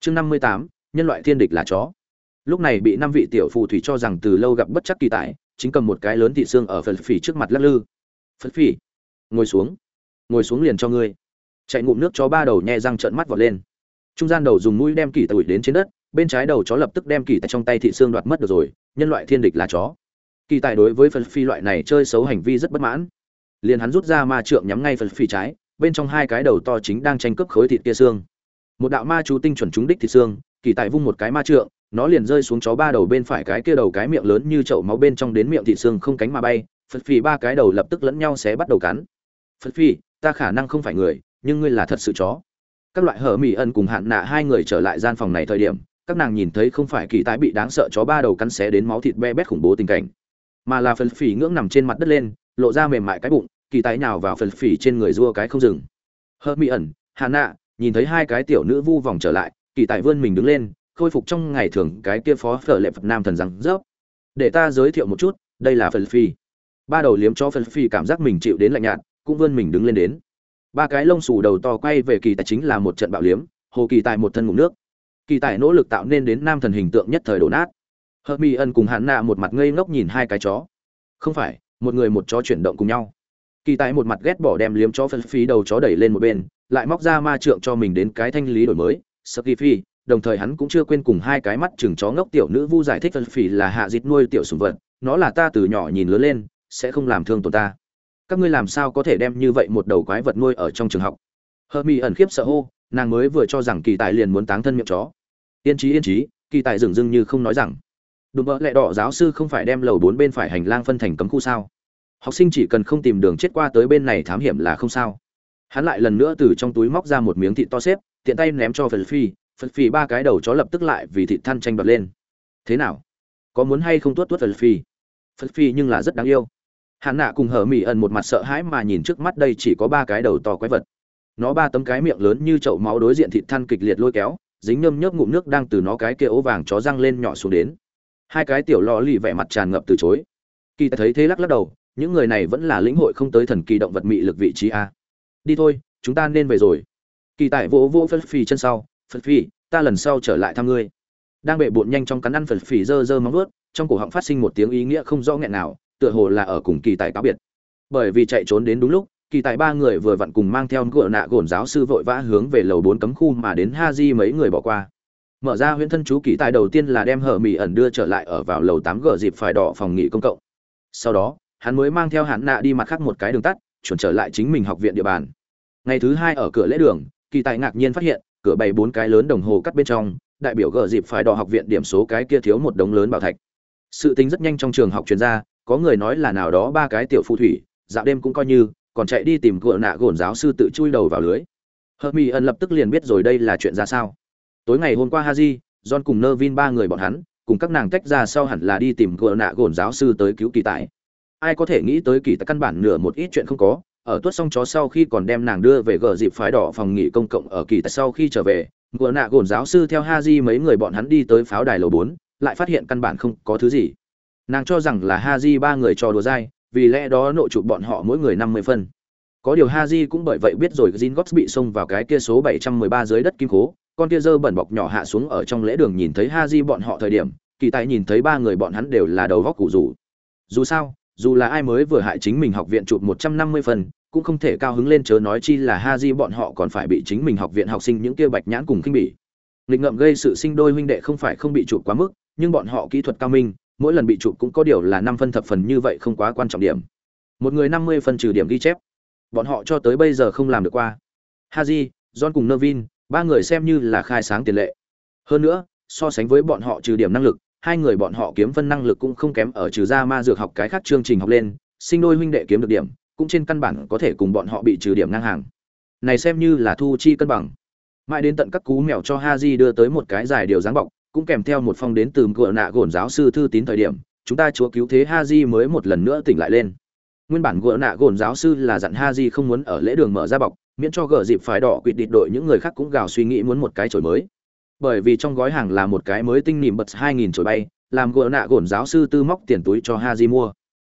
chương năm mươi tám, nhân loại thiên địch là chó. Lúc này bị năm vị tiểu phù thủy cho rằng từ lâu gặp bất chắc kỳ tài, chính cầm một cái lớn thị xương ở phật phỉ trước mặt lắc lư. Phật phỉ, ngồi xuống ngồi xuống liền cho ngươi. Chạy ngụm nước chó ba đầu nhẹ răng trợn mắt vọt lên. Trung gian đầu dùng mũi đem kỳ tại đến trên đất, bên trái đầu chó lập tức đem kỳ tại trong tay thị xương đoạt mất được rồi, nhân loại thiên địch là chó. Kỳ tài đối với phật phi loại này chơi xấu hành vi rất bất mãn. Liền hắn rút ra ma trượng nhắm ngay phật phi trái, bên trong hai cái đầu to chính đang tranh cướp khối thịt kia xương một đạo ma chú tinh chuẩn trúng đích thịt xương, kỳ tại vung một cái ma trượng, nó liền rơi xuống chó ba đầu bên phải cái kia đầu cái miệng lớn như chậu máu bên trong đến miệng thịt xương không cánh mà bay, phật phì ba cái đầu lập tức lẫn nhau xé bắt đầu cắn. Phật phì, ta khả năng không phải người, nhưng ngươi là thật sự chó. Các loại hở mỹ ân cùng hạn nạ hai người trở lại gian phòng này thời điểm, các nàng nhìn thấy không phải kỳ tái bị đáng sợ chó ba đầu cắn xé đến máu thịt be bét khủng bố tình cảnh, mà là phần phỉ ngưỡng nằm trên mặt đất lên, lộ ra mềm mại cái bụng, kỳ tái nhào vào phần phỉ trên người rua cái không dừng. Hơ mỹ ẩn hà nạ nhìn thấy hai cái tiểu nữ vu vòng trở lại, kỳ tài vươn mình đứng lên, khôi phục trong ngày thường cái kia phó phở lệ phật nam thần rằng rớp để ta giới thiệu một chút, đây là phần phi. Ba đầu liếm cho phần phi cảm giác mình chịu đến lạnh nhạt, cũng vươn mình đứng lên đến. Ba cái lông xù đầu to quay về kỳ tài chính là một trận bạo liếm, hồ kỳ tài một thân ngủ nước. Kỳ tài nỗ lực tạo nên đến nam thần hình tượng nhất thời đổ nát. Hợp mỹ ân cùng hạn nạ một mặt ngây ngốc nhìn hai cái chó. Không phải, một người một chó chuyển động cùng nhau. Kỳ tài một mặt ghét bỏ đem liếm chó phân phí đầu chó đẩy lên một bên lại móc ra ma trượng cho mình đến cái thanh lý đổi mới saki phi, đồng thời hắn cũng chưa quên cùng hai cái mắt chừng chó ngốc tiểu nữ vu giải thích phân phỉ là hạ dịt nuôi tiểu sùng vật, nó là ta từ nhỏ nhìn lớn lên, sẽ không làm thương tổn ta. Các ngươi làm sao có thể đem như vậy một đầu quái vật nuôi ở trong trường học? Hơ mi ẩn khiếp sợ hô, nàng mới vừa cho rằng kỳ tài liền muốn táng thân miệng chó. Yên trí yên trí kỳ tài dừng dưng như không nói rằng. Đùm bỡ lẹ đỏ giáo sư không phải đem lầu bốn bên phải hành lang phân thành cấm khu sao? Học sinh chỉ cần không tìm đường chết qua tới bên này thám hiểm là không sao hắn lại lần nữa từ trong túi móc ra một miếng thịt to xếp, tiện tay ném cho phật phi phật phi ba cái đầu chó lập tức lại vì thịt than tranh đoạt lên. Thế nào? Có muốn hay không tuốt tuốt phật phi? Phật phi nhưng là rất đáng yêu. Hạn nạ cùng hở mỹ ẩn một mặt sợ hãi mà nhìn trước mắt đây chỉ có ba cái đầu to quái vật. Nó ba tấm cái miệng lớn như chậu máu đối diện thịt than kịch liệt lôi kéo, dính nhơm nhớp ngụm nước đang từ nó cái kia ố vàng chó răng lên nhỏ xuống đến. Hai cái tiểu lò lì vẻ mặt tràn ngập từ chối. Kỳ thấy thế lắc lắc đầu, những người này vẫn là lĩnh hội không tới thần kỳ động vật mị lực vị trí a đi thôi, chúng ta nên về rồi. Kỳ tại vỗ vỗ phật phì chân sau, phật phì, ta lần sau trở lại thăm ngươi. Đang bệ bộn nhanh trong cắn ăn, phật phì dơ dơ móng ướt trong cổ họng phát sinh một tiếng ý nghĩa không rõ nghẹn nào, tựa hồ là ở cùng kỳ tài cáo biệt. Bởi vì chạy trốn đến đúng lúc, kỳ tài ba người vừa vặn cùng mang theo gỡ nạ gồn giáo sư vội vã hướng về lầu bốn cấm khu mà đến ha di mấy người bỏ qua. Mở ra huyễn thân chú kỳ tài đầu tiên là đem hở mỹ ẩn đưa trở lại ở vào lầu tám gờ dịp phải đỏ phòng nghỉ công cộng. Sau đó, hắn mới mang theo hạn nạ đi mặt khác một cái đường tắt chuẩn trở lại chính mình học viện địa bàn. Ngày thứ hai ở cửa lễ đường, kỳ tài ngạc nhiên phát hiện, cửa bày bốn cái lớn đồng hồ cắt bên trong, đại biểu gờ dịp phải đo học viện điểm số cái kia thiếu một đống lớn bảo thạch. Sự tính rất nhanh trong trường học chuyên gia có người nói là nào đó ba cái tiểu phù thủy, dạo đêm cũng coi như, còn chạy đi tìm cựa nạ gồn giáo sư tự chui đầu vào lưới. Hợp mỹ ẩn lập tức liền biết rồi đây là chuyện ra sao. Tối ngày hôm qua haji, john cùng nơ vin ba người bọn hắn, cùng các nàng tách ra sau hẳn là đi tìm cựa nạ gồn giáo sư tới cứu kỳ tài ai có thể nghĩ tới kỳ tại căn bản nửa một ít chuyện không có, ở tuất xong chó sau khi còn đem nàng đưa về gờ dịp phái đỏ phòng nghỉ công cộng ở kỳ tại sau khi trở về, ngựa nạ gồn giáo sư theo haji mấy người bọn hắn đi tới pháo đài lầu bốn, lại phát hiện căn bản không có thứ gì. Nàng cho rằng là haji ba người trò đùa dai, vì lẽ đó nội chụp bọn họ mỗi người năm mươi phân. Có điều haji cũng bởi vậy biết rồi gin bị xông vào cái kia số bảy trăm mười ba dưới đất kim cố con kia dơ bẩn bọc nhỏ hạ xuống ở trong lễ đường nhìn thấy haji bọn họ thời điểm, kỳ tài nhìn thấy ba người bọn hắn đều là đầu góc cụ rủ. Dù sao dù là ai mới vừa hại chính mình học viện chụp một trăm năm mươi phần, cũng không thể cao hứng lên chớ nói chi là haji bọn họ còn phải bị chính mình học viện học sinh những kia bạch nhãn cùng khinh bỉ. Nghịch ngợm gây sự sinh đôi huynh đệ không phải không bị chụp quá mức, nhưng bọn họ kỹ thuật cao minh, mỗi lần bị chụp cũng có điều là năm phân thập phần như vậy không quá quan trọng điểm. Một người năm mươi trừ điểm ghi chép. Bọn họ cho tới bây giờ không làm được qua. Haji john cùng nervin ba người xem như là khai sáng tiền lệ. Hơn nữa, so sánh với bọn họ trừ điểm năng lực hai người bọn họ kiếm phân năng lực cũng không kém ở trừ ra ma dược học cái khác chương trình học lên, sinh đôi huynh đệ kiếm được điểm, cũng trên căn bản có thể cùng bọn họ bị trừ điểm ngang hàng. Này xem như là thu chi cân bằng. Mãi đến tận các cú mèo cho haji đưa tới một cái dài điều dáng bọc, cũng kèm theo một phong đến từ cửa nạ gồn giáo sư thư tín thời điểm, chúng ta chúa cứu thế ha di mới một lần nữa tỉnh lại lên. Nguyên bản gỡ nạ gồn giáo sư là dặn ha di không muốn ở lễ đường mở ra bọc, miễn cho gỡ dịp phái đỏ quỵt địt đội những người khác cũng gào suy nghĩ muốn một cái chổi mới bởi vì trong gói hàng là một cái mới tinh nỉm bật hai nghìn chổi bay, làm gỡ nạ gổn giáo sư tư móc tiền túi cho Haji mua.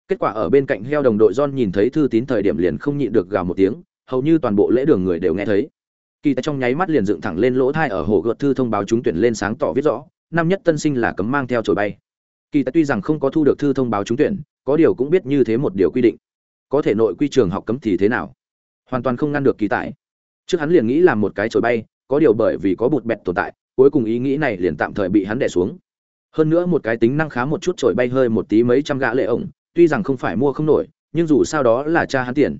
Kết quả ở bên cạnh heo đồng đội john nhìn thấy thư tín thời điểm liền không nhịn được gào một tiếng, hầu như toàn bộ lễ đường người đều nghe thấy. Kỳ tại trong nháy mắt liền dựng thẳng lên lỗ thai ở hồ gợt thư thông báo trúng tuyển lên sáng tỏ viết rõ, năm nhất tân sinh là cấm mang theo trồi bay. Kỳ tại tuy rằng không có thu được thư thông báo trúng tuyển, có điều cũng biết như thế một điều quy định. Có thể nội quy trường học cấm thì thế nào? Hoàn toàn không ngăn được kỳ tại trước hắn liền nghĩ làm một cái trồi bay, có điều bởi vì có bụt bẹt tồn tại cuối cùng ý nghĩ này liền tạm thời bị hắn đè xuống. Hơn nữa một cái tính năng khá một chút trổi bay hơi một tí mấy trăm gã lệ ổng, tuy rằng không phải mua không nổi, nhưng dù sao đó là cha hắn tiền.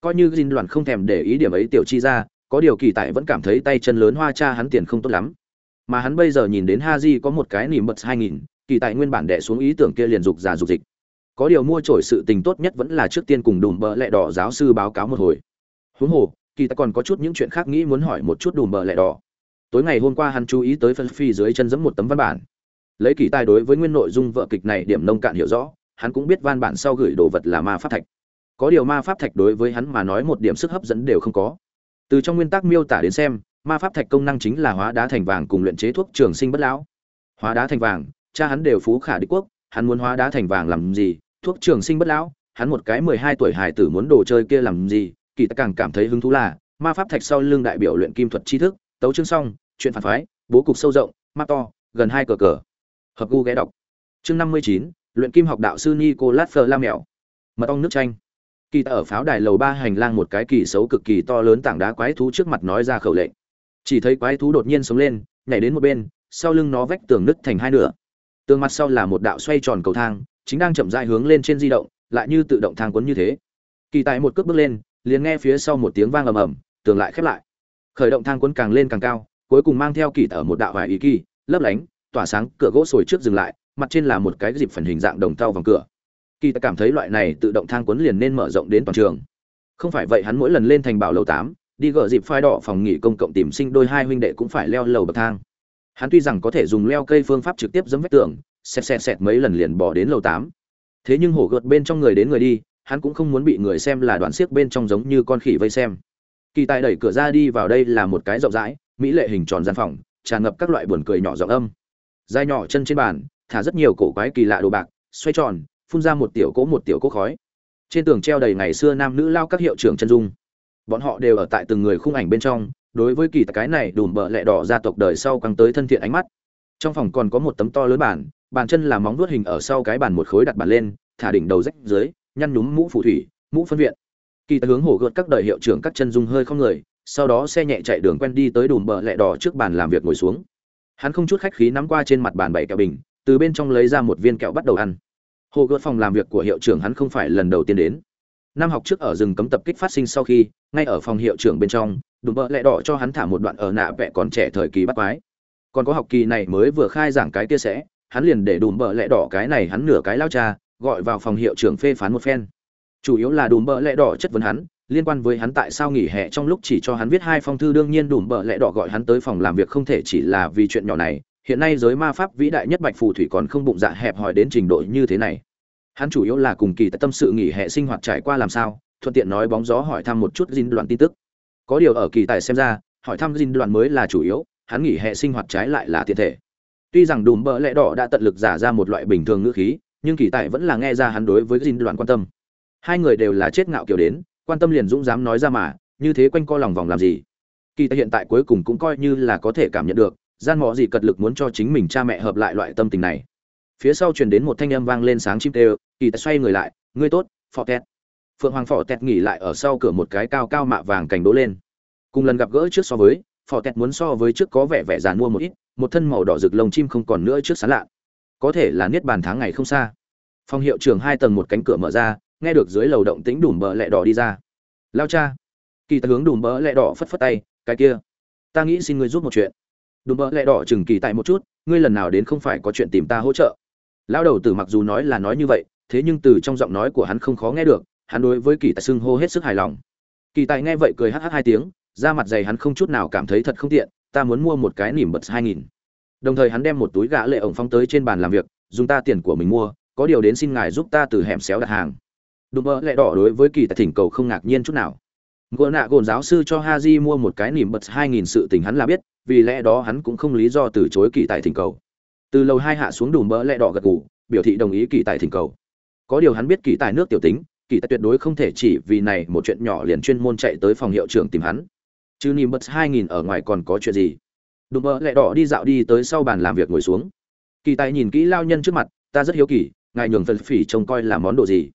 Coi như dinh đoàn không thèm để ý điểm ấy tiểu chi ra, có điều kỳ tại vẫn cảm thấy tay chân lớn hoa cha hắn tiền không tốt lắm. Mà hắn bây giờ nhìn đến ha di có một cái nỉm bật hai nghìn, kỳ tại nguyên bản đẻ xuống ý tưởng kia liền dục giả dục dịch. Có điều mua trổi sự tình tốt nhất vẫn là trước tiên cùng đùm bờ lẹ đỏ giáo sư báo cáo một hồi. Huống hồ, kỳ tại còn có chút những chuyện khác nghĩ muốn hỏi một chút đùm bờ lẹ đỏ tối ngày hôm qua hắn chú ý tới phân phi dưới chân giẫm một tấm văn bản. Lấy kỳ tài đối với nguyên nội dung vợ kịch này điểm nông cạn hiểu rõ, hắn cũng biết văn bản sau gửi đồ vật là ma pháp thạch. Có điều ma pháp thạch đối với hắn mà nói một điểm sức hấp dẫn đều không có. Từ trong nguyên tắc miêu tả đến xem, ma pháp thạch công năng chính là hóa đá thành vàng cùng luyện chế thuốc trường sinh bất lão. Hóa đá thành vàng, cha hắn đều phú khả đế quốc, hắn muốn hóa đá thành vàng làm gì, thuốc trường sinh bất lão, hắn một cái mười hai tuổi hải tử muốn đồ chơi kia làm gì, kỳ ta càng cảm thấy hứng thú là, ma pháp thạch sau lưng đại biểu luyện kim thuật tri thức tấu chương xong, chuyện phản phái, bố cục sâu rộng, mắt to, gần hai cờ cờ. Hợp gu ghé đọc. Chương năm mươi chín, luyện kim học đạo sư nicolas phơ la mèo mật ong nước chanh. Kỳ ta ở pháo đài lầu ba hành lang một cái kỳ xấu cực kỳ to lớn tảng đá quái thú trước mặt nói ra khẩu lệnh. Chỉ thấy quái thú đột nhiên sống lên, nhảy đến một bên, sau lưng nó vách tường nứt thành hai nửa. Tường mặt sau là một đạo xoay tròn cầu thang, chính đang chậm rãi hướng lên trên di động, lại như tự động thang quấn như thế. Kỳ tài một cước bước lên, liền nghe phía sau một tiếng vang ầm ầm, tường lại khép lại khởi động thang cuốn càng lên càng cao, cuối cùng mang theo kỳ ở một đạo vài ý kỳ, lấp lánh, tỏa sáng, cửa gỗ sồi trước dừng lại, mặt trên là một cái dịp phần hình dạng đồng thau vòng cửa. Kỳ ta cảm thấy loại này tự động thang cuốn liền nên mở rộng đến toàn trường. Không phải vậy hắn mỗi lần lên thành bảo lầu tám, đi gỡ dịp phai đỏ phòng nghỉ công cộng tìm sinh đôi hai huynh đệ cũng phải leo lầu bậc thang. Hắn tuy rằng có thể dùng leo cây phương pháp trực tiếp dẫm vách tường, xẹt xẹt xẹt mấy lần liền bỏ đến lầu tám. Thế nhưng hổ gợt bên trong người đến người đi, hắn cũng không muốn bị người xem là đoạn xiếc bên trong giống như con khỉ vây xem kỳ tài đẩy cửa ra đi vào đây là một cái rộng rãi, mỹ lệ hình tròn gian phòng, tràn ngập các loại buồn cười nhỏ giọng âm. Dai nhỏ chân trên bàn, thả rất nhiều cổ quái kỳ lạ đồ bạc, xoay tròn, phun ra một tiểu cỗ một tiểu cỗ khói. Trên tường treo đầy ngày xưa nam nữ lao các hiệu trưởng chân dung. Bọn họ đều ở tại từng người khung ảnh bên trong, đối với kỳ cái này đùm bợ lẹ đỏ gia tộc đời sau căng tới thân thiện ánh mắt. Trong phòng còn có một tấm to lớn bàn bàn chân là móng vuốt hình ở sau cái bàn một khối đặt bàn lên, thả đỉnh đầu rách dưới, nhăn nhúm mũ phù thủy, mũ phân viện kỳ hướng hổ gợt các đời hiệu trưởng các chân dung hơi không người, sau đó xe nhẹ chạy đường quen đi tới đùm bờ lẹ đỏ trước bàn làm việc ngồi xuống. Hắn không chút khách khí nắm qua trên mặt bàn bảy kẹo bình, từ bên trong lấy ra một viên kẹo bắt đầu ăn. Hồ gợt phòng làm việc của hiệu trưởng hắn không phải lần đầu tiên đến. Năm học trước ở rừng cấm tập kích phát sinh sau khi, ngay ở phòng hiệu trưởng bên trong, đùm bờ lẹ đỏ cho hắn thả một đoạn ở nạ vẽ còn trẻ thời kỳ bắt quái. Còn có học kỳ này mới vừa khai giảng cái kia sẽ, hắn liền để đùm bờ lẹ đỏ cái này hắn nửa cái lao cha, gọi vào phòng hiệu trưởng phê phán một phen chủ yếu là đùm bợ lẽ đỏ chất vấn hắn, liên quan với hắn tại sao nghỉ hè trong lúc chỉ cho hắn viết hai phong thư, đương nhiên đùm bợ lẽ đỏ gọi hắn tới phòng làm việc không thể chỉ là vì chuyện nhỏ này. Hiện nay giới ma pháp vĩ đại nhất bạch phù thủy còn không bụng dạ hẹp hòi đến trình độ như thế này. Hắn chủ yếu là cùng kỳ tâm sự nghỉ hè sinh hoạt trải qua làm sao, thuận tiện nói bóng gió hỏi thăm một chút dinh đoạn tin tức. Có điều ở kỳ tài xem ra, hỏi thăm dinh đoạn mới là chủ yếu, hắn nghỉ hè sinh hoạt trái lại là tiện thể. Tuy rằng đùm bợ lẽ đỏ đã tận lực giả ra một loại bình thường ngữ khí, nhưng kỳ tài vẫn là nghe ra hắn đối với dinh đoạn quan tâm hai người đều là chết ngạo kiểu đến, quan tâm liền dũng dám nói ra mà, như thế quanh co lòng vòng làm gì? Kỳ ta hiện tại cuối cùng cũng coi như là có thể cảm nhận được, gian mò gì cật lực muốn cho chính mình cha mẹ hợp lại loại tâm tình này. Phía sau truyền đến một thanh âm vang lên sáng chim tê, kỳ ta xoay người lại, ngươi tốt phò tẹt. Phượng hoàng phò tẹt nghỉ lại ở sau cửa một cái cao cao mạ vàng cảnh đỗ lên. Cùng lần gặp gỡ trước so với phò tẹt muốn so với trước có vẻ vẻ giàn mua một ít, một thân màu đỏ rực lông chim không còn nữa trước sán lạ. Có thể là niết bàn tháng ngày không xa. Phòng hiệu trưởng hai tầng một cánh cửa mở ra nghe được dưới lầu động tĩnh đùm bờ lẹ đỏ đi ra. Lao cha. Kỳ tài hướng đùm bờ lẹ đỏ phất phất tay, cái kia, ta nghĩ xin ngươi giúp một chuyện. Đùm bờ lẹ đỏ chừng kỳ tại một chút, ngươi lần nào đến không phải có chuyện tìm ta hỗ trợ? Lão đầu tử mặc dù nói là nói như vậy, thế nhưng từ trong giọng nói của hắn không khó nghe được, hắn đối với kỳ tài xưng hô hết sức hài lòng. Kỳ tài nghe vậy cười hh hai tiếng, da mặt dày hắn không chút nào cảm thấy thật không tiện, ta muốn mua một cái nỉm bật hai nghìn. Đồng thời hắn đem một túi gã lệ ổng phong tới trên bàn làm việc, dùng ta tiền của mình mua, có điều đến xin ngài giúp ta từ hẻm xéo đặt hàng đùm bơ lẹ đỏ đối với kỳ tài thỉnh cầu không ngạc nhiên chút nào. Gỗ nạ gồn giáo sư cho Ha haji mua một cái nỉm bật hai nghìn sự tình hắn là biết, vì lẽ đó hắn cũng không lý do từ chối kỳ tài thỉnh cầu. Từ lầu hai hạ xuống đùm bơ lẹ đỏ gật gù, biểu thị đồng ý kỳ tài thỉnh cầu. Có điều hắn biết kỳ tài nước tiểu tính, kỳ tài tuyệt đối không thể chỉ vì này một chuyện nhỏ liền chuyên môn chạy tới phòng hiệu trưởng tìm hắn. Chứ nỉm bật hai nghìn ở ngoài còn có chuyện gì? Đùm bơ lẹ đỏ đi dạo đi tới sau bàn làm việc ngồi xuống. Kỳ tài nhìn kỹ lao nhân trước mặt, ta rất hiếu kỳ, ngài nhường phần phỉ trông coi là món đồ gì?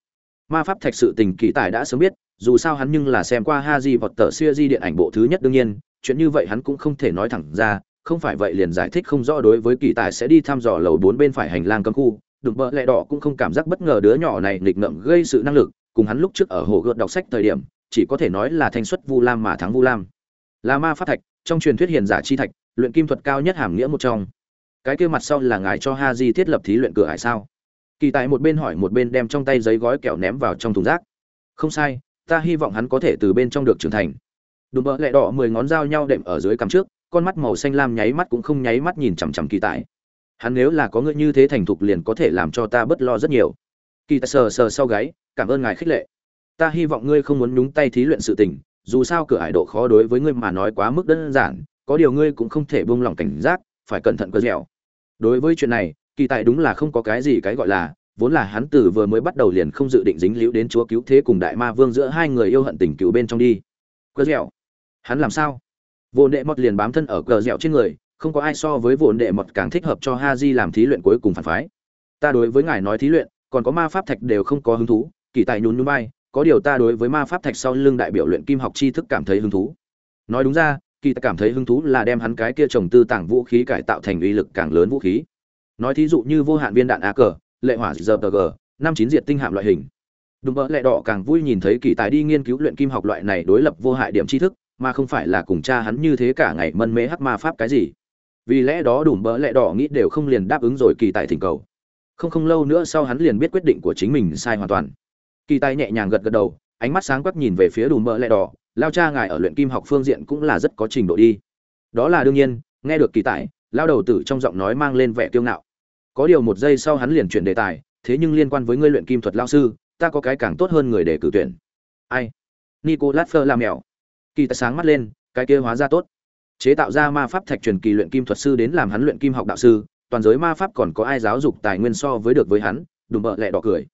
Ma pháp thạch sự tình kỳ tài đã sớm biết, dù sao hắn nhưng là xem qua ha di vọt tờ xuya di điện ảnh bộ thứ nhất đương nhiên, chuyện như vậy hắn cũng không thể nói thẳng ra, không phải vậy liền giải thích không rõ đối với kỳ tài sẽ đi thăm dò lầu bốn bên phải hành lang cấm khu, Đừng bơ lẹ đỏ cũng không cảm giác bất ngờ đứa nhỏ này nghịch ngợm gây sự năng lực, cùng hắn lúc trước ở hồ gợt đọc sách thời điểm, chỉ có thể nói là thanh xuất vu lam mà thắng vu lam. Là ma pháp thạch, trong truyền thuyết hiền giả chi thạch, luyện kim thuật cao nhất hàm nghĩa một trong. Cái kia mặt sau là ngài cho ha di thiết lập thí luyện cửa hải sao? Kỳ tại một bên hỏi một bên đem trong tay giấy gói kẹo ném vào trong thùng rác. Không sai, ta hy vọng hắn có thể từ bên trong được trưởng thành. Đùm bợ lẹ đỏ mười ngón dao nhau đệm ở dưới cằm trước, con mắt màu xanh lam nháy mắt cũng không nháy mắt nhìn chằm chằm kỳ tại. hắn nếu là có người như thế thành thục liền có thể làm cho ta bớt lo rất nhiều. Kỳ tài sờ sờ sau gáy, cảm ơn ngài khích lệ. Ta hy vọng ngươi không muốn nhúng tay thí luyện sự tình, dù sao cửa hải độ khó đối với ngươi mà nói quá mức đơn giản, có điều ngươi cũng không thể buông lỏng cảnh giác, phải cẩn thận cơ dẻo. Đối với chuyện này kỳ tại đúng là không có cái gì cái gọi là, vốn là hắn từ vừa mới bắt đầu liền không dự định dính líu đến chúa cứu thế cùng đại ma vương giữa hai người yêu hận tình cứu bên trong đi. Cờ dẻo hắn làm sao? Vồn đệ mọt liền bám thân ở cờ dẻo trên người, không có ai so với vồn đệ mọt càng thích hợp cho ha di làm thí luyện cuối cùng phản phái. Ta đối với ngài nói thí luyện, còn có ma pháp thạch đều không có hứng thú, kỳ tài nhún nhún bay có điều ta đối với ma pháp thạch sau lưng đại biểu luyện kim học tri thức cảm thấy hứng thú. Nói đúng ra, kỳ ta cảm thấy hứng thú là đem hắn cái kia trồng tư tảng vũ khí cải tạo thành uy lực càng lớn vũ khí nói thí dụ như vô hạn viên đạn a cờ lệ hỏa giờ g, năm chín diệt tinh hạm loại hình. Đúng bỡ lẹ đỏ càng vui nhìn thấy kỳ tài đi nghiên cứu luyện kim học loại này đối lập vô hại điểm tri thức, mà không phải là cùng cha hắn như thế cả ngày mân mê hắc ma pháp cái gì. Vì lẽ đó đủ bỡ lẹ đỏ nghĩ đều không liền đáp ứng rồi kỳ tài thỉnh cầu. Không không lâu nữa sau hắn liền biết quyết định của chính mình sai hoàn toàn. Kỳ tài nhẹ nhàng gật gật đầu, ánh mắt sáng quắc nhìn về phía đủ bỡ lẹ đỏ, lao cha ngài ở luyện kim học phương diện cũng là rất có trình độ đi. Đó là đương nhiên, nghe được kỳ tài lao đầu tử trong giọng nói mang lên vẻ kiêu ngạo. Có điều một giây sau hắn liền chuyển đề tài, thế nhưng liên quan với ngươi luyện kim thuật lao sư, ta có cái càng tốt hơn người để cử tuyển. Ai? Nicolas phơ làm mèo kỳ ta sáng mắt lên, cái kia hóa ra tốt. Chế tạo ra ma pháp thạch truyền kỳ luyện kim thuật sư đến làm hắn luyện kim học đạo sư, toàn giới ma pháp còn có ai giáo dục tài nguyên so với được với hắn, đùm bợ lẹ đỏ cười.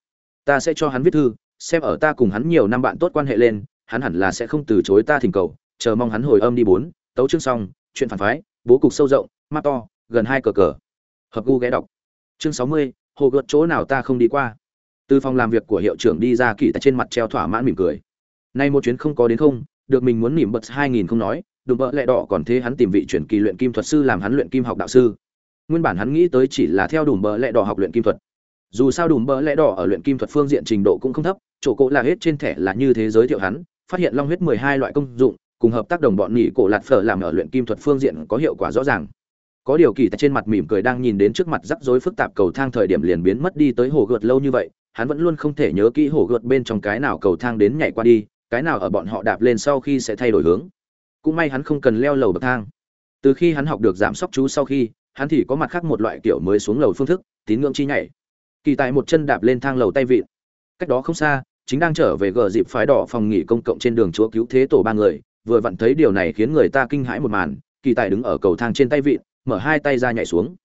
Ta sẽ cho hắn viết thư, xem ở ta cùng hắn nhiều năm bạn tốt quan hệ lên, hắn hẳn là sẽ không từ chối ta thỉnh cầu, chờ mong hắn hồi âm đi bốn, tấu chương xong, chuyện phản phái, bố cục sâu rộng mắt to, gần hai cờ cờ. Hợp gu ghé đọc. Chương sáu mươi, hồ gợt chỗ nào ta không đi qua. Từ phòng làm việc của hiệu trưởng đi ra kỳ tại trên mặt treo thỏa mãn mỉm cười. Nay một chuyến không có đến không, được mình muốn nỉm bật hai nghìn không nói, đùm bợ lẹ đỏ còn thế hắn tìm vị chuyển kỳ luyện kim thuật sư làm hắn luyện kim học đạo sư. Nguyên bản hắn nghĩ tới chỉ là theo đùm bợ lẹ đỏ học luyện kim thuật. Dù sao đùm bợ lẽ đỏ ở luyện kim thuật phương diện trình độ cũng không thấp, chỗ cỗ là hết trên thẻ là như thế giới thiệu hắn, phát hiện long huyết mười hai loại công dụng, cùng hợp tác đồng bọn nhị cổ lạt phở làm ở luyện kim thuật phương diện có hiệu quả rõ ràng có điều kỳ tại trên mặt mỉm cười đang nhìn đến trước mặt rắc rối phức tạp cầu thang thời điểm liền biến mất đi tới hồ gợt lâu như vậy, hắn vẫn luôn không thể nhớ kỹ hồ gợt bên trong cái nào cầu thang đến nhảy qua đi, cái nào ở bọn họ đạp lên sau khi sẽ thay đổi hướng. Cũng may hắn không cần leo lầu bậc thang. Từ khi hắn học được giảm sóc chú sau khi, hắn thì có mặt khác một loại kiểu mới xuống lầu phương thức, tín ngưỡng chi nhảy. Kỳ tài một chân đạp lên thang lầu tay vịn. Cách đó không xa, chính đang trở về gờ dịp phái đỏ phòng nghỉ công cộng trên đường chúa cứu thế tổ ba người, vừa vặn thấy điều này khiến người ta kinh hãi một màn, kỳ tài đứng ở cầu thang trên tay vịn mở hai tay ra nhảy xuống.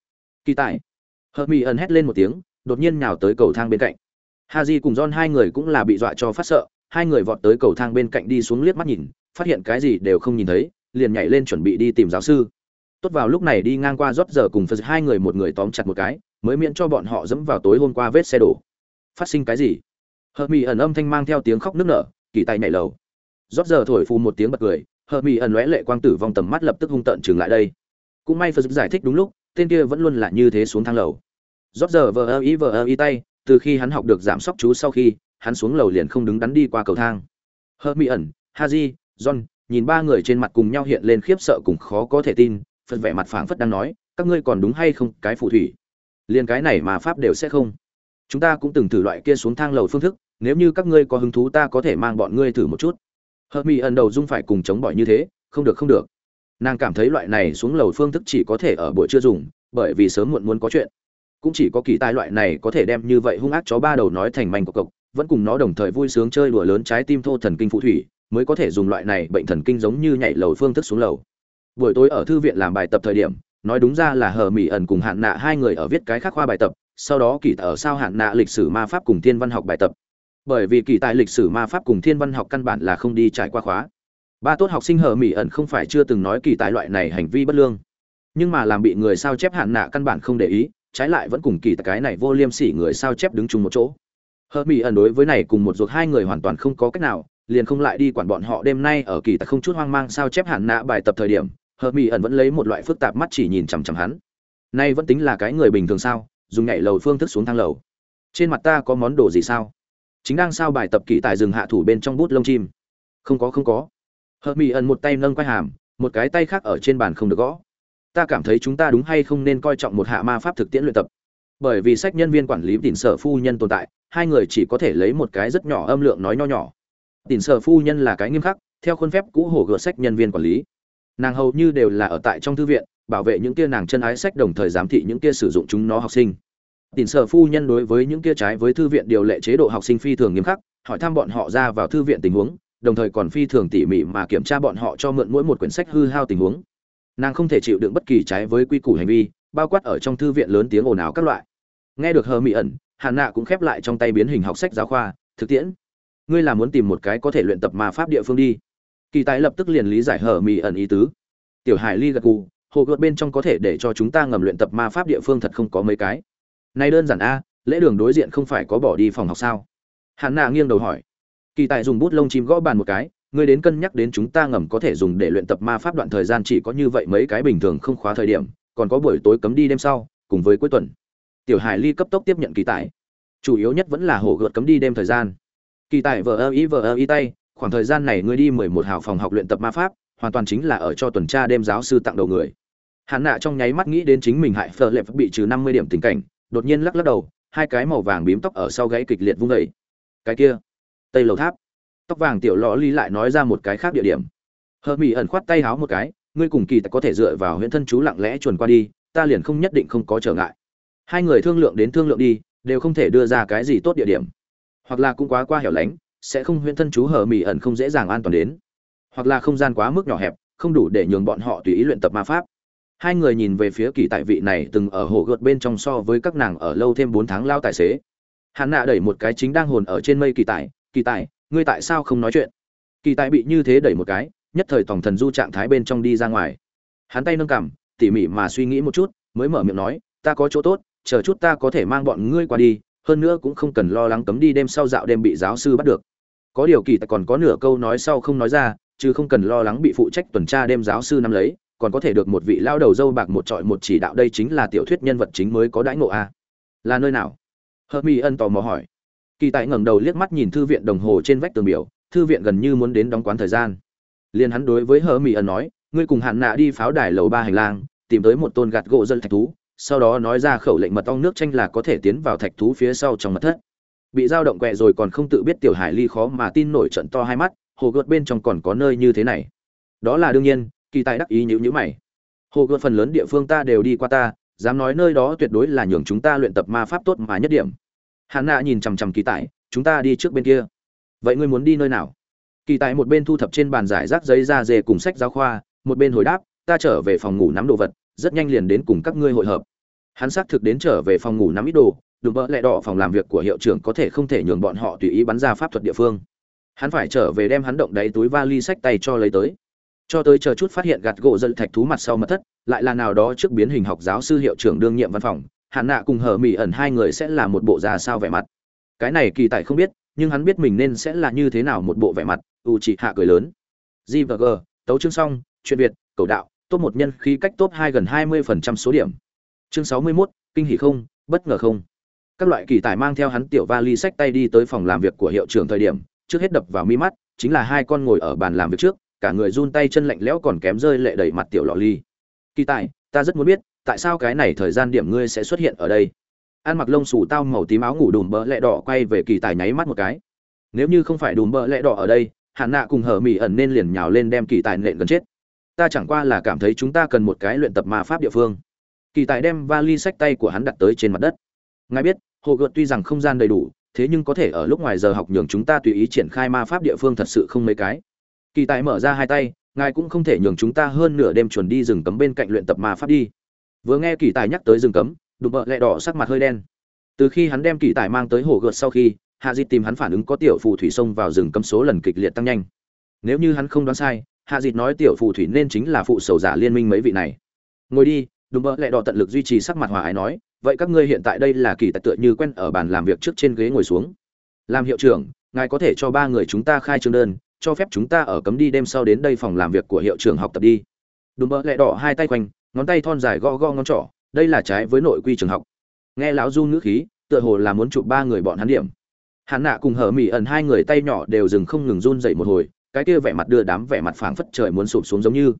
Kỳ tài. Hợp mỹ ẩn hét lên một tiếng, đột nhiên nhào tới cầu thang bên cạnh. Ha di cùng don hai người cũng là bị dọa cho phát sợ, hai người vọt tới cầu thang bên cạnh đi xuống liếc mắt nhìn, phát hiện cái gì đều không nhìn thấy, liền nhảy lên chuẩn bị đi tìm giáo sư. Tốt vào lúc này đi ngang qua rót giờ cùng phật hai người một người tóm chặt một cái, mới miễn cho bọn họ dẫm vào tối hôm qua vết xe đổ. Phát sinh cái gì? Hợp mỹ ẩn âm thanh mang theo tiếng khóc nức nở, kỳ tài nhảy lầu. Rót giờ thổi phù một tiếng bật cười, hợp mỹ ẩn lóe lệ quang tử vong tầm mắt lập tức hung tợn chừng lại đây cũng may phật giải thích đúng lúc, tên kia vẫn luôn là như thế xuống thang lầu. Rót giờ vờ ơ ý vờ ơ ý tay, từ khi hắn học được giảm sóc chú sau khi, hắn xuống lầu liền không đứng đắn đi qua cầu thang. Hợp mỹ ẩn haji john, nhìn ba người trên mặt cùng nhau hiện lên khiếp sợ cùng khó có thể tin, phật vẻ mặt phảng phất đang nói, các ngươi còn đúng hay không, cái phù thủy? Liền cái này mà pháp đều sẽ không. Chúng ta cũng từng thử loại kia xuống thang lầu phương thức, nếu như các ngươi có hứng thú ta có thể mang bọn ngươi thử một chút. Hợp mỹ ẩn đầu dung phải cùng chống bỏi như thế, không được không được nàng cảm thấy loại này xuống lầu phương thức chỉ có thể ở buổi trưa dùng, bởi vì sớm muộn muốn có chuyện. Cũng chỉ có kỳ tài loại này có thể đem như vậy hung ác chó ba đầu nói thành manh cộc cộc, vẫn cùng nó đồng thời vui sướng chơi đùa lớn trái tim thô thần kinh phụ thủy, mới có thể dùng loại này bệnh thần kinh giống như nhảy lầu phương thức xuống lầu. Buổi tối ở thư viện làm bài tập thời điểm, nói đúng ra là hờ mỹ ẩn cùng hạn nạ hai người ở viết cái khác khoa bài tập, sau đó kỳ ở sao hạn nạ lịch sử ma pháp cùng thiên văn học bài tập. Bởi vì kỳ tài lịch sử ma pháp cùng thiên văn học căn bản là không đi trải qua khóa ba tốt học sinh hờ mỹ ẩn không phải chưa từng nói kỳ tài loại này hành vi bất lương. Nhưng mà làm bị người sao chép hạn nạ căn bản không để ý, trái lại vẫn cùng kỳ tài cái này vô liêm sỉ người sao chép đứng chung một chỗ. Hờ mỹ ẩn đối với này cùng một ruột hai người hoàn toàn không có cách nào, liền không lại đi quản bọn họ đêm nay ở kỳ tài không chút hoang mang sao chép hạn nạ bài tập thời điểm hờ mỹ ẩn vẫn lấy một loại phức tạp mắt chỉ nhìn chằm chằm hắn. Nay vẫn tính là cái người bình thường sao, dùng nhảy lầu phương thức xuống thang lầu. Trên mặt ta có món đồ gì sao? Chính đang sao bài tập kỳ tài rừng hạ thủ bên trong bút lông chim. Không có không có hờ mỹ ẩn một tay nâng quai hàm, một cái tay khác ở trên bàn không được gõ. Ta cảm thấy chúng ta đúng hay không nên coi trọng một hạ ma pháp thực tiễn luyện tập. Bởi vì sách nhân viên quản lý tỉnh sở phu nhân tồn tại, hai người chỉ có thể lấy một cái rất nhỏ âm lượng nói nho nhỏ. Tỉnh sở phu nhân là cái nghiêm khắc, theo khuôn phép cũ hổ gỡ sách nhân viên quản lý. Nàng hầu như đều là ở tại trong thư viện, bảo vệ những kia nàng chân ái sách đồng thời giám thị những kia sử dụng chúng nó học sinh. Tỉnh sở phu nhân đối với những kia trái với thư viện điều lệ chế độ học sinh phi thường nghiêm khắc, hỏi thăm bọn họ ra vào thư viện tình huống đồng thời còn phi thường tỉ mỉ mà kiểm tra bọn họ cho mượn mỗi một quyển sách hư hao tình huống. Nàng không thể chịu đựng bất kỳ trái với quy củ hành vi, bao quát ở trong thư viện lớn tiếng ồn ào các loại. Nghe được hờ mỹ ẩn, hàn nạ cũng khép lại trong tay biến hình học sách giáo khoa, thực tiễn, ngươi là muốn tìm một cái có thể luyện tập ma pháp địa phương đi. Kỳ tài lập tức liền lý giải hờ mỹ ẩn ý tứ. Tiểu hải ly gật gù, hồ gợt bên trong có thể để cho chúng ta ngầm luyện tập ma pháp địa phương thật không có mấy cái. Này đơn giản a, lễ đường đối diện không phải có bỏ đi phòng học sao? Hàn nạ nghiêng đầu hỏi kỳ tài dùng bút lông chim gõ bàn một cái, ngươi đến cân nhắc đến chúng ta ngầm có thể dùng để luyện tập ma pháp đoạn thời gian chỉ có như vậy mấy cái bình thường không khóa thời điểm, còn có buổi tối cấm đi đêm sau, cùng với cuối tuần. Tiểu hải ly cấp tốc tiếp nhận kỳ tài. Chủ yếu nhất vẫn là hổ gợt cấm đi đêm thời gian. Kỳ tài vờ ơ ý vờ ơ ý tay, khoảng thời gian này ngươi đi mười một hào phòng học luyện tập ma pháp, hoàn toàn chính là ở cho tuần tra đêm giáo sư tặng đầu người. Hạn nạ trong nháy mắt nghĩ đến chính mình hại phờ lệ bị trừ năm mươi điểm tình cảnh, đột nhiên lắc lắc đầu, hai cái màu vàng bím tóc ở sau gáy kịch liệt vung vẩy cái kia tây lầu tháp. Tóc vàng tiểu lò ly lại nói ra một cái khác địa điểm. Hờ mỹ ẩn khoát tay háo một cái, ngươi cùng kỳ tài có thể dựa vào huyện thân chú lặng lẽ chuồn qua đi, ta liền không nhất định không có trở ngại. Hai người thương lượng đến thương lượng đi, đều không thể đưa ra cái gì tốt địa điểm. Hoặc là cũng quá qua hẻo lánh, sẽ không huyện thân chú hờ mỹ ẩn không dễ dàng an toàn đến. Hoặc là không gian quá mức nhỏ hẹp, không đủ để nhường bọn họ tùy ý luyện tập ma pháp. Hai người nhìn về phía kỳ tại vị này từng ở hồ gợt bên trong so với các nàng ở lâu thêm bốn tháng lao tài xế. Hắn nạ đẩy một cái chính đang hồn ở trên mây kỳ tài kỳ tài, ngươi tại sao không nói chuyện? Kỳ tài bị như thế đẩy một cái nhất thời tổng thần du trạng thái bên trong đi ra ngoài. Hắn tay nâng cằm tỉ mỉ mà suy nghĩ một chút mới mở miệng nói ta có chỗ tốt chờ chút ta có thể mang bọn ngươi qua đi hơn nữa cũng không cần lo lắng cấm đi đêm sau dạo đêm bị giáo sư bắt được. Có điều kỳ tài còn có nửa câu nói sau không nói ra chứ không cần lo lắng bị phụ trách tuần tra đêm giáo sư nắm lấy còn có thể được một vị lao đầu dâu bạc một trọi một chỉ đạo đây chính là tiểu thuyết nhân vật chính mới có đãi ngộ a. Là nơi nào? Hớt mi ân tò mò hỏi kỳ tại ngẩng đầu liếc mắt nhìn thư viện đồng hồ trên vách tường biểu, thư viện gần như muốn đến đóng quán thời gian. Liền hắn đối với hờ mỹ ẩn nói, ngươi cùng hạn nạ đi pháo đài lầu ba hành lang, tìm tới một tôn gạt gỗ dân thạch thú, sau đó nói ra khẩu lệnh mật ong nước chanh là có thể tiến vào thạch thú phía sau trong mật thất. Bị dao động quẹ rồi còn không tự biết tiểu hải ly khó mà tin nổi trận to hai mắt, hồ gợt bên trong còn có nơi như thế này. Đó là đương nhiên, kỳ tài đắc ý nhữ nhữ mày. Hồ gợt phần lớn địa phương ta đều đi qua ta, dám nói nơi đó tuyệt đối là nhường chúng ta luyện tập ma pháp tốt mà nhất điểm hắn nạ nhìn chằm chằm kỳ tài, chúng ta đi trước bên kia. Vậy ngươi muốn đi nơi nào? Kỳ tài một bên thu thập trên bàn giải rác giấy da dê cùng sách giáo khoa, một bên hồi đáp, ta trở về phòng ngủ nắm đồ vật, rất nhanh liền đến cùng các ngươi hội hợp. Hắn xác thực đến trở về phòng ngủ nắm ít đồ đùm bỡ lẹ đỏ phòng làm việc của hiệu trưởng có thể không thể nhường bọn họ tùy ý bắn ra pháp thuật địa phương. Hắn phải trở về đem hắn động đáy túi vali sách tay cho lấy tới. Cho tới chờ chút phát hiện gạt gỗ dân thạch thú mặt sau mật thất, lại là nào đó trước biến hình học giáo sư hiệu trưởng đương nhiệm văn phòng hạn nạ cùng hờ mỹ ẩn hai người sẽ là một bộ già sao vẻ mặt. Cái này kỳ tài không biết nhưng hắn biết mình nên sẽ là như thế nào một bộ vẻ mặt u chỉ hạ cười lớn. G và g tấu chương xong chuyện việt cầu đạo top một nhân khí cách top hai gần hai mươi phần trăm số điểm. Chương sáu mươi 61, kinh hỉ không bất ngờ không. Các loại kỳ tài mang theo hắn tiểu vali sách tay đi tới phòng làm việc của hiệu trưởng thời điểm trước hết đập vào mi mắt chính là hai con ngồi ở bàn làm việc trước cả người run tay chân lạnh lẽo còn kém rơi lệ đầy mặt tiểu lọ ly. Kỳ tài ta rất muốn biết tại sao cái này thời gian điểm ngươi sẽ xuất hiện ở đây? Ăn mặc lông xù tao màu tím áo ngủ đùm bỡ lẹ đỏ quay về kỳ tài nháy mắt một cái. Nếu như không phải đùm bỡ lẹ đỏ ở đây hạn nạ cùng hở mỹ ẩn nên liền nhào lên đem kỳ tài nện gần chết. Ta chẳng qua là cảm thấy chúng ta cần một cái luyện tập ma pháp địa phương. Kỳ tài đem vali sách tay của hắn đặt tới trên mặt đất. Ngài biết, hồ gợt tuy rằng không gian đầy đủ, thế nhưng có thể ở lúc ngoài giờ học nhường chúng ta tùy ý triển khai ma pháp địa phương thật sự không mấy cái. Kỳ tài mở ra hai tay, ngài cũng không thể nhường chúng ta hơn nửa đêm chuẩn đi rừng cấm bên cạnh luyện tập ma pháp đi vừa nghe kỳ tài nhắc tới rừng cấm đụng bợ lẹ đỏ sắc mặt hơi đen. Từ khi hắn đem kỳ tài mang tới hồ gợt sau khi, hạ dịt tìm hắn phản ứng có tiểu phù thủy sông vào rừng cấm số lần kịch liệt tăng nhanh. Nếu như hắn không đoán sai, hạ dịt nói tiểu phù thủy nên chính là phụ sầu giả liên minh mấy vị này. Ngồi đi đùm bỡ lẹ đỏ tận lực duy trì sắc mặt hòa ái nói, vậy các ngươi hiện tại đây là kỳ tài tựa như quen ở bàn làm việc trước trên ghế ngồi xuống. Làm hiệu trưởng, ngài có thể cho ba người chúng ta khai trương đơn, cho phép chúng ta ở cấm đi đêm sau đến đây phòng làm việc của hiệu trưởng học tập đi. Đùm bỡ lẹ đỏ hai tay quanh ngón tay thon dài gõ gõ ngón trỏ, đây là trái với nội quy trường học. Nghe lão du ngữ khí, tựa hồ là muốn chụp ba người bọn hắn điểm. Hắn nạ cùng hở mỹ ẩn hai người tay nhỏ đều dừng không ngừng run dậy một hồi, cái kia vẻ mặt đưa đám vẻ mặt phảng phất trời muốn sụp xuống giống như.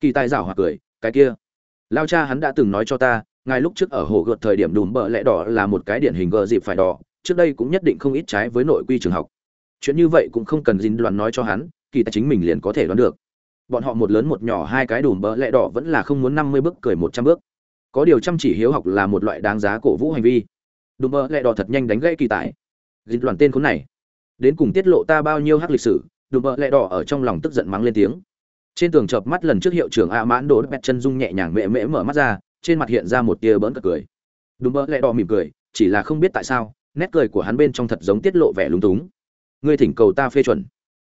Kỳ tài rảo hoặc cười, cái kia, lao cha hắn đã từng nói cho ta, ngài lúc trước ở hồ gợt thời điểm đùm bợ lẽ đỏ là một cái điển hình gờ dịp phải đỏ, trước đây cũng nhất định không ít trái với nội quy trường học. Chuyện như vậy cũng không cần dính đoán nói cho hắn, kỳ tài chính mình liền có thể đoán được bọn họ một lớn một nhỏ hai cái đùm bỡ lẽ đỏ vẫn là không muốn năm mươi bước cười một trăm bước. Có điều chăm chỉ hiếu học là một loại đáng giá cổ vũ hành vi. Đùm bỡ lẽ đỏ thật nhanh đánh gãy kỳ tài. Dính đoàn tên khốn này. Đến cùng tiết lộ ta bao nhiêu hắc lịch sử, đùm bỡ lẽ đỏ ở trong lòng tức giận mắng lên tiếng. Trên tường chợp mắt lần trước hiệu trưởng a mãn đổ bẹt chân dung nhẹ nhàng mễ mễ mở mắt ra, trên mặt hiện ra một tia bỡn cợt cười. Đùm bỡ lẽ đỏ mỉm cười, chỉ là không biết tại sao, nét cười của hắn bên trong thật giống tiết lộ vẻ lúng túng. Ngươi thỉnh cầu ta phê chuẩn.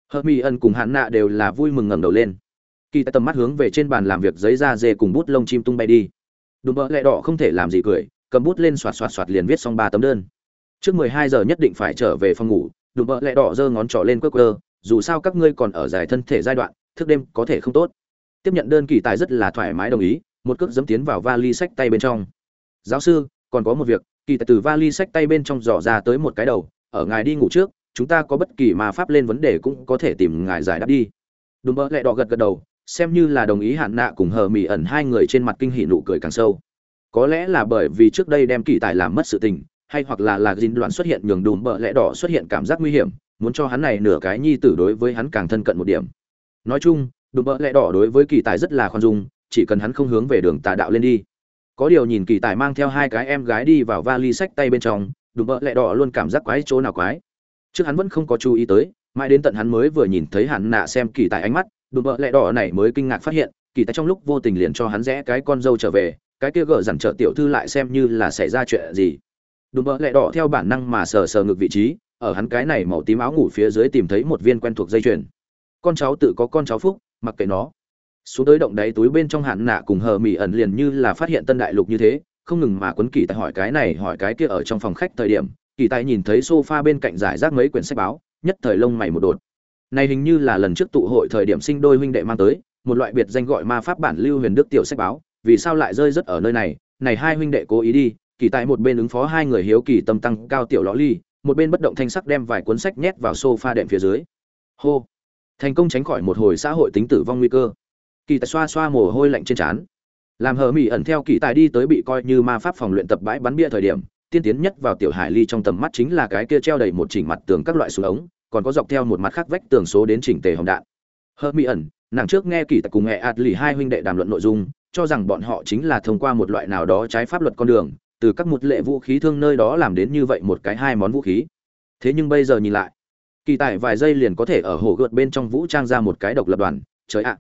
Hơ mi ân cùng hắn nạ đều là vui mừng ngẩng đầu lên kỳ tại tầm mắt hướng về trên bàn làm việc giấy da dê cùng bút lông chim tung bay đi. Đùm bỡ lẹ đỏ không thể làm gì cười, cầm bút lên xoạt xoạt xoạt liền viết xong ba tấm đơn. Trước mười hai giờ nhất định phải trở về phòng ngủ, đùm bỡ lẹ đỏ giơ ngón trỏ lên quơ quơ, dù sao các ngươi còn ở dài thân thể giai đoạn, thức đêm có thể không tốt. Tiếp nhận đơn kỳ tài rất là thoải mái đồng ý, một cước dấm tiến vào vali sách tay bên trong. Giáo sư, còn có một việc, kỳ tài từ vali sách tay bên trong dò ra tới một cái đầu, ở ngài đi ngủ trước, chúng ta có bất kỳ mà pháp lên vấn đề cũng có thể tìm ngài giải đáp đi. Đùm bỡ lẹ đỏ gật gật đầu xem như là đồng ý hạn nạ cùng hờ mỹ ẩn hai người trên mặt kinh hỉ nụ cười càng sâu. Có lẽ là bởi vì trước đây đem kỳ tài làm mất sự tình, hay hoặc là là dính đoạn xuất hiện nhường đùm bợ lẽ đỏ xuất hiện cảm giác nguy hiểm, muốn cho hắn này nửa cái nhi tử đối với hắn càng thân cận một điểm. Nói chung, đùm bợ lẽ đỏ đối với kỳ tài rất là khoan dung, chỉ cần hắn không hướng về đường tà đạo lên đi. Có điều nhìn kỳ tài mang theo hai cái em gái đi vào vali sách tay bên trong, đùm bợ lẽ đỏ luôn cảm giác quái chỗ nào quái. Trước hắn vẫn không có chú ý tới, mãi đến tận hắn mới vừa nhìn thấy hắn nạ xem kỳ tài ánh mắt đùm bợ lẽ đỏ này mới kinh ngạc phát hiện, kỳ tài trong lúc vô tình liền cho hắn rẽ cái con dâu trở về, cái kia gỡ dằn trợ tiểu thư lại xem như là xảy ra chuyện gì. Đùm bợ lẽ đỏ theo bản năng mà sờ sờ ngược vị trí, ở hắn cái này màu tím áo ngủ phía dưới tìm thấy một viên quen thuộc dây chuyền. Con cháu tự có con cháu phúc, mặc kệ nó. Xuống tới động đáy túi bên trong hạn nạ cùng hờ mỹ ẩn liền như là phát hiện tân đại lục như thế, không ngừng mà quấn kỳ tài hỏi cái này, hỏi cái kia ở trong phòng khách thời điểm, kỳ tài nhìn thấy sofa bên cạnh giải rác mấy quyển sách báo, nhất thời lông mày một đột này hình như là lần trước tụ hội thời điểm sinh đôi huynh đệ mang tới, một loại biệt danh gọi ma pháp bản lưu huyền đức tiểu sách báo, vì sao lại rơi rất ở nơi này? Này hai huynh đệ cố ý đi, kỳ tài một bên ứng phó hai người hiếu kỳ tâm tăng cao tiểu lõ ly, một bên bất động thanh sắc đem vài cuốn sách nhét vào sofa đệm phía dưới. Hô! Thành công tránh khỏi một hồi xã hội tính tử vong nguy cơ. Kỳ tài xoa xoa mồ hôi lạnh trên trán. Làm hờ mỹ ẩn theo kỳ tài đi tới bị coi như ma pháp phòng luyện tập bãi bắn bia thời điểm, tiên tiến nhất vào tiểu hải ly trong tầm mắt chính là cái kia treo đầy một chỉnh mặt tường các loại súng ống còn có dọc theo một mặt khác vách tường số đến chỉnh tề hồng đạn. Hớt mỹ ẩn, nàng trước nghe kỳ tài cùng hệ ạt lì hai huynh đệ đàm luận nội dung, cho rằng bọn họ chính là thông qua một loại nào đó trái pháp luật con đường, từ các một lệ vũ khí thương nơi đó làm đến như vậy một cái hai món vũ khí. Thế nhưng bây giờ nhìn lại, kỳ tài vài giây liền có thể ở hồ gợt bên trong vũ trang ra một cái độc lập đoàn, trời ạ. À.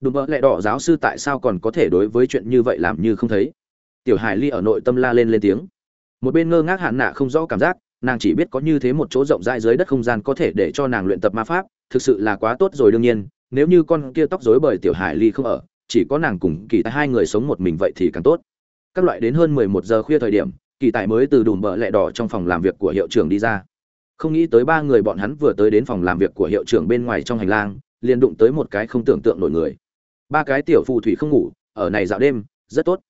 đùm bỡ lẹ đỏ giáo sư tại sao còn có thể đối với chuyện như vậy làm như không thấy? Tiểu hải ly ở nội tâm la lên lên tiếng. Một bên ngơ ngác hạn nạ không rõ cảm giác nàng chỉ biết có như thế một chỗ rộng rãi dưới đất không gian có thể để cho nàng luyện tập ma pháp, thực sự là quá tốt rồi đương nhiên, nếu như con kia tóc rối bởi tiểu hải ly không ở, chỉ có nàng cùng kỳ tài hai người sống một mình vậy thì càng tốt. Các loại đến hơn mười một giờ khuya thời điểm, kỳ tài mới từ đùm bợ lẹ đỏ trong phòng làm việc của hiệu trưởng đi ra. Không nghĩ tới ba người bọn hắn vừa tới đến phòng làm việc của hiệu trưởng bên ngoài trong hành lang, liền đụng tới một cái không tưởng tượng nổi người. Ba cái tiểu phù thủy không ngủ, ở này dạo đêm, rất tốt.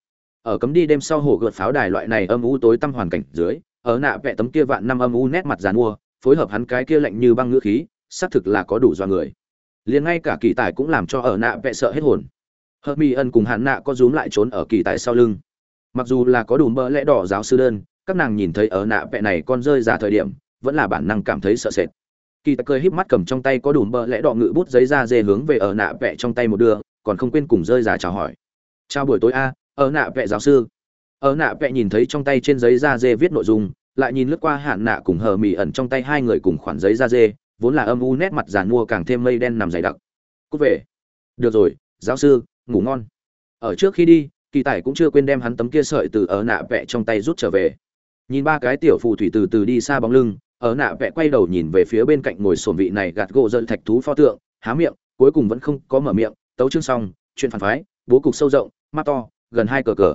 Ở cấm đi đêm sau hồ gợt pháo đài loại này âm u tối tăm hoàn cảnh dưới ở nạ vẽ tấm kia vạn năm âm u nét mặt dàn mua, phối hợp hắn cái kia lạnh như băng ngữ khí, xác thực là có đủ do người. Liền ngay cả kỳ tài cũng làm cho ở nạ vẽ sợ hết hồn. Hợp mi ân cùng hắn nạ có rúm lại trốn ở kỳ tài sau lưng. Mặc dù là có đủ mỡ lẽ đỏ giáo sư đơn, các nàng nhìn thấy ở nạ vẽ này con rơi ra thời điểm, vẫn là bản năng cảm thấy sợ sệt. Kỳ tài cười híp mắt cầm trong tay có đủ mỡ lẽ đỏ ngự bút giấy ra dê hướng về ở nạ vẽ trong tay một đưa, còn không quên cùng rơi ra chào hỏi. Chào buổi tối a, ở nạ vẽ giáo sư ở nạ vẽ nhìn thấy trong tay trên giấy da dê viết nội dung, lại nhìn lướt qua hạn nạ cùng hờ mì ẩn trong tay hai người cùng khoản giấy da dê, vốn là âm u nét mặt giàn mua càng thêm mây đen nằm dày đặc. Cút về. Được rồi, giáo sư, ngủ ngon. Ở trước khi đi, kỳ tài cũng chưa quên đem hắn tấm kia sợi từ ở nạ vẽ trong tay rút trở về. Nhìn ba cái tiểu phù thủy từ từ đi xa bóng lưng, ở nạ vẽ quay đầu nhìn về phía bên cạnh ngồi sổm vị này gạt gỗ dân thạch thú pho tượng, há miệng, cuối cùng vẫn không có mở miệng. Tấu chương xong, chuyện phản phái, bố cục sâu rộng, mắt to, gần hai cờ cờ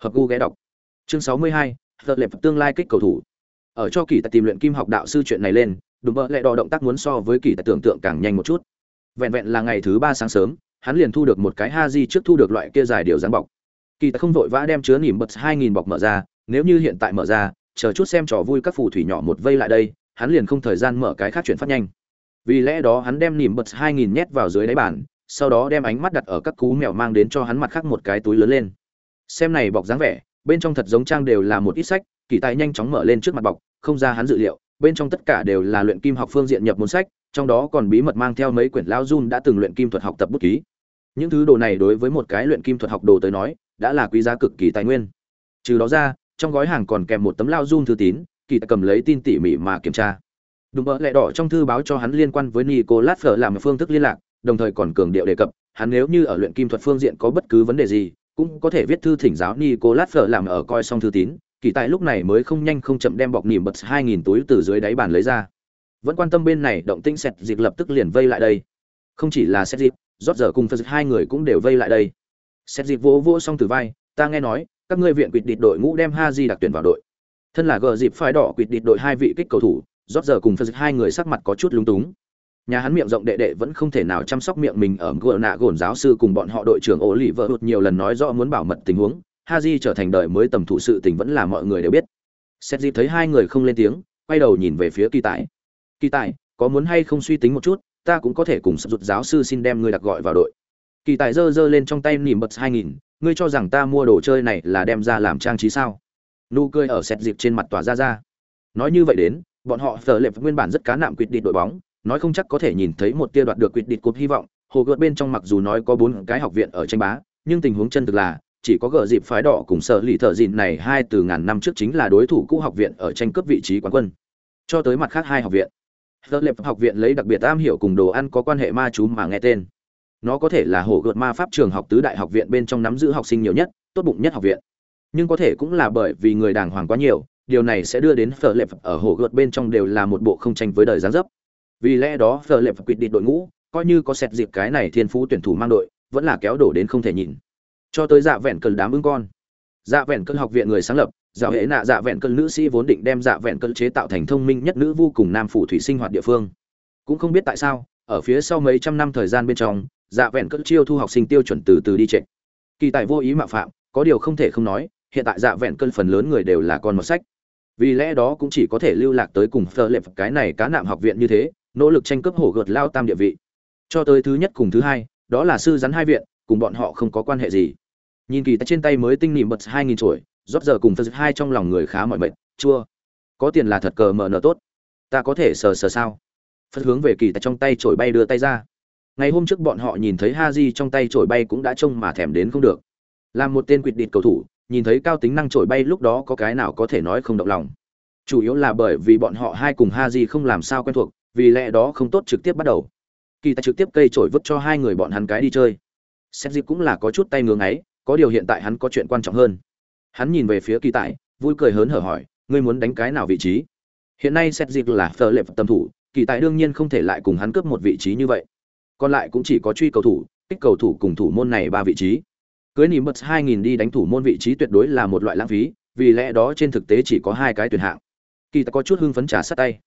hợp gu ghé đọc. Chương sáu mươi hai, tờ lệp tương lai kích cầu thủ. Ở cho kỳ tài tìm luyện kim học đạo sư chuyện này lên đúng bợ lẹ đỏ động tác muốn so với kỳ tài tưởng tượng càng nhanh một chút. Vẹn vẹn là ngày thứ ba sáng sớm, hắn liền thu được một cái ha di trước thu được loại kia dài điều dáng bọc. Kỳ tài không vội vã đem chứa nỉm bật hai nghìn bọc mở ra, nếu như hiện tại mở ra, chờ chút xem trò vui các phù thủy nhỏ một vây lại đây, hắn liền không thời gian mở cái khác chuyển phát nhanh. Vì lẽ đó hắn đem nỉm bật hai nghìn nhét vào dưới đáy bàn, sau đó đem ánh mắt đặt ở các cú mèo mang đến cho hắn mặt khác một cái túi lớn lên xem này bọc dáng vẻ bên trong thật giống trang đều là một ít sách kỳ tài nhanh chóng mở lên trước mặt bọc không ra hắn dự liệu bên trong tất cả đều là luyện kim học phương diện nhập môn sách trong đó còn bí mật mang theo mấy quyển lao dun đã từng luyện kim thuật học tập bút ký. Những thứ đồ này đối với một cái luyện kim thuật học đồ tới nói đã là quý giá cực kỳ tài nguyên. Trừ đó ra trong gói hàng còn kèm một tấm lao dun thư tín kỳ tài cầm lấy tin tỉ mỉ mà kiểm tra. Đúng bỡ lẹ đỏ trong thư báo cho hắn liên quan với Nicolas phở làm phương thức liên lạc, đồng thời còn cường điệu đề cập, hắn nếu như ở luyện kim thuật phương diện có bất cứ vấn đề gì, cũng có thể viết thư thỉnh giáo Nicolas Fleur làm ở coi xong thư tín, kỳ tại lúc này mới không nhanh không chậm đem bọc nỉm bật 2000 túi từ dưới đáy bàn lấy ra. Vẫn quan tâm bên này, động tĩnh sẹt dịch lập tức liền vây lại đây. Không chỉ là sẹt dịch, rót giờ cùng Phật hai người cũng đều vây lại đây. Sẹt dịch vỗ vỗ xong từ vai, ta nghe nói, các ngươi viện quỷ địch đội ngũ đem Haji đặc tuyển vào đội. Thân là gờ dịp phái đỏ quỷ địch đội hai vị kích cầu thủ, rót giờ cùng Phật hai người sắc mặt có chút lúng túng nhà hắn miệng rộng đệ đệ vẫn không thể nào chăm sóc miệng mình ở gỡ nạ gồn giáo sư cùng bọn họ đội trưởng ổ lì vợ hụt nhiều lần nói rõ muốn bảo mật tình huống. Haji trở thành đời mới tầm thủ sự tình vẫn là mọi người đều biết. Xét di thấy hai người không lên tiếng, quay đầu nhìn về phía kỳ tài. Kỳ tài, có muốn hay không suy tính một chút, ta cũng có thể cùng sập rụt giáo sư xin đem ngươi đặt gọi vào đội. Kỳ tài giơ giơ lên trong tay nỉm bật hai nghìn, ngươi cho rằng ta mua đồ chơi này là đem ra làm trang trí sao? Nụ cười ở xét dịp trên mặt tỏa ra ra. Nói như vậy đến, bọn họ thờ lệp nguyên bản rất cá nạm quyết định đội bóng nói không chắc có thể nhìn thấy một tia đoạt được quyết định cột hy vọng. Hồ gợt bên trong mặc dù nói có bốn cái học viện ở tranh bá, nhưng tình huống chân thực là, chỉ có gờ dịp phái đỏ cùng sở lì thợ dịn này hai từ ngàn năm trước chính là đối thủ cũ học viện ở tranh cướp vị trí quán quân. Cho tới mặt khác hai học viện. Phở lệp học viện lấy đặc biệt am hiểu cùng đồ ăn có quan hệ ma chú mà nghe tên. Nó có thể là hồ gợt ma pháp trường học tứ đại học viện bên trong nắm giữ học sinh nhiều nhất, tốt bụng nhất học viện. Nhưng có thể cũng là bởi vì người đàng hoàng quá nhiều, điều này sẽ đưa đến phở lệp ở hồ gợt bên trong đều là một bộ không tranh với đời gián dấp vì lẽ đó phở lệp quyết định đội ngũ, coi như có sẹt dịp cái này thiên phú tuyển thủ mang đội, vẫn là kéo đổ đến không thể nhìn. Cho tới dạ vẹn cơn đám ưng con. Dạ vẹn cơn học viện người sáng lập dạ hệ nạ dạ vẹn cơn nữ sĩ vốn định đem dạ vẹn cơn chế tạo thành thông minh nhất nữ vô cùng nam phủ thủy sinh hoạt địa phương. Cũng không biết tại sao, ở phía sau mấy trăm năm thời gian bên trong dạ vẹn cơn chiêu thu học sinh tiêu chuẩn từ từ đi trệ. Kỳ tài vô ý mạo phạm, có điều không thể không nói, hiện tại dạ vẹn cơn phần lớn người đều là con một sách. Vì lẽ đó cũng chỉ có thể lưu lạc tới cùng phơ lệp cái này cá nạm học viện như thế nỗ lực tranh cướp hổ gợt lao tam địa vị. Cho tới thứ nhất cùng thứ hai, đó là sư rắn hai viện, cùng bọn họ không có quan hệ gì. Nhìn kỳ trên tay mới tinh nỉm bật hai nghìn trổi rót giờ cùng phật hai trong lòng người khá mọi mệt, chua. Có tiền là thật cờ mở nở tốt. Ta có thể sờ sờ sao? Phật hướng về kỳ tại trong tay trổi bay đưa tay ra. Ngày hôm trước bọn họ nhìn thấy ha di trong tay trổi bay cũng đã trông mà thèm đến không được. Làm một tên quỵt địt cầu thủ, nhìn thấy cao tính năng trổi bay lúc đó có cái nào có thể nói không động lòng. Chủ yếu là bởi vì bọn họ hai cùng ha di không làm sao quen thuộc vì lẽ đó không tốt trực tiếp bắt đầu. Kỳ tài trực tiếp cây trổi vứt cho hai người bọn hắn cái đi chơi. Xét dịp cũng là có chút tay ngưỡng ấy có điều hiện tại hắn có chuyện quan trọng hơn. Hắn nhìn về phía kỳ tài, vui cười hớn hở hỏi, ngươi muốn đánh cái nào vị trí? Hiện nay xét dịp là phờ lệp tâm thủ, kỳ tài đương nhiên không thể lại cùng hắn cướp một vị trí như vậy. Còn lại cũng chỉ có truy cầu thủ, kích cầu thủ cùng thủ môn này ba vị trí. Cưới nỉ mất hai nghìn đi đánh thủ môn vị trí tuyệt đối là một loại lãng phí, vì lẽ đó trên thực tế chỉ có hai cái tuyển hạng. Kỳ tài có chút hưng phấn trả sát tay.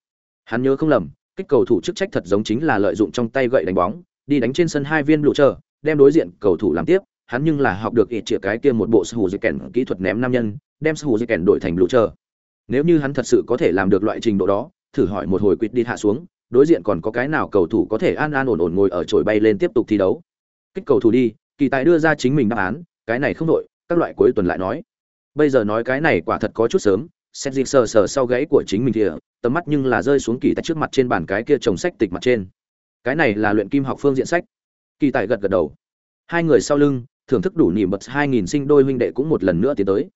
Hắn nhớ không lầm kích cầu thủ chức trách thật giống chính là lợi dụng trong tay gậy đánh bóng, đi đánh trên sân hai viên lũ chờ, đem đối diện cầu thủ làm tiếp, hắn nhưng là học được ít chĩa cái kia một bộ sủ dịch kèn kỹ thuật ném nam nhân, đem sủ dịch kèn đổi thành lũ chờ. Nếu như hắn thật sự có thể làm được loại trình độ đó, thử hỏi một hồi quyết đi hạ xuống, đối diện còn có cái nào cầu thủ có thể an an ổn ổn ngồi ở chổi bay lên tiếp tục thi đấu. Kích cầu thủ đi, kỳ tài đưa ra chính mình đáp án, cái này không đổi các loại cuối tuần lại nói. Bây giờ nói cái này quả thật có chút sớm, xét dịp sờ sờ sau gáy của chính mình thìa tầm mắt nhưng là rơi xuống kỳ tại trước mặt trên bàn cái kia trồng sách tịch mặt trên. Cái này là luyện kim học phương diện sách. Kỳ tài gật gật đầu. Hai người sau lưng, thưởng thức đủ nỉ bật hai nghìn sinh đôi huynh đệ cũng một lần nữa tiến tới.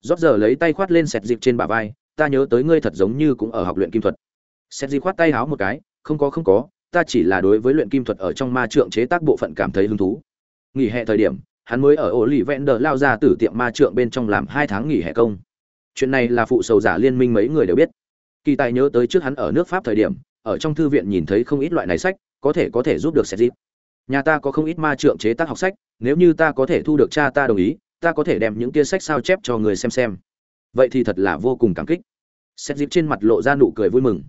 Rót giờ lấy tay khoát lên sẹt dịp trên bả vai, ta nhớ tới ngươi thật giống như cũng ở học luyện kim thuật. Sẹt dịp khoát tay háo một cái, không có không có, ta chỉ là đối với luyện kim thuật ở trong ma trượng chế tác bộ phận cảm thấy hứng thú. Nghỉ hè thời điểm, hắn mới ở ổ lì vẹn đờ lao ra từ tiệm ma trượng bên trong làm hai tháng nghỉ hè công chuyện này là phụ sầu giả liên minh mấy người đều biết. Kỳ tài nhớ tới trước hắn ở nước pháp thời điểm, ở trong thư viện nhìn thấy không ít loại này sách, có thể có thể giúp được xét dịp nhà ta có không ít ma trượng chế tác học sách, nếu như ta có thể thu được cha ta đồng ý, ta có thể đem những kia sách sao chép cho người xem xem. Vậy thì thật là vô cùng cảm kích. Xét dịp trên mặt lộ ra nụ cười vui mừng.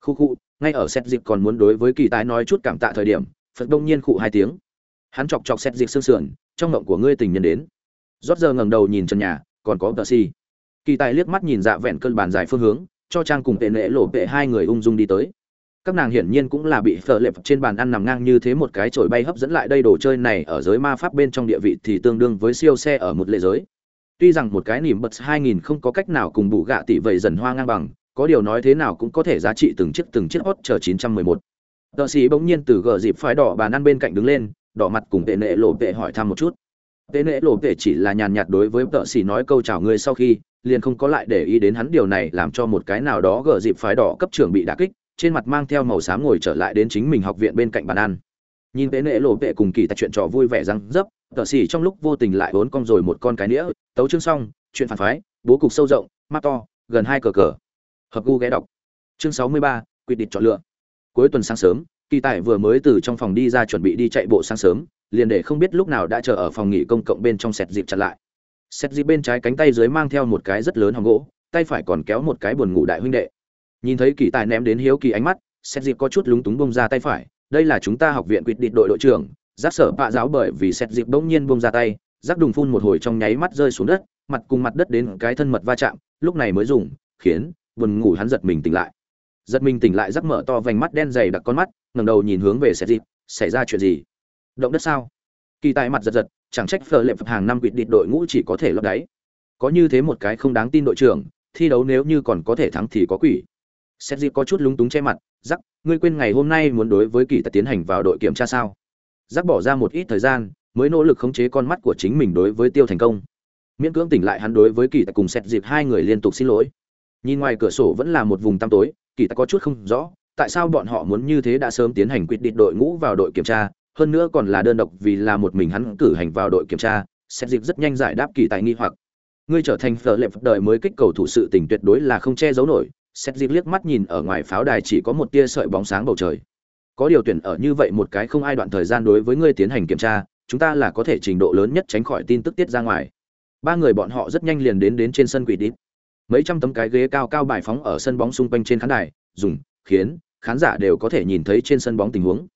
Khu khu, ngay ở xét dịp còn muốn đối với kỳ tái nói chút cảm tạ thời điểm, phật đông nhiên khụ hai tiếng. Hắn chọc chọc xét dịp sương sườn, trong ngộng của ngươi tình nhân đến. Rót giờ ngẩng đầu nhìn trần nhà, còn có tờ si kỳ tài liếc mắt nhìn dạ vẹn cơn bàn dài phương hướng cho trang cùng tệ nệ lộ vệ hai người ung dung đi tới các nàng hiển nhiên cũng là bị phở lệp trên bàn ăn nằm ngang như thế một cái chổi bay hấp dẫn lại đây đồ chơi này ở giới ma pháp bên trong địa vị thì tương đương với siêu xe ở một lệ giới tuy rằng một cái nỉm bật 2000 không có cách nào cùng bù gạ tỷ vậy dần hoa ngang bằng có điều nói thế nào cũng có thể giá trị từng chiếc từng chiếc hot chờ 911. Tợ sĩ bỗng nhiên từ gờ dịp phái đỏ bàn ăn bên cạnh đứng lên, đỏ mặt cùng tệ nệ lộ tệ hỏi thăm một chút. Tệ nệ lộ tệ chỉ là nhàn nhạt đối với tợ sĩ nói câu chào người sau khi, liền không có lại để ý đến hắn điều này làm cho một cái nào đó gờ dịp phái đỏ cấp trưởng bị đả kích, trên mặt mang theo màu xám ngồi trở lại đến chính mình học viện bên cạnh bàn ăn. Nhìn tệ nệ lộ vệ cùng kỳ tại chuyện trò vui vẻ răng dấp, tờ xỉ trong lúc vô tình lại bốn con rồi một con cái nĩa, tấu chương xong, chuyện phản phái, bố cục sâu rộng, mắt to, gần hai cờ cờ. Hợp gu ghé đọc. Chương 63, quyết định chọn lựa. Cuối tuần sáng sớm, kỳ tài vừa mới từ trong phòng đi ra chuẩn bị đi chạy bộ sáng sớm liền để không biết lúc nào đã chờ ở phòng nghỉ công cộng bên trong sẹt dịp chặt lại sẹt dịp bên trái cánh tay dưới mang theo một cái rất lớn hòm gỗ, tay phải còn kéo một cái buồn ngủ đại huynh đệ. Nhìn thấy kỳ tài ném đến hiếu kỳ ánh mắt sẹt dịp có chút lúng túng bông ra tay phải, đây là chúng ta học viện quyết định đội đội trưởng. Giác sở bạ giáo bởi vì sẹt dịp bỗng nhiên bông ra tay, giác đùng phun một hồi trong nháy mắt rơi xuống đất, mặt cùng mặt đất đến cái thân mật va chạm, lúc này mới dùng, khiến buồn ngủ hắn giật mình tỉnh lại. Giật mình tỉnh lại rắc mở to vành mắt đen dày đặc con mắt, ngẩng đầu nhìn hướng về sẹt dịp xảy ra chuyện gì? Động đất sao? Kỳ tài mặt giật giật, chẳng trách phờ lệ hàng năm quỵt địt đội ngũ chỉ có thể lót đáy. Có như thế một cái không đáng tin đội trưởng, thi đấu nếu như còn có thể thắng thì có quỷ. Xét dịp có chút lúng túng che mặt, rắc, ngươi quên ngày hôm nay muốn đối với kỳ tài tiến hành vào đội kiểm tra sao? Rắc bỏ ra một ít thời gian, mới nỗ lực khống chế con mắt của chính mình đối với tiêu thành công. Miễn cưỡng tỉnh lại hắn đối với kỳ tài cùng xét dịp hai người liên tục xin lỗi. Nhìn ngoài cửa sổ vẫn là một vùng tăm tối, kỳ tài có chút không rõ, tại sao bọn họ muốn như thế đã sớm tiến hành quyết định đội ngũ vào đội kiểm tra hơn nữa còn là đơn độc vì là một mình hắn cử hành vào đội kiểm tra xét dịp rất nhanh giải đáp kỳ tài nghi hoặc. Ngươi trở thành phở lệp đời mới kích cầu thủ sự tình tuyệt đối là không che giấu nổi xét dịp liếc mắt nhìn ở ngoài pháo đài chỉ có một tia sợi bóng sáng bầu trời. Có điều tuyển ở như vậy một cái không ai đoạn thời gian đối với ngươi tiến hành kiểm tra, chúng ta là có thể trình độ lớn nhất tránh khỏi tin tức tiết ra ngoài. Ba người bọn họ rất nhanh liền đến đến trên sân quỷ đít. Mấy trăm tấm cái ghế cao cao bài phóng ở sân bóng xung quanh trên khán đài, dùng, khiến, khán giả đều có thể nhìn thấy trên sân bóng tình huống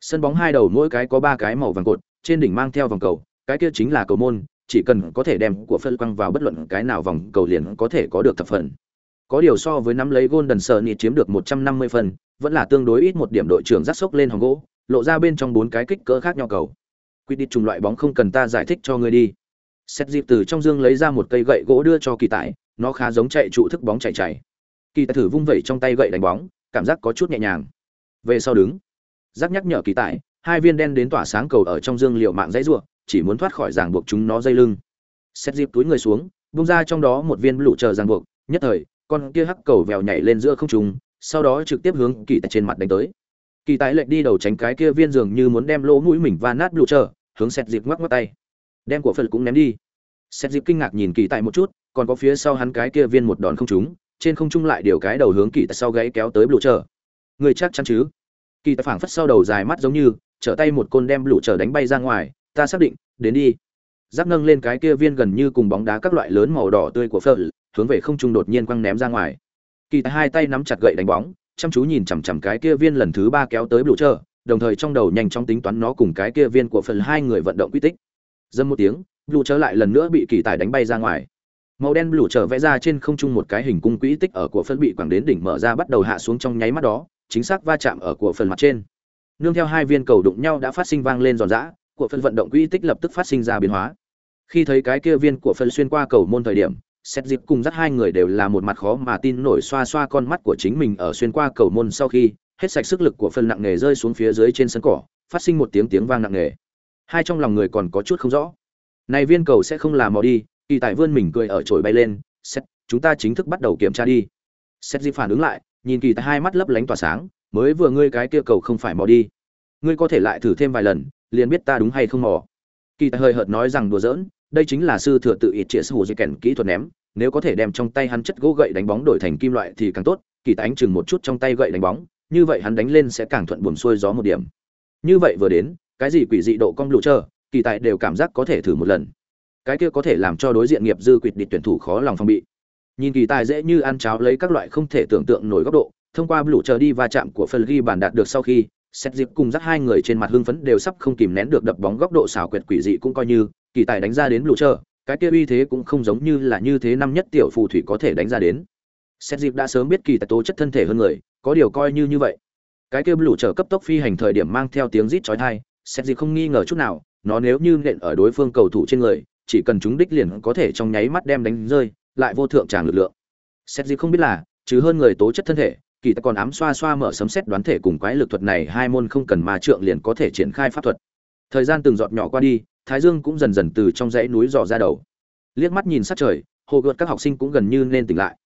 sân bóng hai đầu mỗi cái có ba cái màu vàng cột, trên đỉnh mang theo vòng cầu, cái kia chính là cầu môn, chỉ cần có thể đem của phân quăng vào bất luận cái nào vòng cầu liền có thể có được thập phần. Có điều so với năm lấy golden sợ nịt chiếm được một trăm năm mươi phần, vẫn là tương đối ít một điểm đội trưởng rắc sốc lên hòn gỗ, lộ ra bên trong bốn cái kích cỡ khác nhau cầu. Quy định chủng loại bóng không cần ta giải thích cho ngươi đi. Xét dịp từ trong dương lấy ra một cây gậy gỗ đưa cho kỳ tải nó khá giống chạy trụ thức bóng chạy chạy kỳ tài thử vung vẩy trong tay gậy đánh bóng, cảm giác có chút nhẹ nhàng. Về sau đứng giác nhắc nhở kỳ tại hai viên đen đến tỏa sáng cầu ở trong dương liệu mạng dãy ruộng chỉ muốn thoát khỏi ràng buộc chúng nó dây lưng. Xét dịp túi người xuống, bung ra trong đó một viên lụ chờ ràng buộc, nhất thời, con kia hắc cầu vèo nhảy lên giữa không trung, sau đó trực tiếp hướng kỳ tại trên mặt đánh tới. Kỳ tại lệnh đi đầu tránh cái kia viên dường như muốn đem lỗ mũi mình va nát lụ chờ, hướng xét dịp ngoắc ngoắc tay. Đem của phật cũng ném đi. Xét dịp kinh ngạc nhìn kỳ tại một chút, còn có phía sau hắn cái kia viên một đòn không trúng, trên không trung lại điều cái đầu hướng kỳ tại sau gáy kéo tới lụ chờ. Người chắc chắn chứ? Kỳ tài phảng phất sau đầu dài mắt giống như, trở tay một côn đem lũ trở đánh bay ra ngoài, ta xác định, đến đi. Giáp nâng lên cái kia viên gần như cùng bóng đá các loại lớn màu đỏ tươi của phở, hướng về không trung đột nhiên quăng ném ra ngoài. Kỳ tài hai tay nắm chặt gậy đánh bóng, chăm chú nhìn chằm chằm cái kia viên lần thứ ba kéo tới lũ trở, đồng thời trong đầu nhanh chóng tính toán nó cùng cái kia viên của phần hai người vận động quy tích. Dâm một tiếng, lũ trở lại lần nữa bị kỳ tài đánh bay ra ngoài. Màu đen lũ trở vẽ ra trên không trung một cái hình cung quỹ tích ở của phân bị quảng đến đỉnh mở ra bắt đầu hạ xuống trong nháy mắt đó chính xác va chạm ở của phần mặt trên. Nương theo hai viên cầu đụng nhau đã phát sinh vang lên giòn giã, của phần vận động quỹ tích lập tức phát sinh ra biến hóa. Khi thấy cái kia viên của phần xuyên qua cầu môn thời điểm, xét dịp cùng dắt hai người đều là một mặt khó mà tin nổi xoa xoa con mắt của chính mình ở xuyên qua cầu môn sau khi, hết sạch sức lực của phần nặng nề rơi xuống phía dưới trên sân cỏ, phát sinh một tiếng tiếng vang nặng nề hai trong lòng người còn có chút không rõ. Này viên cầu sẽ không làm mò đi, kỳ tại vươn mình cười ở trồi bay lên, xét, chúng ta chính thức bắt đầu kiểm tra đi. Xét dịp phản ứng lại nhìn kỳ tài hai mắt lấp lánh tỏa sáng, mới vừa ngươi cái kia cầu không phải mò đi. Ngươi có thể lại thử thêm vài lần, liền biết ta đúng hay không mò. Kỳ tài hơi hợt nói rằng đùa giỡn, đây chính là sư thừa tự ít triệt sư dây kèn kỹ thuật ném, nếu có thể đem trong tay hắn chất gỗ gậy đánh bóng đổi thành kim loại thì càng tốt, kỳ tài ánh chừng một chút trong tay gậy đánh bóng, như vậy hắn đánh lên sẽ càng thuận buồm xuôi gió một điểm. Như vậy vừa đến, cái gì quỷ dị độ cong lũ chờ kỳ tài đều cảm giác có thể thử một lần. Cái kia có thể làm cho đối diện nghiệp dư quỵt địch tuyển thủ khó lòng phòng bị nhìn kỳ tài dễ như ăn cháo lấy các loại không thể tưởng tượng nổi góc độ, thông qua lũ chờ đi va chạm của phần ghi bàn đạt được sau khi xét dịp cùng dắt hai người trên mặt hưng phấn đều sắp không kìm nén được đập bóng góc độ xảo quyệt quỷ dị cũng coi như, kỳ tài đánh ra đến lũ chờ, cái kia uy thế cũng không giống như là như thế năm nhất tiểu phù thủy có thể đánh ra đến. Xét dịp đã sớm biết kỳ tài tố chất thân thể hơn người, có điều coi như như vậy. Cái kia lũ chờ cấp tốc phi hành thời điểm mang theo tiếng rít chói tai xét dịp không nghi ngờ chút nào, nó nếu như nện ở đối phương cầu thủ trên người, chỉ cần chúng đích liền có thể trong nháy mắt đem đánh rơi lại vô thượng tràng lực lượng. Xét dịp không biết là trừ hơn người tố chất thân thể kỳ ta còn ám xoa xoa mở sấm xét đoán thể cùng quái lực thuật này hai môn không cần ma trượng liền có thể triển khai pháp thuật. Thời gian từng giọt nhỏ qua đi thái dương cũng dần dần từ trong dãy núi dò ra đầu. Liếc mắt nhìn sát trời hồ gợt các học sinh cũng gần như nên tỉnh lại.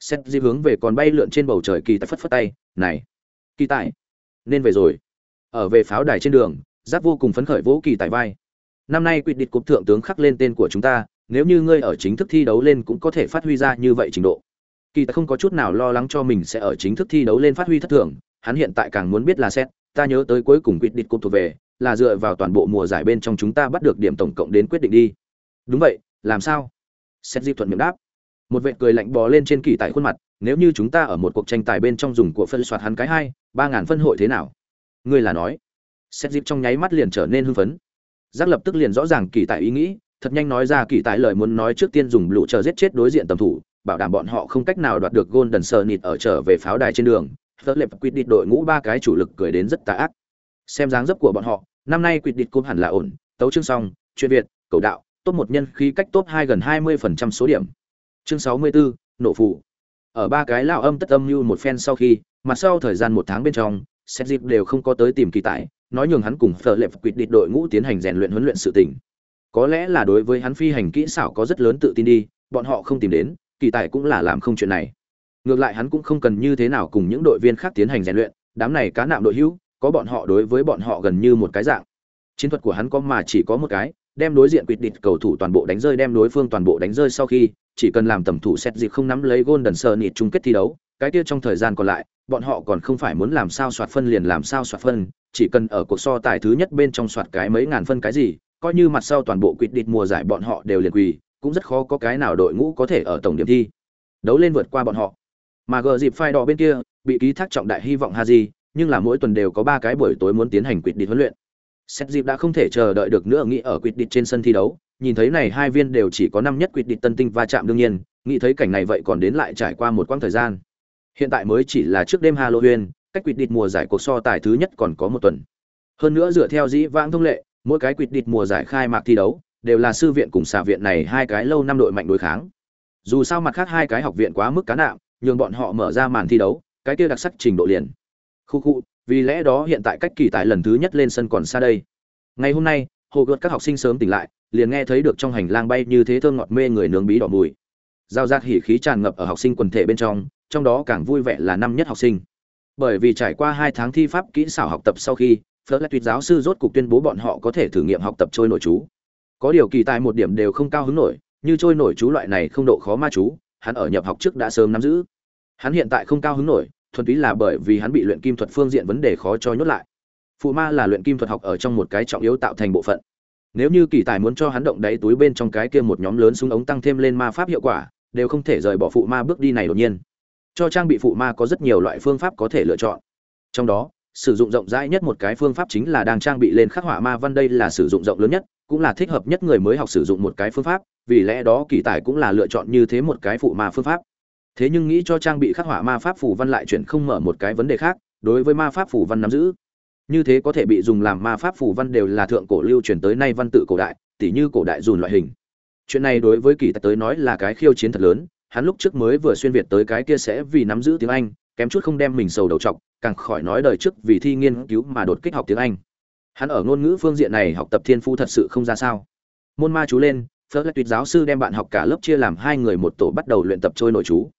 Xét di hướng về còn bay lượn trên bầu trời kỳ tài phất phất tay này kỳ tài, nên về rồi. Ở về pháo đài trên đường giáp vô cùng phấn khởi vỗ kỳ tài vai. Năm nay quyết định cục thượng tướng khắc lên tên của chúng ta nếu như ngươi ở chính thức thi đấu lên cũng có thể phát huy ra như vậy trình độ. Kỳ ta không có chút nào lo lắng cho mình sẽ ở chính thức thi đấu lên phát huy thất thường, hắn hiện tại càng muốn biết là xét, ta nhớ tới cuối cùng quyết định cũng thuộc về, là dựa vào toàn bộ mùa giải bên trong chúng ta bắt được điểm tổng cộng đến quyết định đi. Đúng vậy, làm sao? Xét di thuận miệng đáp. Một vệ cười lạnh bò lên trên kỳ tại khuôn mặt, nếu như chúng ta ở một cuộc tranh tài bên trong dùng của phân soạt hắn cái hai ba ngàn phân hội thế nào? Ngươi là nói. Xét dịp trong nháy mắt liền trở nên hưng phấn. Giác lập tức liền rõ ràng kỳ tại ý nghĩ thật nhanh nói ra kỳ tài lời muốn nói trước tiên dùng lũ chờ giết chết đối diện tầm thủ bảo đảm bọn họ không cách nào đoạt được golden sơ nịt ở trở về pháo đài trên đường. Tớ lệp quyết định đội ngũ ba cái chủ lực cười đến rất tà ác. Xem dáng dấp của bọn họ năm nay quyết định cũng hẳn là ổn tấu chương xong chuyên việt cầu đạo top một nhân khí cách top hai gần hai mươi phần trăm số điểm. Chương sáu mươi bốn nộ phụ ở ba cái lao âm tất âm như một phen sau khi mặt sau thời gian một tháng bên trong xét dịp đều không có tới tìm kỳ tài, nói nhường hắn cùng phở lệp quyết định đội ngũ tiến hành rèn luyện huấn luyện sự tỉnh có lẽ là đối với hắn phi hành kỹ xảo có rất lớn tự tin đi, bọn họ không tìm đến, kỳ tài cũng là làm không chuyện này. Ngược lại hắn cũng không cần như thế nào cùng những đội viên khác tiến hành rèn luyện, đám này cá nạm đội hữu, có bọn họ đối với bọn họ gần như một cái dạng. Chiến thuật của hắn có mà chỉ có một cái, đem đối diện quyết định cầu thủ toàn bộ đánh rơi, đem đối phương toàn bộ đánh rơi sau khi, chỉ cần làm tầm thủ xét dịp không nắm lấy golden sơ nịt chung kết thi đấu, cái kia trong thời gian còn lại, bọn họ còn không phải muốn làm sao soạt phân liền làm sao soạt phân, chỉ cần ở cuộc so tài thứ nhất bên trong soạt cái mấy ngàn phân cái gì coi như mặt sau toàn bộ quyết định mùa giải bọn họ đều liền quỳ, cũng rất khó có cái nào đội ngũ có thể ở tổng điểm thi. Đấu lên vượt qua bọn họ. Mà gờ dịp phai đỏ bên kia, bị ký thác trọng đại hy vọng haji, nhưng là mỗi tuần đều có ba cái buổi tối muốn tiến hành quyết định huấn luyện. Xét dịp đã không thể chờ đợi được nữa nghĩ ở quyết định trên sân thi đấu, nhìn thấy này hai viên đều chỉ có năm nhất quyết định tân tinh va chạm đương nhiên, nghĩ thấy cảnh này vậy còn đến lại trải qua một quãng thời gian. Hiện tại mới chỉ là trước đêm halloween, cách quyết định mùa giải cuộc so tài thứ nhất còn có một tuần. Hơn nữa dựa theo dĩ vãng thông lệ mỗi cái quyết định mùa giải khai mạc thi đấu, đều là sư viện cùng xạ viện này hai cái lâu năm đội mạnh đối kháng. Dù sao mặt khác hai cái học viện quá mức cá nạm, nhường bọn họ mở ra màn thi đấu, cái kia đặc sắc trình độ liền. Khu khu, vì lẽ đó hiện tại cách kỳ tại lần thứ nhất lên sân còn xa đây. Ngày hôm nay, hồ gợt các học sinh sớm tỉnh lại, liền nghe thấy được trong hành lang bay như thế thơm ngọt mê người nướng bí đỏ mùi. Giao giác hỉ khí tràn ngập ở học sinh quần thể bên trong trong đó càng vui vẻ là năm nhất học sinh. Bởi vì trải qua hai tháng thi pháp kỹ xảo học tập sau khi phớt lại tuyệt giáo sư rốt cục tuyên bố bọn họ có thể thử nghiệm học tập trôi nổi chú. Có điều kỳ tài một điểm đều không cao hứng nổi, như trôi nổi chú loại này không độ khó ma chú, hắn ở nhập học trước đã sớm nắm giữ. Hắn hiện tại không cao hứng nổi, thuần túy là bởi vì hắn bị luyện kim thuật phương diện vấn đề khó cho nhốt lại. Phụ ma là luyện kim thuật học ở trong một cái trọng yếu tạo thành bộ phận. Nếu như kỳ tài muốn cho hắn động đáy túi bên trong cái kia một nhóm lớn súng ống tăng thêm lên ma pháp hiệu quả, đều không thể rời bỏ phụ ma bước đi này đột nhiên. Cho trang bị phụ ma có rất nhiều loại phương pháp có thể lựa chọn. Trong đó sử dụng rộng rãi nhất một cái phương pháp chính là đang trang bị lên khắc họa ma văn. Đây là sử dụng rộng lớn nhất, cũng là thích hợp nhất người mới học sử dụng một cái phương pháp, vì lẽ đó kỳ tài cũng là lựa chọn như thế một cái phụ ma phương pháp. Thế nhưng nghĩ cho trang bị khắc họa ma pháp phù văn lại chuyển không mở một cái vấn đề khác, đối với ma pháp phù văn nắm giữ, như thế có thể bị dùng làm ma pháp phù văn đều là thượng cổ lưu truyền tới nay văn tự cổ đại, tỉ như cổ đại dùn loại hình. Chuyện này đối với kỳ tài tới nói là cái khiêu chiến thật lớn, hắn lúc trước mới vừa xuyên việt tới cái kia sẽ vì nắm giữ tiếng anh, kém chút không đem mình sầu đầu trọc càng khỏi nói đời trước vì thi nghiên cứu mà đột kích học tiếng anh. Hắn ở ngôn ngữ phương diện này học tập thiên phu thật sự không ra sao. Môn ma chú lên, phớt lại tuyệt giáo sư đem bạn học cả lớp chia làm hai người một tổ bắt đầu luyện tập trôi nội chú.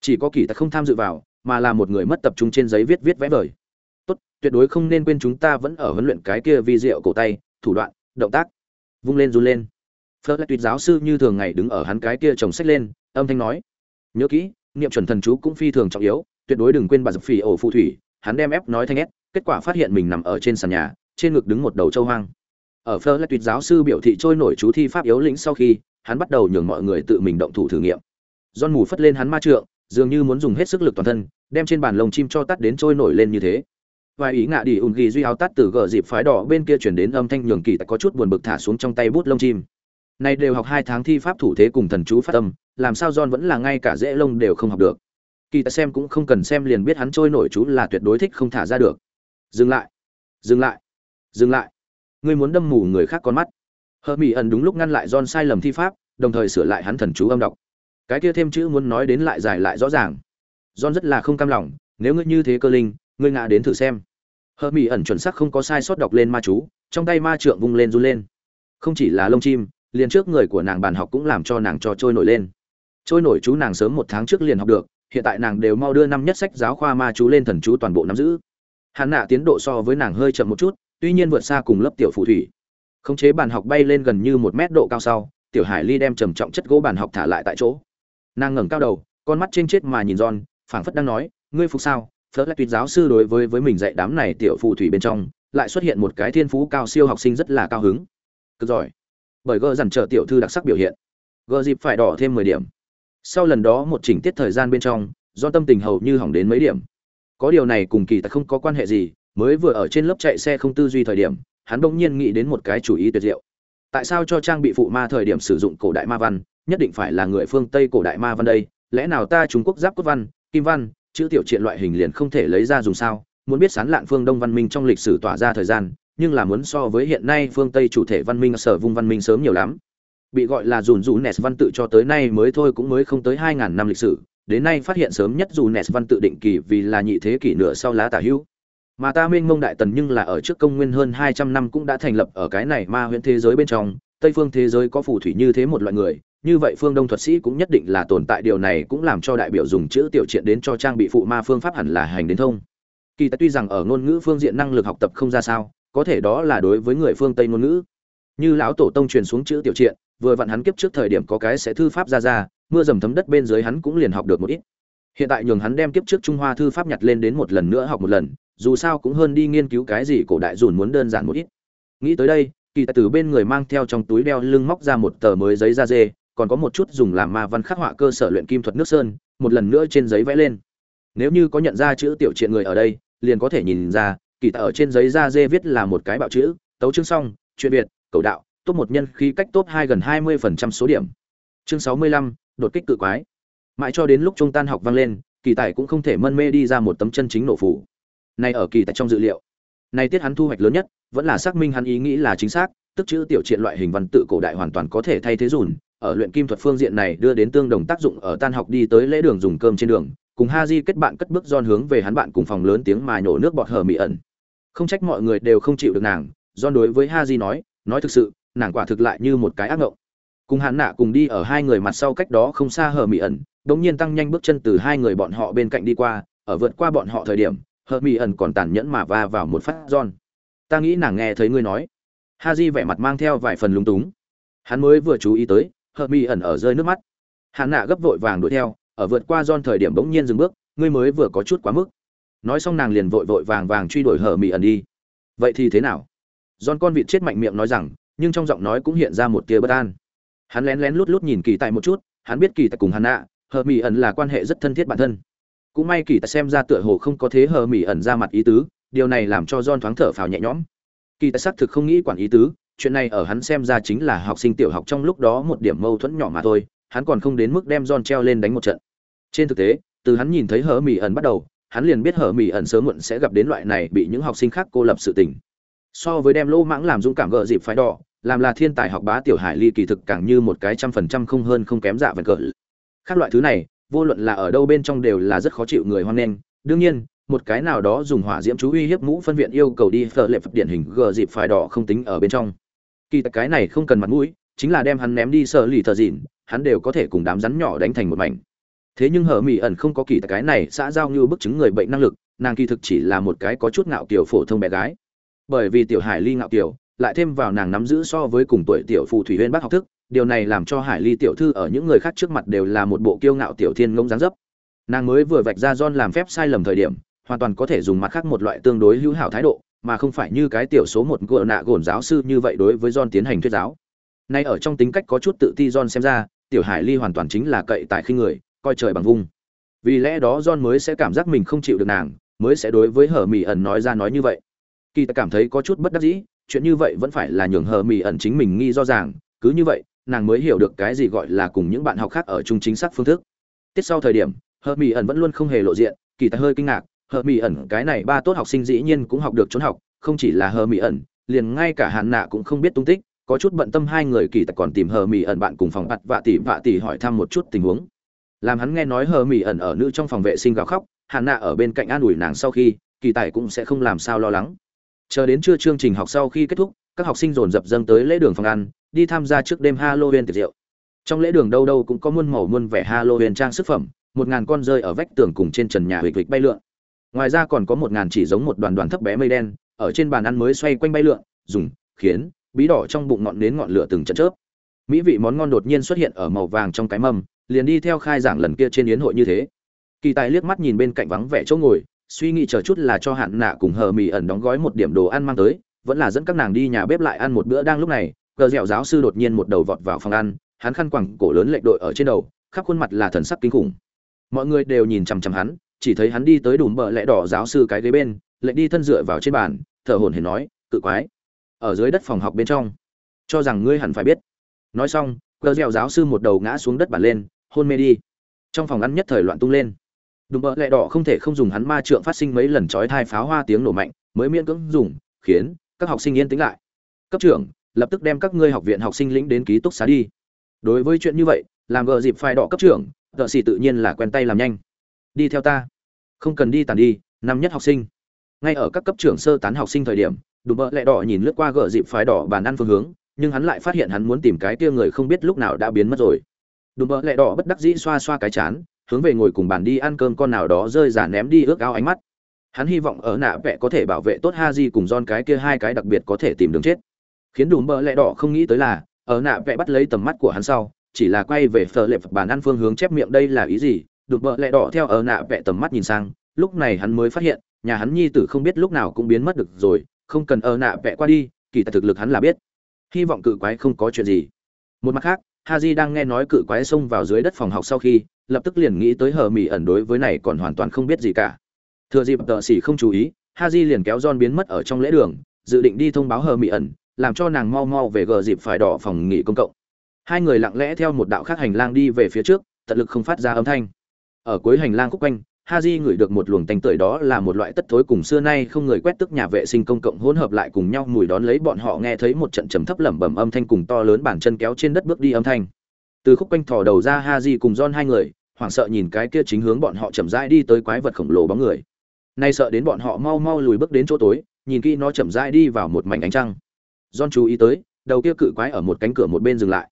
Chỉ có kỳ ta không tham dự vào, mà là một người mất tập trung trên giấy viết viết vẽ vời. Tốt, tuyệt đối không nên quên chúng ta vẫn ở huấn luyện cái kia vi diệu cổ tay, thủ đoạn, động tác. Vung lên run lên. Phớt lại tuyệt giáo sư như thường ngày đứng ở hắn cái kia chồng sách lên, âm thanh nói. Nhớ kỹ, niệm chuẩn thần chú cũng phi thường trọng yếu, tuyệt đối đừng quên bà dập phỉ ổ phù thủy hắn đem ép nói thanh ép kết quả phát hiện mình nằm ở trên sàn nhà, trên ngực đứng một đầu châu hoang. Ở phơ là tuyệt giáo sư biểu thị trôi nổi chú thi pháp yếu lĩnh sau khi, hắn bắt đầu nhường mọi người tự mình động thủ thử nghiệm. Giòn mù phất lên hắn ma trượng, dường như muốn dùng hết sức lực toàn thân, đem trên bàn lồng chim cho tắt đến trôi nổi lên như thế. Vài ý ngạ đi ùn ghi duy áo tắt từ gờ dịp phái đỏ bên kia chuyển đến âm thanh nhường kỳ có chút buồn bực thả xuống trong tay bút lông chim. Này đều học hai tháng thi pháp thủ thế cùng thần chú phát tâm làm sao john vẫn là ngay cả dễ lông đều không học được kỳ ta xem cũng không cần xem liền biết hắn trôi nổi chú là tuyệt đối thích không thả ra được. Dừng lại dừng lại dừng lại. Ngươi muốn đâm mù người khác con mắt. Hờ mỹ ẩn đúng lúc ngăn lại john sai lầm thi pháp, đồng thời sửa lại hắn thần chú âm đọc. Cái kia thêm chữ muốn nói đến lại giải lại rõ ràng. John rất là không cam lòng, nếu ngươi như thế cơ linh, ngươi ngã đến thử xem. Hờ mỹ ẩn chuẩn xác không có sai sót đọc lên ma chú, trong tay ma trượng vung lên run lên. Không chỉ là lông chim, liền trước người của nàng bàn học cũng làm cho nàng cho trôi nổi lên. Trôi nổi chú nàng sớm một tháng trước liền học được hiện tại nàng đều mau đưa năm nhất sách giáo khoa ma chú lên thần chú toàn bộ nắm giữ. Hạn nạ tiến độ so với nàng hơi chậm một chút, tuy nhiên vượt xa cùng lớp tiểu phù thủy. Khống chế bàn học bay lên gần như một mét độ cao sau, tiểu hải ly đem trầm trọng chất gỗ bàn học thả lại tại chỗ. Nàng ngẩng cao đầu, con mắt trên chết mà nhìn giòn phảng phất đang nói, ngươi phục sao? Phớt lại tuyệt giáo sư đối với với mình dạy đám này tiểu phù thủy bên trong, lại xuất hiện một cái thiên phú cao siêu học sinh rất là cao hứng. Cực giỏi. Bởi gờ dằn trợ tiểu thư đặc sắc biểu hiện. Gờ dịp phải đỏ thêm mười điểm sau lần đó một chỉnh tiết thời gian bên trong, do tâm tình hầu như hỏng đến mấy điểm. Có điều này cùng kỳ ta không có quan hệ gì, mới vừa ở trên lớp chạy xe không tư duy thời điểm, hắn bỗng nhiên nghĩ đến một cái chủ ý tuyệt diệu. Tại sao cho trang bị phụ ma thời điểm sử dụng cổ đại ma văn, nhất định phải là người phương tây cổ đại ma văn đây? Lẽ nào ta trung quốc giáp cốt văn, kim văn, chữ tiểu triện loại hình liền không thể lấy ra dùng sao? Muốn biết sán lạn phương đông văn minh trong lịch sử tỏa ra thời gian, nhưng là muốn so với hiện nay phương tây chủ thể văn minh sở vung văn minh sớm nhiều lắm bị gọi là dùn dù nes văn tự cho tới nay mới thôi cũng mới không tới hai ngàn năm lịch sử. Đến nay phát hiện sớm nhất dù nes văn tự định kỳ vì là nhị thế kỷ nửa sau lá tả hữu. Mà ta mênh mông đại tần nhưng là ở trước công nguyên hơn hai trăm năm cũng đã thành lập ở cái này ma huyễn thế giới bên trong. Tây phương thế giới có phù thủy như thế một loại người. Như vậy phương đông thuật sĩ cũng nhất định là tồn tại. Điều này cũng làm cho đại biểu dùng chữ tiểu triện đến cho trang bị phụ ma phương pháp hẳn là hành đến thông. Kỳ tuy rằng ở ngôn ngữ phương diện năng lực học tập không ra sao, có thể đó là đối với người phương tây ngôn ngữ. Như lão tổ tông truyền xuống chữ tiểu triện vừa vặn hắn kiếp trước thời điểm có cái sẽ thư pháp ra ra, mưa dầm thấm đất bên dưới hắn cũng liền học được một ít. Hiện tại nhường hắn đem kiếp trước trung hoa thư pháp nhặt lên đến một lần nữa học một lần, dù sao cũng hơn đi nghiên cứu cái gì cổ đại dùn muốn đơn giản một ít. Nghĩ tới đây, kỳ tài từ bên người mang theo trong túi đeo lưng móc ra một tờ mới giấy da dê, còn có một chút dùng làm ma văn khắc họa cơ sở luyện kim thuật nước sơn, một lần nữa trên giấy vẽ lên. Nếu như có nhận ra chữ tiểu triện người ở đây, liền có thể nhìn ra, kỳ tài ở trên giấy da dê viết là một cái bạo chữ, tấu chương xong, chuyện việt, cầu đạo top một nhân khí cách top hai gần hai mươi phần trăm số điểm. Chương sáu mươi lăm, đột kích cự quái. Mãi cho đến lúc trung tan học vang lên, kỳ tài cũng không thể mân mê đi ra một tấm chân chính nổ phủ này ở kỳ tại trong dự liệu, này tiết hắn thu hoạch lớn nhất, vẫn là xác minh hắn ý nghĩ là chính xác, tức chữ tiểu triện loại hình văn tự cổ đại hoàn toàn có thể thay thế dùn. Ở luyện kim thuật phương diện này đưa đến tương đồng tác dụng ở tan học đi tới lễ đường dùng cơm trên đường, cùng ha di kết bạn cất bước don hướng về hắn bạn cùng phòng lớn tiếng mà nhổ nước bọt hở mị ẩn. Không trách mọi người đều không chịu được nàng don đối với ha di nói nói thực sự nàng quả thực lại như một cái ác ngộng. Cùng hắn nạ cùng đi ở hai người mặt sau cách đó không xa hờ mị ẩn, đống nhiên tăng nhanh bước chân từ hai người bọn họ bên cạnh đi qua, ở vượt qua bọn họ thời điểm, hờ mỹ ẩn còn tàn nhẫn mà va vào một phát giòn. Ta nghĩ nàng nghe thấy ngươi nói. Ha di vẻ mặt mang theo vài phần lúng túng. Hắn mới vừa chú ý tới, hờ mỹ ẩn ở rơi nước mắt. Hắn nạ gấp vội vàng đuổi theo, ở vượt qua giòn thời điểm bỗng nhiên dừng bước, ngươi mới vừa có chút quá mức. Nói xong nàng liền vội vội vàng vàng truy đuổi hờ mỹ ẩn đi. Vậy thì thế nào? Giòn con vịt chết mạnh miệng nói rằng nhưng trong giọng nói cũng hiện ra một tia bất an. Hắn lén lén lút lút nhìn kỳ tại một chút, hắn biết kỳ tại cùng hắn nạ, hờ mỹ ẩn là quan hệ rất thân thiết bản thân. Cũng may kỳ tài xem ra tựa hồ không có thế hờ mỹ ẩn ra mặt ý tứ, điều này làm cho john thoáng thở phào nhẹ nhõm. Kỳ tài xác thực không nghĩ quản ý tứ, chuyện này ở hắn xem ra chính là học sinh tiểu học trong lúc đó một điểm mâu thuẫn nhỏ mà thôi, hắn còn không đến mức đem john treo lên đánh một trận. Trên thực tế, từ hắn nhìn thấy hờ mỹ ẩn bắt đầu, hắn liền biết hờ mỹ ẩn sớm muộn sẽ gặp đến loại này bị những học sinh khác cô lập sự tình so với đem lỗ mãng làm dũng cảm gợ dịp phái đỏ, làm là thiên tài học bá tiểu hải ly kỳ thực càng như một cái trăm phần trăm không hơn không kém dạ vần cỡ. Khác loại thứ này, vô luận là ở đâu bên trong đều là rất khó chịu người hoan nghênh. Đương nhiên, một cái nào đó dùng hỏa diễm chú uy hiếp mũ phân viện yêu cầu đi phở lệ phật điển hình gờ dịp phải đỏ không tính ở bên trong. Kỳ tại cái này không cần mặt mũi, chính là đem hắn ném đi sợ lì thờ dịn, hắn đều có thể cùng đám rắn nhỏ đánh thành một mảnh. Thế nhưng hở mỹ ẩn không có kỳ tại cái này xã giao như bức chứng người bệnh năng lực, nàng kỳ thực chỉ là một cái có chút ngạo kiểu phổ thông bé gái bởi vì tiểu hải ly ngạo kiểu lại thêm vào nàng nắm giữ so với cùng tuổi tiểu phù thủy huyên bác học thức điều này làm cho hải ly tiểu thư ở những người khác trước mặt đều là một bộ kiêu ngạo tiểu thiên ngông dáng dấp nàng mới vừa vạch ra john làm phép sai lầm thời điểm hoàn toàn có thể dùng mặt khác một loại tương đối hữu hảo thái độ mà không phải như cái tiểu số một gợ nạ gồn giáo sư như vậy đối với John tiến hành thuyết giáo. Nay ở trong tính cách có chút tự ti John xem ra, tiểu Hải Ly hoàn toàn chính là cậy tại khi người, coi trời bằng vung. Vì lẽ đó John mới sẽ cảm giác mình không chịu được nàng, mới sẽ đối với Hở mỹ ẩn nói ra nói như vậy. Kỳ ta cảm thấy có chút bất đắc dĩ, chuyện như vậy vẫn phải là nhường Hờ Mị ẩn chính mình nghi do ràng, cứ như vậy, nàng mới hiểu được cái gì gọi là cùng những bạn học khác ở chung chính xác phương thức. Tiết sau thời điểm, Hờ Mị ẩn vẫn luôn không hề lộ diện, Kỳ ta hơi kinh ngạc, Hờ Mị ẩn cái này ba tốt học sinh dĩ nhiên cũng học được trốn học, không chỉ là Hờ Mị ẩn, liền ngay cả hạn Nạ cũng không biết tung tích, có chút bận tâm hai người kỳ tặc còn tìm hờ mì ẩn bạn cùng phòng bặt vạ tỷ vạ tỷ hỏi thăm một chút tình huống làm hắn nghe nói hờ mì ẩn ở nữ trong phòng vệ sinh gào khóc hạn nạ ở bên cạnh an ủi nàng sau khi kỳ tài cũng sẽ không làm sao lo lắng chờ đến trưa chương trình học sau khi kết thúc, các học sinh dồn dập dâng tới lễ đường phòng ăn, đi tham gia trước đêm halloween tiệc rượu. Trong lễ đường đâu đâu cũng có muôn màu muôn vẻ halloween trang sức phẩm, một ngàn con rơi ở vách tường cùng trên trần nhà huỵch huỵch bay lượn. Ngoài ra còn có một ngàn chỉ giống một đoàn đoàn thấp bé mây đen, ở trên bàn ăn mới xoay quanh bay lượn, dùng, khiến, bí đỏ trong bụng ngọn nến ngọn lửa từng trận chớp. Mỹ vị món ngon đột nhiên xuất hiện ở màu vàng trong cái mâm, liền đi theo khai giảng lần kia trên yến hội như thế. Kỳ tài liếc mắt nhìn bên cạnh vắng vẻ chỗ ngồi suy nghĩ chờ chút là cho hạn nạ cùng hờ mì ẩn đóng gói một điểm đồ ăn mang tới, vẫn là dẫn các nàng đi nhà bếp lại ăn một bữa đang lúc này, cờ dẻo giáo sư đột nhiên một đầu vọt vào phòng ăn, hắn khăn quẳng cổ lớn lệnh đội ở trên đầu, khắp khuôn mặt là thần sắc kinh khủng. Mọi người đều nhìn chằm chằm hắn, chỉ thấy hắn đi tới đùm bờ lẽ đỏ giáo sư cái ghế bên lệnh đi thân dựa vào trên bàn, thở hổn hển nói, cự quái, ở dưới đất phòng học bên trong, cho rằng ngươi hẳn phải biết. Nói xong, cờ dẻo giáo sư một đầu ngã xuống đất bản lên, hôn mê đi. Trong phòng ăn nhất thời loạn tung lên đùm bợ lẹ đỏ không thể không dùng hắn ma trượng phát sinh mấy lần chói thai pháo hoa tiếng nổ mạnh, mới miễn cưỡng dùng, khiến các học sinh yên tĩnh lại. Cấp trưởng, lập tức đem các ngươi học viện học sinh lĩnh đến ký túc xá đi. Đối với chuyện như vậy, làm gờ dịp phai đỏ cấp trưởng, tợ xì tự nhiên là quen tay làm nhanh. Đi theo ta. Không cần đi tàn đi, năm nhất học sinh. Ngay ở các cấp trưởng sơ tán học sinh thời điểm, đùm bợ lẹ đỏ nhìn lướt qua gờ dịp phái đỏ bàn ăn phương hướng, nhưng hắn lại phát hiện hắn muốn tìm cái kia người không biết lúc nào đã biến mất rồi. Đùm bợ lẹ đỏ bất đắc dĩ xoa xoa cái chán hướng về ngồi cùng bàn đi ăn cơm con nào đó rơi giả ném đi ước ao ánh mắt. Hắn hy vọng ở nạ vẽ có thể bảo vệ tốt ha di cùng don cái kia hai cái đặc biệt có thể tìm đường chết. Khiến đùm bợ lẹ đỏ không nghĩ tới là, ở nạ vẽ bắt lấy tầm mắt của hắn sau, chỉ là quay về phờ lệp bàn ăn phương hướng chép miệng đây là ý gì? Đùm bợ lẹ đỏ theo ở nạ vẽ tầm mắt nhìn sang, lúc này hắn mới phát hiện, nhà hắn nhi tử không biết lúc nào cũng biến mất được rồi, không cần ở nạ vẽ qua đi, kỳ tài thực lực hắn là biết. Hy vọng cự quái không có chuyện gì. Một mặt khác, haji đang nghe nói cự quái xông vào dưới đất phòng học sau khi lập tức liền nghĩ tới hờ mỹ ẩn đối với này còn hoàn toàn không biết gì cả. Thừa dịp tợ xỉ không chú ý, Ha Di liền kéo john biến mất ở trong lễ đường, dự định đi thông báo hờ mỹ ẩn, làm cho nàng mau mau về gờ dịp phải đỏ phòng nghỉ công cộng. Hai người lặng lẽ theo một đạo khác hành lang đi về phía trước, tận lực không phát ra âm thanh. Ở cuối hành lang khúc quanh, Ha Di ngửi được một luồng tanh tưởi đó là một loại tất thối cùng xưa nay không người quét tức nhà vệ sinh công cộng hỗn hợp lại cùng nhau mùi đón lấy bọn họ nghe thấy một trận trầm thấp lẩm bẩm âm thanh cùng to lớn bàn chân kéo trên đất bước đi âm thanh. Từ khúc quanh thò đầu ra Haji cùng Don hai người, hoảng sợ nhìn cái kia chính hướng bọn họ chậm rãi đi tới quái vật khổng lồ bóng người. Nay sợ đến bọn họ mau mau lùi bước đến chỗ tối, nhìn kỹ nó chậm rãi đi vào một mảnh ánh trăng. Don chú ý tới, đầu kia cự quái ở một cánh cửa một bên dừng lại.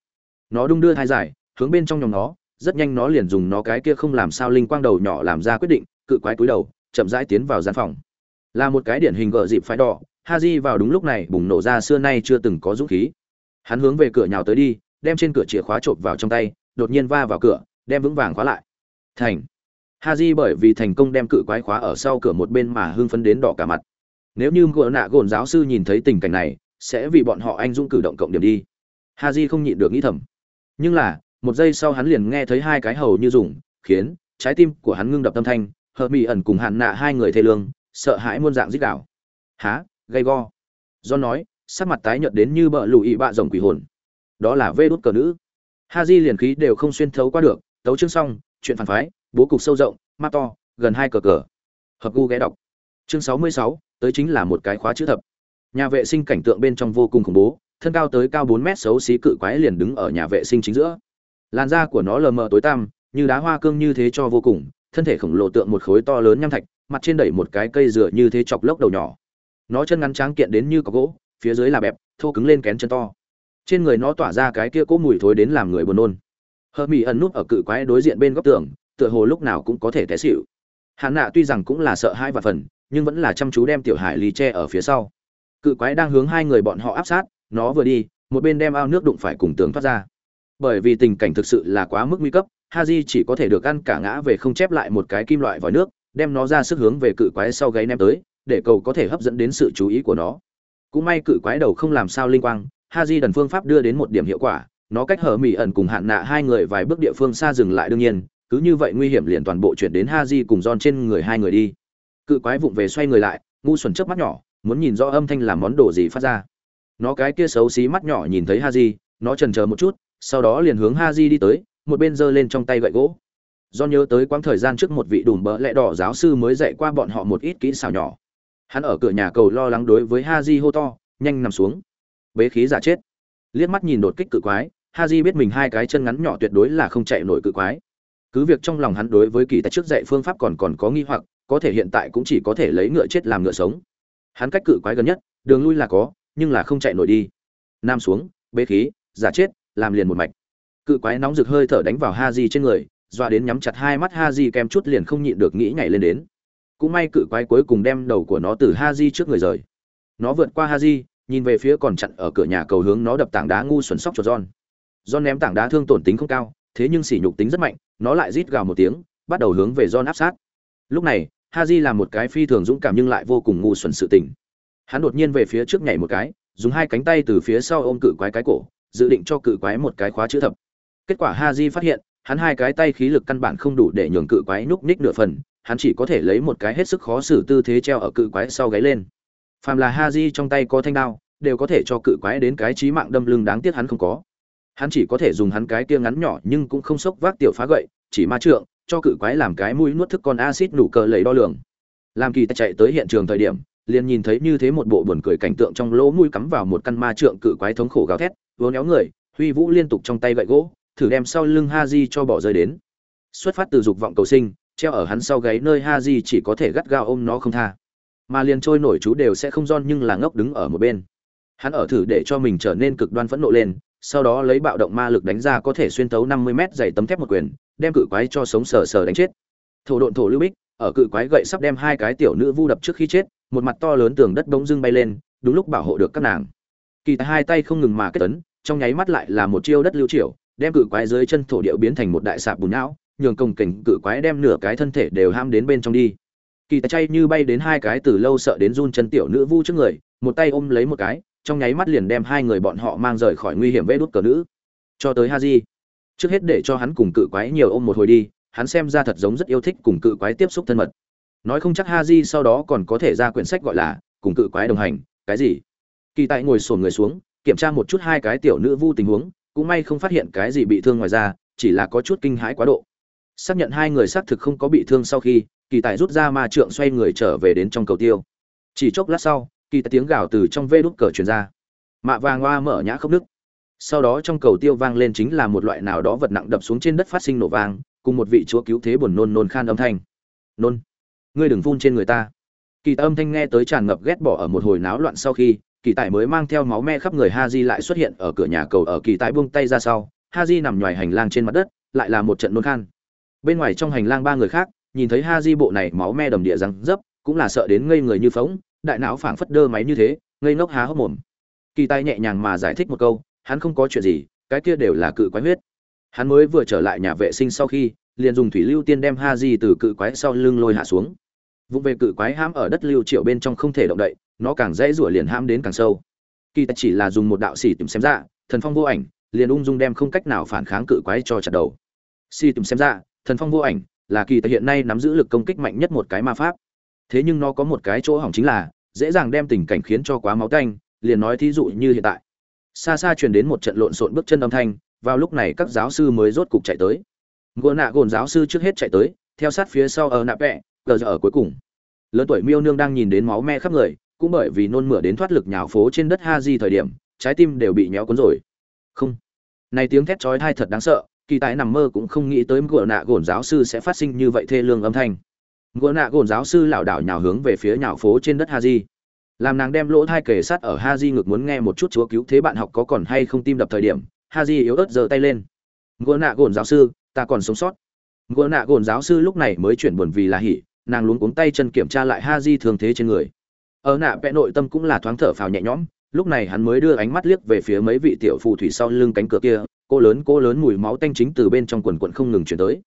Nó đung đưa hai dài, hướng bên trong nhóm nó, rất nhanh nó liền dùng nó cái kia không làm sao linh quang đầu nhỏ làm ra quyết định cự quái cúi đầu chậm rãi tiến vào gian phòng là một cái điển hình gờ dịp phái đỏ haji vào đúng lúc này bùng nổ ra xưa nay chưa từng có dũng khí hắn hướng về cửa nhào tới đi đem trên cửa chìa khóa chộp vào trong tay, đột nhiên va vào cửa, đem vững vàng khóa lại. Thành. Haji bởi vì thành công đem cự quái khóa ở sau cửa một bên mà hưng phấn đến đỏ cả mặt. Nếu như gỡ nạ gồn giáo sư nhìn thấy tình cảnh này, sẽ vì bọn họ anh dũng cử động cộng điểm đi. Haji không nhịn được nghĩ thầm. Nhưng là, một giây sau hắn liền nghe thấy hai cái hầu như dùng khiến trái tim của hắn ngưng đập tâm thanh, hợp mỹ ẩn cùng hạn nạ hai người thê lương, sợ hãi muôn dạng dích đảo há gay go. Do nói, sắc mặt tái nhợt đến như bợ lùi bạ rồng quỷ hồn đó là vê đốt cờ nữ. Ha di liền khí đều không xuyên thấu qua được, tấu chương xong, chuyện phản phái, bố cục sâu rộng, mắt to, gần hai cờ cờ. Hợp gu ghé đọc. Chương sáu mươi sáu, tới chính là một cái khóa chữ thập. Nhà vệ sinh cảnh tượng bên trong vô cùng khủng bố, thân cao tới cao bốn mét xấu xí cự quái liền đứng ở nhà vệ sinh chính giữa. Làn da của nó lờ mờ tối tăm, như đá hoa cương như thế cho vô cùng, thân thể khổng lồ tượng một khối to lớn nham thạch, mặt trên đẩy một cái cây dừa như thế chọc lốc đầu nhỏ. Nó chân ngắn tráng kiện đến như có gỗ, phía dưới là bẹp, thô cứng lên kén chân to trên người nó tỏa ra cái kia cỗ mùi thối đến làm người buồn nôn. Hờ mỹ ẩn nút ở cự quái đối diện bên góc tường, tựa hồ lúc nào cũng có thể té xịu hạn nạ tuy rằng cũng là sợ hai và phần, nhưng vẫn là chăm chú đem tiểu hải lý tre ở phía sau. Cự quái đang hướng hai người bọn họ áp sát, nó vừa đi, một bên đem ao nước đụng phải cùng tường thoát ra. Bởi vì tình cảnh thực sự là quá mức nguy cấp Ha haji chỉ có thể được ăn cả ngã về không chép lại một cái kim loại vòi nước, đem nó ra sức hướng về cự quái sau gáy ném tới, để cầu có thể hấp dẫn đến sự chú ý của nó. Cũng may cự quái đầu không làm sao linh quang ha di đần phương pháp đưa đến một điểm hiệu quả, nó cách hở mỹ ẩn cùng hạn nạ hai người vài bước địa phương xa dừng lại đương nhiên, cứ như vậy nguy hiểm liền toàn bộ chuyển đến ha di cùng don trên người hai người đi. Cự quái vụng về xoay người lại, ngu xuẩn chớp mắt nhỏ, muốn nhìn rõ âm thanh làm món đồ gì phát ra. Nó cái kia xấu xí mắt nhỏ nhìn thấy ha di, nó trần chờ một chút, sau đó liền hướng ha di đi tới, một bên giơ lên trong tay gậy gỗ. Do nhớ tới quãng thời gian trước một vị đùm bỡ lẽ đỏ giáo sư mới dạy qua bọn họ một ít kỹ xảo nhỏ. Hắn ở cửa nhà cầu lo lắng đối với ha di hô to, nhanh nằm xuống bế khí giả chết. Liếc mắt nhìn đột kích cự quái ha di biết mình hai cái chân ngắn nhỏ tuyệt đối là không chạy nổi cự quái. Cứ việc trong lòng hắn đối với kỳ tài trước dạy phương pháp còn còn có nghi hoặc, có thể hiện tại cũng chỉ có thể lấy ngựa chết làm ngựa sống. Hắn cách cự quái gần nhất, đường lui là có, nhưng là không chạy nổi đi. Nam xuống, bế khí, giả chết, làm liền một mạch. Cự quái nóng rực hơi thở đánh vào ha di trên người, dọa đến nhắm chặt hai mắt ha di kèm chút liền không nhịn được nghĩ nhảy lên đến. Cũng may cự quái cuối cùng đem đầu của nó từ ha di trước người rời. Nó vượt qua ha di nhìn về phía còn chặn ở cửa nhà cầu hướng nó đập tảng đá ngu xuẩn sóc cho john. John ném tảng đá thương tổn tính không cao, thế nhưng sỉ nhục tính rất mạnh, nó lại rít gào một tiếng, bắt đầu hướng về john áp sát. Lúc này, Haji làm một cái phi thường dũng cảm nhưng lại vô cùng ngu xuẩn sự tình. Hắn đột nhiên về phía trước nhảy một cái, dùng hai cánh tay từ phía sau ôm cự quái cái cổ, dự định cho cự quái một cái khóa chữ thập. Kết quả Haji phát hiện, hắn hai cái tay khí lực căn bản không đủ để nhường cự quái núp ních nửa phần, hắn chỉ có thể lấy một cái hết sức khó xử tư thế treo ở cự quái sau gáy lên phàm là ha di trong tay có thanh đao, đều có thể cho cự quái đến cái chí mạng đâm lưng đáng tiếc hắn không có. Hắn chỉ có thể dùng hắn cái kia ngắn nhỏ nhưng cũng không sốc vác tiểu phá gậy, chỉ ma trượng, cho cự quái làm cái mũi nuốt thức con acid nụ cờ lầy đo lường. Làm kỳ ta chạy tới hiện trường thời điểm, liền nhìn thấy như thế một bộ buồn cười cảnh tượng trong lỗ mũi cắm vào một căn ma trượng cự quái thống khổ gào thét vố néo người, huy vũ liên tục trong tay gậy gỗ, thử đem sau lưng ha di cho bỏ rơi đến. Xuất phát từ dục vọng cầu sinh, treo ở hắn sau gáy nơi ha di chỉ có thể gắt gao ôm nó không tha mà liền trôi nổi chú đều sẽ không giòn nhưng là ngốc đứng ở một bên. Hắn ở thử để cho mình trở nên cực đoan phẫn nộ lên, sau đó lấy bạo động ma lực đánh ra có thể xuyên tấu năm mươi mét dày tấm thép một quyền, đem cự quái cho sống sờ sờ đánh chết. Thổ độn thổ lưu bích, ở cự quái gậy sắp đem hai cái tiểu nữ vu đập trước khi chết, một mặt to lớn tường đất bỗng dưng bay lên, đúng lúc bảo hộ được các nàng. Kỳ tài hai tay không ngừng mà kết tấn, trong nháy mắt lại là một chiêu đất lưu triều đem cự quái dưới chân thổ điệu biến thành một đại sạp bùn não, nhường công cảnh cự quái đem nửa cái thân thể đều ham đến bên trong đi kỳ tài chay như bay đến hai cái từ lâu sợ đến run chân tiểu nữ vu trước người, một tay ôm lấy một cái, trong nháy mắt liền đem hai người bọn họ mang rời khỏi nguy hiểm vết đút cờ nữ. Cho tới ha di trước hết để cho hắn cùng cự quái nhiều ôm một hồi đi, hắn xem ra thật giống rất yêu thích cùng cự quái tiếp xúc thân mật. Nói không chắc ha di sau đó còn có thể ra quyển sách gọi là cùng cự quái đồng hành, cái gì? Kỳ tại ngồi sồn người xuống, kiểm tra một chút hai cái tiểu nữ vu tình huống, cũng may không phát hiện cái gì bị thương ngoài ra chỉ là có chút kinh hãi quá độ. Xác nhận hai người xác thực không có bị thương sau khi kỳ tài rút ra ma trượng xoay người trở về đến trong cầu tiêu. Chỉ chốc lát sau, kỳ tài tiếng gào từ trong vê đút cờ truyền ra. Mạ vàng hoa mở nhã khốc đức sau đó trong cầu tiêu vang lên chính là một loại nào đó vật nặng đập xuống trên đất phát sinh nổ vang, cùng một vị chúa cứu thế buồn nôn nôn khan âm thanh. Nôn, ngươi đừng phun trên người ta. Kỳ tài âm thanh nghe tới tràn ngập ghét bỏ ở một hồi náo loạn sau khi, kỳ tài mới mang theo máu me khắp người ha di lại xuất hiện ở cửa nhà cầu ở kỳ tài buông tay ra sau. Ha di nằm ngoài hành lang trên mặt đất, lại là một trận nôn khan. Bên ngoài trong hành lang ba người khác nhìn thấy ha di bộ này máu me đầm địa răng dấp, cũng là sợ đến ngây người như phóng đại não phảng phất đơ máy như thế, ngây ngốc há hốc mồm. Kỳ tài nhẹ nhàng mà giải thích một câu, hắn không có chuyện gì, cái kia đều là cự quái huyết. Hắn mới vừa trở lại nhà vệ sinh sau khi, liền dùng thủy lưu tiên đem ha di từ cự quái sau lưng lôi hạ xuống. Vụng về cự quái hãm ở đất lưu triệu bên trong không thể động đậy, nó càng dễ rủa liền hãm đến càng sâu. Kỳ tài chỉ là dùng một đạo xỉ tìm xem ra thần phong vô ảnh, liền ung dung đem không cách nào phản kháng cự quái cho chặt đầu. Xỉ tìm xem ra thần phong vô ảnh là kỳ tài hiện nay nắm giữ lực công kích mạnh nhất một cái ma pháp. Thế nhưng nó có một cái chỗ hỏng chính là, dễ dàng đem tình cảnh khiến cho quá máu tanh, liền nói thí dụ như hiện tại. Xa xa truyền đến một trận lộn xộn bước chân âm thanh, vào lúc này các giáo sư mới rốt cục chạy tới. Gỗ nạ gồn giáo sư trước hết chạy tới, theo sát phía sau ở nạ vẹ gờ giờ ở cuối cùng. Lớn tuổi miêu nương đang nhìn đến máu me khắp người, cũng bởi vì nôn mửa đến thoát lực nhào phố trên đất ha di thời điểm, trái tim đều bị nhéo cuốn rồi. Không. Này tiếng thét chói tai thật đáng sợ kỳ tài nằm mơ cũng không nghĩ tới ngựa nạ gồn giáo sư sẽ phát sinh như vậy thê lương âm thanh. Ngựa nạ gồn giáo sư lảo đảo nhào hướng về phía nhào phố trên đất ha di làm nàng đem lỗ thai kề sát ở ha di ngực muốn nghe một chút chúa cứu thế bạn học có còn hay không tim đập thời điểm ha di yếu ớt giơ tay lên. Ngựa nạ gồn giáo sư, ta còn sống sót. Ngựa nạ gồn giáo sư lúc này mới chuyển buồn vì là hỉ, nàng luống cuống tay chân kiểm tra lại ha di thường thế trên người. Ở nạ vẽ nội tâm cũng là thoáng thở phào nhẹ nhõm, lúc này hắn mới đưa ánh mắt liếc về phía mấy vị tiểu phù thủy sau lưng cánh cửa kia cô lớn cô lớn mùi máu tanh chính từ bên trong quần quận không ngừng chuyển tới.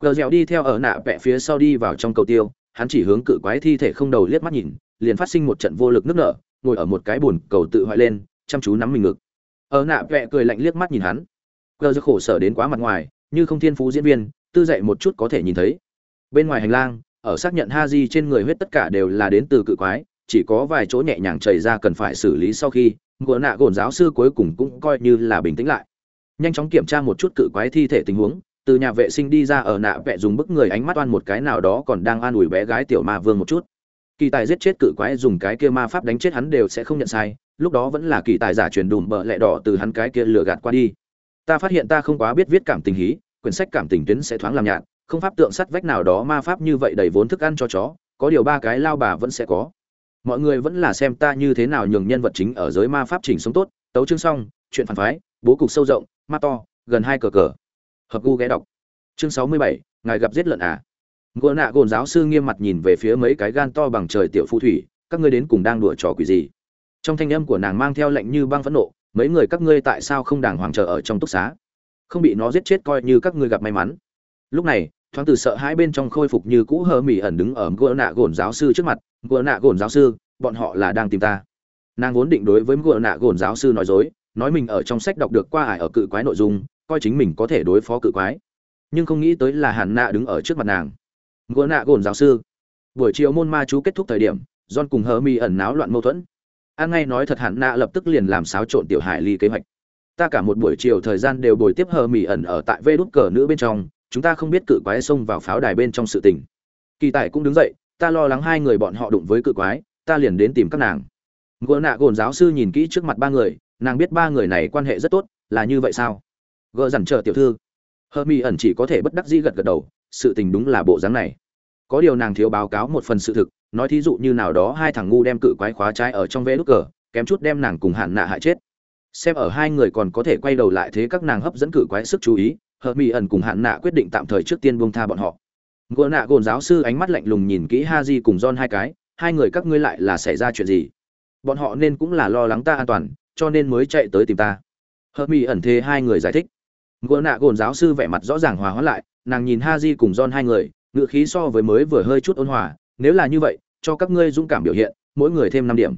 Gờ dẻo đi theo ở nạ vẽ phía sau đi vào trong cầu tiêu, hắn chỉ hướng cự quái thi thể không đầu liếc mắt nhìn, liền phát sinh một trận vô lực nước nở, ngồi ở một cái bồn cầu tự hoại lên, chăm chú nắm mình ngực. Ở nạ vẽ cười lạnh liếc mắt nhìn hắn. Gờ rất khổ sở đến quá mặt ngoài, như không thiên phú diễn viên, tư dạy một chút có thể nhìn thấy. Bên ngoài hành lang, ở xác nhận ha di trên người huyết tất cả đều là đến từ cự quái, chỉ có vài chỗ nhẹ nhàng chảy ra cần phải xử lý sau khi, ngựa nạ gồn giáo sư cuối cùng cũng coi như là bình tĩnh lại nhanh chóng kiểm tra một chút cự quái thi thể tình huống, từ nhà vệ sinh đi ra ở nạ vẹ dùng bức người ánh mắt oan một cái nào đó còn đang an ủi bé gái tiểu ma vương một chút. Kỳ tài giết chết cự quái dùng cái kia ma pháp đánh chết hắn đều sẽ không nhận sai, lúc đó vẫn là kỳ tài giả truyền đùm bợ lẹ đỏ từ hắn cái kia lừa gạt qua đi. Ta phát hiện ta không quá biết viết cảm tình hí, quyển sách cảm tình tuyến sẽ thoáng làm nhạt, không pháp tượng sắt vách nào đó ma pháp như vậy đầy vốn thức ăn cho chó, có điều ba cái lao bà vẫn sẽ có. Mọi người vẫn là xem ta như thế nào nhường nhân vật chính ở giới ma pháp chỉnh sống tốt. Tấu chương xong, chuyện phản phái bố cục sâu rộng mắt to, gần hai cờ cờ. Hợp gu ghé đọc. Chương sáu mươi bảy, ngài gặp giết lợn à? Gỗ nạ gồn giáo sư nghiêm mặt nhìn về phía mấy cái gan to bằng trời tiểu phù thủy, các ngươi đến cùng đang đùa trò quỷ gì? Trong thanh âm của nàng mang theo lệnh như băng phẫn nộ, mấy người các ngươi tại sao không đàng hoàng chờ ở trong túc xá? Không bị nó giết chết coi như các ngươi gặp may mắn. Lúc này, thoáng từ sợ hai bên trong khôi phục như cũ hờ mỹ ẩn đứng ở gỗ nạ gồn giáo sư trước mặt. Gỗ nạ gồn giáo sư, bọn họ là đang tìm ta. Nàng vốn định đối với gỗ nạ gồn giáo sư nói dối nói mình ở trong sách đọc được qua ải ở cự quái nội dung, coi chính mình có thể đối phó cự quái. Nhưng không nghĩ tới là hàn nạ đứng ở trước mặt nàng. Ngựa nạ gồn giáo sư. Buổi chiều môn ma chú kết thúc thời điểm, john cùng hờ mi ẩn náo loạn mâu thuẫn. An ngay nói thật hàn nạ lập tức liền làm xáo trộn tiểu hải ly kế hoạch. Ta cả một buổi chiều thời gian đều bồi tiếp hờ mi ẩn ở tại vê đút cờ nữ bên trong, chúng ta không biết cự quái xông vào pháo đài bên trong sự tình. Kỳ tài cũng đứng dậy, ta lo lắng hai người bọn họ đụng với cự quái, ta liền đến tìm các nàng. Ngựa nạ gồn giáo sư nhìn kỹ trước mặt ba người nàng biết ba người này quan hệ rất tốt, là như vậy sao? Gờ dằn trợ tiểu thư. Hơ mi ẩn chỉ có thể bất đắc dĩ gật gật đầu, sự tình đúng là bộ dáng này. Có điều nàng thiếu báo cáo một phần sự thực, nói thí dụ như nào đó hai thằng ngu đem cự quái khóa trái ở trong vé nút cờ, kém chút đem nàng cùng hạn nạ hại chết. Xem ở hai người còn có thể quay đầu lại thế các nàng hấp dẫn cự quái sức chú ý hờ mỹ ẩn cùng hạn nạ quyết định tạm thời trước tiên buông tha bọn họ. Gỗ nạ gồn giáo sư ánh mắt lạnh lùng nhìn kỹ ha di cùng Don hai cái, hai người các ngươi lại là xảy ra chuyện gì? Bọn họ nên cũng là lo lắng ta an toàn cho nên mới chạy tới tìm ta. Hợp mỹ ẩn thế hai người giải thích. Gỗ nạ gồn giáo sư vẻ mặt rõ ràng hòa hóa lại, nàng nhìn ha di cùng john hai người ngựa khí so với mới vừa hơi chút ôn hòa, nếu là như vậy, cho các ngươi dũng cảm biểu hiện, mỗi người thêm năm điểm.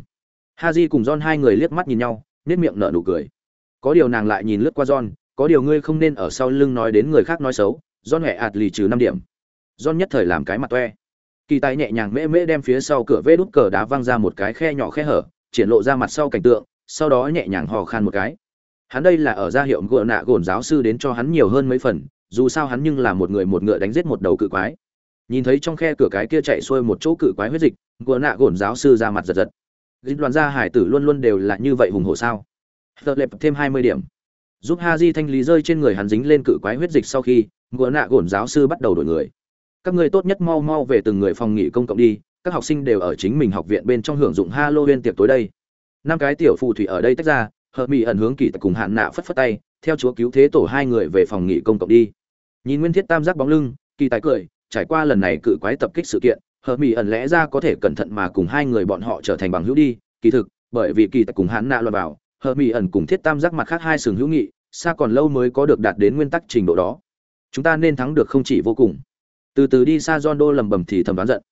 Ha di cùng john hai người liếc mắt nhìn nhau nết miệng nở nụ cười. Có điều nàng lại nhìn lướt qua john, có điều ngươi không nên ở sau lưng nói đến người khác nói xấu, john hẹ ạt lì trừ năm điểm. John nhất thời làm cái mặt toe. Kỳ tài nhẹ nhàng mễ mễ đem phía sau cửa vê đút cờ đá văng ra một cái khe nhỏ khe hở, triển lộ ra mặt sau cảnh tượng sau đó nhẹ nhàng hò khan một cái. Hắn đây là ở gia hiệu gợ nạ gồn giáo sư đến cho hắn nhiều hơn mấy phần, dù sao hắn nhưng là một người một ngựa đánh giết một đầu cự quái. Nhìn thấy trong khe cửa cái kia chạy xuôi một chỗ cự quái huyết dịch gợ nạ gồn giáo sư ra mặt giật giật. Dịch đoàn gia hải tử luôn luôn đều là như vậy hùng hổ sao? Tờ lệp thêm hai mươi điểm. Giúp ha di thanh lý rơi trên người hắn dính lên cự quái huyết dịch sau khi gợ nạ gồn giáo sư bắt đầu đổi người. Các người tốt nhất mau mau về từng người phòng nghỉ công cộng đi, các học sinh đều ở chính mình học viện bên trong hưởng dụng halloween tiệc tối đây năm cái tiểu phù thủy ở đây tách ra, hợp mỹ ẩn hướng kỳ tặc cùng hạn nạ phất phất tay, theo chúa cứu thế tổ hai người về phòng nghỉ công cộng đi. Nhìn nguyên thiết tam giác bóng lưng, kỳ tài cười, trải qua lần này cự quái tập kích sự kiện, hợp mỹ ẩn lẽ ra có thể cẩn thận mà cùng hai người bọn họ trở thành bằng hữu đi. Kỳ thực, bởi vì kỳ tài cùng hạn nạ loạt vào, hợp mỹ ẩn cùng thiết tam giác mặt khác hai sừng hữu nghị, xa còn lâu mới có được đạt đến nguyên tắc trình độ đó. Chúng ta nên thắng được không chỉ vô cùng. Từ từ đi xa john đô lầm bầm thì thầm đoán giận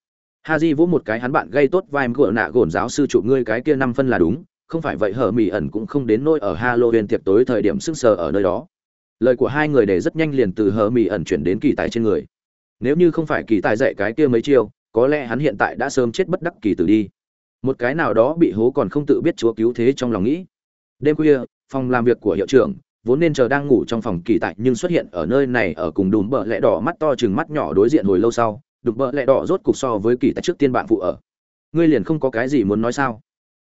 ha di vỗ một cái hắn bạn gây tốt vai gỡ nạ gồn giáo sư chụp ngươi cái kia năm phân là đúng, không phải vậy hở mỹ ẩn cũng không đến nỗi ở halloween tiệc tối thời điểm sưng sờ ở nơi đó. Lời của hai người để rất nhanh liền từ hở mỹ ẩn chuyển đến kỳ tài trên người. Nếu như không phải kỳ tài dạy cái kia mấy chiêu, có lẽ hắn hiện tại đã sớm chết bất đắc kỳ tử đi. Một cái nào đó bị hố còn không tự biết chúa cứu thế trong lòng nghĩ. Đêm khuya, phòng làm việc của hiệu trưởng, vốn nên chờ đang ngủ trong phòng kỳ tại nhưng xuất hiện ở nơi này ở cùng đùm bợ lẽ đỏ mắt to chừng mắt nhỏ đối diện hồi lâu sau đục bợ lẹ đỏ rốt cục so với kỳ tại trước tiên bạn phụ ở. Ngươi liền không có cái gì muốn nói sao?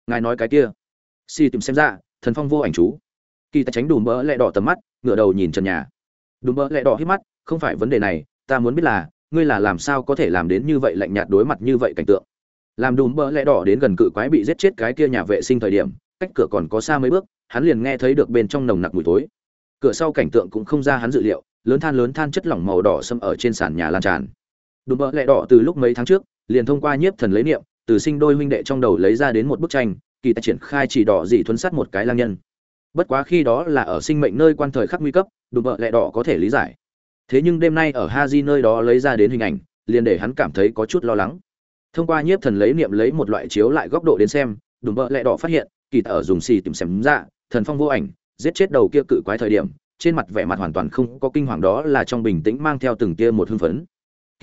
Ngài nói cái kia. Si tìm xem ra, thần phong vô ảnh chú. Kỳ tài tránh đùm bỡ lẹ đỏ tầm mắt, ngửa đầu nhìn trần nhà. Đùm bỡ lẹ đỏ hít mắt, không phải vấn đề này, ta muốn biết là, ngươi là làm sao có thể làm đến như vậy lạnh nhạt đối mặt như vậy cảnh tượng? Làm đùm bỡ lẹ đỏ đến gần cự quái bị giết chết cái kia nhà vệ sinh thời điểm, cách cửa còn có xa mấy bước, hắn liền nghe thấy được bên trong nồng nặc mùi tối cửa sau cảnh tượng cũng không ra hắn dự liệu, lớn than lớn than chất lỏng màu đỏ xâm ở trên sàn nhà lan tràn đùm bợ lẹ đỏ từ lúc mấy tháng trước, liền thông qua nhiếp thần lấy niệm, từ sinh đôi huynh đệ trong đầu lấy ra đến một bức tranh, kỳ tài triển khai chỉ đỏ dị thuấn sát một cái lang nhân. Bất quá khi đó là ở sinh mệnh nơi quan thời khắc nguy cấp đùm bợ lẹ đỏ có thể lý giải. Thế nhưng đêm nay ở ha di nơi đó lấy ra đến hình ảnh, liền để hắn cảm thấy có chút lo lắng. Thông qua nhiếp thần lấy niệm lấy một loại chiếu lại góc độ đến xem đùm bợ lẹ đỏ phát hiện, kỳ tại ở dùng xì tìm xem ra thần phong vô ảnh, giết chết đầu kia cự quái thời điểm, trên mặt vẻ mặt hoàn toàn không có kinh hoàng đó là trong bình tĩnh mang theo từng tia một hưng phấn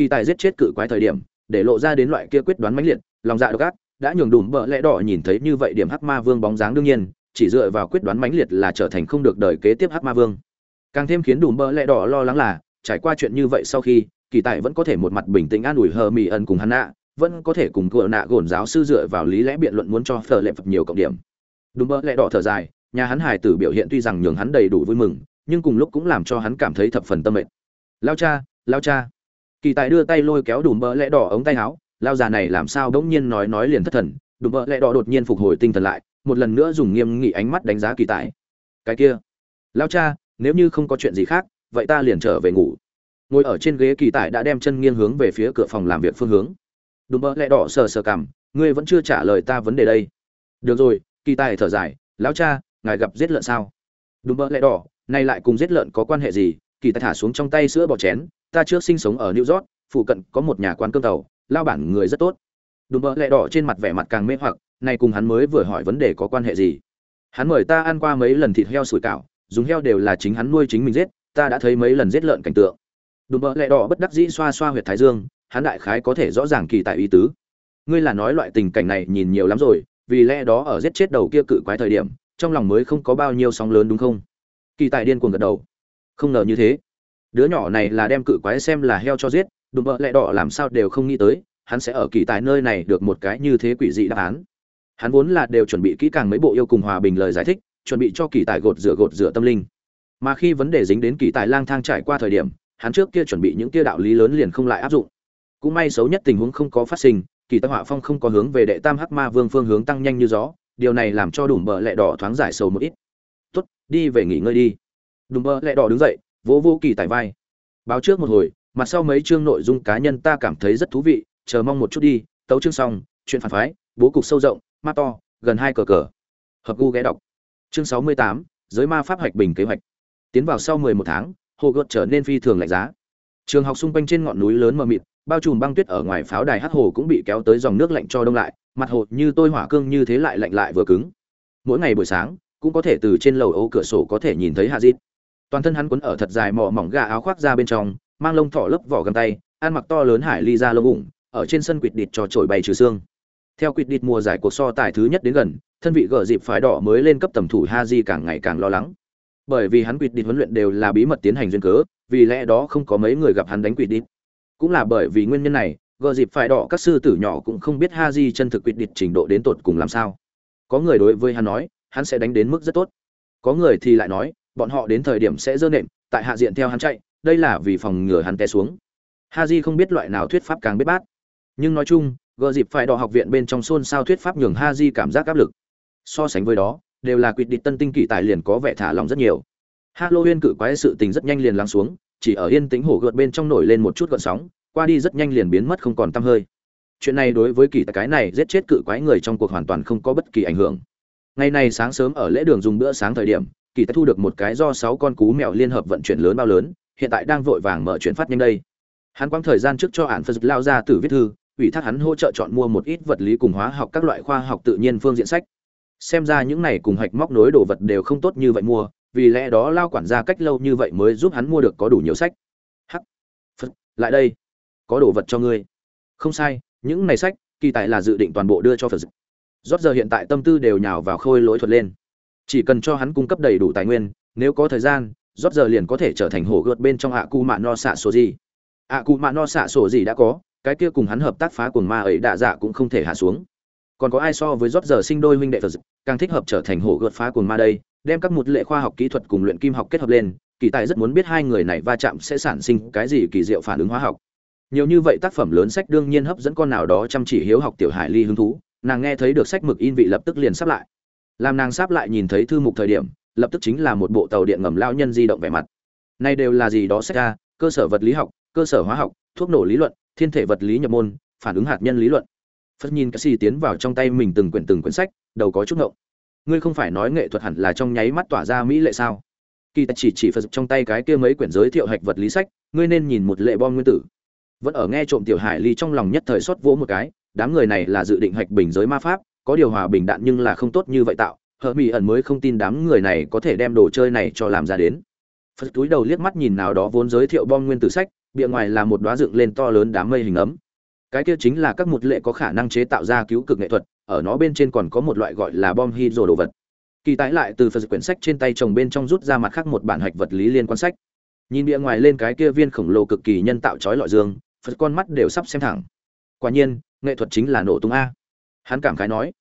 kỳ tài giết chết cự quái thời điểm, để lộ ra đến loại kia quyết đoán mãnh liệt, lòng dạ độc ác, đã nhường đùm bợ lẽ đỏ nhìn thấy như vậy điểm hắc ma vương bóng dáng đương nhiên, chỉ dựa vào quyết đoán mãnh liệt là trở thành không được đời kế tiếp hắc ma vương. Càng thêm khiến đùm bợ lẽ đỏ lo lắng là, trải qua chuyện như vậy sau khi, kỳ tài vẫn có thể một mặt bình tĩnh an ủi hờ mỹ ẩn cùng hắn nạ vẫn có thể cùng cựa nạ gồn giáo sư dựa vào lý lẽ biện luận muốn cho phờ lệ phật nhiều cộng điểm. Đùm bợ lẽ đỏ thở dài, nhà hắn hài tử biểu hiện tuy rằng nhường hắn đầy đủ vui mừng, nhưng cùng lúc cũng làm cho hắn cảm thấy thập phần tâm mệt. Lao cha lao cha! Kỳ tài đưa tay lôi kéo đùm bỡ lẽ đỏ ống tay áo lao già này làm sao bỗng nhiên nói nói liền thất thần đùm bỡ lẽ đỏ đột nhiên phục hồi tinh thần lại một lần nữa dùng nghiêm nghị ánh mắt đánh giá kỳ tài. Cái kia lao cha nếu như không có chuyện gì khác vậy ta liền trở về ngủ. Ngồi ở trên ghế kỳ tài đã đem chân nghiêng hướng về phía cửa phòng làm việc phương hướng. Đùm bỡ lẽ đỏ sờ sờ cảm, ngươi vẫn chưa trả lời ta vấn đề đây. Được rồi kỳ tài thở dài lão cha ngài gặp giết lợn sao? Đùm bỡ lẽ đỏ nay lại cùng giết lợn có quan hệ gì? Kỳ tài thả xuống trong tay sữa bò chén, ta trước sinh sống ở new york, phụ cận có một nhà quán cơm tàu, lao bản người rất tốt. Đùm bợ lẹ đỏ trên mặt vẻ mặt càng mê hoặc nay cùng hắn mới vừa hỏi vấn đề có quan hệ gì? Hắn mời ta ăn qua mấy lần thịt heo sủi cảo, dùng heo đều là chính hắn nuôi chính mình giết, ta đã thấy mấy lần giết lợn cảnh tượng. Đùm bợ lẹ đỏ bất đắc dĩ xoa xoa huyệt thái dương, hắn đại khái có thể rõ ràng kỳ tại ý tứ. Ngươi là nói loại tình cảnh này nhìn nhiều lắm rồi, vì lẽ đó ở giết chết đầu kia cự quái thời điểm, trong lòng mới không có bao nhiêu sóng lớn đúng không? Kỳ tài điên cuồng gật đầu không ngờ như thế. Đứa nhỏ này là đem cự quái xem là heo cho giết, đùm bợ lẹ đỏ làm sao đều không nghĩ tới, hắn sẽ ở kỳ tài nơi này được một cái như thế quỷ dị đáp án. Hắn vốn là đều chuẩn bị kỹ càng mấy bộ yêu cùng hòa bình lời giải thích, chuẩn bị cho kỳ tài gột rửa gột rửa tâm linh. Mà khi vấn đề dính đến kỳ tài lang thang trải qua thời điểm, hắn trước kia chuẩn bị những kia đạo lý lớn liền không lại áp dụng. Cũng may xấu nhất tình huống không có phát sinh, kỳ tài họa phong không có hướng về đệ tam hắc ma vương phương hướng tăng nhanh như gió, điều này làm cho đùm bợ lẹ đỏ thoáng giải sầu một ít. Tốt, đi về nghỉ ngơi đi đùm bơ lẹ đỏ đứng dậy, vỗ vô kỳ tại vai. Báo trước một hồi, mặt sau mấy chương nội dung cá nhân ta cảm thấy rất thú vị, chờ mong một chút đi, tấu chương xong, chuyện phản phái, bố cục sâu rộng ma to, gần hai cờ cờ. Hợp gu ghé đọc. Chương sáu mươi tám, giới ma pháp hoạch bình kế hoạch. Tiến vào sau mười một tháng hồ gợt trở nên phi thường lạnh giá. Trường học xung quanh trên ngọn núi lớn mờ mịt, bao trùm băng tuyết ở ngoài pháo đài hắc hồ cũng bị kéo tới dòng nước lạnh cho đông lại, mặt hồ như tôi hỏa cương như thế lại lạnh lại vừa cứng. Mỗi ngày buổi sáng, cũng có thể từ trên lầu ô cửa sổ có thể nhìn thấy hạ dít toàn thân hắn quấn ở thật dài mỏ mỏng gà áo khoác ra bên trong, mang lông thỏ lớp vỏ găng tay, ăn mặc to lớn hải ly ra lông ủng, ở trên sân quỵt địt cho trổi bay trừ xương. Theo quỵt địt mùa giải cuộc so tài thứ nhất đến gần, thân vị gỡ dịp phái đỏ mới lên cấp tầm thủ ha di càng ngày càng lo lắng. Bởi vì hắn quỵt địt huấn luyện đều là bí mật tiến hành duyên cớ, vì lẽ đó không có mấy người gặp hắn đánh quỵt địt. Cũng là bởi vì nguyên nhân này, gờ dịp phải đỏ các sư tử nhỏ cũng không biết ha di chân thực quyết địt trình độ đến tột cùng làm sao. Có người đối với hắn nói, hắn sẽ đánh đến mức rất tốt. Có người thì lại nói bọn họ đến thời điểm sẽ dơ nệm tại hạ diện theo hắn chạy, đây là vì phòng ngừa hắn té xuống. Ha không biết loại nào thuyết pháp càng biết bát. Nhưng nói chung, gờ dịp phải đỏ học viện bên trong xôn xao thuyết pháp nhường ha cảm giác áp lực. So sánh với đó, đều là quyết định tân tinh kỷ tài liền có vẻ thả lòng rất nhiều. Halloween cự quái sự tình rất nhanh liền lắng xuống, chỉ ở yên tĩnh hổ gợt bên trong nổi lên một chút gợn sóng, qua đi rất nhanh liền biến mất không còn tăm hơi. Chuyện này đối với kỳ cái này giết chết cự quái người trong cuộc hoàn toàn không có bất kỳ ảnh hưởng. Ngày này sáng sớm ở lễ đường dùng bữa sáng thời điểm kỳ ta thu được một cái do sáu con cú mèo liên hợp vận chuyển lớn bao lớn, hiện tại đang vội vàng mở chuyển phát nhanh đây. Hắn quãng thời gian trước cho ản phật lao ra từ viết thư, ủy thác hắn hỗ trợ chọn mua một ít vật lý cùng hóa học các loại khoa học tự nhiên phương diện sách. Xem ra những này cùng hạch móc nối đồ vật đều không tốt như vậy mua, vì lẽ đó lao quản gia cách lâu như vậy mới giúp hắn mua được có đủ nhiều sách. Hắc. Phật, lại đây. Có đồ vật cho ngươi. Không sai, những này sách, kỳ tại là dự định toàn bộ đưa cho phật. Rót giờ hiện tại tâm tư đều nhào vào khôi lỗi thuật lên chỉ cần cho hắn cung cấp đầy đủ tài nguyên, nếu có thời gian, rót giờ liền có thể trở thành hổ gợt bên trong ạ cu mạ no xạ sổ gì. Ạ cu mạ no xạ sổ gì đã có, cái kia cùng hắn hợp tác phá cuồng ma ấy đạ dạ cũng không thể hạ xuống. Còn có ai so với rót giờ sinh đôi huynh đệ phật càng thích hợp trở thành hổ gợt phá cuồng ma đây, đem các một lệ khoa học kỹ thuật cùng luyện kim học kết hợp lên, kỳ tài rất muốn biết hai người này va chạm sẽ sản sinh cái gì kỳ diệu phản ứng hóa học. Nhiều như vậy tác phẩm lớn sách đương nhiên hấp dẫn con nào đó chăm chỉ hiếu học tiểu hải ly hứng thú, nàng nghe thấy được sách mực in vị lập tức liền sắp lại làm nàng sắp lại nhìn thấy thư mục thời điểm, lập tức chính là một bộ tàu điện ngầm lao nhân di động vẻ mặt. Này đều là gì đó sách ra cơ sở vật lý học, cơ sở hóa học, thuốc nổ lý luận, thiên thể vật lý nhập môn, phản ứng hạt nhân lý luận. Phất nhìn cassi tiến vào trong tay mình từng quyển từng quyển sách, đầu có chút ngộng. Ngươi không phải nói nghệ thuật hẳn là trong nháy mắt tỏa ra mỹ lệ sao? Kỳ chỉ chỉ phật trong tay cái kia mấy quyển giới thiệu hạch vật lý sách, ngươi nên nhìn một lệ bom nguyên tử. Vẫn ở nghe trộm tiểu hải ly trong lòng nhất thời xót vỗ một cái, đám người này là dự định hạch bình giới ma pháp có điều hòa bình đạn nhưng là không tốt như vậy tạo, hờ mỹ ẩn mới không tin đám người này có thể đem đồ chơi này cho làm ra đến. Phật túi đầu liếc mắt nhìn nào đó vốn giới thiệu bom nguyên tử sách, bìa ngoài là một đóa dựng lên to lớn đám mây hình ấm. Cái kia chính là các một lệ có khả năng chế tạo ra cứu cực nghệ thuật, ở nó bên trên còn có một loại gọi là bom hydro đồ vật. Kỳ tái lại từ phật quyển sách trên tay chồng bên trong rút ra mặt khác một bản hạch vật lý liên quan sách. Nhìn bìa ngoài lên cái kia viên khổng lồ cực kỳ nhân tạo chói lọi dương, phật con mắt đều sắp xem thẳng. Quả nhiên, nghệ thuật chính là nổ tung a hắn cảm khái nói,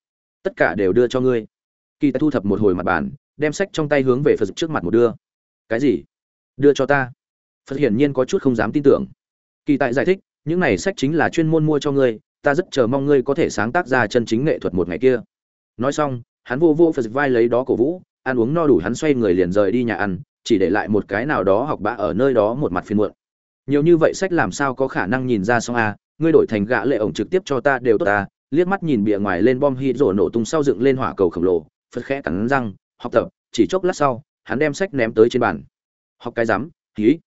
tất cả đều đưa cho ngươi. Kỳ tài thu thập một hồi mặt bàn, đem sách trong tay hướng về phật trước mặt một đưa. Cái gì? Đưa cho ta? Phật hiển nhiên có chút không dám tin tưởng. Kỳ tại giải thích, những này sách chính là chuyên môn mua cho ngươi, ta rất chờ mong ngươi có thể sáng tác ra chân chính nghệ thuật một ngày kia. Nói xong, hắn vô vô phật vai lấy đó cổ vũ, ăn uống no đủ hắn xoay người liền rời đi nhà ăn, chỉ để lại một cái nào đó học bạ ở nơi đó một mặt phiên muộn. Nhiều như vậy sách làm sao có khả năng nhìn ra xong a ngươi đổi thành gã lệ ổng trực tiếp cho ta đều tốt ta liếc mắt nhìn bìa ngoài lên bom hít rổ nổ tung sau dựng lên hỏa cầu khổng lồ, phật khẽ cắn răng, học tập, chỉ chốc lát sau, hắn đem sách ném tới trên bàn. Học cái rắm hí.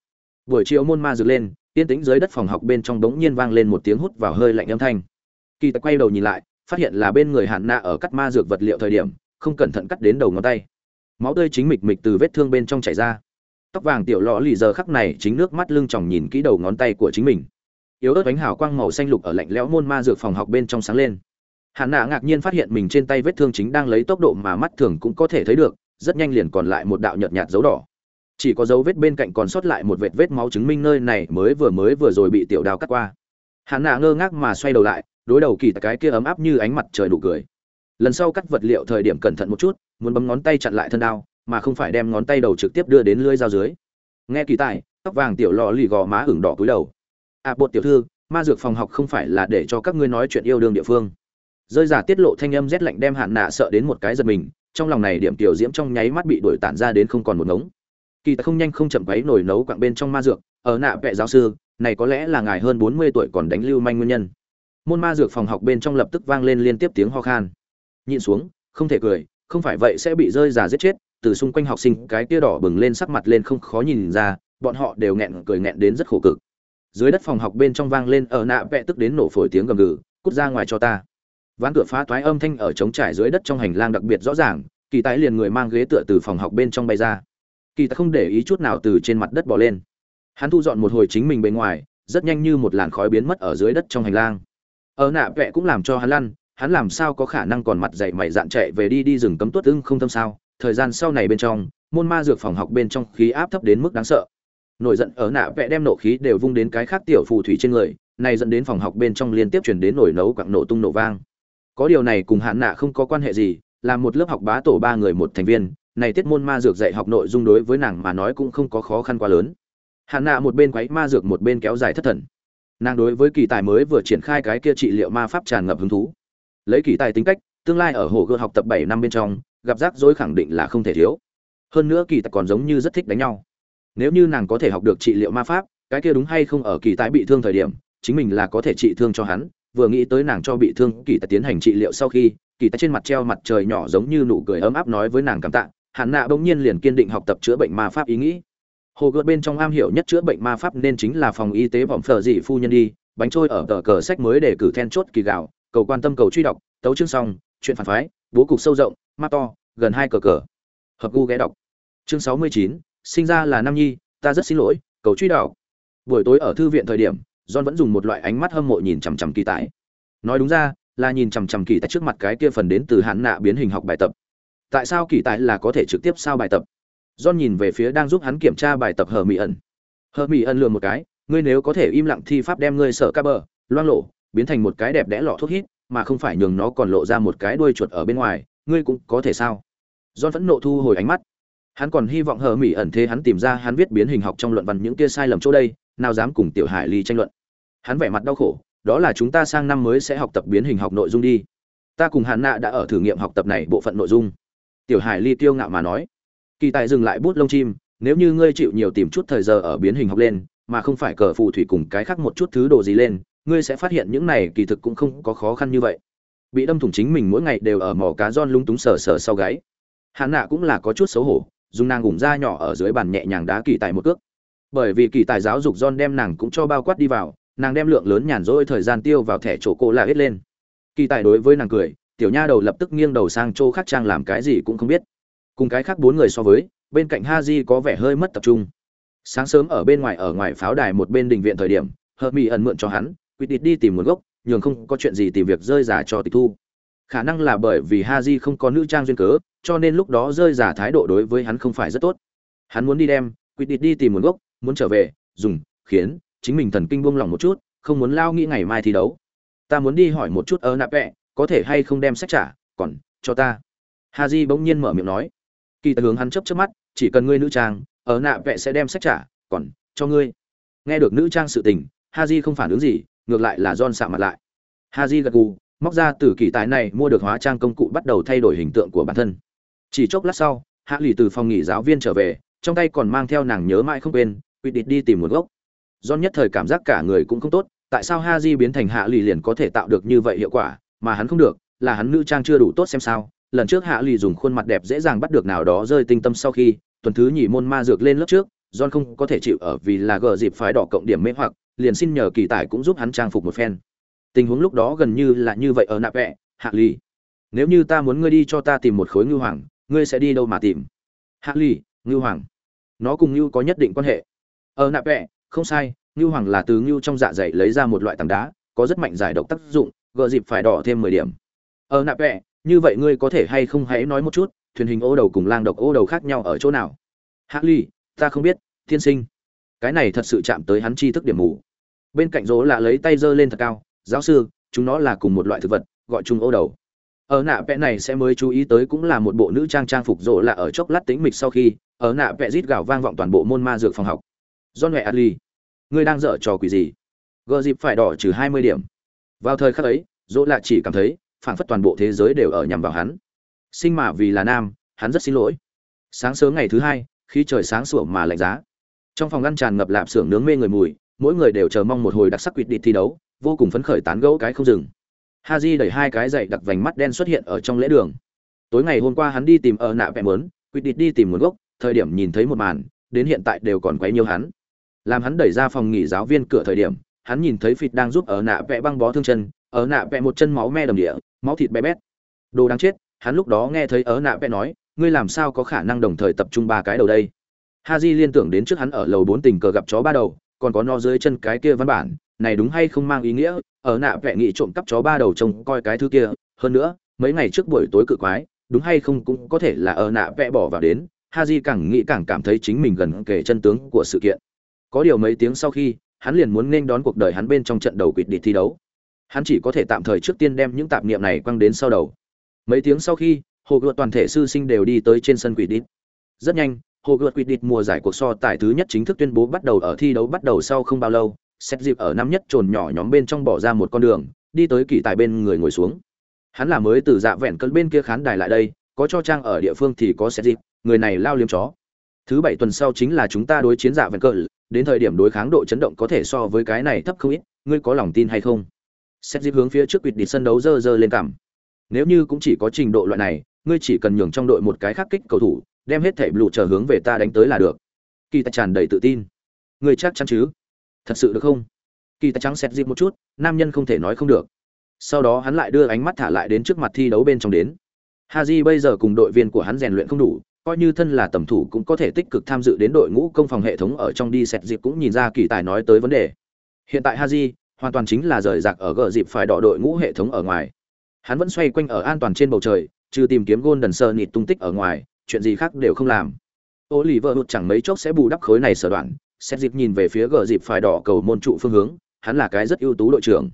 Buổi chiều môn ma dựng lên, yên tĩnh dưới đất phòng học bên trong đống nhiên vang lên một tiếng hút vào hơi lạnh âm thanh. Kỳ tài quay đầu nhìn lại, phát hiện là bên người hạn nạ ở cắt ma dược vật liệu thời điểm, không cẩn thận cắt đến đầu ngón tay. Máu tươi chính mịch mịch từ vết thương bên trong chảy ra. Tóc vàng tiểu lọ lì giờ khắc này chính nước mắt lưng tròng nhìn kỹ đầu ngón tay của chính mình yếu ớt ánh hào quang màu xanh lục ở lạnh lẽo môn ma dược phòng học bên trong sáng lên. Hạn nạ ngạc nhiên phát hiện mình trên tay vết thương chính đang lấy tốc độ mà mắt thường cũng có thể thấy được, rất nhanh liền còn lại một đạo nhợt nhạt dấu đỏ. Chỉ có dấu vết bên cạnh còn sót lại một vệt vết máu chứng minh nơi này mới vừa mới vừa rồi bị tiểu đao cắt qua. Hạn nạ ngơ ngác mà xoay đầu lại, đối đầu kỳ cái kia ấm áp như ánh mặt trời đủ cười. Lần sau cắt vật liệu thời điểm cẩn thận một chút, muốn bấm ngón tay chặn lại thân đao, mà không phải đem ngón tay đầu trực tiếp đưa đến lưỡi dao dưới. Nghe kỳ tài, tóc vàng tiểu lò lì gò má ửng đỏ cúi đầu à bột tiểu thư, ma dược phòng học không phải là để cho các ngươi nói chuyện yêu đương địa phương. Rơi giả tiết lộ thanh âm rét lạnh đem hạn nạ sợ đến một cái giật mình, trong lòng này điểm tiểu diễm trong nháy mắt bị đuổi tản ra đến không còn một ngống. Kỳ ta không nhanh không chậm váy nổi nấu quặng bên trong ma dược, ở nạ vệ giáo sư, này có lẽ là ngài hơn bốn mươi tuổi còn đánh lưu manh nguyên nhân. Môn ma dược phòng học bên trong lập tức vang lên liên tiếp tiếng ho khan. Nhìn xuống, không thể cười, không phải vậy sẽ bị rơi giả giết chết, từ xung quanh học sinh, cái kia đỏ bừng lên sắc mặt lên không khó nhìn ra, bọn họ đều nghẹn cười nghẹn đến rất khổ cực dưới đất phòng học bên trong vang lên ở nạ vẽ tức đến nổ phổi tiếng gầm gừ, cút ra ngoài cho ta. Ván cửa phá toái âm thanh ở trống trải dưới đất trong hành lang đặc biệt rõ ràng, kỳ tái liền người mang ghế tựa từ phòng học bên trong bay ra. Kỳ tài không để ý chút nào từ trên mặt đất bỏ lên. Hắn thu dọn một hồi chính mình bên ngoài, rất nhanh như một làn khói biến mất ở dưới đất trong hành lang. Ở nạ vẽ cũng làm cho hắn lăn, hắn làm sao có khả năng còn mặt dậy mày dạn chạy về đi đi rừng cấm tuất ưng không tâm sao? Thời gian sau này bên trong, môn ma dược phòng học bên trong khí áp thấp đến mức đáng sợ nổi giận ở nạ vẽ đem nộ khí đều vung đến cái khác tiểu phù thủy trên người, này dẫn đến phòng học bên trong liên tiếp chuyển đến nổi nấu quặng nổ tung nổ vang. Có điều này cùng hạn nạ không có quan hệ gì, là một lớp học bá tổ ba người một thành viên, này tiết môn ma dược dạy học nội dung đối với nàng mà nói cũng không có khó khăn quá lớn. Hạn nạ một bên quấy ma dược một bên kéo dài thất thần. Nàng đối với kỳ tài mới vừa triển khai cái kia trị liệu ma pháp tràn ngập hứng thú. Lấy kỳ tài tính cách, tương lai ở hồ gươm học tập bảy năm bên trong, gặp rắc rối khẳng định là không thể thiếu. Hơn nữa kỳ tài còn giống như rất thích đánh nhau nếu như nàng có thể học được trị liệu ma pháp, cái kia đúng hay không ở kỳ tài bị thương thời điểm, chính mình là có thể trị thương cho hắn, vừa nghĩ tới nàng cho bị thương, kỳ tài tiến hành trị liệu sau khi, kỳ tài trên mặt treo mặt trời nhỏ giống như nụ cười ấm áp nói với nàng cảm tạ hạn nạ bỗng nhiên liền kiên định học tập chữa bệnh ma pháp ý nghĩ. Hồ gợt bên trong am hiểu nhất chữa bệnh ma pháp nên chính là phòng y tế vọng phở dị phu nhân đi, bánh trôi ở tờ cờ sách mới để cử then chốt kỳ gạo, cầu quan tâm cầu truy đọc, tấu chương xong, chuyện phản phái, bố cục sâu rộng ma to, gần hai cờ cờ. Hợp gu ghé đọc. Chương sáu mươi chín sinh ra là nam nhi, ta rất xin lỗi, cầu truy đạo buổi tối ở thư viện thời điểm, john vẫn dùng một loại ánh mắt hâm mộ nhìn chằm chằm kỳ tài. Nói đúng ra, là nhìn chằm chằm kỳ tài trước mặt cái kia phần đến từ hạn nạ biến hình học bài tập. Tại sao kỳ tài là có thể trực tiếp sao bài tập? John nhìn về phía đang giúp hắn kiểm tra bài tập hờ mỹ ẩn. Hờ mỹ ẩn lừa một cái, ngươi nếu có thể im lặng thi pháp đem ngươi sợ ca bờ, loang lộ, biến thành một cái đẹp đẽ lọ thuốc hít, mà không phải nhường nó còn lộ ra một cái đuôi chuột ở bên ngoài, ngươi cũng có thể sao? John vẫn nộ thu hồi ánh mắt hắn còn hy vọng hờ mỹ ẩn thế hắn tìm ra hắn viết biến hình học trong luận văn những kia sai lầm chỗ đây, nào dám cùng tiểu hải ly tranh luận. Hắn vẻ mặt đau khổ, đó là chúng ta sang năm mới sẽ học tập biến hình học nội dung đi. Ta cùng hàn nạ đã ở thử nghiệm học tập này bộ phận nội dung. Tiểu hải ly tiêu ngạo mà nói, kỳ tài dừng lại bút lông chim, nếu như ngươi chịu nhiều tìm chút thời giờ ở biến hình học lên, mà không phải cờ phù thủy cùng cái khác một chút thứ đồ gì lên, ngươi sẽ phát hiện những này kỳ thực cũng không có khó khăn như vậy. Bị đâm thủng chính mình mỗi ngày đều ở mỏ cá giòn lung túng sờ sờ sau gáy. Hạn nạ cũng là có chút xấu hổ dùng nàng gủng da nhỏ ở dưới bàn nhẹ nhàng đá kỳ tài một cước. Bởi vì kỳ tài giáo dục John đem nàng cũng cho bao quát đi vào, nàng đem lượng lớn nhàn rỗi thời gian tiêu vào thẻ chỗ cô là hết lên. Kỳ tài đối với nàng cười, tiểu nha đầu lập tức nghiêng đầu sang chỗ khác trang làm cái gì cũng không biết. Cùng cái khác bốn người so với, bên cạnh ha di có vẻ hơi mất tập trung. Sáng sớm ở bên ngoài ở ngoài pháo đài một bên đình viện thời điểm hợp mỹ ẩn mượn cho hắn, quyết định đi tìm nguồn gốc, nhường không có chuyện gì tìm việc rơi giả cho tịch thu khả năng là bởi vì ha di không có nữ trang duyên cớ, cho nên lúc đó rơi giả thái độ đối với hắn không phải rất tốt. Hắn muốn đi đem quyết định đi tìm nguồn gốc, muốn trở về, dùng, khiến, chính mình thần kinh buông lỏng một chút, không muốn lao nghĩ ngày mai thi đấu. Ta muốn đi hỏi một chút ơ nạp vẹ, có thể hay không đem sách trả, còn, cho ta. Ha di bỗng nhiên mở miệng nói. Kỳ ta hướng hắn chấp chấp mắt, chỉ cần ngươi nữ trang, ở nạ vẹ sẽ đem sách trả, còn, cho ngươi. Nghe được nữ trang sự tình ha di không phản ứng gì, ngược lại là don sạ mặt lại. Ha di gật gù móc ra từ kỳ tài này mua được hóa trang công cụ bắt đầu thay đổi hình tượng của bản thân. Chỉ chốc lát sau, hạ lì từ phòng nghỉ giáo viên trở về, trong tay còn mang theo nàng nhớ mãi không quên quyết định đi tìm một gốc. Do nhất thời cảm giác cả người cũng không tốt, tại sao ha di biến thành hạ lì liền có thể tạo được như vậy hiệu quả, mà hắn không được, là hắn nữ trang chưa đủ tốt xem sao. Lần trước hạ lì dùng khuôn mặt đẹp dễ dàng bắt được nào đó rơi tinh tâm sau khi, tuần thứ nhì môn ma dược lên lớp trước, john không có thể chịu ở vì là gờ dịp phái đỏ cộng điểm mê hoặc, liền xin nhờ kỳ tài cũng giúp hắn trang phục một phen tình huống lúc đó gần như là như vậy ở nạp vẹ, hạ lì. Nếu như ta muốn ngươi đi cho ta tìm một khối ngư hoàng, ngươi sẽ đi đâu mà tìm? Hạ lì, ngư hoàng. Nó cùng ngư có nhất định quan hệ. Ở nạp vẹ, không sai, ngư hoàng là từ ngư trong dạ dày lấy ra một loại tảng đá, có rất mạnh giải độc tác dụng, gợ dịp phải đỏ thêm mười điểm. Ở nạp vẹ, như vậy ngươi có thể hay không hãy nói một chút, thuyền hình ô đầu cùng lang độc ô đầu khác nhau ở chỗ nào? Hạ ly ta không biết thiên sinh. Cái này thật sự chạm tới hắn tri thức điểm mù. Bên cạnh rỗ lạ lấy tay giơ lên thật cao giáo sư, chúng nó là cùng một loại thực vật, gọi chung ô đầu. Ở nạ vẽ này sẽ mới chú ý tới cũng là một bộ nữ trang trang phục rộ lạ ở chốc lát tĩnh mịch sau khi, ở nạ vẽ rít gào vang vọng toàn bộ môn ma dược phòng học. Do huệ adli ngươi đang dở trò quỷ gì? Gờ dịp phải đỏ trừ hai mươi điểm. Vào thời khắc ấy dỗ lạ chỉ cảm thấy, phảng phất toàn bộ thế giới đều ở nhằm vào hắn. Sinh mà vì là nam, hắn rất xin lỗi. Sáng sớm ngày thứ hai, khi trời sáng sủa mà lạnh giá. Trong phòng ăn tràn ngập lạp xưởng nướng mê người mùi, mỗi người đều chờ mong một hồi đặc sắc quyết định thi đấu vô cùng phấn khởi tán gẫu cái không dừng. Ha di đẩy hai cái dậy đặc vành mắt đen xuất hiện ở trong lễ đường. Tối ngày hôm qua hắn đi tìm ở nạ vẽ mớn, quyết định đi tìm nguồn gốc, thời điểm nhìn thấy một màn, đến hiện tại đều còn quấy nhiều hắn. Làm hắn đẩy ra phòng nghỉ giáo viên cửa thời điểm, hắn nhìn thấy phịt đang giúp ở nạ vẽ băng bó thương chân, ở nạ vẽ một chân máu me đầm địa, máu thịt bé bét. Đồ đáng chết, hắn lúc đó nghe thấy ở nạ vẽ nói, ngươi làm sao có khả năng đồng thời tập trung ba cái đầu đây? Ha j liên tưởng đến trước hắn ở lầu bốn tình cờ gặp chó ba đầu, còn có no dưới chân cái kia văn bản này đúng hay không mang ý nghĩa, ở nạ vẽ nghị trộm cắp chó ba đầu trông coi cái thứ kia, hơn nữa, mấy ngày trước buổi tối cự quái, đúng hay không cũng có thể là ở nạ vẽ bỏ vào đến ha j càng nghĩ càng cảm thấy chính mình gần kể chân tướng của sự kiện. Có điều mấy tiếng sau khi, hắn liền muốn nên đón cuộc đời hắn bên trong trận đầu quỵt địch thi đấu. Hắn chỉ có thể tạm thời trước tiên đem những tạp niệm này quăng đến sau đầu. Mấy tiếng sau khi, hồ gợt toàn thể sư sinh đều đi tới trên sân quỷ đít rất nhanh, hồ gợt quỷ đít mùa giải cuộc so tài thứ nhất chính thức tuyên bố bắt đầu ở thi đấu bắt đầu sau không bao lâu xét dịp ở năm nhất trồn nhỏ nhóm bên trong bỏ ra một con đường, đi tới kỳ tài bên người ngồi xuống. Hắn là mới từ dạ vẹn cơn bên kia khán đài lại đây, có cho trang ở địa phương thì có xét dịp, người này lao liếm chó. Thứ bảy tuần sau chính là chúng ta đối chiến dạ vẹn cơn đến thời điểm đối kháng độ chấn động có thể so với cái này thấp không ít, ngươi có lòng tin hay không? Xét dịp hướng phía trước quỵt địch sân đấu dơ dơ lên cảm nếu như cũng chỉ có trình độ loại này, ngươi chỉ cần nhường trong đội một cái khắc kích cầu thủ, đem hết thảy lụ chờ hướng về ta đánh tới là được. Kỳ tài tràn đầy tự tin. Ngươi chắc chắn chứ? Thật sự được không? Kỳ tài trắng xét dịp một chút, nam nhân không thể nói không được. Sau đó hắn lại đưa ánh mắt thả lại đến trước mặt thi đấu bên trong đến. Haji bây giờ cùng đội viên của hắn rèn luyện không đủ, coi như thân là tầm thủ cũng có thể tích cực tham dự đến đội ngũ công phòng hệ thống ở trong đi xét dịp cũng nhìn ra kỳ tài nói tới vấn đề. Hiện tại haji hoàn toàn chính là rời rạc ở gờ dịp phải đỏ đội ngũ hệ thống ở ngoài. Hắn vẫn xoay quanh ở an toàn trên bầu trời, trừ tìm kiếm gôn đần sơ nịt tung tích ở ngoài, chuyện gì khác đều không làm. Ô lì vợ hụt chẳng mấy chốc sẽ bù đắp khối này sở đoạn xét dịp nhìn về phía gờ dịp phải đỏ cầu môn trụ phương hướng, hắn là cái rất ưu tú đội trưởng.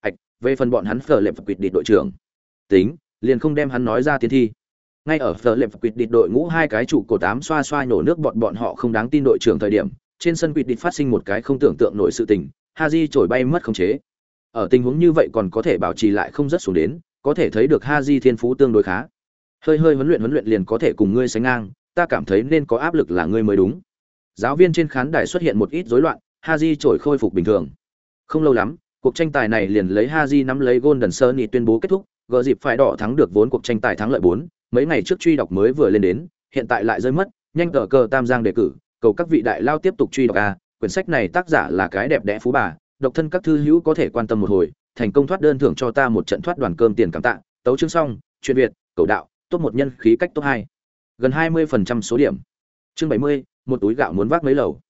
Ạch, về phần bọn hắn, phở lệp quỵt địch đội trưởng. Tính, liền không đem hắn nói ra tiến thi. Ngay ở phở lệp quỵt địch đội ngũ hai cái trụ cổ tám xoa xoa nhổ nước bọn bọn họ không đáng tin đội trưởng thời điểm, trên sân quỵt địch phát sinh một cái không tưởng tượng nổi sự tình haji trổi bay mất khống chế. Ở tình huống như vậy còn có thể bảo trì lại không rất xuống đến, có thể thấy được ha di thiên phú tương đối khá. Hơi hơi huấn luyện huấn luyện liền có thể cùng ngươi sánh ngang, ta cảm thấy nên có áp lực là ngươi mới đúng giáo viên trên khán đài xuất hiện một ít rối loạn, Haji trổi khôi phục bình thường. Không lâu lắm, cuộc tranh tài này liền lấy Haji nắm lấy golden sunny tuyên bố kết thúc gờ dịp phải đỏ thắng được vốn cuộc tranh tài thắng lợi bốn, mấy ngày trước truy đọc mới vừa lên đến, hiện tại lại rơi mất, nhanh cờ cờ tam giang đề cử, cầu các vị đại lao tiếp tục truy đọc a, quyển sách này tác giả là cái đẹp đẽ phú bà, độc thân các thư hữu có thể quan tâm một hồi, thành công thoát đơn thưởng cho ta một trận thoát đoàn cơm tiền cảm tạ, tấu chương xong, chuyện việt, cầu đạo, top một nhân khí cách top hai. Gần hai mươi phần trăm số điểm. Chương bảy mươi một túi gạo muốn vác mấy lầu.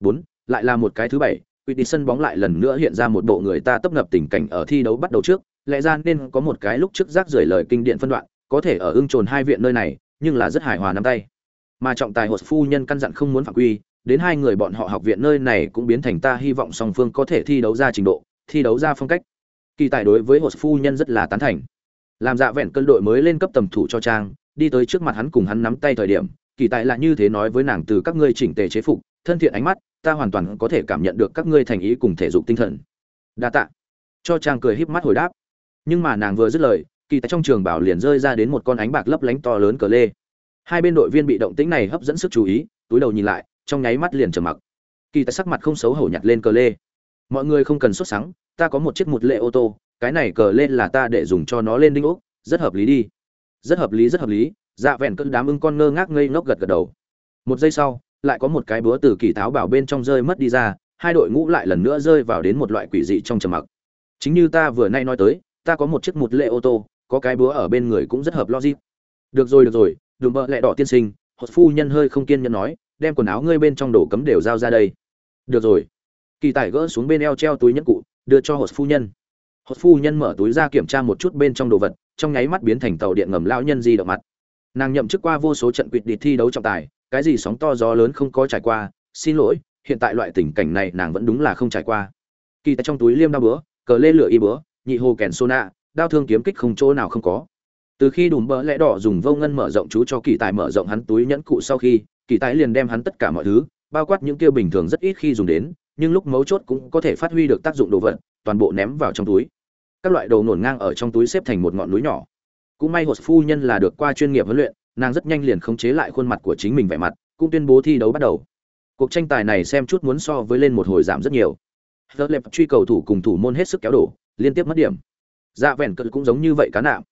Bốn, lại là một cái thứ bảy, quy đi sân bóng lại lần nữa hiện ra một bộ người ta tấp nập tình cảnh ở thi đấu bắt đầu trước, lẽ ra nên có một cái lúc trước rác rưởi lời kinh điển phân đoạn, có thể ở ưng trồn hai viện nơi này, nhưng là rất hài hòa nắm tay. Mà trọng tài hột phu nhân căn dặn không muốn phạm quy, đến hai người bọn họ học viện nơi này cũng biến thành ta hy vọng song phương có thể thi đấu ra trình độ, thi đấu ra phong cách. Kỳ tài đối với hột phu nhân rất là tán thành. Làm dạ vẹn cân đội mới lên cấp tầm thủ cho trang, đi tới trước mặt hắn cùng hắn nắm tay thời điểm kỳ tài là như thế nói với nàng từ các ngươi chỉnh tề chế phục, thân thiện ánh mắt, ta hoàn toàn có thể cảm nhận được các ngươi thành ý cùng thể dục tinh thần. Đa tạ. Cho chàng cười híp mắt hồi đáp. Nhưng mà nàng vừa dứt lời, kỳ tại trong trường bảo liền rơi ra đến một con ánh bạc lấp lánh to lớn cờ lê. Hai bên đội viên bị động tĩnh này hấp dẫn sức chú ý, túi đầu nhìn lại, trong nháy mắt liền trầm mặc. Kỳ tại sắc mặt không xấu hổ nhặt lên cờ lê. Mọi người không cần xuất sáng ta có một chiếc một lệ ô tô, cái này cờ lên là ta để dùng cho nó lên đinh ốc, rất hợp lý đi. Rất hợp lý, rất hợp lý dạ vẹn cơn đám ưng con ngơ ngác ngây ngốc gật gật đầu. Một giây sau, lại có một cái búa từ kỳ tháo bảo bên trong rơi mất đi ra, hai đội ngũ lại lần nữa rơi vào đến một loại quỷ dị trong trầm mặc. Chính như ta vừa nay nói tới, ta có một chiếc một lệ ô tô, có cái búa ở bên người cũng rất hợp logic. Được rồi được rồi đùm bợ lẹ đỏ tiên sinh, hột phu nhân hơi không kiên nhẫn nói, đem quần áo ngươi bên trong đồ cấm đều giao ra đây. Được rồi. Kỳ tài gỡ xuống bên eo treo túi nhất cụ, đưa cho hột phu nhân. Hột phu nhân mở túi ra kiểm tra một chút bên trong đồ vật, trong nháy mắt biến thành tàu điện ngầm lão nhân di động mặt nàng nhậm chức qua vô số trận quyết địch thi đấu trọng tài, cái gì sóng to gió lớn không có trải qua, xin lỗi, hiện tại loại tình cảnh này nàng vẫn đúng là không trải qua. Kỳ tại trong túi liêm đao bữa cờ lê lửa y bữa nhị hồ kèn xô nạ, đao thương kiếm kích không chỗ nào không có. Từ khi đùm bỡ lẽ đỏ dùng vô ngân mở rộng chú cho kỳ tài mở rộng hắn túi nhẫn cụ sau khi, kỳ tài liền đem hắn tất cả mọi thứ, bao quát những kia bình thường rất ít khi dùng đến, nhưng lúc mấu chốt cũng có thể phát huy được tác dụng đồ vật, toàn bộ ném vào trong túi. Các loại đồ nổn ngang ở trong túi xếp thành một ngọn núi nhỏ cũng may hột phu nhân là được qua chuyên nghiệp huấn luyện, nàng rất nhanh liền khống chế lại khuôn mặt của chính mình vẻ mặt, cũng tuyên bố thi đấu bắt đầu. Cuộc tranh tài này xem chút muốn so với lên một hồi giảm rất nhiều. Giờ lệp truy cầu thủ cùng thủ môn hết sức kéo đổ, liên tiếp mất điểm. Dạ vẹn Cự cũng giống như vậy cá nạm.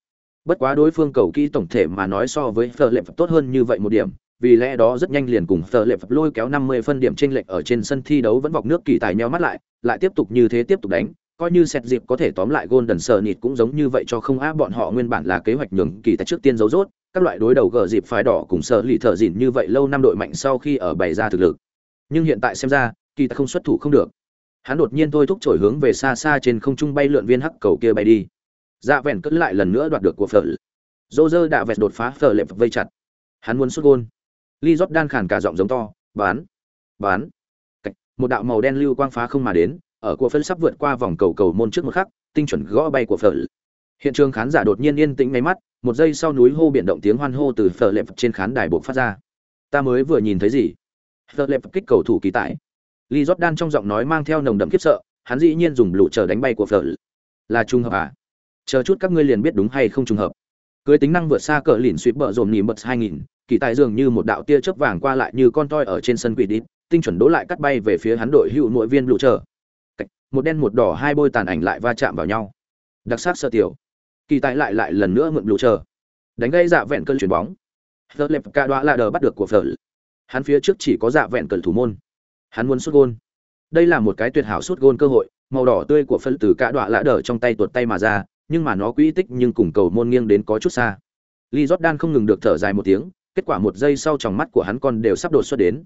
Bất quá đối phương cầu kỹ tổng thể mà nói so với phờ lệp tốt hơn như vậy một điểm, vì lẽ đó rất nhanh liền cùng phờ lệp lôi kéo 50 phân điểm trên lệch ở trên sân thi đấu vẫn vọc nước kỳ tài nhau mắt lại lại tiếp tục như thế tiếp tục đánh coi như xét dịp có thể tóm lại Golden Sunnit cũng giống như vậy cho không á bọn họ nguyên bản là kế hoạch nhường kỳ tại trước tiên giấu rốt, các loại đối đầu gờ dịp phái đỏ cùng sở lì thở dịn như vậy lâu năm đội mạnh sau khi ở bày ra thực lực. Nhưng hiện tại xem ra, kỳ ta không xuất thủ không được. Hắn đột nhiên thôi thúc chổi hướng về xa xa trên không trung bay lượn viên hắc cầu kia bay đi. Dạ vẹn cất lại lần nữa đoạt được của Phở. Roger đã vẹt đột phá Phở lệp vây chặt. Hắn muốn sút gôn. Lee Jordan khàn cả giọng giống to, bán, bán. Một đạo màu đen lưu quang phá không mà đến, ở của phân sắp vượt qua vòng cầu cầu môn trước một khắc tinh chuẩn gõ bay của phở hiện trường khán giả đột nhiên yên tĩnh mấy mắt một giây sau núi hô biển động tiếng hoan hô từ phở lệp trên khán đài buộc phát ra. Ta mới vừa nhìn thấy gì? Phở lệp kích cầu thủ kỳ tại. Lee Jordan trong giọng nói mang theo nồng đậm khiếp sợ hắn dĩ nhiên dùng lũ chờ đánh bay của phở là trùng hợp à? Chờ chút các ngươi liền biết đúng hay không trùng hợp. Cưới tính năng vượt xa cỡ lìn suýt bờ rồm nỉ bật 2000, kỳ tài dường như một đạo tia chớp vàng qua lại như con toi ở trên sân quỷ đít tinh chuẩn đỗ lại cắt bay về phía hắn đội hữu nội viên lũ chờ một đen một đỏ hai bôi tàn ảnh lại va chạm vào nhau đặc sắc sơ tiểu kỳ tài lại lại lần nữa mượn lũ chờ đánh gây dạ vẹn cơn chuyển bóng Phở lệp ca đoạ là đờ bắt được của Phở. Hắn phía trước chỉ có dạ vẹn cơn thủ môn. Hắn muốn sút gôn. Đây là một cái tuyệt hảo sút gôn cơ hội, màu đỏ tươi của phân từ ca đoạ lạ đờ trong tay tuột tay mà ra, nhưng mà nó quỹ tích nhưng cùng cầu môn nghiêng đến có chút xa. Lee Jordan không ngừng được thở dài một tiếng, kết quả một giây sau tròng mắt của hắn còn đều sắp đột xuất đến.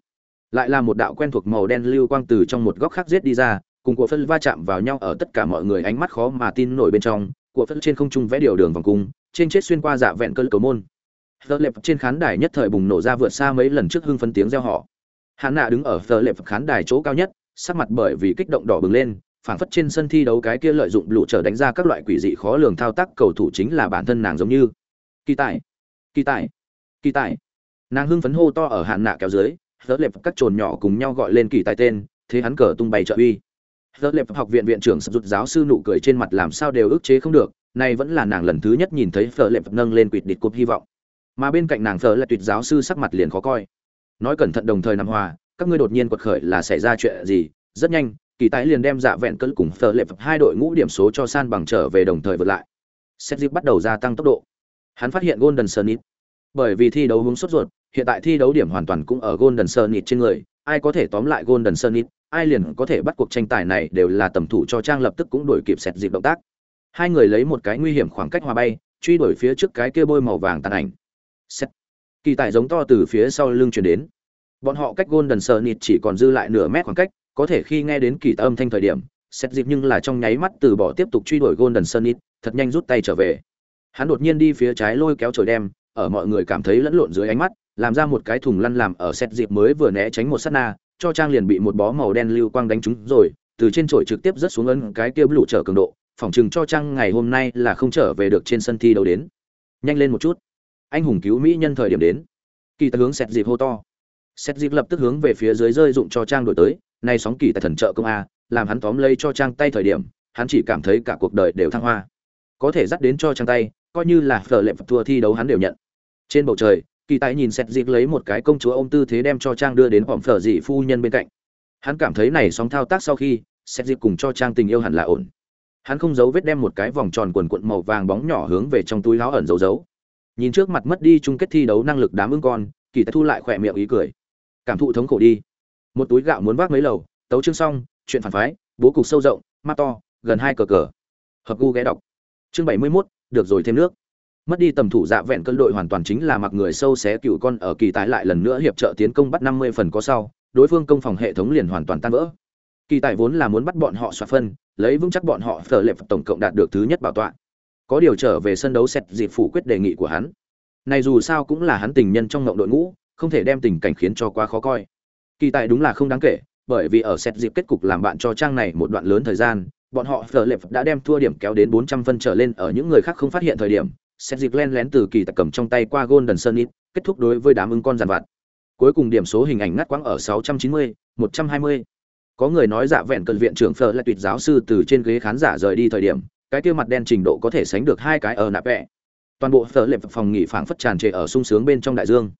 Lại là một đạo quen thuộc màu đen lưu quang từ trong một góc khác giết đi ra, cùng của phân va chạm vào nhau ở tất cả mọi người ánh mắt khó mà tin nổi bên trong của phân trên không trung vẽ điều đường vòng cung trên chết xuyên qua dạ vẹn cơn cầu môn Phở lệp trên khán đài nhất thời bùng nổ ra vượt xa mấy lần trước hưng phấn tiếng reo họ. Hắn nạ đứng ở phở lệp khán đài chỗ cao nhất, sắc mặt bởi vì kích động đỏ bừng lên, phảng phất trên sân thi đấu cái kia lợi dụng lũ trở đánh ra các loại quỷ dị khó lường thao tác cầu thủ chính là bản thân nàng giống như. Kỳ tài, kỳ tài, kỳ tài. Nàng hưng phấn hô to ở hạn nạ kéo dưới, phở lệp các trồn nhỏ cùng nhau gọi lên kỳ tài tên, thế hắn cờ tung bay trợ uy. Giờ lệp học viện viện trưởng sập rụt giáo sư nụ cười trên mặt làm sao đều ức chế không được, này vẫn là nàng lần thứ nhất nhìn thấy Phở lệp nâng lên quỷ địch cột hy vọng. Mà bên cạnh nàng Phở là tuyệt giáo sư sắc mặt liền khó coi. Nói cẩn thận đồng thời nằm hòa, các ngươi đột nhiên quật khởi là xảy ra chuyện gì? Rất nhanh, kỳ tái liền đem dạ vẹn cấn cùng Phở lệp hai đội ngũ điểm số cho san bằng trở về đồng thời vượt lại. Seth bắt đầu gia tăng tốc độ. Hắn phát hiện Golden Sunnit. Bởi vì thi đấu hướng sốt ruột, hiện tại thi đấu điểm hoàn toàn cũng ở Golden Sunnit trên người, ai có thể tóm lại Golden Sunnit, ai liền có thể bắt cuộc tranh tài này đều là tầm thủ cho trang lập tức cũng đổi kịp sẹt dịp động tác. Hai người lấy một cái nguy hiểm khoảng cách hòa bay, truy đuổi phía trước cái kia bôi màu vàng tàn ảnh. Xét. kỳ tài giống to từ phía sau lưng chuyển đến. Bọn họ cách golden sờ nịt chỉ còn dư lại nửa mét khoảng cách, có thể khi nghe đến kỳ tài âm thanh thời điểm xét dịp nhưng là trong nháy mắt từ bỏ tiếp tục truy đuổi golden nịt thật nhanh rút tay trở về. Hắn đột nhiên đi phía trái lôi kéo trời đem, ở mọi người cảm thấy lẫn lộn dưới ánh mắt, làm ra một cái thùng lăn làm ở xét dịp mới vừa né tránh một sát na cho trang liền bị một bó màu đen lưu quang đánh trúng rồi, từ trên chổi trực tiếp rớt xuống ấn cái kia lũ trở cường độ, phỏng chừng cho trang ngày hôm nay là không trở về được trên sân thi đấu đến. Nhanh lên một chút. Anh hùng cứu mỹ nhân thời điểm đến. Kỳ tài hướng xét dịp hô to. Xét dịp lập tức hướng về phía dưới rơi dụng cho trang đổi tới, nay sóng kỳ tài thần trợ công a, làm hắn tóm lấy cho trang tay thời điểm, hắn chỉ cảm thấy cả cuộc đời đều thăng hoa. Có thể dắt đến cho trang tay, coi như là phở lệ thua thi đấu hắn đều nhận. Trên bầu trời kỳ tài nhìn xét dịp lấy một cái công chúa ôm tư thế đem cho trang đưa đến hòm phở dị phu nhân bên cạnh. Hắn cảm thấy này sóng thao tác sau khi xét dịp cùng cho trang tình yêu hẳn là ổn. Hắn không giấu vết đem một cái vòng tròn quần cuộn màu vàng bóng nhỏ hướng về trong túi láo ẩn giấu giấu. Nhìn trước mặt mất đi chung kết thi đấu năng lực đám ưng con kỳ tài thu lại khỏe miệng ý cười. Cảm thụ thống khổ đi. Một túi gạo muốn vác mấy lầu tấu chương xong chuyện phản phái bố cục sâu rộng mắt to gần hai cờ cờ. Hợp gu ghé đọc. Chương bảy mươi 71, được rồi thêm nước mất đi tầm thủ dạ vẹn cân đội hoàn toàn chính là mặc người sâu xé cựu con ở kỳ tái lại lần nữa hiệp trợ tiến công bắt năm mươi phần có sau đối phương công phòng hệ thống liền hoàn toàn tan vỡ. Kỳ tài vốn là muốn bắt bọn họ xoa phân lấy vững chắc bọn họ phở lệ tổng cộng đạt được thứ nhất bảo tọa. Có điều trở về sân đấu xét dịp phủ quyết đề nghị của hắn. Này dù sao cũng là hắn tình nhân trong ngộng đội ngũ không thể đem tình cảnh khiến cho quá khó coi. Kỳ tài đúng là không đáng kể bởi vì ở set dịp kết cục làm bạn cho trang này một đoạn lớn thời gian, bọn họ Fleur Lệp đã đem thua điểm kéo đến 400 phân trở lên ở những người khác không phát hiện thời điểm, set dịp len lén từ kỳ tạc cầm trong tay qua Golden Sunnit, kết thúc đối với đám ưng con giàn vặt. Cuối cùng điểm số hình ảnh ngắt quãng ở 690, 120. Có người nói dạ vẹn cần viện trưởng phở là tuyệt giáo sư từ trên ghế khán giả rời đi thời điểm, cái kia mặt đen trình độ có thể sánh được hai cái ở nạp vẹ. Toàn bộ phở Lệp phòng nghỉ phảng phất tràn trề ở sung sướng bên trong đại dương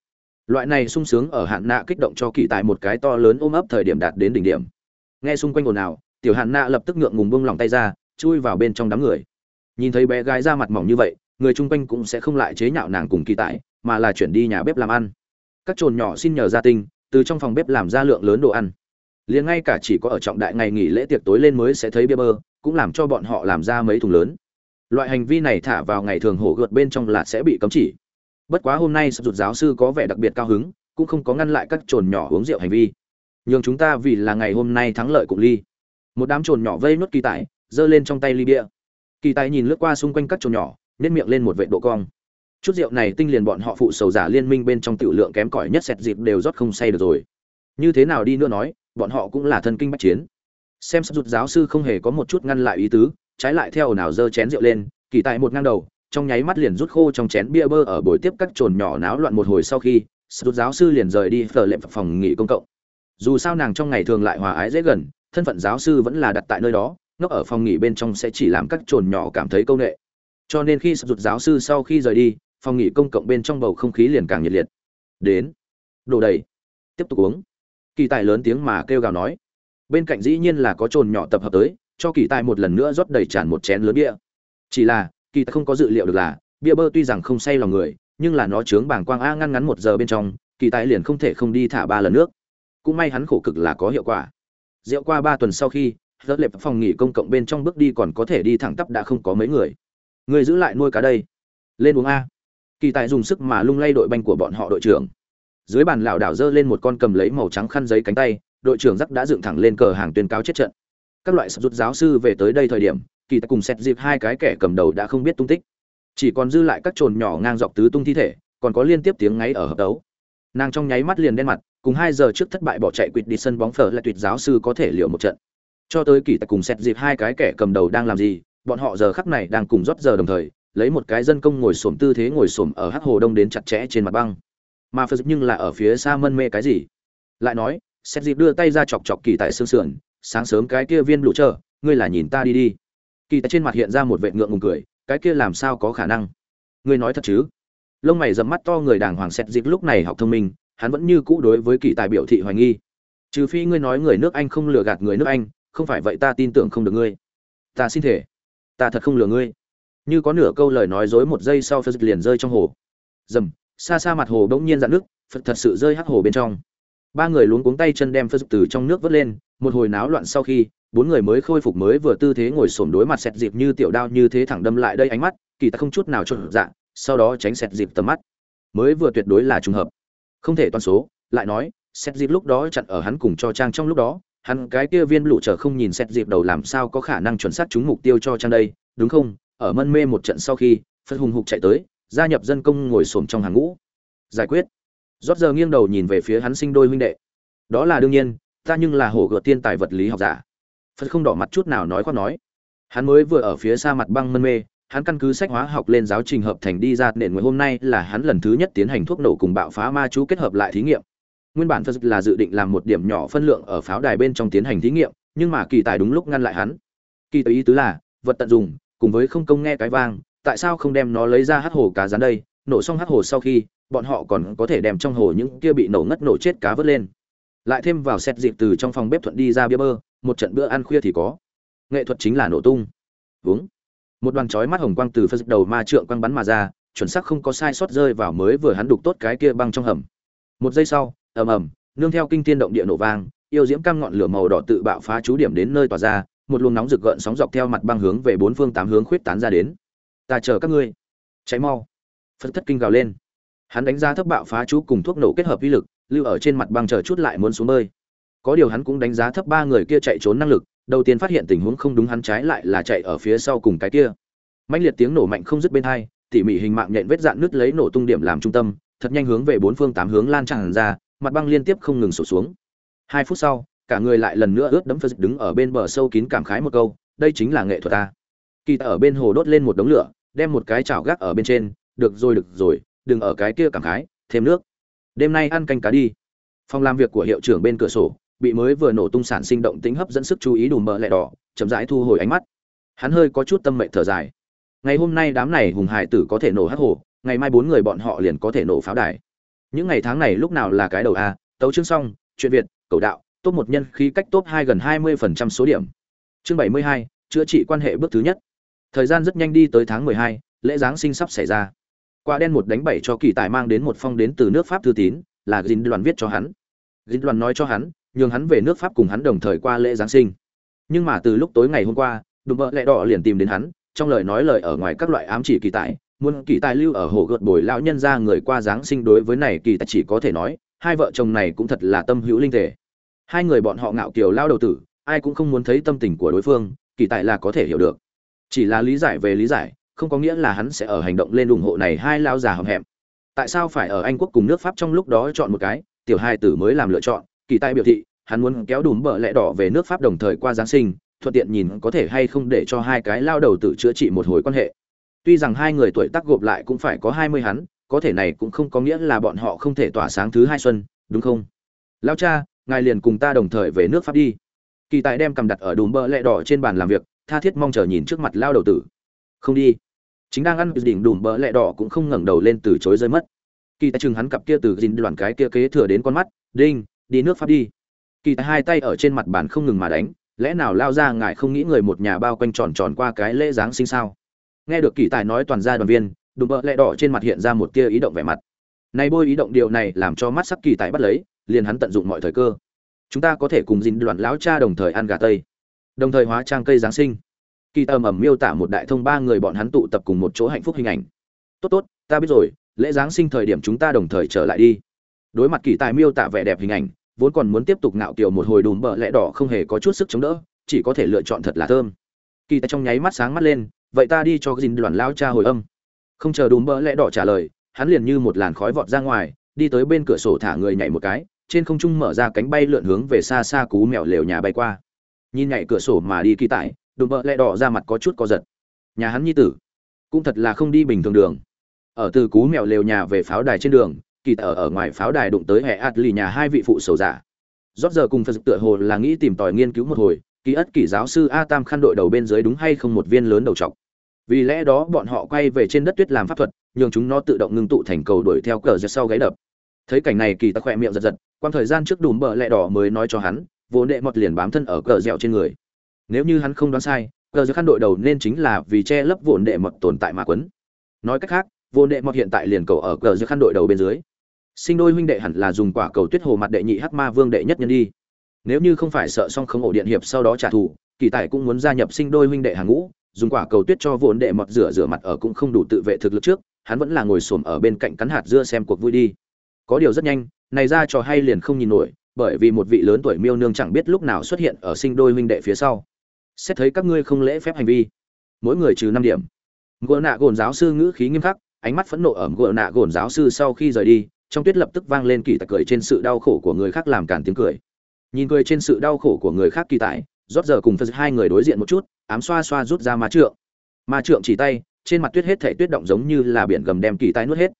loại này sung sướng ở hạn nạ kích động cho kỳ tại một cái to lớn ôm ấp thời điểm đạt đến đỉnh điểm nghe xung quanh ồn ào tiểu hạn nạ lập tức ngượng ngùng buông lòng tay ra chui vào bên trong đám người nhìn thấy bé gái ra mặt mỏng như vậy người chung quanh cũng sẽ không lại chế nhạo nàng cùng kỳ tài, mà là chuyển đi nhà bếp làm ăn. Các trồn nhỏ xin nhờ gia tinh, từ trong phòng bếp làm ra lượng lớn đồ ăn. Liền ngay cả chỉ có ở trọng đại ngày nghỉ lễ tiệc tối lên mới sẽ thấy bia bơ, cũng làm cho bọn họ làm ra mấy thùng lớn. Loại hành vi này thả vào ngày thường hổ gợt bên trong là sẽ bị cấm chỉ. Bất quá hôm nay sập rụt giáo sư có vẻ đặc biệt cao hứng, cũng không có ngăn lại các trồn nhỏ uống rượu hành vi. Nhường chúng ta vì là ngày hôm nay thắng lợi cùng ly. Một đám trồn nhỏ vây nuốt kỳ tài, giơ lên trong tay ly bia. Kỳ tài nhìn lướt qua xung quanh các trồn nhỏ nhếch miệng lên một vệ độ cong. Chút rượu này tinh liền bọn họ phụ sầu giả liên minh bên trong tiểu lượng kém cỏi nhất sẹt dịp đều rót không say được rồi. Như thế nào đi nữa nói, bọn họ cũng là thân kinh bách chiến. Xem sắp rụt giáo sư không hề có một chút ngăn lại ý tứ, trái lại theo nào dơ chén rượu lên, kỳ tài một ngang đầu, trong nháy mắt liền rút khô trong chén bia bơ ở buổi tiếp các trồn nhỏ náo loạn một hồi sau khi, rụt giáo sư liền rời đi phở lệm phòng nghỉ công cộng. Dù sao nàng trong ngày thường lại hòa ái dễ gần, thân phận giáo sư vẫn là đặt tại nơi đó, ngốc ở phòng nghỉ bên trong sẽ chỉ làm các trồn nhỏ cảm thấy câu nệ cho nên khi sút giáo sư sau khi rời đi, phòng nghỉ công cộng bên trong bầu không khí liền càng nhiệt liệt. Đến. Đổ đầy. Tiếp tục uống. Kỳ tài lớn tiếng mà kêu gào nói. Bên cạnh dĩ nhiên là có trồn nhỏ tập hợp tới, cho kỳ tài một lần nữa rót đầy tràn một chén lớn bia. Chỉ là, kỳ tài không có dự liệu được là, bia bơ tuy rằng không say lòng người, nhưng là nó chướng bảng quang a ngăn ngắn một giờ bên trong, kỳ tài liền không thể không đi thả ba lần nước. Cũng may hắn khổ cực là có hiệu quả. Rượu qua ba tuần sau khi rất lệp phòng nghỉ công cộng bên trong bước đi còn có thể đi thẳng tắp đã không có mấy người người giữ lại nuôi cá đây. Lên uống a. Kỳ tài dùng sức mà lung lay đội banh của bọn họ đội trưởng. Dưới bàn lảo đảo giơ lên một con cầm lấy màu trắng khăn giấy cánh tay, đội trưởng giắc đã dựng thẳng lên cờ hàng tuyên cáo chết trận. Các loại sập rút giáo sư về tới đây thời điểm, kỳ tài cùng xét dịp hai cái kẻ cầm đầu đã không biết tung tích. Chỉ còn dư lại các trồn nhỏ ngang dọc tứ tung thi thể, còn có liên tiếp tiếng ngáy ở hợp đấu. Nàng trong nháy mắt liền đen mặt, cùng hai giờ trước thất bại bỏ chạy quỵt đi sân bóng phở là tuyệt giáo sư có thể liệu một trận. Cho tới kỳ tài cùng xét dịp hai cái kẻ cầm đầu đang làm gì bọn họ giờ khắc này đang cùng rót giờ đồng thời, lấy một cái dân công ngồi xổm tư thế ngồi xổm ở hắc hồ đông đến chặt chẽ trên mặt băng. Mà phật nhưng là ở phía xa mân mê cái gì? Lại nói xét dịp đưa tay ra chọc chọc kỳ tại xương sườn, sáng sớm cái kia viên lũ chờ ngươi là nhìn ta đi đi. Kỳ tại trên mặt hiện ra một vệ ngượng ngùng cười, cái kia làm sao có khả năng? Ngươi nói thật chứ? Lông mày dầm mắt to người đàng hoàng xét dịp lúc này học thông minh, hắn vẫn như cũ đối với kỳ tài biểu thị hoài nghi. Trừ phi ngươi nói người nước anh không lừa gạt người nước anh, không phải vậy ta tin tưởng không được ngươi. Ta xin thể ta thật không lừa ngươi. Như có nửa câu lời nói dối một giây sau phật liền rơi trong hồ. Dầm, xa xa mặt hồ bỗng nhiên dạn nước, phật thật sự rơi hắc hồ bên trong. Ba người luống cuống tay chân đem phật từ trong nước vớt lên, một hồi náo loạn sau khi, bốn người mới khôi phục mới vừa tư thế ngồi xổm đối mặt sẹt dịp như tiểu đao như thế thẳng đâm lại đây ánh mắt, kỳ ta không chút nào trộn dạ sau đó tránh sẹt dịp tầm mắt. Mới vừa tuyệt đối là trùng hợp. Không thể toàn số, lại nói sẹt dịp lúc đó chặn ở hắn cùng cho trang trong lúc đó hắn cái kia viên lũ trở không nhìn xét dịp đầu làm sao có khả năng chuẩn xác trúng mục tiêu cho trang đây, đúng không? Ở mân mê một trận sau khi, phật hùng hục chạy tới, gia nhập dân công ngồi xổm trong hàng ngũ. Giải quyết. Rót giờ nghiêng đầu nhìn về phía hắn sinh đôi huynh đệ. Đó là đương nhiên, ta nhưng là hổ gợt tiên tài vật lý học giả. Phật không đỏ mặt chút nào nói khoác nói. Hắn mới vừa ở phía xa mặt băng mân mê, hắn căn cứ sách hóa học lên giáo trình hợp thành đi ra nền ngày hôm nay là hắn lần thứ nhất tiến hành thuốc nổ cùng bạo phá ma chú kết hợp lại thí nghiệm nguyên bản phật là dự định làm một điểm nhỏ phân lượng ở pháo đài bên trong tiến hành thí nghiệm, nhưng mà kỳ tài đúng lúc ngăn lại hắn. Kỳ tài ý tứ là, vật tận dụng cùng với không công nghe cái vang, tại sao không đem nó lấy ra hát hồ cá rán đây, nổ xong hát hồ sau khi, bọn họ còn có thể đem trong hồ những kia bị nổ ngất nổ chết cá vớt lên. Lại thêm vào xét dịp từ trong phòng bếp thuận đi ra bia bơ, một trận bữa ăn khuya thì có. Nghệ thuật chính là nổ tung. Uống. Một đoàn chói mắt hồng quang từ phật đầu ma trượng quang bắn mà ra, chuẩn xác không có sai sót rơi vào mới vừa hắn đục tốt cái kia băng trong hầm. Một giây sau ầm ầm, nương theo kinh thiên động địa nổ vang, yêu diễm cam ngọn lửa màu đỏ tự bạo phá chú điểm đến nơi tỏa ra, một luồng nóng rực gợn sóng dọc theo mặt băng hướng về bốn phương tám hướng khuyết tán ra đến. Ta chờ các ngươi. Cháy mau. Phật thất kinh gào lên. Hắn đánh giá thấp bạo phá chú cùng thuốc nổ kết hợp uy lực, lưu ở trên mặt băng chờ chút lại muốn xuống bơi. Có điều hắn cũng đánh giá thấp ba người kia chạy trốn năng lực, đầu tiên phát hiện tình huống không đúng hắn trái lại là chạy ở phía sau cùng cái kia. Mạnh liệt tiếng nổ mạnh không dứt bên hai, tỉ mỉ hình mạng nhện vết dạn nứt lấy nổ tung điểm làm trung tâm, thật nhanh hướng về bốn phương tám hướng lan tràn ra mặt băng liên tiếp không ngừng sụt xuống. Hai phút sau, cả người lại lần nữa ướt đẫm phật đứng ở bên bờ sâu kín cảm khái một câu, đây chính là nghệ thuật ta. Kỳ ở bên hồ đốt lên một đống lửa, đem một cái chảo gác ở bên trên, được rồi được rồi, đừng ở cái kia cảm khái, thêm nước. Đêm nay ăn canh cá đi. Phòng làm việc của hiệu trưởng bên cửa sổ, bị mới vừa nổ tung sản sinh động tính hấp dẫn sức chú ý đùm bờ lẹ đỏ, chậm rãi thu hồi ánh mắt. Hắn hơi có chút tâm mệnh thở dài. Ngày hôm nay đám này hùng hải tử có thể nổ hắc hồ, ngày mai bốn người bọn họ liền có thể nổ pháo đài những ngày tháng này lúc nào là cái đầu a, tấu chương xong, chuyện việt, cầu đạo, top một nhân khí cách top hai gần hai mươi phần trăm số điểm. Chương bảy mươi hai, chữa trị quan hệ bước thứ nhất. Thời gian rất nhanh đi tới tháng mười hai, lễ giáng sinh sắp xảy ra. Quả đen một đánh bảy cho kỳ tài mang đến một phong đến từ nước pháp thư tín, là gin đoàn viết cho hắn. Gin đoàn nói cho hắn, nhường hắn về nước pháp cùng hắn đồng thời qua lễ giáng sinh. Nhưng mà từ lúc tối ngày hôm qua, đùm bợ lẹ đỏ liền tìm đến hắn, trong lời nói lời ở ngoài các loại ám chỉ kỳ tài muốn kỳ tài lưu ở hồ gợt bồi lão nhân ra người qua giáng sinh đối với này kỳ tài chỉ có thể nói, hai vợ chồng này cũng thật là tâm hữu linh thể. Hai người bọn họ ngạo kiều lao đầu tử, ai cũng không muốn thấy tâm tình của đối phương, kỳ tài là có thể hiểu được. Chỉ là lý giải về lý giải, không có nghĩa là hắn sẽ ở hành động lên ủng hộ này hai lao già hậm hẹm. Tại sao phải ở anh quốc cùng nước pháp trong lúc đó chọn một cái? Tiểu hai tử mới làm lựa chọn, kỳ tài biểu thị, hắn muốn kéo đùm bờ lẽ đỏ về nước pháp đồng thời qua giáng sinh, thuận tiện nhìn có thể hay không để cho hai cái lao đầu tử chữa trị một hồi quan hệ tuy rằng hai người tuổi tác gộp lại cũng phải có hai mươi hắn, có thể này cũng không có nghĩa là bọn họ không thể tỏa sáng thứ hai xuân, đúng không? Lao cha, ngài liền cùng ta đồng thời về nước pháp đi. Kỳ tài đem cầm đặt ở đùm bờ lẹ đỏ trên bàn làm việc, tha thiết mong chờ nhìn trước mặt lao đầu tử. Không đi. Chính đang ăn đỉnh đùm bờ lẹ đỏ cũng không ngẩng đầu lên từ chối rơi mất. Kỳ tài chừng hắn cặp kia từ dính đoàn cái kia kế thừa đến con mắt, đinh, đi nước pháp đi. Kỳ tài hai tay ở trên mặt bàn không ngừng mà đánh, lẽ nào lao ra ngài không nghĩ người một nhà bao quanh tròn tròn qua cái lễ giáng sinh sao? Nghe được kỳ tài nói toàn gia đoàn viên, đùm bợ lẹ đỏ trên mặt hiện ra một tia ý động vẻ mặt. Này bôi ý động điều này làm cho mắt sắc kỳ tài bắt lấy, liền hắn tận dụng mọi thời cơ. Chúng ta có thể cùng dìn đoàn lão cha đồng thời ăn gà tây. Đồng thời hóa trang cây giáng sinh. Kỳ tầm ẩm miêu tả một đại thông ba người bọn hắn tụ tập cùng một chỗ hạnh phúc hình ảnh. Tốt tốt, ta biết rồi, lễ giáng sinh thời điểm chúng ta đồng thời trở lại đi. Đối mặt kỳ tài miêu tả vẻ đẹp hình ảnh, vốn còn muốn tiếp tục ngạo kiều một hồi đùm bợ lẹ đỏ không hề có chút sức chống đỡ, chỉ có thể lựa chọn thật là thơm. Kỳ tài trong nháy mắt sáng mắt lên vậy ta đi cho dìn đoàn lao cha hồi âm. Không chờ đùm bỡ lẽ đỏ trả lời, hắn liền như một làn khói vọt ra ngoài, đi tới bên cửa sổ thả người nhảy một cái, trên không trung mở ra cánh bay lượn hướng về xa xa cú mèo lều nhà bay qua. Nhìn nhảy cửa sổ mà đi kỳ tại đùm bỡ lẽ đỏ ra mặt có chút co giật. Nhà hắn nhi tử, cũng thật là không đi bình thường đường. Ở từ cú mèo lều nhà về pháo đài trên đường, kỳ tở ở ngoài pháo đài đụng tới hệ ạt lì nhà hai vị phụ sầu giả. Rót giờ cùng phật tựa hồ là nghĩ tìm tòi nghiên cứu một hồi ký ất kỷ giáo sư a tam khăn đội đầu bên dưới đúng hay không một viên lớn đầu trọc? Vì lẽ đó bọn họ quay về trên đất tuyết làm pháp thuật, nhường chúng nó tự động ngưng tụ thành cầu đuổi theo cờ giật sau gáy đập. Thấy cảnh này kỳ ta khỏe miệng giật giật, quang thời gian trước đùm bờ lẹ đỏ mới nói cho hắn, vốn đệ mọt liền bám thân ở cờ dẻo trên người. Nếu như hắn không đoán sai, cờ giật khăn đội đầu nên chính là vì che lấp vốn đệ mọt tồn tại mà quấn. Nói cách khác, vốn đệ mọt hiện tại liền cầu ở cờ giật khăn đội đầu bên dưới. Sinh đôi huynh đệ hẳn là dùng quả cầu tuyết hồ mặt đệ nhị hắc ma vương đệ nhất nhân đi nếu như không phải sợ song không ổ điện hiệp sau đó trả thù, kỳ tài cũng muốn gia nhập sinh đôi huynh đệ hàng ngũ, dùng quả cầu tuyết cho vốn đệ mọt rửa rửa mặt ở cũng không đủ tự vệ thực lực trước, hắn vẫn là ngồi xổm ở bên cạnh cắn hạt dưa xem cuộc vui đi. Có điều rất nhanh, này ra trò hay liền không nhìn nổi, bởi vì một vị lớn tuổi miêu nương chẳng biết lúc nào xuất hiện ở sinh đôi huynh đệ phía sau. Xét thấy các ngươi không lễ phép hành vi, mỗi người trừ năm điểm. Gỗ nạ gồn giáo sư ngữ khí nghiêm khắc, ánh mắt phẫn nộ ở gỗ nạ gồn giáo sư sau khi rời đi, trong tuyết lập tức vang lên kỳ tặc cười trên sự đau khổ của người khác làm cản tiếng cười nhìn cười trên sự đau khổ của người khác kỳ tài, rót giờ cùng phật hai người đối diện một chút, ám xoa xoa rút ra ma trượng. Ma trượng chỉ tay, trên mặt tuyết hết thể tuyết động giống như là biển gầm đem kỳ tài nuốt hết.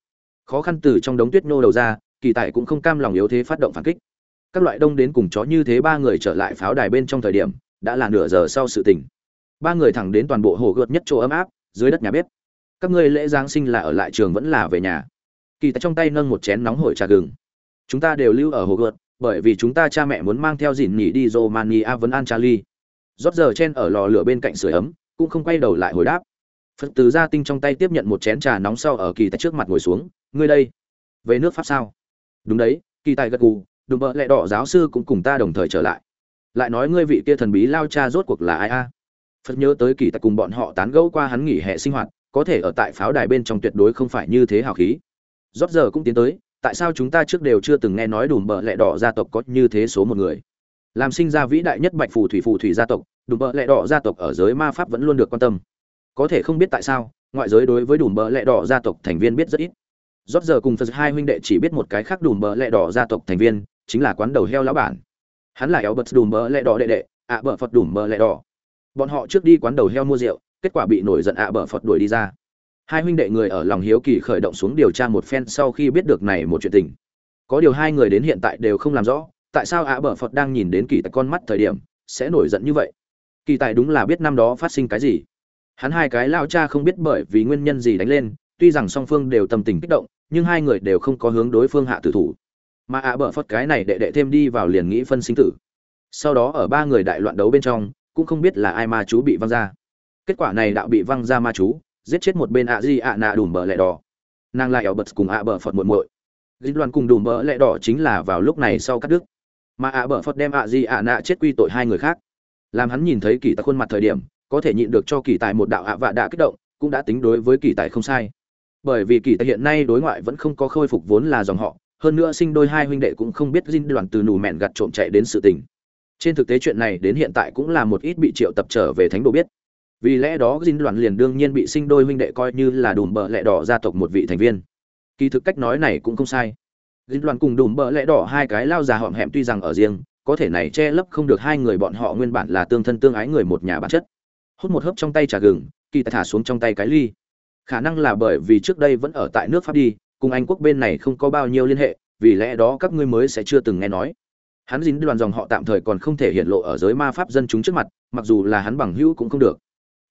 Khó khăn từ trong đống tuyết nô đầu ra, kỳ tài cũng không cam lòng yếu thế phát động phản kích. Các loại đông đến cùng chó như thế ba người trở lại pháo đài bên trong thời điểm, đã là nửa giờ sau sự tình. Ba người thẳng đến toàn bộ hồ gợt nhất chỗ ấm áp, dưới đất nhà bếp. Các ngươi lễ giáng sinh là ở lại trường vẫn là về nhà. Kỳ tại trong tay nâng một chén nóng hổi trà gừng. Chúng ta đều lưu ở hồ gợt bởi vì chúng ta cha mẹ muốn mang theo dìn nhỉ đi romania vấn an charlie. Rót giờ chen ở lò lửa bên cạnh sưởi ấm, cũng không quay đầu lại hồi đáp. Phật từ gia tinh trong tay tiếp nhận một chén trà nóng sau ở kỳ tại trước mặt ngồi xuống, ngươi đây, về nước pháp sao? Đúng đấy, kỳ tài gật gù, đùm bợ lẹ đỏ giáo sư cũng cùng ta đồng thời trở lại. Lại nói ngươi vị kia thần bí lao cha rốt cuộc là ai a? Phật nhớ tới kỳ tài cùng bọn họ tán gẫu qua hắn nghỉ hè sinh hoạt, có thể ở tại pháo đài bên trong tuyệt đối không phải như thế hào khí. Rót giờ cũng tiến tới tại sao chúng ta trước đều chưa từng nghe nói đùm bợ lẹ đỏ gia tộc có như thế số một người? Làm sinh ra vĩ đại nhất bạch phù thủy phù thủy gia tộc, đùm bợ lẹ đỏ gia tộc ở giới ma pháp vẫn luôn được quan tâm. Có thể không biết tại sao, ngoại giới đối với đùm bợ lẹ đỏ gia tộc thành viên biết rất ít. Rót giờ cùng phật hai huynh đệ chỉ biết một cái khác đùm bợ lẹ đỏ gia tộc thành viên, chính là quán đầu heo lão bản. Hắn là éo bật đùm bợ lẹ đỏ đệ đệ, ạ à bợ phật đùm bợ lẹ đỏ. Bọn họ trước đi quán đầu heo mua rượu, kết quả bị nổi giận ạ à bợ phật đuổi đi ra hai huynh đệ người ở lòng hiếu kỳ khởi động xuống điều tra một phen sau khi biết được này một chuyện tình. Có điều hai người đến hiện tại đều không làm rõ, tại sao ạ bờ phật đang nhìn đến kỳ tại con mắt thời điểm, sẽ nổi giận như vậy? Kỳ tài đúng là biết năm đó phát sinh cái gì. Hắn hai cái lao cha không biết bởi vì nguyên nhân gì đánh lên, tuy rằng song phương đều tâm tình kích động, nhưng hai người đều không có hướng đối phương hạ tử thủ. Mà ạ bờ phật cái này đệ đệ thêm đi vào liền nghĩ phân sinh tử. Sau đó ở ba người đại loạn đấu bên trong, cũng không biết là ai ma chú bị văng ra. Kết quả này đạo bị văng ra ma chú giết chết một bên ạ di ạ nạ đùm bờ lẹ đỏ. Nàng lại ảo bật cùng ạ bờ phật muội muội. Dịch loan cùng đùm bờ lẹ đỏ chính là vào lúc này sau cắt đứt. Mà ạ bờ phật đem ạ di ạ nạ chết quy tội hai người khác. Làm hắn nhìn thấy kỳ tài khuôn mặt thời điểm, có thể nhịn được cho kỳ tài một đạo ạ vạ đã kích động, cũng đã tính đối với kỳ tài không sai. Bởi vì kỳ tài hiện nay đối ngoại vẫn không có khôi phục vốn là dòng họ, hơn nữa sinh đôi hai huynh đệ cũng không biết dinh đoàn từ nù mẹn gặt trộm chạy đến sự tình. Trên thực tế chuyện này đến hiện tại cũng là một ít bị triệu tập trở về thánh đồ biết vì lẽ đó dinh đoàn liền đương nhiên bị sinh đôi huynh đệ coi như là đùm bợ lẹ đỏ gia tộc một vị thành viên. Kỳ thực cách nói này cũng không sai. Dinh đoàn cùng đùm bợ lẹ đỏ hai cái lao già họm hẹm tuy rằng ở riêng, có thể này che lấp không được hai người bọn họ nguyên bản là tương thân tương ái người một nhà bản chất. Hút một hớp trong tay trà gừng, kỳ thả xuống trong tay cái ly. Khả năng là bởi vì trước đây vẫn ở tại nước pháp đi, cùng anh quốc bên này không có bao nhiêu liên hệ, vì lẽ đó các ngươi mới sẽ chưa từng nghe nói. Hắn dính đoàn dòng họ tạm thời còn không thể hiện lộ ở giới ma pháp dân chúng trước mặt, mặc dù là hắn bằng hữu cũng không được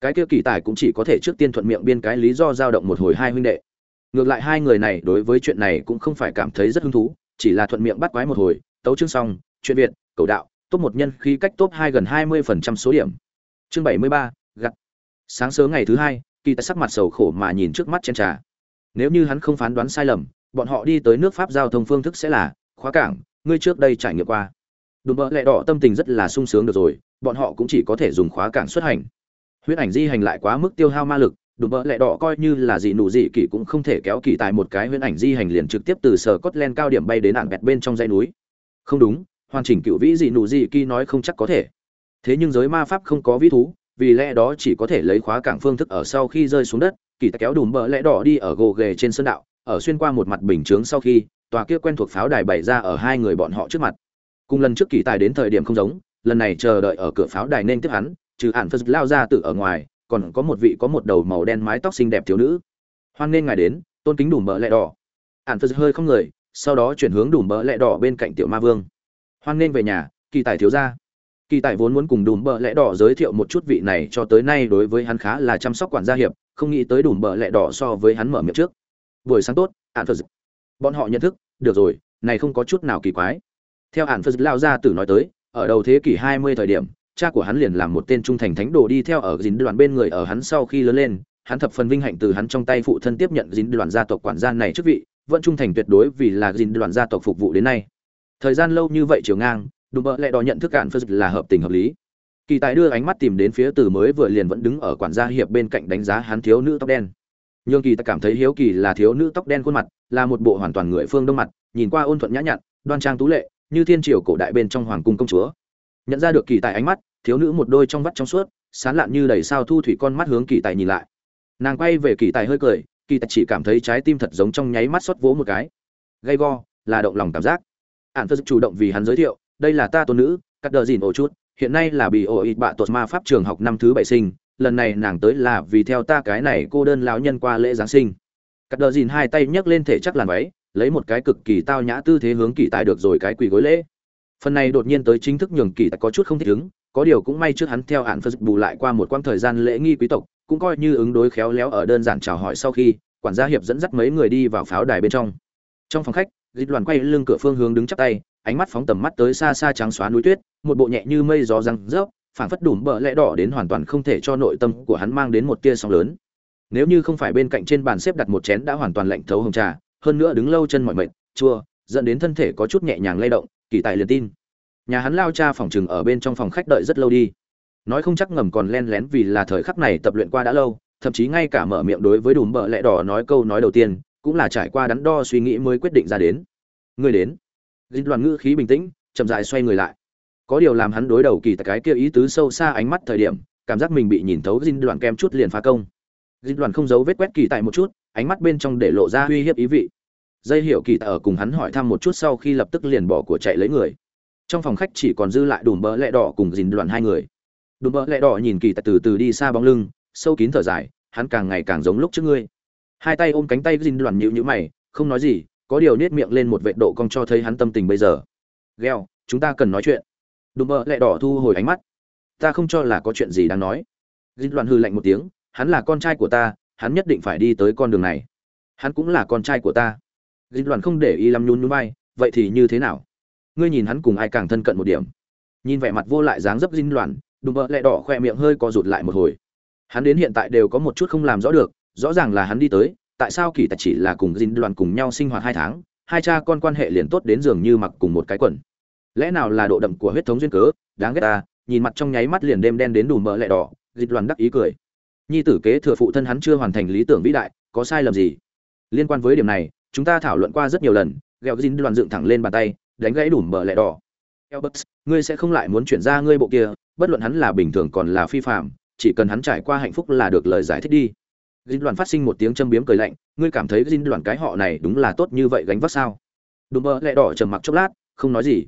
cái kia kỳ tài cũng chỉ có thể trước tiên thuận miệng biên cái lý do dao động một hồi hai huynh đệ. Ngược lại hai người này đối với chuyện này cũng không phải cảm thấy rất hứng thú, chỉ là thuận miệng bắt quái một hồi, tấu chương xong, chuyện việt, cầu đạo, top một nhân khi cách top hai gần hai mươi phần trăm số điểm. Chương bảy mươi ba, gặt. Sáng sớm ngày thứ hai, kỳ tài sắc mặt sầu khổ mà nhìn trước mắt chen trà. Nếu như hắn không phán đoán sai lầm, bọn họ đi tới nước pháp giao thông phương thức sẽ là, khóa cảng, ngươi trước đây trải nghiệm qua. Đùm bợ lẹ đỏ tâm tình rất là sung sướng được rồi, bọn họ cũng chỉ có thể dùng khóa cảng xuất hành huyễn ảnh di hành lại quá mức tiêu hao ma lực, đùm bỡ lẹ đỏ coi như là gì nụ gì kỳ cũng không thể kéo kỳ tại một cái huyễn ảnh di hành liền trực tiếp từ sở cốt len cao điểm bay đến ạn bẹt bên trong dãy núi. Không đúng, hoàn chỉnh cựu vĩ dị nụ dị kỳ nói không chắc có thể. Thế nhưng giới ma pháp không có vĩ thú, vì lẽ đó chỉ có thể lấy khóa cảng phương thức ở sau khi rơi xuống đất, kỳ ta kéo đùm bờ lẽ đỏ đi ở gồ ghề trên sân đạo, ở xuyên qua một mặt bình chướng sau khi, tòa kia quen thuộc pháo đài bày ra ở hai người bọn họ trước mặt. Cùng lần trước kỳ tài đến thời điểm không giống, lần này chờ đợi ở cửa pháo đài nên tiếp hắn trừ ản phật lao ra từ ở ngoài, còn có một vị có một đầu màu đen mái tóc xinh đẹp thiếu nữ. Hoan nên ngài đến, tôn kính đủ mỡ lẹ đỏ. Ản phật hơi không người, sau đó chuyển hướng đủ mỡ lẹ đỏ bên cạnh tiểu ma vương. Hoan nên về nhà, kỳ tài thiếu gia. Kỳ tài vốn muốn cùng đùm bờ lẽ đỏ giới thiệu một chút vị này cho tới nay đối với hắn khá là chăm sóc quản gia hiệp, không nghĩ tới đùm bờ lẽ đỏ so với hắn mở miệng trước. Buổi sáng tốt ạn phật bọn họ nhận thức, được rồi, này không có chút nào kỳ quái. Theo ạn phật lao ra tử nói tới, ở đầu thế kỷ 20 thời điểm cha của hắn liền làm một tên trung thành thánh đồ đi theo ở dính đoàn bên người ở hắn sau khi lớn lên. Hắn thập phần vinh hạnh từ hắn trong tay phụ thân tiếp nhận dính đoàn gia tộc quản gia này chức vị, vẫn trung thành tuyệt đối vì là dính đoàn gia tộc phục vụ đến nay. Thời gian lâu như vậy chiều ngang, đùm bợ lại đòi nhận thức cạn phật là hợp tình hợp lý. Kỳ tài đưa ánh mắt tìm đến phía từ mới vừa liền vẫn đứng ở quản gia hiệp bên cạnh đánh giá hắn thiếu nữ tóc đen. Nhưng kỳ ta cảm thấy hiếu kỳ là thiếu nữ tóc đen khuôn mặt, là một bộ hoàn toàn người phương đông mặt, nhìn qua ôn thuận nhã nhặn, đoan trang tú lệ, như thiên triều cổ đại bên trong hoàng cung công chúa. Nhận ra được kỳ tài ánh mắt thiếu nữ một đôi trong vắt trong suốt, sán lạn như đầy sao thu thủy con mắt hướng kỳ tài nhìn lại. Nàng quay về kỳ tài hơi cười, kỳ tài chỉ cảm thấy trái tim thật giống trong nháy mắt xót vỗ một cái. Gay go, là động lòng cảm giác. Ạn phật chủ động vì hắn giới thiệu, đây là ta tôn nữ, cắt đờ dìn ổ chút, hiện nay là bị ổ ít bạ tuột ma pháp trường học năm thứ bảy sinh, lần này nàng tới là vì theo ta cái này cô đơn lão nhân qua lễ giáng sinh. Cắt đờ dìn hai tay nhấc lên thể chắc làn váy, lấy một cái cực kỳ tao nhã tư thế hướng kỳ tài được rồi cái quỳ gối lễ. Phần này đột nhiên tới chính thức nhường kỳ tài có chút không thích ứng có điều cũng may trước hắn theo hạn phật bù lại qua một quãng thời gian lễ nghi quý tộc, cũng coi như ứng đối khéo léo ở đơn giản chào hỏi sau khi, quản gia hiệp dẫn dắt mấy người đi vào pháo đài bên trong. Trong phòng khách, dịch đoàn quay lưng cửa phương hướng đứng chắp tay, ánh mắt phóng tầm mắt tới xa xa trắng xóa núi tuyết, một bộ nhẹ như mây gió răng rớp, phảng phất đủm bợ lẽ đỏ đến hoàn toàn không thể cho nội tâm của hắn mang đến một tia sóng lớn. Nếu như không phải bên cạnh trên bàn xếp đặt một chén đã hoàn toàn lạnh thấu hồng trà, hơn nữa đứng lâu chân mọi mệt, chua, dẫn đến thân thể có chút nhẹ nhàng lay động, kỳ tài liền tin nhà hắn lao cha phòng chừng ở bên trong phòng khách đợi rất lâu đi. Nói không chắc ngầm còn len lén vì là thời khắc này tập luyện qua đã lâu, thậm chí ngay cả mở miệng đối với đùm bợ lẽ đỏ nói câu nói đầu tiên, cũng là trải qua đắn đo suy nghĩ mới quyết định ra đến. Người đến. Dịch đoàn ngữ khí bình tĩnh, chậm dại xoay người lại. Có điều làm hắn đối đầu kỳ tại cái kia ý tứ sâu xa ánh mắt thời điểm, cảm giác mình bị nhìn thấu dinh đoàn kem chút liền phá công. Dinh đoàn không giấu vết quét kỳ tại một chút, ánh mắt bên trong để lộ ra uy hiếp ý vị. Dây hiểu kỳ tại ở cùng hắn hỏi thăm một chút sau khi lập tức liền bỏ của chạy lấy người trong phòng khách chỉ còn dư lại đùm bỡ lẹ đỏ cùng dìn đoàn hai người. Đùm bỡ lẹ đỏ nhìn kỳ tại từ từ đi xa bóng lưng, sâu kín thở dài, hắn càng ngày càng giống lúc trước ngươi. Hai tay ôm cánh tay dìn đoàn nhịu nhữ mày, không nói gì, có điều nết miệng lên một vệ độ cong cho thấy hắn tâm tình bây giờ. Gheo chúng ta cần nói chuyện. Đùm bỡ lẹ đỏ thu hồi ánh mắt. Ta không cho là có chuyện gì đáng nói. Dìn loạn hư lạnh một tiếng, hắn là con trai của ta, hắn nhất định phải đi tới con đường này. Hắn cũng là con trai của ta. Dìn loạn không để ý lắm nhún nhún vai, vậy thì như thế nào? Ngươi nhìn hắn cùng ai càng thân cận một điểm. Nhìn vẻ mặt vô lại dáng dấp dinh loạn, đùm bợ lẹ đỏ khoe miệng hơi co rụt lại một hồi. Hắn đến hiện tại đều có một chút không làm rõ được, rõ ràng là hắn đi tới, tại sao kỳ tài chỉ là cùng dinh loạn cùng nhau sinh hoạt hai tháng, hai cha con quan hệ liền tốt đến dường như mặc cùng một cái quần. Lẽ nào là độ đậm của huyết thống duyên cớ, đáng ghét ta, nhìn mặt trong nháy mắt liền đêm đen đến đùm mỡ lẹ đỏ dịch loạn đắc ý cười. Nhi tử kế thừa phụ thân hắn chưa hoàn thành lý tưởng vĩ đại, có sai lầm gì? Liên quan với điểm này, chúng ta thảo luận qua rất nhiều lần gheo dinh đoàn dựng thẳng lên bàn tay đánh gãy đủ mỡ lẹ đỏ. Elbert, ngươi sẽ không lại muốn chuyển ra ngươi bộ kia bất luận hắn là bình thường còn là phi phạm chỉ cần hắn trải qua hạnh phúc là được lời giải thích đi. Dinh đoàn phát sinh một tiếng châm biếm cười lạnh ngươi cảm thấy Dinh đoàn cái họ này đúng là tốt như vậy gánh vác sao? Đùm mỡ lẹ đỏ trầm mặc chốc lát không nói gì.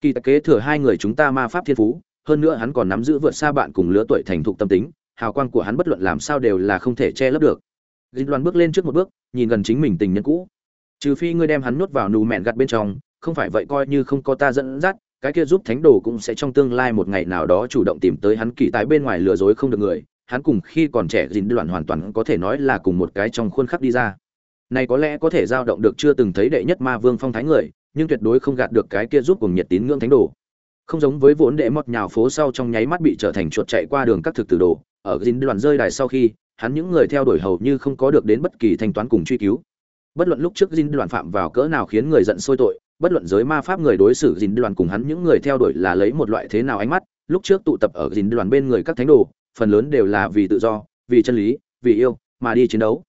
Kỳ tài kế thừa hai người chúng ta ma pháp thiên phú hơn nữa hắn còn nắm giữ vượt xa bạn cùng lứa tuổi thành thục tâm tính hào quang của hắn bất luận làm sao đều là không thể che lấp được. Dinh Đoàn bước lên trước một bước nhìn gần chính mình tình nhân cũ. Trừ phi ngươi đem hắn nuốt vào nụ mẹn gặt bên trong không phải vậy coi như không có ta dẫn dắt, cái kia giúp thánh đồ cũng sẽ trong tương lai một ngày nào đó chủ động tìm tới hắn kỳ tài bên ngoài lừa dối không được người, hắn cùng khi còn trẻ dinh đoạn hoàn toàn có thể nói là cùng một cái trong khuôn khắc đi ra. Này có lẽ có thể dao động được chưa từng thấy đệ nhất ma vương phong thái người, nhưng tuyệt đối không gạt được cái kia giúp cùng nhiệt tín ngưỡng thánh đồ. Không giống với vốn đệ mọt nhào phố sau trong nháy mắt bị trở thành chuột chạy qua đường các thực tử đồ, ở dính đoàn rơi đài sau khi, hắn những người theo đuổi hầu như không có được đến bất kỳ thanh toán cùng truy cứu. Bất luận lúc trước dính đoàn phạm vào cỡ nào khiến người giận sôi tội bất luận giới ma pháp người đối xử dính đoàn cùng hắn, những người theo đuổi là lấy một loại thế nào ánh mắt, lúc trước tụ tập ở dính đoàn bên người các thánh đồ, phần lớn đều là vì tự do, vì chân lý, vì yêu mà đi chiến đấu.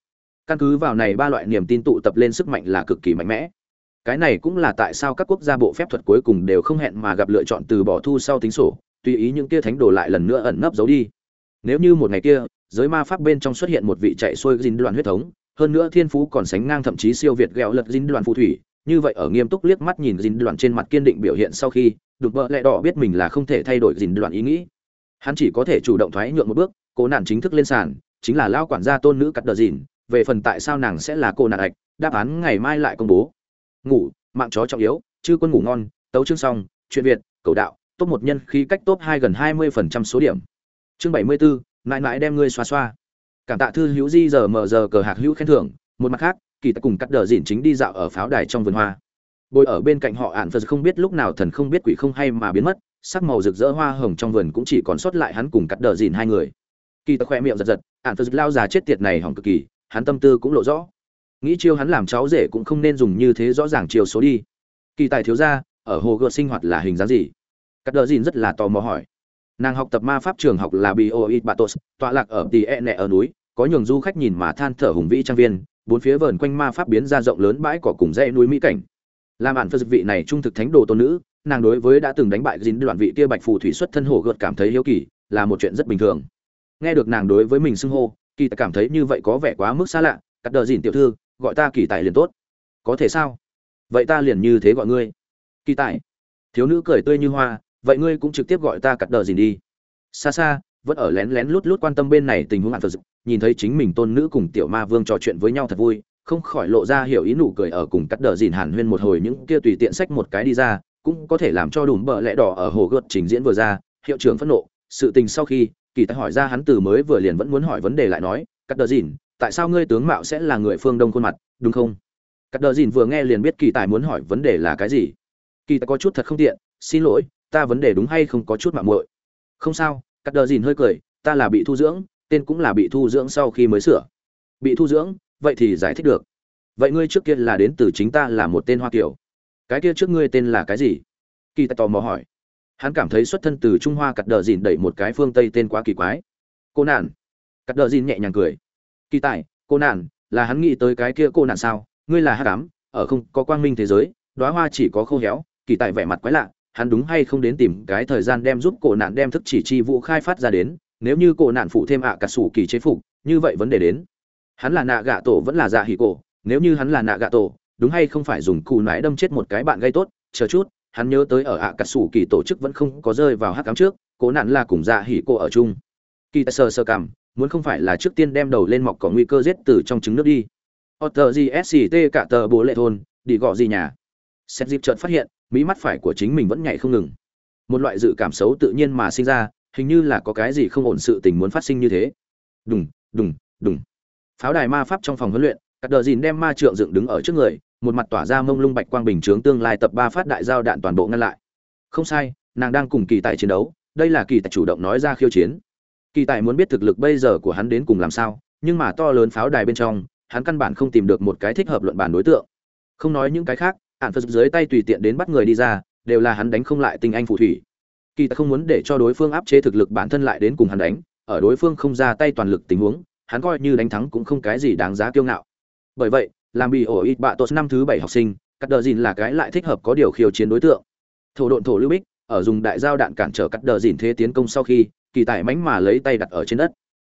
Căn cứ vào này ba loại niềm tin tụ tập lên sức mạnh là cực kỳ mạnh mẽ. Cái này cũng là tại sao các quốc gia bộ phép thuật cuối cùng đều không hẹn mà gặp lựa chọn từ bỏ thu sau tính sổ, tùy ý những kia thánh đồ lại lần nữa ẩn nấp giấu đi. Nếu như một ngày kia, giới ma pháp bên trong xuất hiện một vị chạy xuôi dinh đoàn huyết thống, hơn nữa thiên phú còn sánh ngang thậm chí siêu việt ghẹo lật dinh đoàn phù thủy như vậy ở nghiêm túc liếc mắt nhìn dìn đoạn trên mặt kiên định biểu hiện sau khi, đục vợ lẹ đỏ biết mình là không thể thay đổi dìn đoạn ý nghĩ. Hắn chỉ có thể chủ động thoái nhượng một bước, cố nạn chính thức lên sàn, chính là lao quản gia tôn nữ cắt đờ dìn, về phần tại sao nàng sẽ là cô nạn ạch, đáp án ngày mai lại công bố. Ngủ, mạng chó trọng yếu chứ quân ngủ ngon, tấu chương xong, chuyện việt, cầu đạo, top một nhân khí cách top hai gần hai mươi phần trăm số điểm. Chương bảy mươi bốn mãi mãi đem ngươi xoa xoa cảm tạ thư hữu di giờ mở giờ cờ hạc hữu khen thưởng, một mặt khác kỳ ta cùng cắt đờ dìn chính đi dạo ở pháo đài trong vườn hoa. Bồi ở bên cạnh họ ạn phật không biết lúc nào thần không biết quỷ không hay mà biến mất, sắc màu rực rỡ hoa hồng trong vườn cũng chỉ còn sót lại hắn cùng cắt đờ dìn hai người. Kỳ ta khoe miệng giật giật, ạn phật lao già chết tiệt này hỏng cực kỳ, hắn tâm tư cũng lộ rõ. Nghĩ chiêu hắn làm cháu rể cũng không nên dùng như thế rõ ràng chiều số đi. Kỳ tài thiếu gia, ở hồ gợt sinh hoạt là hình dáng gì? Cắt đờ dìn rất là tò mò hỏi. Nàng học tập ma pháp trường học là bioit batos tọa lạc ở tỉ e nẹ ở núi, có nhường du khách nhìn mà than thở hùng vĩ trang viên bốn phía vờn quanh ma pháp biến ra rộng lớn bãi cỏ cùng dãy núi mỹ cảnh. Làm ản phật vị này trung thực thánh đồ tôn nữ, nàng đối với đã từng đánh bại dính đoạn vị kia bạch phù thủy xuất thân hồ gợt cảm thấy hiếu kỳ, là một chuyện rất bình thường. Nghe được nàng đối với mình xưng hô, kỳ tài cảm thấy như vậy có vẻ quá mức xa lạ, cắt đờ dìn tiểu thư, gọi ta kỳ tài liền tốt. Có thể sao? Vậy ta liền như thế gọi ngươi. Kỳ tài. Thiếu nữ cười tươi như hoa, vậy ngươi cũng trực tiếp gọi ta cắt đờ dìn đi. Xa xa, vẫn ở lén lén lút lút quan tâm bên này tình huống ạn phật nhìn thấy chính mình tôn nữ cùng tiểu ma vương trò chuyện với nhau thật vui, không khỏi lộ ra hiểu ý nụ cười ở cùng cắt đờ dìn hàn huyên một hồi những kia tùy tiện sách một cái đi ra, cũng có thể làm cho đùm bợ lẽ đỏ ở hồ gợt trình diễn vừa ra, hiệu trưởng phẫn nộ, sự tình sau khi, kỳ tài hỏi ra hắn từ mới vừa liền vẫn muốn hỏi vấn đề lại nói, cắt đờ dìn, tại sao ngươi tướng mạo sẽ là người phương đông khuôn mặt, đúng không? Cắt đờ dìn vừa nghe liền biết kỳ tài muốn hỏi vấn đề là cái gì. Kỳ tài có chút thật không tiện, xin lỗi, ta vấn đề đúng hay không có chút mạng muội? Không sao. Cắt đờ dìn hơi cười, ta là bị thu dưỡng tên cũng là bị thu dưỡng sau khi mới sửa. Bị thu dưỡng, vậy thì giải thích được. Vậy ngươi trước kia là đến từ chính ta là một tên hoa kiều. Cái kia trước ngươi tên là cái gì? Kỳ tài tò mò hỏi. Hắn cảm thấy xuất thân từ trung hoa cắt đờ dìn đẩy một cái phương tây tên quá kỳ quái. Cô nạn cắt đờ dìn nhẹ nhàng cười. Kỳ tài, cô nạn là hắn nghĩ tới cái kia cô nạn sao? Ngươi là hát cám ở không có quang minh thế giới đoá hoa chỉ có khô héo. Kỳ tài vẻ mặt quái lạ, hắn đúng hay không đến tìm cái thời gian đem giúp cổ nạn đem thức chỉ chi vụ khai phát ra đến nếu như cổ nạn phụ thêm ạ cả sủ kỳ chế phục như vậy vấn đề đến hắn là nạ gạ tổ vẫn là dạ hỉ cổ nếu như hắn là nạ gạ tổ đúng hay không phải dùng cù nái đâm chết một cái bạn gây tốt chờ chút hắn nhớ tới ở ạ cả sủ kỳ tổ chức vẫn không có rơi vào hắc cám trước cổ nạn là cùng dạ hỉ cổ ở chung kỳ tài sơ sơ cảm muốn không phải là trước tiên đem đầu lên mọc có nguy cơ giết từ trong trứng nước đi Otter GSCT cả tờ bố lệ thôn, đi gọ gì nhà. Xét dịp trợt phát hiện, mỹ mắt phải của chính mình vẫn nhảy không ngừng. Một loại dự cảm xấu tự nhiên mà sinh ra, hình như là có cái gì không ổn sự tình muốn phát sinh như thế. Đùng, đùng, đùng. Pháo đài ma pháp trong phòng huấn luyện, cắt đờ dìn đem ma trượng dựng đứng ở trước người, một mặt tỏa ra mông lung bạch quang bình chướng tương lai tập ba phát đại giao đạn toàn bộ ngăn lại. Không sai, nàng đang cùng kỳ tại chiến đấu, đây là kỳ tại chủ động nói ra khiêu chiến. Kỳ tại muốn biết thực lực bây giờ của hắn đến cùng làm sao, nhưng mà to lớn pháo đài bên trong, hắn căn bản không tìm được một cái thích hợp luận bàn đối tượng không nói những cái khác ạn phật dưới tay tùy tiện đến bắt người đi ra đều là hắn đánh không lại tinh anh phù thủy kỳ ta không muốn để cho đối phương áp chế thực lực bản thân lại đến cùng hắn đánh, ở đối phương không ra tay toàn lực tình huống, hắn coi như đánh thắng cũng không cái gì đáng giá kiêu ngạo. Bởi vậy, làm bị ổ ít bạ tốt năm thứ bảy học sinh, cắt đờ dìn là cái lại thích hợp có điều khiêu chiến đối tượng. Thổ độn thổ lưu bích, ở dùng đại giao đạn cản trở cắt đờ dìn thế tiến công sau khi, kỳ tài mánh mà lấy tay đặt ở trên đất.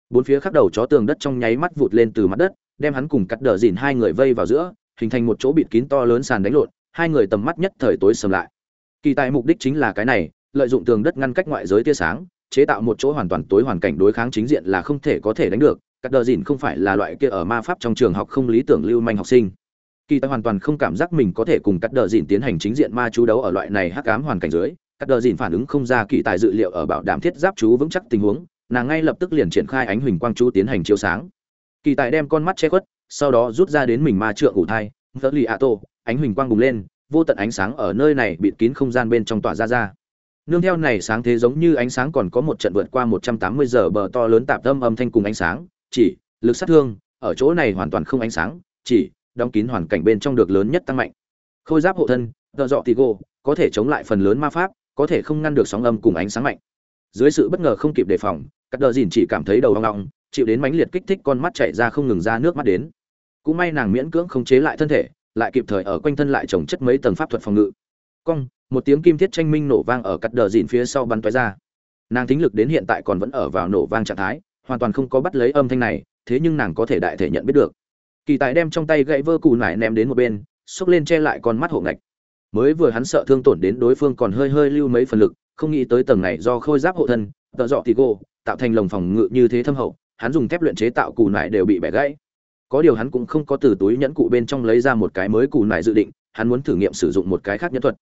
Bốn phía khắc đầu chó tường đất trong nháy mắt vụt lên từ mặt đất, đem hắn cùng cắt đờ dìn hai người vây vào giữa, hình thành một chỗ bịt kín to lớn sàn đánh lộn, hai người tầm mắt nhất thời tối sầm lại. Kỳ tài mục đích chính là cái này lợi dụng tường đất ngăn cách ngoại giới tia sáng, chế tạo một chỗ hoàn toàn tối hoàn cảnh đối kháng chính diện là không thể có thể đánh được. Các đờ dìn không phải là loại kia ở ma pháp trong trường học không lý tưởng lưu manh học sinh. Kỳ tài hoàn toàn không cảm giác mình có thể cùng các đờ dìn tiến hành chính diện ma chú đấu ở loại này hắc ám hoàn cảnh dưới. Các đờ dìn phản ứng không ra kỳ tài dự liệu ở bảo đảm thiết giáp chú vững chắc tình huống, nàng ngay lập tức liền triển khai ánh huỳnh quang chú tiến hành chiếu sáng. Kỳ tài đem con mắt che khuất, sau đó rút ra đến mình ma trượng ủ thai thơ lì ạ tô ánh huỳnh quang bùng lên, vô tận ánh sáng ở nơi này bịt kín không gian bên trong tỏa ra ra nương theo này sáng thế giống như ánh sáng còn có một trận vượt qua một trăm tám mươi giờ bờ to lớn tạp âm âm thanh cùng ánh sáng chỉ lực sát thương ở chỗ này hoàn toàn không ánh sáng chỉ đóng kín hoàn cảnh bên trong được lớn nhất tăng mạnh. Khôi giáp hộ thân tợ dọ tì gồ có thể chống lại phần lớn ma pháp có thể không ngăn được sóng âm cùng ánh sáng mạnh. Dưới sự bất ngờ không kịp đề phòng các đờ dìn chỉ cảm thấy đầu ong ong, chịu đến mãnh liệt kích thích con mắt chảy ra không ngừng ra nước mắt đến. Cũng may nàng miễn cưỡng không chế lại thân thể lại kịp thời ở quanh thân lại trồng chất mấy tầng pháp thuật phòng ngự cong, một tiếng kim thiết tranh minh nổ vang ở cắt đờ dìn phía sau bắn tóe ra. Nàng thính lực đến hiện tại còn vẫn ở vào nổ vang trạng thái, hoàn toàn không có bắt lấy âm thanh này, thế nhưng nàng có thể đại thể nhận biết được. Kỳ tài đem trong tay gậy vơ cù nải ném đến một bên, xốc lên che lại con mắt hộ ngạch. Mới vừa hắn sợ thương tổn đến đối phương còn hơi hơi lưu mấy phần lực, không nghĩ tới tầng này do khôi giáp hộ thân, tợ dọ thì cô tạo thành lồng phòng ngự như thế thâm hậu, hắn dùng thép luyện chế tạo cù nải đều bị bẻ gãy. Có điều hắn cũng không có từ túi nhẫn cụ bên trong lấy ra một cái mới cù nải dự định, hắn muốn thử nghiệm sử dụng một cái khác nhẫn thuật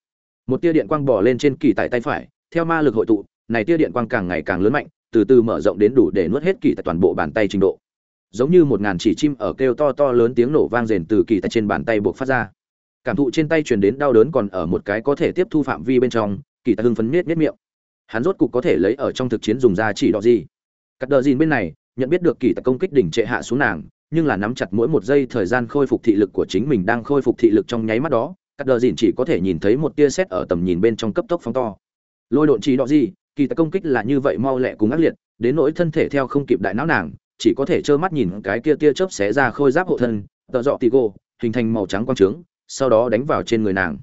một tia điện quang bỏ lên trên kỳ tại tay phải, theo ma lực hội tụ, này tia điện quang càng ngày càng lớn mạnh, từ từ mở rộng đến đủ để nuốt hết kỳ tại toàn bộ bàn tay trình độ. Giống như một ngàn chỉ chim ở kêu to to lớn tiếng nổ vang rền từ kỳ tại trên bàn tay buộc phát ra. Cảm thụ trên tay truyền đến đau đớn còn ở một cái có thể tiếp thu phạm vi bên trong, kỳ tại hưng phấn miết miết miệng. Hắn rốt cục có thể lấy ở trong thực chiến dùng ra chỉ đỏ gì. Cắt đờ dìn bên này, nhận biết được kỳ tại công kích đỉnh trệ hạ xuống nàng, nhưng là nắm chặt mỗi một giây thời gian khôi phục thị lực của chính mình đang khôi phục thị lực trong nháy mắt đó cắt đờ dìn chỉ có thể nhìn thấy một tia xét ở tầm nhìn bên trong cấp tốc phóng to. Lôi độn chỉ đọ gì, kỳ tài công kích là như vậy mau lẹ cùng ác liệt, đến nỗi thân thể theo không kịp đại não nàng, chỉ có thể trơ mắt nhìn cái kia tia chớp xé ra khôi giáp hộ thân, tợ dọ tì gô, hình thành màu trắng quang trướng, sau đó đánh vào trên người nàng.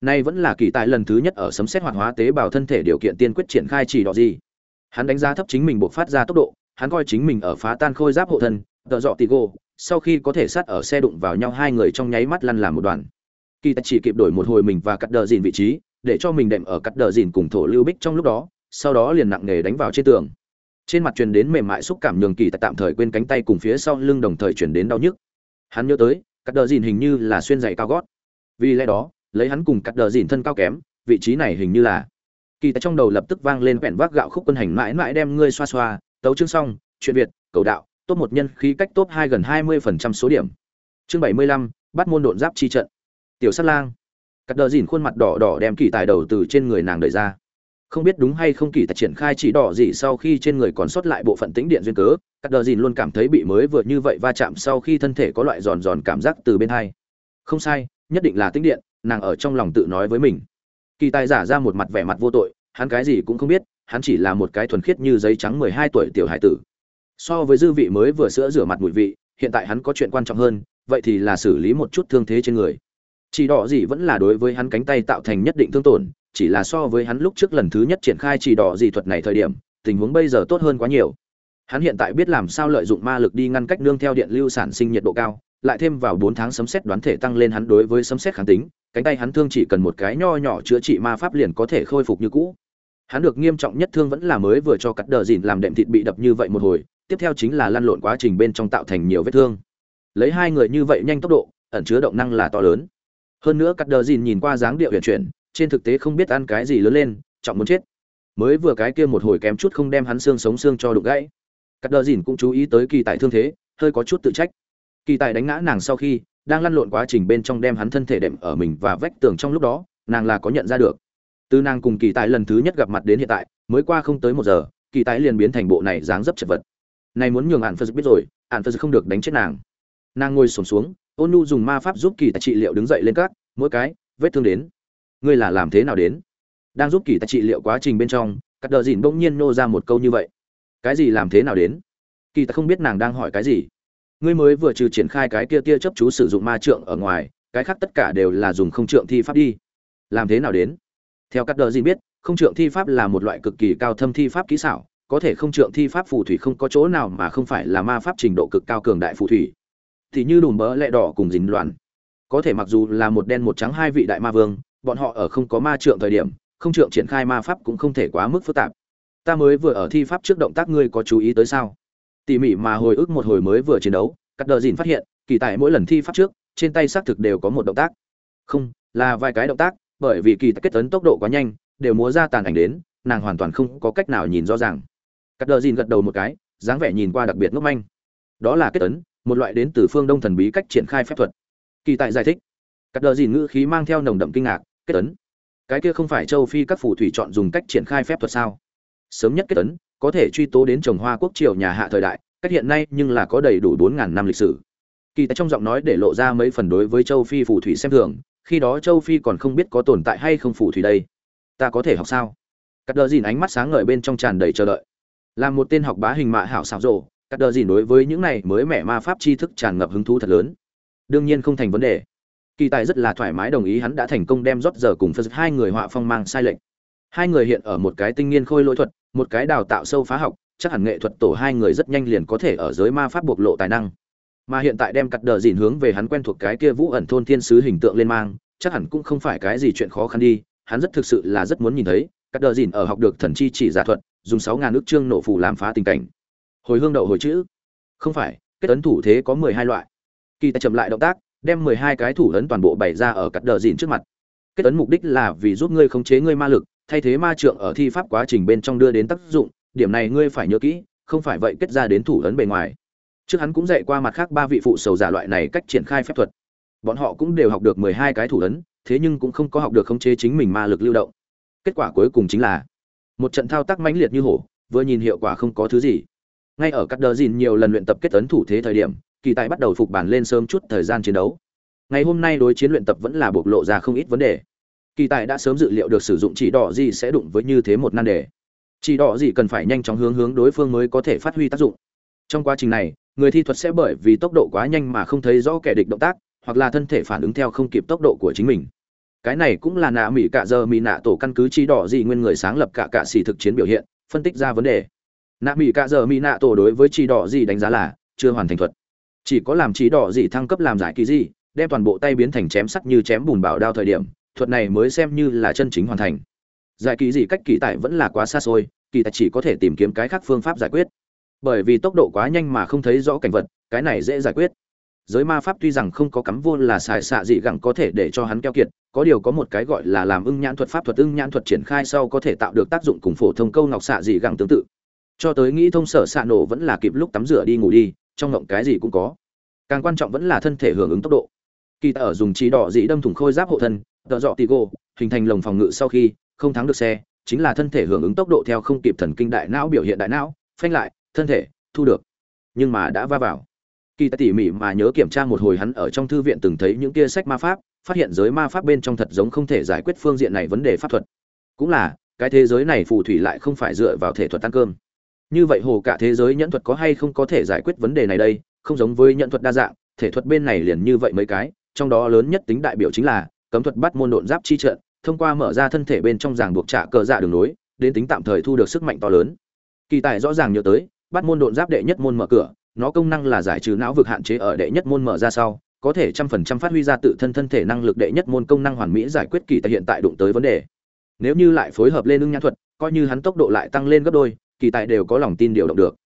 Nay vẫn là kỳ tài lần thứ nhất ở sấm xét hoạt hóa tế bào thân thể điều kiện tiên quyết triển khai chỉ đỏ gì. Hắn đánh giá thấp chính mình buộc phát ra tốc độ, hắn coi chính mình ở phá tan khôi giáp hộ thân, tợ dọ tì gô, sau khi có thể sát ở xe đụng vào nhau hai người trong nháy mắt lăn làm một đoàn kỳ tài chỉ kịp đổi một hồi mình và cắt đờ dìn vị trí, để cho mình đệm ở cắt đờ dìn cùng thổ lưu bích trong lúc đó, sau đó liền nặng nề đánh vào trên tường. Trên mặt truyền đến mềm mại xúc cảm nhường kỳ tài tạm thời quên cánh tay cùng phía sau lưng đồng thời truyền đến đau nhức. Hắn nhớ tới, cắt đờ dìn hình như là xuyên giày cao gót. Vì lẽ đó, lấy hắn cùng cắt đờ dìn thân cao kém, vị trí này hình như là. Kỳ tài trong đầu lập tức vang lên vẹn vác gạo khúc quân hành mãi mãi đem ngươi xoa xoa, tấu chương xong, chuyện việt, cầu đạo, top một nhân khí cách top hai gần hai mươi phần trăm số điểm. Chương bảy mươi lăm, bắt môn độn giáp chi trận tiểu sát lang. Cắt đờ dìn khuôn mặt đỏ đỏ đem kỳ tài đầu từ trên người nàng đẩy ra. Không biết đúng hay không kỳ tài triển khai chỉ đỏ gì sau khi trên người còn sót lại bộ phận tĩnh điện duyên cớ, cắt đờ dìn luôn cảm thấy bị mới vừa như vậy va chạm sau khi thân thể có loại giòn giòn cảm giác từ bên hai. Không sai, nhất định là tĩnh điện, nàng ở trong lòng tự nói với mình. Kỳ tài giả ra một mặt vẻ mặt vô tội, hắn cái gì cũng không biết, hắn chỉ là một cái thuần khiết như giấy trắng mười hai tuổi tiểu hải tử. So với dư vị mới vừa sữa rửa mặt mùi vị, hiện tại hắn có chuyện quan trọng hơn, vậy thì là xử lý một chút thương thế trên người chỉ đỏ gì vẫn là đối với hắn cánh tay tạo thành nhất định thương tổn, chỉ là so với hắn lúc trước lần thứ nhất triển khai chỉ đỏ gì thuật này thời điểm, tình huống bây giờ tốt hơn quá nhiều. Hắn hiện tại biết làm sao lợi dụng ma lực đi ngăn cách nương theo điện lưu sản sinh nhiệt độ cao, lại thêm vào bốn tháng sấm xét đoán thể tăng lên hắn đối với sấm xét kháng tính, cánh tay hắn thương chỉ cần một cái nho nhỏ chữa trị ma pháp liền có thể khôi phục như cũ. Hắn được nghiêm trọng nhất thương vẫn là mới vừa cho cắt đờ dìn làm đệm thịt bị đập như vậy một hồi, tiếp theo chính là lăn lộn quá trình bên trong tạo thành nhiều vết thương. Lấy hai người như vậy nhanh tốc độ, ẩn chứa động năng là to lớn hơn nữa cắt đờ dìn nhìn qua dáng điệu huyền chuyển, trên thực tế không biết ăn cái gì lớn lên, trọng muốn chết. Mới vừa cái kia một hồi kém chút không đem hắn xương sống xương cho đụng gãy. Cắt đờ dìn cũng chú ý tới kỳ tài thương thế, hơi có chút tự trách. Kỳ tài đánh ngã nàng sau khi, đang lăn lộn quá trình bên trong đem hắn thân thể đệm ở mình và vách tường trong lúc đó, nàng là có nhận ra được. Từ nàng cùng kỳ tài lần thứ nhất gặp mặt đến hiện tại, mới qua không tới một giờ, kỳ tài liền biến thành bộ này dáng dấp chật vật. Này muốn nhường hạn phật biết rồi hạn phật không được đánh chết nàng. Nàng ngồi sổm xuống ôn nu dùng ma pháp giúp kỳ tài trị liệu đứng dậy lên các, mỗi cái, vết thương đến. Ngươi là làm thế nào đến? Đang giúp kỳ tài trị liệu quá trình bên trong, cắt đờ dìn bỗng nhiên nô ra một câu như vậy. Cái gì làm thế nào đến? Kỳ tài không biết nàng đang hỏi cái gì. Ngươi mới vừa trừ triển khai cái kia tia chấp chú sử dụng ma trượng ở ngoài, cái khác tất cả đều là dùng không trượng thi pháp đi. Làm thế nào đến? Theo cắt đờ dìn biết, không trượng thi pháp là một loại cực kỳ cao thâm thi pháp kỹ xảo, có thể không trượng thi pháp phù thủy không có chỗ nào mà không phải là ma pháp trình độ cực cao cường đại phù thủy thì như đùm bỡ lẹ đỏ cùng dính loạn. Có thể mặc dù là một đen một trắng hai vị đại ma vương, bọn họ ở không có ma trượng thời điểm, không trượng triển khai ma pháp cũng không thể quá mức phức tạp. Ta mới vừa ở thi pháp trước động tác ngươi có chú ý tới sao? Tỉ mỉ mà hồi ức một hồi mới vừa chiến đấu, cắt đờ dìn phát hiện, kỳ tại mỗi lần thi pháp trước, trên tay xác thực đều có một động tác. Không, là vài cái động tác, bởi vì kỳ kết tấn tốc độ quá nhanh, đều múa ra tàn ảnh đến, nàng hoàn toàn không có cách nào nhìn rõ ràng. Cắt đờ dìn gật đầu một cái, dáng vẻ nhìn qua đặc biệt ngốc manh. Đó là kết tấn một loại đến từ phương đông thần bí cách triển khai phép thuật. Kỳ tại giải thích. Cắt đờ dìn ngữ khí mang theo nồng đậm kinh ngạc, kết tấn cái kia không phải châu phi các phù thủy chọn dùng cách triển khai phép thuật sao? Sớm nhất kết tấn có thể truy tố đến trồng hoa quốc triều nhà hạ thời đại, cách hiện nay nhưng là có đầy đủ bốn ngàn năm lịch sử. Kỳ tại trong giọng nói để lộ ra mấy phần đối với châu phi phù thủy xem thường, khi đó châu phi còn không biết có tồn tại hay không phù thủy đây. Ta có thể học sao? Cắt đờ dìn ánh mắt sáng ngời bên trong tràn đầy chờ đợi. Làm một tên học bá hình mạ hảo xảo rộ cắt đờ dìn đối với những này mới mẻ ma pháp tri thức tràn ngập hứng thú thật lớn. Đương nhiên không thành vấn đề. Kỳ tài rất là thoải mái đồng ý hắn đã thành công đem rót giờ cùng phật hai người họa phong mang sai lệch hai người hiện ở một cái tinh nghiên khôi lỗi thuật, một cái đào tạo sâu phá học, chắc hẳn nghệ thuật tổ hai người rất nhanh liền có thể ở giới ma pháp bộc lộ tài năng. Mà hiện tại đem cắt đờ dìn hướng về hắn quen thuộc cái kia vũ ẩn thôn thiên sứ hình tượng lên mang, chắc hẳn cũng không phải cái gì chuyện khó khăn đi, hắn rất thực sự là rất muốn nhìn thấy, cắt đờ dìn ở học được thần chi chỉ giả thuật, dùng sáu ngàn nước trương nổ phù làm phá tình cảnh hồi hương đậu hồi chữ. Không phải, kết ấn thủ thế có mười hai loại. Kỳ tài chậm lại động tác, đem mười hai cái thủ ấn toàn bộ bày ra ở cắt đờ dìn trước mặt. Kết ấn mục đích là vì giúp ngươi khống chế ngươi ma lực, thay thế ma trượng ở thi pháp quá trình bên trong đưa đến tác dụng, điểm này ngươi phải nhớ kỹ, không phải vậy kết ra đến thủ ấn bề ngoài. Trước hắn cũng dạy qua mặt khác ba vị phụ sầu giả loại này cách triển khai phép thuật. Bọn họ cũng đều học được mười hai cái thủ ấn, thế nhưng cũng không có học được khống chế chính mình ma lực lưu động. Kết quả cuối cùng chính là, một trận thao tác mãnh liệt như hổ, vừa nhìn hiệu quả không có thứ gì ngay ở cắt đờ dìn nhiều lần luyện tập kết tấn thủ thế thời điểm, kỳ tài bắt đầu phục bản lên sớm chút thời gian chiến đấu. Ngày hôm nay đối chiến luyện tập vẫn là bộc lộ ra không ít vấn đề. Kỳ tài đã sớm dự liệu được sử dụng chỉ đỏ gì sẽ đụng với như thế một nan đề. Chỉ đỏ gì cần phải nhanh chóng hướng hướng đối phương mới có thể phát huy tác dụng. Trong quá trình này, người thi thuật sẽ bởi vì tốc độ quá nhanh mà không thấy rõ kẻ địch động tác, hoặc là thân thể phản ứng theo không kịp tốc độ của chính mình. Cái này cũng là nạ mỹ cạ giờ mỹ nạ tổ căn cứ chỉ đỏ gì nguyên người sáng lập cả cạ xì thực chiến biểu hiện, phân tích ra vấn đề nạ mỹ cạ dở mỹ nạ tổ đối với chỉ đỏ gì đánh giá là chưa hoàn thành thuật. Chỉ có làm chỉ đỏ gì thăng cấp làm giải kỳ gì đem toàn bộ tay biến thành chém sắt như chém bùn bảo đao thời điểm, thuật này mới xem như là chân chính hoàn thành. Giải kỳ gì cách kỳ tại vẫn là quá xa xôi, kỳ tại chỉ có thể tìm kiếm cái khác phương pháp giải quyết. Bởi vì tốc độ quá nhanh mà không thấy rõ cảnh vật, cái này dễ giải quyết. Giới ma pháp tuy rằng không có cắm vô là xài xạ dị gẳng có thể để cho hắn keo kiệt, có điều có một cái gọi là làm ưng nhãn thuật pháp thuật ưng nhãn thuật triển khai sau có thể tạo được tác dụng cùng phổ thông câu ngọc xạ dị gẳng tương tự cho tới nghĩ thông sở xạ nổ vẫn là kịp lúc tắm rửa đi ngủ đi, trong ngộng cái gì cũng có. Càng quan trọng vẫn là thân thể hưởng ứng tốc độ. Kỳ ở dùng trí đỏ dị đâm thủng khôi giáp hộ thân tợ dọ tì gô, hình thành lồng phòng ngự sau khi, không thắng được xe, chính là thân thể hưởng ứng tốc độ theo không kịp thần kinh đại não biểu hiện đại não, phanh lại, thân thể, thu được. Nhưng mà đã va vào. Kỳ ta tỉ mỉ mà nhớ kiểm tra một hồi hắn ở trong thư viện từng thấy những kia sách ma pháp, phát hiện giới ma pháp bên trong thật giống không thể giải quyết phương diện này vấn đề pháp thuật. Cũng là, cái thế giới này phù thủy lại không phải dựa vào thể thuật tăng cơm như vậy hồ cả thế giới nhẫn thuật có hay không có thể giải quyết vấn đề này đây? Không giống với nhẫn thuật đa dạng, thể thuật bên này liền như vậy mấy cái, trong đó lớn nhất tính đại biểu chính là cấm thuật bắt môn độn giáp chi trận, thông qua mở ra thân thể bên trong ràng buộc trả cờ dạ đường nối, đến tính tạm thời thu được sức mạnh to lớn. Kỳ tài rõ ràng nhớ tới, bắt môn độn giáp đệ nhất môn mở cửa, nó công năng là giải trừ não vực hạn chế ở đệ nhất môn mở ra sau, có thể trăm phần trăm phát huy ra tự thân thân thể năng lực đệ nhất môn công năng hoàn mỹ giải quyết kỳ tài hiện tại đụng tới vấn đề. Nếu như lại phối hợp lên ưng nhãn thuật, coi như hắn tốc độ lại tăng lên gấp đôi kỳ tại đều có lòng tin điều động được.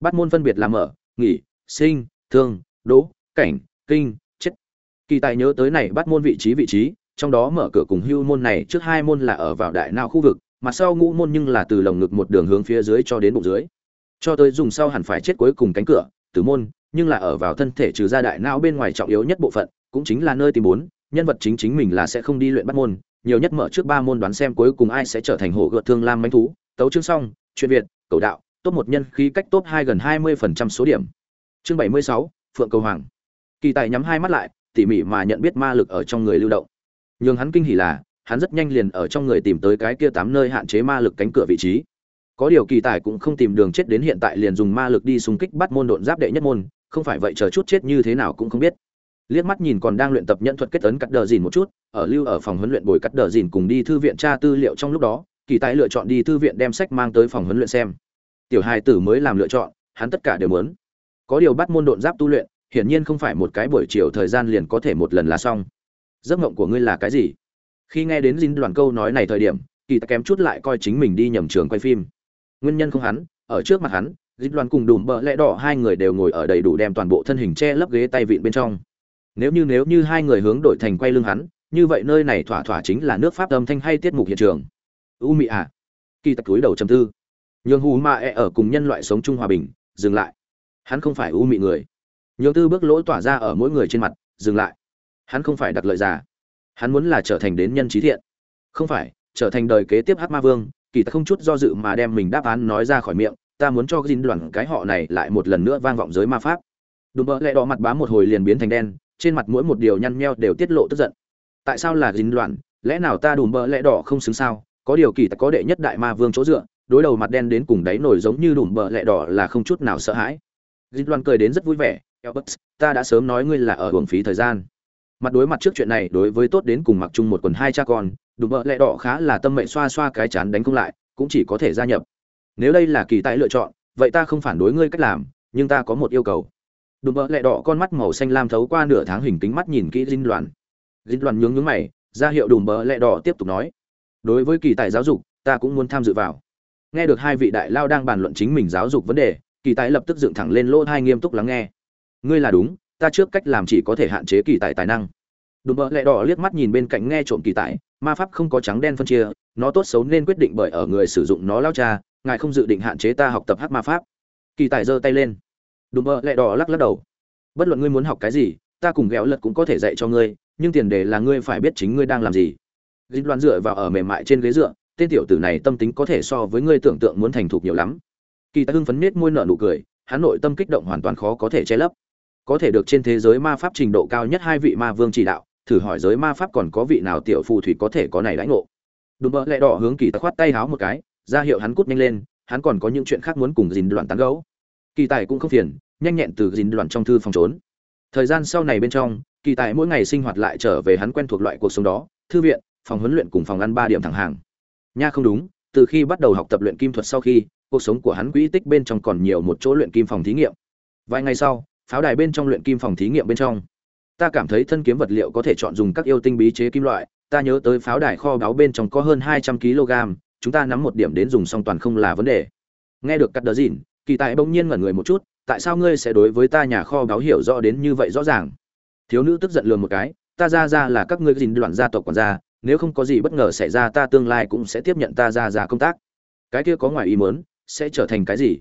Bắt môn phân biệt làm mở, nghỉ, sinh, thương, đỗ, cảnh, kinh, chết. Kỳ tài nhớ tới này bắt môn vị trí vị trí, trong đó mở cửa cùng hưu môn này trước hai môn là ở vào đại não khu vực mặt sau ngũ môn nhưng là từ lồng ngực một đường hướng phía dưới cho đến bụng dưới. Cho tới dùng sau hẳn phải chết cuối cùng cánh cửa, tử môn, nhưng là ở vào thân thể trừ ra đại não bên ngoài trọng yếu nhất bộ phận, cũng chính là nơi tìm bốn, nhân vật chính chính mình là sẽ không đi luyện bắt môn, nhiều nhất mở trước ba môn đoán xem cuối cùng ai sẽ trở thành hổ gợt thương lam manh thú. Tấu chương xong, chuyện việt cầu đạo, top một nhân khí cách top hai gần hai mươi phần trăm số điểm. Chương bảy mươi sáu, phượng cầu hoàng. Kỳ tài nhắm hai mắt lại, tỉ mỉ mà nhận biết ma lực ở trong người lưu động. Nhưng hắn kinh hỉ là, hắn rất nhanh liền ở trong người tìm tới cái kia tám nơi hạn chế ma lực cánh cửa vị trí. Có điều kỳ tài cũng không tìm đường chết đến hiện tại liền dùng ma lực đi xung kích bắt môn độn giáp đệ nhất môn, không phải vậy chờ chút chết như thế nào cũng không biết. Liếc mắt nhìn còn đang luyện tập nhận thuật kết ấn cắt đờ dìn một chút, ở lưu ở phòng huấn luyện bồi cắt đờ dìn cùng đi thư viện tra tư liệu trong lúc đó kỳ tài lựa chọn đi thư viện đem sách mang tới phòng huấn luyện xem. Tiểu hài tử mới làm lựa chọn, hắn tất cả đều muốn. Có điều bắt môn độn giáp tu luyện, hiển nhiên không phải một cái buổi chiều thời gian liền có thể một lần là xong. Giấc mộng của ngươi là cái gì? Khi nghe đến dính đoàn câu nói này thời điểm, kỳ tài kém chút lại coi chính mình đi nhầm trường quay phim. Nguyên nhân không hắn, ở trước mặt hắn dính đoàn cùng đùm bợ lẽ đỏ hai người đều ngồi ở đầy đủ đem toàn bộ thân hình che lấp ghế tay vịn bên trong. Nếu như nếu như hai người hướng đổi thành quay lưng hắn, như vậy nơi này thỏa thỏa chính là nước pháp âm thanh hay tiết mục hiện trường u mị à. Kỳ tặc túi đầu chầm tư. Nhường hù ma e ở cùng nhân loại sống chung hòa bình, dừng lại. Hắn không phải u mị người. Nhường tư bước lỗ tỏa ra ở mỗi người trên mặt, dừng lại. Hắn không phải đặc lợi già. Hắn muốn là trở thành đến nhân trí thiện. Không phải, trở thành đời kế tiếp hát ma vương, kỳ ta không chút do dự mà đem mình đáp án nói ra khỏi miệng, ta muốn cho dinh đoàn cái họ này lại một lần nữa vang vọng giới ma pháp. Đùm bỡ lẹ đỏ mặt bám một hồi liền biến thành đen, trên mặt mỗi một điều nhăn nheo đều tiết lộ tức giận. Tại sao là dinh đoàn? Lẽ nào ta đùm bỡ lẹ đỏ không xứng sao? Có điều kỳ tặc có đệ nhất đại ma vương chỗ dựa đối đầu mặt đen đến cùng đáy nổi giống như đùm bỡ lẹ đỏ là không chút nào sợ hãi. Dịch loan cười đến rất vui vẻ Elbert, ta đã sớm nói ngươi là ở hưởng phí thời gian. Mặt đối mặt trước chuyện này đối với tốt đến cùng mặc chung một quần hai cha con đùm bợ lẹ đỏ khá là tâm mệnh xoa xoa cái chán đánh không lại cũng chỉ có thể gia nhập. Nếu đây là kỳ tài lựa chọn vậy ta không phản đối ngươi cách làm nhưng ta có một yêu cầu. Đùm bợ lẹ đỏ con mắt màu xanh lam thấu qua nửa tháng hình kính mắt nhìn kỹ dinh loạn dinh loạn nhướng nhướng mày ra hiệu đùm bợ lẹ đỏ tiếp tục nói đối với kỳ tài giáo dục, ta cũng muốn tham dự vào. Nghe được hai vị đại lao đang bàn luận chính mình giáo dục vấn đề, kỳ tài lập tức dựng thẳng lên lỗ hai nghiêm túc lắng nghe. Ngươi là đúng, ta trước cách làm chỉ có thể hạn chế kỳ tài tài năng. Đùm bợ lẹ đỏ liếc mắt nhìn bên cạnh nghe trộm kỳ tài, ma pháp không có trắng đen phân chia, nó tốt xấu nên quyết định bởi ở người sử dụng nó lao cha, ngài không dự định hạn chế ta học tập hát ma pháp. Kỳ tài giơ tay lên. Đùm bợ lẹ đỏ lắc lắc đầu. Bất luận ngươi muốn học cái gì, ta cùng ghẹo lật cũng có thể dạy cho ngươi, nhưng tiền đề là ngươi phải biết chính ngươi đang làm gì dịch loan dựa vào ở mềm mại trên ghế dựa tên tiểu tử này tâm tính có thể so với ngươi tưởng tượng muốn thành thục nhiều lắm. Kỳ tài hưng phấn nết môi nở nụ cười hắn nội tâm kích động hoàn toàn khó có thể che lấp. Có thể được trên thế giới ma pháp trình độ cao nhất hai vị ma vương chỉ đạo thử hỏi giới ma pháp còn có vị nào tiểu phù thủy có thể có này lãnh ngộ. Đúng vậy, lẹ đỏ hướng kỳ tài khoát tay háo một cái ra hiệu hắn cút nhanh lên hắn còn có những chuyện khác muốn cùng dìn Loan tán gẫu. kỳ tài cũng không phiền nhanh nhẹn từ dìn Loan trong thư phòng trốn. Thời gian sau này bên trong kỳ tài mỗi ngày sinh hoạt lại trở về hắn quen thuộc loại cuộc sống đó thư viện phòng huấn luyện cùng phòng ăn ba điểm thẳng hàng. Nha không đúng, từ khi bắt đầu học tập luyện kim thuật sau khi, cuộc sống của hắn quỹ tích bên trong còn nhiều một chỗ luyện kim phòng thí nghiệm. Vài ngày sau, pháo đài bên trong luyện kim phòng thí nghiệm bên trong. Ta cảm thấy thân kiếm vật liệu có thể chọn dùng các yêu tinh bí chế kim loại, ta nhớ tới pháo đài kho báu bên trong có hơn hai trăm kg, chúng ta nắm một điểm đến dùng xong toàn không là vấn đề. Nghe được cắt đờ dìn, kỳ tài bỗng nhiên ngẩn người một chút, tại sao ngươi sẽ đối với ta nhà kho báu hiểu rõ đến như vậy rõ ràng? Thiếu nữ tức giận lườm một cái, ta ra ra là các ngươi dìn đoạn gia tộc quản gia nếu không có gì bất ngờ xảy ra ta tương lai cũng sẽ tiếp nhận ta ra ra công tác. Cái kia có ngoài ý mớn sẽ trở thành cái gì?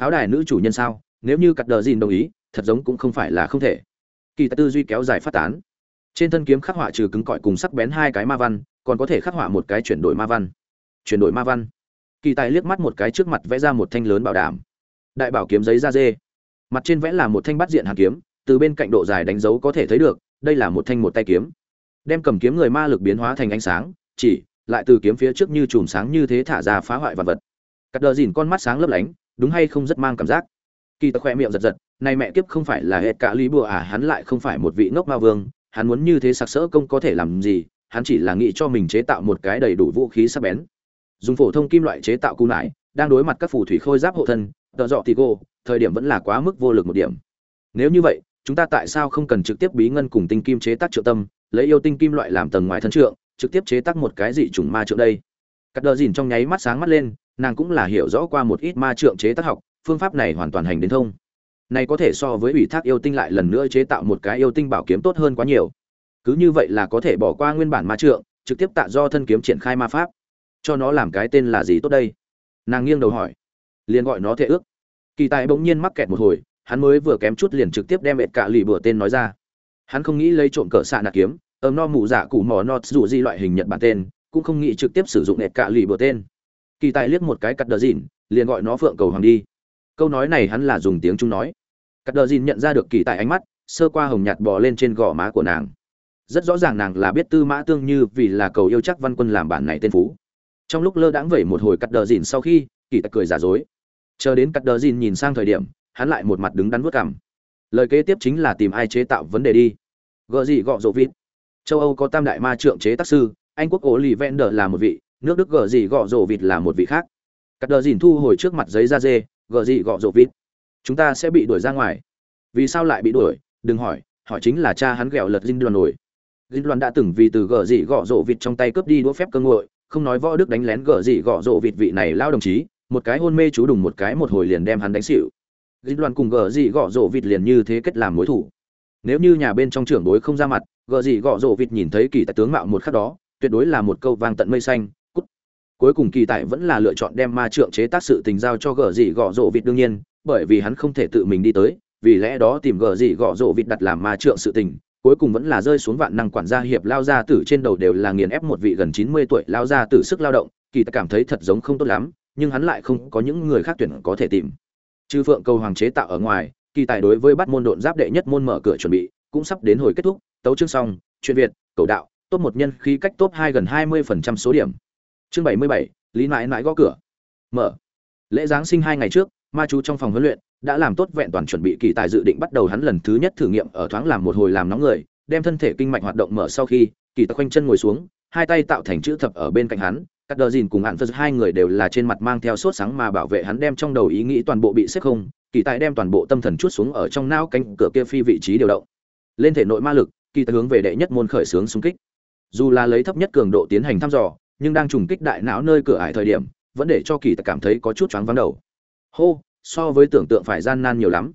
Pháo đài nữ chủ nhân sao? Nếu như cắt đờ dìn đồng ý, thật giống cũng không phải là không thể. Kỳ tư duy kéo dài phát tán. Trên thân kiếm khắc họa trừ cứng cỏi cùng sắc bén hai cái ma văn, còn có thể khắc họa một cái chuyển đổi ma văn. Chuyển đổi ma văn. Kỳ tài liếc mắt một cái trước mặt vẽ ra một thanh lớn bảo đảm. Đại bảo kiếm giấy da dê. Mặt trên vẽ là một thanh bắt diện hàn kiếm, từ bên cạnh độ dài đánh dấu có thể thấy được, đây là một thanh một tay kiếm đem cầm kiếm người ma lực biến hóa thành ánh sáng, chỉ, lại từ kiếm phía trước như chùm sáng như thế thả ra phá hoại vật vật. Cắt đờ dìn con mắt sáng lấp lánh, đúng hay không rất mang cảm giác. Kỳ tật khoe miệng giật giật, này mẹ kiếp không phải là hệ cả lý bùa à hắn lại không phải một vị ngốc ma vương, hắn muốn như thế sặc sỡ công có thể làm gì, hắn chỉ là nghĩ cho mình chế tạo một cái đầy đủ vũ khí sắc bén. Dùng phổ thông kim loại chế tạo cung nải, đang đối mặt các phù thủy khôi giáp hộ thân, tợ dọ thì cô thời điểm vẫn là quá mức vô lực một điểm. Nếu như vậy, chúng ta tại sao không cần trực tiếp bí ngân cùng tinh kim chế tác trợ tâm lấy yêu tinh kim loại làm tầng ngoài thân trượng, trực tiếp chế tác một cái dị chủng ma trượng đây. Cắt đờ dìn trong nháy mắt sáng mắt lên, nàng cũng là hiểu rõ qua một ít ma trượng chế tác học, phương pháp này hoàn toàn hành đến thông. Này có thể so với ủy thác yêu tinh lại lần nữa chế tạo một cái yêu tinh bảo kiếm tốt hơn quá nhiều. Cứ như vậy là có thể bỏ qua nguyên bản ma trượng, trực tiếp tạo do thân kiếm triển khai ma pháp. Cho nó làm cái tên là gì tốt đây? Nàng nghiêng đầu hỏi. Liền gọi nó thệ ước. Kỳ tài bỗng nhiên mắc kẹt một hồi, hắn mới vừa kém chút liền trực tiếp đem ệt cả lì bừa tên nói ra hắn không nghĩ lấy trộm cỡ xạ nạt kiếm ấm no mụ dạ cụ mò nọt dù di loại hình nhật bản tên, cũng không nghĩ trực tiếp sử dụng nẹt cạ lì bờ tên. Kỳ tài liếc một cái cắt đờ dìn, liền gọi nó phượng cầu hoàng đi. Câu nói này hắn là dùng tiếng trung nói. Cắt đờ dìn nhận ra được kỳ tài ánh mắt, sơ qua hồng nhạt bò lên trên gò má của nàng. Rất rõ ràng nàng là biết tư mã tương như vì là cầu yêu chắc văn quân làm bản này tên phú. Trong lúc lơ đãng vẩy một hồi cắt đờ dìn sau khi, kỳ tài cười giả dối. Chờ đến cắt đờ dìn nhìn sang thời điểm, hắn lại một mặt đứng đắn vớt cảm lời kế tiếp chính là tìm ai chế tạo vấn đề đi. Gợ gì gọ rộ vịt. châu âu có tam đại ma trượng chế tác sư, anh quốc ố lì ven đờ là một vị, nước đức gợ gì gọ rộ vịt là một vị khác. Cắt đờ dìn thu hồi trước mặt giấy da dê gợ gì gọ rộ vịt. chúng ta sẽ bị đuổi ra ngoài. Vì sao lại bị đuổi? Đừng hỏi hỏi chính là cha hắn ghẹo lật dinh đoàn nổi. Dinh đoàn đã từng vì từ gợ gì gọ rộ vịt trong tay cướp đi đũa phép cơ ngội, không nói võ đức đánh lén gợ gì gọ rộ vịt vị này lao đồng chí, một cái hôn mê chú đùng một cái một hồi liền đem hắn đánh xỉu dinh đoàn cùng gợ gì gọ rộ vịt liền như thế kết làm mối thủ. Nếu như nhà bên trong trưởng đối không ra mặt gợ gì gọ rộ vịt nhìn thấy kỳ tại tướng mạo một khắc đó, tuyệt đối là một câu vang tận mây xanh, cút. Cuối cùng kỳ tại vẫn là lựa chọn đem ma trượng chế tác sự tình giao cho gợ gì gọ rộ vịt đương nhiên, bởi vì hắn không thể tự mình đi tới, vì lẽ đó tìm gợ gì gọ rộ vịt đặt làm ma trượng sự tình, cuối cùng vẫn là rơi xuống vạn năng quản gia hiệp lao gia tử trên đầu đều là nghiền ép một vị gần chín mươi tuổi lao gia tử sức lao động, kỳ tài cảm thấy thật giống không tốt lắm, nhưng hắn lại không có những người khác tuyển có thể tìm. Chư Phượng Cầu Hoàng chế tạo ở ngoài, kỳ tài đối với bắt môn độn giáp đệ nhất môn mở cửa chuẩn bị, cũng sắp đến hồi kết thúc, tấu chương xong, chuyện Việt, cầu đạo, top một nhân khí cách top hai gần hai mươi phần trăm số điểm. Chương bảy mươi bảy, Lý mãi mãi gõ cửa. Mở. Lễ giáng sinh hai ngày trước, ma chú trong phòng huấn luyện đã làm tốt vẹn toàn chuẩn bị kỳ tài dự định bắt đầu hắn lần thứ nhất thử nghiệm ở thoáng làm một hồi làm nóng người, đem thân thể kinh mạch hoạt động mở sau khi, kỳ tài khoanh chân ngồi xuống, hai tay tạo thành chữ thập ở bên cạnh hắn, Cắt Đờ Dìn cùng Hạn Phật hai người đều là trên mặt mang theo sốt sáng mà bảo vệ hắn đem trong đầu ý nghĩ toàn bộ bị xếp không, kỳ tài đem toàn bộ tâm thần chút xuống ở trong não cánh cửa kia phi vị trí điều động. Lên thể nội ma lực, kỳ tài hướng về đệ nhất môn khởi sướng xung kích. Dù là lấy thấp nhất cường độ tiến hành thăm dò, nhưng đang trùng kích đại não nơi cửa ải thời điểm, vẫn để cho kỳ tài cảm thấy có chút choáng váng đầu. Hô, so với tưởng tượng phải gian nan nhiều lắm.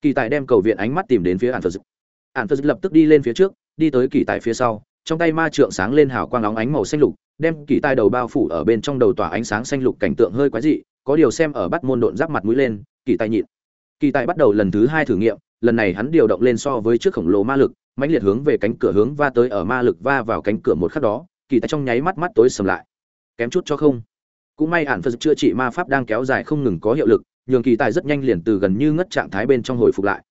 Kỳ tài đem cầu viện ánh mắt tìm đến phía Hạn Phật. Hạn Phật lập tức đi lên phía trước, đi tới kỳ tài phía sau, trong tay ma trượng sáng lên hào quang óng ánh màu xanh lục, đem kỳ tai đầu bao phủ ở bên trong đầu tỏa ánh sáng xanh lục cảnh tượng hơi quái dị có điều xem ở bắt môn độn giáp mặt mũi lên kỳ tai nhịn. Kỳ tai bắt đầu lần thứ hai thử nghiệm lần này hắn điều động lên so với trước khổng lồ ma lực mãnh liệt hướng về cánh cửa hướng va tới ở ma lực va vào cánh cửa một khắc đó kỳ tai trong nháy mắt mắt tối sầm lại. Kém chút cho không. Cũng may hạn phật chữa trị ma pháp đang kéo dài không ngừng có hiệu lực nhường kỳ tài rất nhanh liền từ gần như ngất trạng thái bên trong hồi phục lại.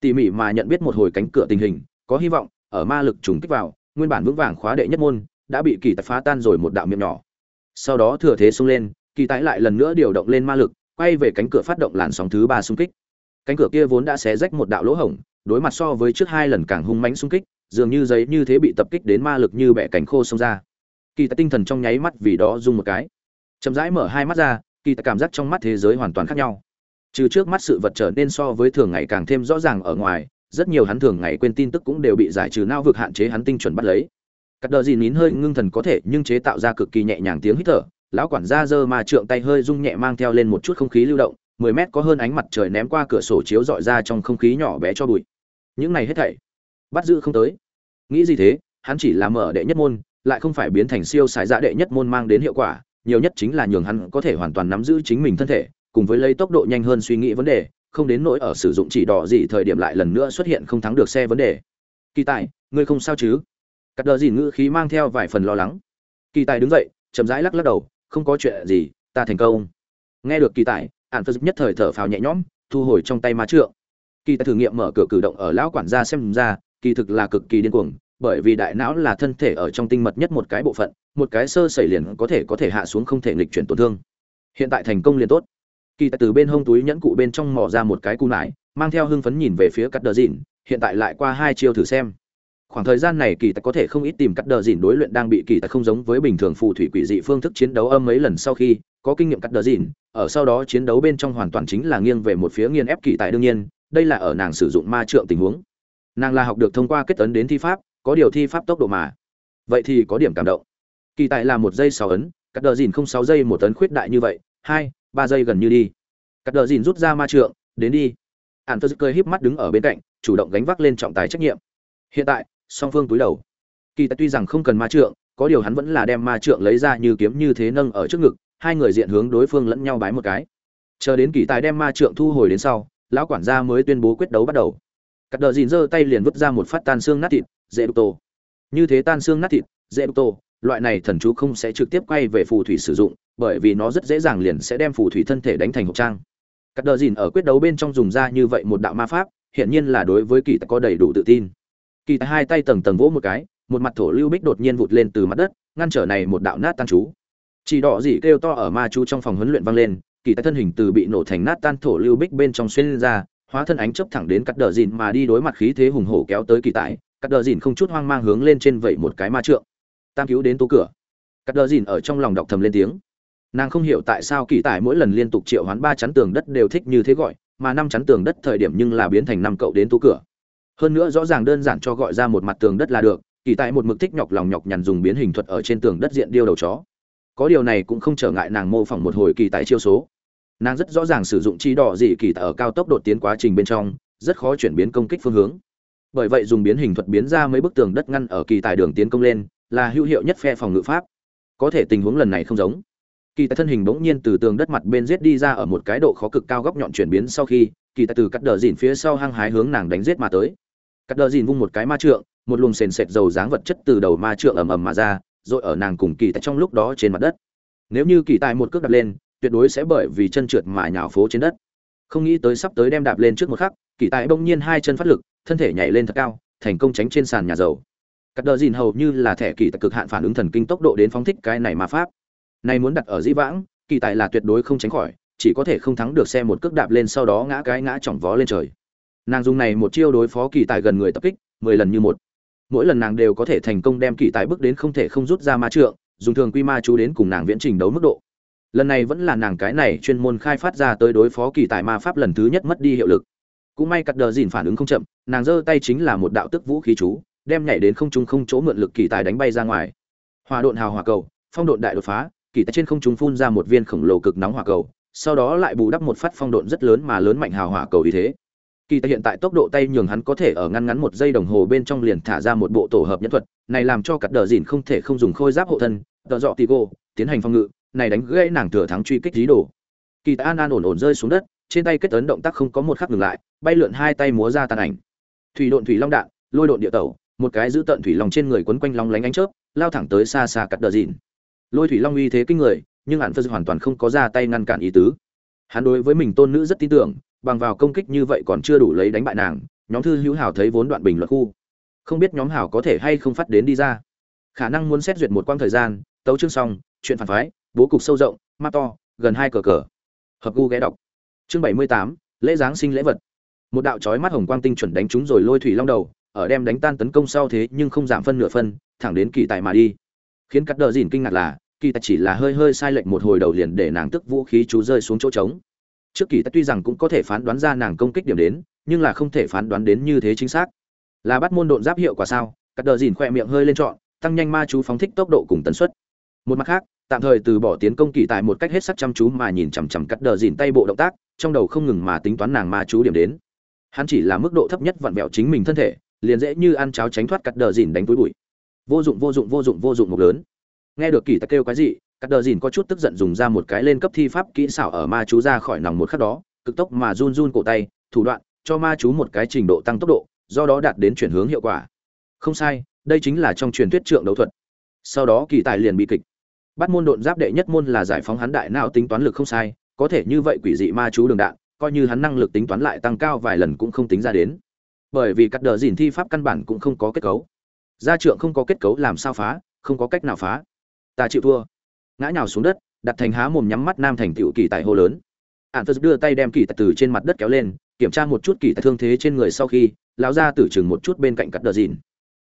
Tỉ mỉ mà nhận biết một hồi cánh cửa tình hình có hy vọng ở ma lực trùng kích vào nguyên bản vững vàng khóa đệ nhất môn, đã bị kỳ tài phá tan rồi một đạo miệng nhỏ. Sau đó thừa thế xông lên, kỳ tái lại lần nữa điều động lên ma lực, quay về cánh cửa phát động làn sóng thứ ba xung kích. Cánh cửa kia vốn đã xé rách một đạo lỗ hổng, đối mặt so với trước hai lần càng hung mãnh xung kích, dường như giấy như thế bị tập kích đến ma lực như bẻ cánh khô xông ra. Kỳ tài tinh thần trong nháy mắt vì đó rung một cái. Chậm rãi mở hai mắt ra, kỳ tài cảm giác trong mắt thế giới hoàn toàn khác nhau. Trừ trước mắt sự vật trở nên so với thường ngày càng thêm rõ ràng ở ngoài rất nhiều hắn thường ngày quên tin tức cũng đều bị giải trừ não vực hạn chế hắn tinh chuẩn bắt lấy. Cắt đờ gì nín hơi ngưng thần có thể, nhưng chế tạo ra cực kỳ nhẹ nhàng tiếng hít thở. Lão quản gia giơ mà trượng tay hơi rung nhẹ mang theo lên một chút không khí lưu động, mười mét có hơn ánh mặt trời ném qua cửa sổ chiếu dọi ra trong không khí nhỏ bé cho bụi. Những này hết thảy, bắt giữ không tới. Nghĩ gì thế? Hắn chỉ là mở đệ nhất môn, lại không phải biến thành siêu sải dạ đệ nhất môn mang đến hiệu quả, nhiều nhất chính là nhường hắn có thể hoàn toàn nắm giữ chính mình thân thể, cùng với lấy tốc độ nhanh hơn suy nghĩ vấn đề không đến nỗi ở sử dụng chỉ đỏ gì thời điểm lại lần nữa xuất hiện không thắng được xe vấn đề. Kỳ tài, ngươi không sao chứ? Cắt đờ dìn ngữ khí mang theo vài phần lo lắng. Kỳ tài đứng dậy, chậm rãi lắc lắc đầu, không có chuyện gì, ta thành công. Nghe được kỳ tài ạn phật nhất thời thở phào nhẹ nhõm, thu hồi trong tay ma trượng. Kỳ tài thử nghiệm mở cửa cử động ở lão quản gia xem ra, kỳ thực là cực kỳ điên cuồng, bởi vì đại não là thân thể ở trong tinh mật nhất một cái bộ phận, một cái sơ sẩy liền có thể có thể hạ xuống không thể nghịch chuyển tổn thương. Hiện tại thành công liền tốt kỳ tài từ bên hông túi nhẫn cụ bên trong mò ra một cái cu nải, mang theo hưng phấn nhìn về phía cắt đờ dìn hiện tại lại qua hai chiêu thử xem. Khoảng thời gian này kỳ tài có thể không ít tìm cắt đờ dìn đối luyện đang bị kỳ tài không giống với bình thường phù thủy quỷ dị phương thức chiến đấu âm mấy lần sau khi có kinh nghiệm cắt đờ dìn ở sau đó chiến đấu bên trong hoàn toàn chính là nghiêng về một phía nghiên ép kỳ tài đương nhiên, đây là ở nàng sử dụng ma trượng tình huống. Nàng là học được thông qua kết ấn đến thi pháp, có điều thi pháp tốc độ mà. Vậy thì có điểm cảm động. Kỳ tài là một giây sáu ấn cắt đờ dìn không sáu giây một tấn khuyết đại như vậy, hai ba giây gần như đi. Cắt đờ dìn rút ra ma trượng, đến đi. Ạn phật cười híp mắt đứng ở bên cạnh, chủ động gánh vác lên trọng tài trách nhiệm. Hiện tại, song phương túi đầu. Kỳ tài tuy rằng không cần ma trượng, có điều hắn vẫn là đem ma trượng lấy ra như kiếm như thế nâng ở trước ngực, hai người diện hướng đối phương lẫn nhau bái một cái. Chờ đến kỳ tài đem ma trượng thu hồi đến sau, lão quản gia mới tuyên bố quyết đấu bắt đầu. Cắt đờ dìn giơ tay liền vứt ra một phát tan xương nát thịt, dễ đục tổ. như thế tan xương nát thịt, dễ đục tổ loại này thần chú không sẽ trực tiếp quay về phù thủy sử dụng, bởi vì nó rất dễ dàng liền sẽ đem phù thủy thân thể đánh thành hộp trang. Cắt đờ dìn ở quyết đấu bên trong dùng ra như vậy một đạo ma pháp hiện nhiên là đối với kỳ tài có đầy đủ tự tin. Kỳ tài hai tay tầng tầng vỗ một cái, một mặt thổ lưu bích đột nhiên vụt lên từ mặt đất, ngăn trở này một đạo nát tan chú. Chỉ đỏ dị kêu to ở ma chú trong phòng huấn luyện vang lên, kỳ tài thân hình từ bị nổ thành nát tan thổ lưu bích bên trong xuyên ra, hóa thân ánh chớp thẳng đến cắt đờ dìn mà đi đối mặt khí thế hùng hổ kéo tới kỳ tài, cắt đờ dìn không chút hoang mang hướng lên trên vậy một cái ma trượng tam cứu đến tố cửa. Cắt đờ dìn ở trong lòng đọc thầm lên tiếng. Nàng không hiểu tại sao kỳ tài mỗi lần liên tục triệu hoán ba chắn tường đất đều thích như thế gọi, mà năm chắn tường đất thời điểm nhưng là biến thành năm cậu đến tú cửa. Hơn nữa rõ ràng đơn giản cho gọi ra một mặt tường đất là được, kỳ tài một mực thích nhọc lòng nhọc nhằn dùng biến hình thuật ở trên tường đất diện điêu đầu chó. Có điều này cũng không trở ngại nàng mô phỏng một hồi kỳ tài chiêu số. Nàng rất rõ ràng sử dụng chi đỏ dị kỳ tài ở cao tốc đột tiến quá trình bên trong, rất khó chuyển biến công kích phương hướng. Bởi vậy dùng biến hình thuật biến ra mấy bức tường đất ngăn ở kỳ tài đường tiến công lên là hữu hiệu nhất phe phòng ngự pháp. Có thể tình huống lần này không giống. Kỳ tài thân hình bỗng nhiên từ tường đất mặt bên giết đi ra ở một cái độ khó cực cao góc nhọn chuyển biến sau khi, kỳ tài từ cắt đờ dìn phía sau hăng hái hướng nàng đánh giết mà tới. Cắt đờ dìn vung một cái ma trượng, một luồng sền sệt dầu dáng vật chất từ đầu ma trượng ầm ầm mà ra, rồi ở nàng cùng kỳ tài trong lúc đó trên mặt đất. Nếu như kỳ tài một cước đạp lên, tuyệt đối sẽ bởi vì chân trượt mà nhào phố trên đất. Không nghĩ tới sắp tới đem đạp lên trước một khắc, kỳ tài bỗng nhiên hai chân phát lực, thân thể nhảy lên thật cao, thành công tránh trên sàn nhà dầu cắt đờ dìn hầu như là thẻ kỳ tại cực hạn phản ứng thần kinh tốc độ đến phóng thích cái này ma pháp. Này muốn đặt ở dĩ vãng, kỳ tài là tuyệt đối không tránh khỏi, chỉ có thể không thắng được xe một cước đạp lên sau đó ngã cái ngã chỏng vó lên trời. Nàng dùng này một chiêu đối phó kỳ tài gần người tập kích, mười lần như một. Mỗi lần nàng đều có thể thành công đem kỳ tài bước đến không thể không rút ra ma trượng, dùng thường quy ma chú đến cùng nàng viễn trình đấu mức độ. Lần này vẫn là nàng cái này chuyên môn khai phát ra tới đối phó kỳ tài ma pháp lần thứ nhất mất đi hiệu lực. Cũng may cắt đờ dìn phản ứng không chậm, nàng giơ tay chính là một đạo tức vũ khí chú đem nhảy đến không trung không chỗ mượn lực kỳ tài đánh bay ra ngoài. Hòa độn hào hỏa cầu, phong độn đại đột phá, kỳ tài trên không trung phun ra một viên khổng lồ cực nóng hỏa cầu, sau đó lại bù đắp một phát phong độn rất lớn mà lớn mạnh hào hỏa cầu như thế. Kỳ tài hiện tại tốc độ tay nhường hắn có thể ở ngăn ngắn một giây đồng hồ bên trong liền thả ra một bộ tổ hợp nhân thuật, này làm cho cắt đờ dìn không thể không dùng khôi giáp hộ thân dọ dọ tì gô, tiến hành phòng ngự, này đánh gãy nàng thừa thắng truy kích dí đồ. Kỳ tài an an ổn ổn rơi xuống đất, trên tay kết ấn động tác không có một khắc ngừng lại, bay lượn hai tay múa ra tàn ảnh. Thủy độn thủy long đạn, lôi độn địa tẩu một cái giữ tận thủy long trên người quấn quanh long lánh ánh chớp, lao thẳng tới xa xa cắt đờ dìn. Lôi thủy long uy thế kinh người, nhưng hạn phật hoàn toàn không có ra tay ngăn cản ý tứ. Hắn đối với mình tôn nữ rất tin tưởng, bằng vào công kích như vậy còn chưa đủ lấy đánh bại nàng, nhóm thư hữu hảo thấy vốn đoạn bình luận khu. Không biết nhóm hảo có thể hay không phát đến đi ra. Khả năng muốn xét duyệt một quãng thời gian, tấu chương xong, chuyện phản phái, bố cục sâu rộng, mắt to, gần hai cờ cờ. Hợp gu ghé đọc. Chương bảy mươi tám, lễ giáng sinh lễ vật. Một đạo chói mắt hồng quang tinh chuẩn đánh trúng rồi lôi thủy long đầu ở đem đánh tan tấn công sau thế nhưng không giảm phân nửa phân, thẳng đến kỳ tài mà đi. Khiến cắt đờ dìn kinh ngạc là, kỳ tài chỉ là hơi hơi sai lệch một hồi đầu liền để nàng tức vũ khí chú rơi xuống chỗ trống. Trước kỳ tài tuy rằng cũng có thể phán đoán ra nàng công kích điểm đến, nhưng là không thể phán đoán đến như thế chính xác. Là bắt môn độn giáp hiệu quả sao? Cắt đờ dìn khỏe miệng hơi lên trọn, tăng nhanh ma chú phóng thích tốc độ cùng tần suất. Một mặt khác, tạm thời từ bỏ tiến công kỳ tài một cách hết sắc chăm chú mà nhìn chằm chằm cắt đờ dìn tay bộ động tác, trong đầu không ngừng mà tính toán nàng ma chú điểm đến. Hắn chỉ là mức độ thấp nhất vặn vẹo chính mình thân thể liền dễ như ăn cháo tránh thoát cắt đờ dìn đánh túi bụi. Vô dụng vô dụng vô dụng vô dụng một lớn. Nghe được kỳ tài kêu cái gì cắt đờ dìn có chút tức giận dùng ra một cái lên cấp thi pháp kỹ xảo ở ma chú ra khỏi nòng một khắc đó, cực tốc mà run run cổ tay, thủ đoạn, cho ma chú một cái trình độ tăng tốc độ, do đó đạt đến chuyển hướng hiệu quả. Không sai, đây chính là trong truyền thuyết trượng đấu thuật. Sau đó kỳ tài liền bị kịch. Bắt môn độn giáp đệ nhất môn là giải phóng hắn đại não tính toán lực không sai, có thể như vậy quỷ dị ma chú đường đạn, coi như hắn năng lực tính toán lại tăng cao vài lần cũng không tính ra đến bởi vì cắt đờ dìn thi pháp căn bản cũng không có kết cấu. Gia trượng không có kết cấu làm sao phá, không có cách nào phá. Ta chịu thua. Ngã nhào xuống đất, đặt thành há mồm nhắm mắt nam thành tựu kỳ tài hô lớn. Ạn phật đưa tay đem kỳ tài từ trên mặt đất kéo lên, kiểm tra một chút kỳ tài thương thế trên người sau khi, lão ra tử chừng một chút bên cạnh cắt đờ dìn.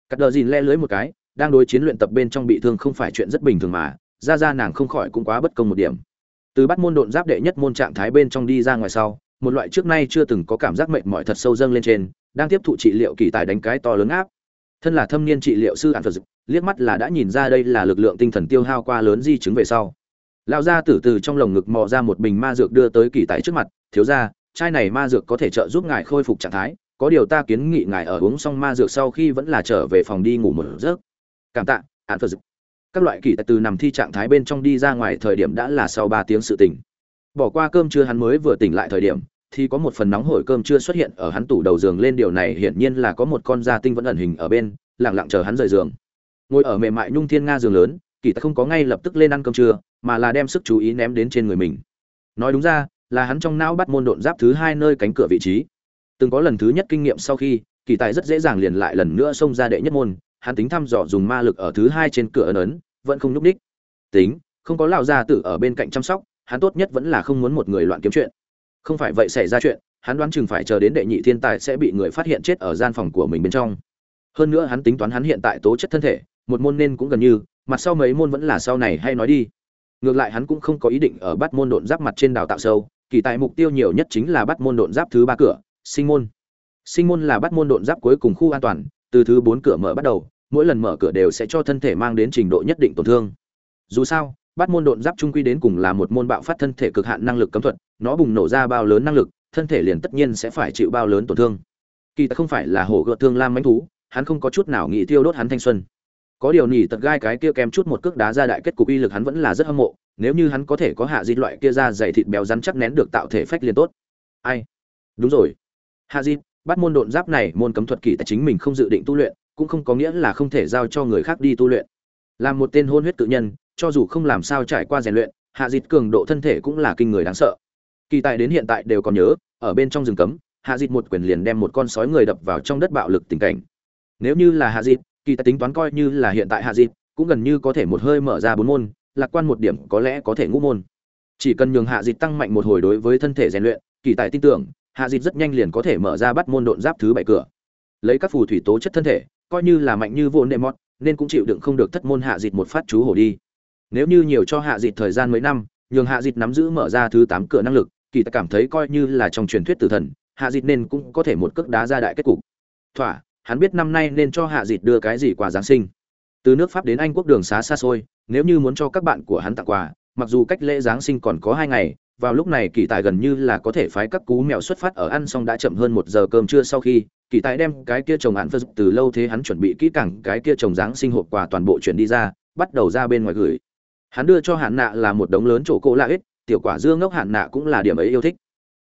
Cắt đờ dìn le lưới một cái, đang đối chiến luyện tập bên trong bị thương không phải chuyện rất bình thường mà, ra ra nàng không khỏi cũng quá bất công một điểm. Từ bắt môn độn giáp đệ nhất môn trạng thái bên trong đi ra ngoài sau một loại trước nay chưa từng có cảm giác mệt mỏi thật sâu dâng lên trên đang tiếp thụ trị liệu kỳ tài đánh cái to lớn áp. Thân là thâm niên trị liệu sư ạn phật liếc mắt là đã nhìn ra đây là lực lượng tinh thần tiêu hao qua lớn di chứng về sau. Lão gia tử từ trong lồng ngực mò ra một bình ma dược đưa tới kỳ tài trước mặt thiếu gia, chai này ma dược có thể trợ giúp ngài khôi phục trạng thái có điều ta kiến nghị ngài ở uống xong ma dược sau khi vẫn là trở về phòng đi ngủ một giấc. Cảm tạ ạn phật các loại kỳ tài từ nằm thi trạng thái bên trong đi ra ngoài thời điểm đã là sau ba tiếng sự tỉnh. Bỏ qua cơm trưa hắn mới vừa tỉnh lại thời điểm thì có một phần nóng hổi cơm chưa xuất hiện ở hắn tủ đầu giường lên. Điều này hiển nhiên là có một con da tinh vẫn ẩn hình ở bên lẳng lặng chờ hắn rời giường. Ngồi ở mềm mại nhung thiên nga giường lớn, kỳ ta không có ngay lập tức lên ăn cơm trưa, mà là đem sức chú ý ném đến trên người mình. Nói đúng ra, là hắn trong não bắt môn độn giáp thứ hai nơi cánh cửa vị trí. Từng có lần thứ nhất kinh nghiệm sau khi, kỳ tài rất dễ dàng liền lại lần nữa xông ra đệ nhất môn, hắn tính thăm dò dùng ma lực ở thứ hai trên cửa ấn ấn, vẫn không nhúc ních tính, không có lão gia tử ở bên cạnh chăm sóc, hắn tốt nhất vẫn là không muốn một người loạn kiếm chuyện không phải vậy xảy ra chuyện, hắn đoán chừng phải chờ đến đệ nhị thiên tài sẽ bị người phát hiện chết ở gian phòng của mình bên trong. Hơn nữa hắn tính toán hắn hiện tại tố chất thân thể, một môn nên cũng gần như, mặt sau mấy môn vẫn là sau này hay nói đi. Ngược lại hắn cũng không có ý định ở bắt môn độn giáp mặt trên đào tạo sâu, kỳ tại mục tiêu nhiều nhất chính là bắt môn độn giáp thứ ba cửa, sinh môn. Sinh môn là bắt môn độn giáp cuối cùng khu an toàn, từ thứ bốn cửa mở bắt đầu, mỗi lần mở cửa đều sẽ cho thân thể mang đến trình độ nhất định tổn thương. Dù sao bắt môn độn giáp trung quy đến cùng là một môn bạo phát thân thể cực hạn năng lực cấm thuật, nó bùng nổ ra bao lớn năng lực, thân thể liền tất nhiên sẽ phải chịu bao lớn tổn thương. Kỳ ta không phải là hổ gợt thương lam mánh thú, hắn không có chút nào nghĩ tiêu đốt hắn thanh xuân. Có điều nỉ tật gai cái kia kèm chút một cước đá ra đại kết cục uy lực hắn vẫn là rất hâm mộ, nếu như hắn có thể có hạ di loại kia ra dày thịt béo rắn chắc nén được tạo thể phách liền tốt. Ai? Đúng rồi. Hạ di bắt môn độn giáp này môn cấm thuật kỳ tài chính mình không dự định tu luyện, cũng không có nghĩa là không thể giao cho người khác đi tu luyện. Làm một tên hôn huyết tự nhân cho dù không làm sao trải qua rèn luyện hạ dịt cường độ thân thể cũng là kinh người đáng sợ. Kỳ tài đến hiện tại đều còn nhớ ở bên trong rừng cấm hạ dịt một quyền liền đem một con sói người đập vào trong đất bạo lực tình cảnh. Nếu như là hạ dịt kỳ tài tính toán coi như là hiện tại hạ dịt cũng gần như có thể một hơi mở ra bốn môn lạc quan một điểm có lẽ có thể ngũ môn. Chỉ cần nhường hạ dịt tăng mạnh một hồi đối với thân thể rèn luyện kỳ tài tin tưởng hạ dịt rất nhanh liền có thể mở ra bắt môn độn giáp thứ bảy cửa. Lấy các phù thủy tố chất thân thể coi như là mạnh như vô nệm mọt, nên cũng chịu đựng không được thất môn hạ dịt một phát chú hổ đi nếu như nhiều cho hạ dịt thời gian mấy năm, nhường hạ dịt nắm giữ mở ra thứ tám cửa năng lực, kỳ ta cảm thấy coi như là trong truyền thuyết tử thần, hạ dịt nên cũng có thể một cước đá ra đại kết cục. Thỏa, hắn biết năm nay nên cho hạ dịt đưa cái gì quà giáng sinh. Từ nước pháp đến anh quốc đường xá xa xôi, nếu như muốn cho các bạn của hắn tặng quà, mặc dù cách lễ giáng sinh còn có hai ngày, vào lúc này kỳ tài gần như là có thể phái các cú mèo xuất phát ở ăn xong đã chậm hơn một giờ cơm trưa sau khi, kỳ tài đem cái kia chồng hạn phật từ lâu thế hắn chuẩn bị kỹ càng cái kia chồng giáng sinh hộp quà toàn bộ chuyển đi ra, bắt đầu ra bên ngoài gửi hắn đưa cho hạn nạ là một đống lớn chỗ cô lạ ít tiểu quả dương ngốc hạn nạ cũng là điểm ấy yêu thích.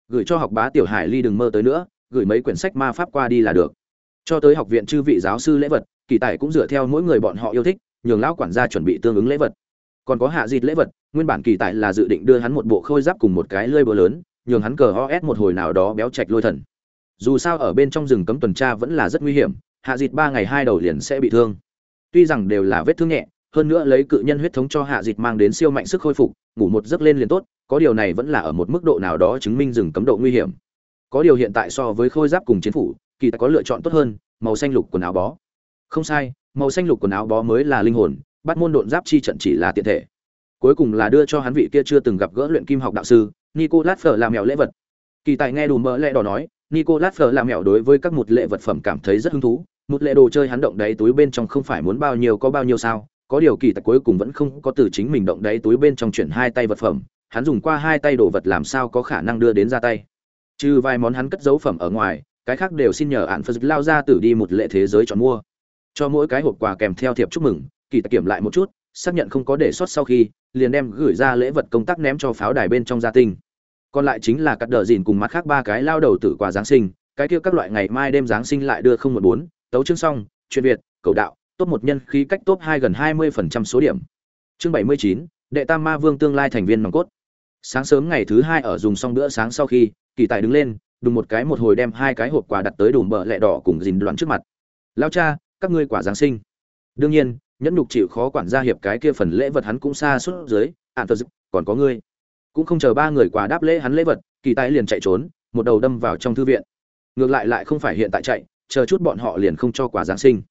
Gửi cho học bá tiểu hải ly đừng mơ tới nữa, gửi mấy quyển sách ma pháp qua đi là được. Cho tới học viện chư vị giáo sư lễ vật, kỳ tài cũng dựa theo mỗi người bọn họ yêu thích, nhường lão quản gia chuẩn bị tương ứng lễ vật. Còn có hạ dịt lễ vật, nguyên bản kỳ tài là dự định đưa hắn một bộ khôi giáp cùng một cái lơi bờ lớn, nhường hắn cờ os một hồi nào đó béo chạch lôi thần. Dù sao ở bên trong rừng cấm tuần tra vẫn là rất nguy hiểm, hạ dịt ba ngày hai đầu liền sẽ bị thương. Tuy rằng đều là vết thương nhẹ hơn nữa lấy cự nhân huyết thống cho hạ dịt mang đến siêu mạnh sức khôi phục, ngủ một giấc lên liền tốt, có điều này vẫn là ở một mức độ nào đó chứng minh rừng cấm độ nguy hiểm. Có điều hiện tại so với khôi giáp cùng chiến phủ, kỳ ta có lựa chọn tốt hơn, màu xanh lục quần áo bó. Không sai, màu xanh lục quần áo bó mới là linh hồn, bắt môn độn giáp chi trận chỉ là tiện thể. Cuối cùng là đưa cho hắn vị kia chưa từng gặp gỡ luyện kim học đạo sư, nicolas phở làm mèo lễ vật. Kỳ tài nghe đủ mỡ lẽ đỏ nói, nicolas phở làm mèo đối với các một lệ vật phẩm cảm thấy rất hứng thú, một lệ đồ chơi hắn động đáy túi bên trong không phải muốn bao nhiêu có bao nhiêu sao có điều kỳ tài cuối cùng vẫn không có từ chính mình động đáy túi bên trong chuyển hai tay vật phẩm, hắn dùng qua hai tay đồ vật làm sao có khả năng đưa đến ra tay. Trừ vài món hắn cất dấu phẩm ở ngoài, cái khác đều xin nhờ ạn phật lao ra tử đi một lệ thế giới chọn mua. Cho mỗi cái hộp quà kèm theo thiệp chúc mừng, kỳ tài kiểm lại một chút, xác nhận không có để sót sau khi, liền đem gửi ra lễ vật công tác ném cho pháo đài bên trong gia tinh. Còn lại chính là cắt đờ dìn cùng mặt khác ba cái lao đầu tử quà giáng sinh, cái kia các loại ngày mai đêm giáng sinh lại đưa không một bốn, tấu chương xong chuyên việt, cầu đạo top một nhân khí cách top hai gần hai mươi phần trăm số điểm. Chương bảy mươi chín, đệ tam ma vương tương lai thành viên nòng cốt. Sáng sớm ngày thứ hai ở dùng xong bữa sáng sau khi, kỳ tài đứng lên, đùng một cái một hồi đem hai cái hộp quà đặt tới đùm bờ lẹ đỏ cùng dìn đoạn trước mặt. Lao cha, các ngươi quả giáng sinh. Đương nhiên, nhẫn nhục chịu khó quản gia hiệp cái kia phần lễ vật hắn cũng xa suốt dưới ạn tờ còn có ngươi. Cũng không chờ ba người quà đáp lễ hắn lễ vật, kỳ tài liền chạy trốn, một đầu đâm vào trong thư viện. Ngược lại lại không phải hiện tại chạy, chờ chút bọn họ liền không cho quà giáng sinh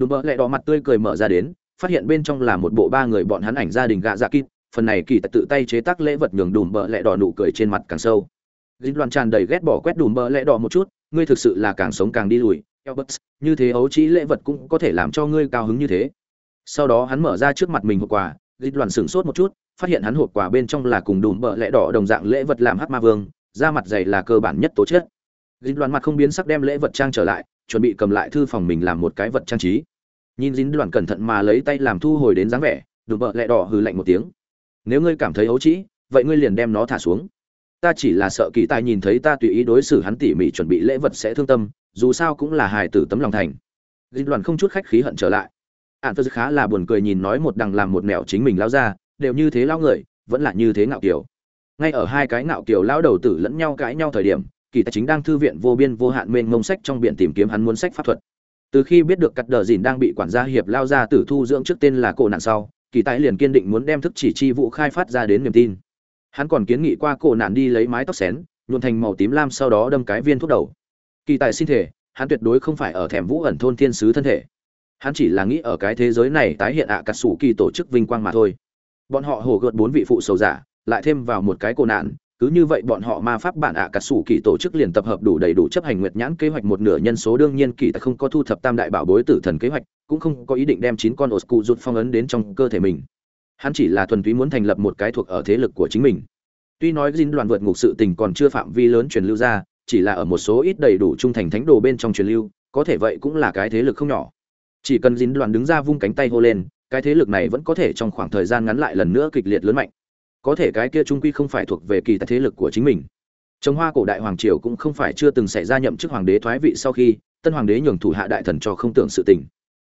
đùm bờ lẹ đỏ mặt tươi cười mở ra đến phát hiện bên trong là một bộ ba người bọn hắn ảnh gia đình gạ dạ kít phần này kỳ tự tay chế tác lễ vật nhường đùm bờ lẹ đỏ nụ cười trên mặt càng sâu. Dính loan tràn đầy ghét bỏ quét đùm bờ lẹ đỏ một chút ngươi thực sự là càng sống càng đi lùi Elberts, như thế ấu trí lễ vật cũng có thể làm cho ngươi cao hứng như thế. Sau đó hắn mở ra trước mặt mình hộp quà dính loan sửng sốt một chút phát hiện hắn hộp quà bên trong là cùng đùm bờ lẹ đỏ đồng dạng lễ vật làm hát ma vương da mặt dày là cơ bản nhất tố chất. Dính loan mặt không biến sắc đem lễ vật trang trở lại chuẩn bị cầm lại thư phòng mình làm một cái vật trang trí nhìn dính đoàn cẩn thận mà lấy tay làm thu hồi đến dáng vẻ đùm bợ lẹ đỏ hừ lạnh một tiếng. Nếu ngươi cảm thấy ấu trĩ, vậy ngươi liền đem nó thả xuống. Ta chỉ là sợ kỳ tài nhìn thấy ta tùy ý đối xử hắn tỉ mỉ chuẩn bị lễ vật sẽ thương tâm, dù sao cũng là hài tử tấm lòng thành. Dính đoàn không chút khách khí hận trở lại. Ạn phật khá là buồn cười nhìn nói một đằng làm một mẹo chính mình lao ra, đều như thế lao người, vẫn là như thế ngạo kiều ngay ở hai cái ngạo kiều lao đầu tử lẫn nhau cãi nhau thời điểm, kỳ tài chính đang thư viện vô biên vô hạn mênh mông sách trong biển tìm kiếm hắn muốn sách pháp thuật từ khi biết được cắt đờ dìn đang bị quản gia hiệp lao ra tử thu dưỡng trước tên là cổ nạn sau, kỳ tài liền kiên định muốn đem thức chỉ chi vụ khai phát ra đến niềm tin. Hắn còn kiến nghị qua cổ nạn đi lấy mái tóc xén, nhuộn thành màu tím lam sau đó đâm cái viên thuốc đầu. Kỳ tài xin thể, hắn tuyệt đối không phải ở thèm vũ ẩn thôn thiên sứ thân thể. Hắn chỉ là nghĩ ở cái thế giới này tái hiện ạ à cà sủ kỳ tổ chức vinh quang mà thôi. Bọn họ hổ gợt bốn vị phụ sầu giả, lại thêm vào một cái cổ nạn cứ như vậy bọn họ ma pháp bản ạ à cà sủ kỳ tổ chức liền tập hợp đủ đầy đủ chấp hành nguyệt nhãn kế hoạch một nửa nhân số. Đương nhiên kỳ tài không có thu thập tam đại bảo bối tử thần kế hoạch, cũng không có ý định đem chín con ổ cụ rụt phong ấn đến trong cơ thể mình. Hắn chỉ là thuần túy muốn thành lập một cái thuộc ở thế lực của chính mình. Tuy nói dinh đoàn vượt ngục sự tình còn chưa phạm vi lớn truyền lưu ra, chỉ là ở một số ít đầy đủ trung thành thánh đồ bên trong truyền lưu, có thể vậy cũng là cái thế lực không nhỏ. Chỉ cần dính đoàn đứng ra vung cánh tay hô lên, cái thế lực này vẫn có thể trong khoảng thời gian ngắn lại lần nữa kịch liệt lớn mạnh có thể cái kia trung quy không phải thuộc về kỳ tài thế lực của chính mình. Trồng hoa cổ đại hoàng triều cũng không phải chưa từng xảy ra nhậm chức hoàng đế thoái vị sau khi, tân hoàng đế nhường thủ hạ đại thần cho không tưởng sự tình.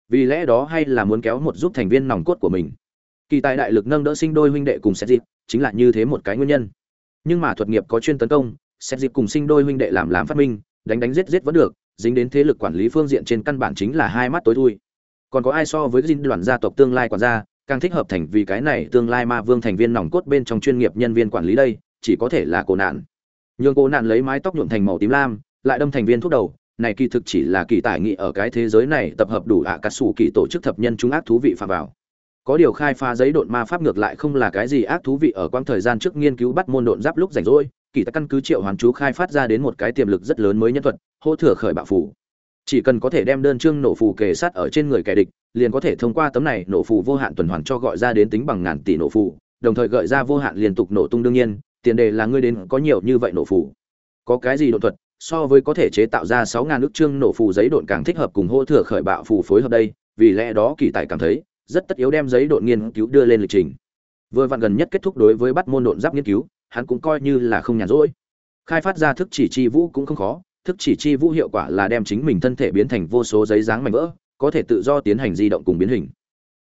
Vì lẽ đó hay là muốn kéo một giúp thành viên nòng cốt của mình. Kỳ tài đại lực nâng đỡ sinh đôi huynh đệ cùng xét dịp chính là như thế một cái nguyên nhân. Nhưng mà thuật nghiệp có chuyên tấn công xét dịp cùng sinh đôi huynh đệ làm làm phát minh, đánh đánh giết giết vẫn được, dính đến thế lực quản lý phương diện trên căn bản chính là hai mắt tối thui. Còn có ai so với dinh đoàn gia tộc tương lai quản gia càng thích hợp thành vì cái này tương lai ma vương thành viên nòng cốt bên trong chuyên nghiệp nhân viên quản lý đây, chỉ có thể là cổ nạn. Nhường cổ nạn lấy mái tóc nhuộm thành màu tím lam, lại đâm thành viên thuốc đầu. Này kỳ thực chỉ là kỳ tài nghị ở cái thế giới này tập hợp đủ ạ à cà sủ kỳ tổ chức thập nhân chúng ác thú vị phạm vào. Có điều khai phá giấy độn ma pháp ngược lại không là cái gì ác thú vị ở quãng thời gian trước nghiên cứu bắt môn độn giáp lúc rảnh rỗi, kỳ tài căn cứ triệu hoàn chú khai phát ra đến một cái tiềm lực rất lớn mới nhân thuật, hỗ thừa khởi bạo phủ chỉ cần có thể đem đơn chương nổ phù kề sát ở trên người kẻ địch liền có thể thông qua tấm này nổ phù vô hạn tuần hoàn cho gọi ra đến tính bằng ngàn tỷ nổ phù, đồng thời gợi ra vô hạn liên tục nổ tung đương nhiên, tiền đề là ngươi đến có nhiều như vậy nổ phù. Có cái gì đột thuật, so với có thể chế tạo ra sáu ngàn ức chương nổ phù giấy độn càng thích hợp cùng hỗ thừa khởi bạo phù phối hợp đây, vì lẽ đó kỳ tài cảm thấy, rất tất yếu đem giấy độn nghiên cứu đưa lên lịch trình. Vừa vặn gần nhất kết thúc đối với bắt môn độn giáp nghiên cứu, hắn cũng coi như là không nhàn rỗi. Khai phát ra thức chỉ chi vũ cũng không khó, thức chỉ chi vũ hiệu quả là đem chính mình thân thể biến thành vô số giấy dáng mảnh vỡ có thể tự do tiến hành di động cùng biến hình.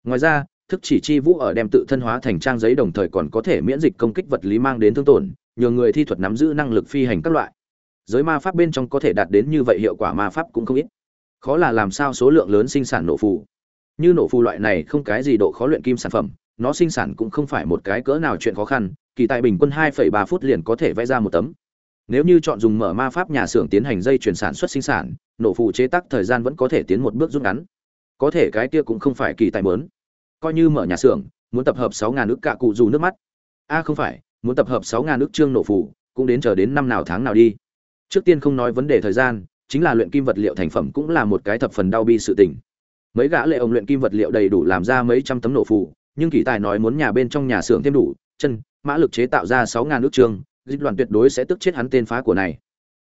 Ngoài ra thức chỉ chi vũ ở đem tự thân hóa thành trang giấy đồng thời còn có thể miễn dịch công kích vật lý mang đến thương tổn nhờ người thi thuật nắm giữ năng lực phi hành các loại. Giới ma pháp bên trong có thể đạt đến như vậy hiệu quả ma pháp cũng không ít. Khó là làm sao số lượng lớn sinh sản nổ phù. Như nổ phù loại này không cái gì độ khó luyện kim sản phẩm nó sinh sản cũng không phải một cái cỡ nào chuyện khó khăn kỳ tại bình quân 2,3 phút liền có thể vẽ ra một tấm nếu như chọn dùng mở ma pháp nhà xưởng tiến hành dây chuyển sản xuất sinh sản, nổ phụ chế tác thời gian vẫn có thể tiến một bước rút ngắn. Có thể cái kia cũng không phải kỳ tài mớn. Coi như mở nhà xưởng, muốn tập hợp 6.000 nước cạ cụ dù nước mắt. A, không phải, muốn tập hợp 6.000 nước trương nổ phụ, cũng đến chờ đến năm nào tháng nào đi. Trước tiên không nói vấn đề thời gian, chính là luyện kim vật liệu thành phẩm cũng là một cái thập phần đau bi sự tình. Mấy gã lệ ông luyện kim vật liệu đầy đủ làm ra mấy trăm tấm nổ phụ, nhưng kỳ tài nói muốn nhà bên trong nhà xưởng thêm đủ, chân, mã lực chế tạo ra sáu ngàn nước trương dịch đoàn tuyệt đối sẽ tức chết hắn tên phá của này.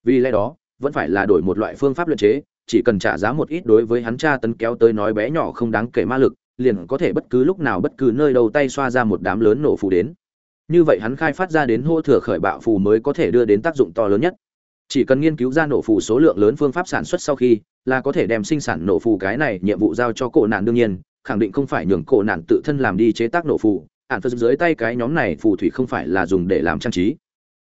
Vì lẽ đó, vẫn phải là đổi một loại phương pháp luyện chế, chỉ cần trả giá một ít đối với hắn cha tấn kéo tới nói bé nhỏ không đáng kể ma lực, liền có thể bất cứ lúc nào bất cứ nơi đầu tay xoa ra một đám lớn nổ phù đến. Như vậy hắn khai phát ra đến hô thừa khởi bạo phù mới có thể đưa đến tác dụng to lớn nhất. Chỉ cần nghiên cứu ra nổ phù số lượng lớn phương pháp sản xuất sau khi, là có thể đem sinh sản nổ phù cái này nhiệm vụ giao cho cổ nạn đương nhiên, khẳng định không phải nhường cổ nạn tự thân làm đi chế tác nổ phù. Ạn phật dưới tay cái nhóm này phù thủy không phải là dùng để làm trang trí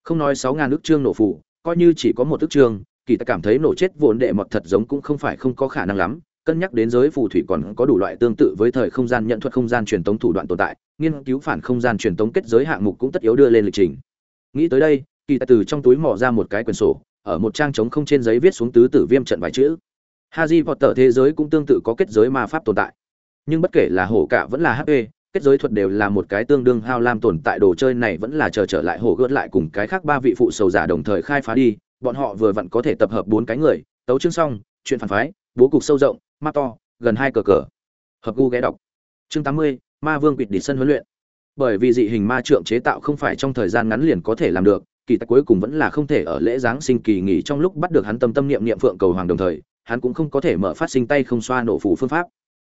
không nói sáu ngàn ước trương nổ phủ, coi như chỉ có một ước trương kỳ ta cảm thấy nổ chết vốn đệ mọt thật giống cũng không phải không có khả năng lắm cân nhắc đến giới phù thủy còn có đủ loại tương tự với thời không gian nhận thuật không gian truyền tống thủ đoạn tồn tại nghiên cứu phản không gian truyền tống kết giới hạng mục cũng tất yếu đưa lên lịch trình nghĩ tới đây kỳ tài từ trong túi mỏ ra một cái quyển sổ ở một trang trống không trên giấy viết xuống tứ tử viêm trận vài chữ haji vọt tờ thế giới cũng tương tự có kết giới ma pháp tồn tại. Nhưng bất kể là hổ cả vẫn là HP, kết giới thuật đều là một cái tương đương hao lam tồn tại đồ chơi này vẫn là chờ trở lại hổ gớt lại cùng cái khác ba vị phụ sầu giả đồng thời khai phá đi, bọn họ vừa vặn có thể tập hợp bốn cái người, tấu chương xong, chuyện phản phái, bố cục sâu rộng, ma to, gần hai cờ cờ. Hợp gu ghé đọc. Chương 80, Ma Vương quỵt đi sân huấn luyện. Bởi vì dị hình ma trượng chế tạo không phải trong thời gian ngắn liền có thể làm được, kỳ tài cuối cùng vẫn là không thể ở lễ giáng sinh kỳ nghỉ trong lúc bắt được hắn tâm tâm niệm niệm phượng cầu hoàng đồng thời hắn cũng không có thể mở phát sinh tay không xoa nổ phủ phương pháp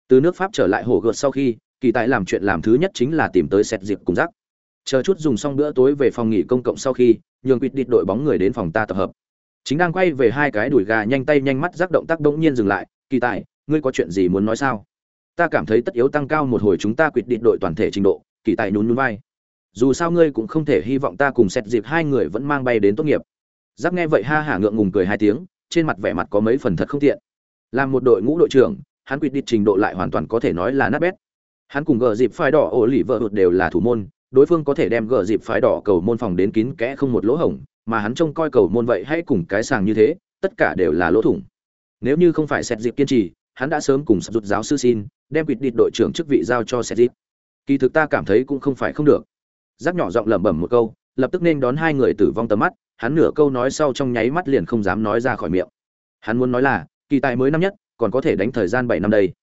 từ nước pháp trở lại hồ gợt sau khi kỳ tài làm chuyện làm thứ nhất chính là tìm tới xét dịp cùng rác chờ chút dùng xong bữa tối về phòng nghỉ công cộng sau khi, nhường quýt đít đội bóng người đến phòng ta tập hợp. Chính đang quay về hai cái đùi gà nhanh tay nhanh mắt rác động tác bỗng nhiên dừng lại. Kỳ tài, ngươi có chuyện gì muốn nói sao? Ta cảm thấy tất yếu tăng cao một hồi chúng ta quýt đít đội toàn thể trình độ. Kỳ tài nhún nhún vai. Dù sao ngươi cũng không thể hy vọng ta cùng xét dịp hai người vẫn mang bay đến tốt nghiệp. Giáp nghe vậy ha hả ngượng ngùng cười hai tiếng, trên mặt vẻ mặt có mấy phần thật không tiện. Làm một đội ngũ đội trưởng, hắn quyết định trình độ lại hoàn toàn có thể nói là nát bét hắn cùng gờ dịp phái đỏ ổ lì vợ hụt đều là thủ môn, đối phương có thể đem gờ dịp phái đỏ cầu môn phòng đến kín kẽ không một lỗ hổng, mà hắn trông coi cầu môn vậy hay cùng cái sàng như thế, tất cả đều là lỗ thủng. Nếu như không phải xét dịp kiên trì, hắn đã sớm cùng sập rụt giáo sư xin, đem quyết định đội trưởng chức vị giao cho xét dịp. Kỳ thực ta cảm thấy cũng không phải không được. Giáp nhỏ giọng lẩm bẩm một câu, lập tức nên đón hai người tử vong tầm mắt, hắn nửa câu nói sau trong nháy mắt liền không dám nói ra khỏi miệng. Hắn muốn nói là, kỳ tài mới năm nhất, còn có thể đánh thời gian bảy năm đây.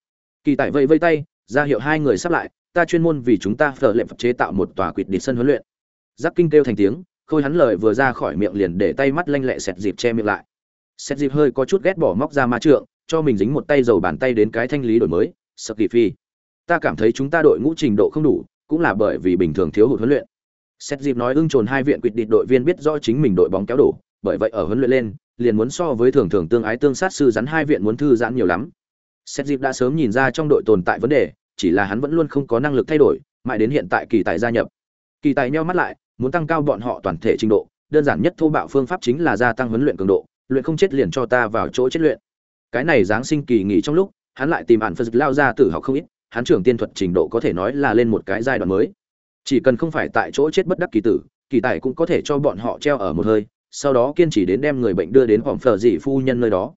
Kỳ tài vẫy vây tay ra hiệu hai người sắp lại ta chuyên môn vì chúng ta phở lệm chế tạo một tòa quỵt địch sân huấn luyện Giáp kinh kêu thành tiếng khôi hắn lời vừa ra khỏi miệng liền để tay mắt lanh lẹ xẹt dịp che miệng lại xẹt dịp hơi có chút ghét bỏ móc ra ma trượng cho mình dính một tay dầu bàn tay đến cái thanh lý đổi mới sợ kỳ phi ta cảm thấy chúng ta đội ngũ trình độ không đủ cũng là bởi vì bình thường thiếu hụt huấn luyện. Xét dịp nói ưng trồn hai viện quyết định đội viên biết rõ chính mình đội bóng kéo đổ, bởi vậy ở huấn luyện lên, liền muốn so với thường thường tương ái tương sát sư rắn hai viện muốn thư giãn nhiều lắm. Sét dịp đã sớm nhìn ra trong đội tồn tại vấn đề, chỉ là hắn vẫn luôn không có năng lực thay đổi, mãi đến hiện tại kỳ tài gia nhập. Kỳ tài nheo mắt lại, muốn tăng cao bọn họ toàn thể trình độ, đơn giản nhất thô bạo phương pháp chính là gia tăng huấn luyện cường độ, luyện không chết liền cho ta vào chỗ chết luyện. Cái này giáng sinh kỳ nghỉ trong lúc, hắn lại tìm ẩn phật lao ra tử học không ít, hắn trưởng tiên thuật trình độ có thể nói là lên một cái giai đoạn mới chỉ cần không phải tại chỗ chết bất đắc kỳ tử kỳ tài cũng có thể cho bọn họ treo ở một hơi sau đó kiên trì đến đem người bệnh đưa đến phòng phở dị phu nhân nơi đó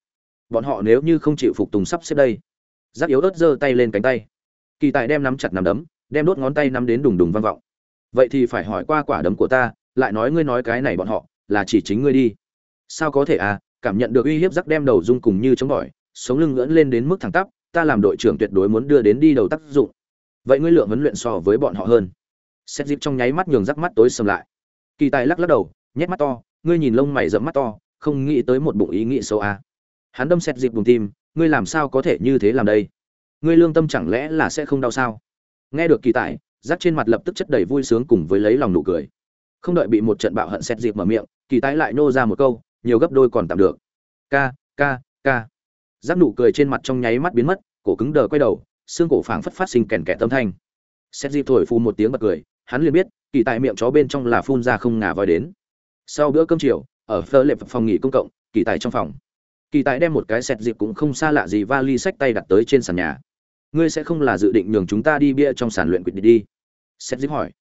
bọn họ nếu như không chịu phục tùng sắp xếp đây. Giáp yếu ớt giơ tay lên cánh tay. Kỳ tài đem nắm chặt nắm đấm, đem đốt ngón tay nắm đến đùng đùng vang vọng. Vậy thì phải hỏi qua quả đấm của ta, lại nói ngươi nói cái này bọn họ, là chỉ chính ngươi đi. Sao có thể à cảm nhận được uy hiếp rắc đem đầu rung cùng như chống bỏi, sống lưng ngưỡng lên đến mức thẳng tắp, ta làm đội trưởng tuyệt đối muốn đưa đến đi đầu tác dụng. Vậy ngươi lượng huấn luyện so với bọn họ hơn. Xét dịp trong nháy mắt nhường rắc mắt tối sầm lại. Kỳ tài lắc lắc đầu, nhét mắt to, ngươi nhìn lông mày rậm mắt to, không nghĩ tới một bụng ý nghĩ xấu à hắn đâm xét dịp bùng tim, ngươi làm sao có thể như thế làm đây? Ngươi lương tâm chẳng lẽ là sẽ không đau sao? Nghe được kỳ tài giáp trên mặt lập tức chất đầy vui sướng cùng với lấy lòng nụ cười. Không đợi bị một trận bạo hận xét dịp mở miệng, kỳ tài lại nô ra một câu, nhiều gấp đôi còn tạm được. Ca ca ca. Giáp nụ cười trên mặt trong nháy mắt biến mất, cổ cứng đờ quay đầu, xương cổ phảng phất phát sinh kèn kẻ tâm thanh. Xét dịp thổi phu một tiếng bật cười, hắn liền biết, kỳ tài miệng chó bên trong là phun ra không ngà voi đến. Sau bữa cơm chiều, ở phơ lệp phòng nghỉ công cộng, kỳ tài trong phòng kỳ tài đem một cái sẹt dịp cũng không xa lạ gì vali sách tay đặt tới trên sàn nhà. Ngươi sẽ không là dự định nhường chúng ta đi bia trong sàn luyện quỵt đi? Sẹt dịp hỏi.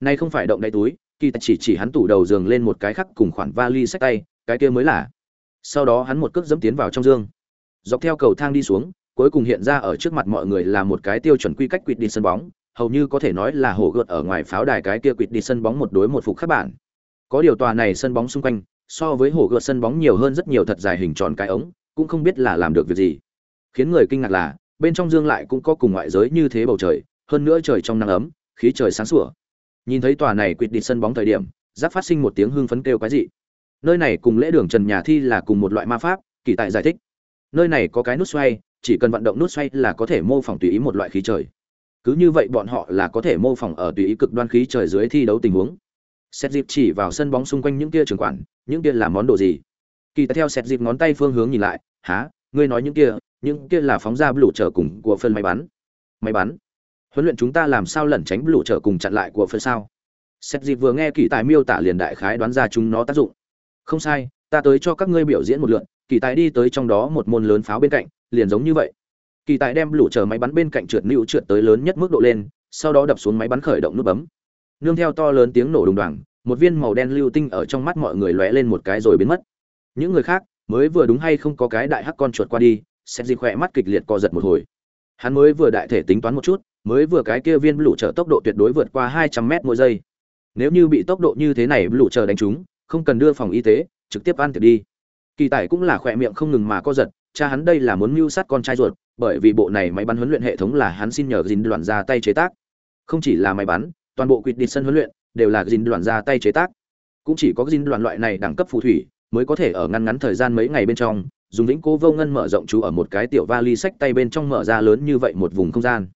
Nay không phải động đáy túi, kỳ tài chỉ chỉ hắn tủ đầu giường lên một cái khắc cùng khoản vali sách tay, cái kia mới là. Sau đó hắn một cước dẫm tiến vào trong dương. Dọc theo cầu thang đi xuống, cuối cùng hiện ra ở trước mặt mọi người là một cái tiêu chuẩn quy cách quỵt đi sân bóng, hầu như có thể nói là hổ gợt ở ngoài pháo đài cái kia quỵt đi sân bóng một đối một phục các bạn có điều tòa này sân bóng xung quanh so với hồ gợt sân bóng nhiều hơn rất nhiều thật dài hình tròn cái ống, cũng không biết là làm được việc gì. Khiến người kinh ngạc là, bên trong dương lại cũng có cùng ngoại giới như thế bầu trời, hơn nữa trời trong nắng ấm, khí trời sáng sủa. Nhìn thấy tòa này quỵt đi sân bóng thời điểm, giáp phát sinh một tiếng hưng phấn kêu quái dị. Nơi này cùng lễ đường trần nhà thi là cùng một loại ma pháp, kỳ tại giải thích. Nơi này có cái nút xoay, chỉ cần vận động nút xoay là có thể mô phỏng tùy ý một loại khí trời. Cứ như vậy bọn họ là có thể mô phỏng ở tùy ý cực đoan khí trời dưới thi đấu tình huống xét dịp chỉ vào sân bóng xung quanh những kia trường quản, những kia là món đồ gì? Kỳ theo xét dịp ngón tay phương hướng nhìn lại há ngươi nói những kia những kia là phóng ra lũ trở cùng của phân máy bắn. Máy bắn? Huấn luyện chúng ta làm sao lẩn tránh lũ trở cùng chặn lại của phân sao? Xét dịp vừa nghe kỳ tài miêu tả liền đại khái đoán ra chúng nó tác dụng. Không sai, ta tới cho các ngươi biểu diễn một lượn kỳ tài đi tới trong đó một môn lớn pháo bên cạnh, liền giống như vậy. Kỳ tài đem lũ chờ máy bắn bên cạnh trượt nữu trượt tới lớn nhất mức độ lên, sau đó đập xuống máy bắn khởi động nút bấm nương theo to lớn tiếng nổ đùng đoàng, một viên màu đen lưu tinh ở trong mắt mọi người lóe lên một cái rồi biến mất. Những người khác, mới vừa đúng hay không có cái đại hắc con chuột qua đi xét gì khỏe mắt kịch liệt co giật một hồi. Hắn mới vừa đại thể tính toán một chút, mới vừa cái kia viên lũ trở tốc độ tuyệt đối vượt qua hai trăm mét mỗi giây. Nếu như bị tốc độ như thế này lũ chờ đánh trúng, không cần đưa phòng y tế, trực tiếp ăn tiệc đi. Kỳ tài cũng là khỏe miệng không ngừng mà co giật, cha hắn đây là muốn mưu sát con trai ruột, bởi vì bộ này máy bắn huấn luyện hệ thống là hắn xin nhờ dính đoàn ra tay chế tác. Không chỉ là máy bắn toàn bộ quyết đi sân huấn luyện đều là dính đoàn ra tay chế tác. Cũng chỉ có dính đoàn loại này đẳng cấp phù thủy mới có thể ở ngăn ngắn thời gian mấy ngày bên trong, dùng vĩnh cố vô ngân mở rộng chú ở một cái tiểu vali sách tay bên trong mở ra lớn như vậy một vùng không gian.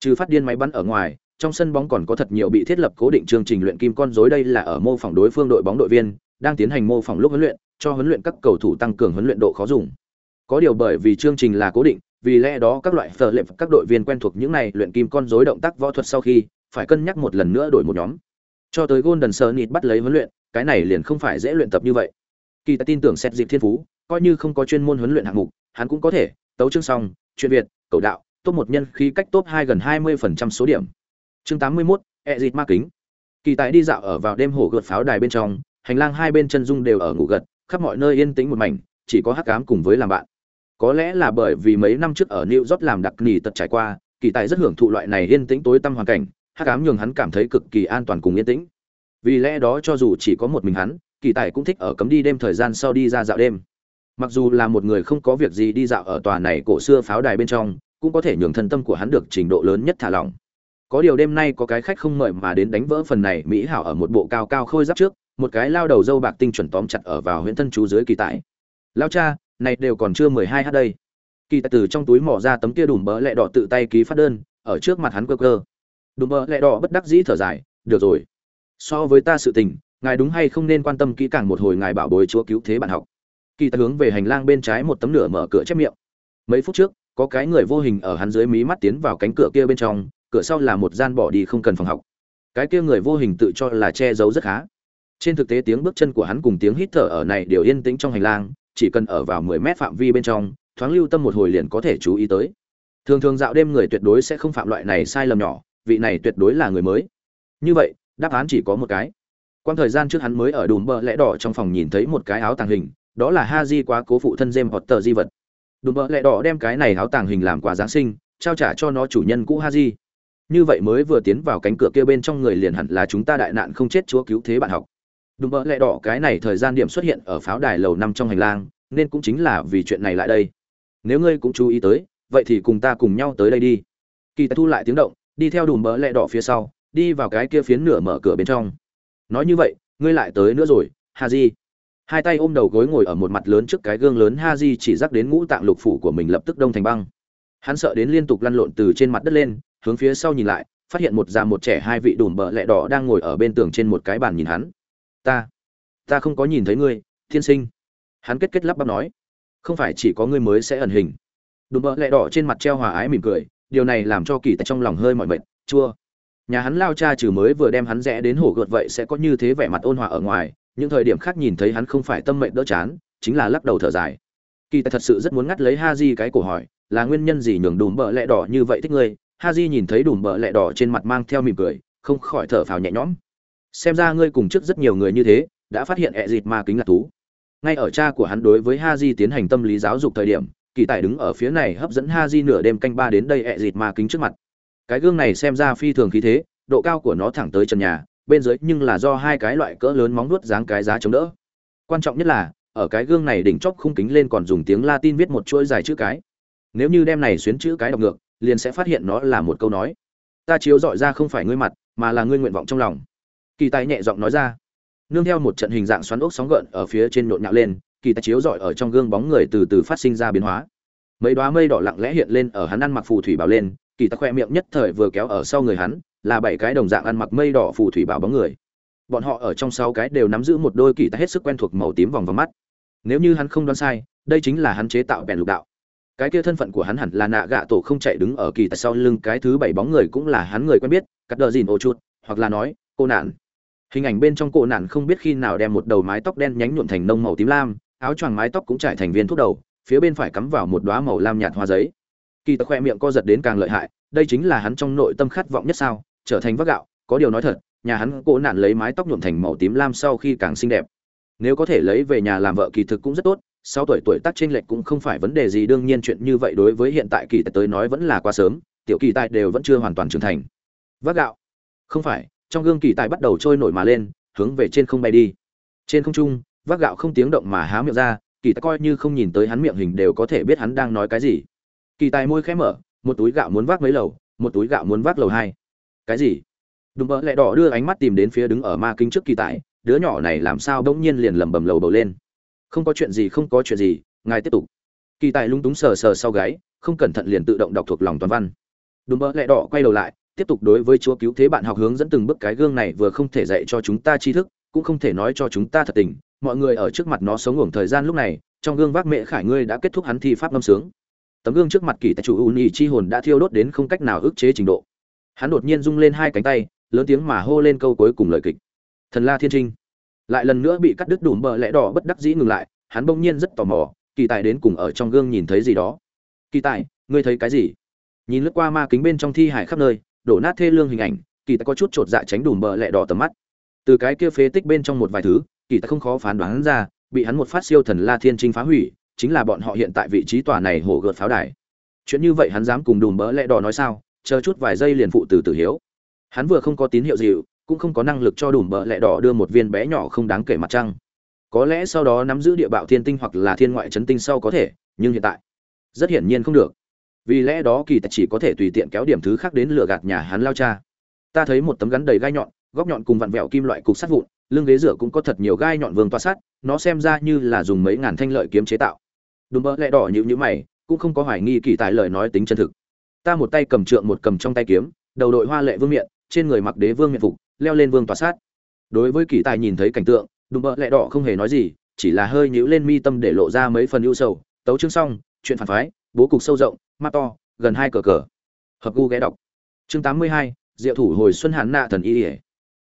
Trừ phát điên máy bắn ở ngoài, trong sân bóng còn có thật nhiều bị thiết lập cố định chương trình luyện kim con rối đây là ở mô phỏng đối phương đội bóng đội viên, đang tiến hành mô phỏng lúc huấn luyện, cho huấn luyện các cầu thủ tăng cường huấn luyện độ khó dùng. Có điều bởi vì chương trình là cố định, vì lẽ đó các loại phở lệ các đội viên quen thuộc những này luyện kim con rối động tác võ thuật sau khi phải cân nhắc một lần nữa đổi một nhóm. Cho tới golden nịt bắt lấy huấn luyện cái này liền không phải dễ luyện tập như vậy. Kỳ ta tin tưởng xét dịp thiên phú coi như không có chuyên môn huấn luyện hạng mục hắn cũng có thể tấu chương xong chuyên việt cầu đạo top một nhân khi cách top hai gần hai mươi phần trăm số điểm. Chương tám mươi 81, e dịp ma kính. Kỳ tài đi dạo ở vào đêm hồ gợt pháo đài bên trong hành lang hai bên chân dung đều ở ngủ gật khắp mọi nơi yên tĩnh một mảnh chỉ có hắc ám cùng với làm bạn. Có lẽ là bởi vì mấy năm trước ở New York làm đặc nỉ tật trải qua, kỳ tài rất hưởng thụ loại này yên tĩnh tối tăm hoàn cảnh, hắc ám nhường hắn cảm thấy cực kỳ an toàn cùng yên tĩnh. Vì lẽ đó cho dù chỉ có một mình hắn, kỳ tài cũng thích ở cấm đi đêm thời gian sau đi ra dạo đêm. Mặc dù là một người không có việc gì đi dạo ở tòa này cổ xưa pháo đài bên trong, cũng có thể nhường thân tâm của hắn được trình độ lớn nhất thả lỏng. Có điều đêm nay có cái khách không mời mà đến đánh vỡ phần này mỹ hảo ở một bộ cao cao khôi giáp trước, một cái lao đầu dâu bạc tinh chuẩn tóm chặt ở vào huyện thân chú dưới kỳ tài. Lao cha, này đều còn chưa mười hai h đây kỳ tài từ trong túi mỏ ra tấm kia đùm bỡ lẹ đỏ tự tay ký phát đơn ở trước mặt hắn cơ cơ đùm bờ lẹ đỏ bất đắc dĩ thở dài được rồi. So với ta sự tình ngài đúng hay không nên quan tâm kỹ càng một hồi ngài bảo bồi chúa cứu thế bạn học. Kỳ ta hướng về hành lang bên trái một tấm nửa mở cửa chép miệng. Mấy phút trước có cái người vô hình ở hắn dưới mí mắt tiến vào cánh cửa kia bên trong cửa sau là một gian bỏ đi không cần phòng học. Cái kia người vô hình tự cho là che giấu rất khá. Trên thực tế tiếng bước chân của hắn cùng tiếng hít thở ở này đều yên tĩnh trong hành lang chỉ cần ở vào 10 mét phạm vi bên trong, thoáng lưu tâm một hồi liền có thể chú ý tới. Thường thường dạo đêm người tuyệt đối sẽ không phạm loại này sai lầm nhỏ, vị này tuyệt đối là người mới. Như vậy, đáp án chỉ có một cái. Quan thời gian trước hắn mới ở đùm bờ lẽ đỏ trong phòng nhìn thấy một cái áo tàng hình, đó là Haji quá cố phụ thân James Potter di vật. Đùm bờ lẽ đỏ đem cái này áo tàng hình làm quà giáng sinh, trao trả cho nó chủ nhân cũ Haji. Như vậy mới vừa tiến vào cánh cửa kia bên trong người liền hẳn là chúng ta đại nạn không chết chúa cứu thế bạn học đùm bờ lẹ đỏ cái này thời gian điểm xuất hiện ở pháo đài lầu năm trong hành lang nên cũng chính là vì chuyện này lại đây nếu ngươi cũng chú ý tới vậy thì cùng ta cùng nhau tới đây đi kỳ ta thu lại tiếng động đi theo đùm bỡ lẹ đỏ phía sau, đi vào cái kia phiến nửa mở cửa bên trong. Nói như vậy, ngươi lại tới nữa rồi ha di hai tay ôm đầu gối ngồi ở một mặt lớn trước cái gương lớn ha di chỉ dắt đến ngũ tạng lục phủ của mình lập tức đông thành băng. Hắn sợ đến liên tục lăn lộn từ trên mặt đất lên, hướng phía sau nhìn lại, phát hiện một già một trẻ hai vị đùm bợ lẹ đỏ đang ngồi ở bên tường trên một cái bàn nhìn hắn. Ta ta không có nhìn thấy ngươi, thiên sinh. Hắn kết kết lắp bắp nói, không phải chỉ có ngươi mới sẽ ẩn hình. Đùm bợ lẹ đỏ trên mặt treo hòa ái mỉm cười điều này làm cho kỳ tại trong lòng hơi mỏi mệt, chua. Nhà hắn lao cha trừ mới vừa đem hắn rẽ đến hổ gợt vậy sẽ có như thế vẻ mặt ôn hòa ở ngoài, những thời điểm khác nhìn thấy hắn không phải tâm mệnh đỡ chán, chính là lắc đầu thở dài. Kỳ tài thật sự rất muốn ngắt lấy ha di cái cổ hỏi, là nguyên nhân gì nhường đùm bợ lẹ đỏ như vậy thích ngươi? Ha di nhìn thấy đùm bợ lẹ đỏ trên mặt mang theo mỉm cười, không khỏi thở phào nhẹ nhõm. Xem ra ngươi cùng trước rất nhiều người như thế, đã phát hiện ẹ dịt ma kính là thú. Ngay ở cha của hắn đối với ha di tiến hành tâm lý giáo dục thời điểm kỳ tài đứng ở phía này hấp dẫn ha di nửa đêm canh ba đến đây ẹ dịt ma kính trước mặt. Cái gương này xem ra phi thường khí thế, độ cao của nó thẳng tới trần nhà, bên dưới nhưng là do hai cái loại cỡ lớn móng nuốt dáng cái giá chống đỡ. Quan trọng nhất là, ở cái gương này đỉnh chóp khung kính lên còn dùng tiếng latin viết một chuỗi dài chữ cái. Nếu như đem này xuyến chữ cái đọc ngược, liền sẽ phát hiện nó là một câu nói. Ta chiếu dọi ra không phải ngươi mặt, mà là ngươi nguyện vọng trong lòng. Kỳ tài nhẹ giọng nói ra. Nương theo một trận hình dạng xoắn ốc sóng gợn ở phía trên nộn nhạo lên kỳ tài chiếu rọi ở trong gương bóng người từ từ phát sinh ra biến hóa. Mấy đoá mây đỏ lặng lẽ hiện lên ở hắn ăn mặc phù thủy bảo lên, kỳ tài khoe miệng nhất thời vừa kéo ở sau người hắn, là bảy cái đồng dạng ăn mặc mây đỏ phù thủy bảo bóng người. Bọn họ ở trong sáu cái đều nắm giữ một đôi kỳ tài hết sức quen thuộc màu tím vòng vào mắt. Nếu như hắn không đoán sai, đây chính là hắn chế tạo bèn lục đạo. Cái kia thân phận của hắn hẳn là nạ gạ tổ không chạy đứng ở kỳ tại sau lưng, cái thứ bảy bóng người cũng là hắn người quen biết, cắt đờ dìn ô chuột, hoặc là nói, cô nạn. Hình ảnh bên trong cô nạn không biết khi nào đem một đầu mái tóc đen nhánh nhuộm thành nông màu tím lam áo choàng mái tóc cũng trải thành viên thuốc đầu, phía bên phải cắm vào một đoá màu lam nhạt hoa giấy. Kỳ tật khoe miệng co giật đến càng lợi hại, đây chính là hắn trong nội tâm khát vọng nhất sao, trở thành vác gạo, có điều nói thật, nhà hắn cố nạn lấy mái tóc nhuộm thành màu tím lam sau khi càng xinh đẹp. Nếu có thể lấy về nhà làm vợ kỳ thực cũng rất tốt sau tuổi tuổi tác trên lệch cũng không phải vấn đề gì, đương nhiên chuyện như vậy đối với hiện tại kỳ tài tới nói vẫn là quá sớm, tiểu kỳ tài đều vẫn chưa hoàn toàn trưởng thành. Vác gạo? Không phải, trong gương kỳ tài bắt đầu trôi nổi mà lên, hướng về trên không bay đi. Trên không trung vác gạo không tiếng động mà há miệng ra, kỳ tài coi như không nhìn tới hắn miệng hình đều có thể biết hắn đang nói cái gì. Kỳ tài môi khẽ mở, một túi gạo muốn vác mấy lầu, một túi gạo muốn vác lầu hai. Cái gì? Đùm bỡ lẹ đỏ đưa ánh mắt tìm đến phía đứng ở ma kính trước kỳ tài, đứa nhỏ này làm sao bỗng nhiên liền lẩm bẩm lầu bầu lên. Không có chuyện gì, không có chuyện gì, ngài tiếp tục. Kỳ tài lung túng sờ sờ sau gáy, không cẩn thận liền tự động đọc thuộc lòng toàn văn. Đùm bỡ lẹ đỏ quay đầu lại, tiếp tục đối với chúa cứu thế bạn học hướng dẫn từng bước cái gương này vừa không thể dạy cho chúng ta tri thức, cũng không thể nói cho chúng ta thật tình mọi người ở trước mặt nó sống ngủ thời gian lúc này, trong gương vác mẹ khải ngươi đã kết thúc hắn thi pháp ngâm sướng. Tấm gương trước mặt kỳ tài chủ u nhì chi hồn đã thiêu đốt đến không cách nào ức chế trình độ. Hắn đột nhiên rung lên hai cánh tay, lớn tiếng mà hô lên câu cuối cùng lời kịch. Thần la thiên trinh. Lại lần nữa bị cắt đứt đủ bờ lẽ đỏ bất đắc dĩ ngừng lại, hắn bỗng nhiên rất tò mò, kỳ tài đến cùng ở trong gương nhìn thấy gì đó. Kỳ tài, ngươi thấy cái gì? Nhìn lướt qua ma kính bên trong thi hải khắp nơi, đổ nát thê lương hình ảnh, kỳ tài có chút chột dạ tránh đủ bờ lẹ đỏ tầm mắt. Từ cái kia phế tích bên trong một vài thứ kỳ ta không khó phán đoán ra, bị hắn một phát siêu thần la thiên trinh phá hủy, chính là bọn họ hiện tại vị trí tòa này hổ gợt pháo đài. Chuyện như vậy hắn dám cùng đùm bỡ lẽ đỏ nói sao, chờ chút vài giây liền phụ từ tử hiếu. Hắn vừa không có tín hiệu dịu, cũng không có năng lực cho đùm bỡ lẽ đỏ đưa một viên bé nhỏ không đáng kể mặt trăng. Có lẽ sau đó nắm giữ địa bạo thiên tinh hoặc là thiên ngoại chấn tinh sau có thể, nhưng hiện tại, rất hiển nhiên không được. Vì lẽ đó kỳ tài chỉ có thể tùy tiện kéo điểm thứ khác đến lừa gạt nhà hắn lao cha. Ta thấy một tấm gắn đầy gai nhọn, góc nhọn cùng vặn vẹo kim loại cục sắt vụn lưng ghế rửa cũng có thật nhiều gai nhọn vương toa sắt nó xem ra như là dùng mấy ngàn thanh lợi kiếm chế tạo. Đùm bỡ lẹ đỏ nhịu nhữ mày, cũng không có hoài nghi kỳ tài lời nói tính chân thực. Ta một tay cầm trượng một cầm trong tay kiếm, đầu đội hoa lệ vương miện, trên người mặc đế vương miện phục, leo lên vương toa sát. Đối với kỳ tài nhìn thấy cảnh tượng, đùm bợ lẹ đỏ không hề nói gì, chỉ là hơi nhíu lên mi tâm để lộ ra mấy phần ưu sầu. Tấu chương xong, chuyện phản phái, bố cục sâu rộng, mắt to, gần hai cờ cờ. Hợp gu ghé đọc. Chương tám mươi hai, diệu thủ hồi xuân hàn nạ thần y ỉa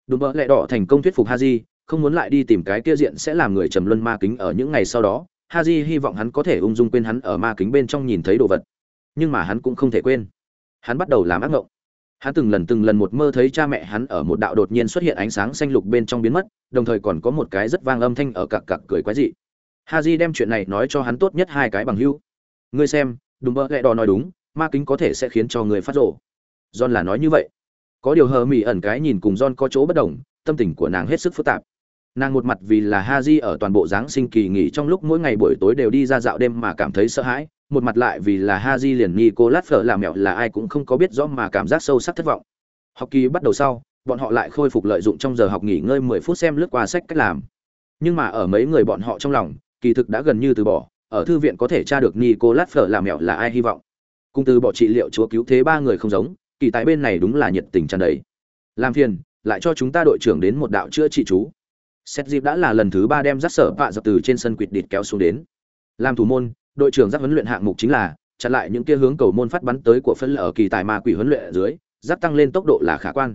đùm bỡ lẹ đỏ thành công thuyết phục haji, không muốn lại đi tìm cái kia diện sẽ làm người trầm luân ma kính ở những ngày sau đó. Haji hy vọng hắn có thể ung dung quên hắn ở ma kính bên trong nhìn thấy đồ vật. Nhưng mà hắn cũng không thể quên. Hắn bắt đầu làm ác ngộng. Hắn từng lần từng lần một mơ thấy cha mẹ hắn ở một đạo đột nhiên xuất hiện ánh sáng xanh lục bên trong biến mất, đồng thời còn có một cái rất vang âm thanh ở cặc cặc cười quái dị. Ha j đem chuyện này nói cho hắn tốt nhất hai cái bằng hữu. Ngươi xem đùm bỡ lẹ đỏ nói đúng, ma kính có thể sẽ khiến cho người phát rộ john là nói như vậy có điều hờ mỹ ẩn cái nhìn cùng john có chỗ bất đồng tâm tình của nàng hết sức phức tạp nàng một mặt vì là ha di ở toàn bộ giáng sinh kỳ nghỉ trong lúc mỗi ngày buổi tối đều đi ra dạo đêm mà cảm thấy sợ hãi một mặt lại vì là Haji liền Nicolas Fleur làm mẹo là ai cũng không có biết rõ mà cảm giác sâu sắc thất vọng. Học kỳ bắt đầu sau, bọn họ lại khôi phục lợi dụng trong giờ học nghỉ ngơi 10 phút xem lướt qua sách cách làm. Nhưng mà ở mấy người bọn họ trong lòng, kỳ thực đã gần như từ bỏ, ở thư viện có thể tra được Nicolas Fleur làm mẹo là ai hy vọng. Cung từ bỏ trị liệu chúa cứu thế ba người không giống, kỳ tại bên này đúng là nhiệt tình tràn đầy. Làm phiền, lại cho chúng ta đội trưởng đến một đạo chữa trị chú. Xét dịp đã là lần thứ ba đem rắc sở vạ dập từ trên sân quỵt địt kéo xuống đến. Làm thủ môn, đội trưởng giác huấn luyện hạng mục chính là chặn lại những kia hướng cầu môn phát bắn tới của phân ở kỳ tài ma quỷ huấn luyện ở dưới, giáp tăng lên tốc độ là khả quan.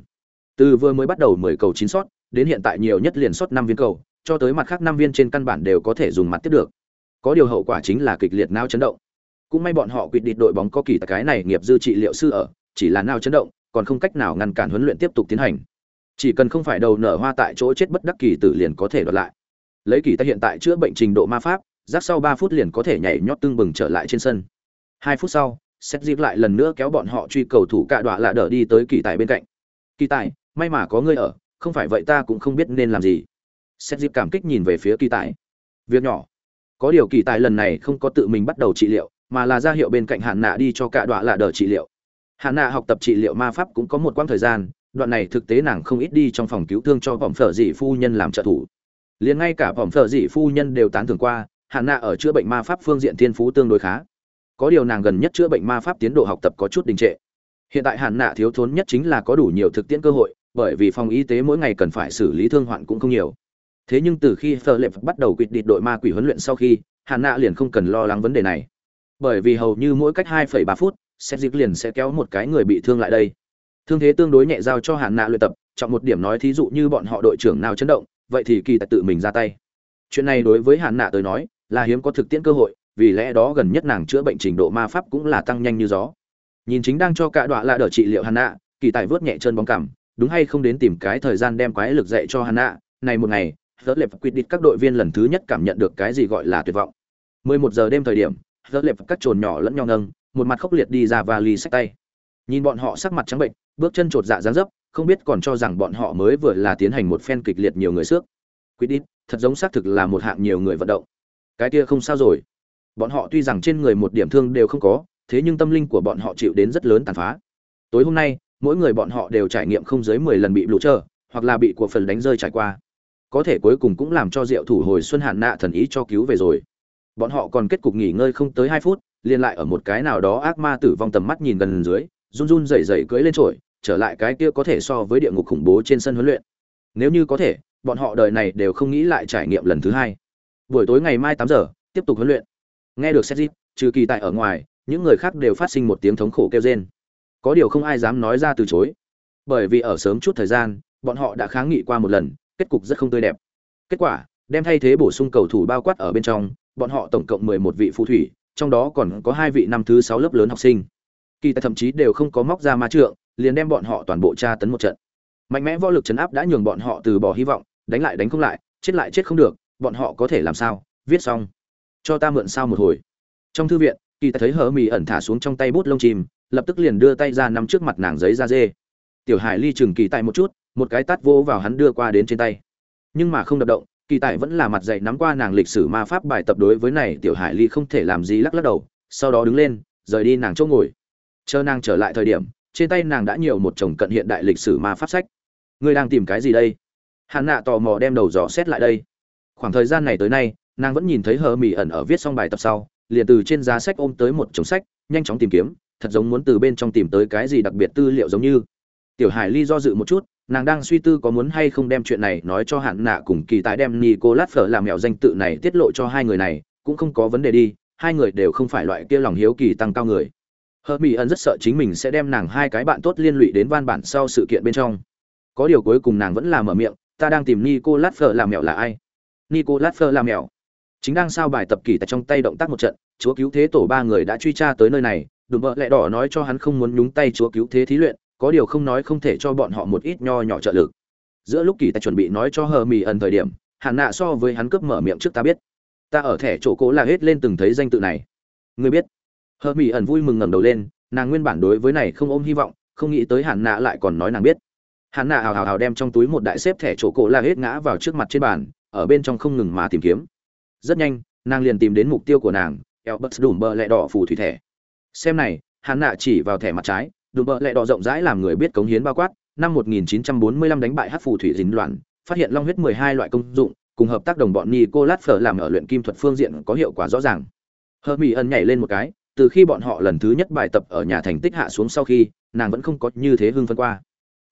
Từ vừa mới bắt đầu 10 cầu chín sót, đến hiện tại nhiều nhất liền sót 5 viên cầu, cho tới mặt khác năm viên trên căn bản đều có thể dùng mặt tiếp được có điều hậu quả chính là kịch liệt não chấn động cũng may bọn họ quyết định đội bóng có kỳ cái này nghiệp dư trị liệu sư ở chỉ là nao chấn động, còn không cách nào ngăn cản huấn luyện tiếp tục tiến hành. Chỉ cần không phải đầu nở hoa tại chỗ chết bất đắc kỳ tử liền có thể đoạt lại. Lấy kỳ ta hiện tại chữa bệnh trình độ ma pháp, rắc sau ba phút liền có thể nhảy nhót tương bừng trở lại trên sân. Hai phút sau xét dịp lại lần nữa kéo bọn họ truy cầu thủ cạ đọa lạ đỡ đi tới kỳ tài bên cạnh. Kỳ tài, may mà có ngươi ở, không phải vậy ta cũng không biết nên làm gì. Xét dịp cảm kích nhìn về phía kỳ tài. Việc nhỏ. Có điều kỳ tài lần này không có tự mình bắt đầu trị liệu, mà là ra hiệu bên cạnh hạn nạ đi cho cạ đọa lạ đỡ trị liệu. Hạ nạ học tập trị liệu ma pháp cũng có một quãng thời gian đoạn này thực tế nàng không ít đi trong phòng cứu thương cho vòng phở dị phu nhân làm trợ thủ. Liền ngay cả vòng phở dị phu nhân đều tán thưởng qua Hạ nạ ở chữa bệnh ma pháp phương diện thiên phú tương đối khá. Có điều nàng gần nhất chữa bệnh ma pháp tiến độ học tập có chút đình trệ. Hiện tại hạn nạ thiếu thốn nhất chính là có đủ nhiều thực tiễn cơ hội bởi vì phòng y tế mỗi ngày cần phải xử lý thương hoạn cũng không nhiều. Thế nhưng từ khi Phở lệp bắt đầu quyết định đội ma quỷ huấn luyện sau khi hạn nạ liền không cần lo lắng vấn đề này. Bởi vì hầu như mỗi cách 2,3 phút xét dịch liền sẽ kéo một cái người bị thương lại đây. Thương thế tương đối nhẹ giao cho hạn nạ luyện tập chọn một điểm nói thí dụ như bọn họ đội trưởng nào chấn động, vậy thì kỳ tại tự mình ra tay. Chuyện này đối với hạn nạ tới nói, là hiếm có thực tiễn cơ hội, vì lẽ đó gần nhất nàng chữa bệnh trình độ ma pháp cũng là tăng nhanh như gió. Nhìn chính đang cho cả đoạn lạ đỡ trị liệu hạn nạ, kỳ tài vớt nhẹ chân bóng cảm đúng hay không đến tìm cái thời gian đem quái lực dạy cho hạn nạ, này một ngày, Rớt lệp quyết định các đội viên lần thứ nhất cảm nhận được cái gì gọi là tuyệt vọng. 11 giờ đêm thời điểm, Rớt lệp các trồn nhỏ lẫn nhau nâng một mặt khốc liệt đi ra và sách tay. Nhìn bọn họ sắc mặt trắng bệnh, bước chân trột dạ dáng dấp, không biết còn cho rằng bọn họ mới vừa là tiến hành một phen kịch liệt nhiều người xước. Quyết định thật giống xác thực là một hạng nhiều người vận động. Cái kia không sao rồi. Bọn họ tuy rằng trên người một điểm thương đều không có, thế nhưng tâm linh của bọn họ chịu đến rất lớn tàn phá. Tối hôm nay, mỗi người bọn họ đều trải nghiệm không dưới mười lần bị lũ trơ, hoặc là bị của phần đánh rơi trải qua. Có thể cuối cùng cũng làm cho diệu thủ hồi xuân hạn nạ thần ý cho cứu về rồi. Bọn họ còn kết cục nghỉ ngơi không tới hai phút liền lại ở một cái nào đó ác ma tử vong tầm mắt nhìn gần dưới, run run rẩy rẩy cưỡi lên trổi, trở lại cái kia có thể so với địa ngục khủng bố trên sân huấn luyện. Nếu như có thể, bọn họ đời này đều không nghĩ lại trải nghiệm lần thứ hai. Buổi tối ngày mai tám giờ, tiếp tục huấn luyện. Nghe được xét dịp trừ kỳ tại ở ngoài, những người khác đều phát sinh một tiếng thống khổ kêu rên. Có điều không ai dám nói ra từ chối. Bởi vì ở sớm chút thời gian, bọn họ đã kháng nghị qua một lần, kết cục rất không tươi đẹp. Kết quả, đem thay thế bổ sung cầu thủ bao quát ở bên trong, bọn họ tổng cộng mười một vị phù thủy trong đó còn có hai vị năm thứ sáu lớp lớn học sinh. Kỳ tài thậm chí đều không có móc ra ma trượng, liền đem bọn họ toàn bộ tra tấn một trận. Mạnh mẽ võ lực chấn áp đã nhường bọn họ từ bỏ hy vọng, đánh lại đánh không lại, chết lại chết không được, bọn họ có thể làm sao? Viết xong. Cho ta mượn sao một hồi. Trong thư viện, kỳ tài thấy hờ mì ẩn thả xuống trong tay bút lông chìm lập tức liền đưa tay ra nằm trước mặt nàng giấy da dê. Tiểu hải ly chừng kỳ tài một chút, một cái tát vô vào hắn đưa qua đến trên tay. Nhưng mà không đập động kỳ tại vẫn là mặt dạy nắm qua nàng lịch sử ma pháp bài tập đối với này tiểu hải ly không thể làm gì lắc lắc đầu, sau đó đứng lên, rời đi nàng chỗ ngồi. Chờ nàng trở lại thời điểm, trên tay nàng đã nhiều một chồng cận hiện đại lịch sử ma pháp sách. Ngươi đang tìm cái gì đây? Hạn nạ tò mò đem đầu dò xét lại đây. Khoảng thời gian này tới nay, nàng vẫn nhìn thấy hờ mỹ ẩn ở viết xong bài tập sau, liền từ trên giá sách ôm tới một chồng sách, nhanh chóng tìm kiếm, thật giống muốn từ bên trong tìm tới cái gì đặc biệt tư liệu giống như. Tiểu hải ly do dự một chút nàng đang suy tư có muốn hay không đem chuyện này nói cho hạn nạ cùng kỳ tài đem nicolas phở làm mẹo danh tự này tiết lộ cho hai người này, cũng không có vấn đề đi, hai người đều không phải loại kia lòng hiếu kỳ tăng cao người. Hờ mỹ ẩn rất sợ chính mình sẽ đem nàng hai cái bạn tốt liên lụy đến van bản sau sự kiện bên trong. Có điều cuối cùng nàng vẫn là mở miệng, ta đang tìm nicolas phở làm mẹo là ai? Nicolas phở làm mẹo. Chính đang sao bài tập kỳ tại trong tay động tác một trận, chúa cứu thế tổ ba người đã truy tra tới nơi này, đùm bợ lẹ đỏ nói cho hắn không muốn nhúng tay chúa cứu thế thí luyện có điều không nói không thể cho bọn họ một ít nho nhỏ trợ lực. Giữa lúc kỳ tài chuẩn bị nói cho hờ mỹ ẩn thời điểm hạn nạ so với hắn cướp mở miệng trước ta biết. Ta ở thẻ chỗ cố là hết lên từng thấy danh tự này. Ngươi biết. Hờ mỹ ẩn vui mừng ngẩng đầu lên, nàng nguyên bản đối với này không ôm hy vọng, không nghĩ tới hạn nạ lại còn nói nàng biết. Hạn nạ hào hào hào đem trong túi một đại xếp thẻ chỗ cổ là hết ngã vào trước mặt trên bàn, ở bên trong không ngừng mà tìm kiếm. Rất nhanh, nàng liền tìm đến mục tiêu của nàng eo bất đùm bờ lẹ đỏ phù thủy thẻ. Xem này hạn nạ chỉ vào thẻ mặt trái đùm bợ lẹ đỏ rộng rãi làm người biết cống hiến bao quát năm 1945 đánh bại hát phù thủy dính loạn phát hiện long huyết 12 loại công dụng cùng hợp tác đồng bọn Nicolas Phở làm ở luyện kim thuật phương diện có hiệu quả rõ ràng. Hermione ân nhảy lên một cái, từ khi bọn họ lần thứ nhất bài tập ở nhà thành tích hạ xuống sau khi, nàng vẫn không có như thế hưng phân qua.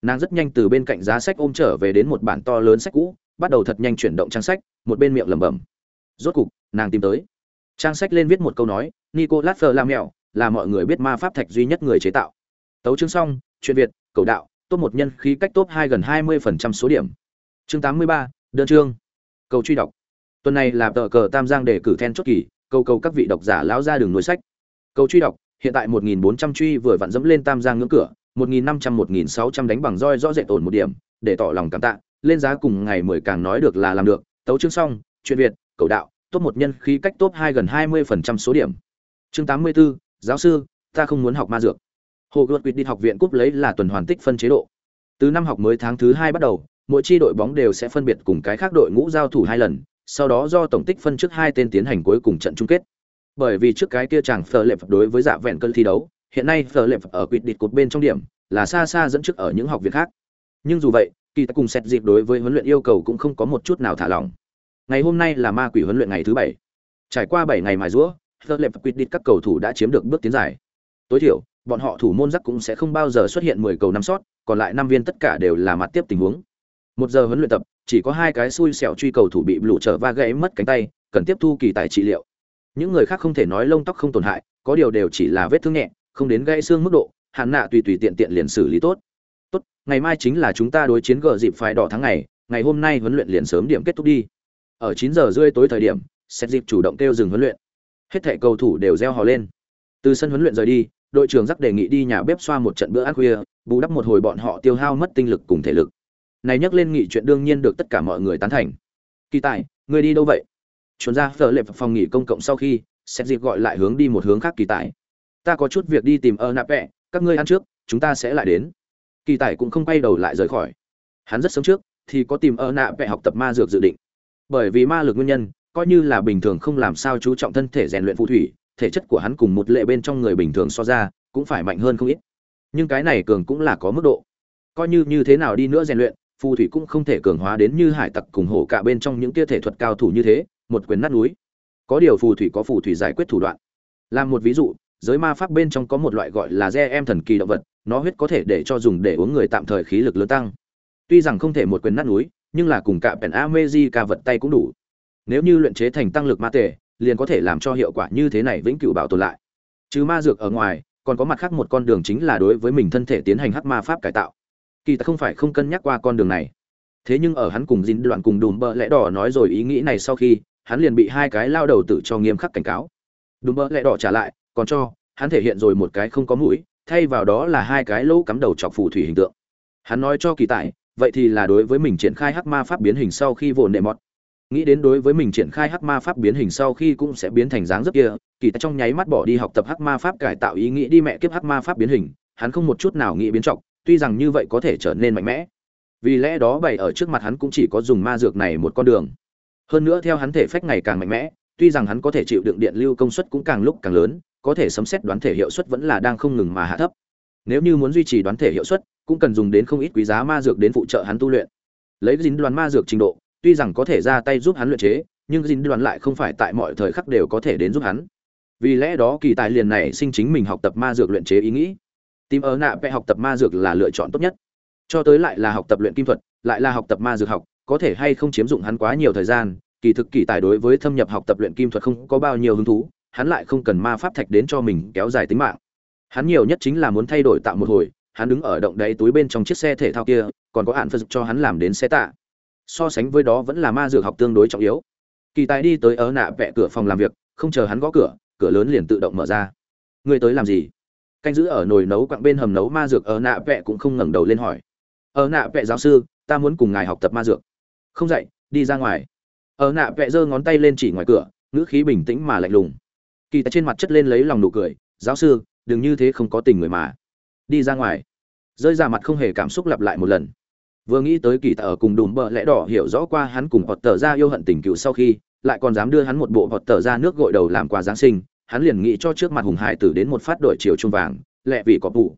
Nàng rất nhanh từ bên cạnh giá sách ôm trở về đến một bản to lớn sách cũ, bắt đầu thật nhanh chuyển động trang sách, một bên miệng lẩm bẩm. Rốt cục, nàng tìm tới. Trang sách lên viết một câu nói, Nicolas Phở làm mèo, là mọi người biết ma pháp thạch duy nhất người chế tạo. Tấu chương xong, chuyện Việt, cầu đạo, top một nhân khí cách top hai gần 20% số điểm. Chương 83, đơn chương. cầu truy đọc. Tuần này là tờ cờ tam giang để cử then chốt kỳ cầu cầu các vị độc giả lão ra đường nối sách. Cầu truy đọc hiện tại 1.400 truy vừa vặn dẫm lên tam giang ngưỡng cửa 1.500-1.600 đánh bằng roi rõ rệt ổn một điểm để tỏ lòng cảm tạ lên giá cùng ngày 10 càng nói được là làm được. Tấu chương xong chuyện việt cầu đạo top một nhân khí cách top hai gần 20% số điểm. Chương 84, giáo sư ta không muốn học ma dược hồ Gươm quyết đi học viện cúp lấy là tuần hoàn tích phân chế độ. Từ năm học mới tháng thứ hai bắt đầu, mỗi chi đội bóng đều sẽ phân biệt cùng cái khác đội ngũ giao thủ hai lần, sau đó do tổng tích phân trước hai tên tiến hành cuối cùng trận chung kết. Bởi vì trước cái kia chẳng phờ lệp đối với dạ vẹn cơn thi đấu, hiện nay phờ lệp ở quyết định cột bên trong điểm là xa xa dẫn trước ở những học viện khác. Nhưng dù vậy, kỳ ta cùng xét dịp đối với huấn luyện yêu cầu cũng không có một chút nào thả lỏng. Ngày hôm nay là ma quỷ huấn luyện ngày thứ bảy. Trải qua bảy ngày mài rũa phờ lệp quyết định các cầu thủ đã chiếm được bước tiến dài. Tối thiểu bọn họ thủ môn giắc cũng sẽ không bao giờ xuất hiện mười cầu năm sót, còn lại năm viên tất cả đều là mặt tiếp tình huống. Một giờ huấn luyện tập, chỉ có hai cái xui xẻo truy cầu thủ bị lũ trở và gãy mất cánh tay, cần tiếp thu kỳ tài trị liệu. Những người khác không thể nói lông tóc không tổn hại, có điều đều chỉ là vết thương nhẹ, không đến gãy xương mức độ hạn nạ tùy tùy tiện tiện liền xử lý tốt. Tốt, ngày mai chính là chúng ta đối chiến gờ dịp phải đỏ tháng ngày ngày hôm nay huấn luyện liền sớm điểm kết thúc đi. Ở chín giờ rưỡi tối thời điểm, Sét dịp chủ động kêu dừng huấn luyện. Hết thảy cầu thủ đều reo hò lên. Từ sân huấn luyện rời đi đội trưởng giắc đề nghị đi nhà bếp xoa một trận bữa ăn khuya, bù đắp một hồi bọn họ tiêu hao mất tinh lực cùng thể lực. Này nhắc lên nghị chuyện đương nhiên được tất cả mọi người tán thành. Kỳ tài, người đi đâu vậy? Chuẩn ra phở lệ phòng nghỉ công cộng sau khi xét dịp gọi lại hướng đi một hướng khác kỳ tài. Ta có chút việc đi tìm ơ nạp vẹ, các ngươi ăn trước, chúng ta sẽ lại đến. Kỳ tài cũng không quay đầu lại rời khỏi. Hắn rất sớm trước, thì có tìm ơ nạ vẹ học tập ma dược dự định. Bởi vì ma lực nguyên nhân, coi như là bình thường không làm sao chú trọng thân thể rèn luyện phù thủy thể chất của hắn cùng một lệ bên trong người bình thường so ra, cũng phải mạnh hơn không ít. Nhưng cái này cường cũng là có mức độ. Coi như như thế nào đi nữa rèn luyện, phù thủy cũng không thể cường hóa đến như hải tặc cùng hổ cả bên trong những tia thể thuật cao thủ như thế, một quyền nát núi. Có điều phù thủy có phù thủy giải quyết thủ đoạn. Làm một ví dụ, giới ma pháp bên trong có một loại gọi là re em thần kỳ động vật, nó huyết có thể để cho dùng để uống người tạm thời khí lực lớn tăng. Tuy rằng không thể một quyền nát núi, nhưng là cùng cả pèn amezi ca vật tay cũng đủ. Nếu như luyện chế thành tăng lực ma tề liền có thể làm cho hiệu quả như thế này vĩnh cửu bảo tồn lại. Chứ ma dược ở ngoài, còn có mặt khác một con đường chính là đối với mình thân thể tiến hành hắc ma pháp cải tạo. Kỳ ta không phải không cân nhắc qua con đường này. Thế nhưng ở hắn cùng dính đoạn cùng đùm bơ lẽ đỏ nói rồi ý nghĩ này sau khi, hắn liền bị hai cái lao đầu tự cho nghiêm khắc cảnh cáo. Đùm bơ lẽ đỏ trả lại, còn cho, hắn thể hiện rồi một cái không có mũi, thay vào đó là hai cái lỗ cắm đầu chọc phù thủy hình tượng. Hắn nói cho kỳ tại vậy thì là đối với mình triển khai hắc ma pháp biến hình sau khi vồn nệ mọt nghĩ đến đối với mình triển khai hắc ma pháp biến hình sau khi cũng sẽ biến thành dáng dấp kia, kỳ tại trong nháy mắt bỏ đi học tập hắc ma pháp, cải tạo ý nghĩ đi mẹ kiếp hắc ma pháp biến hình, hắn không một chút nào nghĩ biến trọng, tuy rằng như vậy có thể trở nên mạnh mẽ. Vì lẽ đó bày ở trước mặt hắn cũng chỉ có dùng ma dược này một con đường. Hơn nữa theo hắn thể phách ngày càng mạnh mẽ, tuy rằng hắn có thể chịu đựng điện lưu công suất cũng càng lúc càng lớn, có thể sấm xét đoán thể hiệu suất vẫn là đang không ngừng mà hạ thấp. Nếu như muốn duy trì đoán thể hiệu suất, cũng cần dùng đến không ít quý giá ma dược đến phụ trợ hắn tu luyện. Lấy dính đoán ma dược trình độ tuy rằng có thể ra tay giúp hắn luyện chế, nhưng Jin đoán lại không phải tại mọi thời khắc đều có thể đến giúp hắn. Vì lẽ đó kỳ tài liền này sinh chính mình học tập ma dược luyện chế ý nghĩ. Tìm ở nạ vẽ học tập ma dược là lựa chọn tốt nhất. Cho tới lại là học tập luyện kim thuật, lại là học tập ma dược học, có thể hay không chiếm dụng hắn quá nhiều thời gian, kỳ thực kỳ tài đối với thâm nhập học tập luyện kim thuật không có bao nhiêu hứng thú, hắn lại không cần ma pháp thạch đến cho mình kéo dài tính mạng. Hắn nhiều nhất chính là muốn thay đổi tạo một hồi, hắn đứng ở động đáy túi bên trong chiếc xe thể thao kia, còn có hạn phật cho hắn làm đến xe tạ so sánh với đó vẫn là ma dược học tương đối trọng yếu. Kỳ tài đi tới ớ nạ vẽ cửa phòng làm việc, không chờ hắn gõ cửa cửa lớn liền tự động mở ra. Ngươi tới làm gì? Canh giữ ở nồi nấu quặng bên hầm nấu ma dược ở nạ vẽ cũng không ngẩng đầu lên hỏi. Ở nạ vẽ giáo sư, ta muốn cùng ngài học tập ma dược. Không dậy đi ra ngoài. Ở nạ vẽ giơ ngón tay lên chỉ ngoài cửa, ngữ khí bình tĩnh mà lạnh lùng. Kỳ tài trên mặt chất lên lấy lòng nụ cười, giáo sư, đừng như thế không có tình người mà. Đi ra ngoài. Rơi ra mặt không hề cảm xúc lặp lại một lần vừa nghĩ tới kỳ tạ ở cùng đùm bợ lẽ đỏ hiểu rõ qua hắn cùng hoặc tờ ra yêu hận tình cựu sau khi, lại còn dám đưa hắn một bộ hoặc tờ ra nước gội đầu làm quà giáng sinh, hắn liền nghĩ cho trước mặt hùng hải tử đến một phát đổi chiều trung vàng, lẹ vì có vụ.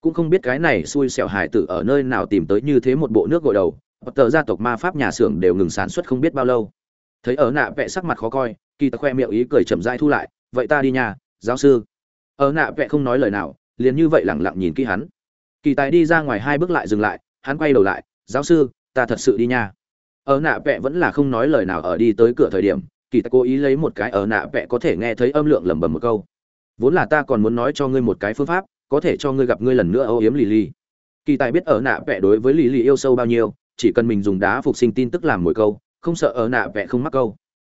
Cũng không biết cái này xui xẻo hải tử ở nơi nào tìm tới như thế một bộ nước gội đầu hoặc tờ gia tộc ma pháp nhà xưởng đều ngừng sản xuất không biết bao lâu. Thấy ở nạ vẽ sắc mặt khó coi, kỳ tạ khoe miệng ý cười chậm dai thu lại, vậy ta đi nhà, giáo sư. Ở nạ vẽ không nói lời nào, liền như vậy lẳng lặng nhìn kỹ hắn. Kỳ tài đi ra ngoài hai bước lại dừng lại, hắn quay đầu lại giáo sư, ta thật sự đi nha. Ở nạ vẽ vẫn là không nói lời nào ở đi tới cửa thời điểm, kỳ ta cố ý lấy một cái ở nạ vẽ có thể nghe thấy âm lượng lẩm bẩm một câu. Vốn là ta còn muốn nói cho ngươi một cái phương pháp, có thể cho ngươi gặp ngươi lần nữa âu yếm lì lì. Kỳ tài biết ở nạ vẽ đối với lì lì yêu sâu bao nhiêu, chỉ cần mình dùng đá phục sinh tin tức làm mồi câu, không sợ ở nạ vẽ không mắc câu.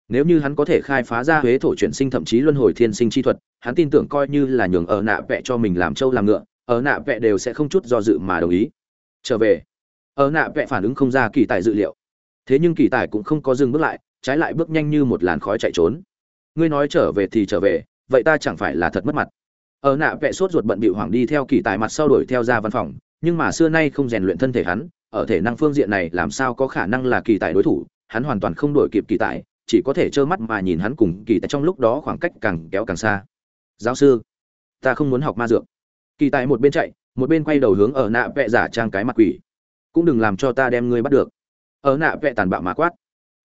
Nếu như hắn có thể khai phá ra huế thổ chuyển sinh thậm chí luân hồi thiên sinh chi thuật, hắn tin tưởng coi như là nhường ở nạ vẽ cho mình làm trâu làm ngựa, ở nạ vẽ đều sẽ không chút do dự mà đồng ý. Trở về ở nạ vẽ phản ứng không ra kỳ tài dự liệu. Thế nhưng kỳ tài cũng không có dừng bước lại, trái lại bước nhanh như một làn khói chạy trốn. Ngươi nói trở về thì trở về, vậy ta chẳng phải là thật mất mặt. Ở nạ vẽ sốt ruột bận bịu hoảng đi theo kỳ tài mặt sau đuổi theo ra văn phòng, nhưng mà xưa nay không rèn luyện thân thể hắn, ở thể năng phương diện này làm sao có khả năng là kỳ tài đối thủ, hắn hoàn toàn không đổi kịp kỳ tài, chỉ có thể trơ mắt mà nhìn hắn cùng kỳ tài trong lúc đó khoảng cách càng kéo càng xa. Giáo sư, ta không muốn học ma dược. Kỳ tài một bên chạy, một bên quay đầu hướng ở nạ vẽ giả trang cái mặt quỷ cũng đừng làm cho ta đem ngươi bắt được. Ở nạ vẽ tàn bạo mà quát.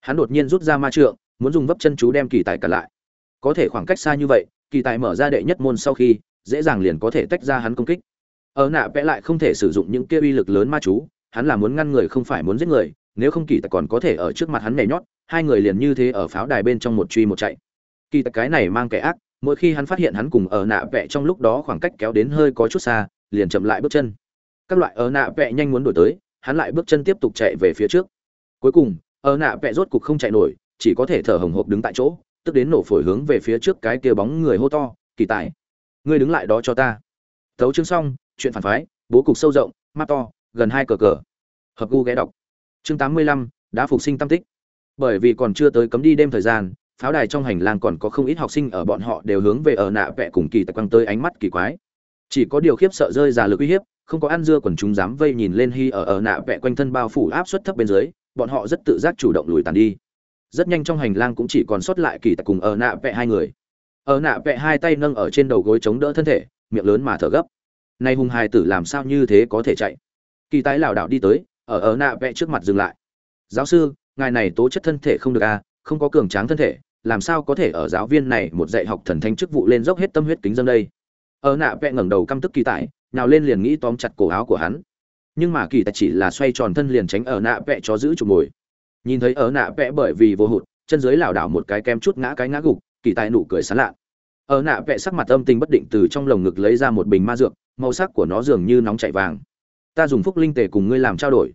Hắn đột nhiên rút ra ma trượng, muốn dùng vấp chân chú đem kỳ tài cản lại. Có thể khoảng cách xa như vậy, kỳ tài mở ra đệ nhất môn sau khi, dễ dàng liền có thể tách ra hắn công kích. Ở nạ vẽ lại không thể sử dụng những kia uy lực lớn ma chú, hắn là muốn ngăn người không phải muốn giết người, nếu không kỳ tài còn có thể ở trước mặt hắn nhảy nhót, hai người liền như thế ở pháo đài bên trong một truy một chạy. Kỳ tài cái này mang kẻ ác, mỗi khi hắn phát hiện hắn cùng ở nạ vẽ trong lúc đó khoảng cách kéo đến hơi có chút xa, liền chậm lại bước chân. Các loại ở nạ vẽ nhanh muốn đổi tới hắn lại bước chân tiếp tục chạy về phía trước. Cuối cùng, ở nạ vẽ rốt cục không chạy nổi, chỉ có thể thở hồng hộc đứng tại chỗ, tức đến nổ phổi hướng về phía trước cái kia bóng người hô to, kỳ tài, ngươi đứng lại đó cho ta. Thấu chương xong, chuyện phản phái, bố cục sâu rộng, mắt to, gần hai cờ cờ. Hợp gu ghé đọc. Chương tám mươi lăm, đã phục sinh tâm tích. Bởi vì còn chưa tới cấm đi đêm thời gian, pháo đài trong hành lang còn có không ít học sinh ở bọn họ đều hướng về ở nạ vẽ cùng kỳ tài quăng tới ánh mắt kỳ quái. Chỉ có điều khiếp sợ rơi ra lực uy hiếp không có ăn dưa còn chúng dám vây nhìn lên hy ở ở nạ vẽ quanh thân bao phủ áp suất thấp bên dưới, bọn họ rất tự giác chủ động lùi tàn đi. Rất nhanh trong hành lang cũng chỉ còn sót lại kỳ tặc cùng ở nạ vẽ hai người. Ở nạ vẽ hai tay nâng ở trên đầu gối chống đỡ thân thể, miệng lớn mà thở gấp. Nay hùng hài tử làm sao như thế có thể chạy? Kỳ tái lảo đảo đi tới, ở ở nạ vẽ trước mặt dừng lại. Giáo sư, ngài này tố chất thân thể không được à không có cường tráng thân thể, làm sao có thể ở giáo viên này một dạy học thần thánh chức vụ lên dốc hết tâm huyết kính dân đây? Ở nạ vẽ ngẩng đầu căm tức kỳ tài nào lên liền nghĩ tóm chặt cổ áo của hắn. Nhưng mà kỳ tài chỉ là xoay tròn thân liền tránh ở nạ vẽ cho giữ chụp mồi. Nhìn thấy ở nạ vẽ bởi vì vô hụt, chân dưới lảo đảo một cái kem chút ngã cái ngã gục, kỳ tài nụ cười sán lạ. Ở nạ vẽ sắc mặt âm tình bất định từ trong lồng ngực lấy ra một bình ma dược, màu sắc của nó dường như nóng chảy vàng. Ta dùng phúc linh tề cùng ngươi làm trao đổi.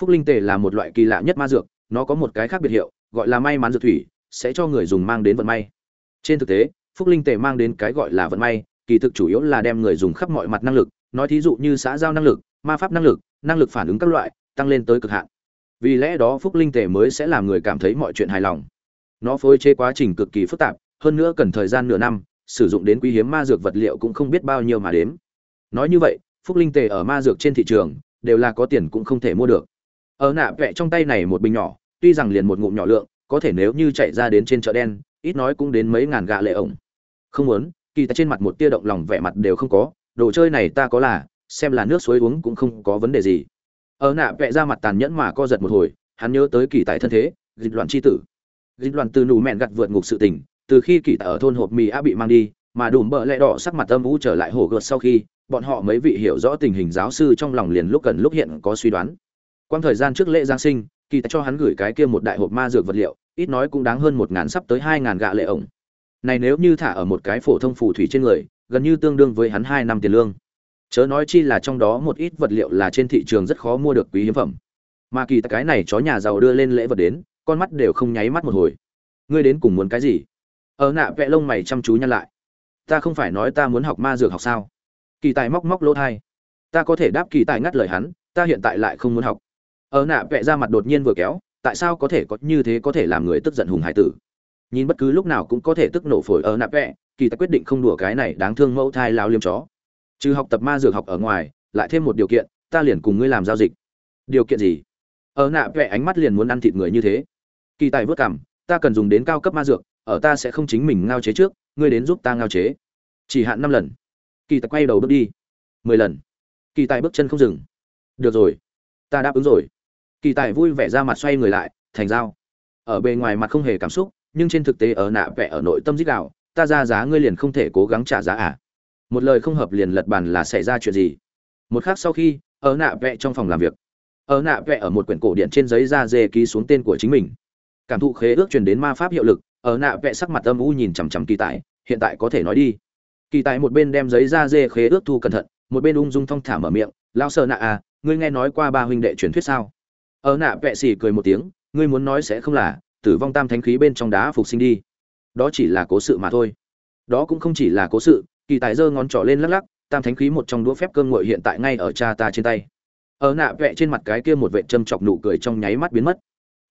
Phúc linh tề là một loại kỳ lạ nhất ma dược, nó có một cái khác biệt hiệu, gọi là may mắn dược thủy, sẽ cho người dùng mang đến vận may. Trên thực tế, phúc linh tề mang đến cái gọi là vận may kỳ thực chủ yếu là đem người dùng khắp mọi mặt năng lực, nói thí dụ như xã giao năng lực, ma pháp năng lực năng lực phản ứng các loại, tăng lên tới cực hạn. Vì lẽ đó phúc linh tề mới sẽ làm người cảm thấy mọi chuyện hài lòng. Nó phối chế quá trình cực kỳ phức tạp, hơn nữa cần thời gian nửa năm, sử dụng đến quý hiếm ma dược vật liệu cũng không biết bao nhiêu mà đếm. Nói như vậy, phúc linh tề ở ma dược trên thị trường, đều là có tiền cũng không thể mua được. Ở nạ vẽ trong tay này một bình nhỏ, tuy rằng liền một ngụm nhỏ lượng, có thể nếu như chạy ra đến trên chợ đen, ít nói cũng đến mấy ngàn gạ lệ ổng. Không muốn kỳ ta trên mặt một tia động lòng vẻ mặt đều không có, đồ chơi này ta có là, xem là nước suối uống cũng không có vấn đề gì. Ở nạ vẽ ra mặt tàn nhẫn mà co giật một hồi, hắn nhớ tới kỳ tại thân thế, dịch loạn c h i tử. Dịch loạn từ nù mẹn gặt vượt ngục sự tình, từ khi kỳ tại ở thôn hộp mì a bị mang đi, mà đùm bợ lẹ đỏ sắc mặt âm u trở lại hổ gợt sau khi, bọn họ mấy vị hiểu rõ tình hình giáo sư trong lòng liền lúc cần lúc hiện có suy đoán. Quang thời gian trước lễ giáng sinh, kỳ tại cho hắn gửi cái kia một đại hộp ma dược vật liệu, ít nói cũng đáng hơn một ngàn sắp tới hai ngàn gạ lệ ổng này nếu như thả ở một cái phổ thông phù thủy trên người, gần như tương đương với hắn hai năm tiền lương. Chớ nói chi là trong đó một ít vật liệu là trên thị trường rất khó mua được quý hiếm phẩm. Mà kỳ cái này chó nhà giàu đưa lên lễ vật đến, con mắt đều không nháy mắt một hồi. Ngươi đến cùng muốn cái gì? Ở nạ vẽ lông mày chăm chú nhăn lại. Ta không phải nói ta muốn học ma dược học sao? Kỳ tài móc móc lỗ thai. Ta có thể đáp kỳ tài ngắt lời hắn, ta hiện tại lại không muốn học. Ở nạ vẽ ra mặt đột nhiên vừa kéo, tại sao có thể có như thế có thể làm người tức giận hùng hải tử? Nhìn bất cứ lúc nào cũng có thể tức nổ phổi ở nạp vẽ kỳ tài quyết định không đùa cái này đáng thương mẫu thai lao liêm chó. Trừ học tập ma dược học ở ngoài, lại thêm một điều kiện, ta liền cùng ngươi làm giao dịch. Điều kiện gì? Ở nạp vẽ ánh mắt liền muốn ăn thịt người như thế. Kỳ tài vớt cảm, ta cần dùng đến cao cấp ma dược, ở ta sẽ không chính mình ngao chế trước, ngươi đến giúp ta ngao chế. Chỉ hạn năm lần. Kỳ tài quay đầu bước đi. Mười lần. Kỳ tài bước chân không dừng. Được rồi. Ta đáp ứng rồi. Kỳ tài vui vẻ ra mặt xoay người lại, thành dao. Ở bề ngoài mặt không hề cảm xúc nhưng trên thực tế ở nạ vẽ ở nội tâm dích đạo, ta ra giá ngươi liền không thể cố gắng trả giá à? Một lời không hợp liền lật bàn là xảy ra chuyện gì? Một khác sau khi, ở nạ vẽ trong phòng làm việc. Ở nạ vẽ ở một quyển cổ điện trên giấy da dê ký xuống tên của chính mình. Cảm thụ khế ước truyền đến ma pháp hiệu lực, ở nạ vẽ sắc mặt âm u nhìn chằm chằm kỳ tài, hiện tại có thể nói đi. Kỳ tài một bên đem giấy da dê khế ước thu cẩn thận, một bên ung dung thong thả mở miệng lao sợ nạ à ngươi nghe nói qua ba huynh đệ truyền thuyết sao? Ở nạ vẽ xì cười một tiếng, ngươi muốn nói sẽ không là tử vong tam thánh khí bên trong đá phục sinh đi. Đó chỉ là cố sự mà thôi. Đó cũng không chỉ là cố sự, kỳ tài giơ ngón trỏ lên lắc lắc, tam thánh khí một trong đũa phép cơm nguội hiện tại ngay ở cha ta trên tay. Ở nạ vẽ trên mặt cái kia một vệ châm chọc nụ cười trong nháy mắt biến mất.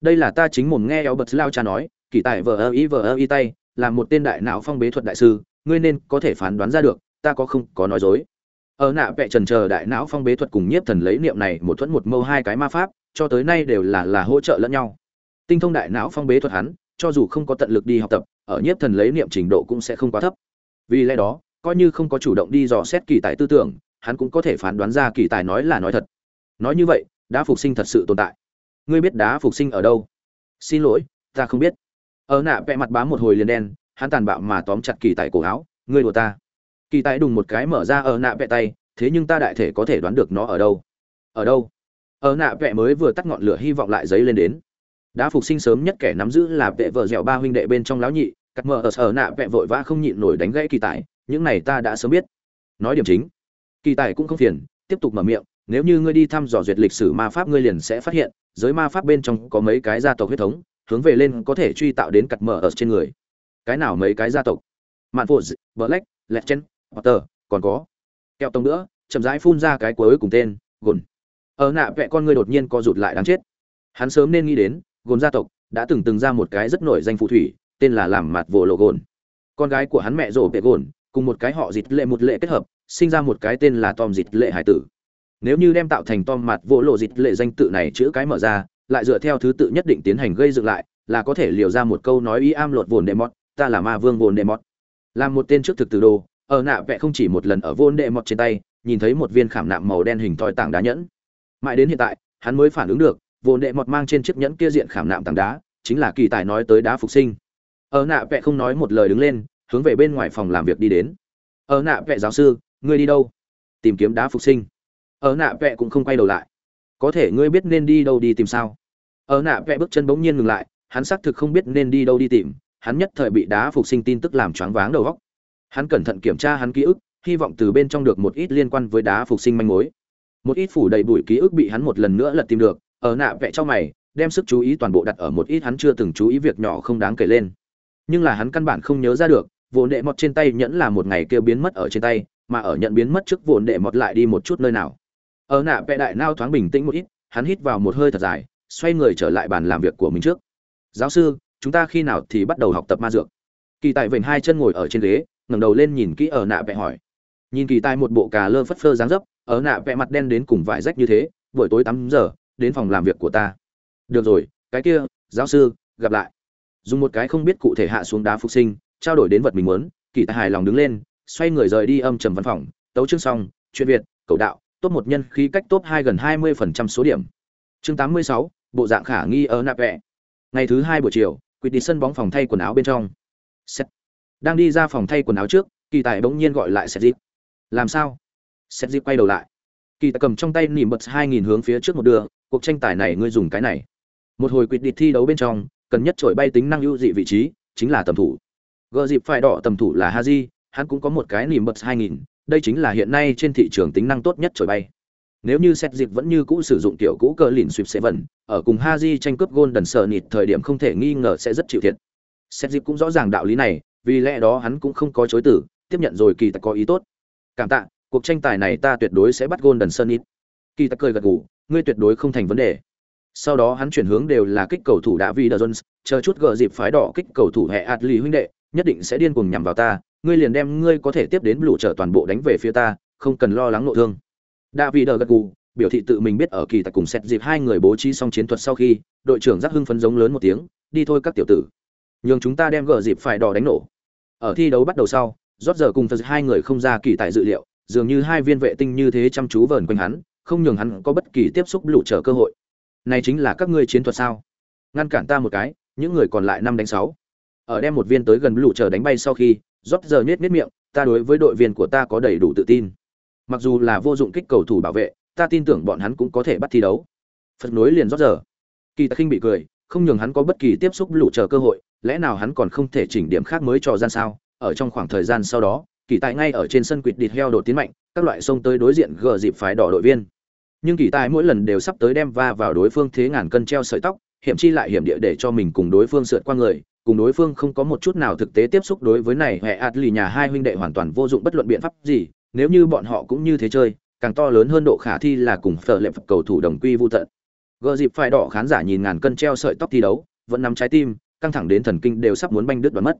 Đây là ta chính mồm nghe éo bật lao cha nói, kỳ tài vờ ơ ý vờ ơ ý tay, là một tên đại não phong bế thuật đại sư, ngươi nên có thể phán đoán ra được, ta có không có nói dối. Ở nạ vẽ trần chờ đại não phong bế thuật cùng nhiếp thần lấy niệm này một thuẫn một mâu hai cái ma pháp, cho tới nay đều là là hỗ trợ lẫn nhau tinh thông đại não phong bế thuật hắn, cho dù không có tận lực đi học tập, ở nhiếp thần lấy niệm trình độ cũng sẽ không quá thấp. Vì lẽ đó, coi như không có chủ động đi dò xét kỳ tài tư tưởng, hắn cũng có thể phán đoán ra kỳ tài nói là nói thật. Nói như vậy, đá phục sinh thật sự tồn tại. Ngươi biết đá phục sinh ở đâu? Xin lỗi, ta không biết. Ở nạ vẽ mặt bám một hồi liền đen, hắn tàn bạo mà tóm chặt kỳ tài cổ áo, ngươi đùa ta. Kỳ tài đùng một cái mở ra ở nạ vẽ tay, thế nhưng ta đại thể có thể đoán được nó ở đâu? Ở đâu? Ở nạ vẽ mới vừa tắt ngọn lửa hy vọng lại dấy lên đến đã phục sinh sớm nhất kẻ nắm giữ là vệ vợ dẻo ba huynh đệ bên trong lão nhị, cắt mờ ở sở nạ vẹ vội vã không nhịn nổi đánh gãy kỳ tài, những này ta đã sớm biết. Nói điểm chính, kỳ tài cũng không phiền, tiếp tục mở miệng, nếu như ngươi đi thăm dò duyệt lịch sử ma pháp ngươi liền sẽ phát hiện, giới ma pháp bên trong có mấy cái gia tộc huyết thống, hướng về lên có thể truy tạo đến cặt mở ở trên người. Cái nào mấy cái gia tộc? Mạn phụ black, legend, potter, còn có. Kẹo tông nữa, chậm rãi phun ra cái cuối cùng tên, gồn. Ở nạ vẹ con ngươi đột nhiên co rụt lại đáng chết. Hắn sớm nên nghĩ đến gồn gia tộc, đã từng từng ra một cái rất nổi danh phù thủy, tên là làm mặt vồ lộ gồn. Con gái của hắn mẹ rổ bệ gồn, cùng một cái họ dịt lệ một lệ kết hợp, sinh ra một cái tên là tom dịt lệ hải tử. Nếu như đem tạo thành tom mặt vỗ lộ dịt lệ danh tự này chữ cái mở ra, lại dựa theo thứ tự nhất định tiến hành gây dựng lại, là có thể liều ra một câu nói ý am lột vồn đệ mọt, ta là ma vương vồn đệ mọt. Làm một tên trước thực từ đồ, ở nạ vẽ không chỉ một lần ở vồn đệ mọt trên tay, nhìn thấy một viên khảm nạm màu đen hình thoi tảng đá nhẫn. Mãi đến hiện tại, hắn mới phản ứng được vồn đệ mọt mang trên chiếc nhẫn kia diện khảm nạm tảng đá, chính là kỳ tài nói tới đá phục sinh. Ở nạ vẽ không nói một lời đứng lên, hướng về bên ngoài phòng làm việc đi đến. Ở nạ vẽ giáo sư, ngươi đi đâu? Tìm kiếm đá phục sinh. Ở nạ vẽ cũng không quay đầu lại. Có thể ngươi biết nên đi đâu đi tìm sao? Ở nạ vẽ bước chân bỗng nhiên ngừng lại, hắn xác thực không biết nên đi đâu đi tìm, hắn nhất thời bị đá phục sinh tin tức làm choáng váng đầu óc. Hắn cẩn thận kiểm tra hắn ký ức, hy vọng từ bên trong được một ít liên quan với đá phục sinh manh mối. Một ít phủ đầy bụi ký ức bị hắn một lần nữa lật tìm được ở nạ vẽ cho mày, đem sức chú ý toàn bộ đặt ở một ít hắn chưa từng chú ý việc nhỏ không đáng kể lên. Nhưng là hắn căn bản không nhớ ra được vốn đệ mọt trên tay nhẫn là một ngày kêu biến mất ở trên tay, mà ở nhận biến mất trước vốn đệ mọt lại đi một chút nơi nào. Ở nạ vẽ đại nao thoáng bình tĩnh một ít, hắn hít vào một hơi thật dài, xoay người trở lại bàn làm việc của mình trước. Giáo sư, chúng ta khi nào thì bắt đầu học tập ma dược? Kỳ tài vểnh hai chân ngồi ở trên ghế, ngẩng đầu lên nhìn kỹ ở nạ vẽ hỏi. Nhìn kỳ tài một bộ cà lơ phất phơ dáng dấp, ở nạ vẽ mặt đen đến cùng vải rách như thế, buổi tối tám giờ đến phòng làm việc của ta. Được rồi, cái kia, giáo sư, gặp lại. Dùng một cái không biết cụ thể hạ xuống đá phục sinh, trao đổi đến vật mình muốn, kỳ tài hài lòng đứng lên, xoay người rời đi âm trầm văn phòng. Tấu chương xong, chuyện việt, cầu đạo, top một nhân khí cách top hai gần hai mươi phần trăm số điểm. Chương tám mươi sáu, bộ dạng khả nghi ở nạp vẽ ngày thứ hai buổi chiều, quỳ đi sân bóng phòng thay quần áo bên trong. Sét. đang đi ra phòng thay quần áo trước, kỳ tài bỗng nhiên gọi lại Sét dịp. Làm sao? Sét dịp quay đầu lại. Kỳ tài cầm trong tay nỉm bật hai nghìn hướng phía trước một đường cuộc tranh tài này ngươi dùng cái này. Một hồi quyết định thi đấu bên trong, cần nhất trổi bay tính năng ưu dị vị trí, chính là tầm thủ. Gờ dịp phải đỏ tầm thủ là haji, hắn cũng có một cái nỉm bật hai nghìn, đây chính là hiện nay trên thị trường tính năng tốt nhất trổi bay. Nếu như xét dịp vẫn như cũ sử dụng tiểu cũ cơ lìn sweep seven ở cùng haji tranh cướp golden sợ nịt thời điểm không thể nghi ngờ sẽ rất chịu thiệt. Xét dịp cũng rõ ràng đạo lý này, vì lẽ đó hắn cũng không có chối từ, tiếp nhận rồi kỳ tặc có ý tốt. Cảm tạ, cuộc tranh tài này ta tuyệt đối sẽ bắt golden sơn nịt. Kỳ tặc cười gật gù ngươi tuyệt đối không thành vấn đề sau đó hắn chuyển hướng đều là kích cầu thủ đã vì Jones, chờ chút gỡ dịp phái đỏ kích cầu thủ hệ adli huynh đệ, nhất định sẽ điên cuồng nhằm vào ta, ngươi liền đem ngươi có thể tiếp đến lũ trở toàn bộ đánh về phía ta, không cần lo lắng nội thương. David gật gù, biểu thị tự mình biết ở kỳ tại cùng xét dịp hai người bố trí xong chiến thuật sau khi, đội trưởng giác hưng phấn giống lớn một tiếng, đi thôi các tiểu tử. Nhưng chúng ta đem gỡ dịp phải đỏ đánh nổ. Ở thi đấu bắt đầu sau, rót giờ cùng thật hai người không ra kỳ tại dự liệu, dường như hai viên vệ tinh như thế chăm chú vờn quanh hắn, không nhường hắn có bất kỳ tiếp xúc lũ trở cơ hội. Này chính là các ngươi chiến thuật sao? Ngăn cản ta một cái, những người còn lại năm đánh sáu. Ở đem một viên tới gần lũ trở đánh bay sau khi, rót giờ nhếch nhếch miệng, ta đối với đội viên của ta có đầy đủ tự tin. Mặc dù là vô dụng kích cầu thủ bảo vệ, ta tin tưởng bọn hắn cũng có thể bắt thi đấu. Phật nối liền rót giờ. Kỳ ta khinh bị cười, không nhường hắn có bất kỳ tiếp xúc lũ chờ cơ hội, lẽ nào hắn còn không thể chỉnh điểm khác mới cho gian sao? Ở trong khoảng thời gian sau đó, kỳ tại ngay ở trên sân quỵt địt heo đột tiến mạnh, các loại sông tới đối diện gờ dịp phái đỏ đội viên nhưng kỳ tài mỗi lần đều sắp tới đem va vào đối phương thế ngàn cân treo sợi tóc, hiểm chi lại hiểm địa để cho mình cùng đối phương sượt qua người, cùng đối phương không có một chút nào thực tế tiếp xúc đối với này, hệ ạt lì nhà hai huynh đệ hoàn toàn vô dụng bất luận biện pháp gì, nếu như bọn họ cũng như thế chơi, càng to lớn hơn độ khả thi là cùng phở lệ phật cầu thủ đồng quy vô tận. Gờ dịp phải đỏ khán giả nhìn ngàn cân treo sợi tóc thi đấu, vẫn nắm trái tim, căng thẳng đến thần kinh đều sắp muốn banh đứt đoán mất.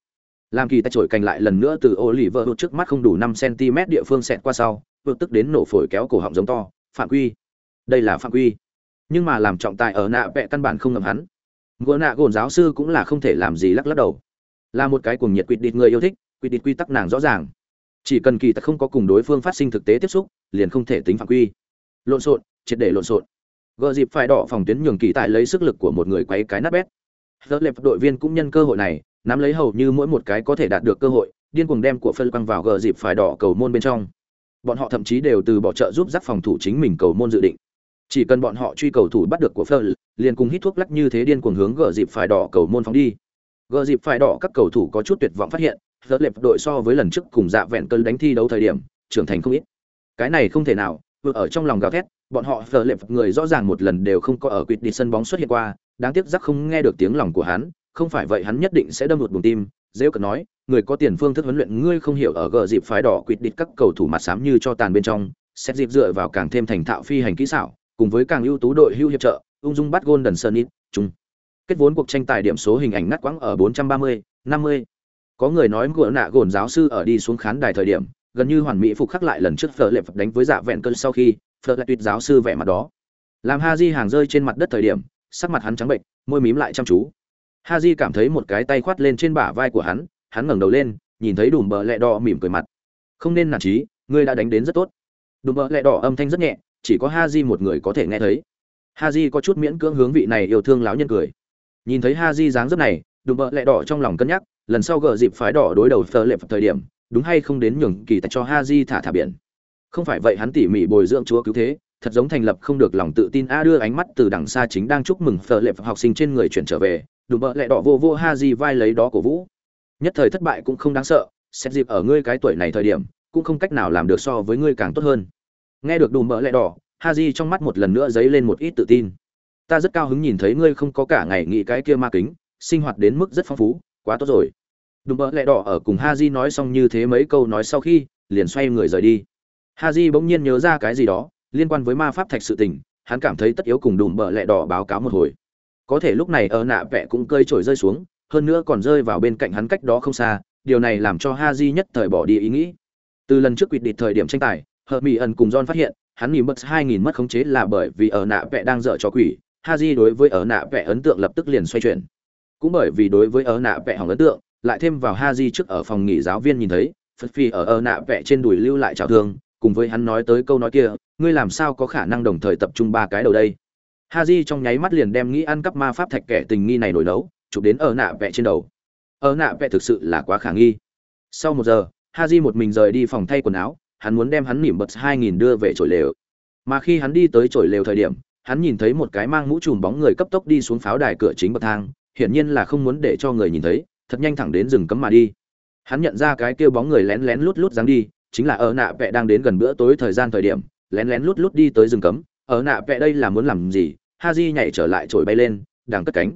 Làm kỳ tay trổi cành lại lần nữa từ ô lì vợ trước mắt không đủ năm cm địa phương xẹt qua sau vượt tức đến nổ phổi kéo cổ họng giống to, phạm quy đây là phạm quy. Nhưng mà làm trọng tài ở nạ vẽ căn bản không ngầm hắn. Gỗ nạ gồn giáo sư cũng là không thể làm gì lắc lắc đầu. Là một cái cuồng nhiệt quỵt địt người yêu thích quỵt địt quy tắc nàng rõ ràng. Chỉ cần kỳ tặc không có cùng đối phương phát sinh thực tế tiếp xúc liền không thể tính phạm quy. Lộn xộn triệt để lộn xộn. Gợ dịp phải đỏ phòng tuyến nhường kỳ tại lấy sức lực của một người quấy cái nát bét. Giờ lệp đội viên cũng nhân cơ hội này, nắm lấy hầu như mỗi một cái có thể đạt được cơ hội, điên cuồng đem của phân quăng vào gờ dịp phải đỏ cầu môn bên trong. Bọn họ thậm chí đều từ bỏ trợ giúp giác phòng thủ chính mình cầu môn dự định. Chỉ cần bọn họ truy cầu thủ bắt được của Fleur, liền cùng hít thuốc lắc như thế điên cuồng hướng gờ dịp phải đỏ cầu môn phóng đi. Gờ dịp phải đỏ các cầu thủ có chút tuyệt vọng phát hiện, giờ lệp đội so với lần trước cùng dạ vẹn cơn đánh thi đấu thời điểm, trưởng thành không ít. Cái này không thể nào, vừa ở trong lòng gào thét, bọn họ giờ lệp người rõ ràng một lần đều không có ở quýt đi sân bóng xuất hiện qua, đáng tiếc giác không nghe được tiếng lòng của hắn không phải vậy hắn nhất định sẽ đâm một buồng tim dễ cần nói người có tiền phương thức huấn luyện ngươi không hiểu ở gờ dịp phái đỏ quyết địch các cầu thủ mặt xám như cho tàn bên trong xét dịp dựa vào càng thêm thành thạo phi hành kỹ xảo cùng với càng ưu tú đội hưu hiệp trợ ung dung bắt golden ít chung. Kết vốn cuộc tranh tài điểm số hình ảnh ngắt quãng ở 430, 50. có người nói gỡ nạ gồn giáo sư ở đi xuống khán đài thời điểm gần như hoàn mỹ phục khắc lại lần trước phở lệ đánh với dạ vẹn cơn sau khi phở lại tuyệt giáo sư vẻ mặt đó. Làm ha di hàng rơi trên mặt đất thời điểm sắc mặt hắn trắng bệnh môi mím lại chăm chú. Ha cảm thấy một cái tay khoát lên trên bả vai của hắn hắn ngẩng đầu lên nhìn thấy đùm bờ lẹ đỏ mỉm cười mặt. Không nên nản trí ngươi đã đánh đến rất tốt. Đùm bờ lẹ đỏ âm thanh rất nhẹ chỉ có ha j một người có thể nghe thấy. Ha j có chút miễn cưỡng hướng vị này yêu thương láo nhân cười. Nhìn thấy ha j dáng dấp này, đùm bợ lẹ đỏ trong lòng cân nhắc, lần sau gờ dịp phái đỏ đối đầu phờ lệ thời điểm, đúng hay không đến nhường kỳ tại cho ha j thả thả biển. Không phải vậy hắn tỉ mỉ bồi dưỡng chúa cứu thế, thật giống thành lập không được lòng tự tin a đưa ánh mắt từ đằng xa chính đang chúc mừng phở lệ học sinh trên người chuyển trở về, đùm bợ lẹ đỏ vô vô ha di vai lấy đó cổ vũ. Nhất thời thất bại cũng không đáng sợ, xét dịp ở ngươi cái tuổi này thời điểm, cũng không cách nào làm được so với ngươi càng tốt hơn nghe được đùm bỡ lẹ đỏ ha di trong mắt một lần nữa dấy lên một ít tự tin. Ta rất cao hứng nhìn thấy ngươi không có cả ngày nghĩ cái kia ma kính, sinh hoạt đến mức rất phong phú, quá tốt rồi. Đùm bỡ lẹ đỏ ở cùng ha di nói xong như thế mấy câu nói sau khi, liền xoay người rời đi. Ha di bỗng nhiên nhớ ra cái gì đó, liên quan với ma pháp thạch sự tình, hắn cảm thấy tất yếu cùng đùm bỡ lẹ đỏ báo cáo một hồi. Có thể lúc này ở nạ vẽ cũng cơi trổi rơi xuống, hơn nữa còn rơi vào bên cạnh hắn cách đó không xa, điều này làm cho ha di nhất thời bỏ đi ý nghĩ. Từ lần trước quỵt địch thời điểm tranh tài hờ mỹ ẩn cùng john phát hiện, hắn nghỉ mất hai nghìn mất khống chế là bởi vì ở nạ vẽ đang dở cho quỷ ha di đối với ở nạ vẽ ấn tượng lập tức liền xoay chuyển. Cũng bởi vì đối với ở nạ vẽ hỏng ấn tượng, lại thêm vào ha di trước ở phòng nghỉ giáo viên nhìn thấy, phật phi ở ở nạ vẽ trên đùi lưu lại trào thương, cùng với hắn nói tới câu nói kia, ngươi làm sao có khả năng đồng thời tập trung ba cái đầu đây? Ha j trong nháy mắt liền đem nghĩ ăn cắp ma pháp thạch kẻ tình nghi này nổi nấu, chụp đến ở nạ vẽ trên đầu. Ở nạ vẽ thực sự là quá khả nghi. Sau một giờ ha di một mình rời đi phòng thay quần áo hắn muốn đem hắn nỉm bật hai nghìn đưa về chổi lều. Mà khi hắn đi tới chổi lều thời điểm, hắn nhìn thấy một cái mang mũ trùm bóng người cấp tốc đi xuống pháo đài cửa chính bậc thang, hiển nhiên là không muốn để cho người nhìn thấy, thật nhanh thẳng đến rừng cấm mà đi. Hắn nhận ra cái kêu bóng người lén lén lút lút dáng đi, chính là ở nạ vẽ đang đến gần bữa tối thời gian thời điểm, lén lén lút lút đi tới rừng cấm. Ở nạ vẽ đây là muốn làm gì? Haji nhảy trở lại trồi bay lên đang cất cánh.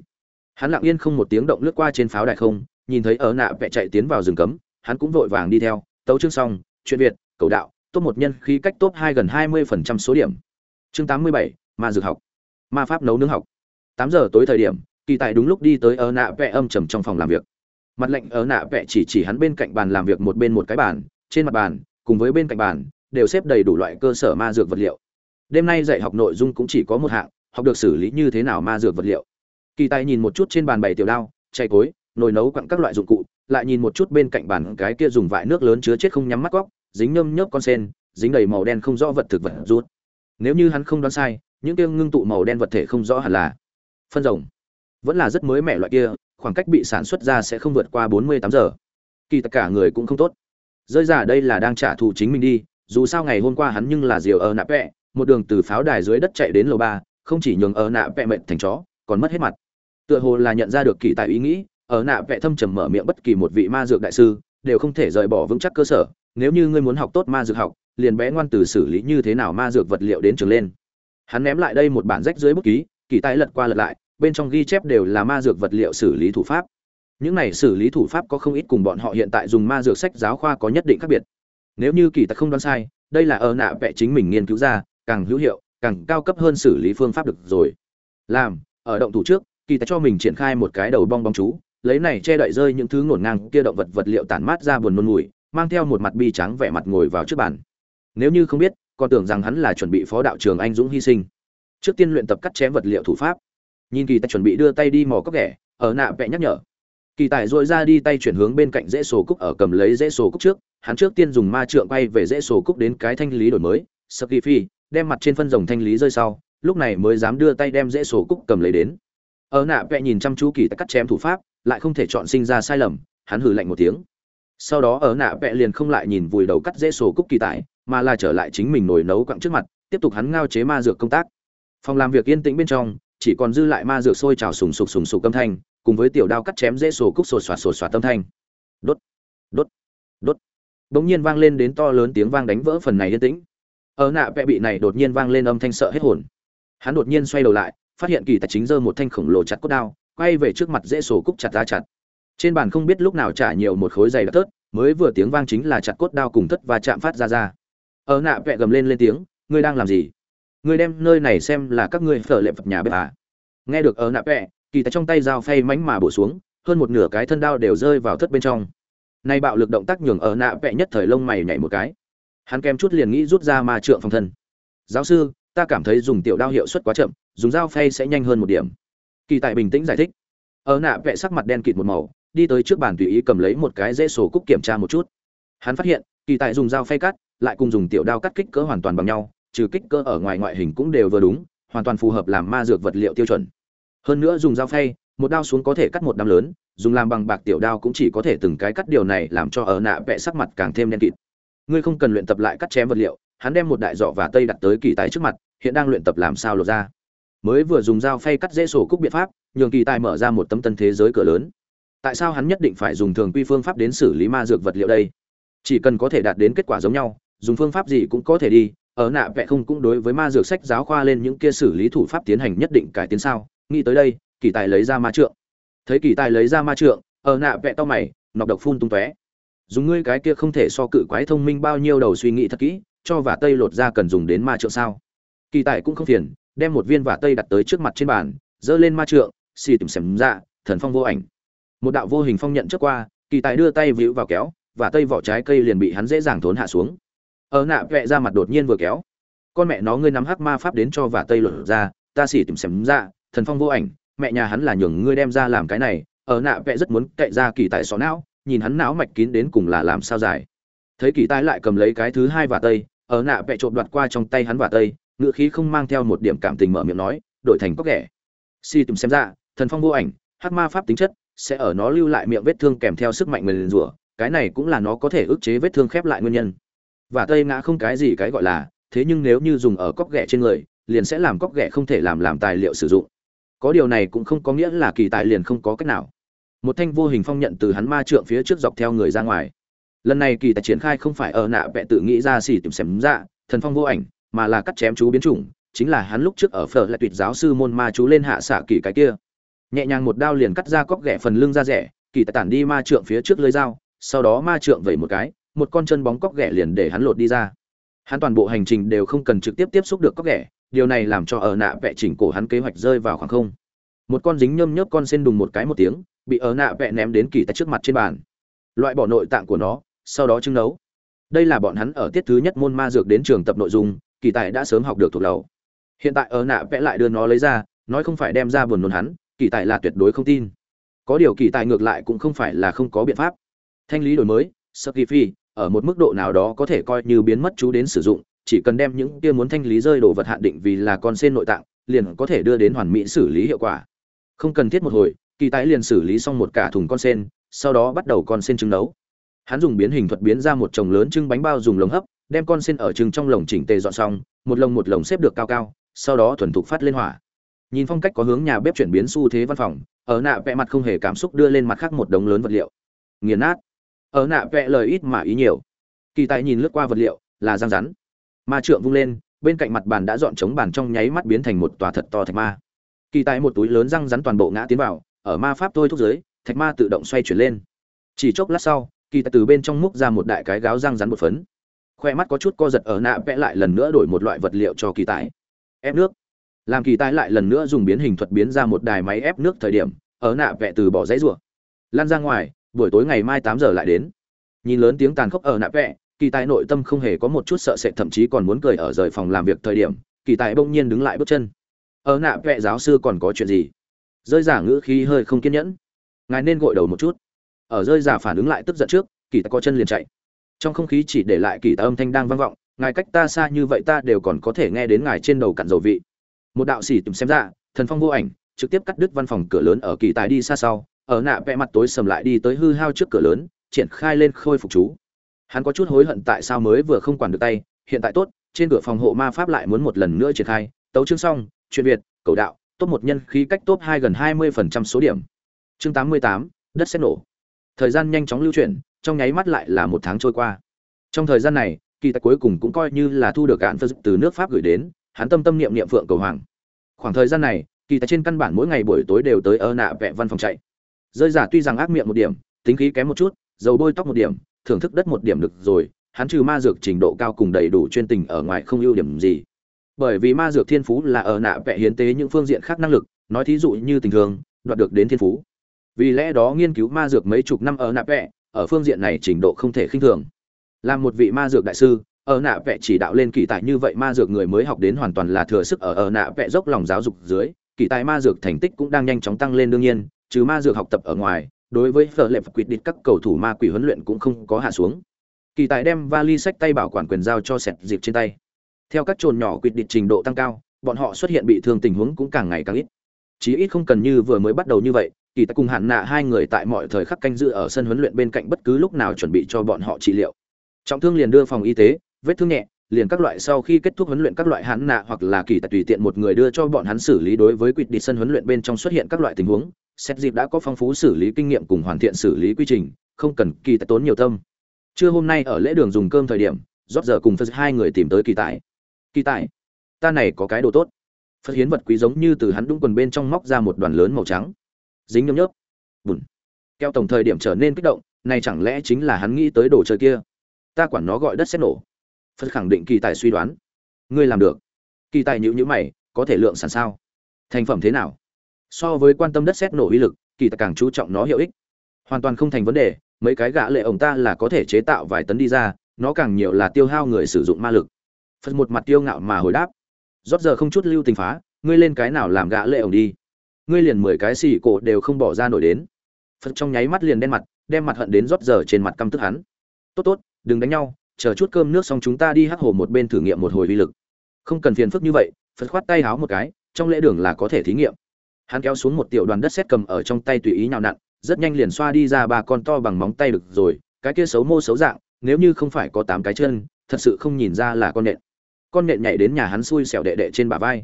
Hắn lặng yên không một tiếng động lướt qua trên pháo đài không, nhìn thấy ở nạ vẽ chạy tiến vào rừng cấm, hắn cũng vội vàng đi theo. Tấu chương xong, chuyện việt cầu đạo, top một nhân khí cách top hai gần hai mươi phần trăm số điểm. Chương tám mươi bảy, ma dược học. Ma pháp nấu nướng học. tám giờ tối thời điểm, kỳ tài đúng lúc đi tới ở nạ vẽ âm trầm trong phòng làm việc. Mặt lệnh ở nạ vẽ chỉ chỉ hắn bên cạnh bàn làm việc một bên một cái bàn, trên mặt bàn, cùng với bên cạnh bàn, đều xếp đầy đủ loại cơ sở ma dược vật liệu. Đêm nay dạy học nội dung cũng chỉ có một hạng, học được xử lý như thế nào ma dược vật liệu. Kỳ tài nhìn một chút trên bàn bày tiểu đao chay cối, nồi nấu quặng các loại dụng cụ, lại nhìn một chút bên cạnh bàn cái kia dùng vại nước lớn chứa chết không nhắm mắt góc dính nhâm nhớp con sen, dính đầy màu đen không rõ vật thực vật rút. Nếu như hắn không đoán sai, những kia ngưng tụ màu đen vật thể không rõ hẳn là phân rồng. Vẫn là rất mới mẻ loại kia, khoảng cách bị sản xuất ra sẽ không vượt qua bốn mươi tám giờ. Kỳ tất cả người cũng không tốt. Rơi giả đây là đang trả thù chính mình đi, dù sao ngày hôm qua hắn nhưng là diều ở nạp vẹ, một đường từ pháo đài dưới đất chạy đến lầu ba, không chỉ nhường ở nạ vẹ mệnh thành chó, còn mất hết mặt. Tựa hồ là nhận ra được kỳ tài ý nghĩ, ở nạ vẹ thâm trầm mở miệng bất kỳ một vị ma dược đại sư, đều không thể rời bỏ vững chắc cơ sở nếu như ngươi muốn học tốt ma dược học, liền bé ngoan từ xử lý như thế nào ma dược vật liệu đến trường lên. Hắn ném lại đây một bản rách dưới bút ký, kỳ tài lật qua lật lại, bên trong ghi chép đều là ma dược vật liệu xử lý thủ pháp. Những này xử lý thủ pháp có không ít cùng bọn họ hiện tại dùng ma dược sách giáo khoa có nhất định khác biệt. Nếu như kỳ tài không đoán sai, đây là ở nạ vẽ chính mình nghiên cứu ra, càng hữu hiệu, càng cao cấp hơn xử lý phương pháp được rồi. Làm, ở động thủ trước, kỳ tài cho mình triển khai một cái đầu bong bóng chú, lấy này che đậy rơi những thứ ngổn ngang kia động vật vật liệu tản mát ra buồn nôn mùi mang theo một mặt bi trắng vẻ mặt ngồi vào trước bàn. Nếu như không biết, còn tưởng rằng hắn là chuẩn bị phó đạo trường anh dũng hy sinh. Trước tiên luyện tập cắt chém vật liệu thủ pháp. Nhìn kỳ tài chuẩn bị đưa tay đi mò cốc ghẻ, ở nạ vẽ nhắc nhở. Kỳ tài dội ra đi tay chuyển hướng bên cạnh dễ sổ cúc ở cầm lấy dễ sổ cúc trước, hắn trước tiên dùng ma trượng quay về dễ sổ cúc đến cái thanh lý đổi mới, sập kỳ phi, đem mặt trên phân rồng thanh lý rơi sau, lúc này mới dám đưa tay đem dễ sổ cúc cầm lấy đến. Ở nạ vẽ nhìn chăm chú kỳ tài cắt chém thủ pháp, lại không thể chọn sinh ra sai lầm, hắn hừ lạnh một tiếng sau đó ở nạ vẽ liền không lại nhìn vùi đầu cắt dễ sổ cúc kỳ tài mà là trở lại chính mình nồi nấu quặng trước mặt, tiếp tục hắn ngao chế ma dược công tác. Phòng làm việc yên tĩnh bên trong, chỉ còn dư lại ma dược sôi trào sùng sục sùng sục âm thanh, cùng với tiểu đao cắt chém dễ sổ cúc sổ xoạt sổ xoạt âm thanh. Đốt đốt đốt. Bỗng nhiên vang lên đến to lớn tiếng vang đánh vỡ phần này yên tĩnh. Ở nạ vẽ bị này đột nhiên vang lên âm thanh sợ hết hồn. Hắn đột nhiên xoay đầu lại, phát hiện kỳ tài chính giơ một thanh khổng lồ chặt cốt đao, quay về trước mặt dễ sổ cúc chặt ra chặt trên bàn không biết lúc nào trả nhiều một khối dày đã tớt mới vừa tiếng vang chính là chặt cốt đao cùng thất và chạm phát ra ra. Ở nạ vẽ gầm lên lên tiếng, ngươi đang làm gì? Ngươi đem nơi này xem là các ngươi phở lệ vật nhà bếp à? Nghe được ở nạ vẽ kỳ tại trong tay dao phay mánh mà bổ xuống, hơn một nửa cái thân đao đều rơi vào thất bên trong. Nay bạo lực động tác nhường ở nạ vẽ nhất thời lông mày nhảy một cái. Hắn kèm chút liền nghĩ rút ra ma trượng phòng thân. Giáo sư, ta cảm thấy dùng tiểu đao hiệu suất quá chậm, dùng dao phay sẽ nhanh hơn một điểm. Kỳ tại bình tĩnh giải thích. Ở nạ vẽ sắc mặt đen kịt một màu đi tới trước bàn tùy ý cầm lấy một cái dễ sổ cúc kiểm tra một chút. Hắn phát hiện, kỳ tại dùng dao phay cắt, lại cùng dùng tiểu đao cắt kích cỡ hoàn toàn bằng nhau, trừ kích cỡ ở ngoài ngoại hình cũng đều vừa đúng, hoàn toàn phù hợp làm ma dược vật liệu tiêu chuẩn. Hơn nữa dùng dao phay, một đao xuống có thể cắt một đám lớn, dùng làm bằng bạc tiểu đao cũng chỉ có thể từng cái cắt điều này làm cho ở nạ vẽ sắc mặt càng thêm đen kịt. Ngươi không cần luyện tập lại cắt chém vật liệu, hắn đem một đại giỏ và tây đặt tới kỳ tài trước mặt, hiện đang luyện tập làm sao lột ra. Mới vừa dùng dao phay cắt dễ sổ cúc biện pháp, nhường kỳ tài mở ra một tấm tân thế giới cửa lớn tại sao hắn nhất định phải dùng thường quy phương pháp đến xử lý ma dược vật liệu đây? Chỉ cần có thể đạt đến kết quả giống nhau, dùng phương pháp gì cũng có thể đi, ở nạ vẽ không cũng đối với ma dược sách giáo khoa lên những kia xử lý thủ pháp tiến hành nhất định cải tiến sao? Nghĩ tới đây, kỳ tài lấy ra ma trượng. Thấy kỳ tài lấy ra ma trượng, ở nạ vẽ to mày, nọc độc phun tung tóe. Dùng ngươi cái kia không thể so cự quái thông minh bao nhiêu đầu suy nghĩ thật kỹ, cho vả tây lột ra cần dùng đến ma trượng sao? Kỳ tài cũng không phiền, đem một viên vả tây đặt tới trước mặt trên bàn, giơ lên ma trượng, xì tìm xem ra, thần phong vô ảnh một đạo vô hình phong nhận trước qua, kỳ tài đưa tay víu vào kéo, và tây vỏ trái cây liền bị hắn dễ dàng thốn hạ xuống. Ở nạ vẽ ra mặt đột nhiên vừa kéo. Con mẹ nó, ngươi nắm hắc ma pháp đến cho và tây lột ra, ta xỉ tìm xem ra, thần phong vô ảnh, mẹ nhà hắn là nhường ngươi đem ra làm cái này. Ở nạ vẽ rất muốn cậy ra kỳ tài xó não, nhìn hắn não mạch kín đến cùng là làm sao dài. Thấy kỳ tài lại cầm lấy cái thứ hai và tây, ở nạ vẽ trộm đoạt qua trong tay hắn và tây, ngựa khí không mang theo một điểm cảm tình mở miệng nói, đổi thành cóc ghẻ si tìm xem ra, thần phong vô ảnh, hắc ma pháp tính chất sẽ ở nó lưu lại miệng vết thương kèm theo sức mạnh nguyền rủa cái này cũng là nó có thể ức chế vết thương khép lại nguyên nhân. Và tây ngã không cái gì cái gọi là, thế nhưng nếu như dùng ở cóc ghẻ trên người, liền sẽ làm cóc ghẻ không thể làm làm tài liệu sử dụng. Có điều này cũng không có nghĩa là kỳ tài liền không có cách nào. Một thanh vô hình phong nhận từ hắn ma trượng phía trước dọc theo người ra ngoài. Lần này kỳ tài triển khai không phải ở nạ vẽ tự nghĩ ra xỉ tìm xem ra thần phong vô ảnh, mà là cắt chém chú biến chủng, chính là hắn lúc trước ở phở lại tuyệt giáo sư môn ma chú lên hạ xạ kỳ cái kia nhẹ nhàng một đao liền cắt ra cóc ghẻ phần lưng ra rẻ, kỳ tài tản đi ma trượng phía trước lưới dao, sau đó ma trượng vẩy một cái, một con chân bóng cóc ghẻ liền để hắn lột đi ra. Hắn toàn bộ hành trình đều không cần trực tiếp tiếp xúc được cóc ghẻ, điều này làm cho ở nạ vẽ chỉnh cổ hắn kế hoạch rơi vào khoảng không. Một con dính nhơm nhớp con sen đùng một cái một tiếng, bị ở nạ vẽ ném đến kỳ tại trước mặt trên bàn. Loại bỏ nội tạng của nó, sau đó trưng nấu. Đây là bọn hắn ở tiết thứ nhất môn ma dược đến trường tập nội dung, kỳ tài đã sớm học được thuộc lầu hiện tại ở nạ vẽ lại đưa nó lấy ra, nói không phải đem ra buồn nôn hắn kỳ tài là tuyệt đối không tin. Có điều kỳ tài ngược lại cũng không phải là không có biện pháp. Thanh lý đổi mới sơ kỳ phi, ở một mức độ nào đó có thể coi như biến mất chú đến sử dụng, chỉ cần đem những kia muốn thanh lý rơi đồ vật hạn định vì là con sen nội tạng, liền có thể đưa đến hoàn mỹ xử lý hiệu quả. Không cần thiết một hồi, kỳ tài liền xử lý xong một cả thùng con sen, sau đó bắt đầu con sen trứng nấu. Hắn dùng biến hình thuật biến ra một chồng lớn trưng bánh bao dùng lồng hấp, đem con sen ở trứng trong lồng chỉnh tề dọn xong, một lồng một lồng xếp được cao cao, sau đó thuần thục phát lên hỏa nhìn phong cách có hướng nhà bếp chuyển biến xu thế văn phòng, ở nạ vẽ mặt không hề cảm xúc đưa lên mặt khác một đống lớn vật liệu. Nghiền nát. Ở nạ vẽ lời ít mà ý nhiều. Kỳ tài nhìn lướt qua vật liệu, là răng rắn. Ma trượng vung lên, bên cạnh mặt bàn đã dọn chống bàn trong nháy mắt biến thành một tòa thật to thạch ma. Kỳ tài một túi lớn răng rắn toàn bộ ngã tiến vào, ở ma pháp thôi thúc giới, thạch ma tự động xoay chuyển lên. Chỉ chốc lát sau, kỳ tài từ bên trong múc ra một đại cái gáo răng rắn một phấn. Khoe mắt có chút co giật ở nạ vẽ lại lần nữa đổi một loại vật liệu cho kỳ tài. Ép nước làm kỳ tài lại lần nữa dùng biến hình thuật biến ra một đài máy ép nước thời điểm, ở nạ vẽ từ bỏ dãy rủa. Lan ra ngoài, buổi tối ngày mai tám giờ lại đến. Nhìn lớn tiếng tàn khốc ở nạ vẽ kỳ tài nội tâm không hề có một chút sợ sệt, thậm chí còn muốn cười ở rời phòng làm việc thời điểm, kỳ tài bỗng nhiên đứng lại bước chân. Ở nạ vẽ giáo sư còn có chuyện gì? Rơi giả ngữ khí hơi không kiên nhẫn. Ngài nên gội đầu một chút. Ở rơi giả phản ứng lại tức giận trước, kỳ tài có chân liền chạy. Trong không khí chỉ để lại kỳ tài âm thanh đang vang vọng, ngài cách ta xa như vậy ta đều còn có thể nghe đến ngài trên đầu cặn dầu vị một đạo sĩ tìm xem ra, thần phong vô ảnh, trực tiếp cắt đứt văn phòng cửa lớn ở kỳ tài đi xa sau, ở nạ vẽ mặt tối sầm lại đi tới hư hao trước cửa lớn, triển khai lên khôi phục chú. Hắn có chút hối hận tại sao mới vừa không quản được tay, hiện tại tốt, trên cửa phòng hộ ma pháp lại muốn một lần nữa triển khai, tấu chương xong, chuyện việt, cầu đạo, top một nhân khí cách top hai gần hai mươi phần trăm số điểm. Chương tám mươi tám, đất sẽ nổ. Thời gian nhanh chóng lưu chuyển, trong nháy mắt lại là một tháng trôi qua. Trong thời gian này, kỳ tài cuối cùng cũng coi như là thu được gạn phật từ nước pháp gửi đến hắn tâm tâm niệm niệm phượng cầu hoàng. Khoảng thời gian này, kỳ tài trên căn bản mỗi ngày buổi tối đều tới ơ nạ vẹ văn phòng chạy. Rơi giả tuy rằng ác miệng một điểm, tính khí kém một chút, dầu bôi tóc một điểm, thưởng thức đất một điểm được rồi, hắn trừ ma dược trình độ cao cùng đầy đủ chuyên tình ở ngoài không ưu điểm gì. Bởi vì ma dược thiên phú là ở nạ vẽ hiến tế những phương diện khác năng lực, nói thí dụ như tình thường đoạt được đến thiên phú. Vì lẽ đó nghiên cứu ma dược mấy chục năm ở nạ vẽ ở phương diện này trình độ không thể khinh thường. Làm một vị ma dược đại sư ở nạ vẽ chỉ đạo lên kỳ tài như vậy ma dược người mới học đến hoàn toàn là thừa sức ở ở nạ vẽ dốc lòng giáo dục dưới, kỳ tài ma dược thành tích cũng đang nhanh chóng tăng lên đương nhiên, trừ ma dược học tập ở ngoài, đối với phở lệp quyết định các cầu thủ ma quỷ huấn luyện cũng không có hạ xuống. Kỳ tài đem vali sách tay bảo quản quyền giao cho sẹt dịp trên tay. Theo các trồn nhỏ quyết định trình độ tăng cao, bọn họ xuất hiện bị thương tình huống cũng càng ngày càng ít. Chí ít không cần như vừa mới bắt đầu như vậy, kỳ tài cùng hạn nạ hai người tại mọi thời khắc canh giữ ở sân huấn luyện bên cạnh bất cứ lúc nào chuẩn bị cho bọn họ trị liệu. Trọng thương liền đưa phòng y tế vết thương nhẹ, liền các loại sau khi kết thúc huấn luyện các loại hắn nạ hoặc là kỳ tài tùy tiện một người đưa cho bọn hắn xử lý đối với quyết đi sân huấn luyện bên trong xuất hiện các loại tình huống xét dịp đã có phong phú xử lý kinh nghiệm cùng hoàn thiện xử lý quy trình, không cần kỳ tài tốn nhiều tâm. Trưa hôm nay ở lễ đường dùng cơm thời điểm rót giờ cùng phật hai người tìm tới kỳ tài. Kỳ tài, ta này có cái đồ tốt. Phật hiến vật quý giống như từ hắn đúng quần bên trong móc ra một đoàn lớn màu trắng. Dính nhấm nhớp. Bùn. Keo tổng thời điểm trở nên kích động, này chẳng lẽ chính là hắn nghĩ tới đồ chơi kia? Ta quản nó gọi đất xét nổ phật khẳng định kỳ tài suy đoán. Ngươi làm được. Kỳ tài nhữ nhữ mày, có thể lượng sản sao? Thành phẩm thế nào? So với quan tâm đất xét nổ uy lực, kỳ tài càng chú trọng nó hiệu ích. Hoàn toàn không thành vấn đề, mấy cái gã lệ ổng ta là có thể chế tạo vài tấn đi ra, nó càng nhiều là tiêu hao người sử dụng ma lực. Phật một mặt tiêu ngạo mà hồi đáp. Rót giờ không chút lưu tình phá, ngươi lên cái nào làm gã lệ ổng đi. Ngươi liền mười cái xì cổ đều không bỏ ra nổi đến. Phật trong nháy mắt liền đen mặt, đem mặt hận đến rót giờ trên mặt căm tức hắn. Tốt tốt, đừng đánh nhau chờ chút cơm nước xong chúng ta đi hắc hồ một bên thử nghiệm một hồi uy lực. Không cần phiền phức như vậy, phật khoát tay háo một cái, trong lễ đường là có thể thí nghiệm. Hắn kéo xuống một tiểu đoàn đất sét cầm ở trong tay tùy ý nhào nặn, rất nhanh liền xoa đi ra ba con to bằng móng tay được rồi, cái kia xấu mô xấu dạng, nếu như không phải có tám cái chân, thật sự không nhìn ra là con nện con nện nhảy đến nhà hắn xui xẻo đệ đệ trên bả vai.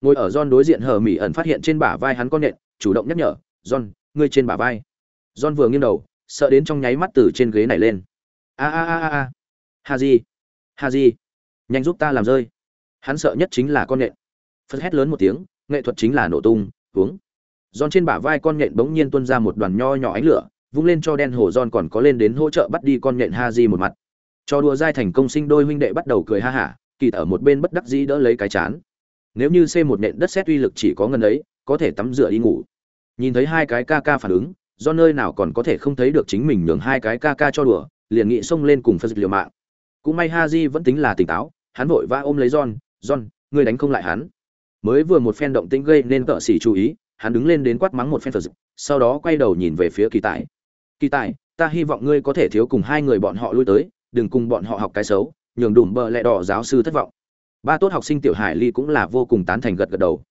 Ngồi ở John đối diện hờ mỹ ẩn phát hiện trên bả vai hắn con nện chủ động nhắc nhở, John, ngươi trên bả vai. John vừa nghiêng đầu, sợ đến trong nháy mắt từ trên ghế này lên. A a a a a haji haji nhanh giúp ta làm rơi. Hắn sợ nhất chính là con nện phật hét lớn một tiếng, nghệ thuật chính là nổ tung, uống. Giòn trên bả vai con nhện bỗng nhiên tuôn ra một đoàn nho nhỏ ánh lửa, vung lên cho đen hổ giòn còn có lên đến hỗ trợ bắt đi con nhện ha di một mặt. Cho đùa dai thành công sinh đôi huynh đệ bắt đầu cười ha hả, kỳ ở một bên bất đắc dĩ đỡ lấy cái chán. Nếu như c một nện đất xét uy lực chỉ có ngân ấy, có thể tắm rửa đi ngủ. Nhìn thấy hai cái ca ca phản ứng do nơi nào còn có thể không thấy được chính mình nhường hai cái ca ca cho đùa, liền nghị xông lên cùng phân liều mạng cũng may Haji vẫn tính là tỉnh táo, hắn vội vã ôm lấy john john, ngươi đánh không lại hắn. Mới vừa một phen động tĩnh gây nên cỡ xỉ chú ý, hắn đứng lên đến quát mắng một phen phật sau đó quay đầu nhìn về phía kỳ tài. Kỳ tài, ta hy vọng ngươi có thể thiếu cùng hai người bọn họ lui tới, đừng cùng bọn họ học cái xấu, nhường đùm bờ lẹ đỏ giáo sư thất vọng. Ba tốt học sinh tiểu hải ly cũng là vô cùng tán thành gật gật đầu.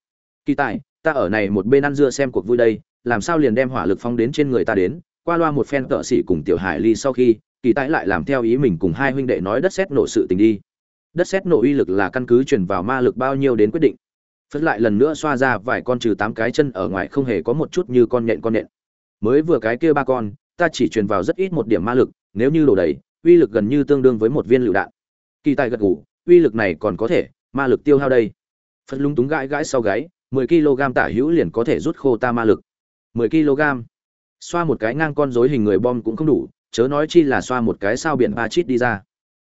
Kỳ tài, ta ở này một bên ăn dưa xem cuộc vui đây, làm sao liền đem hỏa lực phong đến trên người ta đến? Qua loa một phen tợ sĩ cùng tiểu hải ly sau khi kỳ tài lại làm theo ý mình cùng hai huynh đệ nói đất xét nổ sự tình đi. Đất xét nổ uy lực là căn cứ truyền vào ma lực bao nhiêu đến quyết định. Phất lại lần nữa xoa ra vài con trừ tám cái chân ở ngoài không hề có một chút như con nhện con nhện. Mới vừa cái kia ba con, ta chỉ truyền vào rất ít một điểm ma lực, nếu như đổ đầy, uy lực gần như tương đương với một viên lựu đạn. Kỳ tài gật ngủ uy lực này còn có thể, ma lực tiêu hao đây. Phật lung túng gãi gãi sau gáy 10 kg tả hữu liền có thể rút khô ta ma lực. 10 kg. Xoa một cái ngang con rối hình người bom cũng không đủ chớ nói chi là xoa một cái sao biển ba chít đi ra.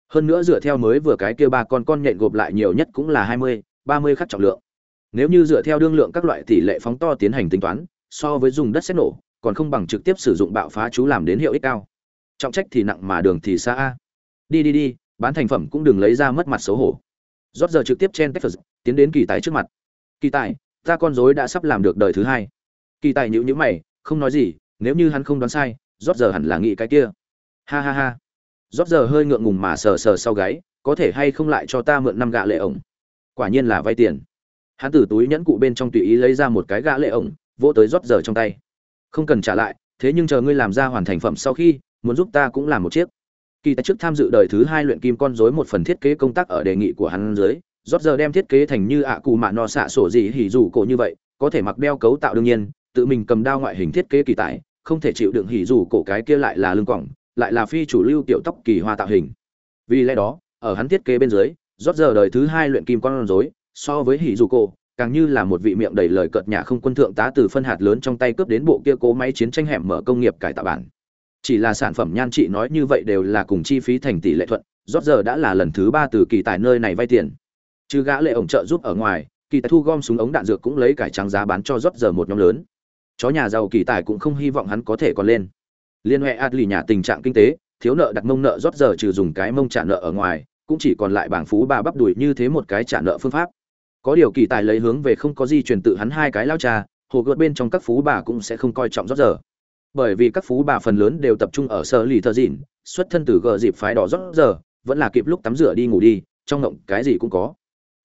Hơn nữa dựa theo mới vừa cái kia ba con con nhện gộp lại nhiều nhất cũng là 20, 30 khắc trọng lượng. Nếu như dựa theo đương lượng các loại tỷ lệ phóng to tiến hành tính toán so với dùng đất xét nổ còn không bằng trực tiếp sử dụng bạo phá chú làm đến hiệu ích cao. Trọng trách thì nặng mà đường thì xa a. Đi đi đi bán thành phẩm cũng đừng lấy ra mất mặt xấu hổ. Rót giờ trực tiếp chen texas tiến đến kỳ tài trước mặt. Kỳ tài ta con dối đã sắp làm được đời thứ hai. Kỳ tài nhữ nhữ mày không nói gì nếu như hắn không đoán sai rót giờ hẳn là nghĩ cái kia. Ha ha ha. Rót giờ hơi ngượng ngùng mà sờ sờ sau gáy, có thể hay không lại cho ta mượn năm gạ lệ ổng? Quả nhiên là vay tiền. Hắn từ túi nhẫn cụ bên trong tùy ý lấy ra một cái gạ lệ ổng, vỗ tới rót giờ trong tay. Không cần trả lại, thế nhưng chờ ngươi làm ra hoàn thành phẩm sau khi, muốn giúp ta cũng làm một chiếc. Kỳ tài trước tham dự đời thứ hai luyện kim con rối một phần thiết kế công tác ở đề nghị của hắn dưới, rót giờ đem thiết kế thành như ạ cụ mạ nọ xạ sổ gì hỉ dù cổ như vậy, có thể mặc đeo cấu tạo đương nhiên, tự mình cầm đao ngoại hình thiết kế kỳ tài không thể chịu đựng hỉ dù cổ cái kia lại là lưng quỏng lại là phi chủ lưu tiểu tóc kỳ hoa tạo hình. Vì lẽ đó, ở hắn thiết kế bên dưới rót giờ đời thứ hai luyện kim con rối, so với hỉ dù cổ, càng như là một vị miệng đầy lời cợt nhà không quân thượng tá từ phân hạt lớn trong tay cướp đến bộ kia cố máy chiến tranh hẻm mở công nghiệp cải tạo bản. Chỉ là sản phẩm nhan trị nói như vậy đều là cùng chi phí thành tỷ lệ thuận rót giờ đã là lần thứ ba từ kỳ tài nơi này vay tiền. Chứ gã lệ ổng trợ giúp ở ngoài, kỳ tài thu gom súng ống đạn dược cũng lấy cải trắng giá bán cho rót giờ một nhóm lớn chó nhà giàu kỳ tài cũng không hy vọng hắn có thể còn lên. Liên hệ adli nhà tình trạng kinh tế, thiếu nợ đặt mông nợ rót giờ trừ dùng cái mông trả nợ ở ngoài, cũng chỉ còn lại bảng phú bà bắp đuổi như thế một cái trả nợ phương pháp. Có điều kỳ tài lấy hướng về không có gì truyền tự hắn hai cái lao cha, hồ gợt bên trong các phú bà cũng sẽ không coi trọng rót giờ. Bởi vì các phú bà phần lớn đều tập trung ở sở lì thơ dịn, xuất thân từ gờ dịp phái đỏ rót giờ, vẫn là kịp lúc tắm rửa đi ngủ đi, trong ngộng cái gì cũng có.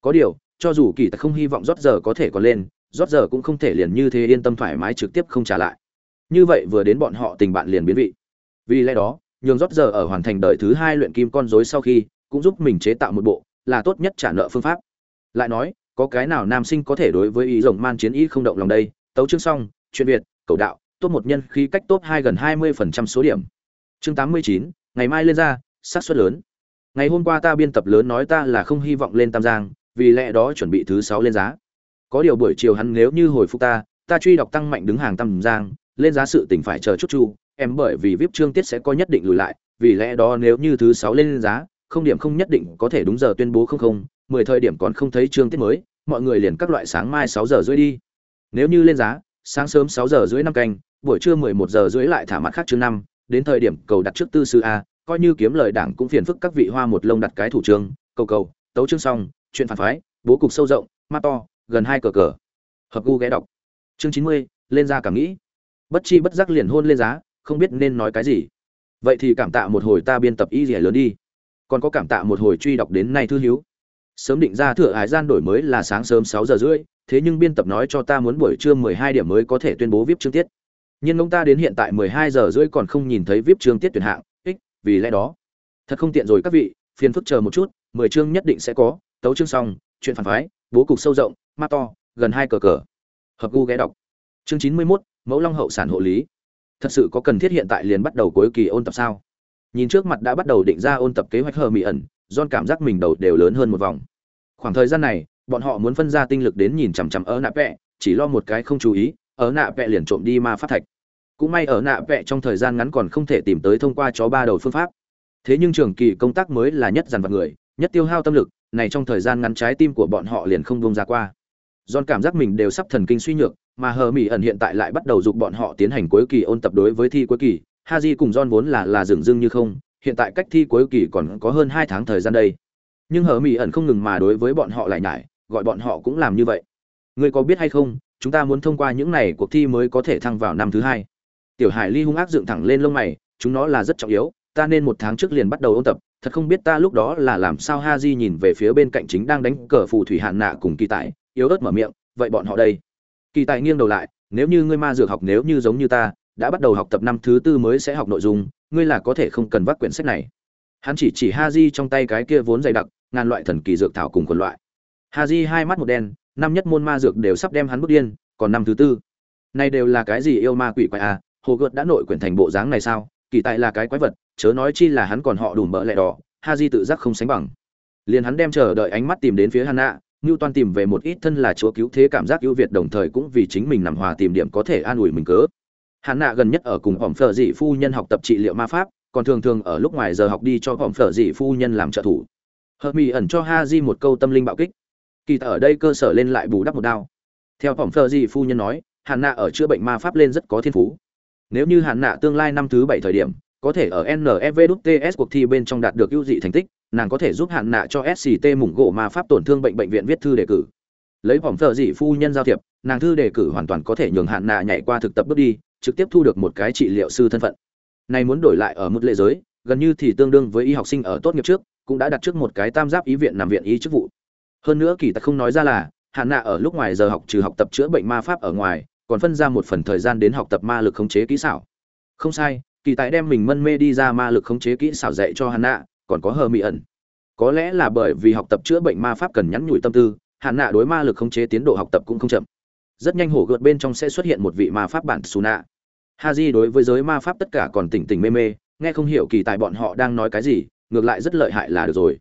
Có điều, cho dù kỳ tài không hy vọng rót giờ có thể còn lên rót giờ cũng không thể liền như thế yên tâm thoải mái trực tiếp không trả lại. Như vậy vừa đến bọn họ tình bạn liền biến vị. Vì lẽ đó, nhường rót giờ ở hoàn thành đời thứ hai luyện kim con rối sau khi, cũng giúp mình chế tạo một bộ là tốt nhất trả nợ phương pháp. Lại nói, có cái nào nam sinh có thể đối với ý rồng man chiến ý không động lòng đây? Tấu chương xong, chuyện việt, cầu đạo, top một nhân khí cách top hai gần hai mươi phần trăm số điểm. Chương tám mươi chín, ngày mai lên ra sát suất lớn. Ngày hôm qua ta biên tập lớn nói ta là không hy vọng lên tam giang, vì lẽ đó chuẩn bị thứ sáu lên giá có điều buổi chiều hắn nếu như hồi phục ta ta truy đọc tăng mạnh đứng hàng tầm giang, lên giá sự tỉnh phải chờ chút chu, em bởi vì vip chương tiết sẽ có nhất định lùi lại, vì lẽ đó nếu như thứ sáu lên giá, không điểm không nhất định có thể đúng giờ tuyên bố không không, mười thời điểm còn không thấy chương tiết mới, mọi người liền các loại sáng mai sáu giờ rưỡi đi. Nếu như lên giá, sáng sớm sáu giờ rưỡi năm canh, buổi trưa mười một giờ rưỡi lại thả mặt khác chương năm, đến thời điểm cầu đặt trước tư sư a, coi như kiếm lời đảng cũng phiền phức các vị hoa một lông đặt cái thủ trương cầu cầu, tấu chương xong, chuyện phản phái, bố cục sâu rộng, ma to gần hai cờ cờ. Hợp gu ghé đọc. Chương chín mươi, lên ra cảm nghĩ. Bất chi bất giác liền hôn lên giá, không biết nên nói cái gì. Vậy thì cảm tạ một hồi ta biên tập y rẻ lớn đi. Còn có cảm tạ một hồi truy đọc đến nay thư hiếu. Sớm định ra thừa hải gian đổi mới là sáng sớm sáu giờ rưỡi, thế nhưng biên tập nói cho ta muốn buổi trưa mười hai điểm mới có thể tuyên bố vip chương tiết. Nhưng ông ta đến hiện tại mười hai giờ rưỡi còn không nhìn thấy vip chương tiết tuyển hạng, ích, vì lẽ đó. Thật không tiện rồi các vị, phiền phức chờ một chút, mười chương nhất định sẽ có, tấu chương xong, chuyện phản phái, bố cục sâu rộng ma to gần hai cờ cờ hợp gu ghé đọc chương chín mươi mốt mẫu long hậu sản hộ lý thật sự có cần thiết hiện tại liền bắt đầu cuối kỳ ôn tập sao nhìn trước mặt đã bắt đầu định ra ôn tập kế hoạch hờ mỹ ẩn John cảm giác mình đầu đều lớn hơn một vòng. Khoảng thời gian này, bọn họ muốn phân ra tinh lực đến nhìn chằm chằm ở nạ vẹ, chỉ lo một cái không chú ý, ở nạ vẹ liền trộm đi ma phát thạch. Cũng may ở nạ vẹ trong thời gian ngắn còn không thể tìm tới thông qua chó ba đầu phương pháp. Thế nhưng trường kỳ công tác mới là nhất dằn vật người, nhất tiêu hao tâm lực, này trong thời gian ngắn trái tim của bọn họ liền không buông ra qua. John cảm giác mình đều sắp thần kinh suy nhược, mà hờ mỹ ẩn hiện tại lại bắt đầu dục bọn họ tiến hành cuối kỳ ôn tập đối với thi cuối kỳ. Haji cùng John vốn là là dừng dưng như không, hiện tại cách thi cuối kỳ còn có hơn hai tháng thời gian đây nhưng hờ mỹ ẩn không ngừng mà đối với bọn họ lại nhải gọi bọn họ cũng làm như vậy ngươi có biết hay không chúng ta muốn thông qua những này cuộc thi mới có thể thăng vào năm thứ hai tiểu hải ly hung ác dựng thẳng lên lông mày chúng nó là rất trọng yếu ta nên một tháng trước liền bắt đầu ôn tập thật không biết ta lúc đó là làm sao ha nhìn về phía bên cạnh chính đang đánh cờ phù thủy hạn nạ cùng kỳ tại yếu ớt mở miệng vậy bọn họ đây? Kỳ tài nghiêng đầu lại nếu như ngươi ma dược học nếu như giống như ta đã bắt đầu học tập năm thứ tư mới sẽ học nội dung ngươi là có thể không cần vác quyển sách này. Hắn chỉ chỉ ha di trong tay cái kia vốn dày đặc ngàn loại thần kỳ dược thảo cùng quần loại. Ha di hai mắt một đen năm nhất môn ma dược đều sắp đem hắn bước điên còn năm thứ tư. Này đều là cái gì yêu ma quỷ quái à hồ gợt đã nội quyển thành bộ dáng này sao? Kỳ tại là cái quái vật chớ nói chi là hắn còn họ đủ mỡ lẹ đỏ ha di tự giác không sánh bằng. Liền hắn đem chờ đợi ánh mắt tìm đến phía Hana, ngưu toan tìm về một ít thân là chúa cứu thế cảm giác ưu việt đồng thời cũng vì chính mình nằm hòa tìm điểm có thể an ủi mình cớ. Hàn nạ gần nhất ở cùng hỏng phở dị phu nhân học tập trị liệu ma pháp, còn thường thường ở lúc ngoài giờ học đi cho hỏng phở dị phu nhân làm trợ thủ. Hợp mỹ ẩn cho ha di một câu tâm linh bạo kích. Kỳ ta ở đây cơ sở lên lại bù đắp một đao. Theo hỏng phở dị phu nhân nói, hàn nạ ở chữa bệnh ma pháp lên rất có thiên phú. Nếu như hàn nạ tương lai năm thứ bảy thời điểm, có thể ở nevts cuộc thi bên trong đạt được ưu dị thành tích nàng có thể giúp hạn nạ cho sct mủng gỗ ma pháp tổn thương bệnh bệnh viện viết thư đề cử. Lấy vòng thợ dị phu nhân giao thiệp, nàng thư đề cử hoàn toàn có thể nhường hạn nạ nhảy qua thực tập bước đi, trực tiếp thu được một cái trị liệu sư thân phận. Này muốn đổi lại ở mức lệ giới, gần như thì tương đương với y học sinh ở tốt nghiệp trước, cũng đã đặt trước một cái tam giáp ý viện nằm viện y chức vụ. Hơn nữa kỳ tặc không nói ra là, hạn nạ ở lúc ngoài giờ học trừ học tập chữa bệnh ma pháp ở ngoài, còn phân ra một phần thời gian đến học tập ma lực khống chế kỹ xảo. Không sai, kỳ tài đem mình mân mê đi ra ma lực khống chế kỹ xảo dạy cho hạn nạ còn có hờ mị ẩn. Có lẽ là bởi vì học tập chữa bệnh ma pháp cần nhắn nhủi tâm tư, hạn nạ đối ma lực khống chế tiến độ học tập cũng không chậm. Rất nhanh hổ gợt bên trong sẽ xuất hiện một vị ma pháp bản xù nạ ha di đối với giới ma pháp tất cả còn tỉnh tỉnh mê mê, nghe không hiểu kỳ tài bọn họ đang nói cái gì, ngược lại rất lợi hại là được rồi.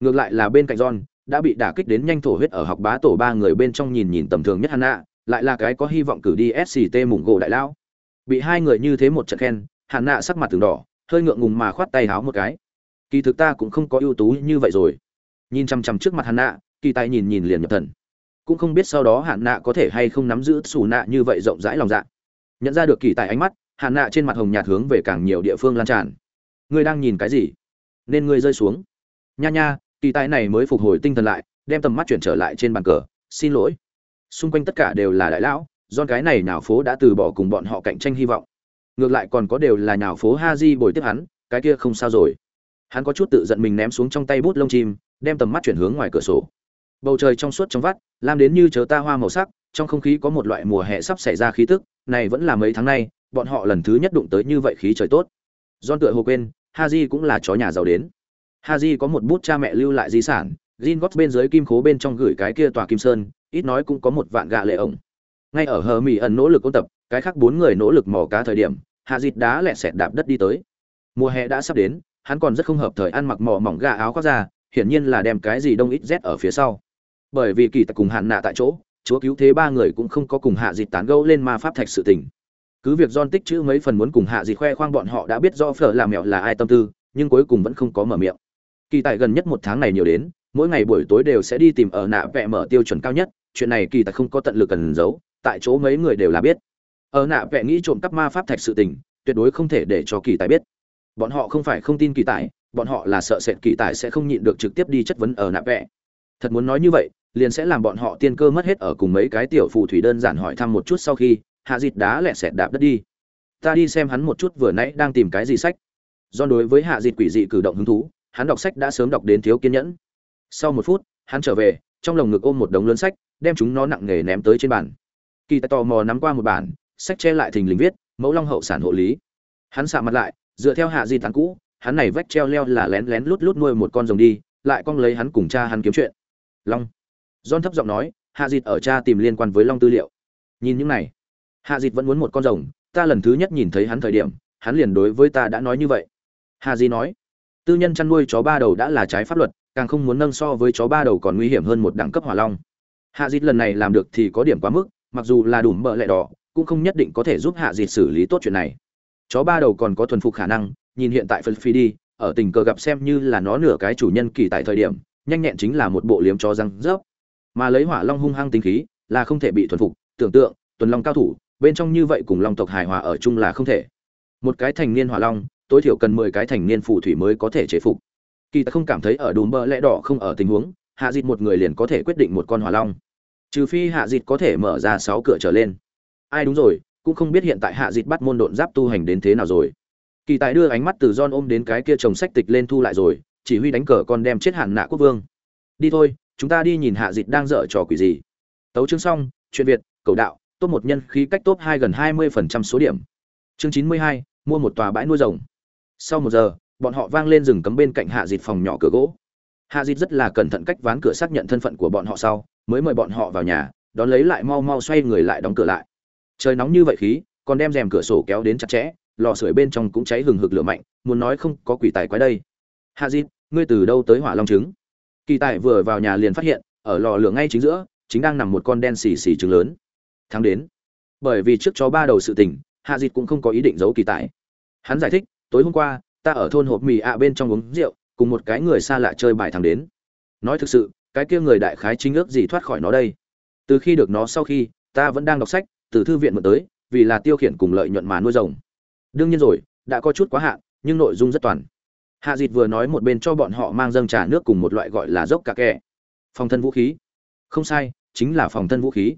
Ngược lại là bên cạnh john, đã bị đả kích đến nhanh thổ huyết ở học bá tổ ba người bên trong nhìn nhìn tầm thường nhất hắn nạ lại là cái có hy vọng cử đi sct mủng gỗ đại lão. Bị hai người như thế một trận khen hạn nạ sắc mặt từng đỏ, hơi ngượng ngùng mà khoát tay háo một cái kỳ thực ta cũng không có ưu tú như vậy rồi. Nhìn chằm chằm trước mặt hạn nạ, kỳ tài nhìn nhìn liền nhập thần. Cũng không biết sau đó hạn nạ có thể hay không nắm giữ xù nạ như vậy rộng rãi lòng dạ. Nhận ra được kỳ tài ánh mắt hạn nạ trên mặt hồng nhạt hướng về càng nhiều địa phương lan tràn. Ngươi đang nhìn cái gì? Nên ngươi rơi xuống. Nha nha, kỳ tài này mới phục hồi tinh thần lại, đem tầm mắt chuyển trở lại trên bàn cờ. Xin lỗi. Xung quanh tất cả đều là đại lão, do cái này nào phố đã từ bỏ cùng bọn họ cạnh tranh hy vọng. Ngược lại còn có đều là nào phố ha di bồi tiếp hắn, cái kia không sao rồi hắn có chút tự giận mình ném xuống trong tay bút lông chim, đem tầm mắt chuyển hướng ngoài cửa sổ. Bầu trời trong suốt trong vắt, lam đến như chớ ta hoa màu sắc, trong không khí có một loại mùa hè sắp xảy ra khí tức, này vẫn là mấy tháng nay, bọn họ lần thứ nhất đụng tới như vậy khí trời tốt. Don tựa hồ quên ha cũng là chó nhà giàu đến. Ha có một bút cha mẹ lưu lại di sản gin gót bên dưới kim khố bên trong gửi cái kia tòa kim sơn, ít nói cũng có một vạn gạ lệ ổng. Ngay ở hờ mỹ ẩn nỗ lực ôn tập, cái khác bốn người nỗ lực mò cá thời điểm hạ dịt đá lẹ sẹt đạp đất đi tới. Mùa hè đã sắp đến hắn còn rất không hợp thời ăn mặc mỏ mỏng gà áo khoác ra, hiển nhiên là đem cái gì đông ít rét ở phía sau. Bởi vì kỳ tặc cùng hạn nạ tại chỗ, chúa cứu thế ba người cũng không có cùng hạ dịt tán gẫu lên ma pháp thạch sự tình. Cứ việc don tích chữ mấy phần muốn cùng hạ dịt khoe khoang bọn họ đã biết do phở làm mẹo là ai tâm tư, nhưng cuối cùng vẫn không có mở miệng. Kỳ tại gần nhất một tháng này nhiều đến, mỗi ngày buổi tối đều sẽ đi tìm ở nạ vẽ mở tiêu chuẩn cao nhất, chuyện này kỳ tài không có tận lực cần giấu, tại chỗ mấy người đều là biết. Ở nạ vẽ nghĩ trộm cắp ma pháp thạch sự tình, tuyệt đối không thể để cho kỳ tài biết bọn họ không phải không tin kỳ tài, bọn họ là sợ sệt kỳ tài sẽ không nhịn được trực tiếp đi chất vấn ở nạp vẽ thật muốn nói như vậy, liền sẽ làm bọn họ tiên cơ mất hết ở cùng mấy cái tiểu phù thủy đơn giản hỏi thăm một chút sau khi, hạ dịt đá lẹ sẹt đạp đất đi. Ta đi xem hắn một chút vừa nãy đang tìm cái gì sách. Do đối với hạ dịt quỷ dị cử động hứng thú, hắn đọc sách đã sớm đọc đến thiếu kiên nhẫn. Sau một phút, hắn trở về, trong lồng ngực ôm một đống lớn sách, đem chúng nó nặng nề ném tới trên bàn. Kỳ tài tò mò nắm qua một bản, sách che lại thình lình viết, mẫu long hậu sản hộ lý. Hắn xạ mặt lại dựa theo hạ di tán cũ, hắn này vách treo leo là lén lén lút lút nuôi một con rồng đi, lại cong lấy hắn cùng cha hắn kiếm chuyện. Long. John thấp giọng nói, hạ dịt ở cha tìm liên quan với long tư liệu. Nhìn những này, hạ dịt vẫn muốn một con rồng, ta lần thứ nhất nhìn thấy hắn thời điểm, hắn liền đối với ta đã nói như vậy. Hà di nói, tư nhân chăn nuôi chó ba đầu đã là trái pháp luật, càng không muốn nâng so với chó ba đầu còn nguy hiểm hơn một đẳng cấp hỏa long. Hạ dịt lần này làm được thì có điểm quá mức, mặc dù là đủ mỡ lẹ đỏ, cũng không nhất định có thể giúp hạ dịt xử lý tốt chuyện này chó ba đầu còn có thuần phục khả năng, nhìn hiện tại phân phi đi, ở tình cờ gặp xem như là nó nửa cái chủ nhân kỳ tại thời điểm, nhanh nhẹn chính là một bộ liếm chó răng rớp. Mà lấy hỏa long hung hăng tính khí, là không thể bị thuần phục, tưởng tượng, tuần long cao thủ, bên trong như vậy cùng long tộc hài hòa ở chung là không thể. Một cái thành niên hỏa long, tối thiểu cần mười cái thành niên phù thủy mới có thể chế phục. Kỳ ta không cảm thấy ở đùm bờ lẽ đỏ không ở tình huống, hạ dịt một người liền có thể quyết định một con hỏa long. Trừ phi hạ dịt có thể mở ra sáu cửa trở lên. Ai đúng rồi cũng không biết hiện tại hạ dịt bắt môn độn giáp tu hành đến thế nào rồi. Kỳ tài đưa ánh mắt từ John ôm đến cái kia chồng sách tịch lên thu lại rồi, chỉ huy đánh cờ con đem chết hạn nạ quốc vương. Đi thôi, chúng ta đi nhìn hạ dịt đang dở trò quỷ gì. Tấu chương xong, chuyện việt, cầu đạo, top một nhân khí cách top hai gần hai mươi phần trăm số điểm. Chương chín mươi hai, mua một tòa bãi nuôi rồng. Sau một giờ, bọn họ vang lên rừng cấm bên cạnh hạ dịt phòng nhỏ cửa gỗ. Hạ dịt rất là cẩn thận cách ván cửa xác nhận thân phận của bọn họ sau, mới mời bọn họ vào nhà, đón lấy lại mau mau xoay người lại đóng cửa lại trời nóng như vậy khí, còn đem rèm cửa sổ kéo đến chặt chẽ, lò sưởi bên trong cũng cháy hừng hực lửa mạnh, muốn nói không có quỷ tài quái đây. Hạ dịp, ngươi từ đâu tới hỏa long trứng? Kỳ tài vừa vào nhà liền phát hiện, ở lò lửa ngay chính giữa, chính đang nằm một con đen xì xì trứng lớn. Thắng đến. Bởi vì trước chó ba đầu sự tình, hạ dịp cũng không có ý định giấu kỳ tài. Hắn giải thích, tối hôm qua, ta ở thôn hộp mì ạ bên trong uống rượu, cùng một cái người xa lạ chơi bài thắng đến. Nói thực sự, cái kia người đại khái chính ước gì thoát khỏi nó đây. Từ khi được nó sau khi, ta vẫn đang đọc sách từ thư viện mượn tới, vì là tiêu khiển cùng lợi nhuận mà nuôi rồng. Đương nhiên rồi, đã có chút quá hạn, nhưng nội dung rất toàn. Hạ dịt vừa nói một bên cho bọn họ mang dâng trà nước cùng một loại gọi là dốc cả kẹ. Phòng thân vũ khí. Không sai, chính là phòng thân vũ khí.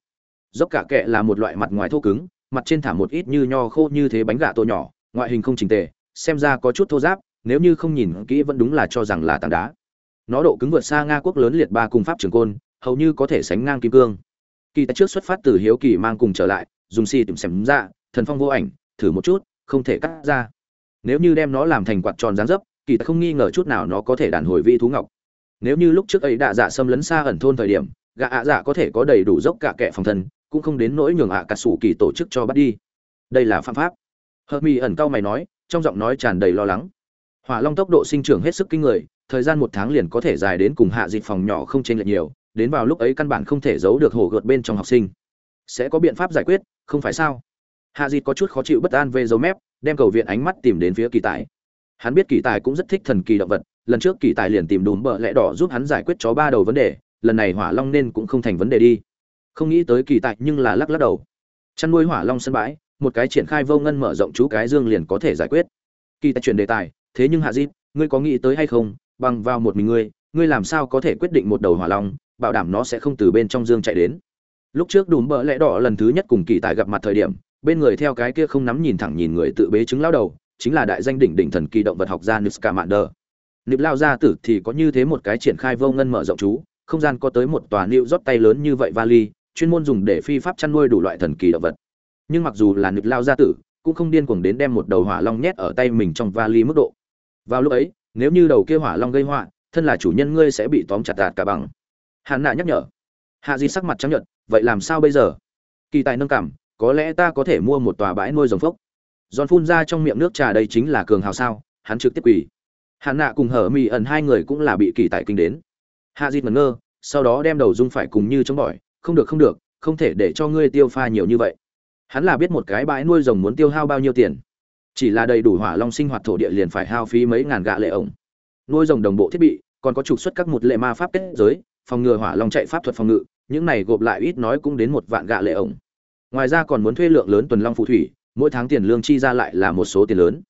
Dốc cả kẹ là một loại mặt ngoài thô cứng, mặt trên thả một ít như nho khô như thế bánh gà tô nhỏ, ngoại hình không trình tề, xem ra có chút thô giáp, nếu như không nhìn kỹ vẫn đúng là cho rằng là tảng đá. Nó độ cứng vượt xa nga quốc lớn liệt ba cùng pháp trường côn, hầu như có thể sánh ngang kim cương kỳ tài trước xuất phát từ hiếu kỳ mang cùng trở lại, dùng xì tìm xem ra, thần phong vô ảnh, thử một chút, không thể cắt ra. Nếu như đem nó làm thành quạt tròn dáng dấp, kỳ tài không nghi ngờ chút nào nó có thể đàn hồi vi thú ngọc. Nếu như lúc trước ấy đạ dạ xâm lấn xa ẩn thôn thời điểm, gã ạ dạ có thể có đầy đủ dốc cả kẻ phòng thân, cũng không đến nỗi nhường ạ cả sủ kỳ tổ chức cho bắt đi. Đây là phạm pháp. Hợp mi ẩn cao mày nói, trong giọng nói tràn đầy lo lắng. Hỏa long tốc độ sinh trưởng hết sức kinh người, thời gian một tháng liền có thể dài đến cùng hạ dịch phòng nhỏ không chênh lệch nhiều đến vào lúc ấy căn bản không thể giấu được hổ gợt bên trong học sinh. Sẽ có biện pháp giải quyết, không phải sao? Hạ dịt có chút khó chịu bất an về dấu mép, đem cầu viện ánh mắt tìm đến phía kỳ tài. Hắn biết kỳ tài cũng rất thích thần kỳ động vật, lần trước kỳ tài liền tìm đùm bợ lẽ đỏ giúp hắn giải quyết chó ba đầu vấn đề, lần này hỏa long nên cũng không thành vấn đề đi. Không nghĩ tới kỳ tài nhưng là lắc lắc đầu. Chăn nuôi hỏa long sân bãi, một cái triển khai vô ngân mở rộng chú cái dương liền có thể giải quyết. Kỳ tài chuyển đề tài, thế nhưng hạ dịt, ngươi có nghĩ tới hay không? Bằng vào một mình ngươi ngươi làm sao có thể quyết định một đầu hỏa long bảo đảm nó sẽ không từ bên trong dương chạy đến lúc trước đùm bợ lẽ đỏ lần thứ nhất cùng kỳ tài gặp mặt thời điểm bên người theo cái kia không nắm nhìn thẳng nhìn người tự bế chứng lao đầu chính là đại danh đỉnh đỉnh thần kỳ động vật học gia Niska Mander. Nịp lao ra tử thì có như thế một cái triển khai vô ngân mở rộng chú, không gian có tới một tòa nịu rót tay lớn như vậy vali, chuyên môn dùng để phi pháp chăn nuôi đủ loại thần kỳ động vật. Nhưng mặc dù là nịp lao gia tử, cũng không điên cuồng đến đem một đầu hỏa long nhét ở tay mình trong vali mức độ. Vào lúc ấy, nếu như đầu kia hỏa long gây họa, thân là chủ nhân ngươi sẽ bị tóm chặt đạt cả bằng. Hàn Nạ nhắc nhở. Hạ Di sắc mặt trắng nhợt, vậy làm sao bây giờ? Kỳ tài nâng cảm, có lẽ ta có thể mua một tòa bãi nuôi rồng phốc giòn phun ra trong miệng nước trà đây chính là cường hào sao hắn trực tiếp quỳ. Hắn nạ cùng hở mì ẩn hai người cũng là bị kỳ tài kinh đến. Hạ Di ngẩn ngơ sau đó đem đầu dung phải cùng như chống bỏi không được không được không thể để cho ngươi tiêu pha nhiều như vậy. Hắn là biết một cái bãi nuôi rồng muốn tiêu hao bao nhiêu tiền. Chỉ là đầy đủ hỏa long sinh hoạt thổ địa liền phải hao phí mấy ngàn gạ lệ ổng. Nuôi rồng đồng bộ thiết bị còn có trục xuất các một lệ ma pháp kết giới phòng ngừa hỏa long chạy pháp thuật phòng ngự, những này gộp lại ít nói cũng đến một vạn gạ lệ ổng. Ngoài ra còn muốn thuê lượng lớn tuần long phù thủy, mỗi tháng tiền lương chi ra lại là một số tiền lớn.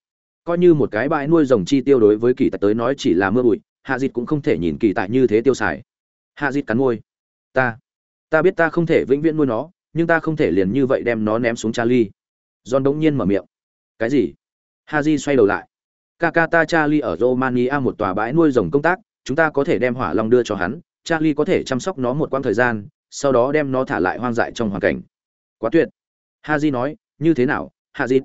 Coi như một cái bãi nuôi rồng chi tiêu đối với kỳ tài tới nói chỉ là mưa bụi, hạ dịt cũng không thể nhìn kỳ tài như thế tiêu xài. Hạ dịt cắn môi. Ta ta biết ta không thể vĩnh viễn nuôi nó, nhưng ta không thể liền như vậy đem nó ném xuống charlie. John đống nhiên mở miệng. Cái gì? Ha di xoay đầu lại. Ca ta charlie ở romania một tòa bãi nuôi rồng công tác, chúng ta có thể đem hỏa long đưa cho hắn charlie có thể chăm sóc nó một quãng thời gian sau đó đem nó thả lại hoang dại trong hoàn cảnh. Quá tuyệt. Ha nói như thế nào Haji?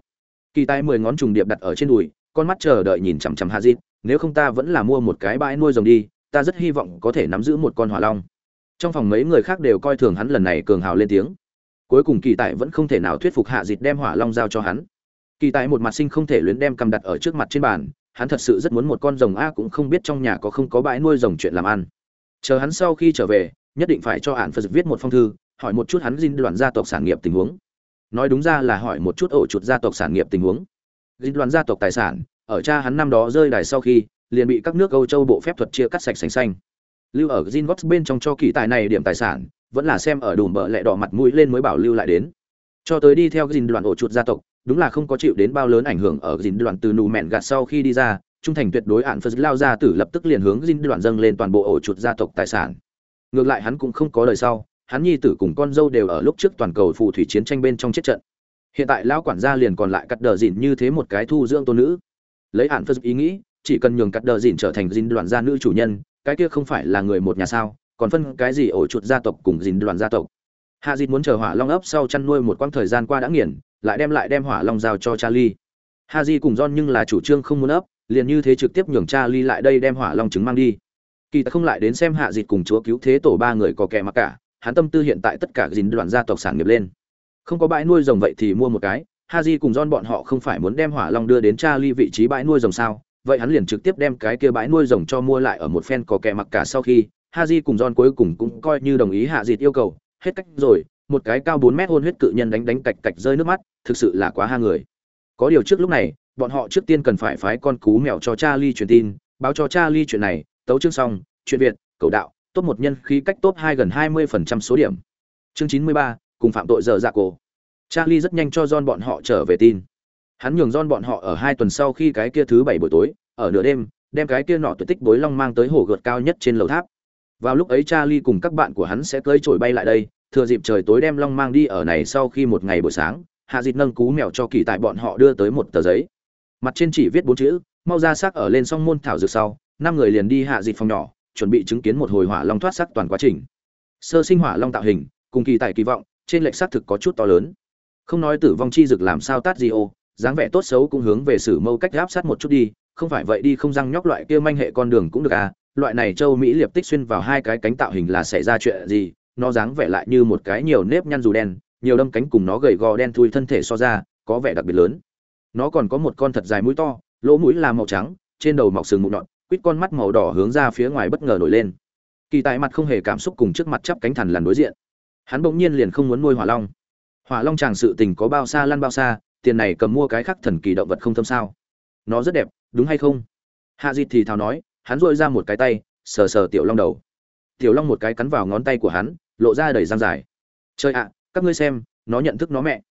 kỳ tài mười ngón trùng điệp đặt ở trên đùi con mắt chờ đợi nhìn chằm chằm Haji, nếu không ta vẫn là mua một cái bãi nuôi rồng đi ta rất hy vọng có thể nắm giữ một con hỏa long. Trong phòng mấy người khác đều coi thường hắn lần này cường hào lên tiếng. Cuối cùng kỳ tài vẫn không thể nào thuyết phục hạ Dịch đem hỏa long giao cho hắn. Kỳ tài một mặt sinh không thể luyến đem cầm đặt ở trước mặt trên bàn hắn thật sự rất muốn một con rồng a cũng không biết trong nhà có không có bãi nuôi rồng chuyện làm ăn chờ hắn sau khi trở về, nhất định phải cho hạn phật viết một phong thư, hỏi một chút hắn dinh đoàn gia tộc sản nghiệp tình huống. Nói đúng ra là hỏi một chút ổ chuột gia tộc sản nghiệp tình huống. Dinh đoàn gia tộc tài sản, ở cha hắn năm đó rơi đài sau khi, liền bị các nước âu châu bộ phép thuật chia cắt sạch sành xanh. Lưu ở Zinvox bên trong cho kỳ tài này điểm tài sản, vẫn là xem ở đùm bợ lẹ đỏ mặt mũi lên mới bảo lưu lại đến. Cho tới đi theo gin đoàn ổ chuột gia tộc, đúng là không có chịu đến bao lớn ảnh hưởng ở dinh đoàn từ nù mẹn gạt sau khi đi ra trung thành tuyệt đối hạn phật lao ra tử lập tức liền hướng dinh đoàn dâng lên toàn bộ ổ chuột gia tộc tài sản. Ngược lại hắn cũng không có đời sau, hắn nhi tử cùng con dâu đều ở lúc trước toàn cầu phù thủy chiến tranh bên trong chết trận. Hiện tại lão quản gia liền còn lại cắt đờ dìn như thế một cái thu dưỡng tôn nữ. Lấy hạn phật ý nghĩ, chỉ cần nhường cắt đờ dìn trở thành dìn đoàn gia nữ chủ nhân, cái kia không phải là người một nhà sao, còn phân cái gì ổ chuột gia tộc cùng dìn đoàn gia tộc. Hạ dìn muốn chờ hỏa long ấp sau chăn nuôi một quãng thời gian qua đã nghiền, lại đem lại đem hỏa long giao cho charlie. Ha di cùng john nhưng là chủ trương không muốn ấp liền như thế trực tiếp nhường cha ly lại đây đem hỏa long trứng mang đi. Kỳ ta không lại đến xem hạ dịt cùng chúa cứu thế tổ ba người có kẻ mặc cả hắn tâm tư hiện tại tất cả dính đoàn gia tộc sản nghiệp lên. Không có bãi nuôi rồng vậy thì mua một cái haji cùng don bọn họ không phải muốn đem hỏa long đưa đến cha ly vị trí bãi nuôi rồng sao? Vậy hắn liền trực tiếp đem cái kia bãi nuôi rồng cho mua lại ở một phen có kẻ mặc cả sau khi Haji cùng don cuối cùng cũng coi như đồng ý hạ dịt yêu cầu, hết cách rồi, một cái cao 4 mét hôn huyết cự nhân đánh đánh cạch cạch rơi nước mắt, thực sự là quá ha người. Có điều trước lúc này, bọn họ trước tiên cần phải phái con cú mèo cho Charlie truyền tin, báo cho Charlie chuyện này, tấu chương xong, chuyện Việt, cầu đạo, tốt một nhân khí cách top 2 gần 20% số điểm. Chương 93, cùng phạm tội giờ dạ cổ. Charlie rất nhanh cho John bọn họ trở về tin. Hắn nhường John bọn họ ở hai tuần sau khi cái kia thứ bảy buổi tối, ở nửa đêm, đem cái kia nọ tuyệt tích bối long mang tới hồ gợt cao nhất trên lầu tháp. Vào lúc ấy Charlie cùng các bạn của hắn sẽ cưỡi trổi bay lại đây, thừa dịp trời tối đem long mang đi ở này sau khi một ngày buổi sáng, Hạ Dịch nâng cú mèo cho kỳ tại bọn họ đưa tới một tờ giấy. Mặt trên chỉ viết bốn chữ, mau ra xác ở lên song môn thảo dược sau, năm người liền đi Hạ Dịch phòng nhỏ, chuẩn bị chứng kiến một hồi hỏa long thoát xác toàn quá trình. Sơ sinh hỏa long tạo hình, cùng kỳ tại kỳ vọng, trên lệch xác thực có chút to lớn. Không nói tử vong chi dực làm sao tát gì ô, dáng vẻ tốt xấu cũng hướng về sử mâu cách áp sát một chút đi, không phải vậy đi không răng nhóc loại kia manh hệ con đường cũng được à, loại này châu Mỹ liệp tích xuyên vào hai cái cánh tạo hình là xảy ra chuyện gì, nó dáng vẻ lại như một cái nhiều nếp nhăn dù đen, nhiều đâm cánh cùng nó gầy gò đen thui thân thể so ra, có vẻ đặc biệt lớn. Nó còn có một con thật dài mũi to, lỗ mũi là màu trắng, trên đầu mọc sừng mụn nhọn, quýt con mắt màu đỏ hướng ra phía ngoài bất ngờ nổi lên. Kỳ tài mặt không hề cảm xúc cùng trước mặt chắp cánh thần lằn đối diện. Hắn bỗng nhiên liền không muốn nuôi hỏa long. Hỏa long chàng sự tình có bao xa lăn bao xa, tiền này cầm mua cái khác thần kỳ động vật không thâm sao? Nó rất đẹp, đúng hay không? Hạ di thì thào nói, hắn duỗi ra một cái tay, sờ sờ tiểu long đầu. Tiểu long một cái cắn vào ngón tay của hắn, lộ ra đầy răng dài. Chơi ạ, các ngươi xem, nó nhận thức nó mẹ.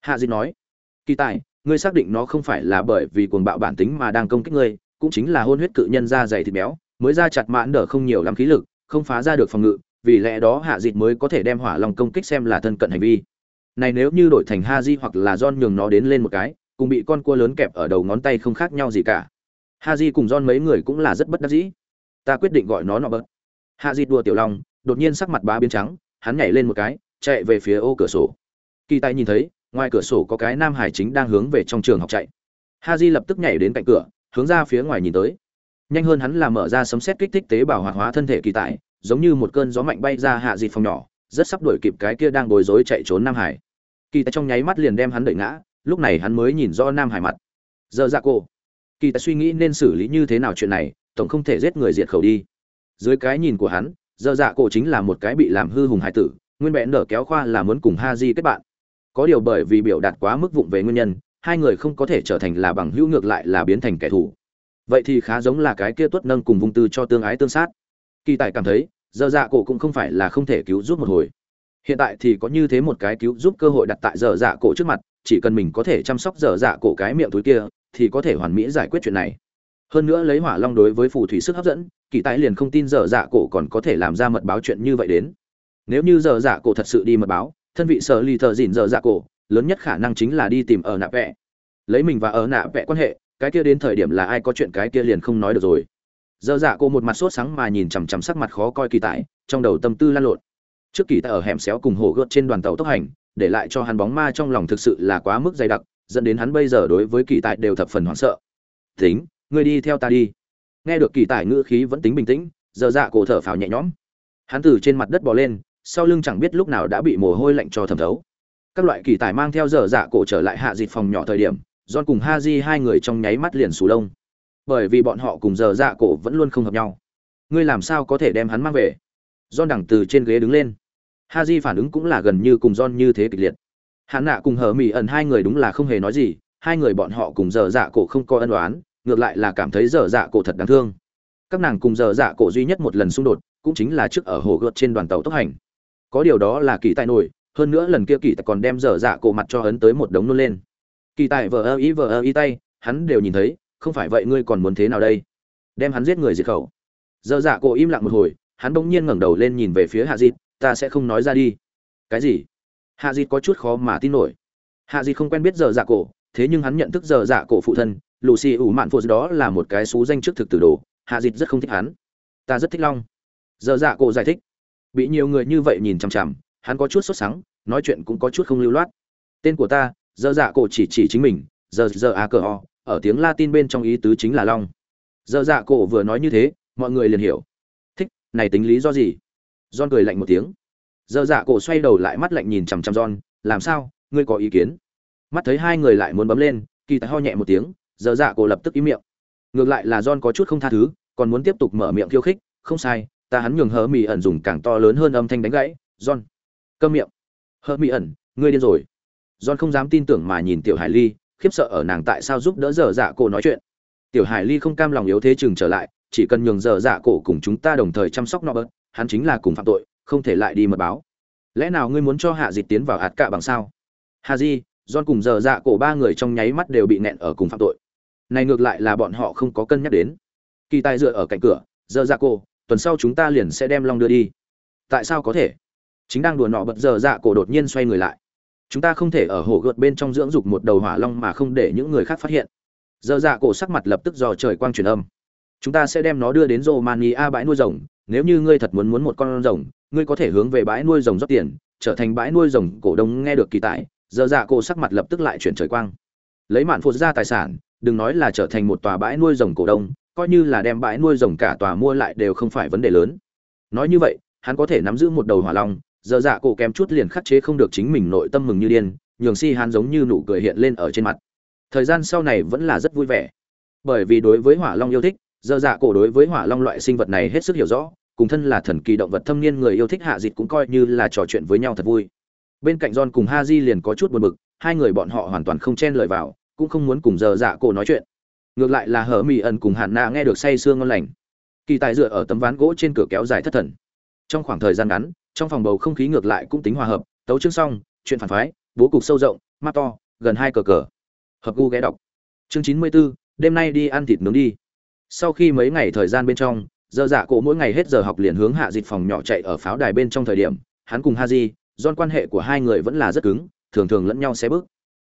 Hạ di nói, kỳ tài, ngươi xác định nó không phải là bởi vì cuồng bạo bản tính mà đang công kích ngươi, cũng chính là hôn huyết cự nhân da dày thịt béo, mới ra chặt mãn đỡ không nhiều lắm khí lực, không phá ra được phòng ngự, vì lẽ đó Hạ Dịch mới có thể đem hỏa long công kích xem là thân cận hành vi. Này nếu như đổi thành Haji hoặc là John nhường nó đến lên một cái, cùng bị con cua lớn kẹp ở đầu ngón tay không khác nhau gì cả. Haji cùng John mấy người cũng là rất bất đắc dĩ. Ta quyết định gọi nó nọ bớt. Haji đùa tiểu long, đột nhiên sắc mặt bá biến trắng, hắn nhảy lên một cái, chạy về phía ô cửa sổ. Kỳ Tài nhìn thấy, ngoài cửa sổ có cái nam hải chính đang hướng về trong trường học chạy. Ha Haji lập tức nhảy đến cạnh cửa, hướng ra phía ngoài nhìn tới. Nhanh hơn hắn là mở ra sấm sét kích thích tế bào hoạt hóa thân thể kỳ tại, giống như một cơn gió mạnh bay ra hạ dịt phòng nhỏ, rất sắp đuổi kịp cái kia đang bối rối chạy trốn Nam Hải. Kỳ tại trong nháy mắt liền đem hắn đẩy ngã, lúc này hắn mới nhìn rõ Nam Hải mặt. Giờ ra cô. Kỳ tại suy nghĩ nên xử lý như thế nào chuyện này, tổng không thể giết người diệt khẩu đi. Dưới cái nhìn của hắn, giờ dạ cổ chính là một cái bị làm hư hùng hải tử, nguyên bẽn nở kéo khoa là muốn cùng ha di kết bạn. Có điều bởi vì biểu đạt quá mức vụng về nguyên nhân, hai người không có thể trở thành là bằng hữu ngược lại là biến thành kẻ thù. Vậy thì khá giống là cái kia tuất nâng cùng vung tư cho tương ái tương sát. Kỳ tài cảm thấy, giờ dạ cổ cũng không phải là không thể cứu giúp một hồi hiện tại thì có như thế một cái cứu giúp cơ hội đặt tại giờ dạ cổ trước mặt chỉ cần mình có thể chăm sóc giờ dạ cổ cái miệng túi kia thì có thể hoàn mỹ giải quyết chuyện này hơn nữa lấy hỏa long đối với phù thủy sức hấp dẫn kỳ tài liền không tin giờ dạ cổ còn có thể làm ra mật báo chuyện như vậy đến nếu như giờ dạ cổ thật sự đi mật báo thân vị sở ly thợ dìn dở dạ cổ lớn nhất khả năng chính là đi tìm ở nạ vẽ lấy mình và ở nạ vẽ quan hệ cái kia đến thời điểm là ai có chuyện cái kia liền không nói được rồi Giờ dạ cô một mặt sốt sáng mà nhìn chằm chằm sắc mặt khó coi kỳ tại, trong đầu tâm tư lan lộn. Trước kỳ tại ở hẻm xéo cùng hổ gợt trên đoàn tàu tốc hành, để lại cho hắn bóng ma trong lòng thực sự là quá mức dày đặc, dẫn đến hắn bây giờ đối với kỳ tại đều thập phần hoảng sợ. "Tính, ngươi đi theo ta đi." Nghe được kỳ tại ngữ khí vẫn tính bình tĩnh, giờ dạ cổ thở phào nhẹ nhõm. Hắn từ trên mặt đất bò lên, sau lưng chẳng biết lúc nào đã bị mồ hôi lạnh cho thấm thấu. Các loại kỳ tài mang theo dở dạ cổ trở lại hạ dịch phòng nhỏ thời điểm, John cùng Haji hai người trong nháy mắt liền sù lông. Bởi vì bọn họ cùng dở dạ cổ vẫn luôn không hợp nhau. Ngươi làm sao có thể đem hắn mang về? John đẳng từ trên ghế đứng lên. Ha j phản ứng cũng là gần như cùng john như thế kịch liệt. Hắn nạ cùng hờ mỹ ẩn hai người đúng là không hề nói gì hai người bọn họ cùng dở dạ cổ không có ân oán, ngược lại là cảm thấy dở dạ cổ thật đáng thương. Các nàng cùng dở dạ cổ duy nhất một lần xung đột cũng chính là trước ở hồ gợt trên đoàn tàu tốc hành có điều đó là kỳ tài nổi, hơn nữa lần kia kỳ tài còn đem dở dạ cổ mặt cho ấn tới một đống nôn lên. Kỳ tài vờ ơ ý vờ ơ ý tay, hắn đều nhìn thấy, không phải vậy ngươi còn muốn thế nào đây? Đem hắn giết người diệt khẩu. Dở dạ cổ im lặng một hồi, hắn bỗng nhiên ngẩng đầu lên nhìn về phía hạ dịt ta sẽ không nói ra đi. Cái gì? Hạ dịt có chút khó mà tin nổi. Hạ dịt không quen biết dở dạ cổ, thế nhưng hắn nhận thức dở dạ cổ phụ thân lù xì ủ mạn phụ đó là một cái xú danh trước thực tử đồ, hạ dịt rất không thích hắn. Ta rất thích long. Dở dạ cổ giải thích bị nhiều người như vậy nhìn chằm chằm, hắn có chút sốt sắng, nói chuyện cũng có chút không lưu loát. Tên của ta, dơ dạ cổ chỉ chỉ chính mình giờ giờ a cờ ho ở tiếng latin bên trong ý tứ chính là long. Dơ dạ cổ vừa nói như thế, mọi người liền hiểu. Thích, này tính lý do gì? John cười lạnh một tiếng. Dơ dạ cổ xoay đầu lại mắt lạnh nhìn chằm chằm john, làm sao? Ngươi có ý kiến? Mắt thấy hai người lại muốn bấm lên, kỳ tài ho nhẹ một tiếng, dơ dạ cổ lập tức im miệng. Ngược lại là john có chút không tha thứ, còn muốn tiếp tục mở miệng khiêu khích, không sai ta hắn nhường hờ mỹ ẩn dùng càng to lớn hơn âm thanh đánh gãy john. Câm miệng. Hờ mỹ ẩn ngươi điên rồi. John không dám tin tưởng mà nhìn tiểu hải ly khiếp sợ ở nàng tại sao giúp đỡ dở dạ cổ nói chuyện. Tiểu hải ly không cam lòng yếu thế chừng trở lại chỉ cần nhường dở dạ cổ cùng chúng ta đồng thời chăm sóc nó bớt hắn chính là cùng phạm tội không thể lại đi mật báo. Lẽ nào ngươi muốn cho hạ dịch tiến vào hạt cạ bằng sao? Hà di John cùng dở dạ cổ ba người trong nháy mắt đều bị nẹn ở cùng phạm tội. Này ngược lại là bọn họ không có cân nhắc đến. Kỳ tài dựa ở cạnh cửa, dở dạ cổ, tuần sau chúng ta liền sẽ đem Long đưa đi. Tại sao có thể? Chính đang đùa nọ bật giờ dạ cổ đột nhiên xoay người lại. Chúng ta không thể ở hồ gợt bên trong dưỡng dục một đầu hỏa long mà không để những người khác phát hiện. Giờ dạ cổ sắc mặt lập tức dò trời quang truyền âm. Chúng ta sẽ đem nó đưa đến Romania bãi nuôi rồng, nếu như ngươi thật muốn muốn một con rồng, ngươi có thể hướng về bãi nuôi rồng rót tiền, trở thành bãi nuôi rồng cổ đông nghe được kỳ tài. giờ dạ cổ sắc mặt lập tức lại chuyển trời quang lấy mạn phụt ra tài sản đừng nói là trở thành một tòa bãi nuôi rồng cổ đông coi như là đem bãi nuôi rồng cả tòa mua lại đều không phải vấn đề lớn. Nói như vậy hắn có thể nắm giữ một đầu hỏa long giờ dạ cổ kém chút liền khắc chế không được chính mình nội tâm mừng như điên nhường si hắn giống như nụ cười hiện lên ở trên mặt. Thời gian sau này vẫn là rất vui vẻ. Bởi vì đối với hỏa long yêu thích giờ dạ cổ đối với hỏa long loại sinh vật này hết sức hiểu rõ cùng thân là thần kỳ động vật thâm niên người yêu thích hạ dịch cũng coi như là trò chuyện với nhau thật vui. Bên cạnh John cùng Haji liền có chút buồn bực, hai người bọn họ hoàn toàn không chen lời vào, cũng không muốn cùng giờ dạ cổ nói chuyện. Ngược lại là Hở mỹ ẩn cùng Hàn Na nghe được say sương ngon lành. Kỳ tài dựa ở tấm ván gỗ trên cửa kéo dài thất thần. Trong khoảng thời gian ngắn, trong phòng bầu không khí ngược lại cũng tính hòa hợp, tấu chương xong, chuyện phản phái, bố cục sâu rộng, mắt to, gần hai cờ cờ. Hợp gu ghé đọc. Chương 94, đêm nay đi ăn thịt nướng đi. Sau khi mấy ngày thời gian bên trong, giờ dạ cổ mỗi ngày hết giờ học liền hướng hạ dịch phòng nhỏ chạy ở pháo đài bên trong thời điểm, hắn cùng Haji, Don quan hệ của hai người vẫn là rất cứng, thường thường lẫn nhau xé bước.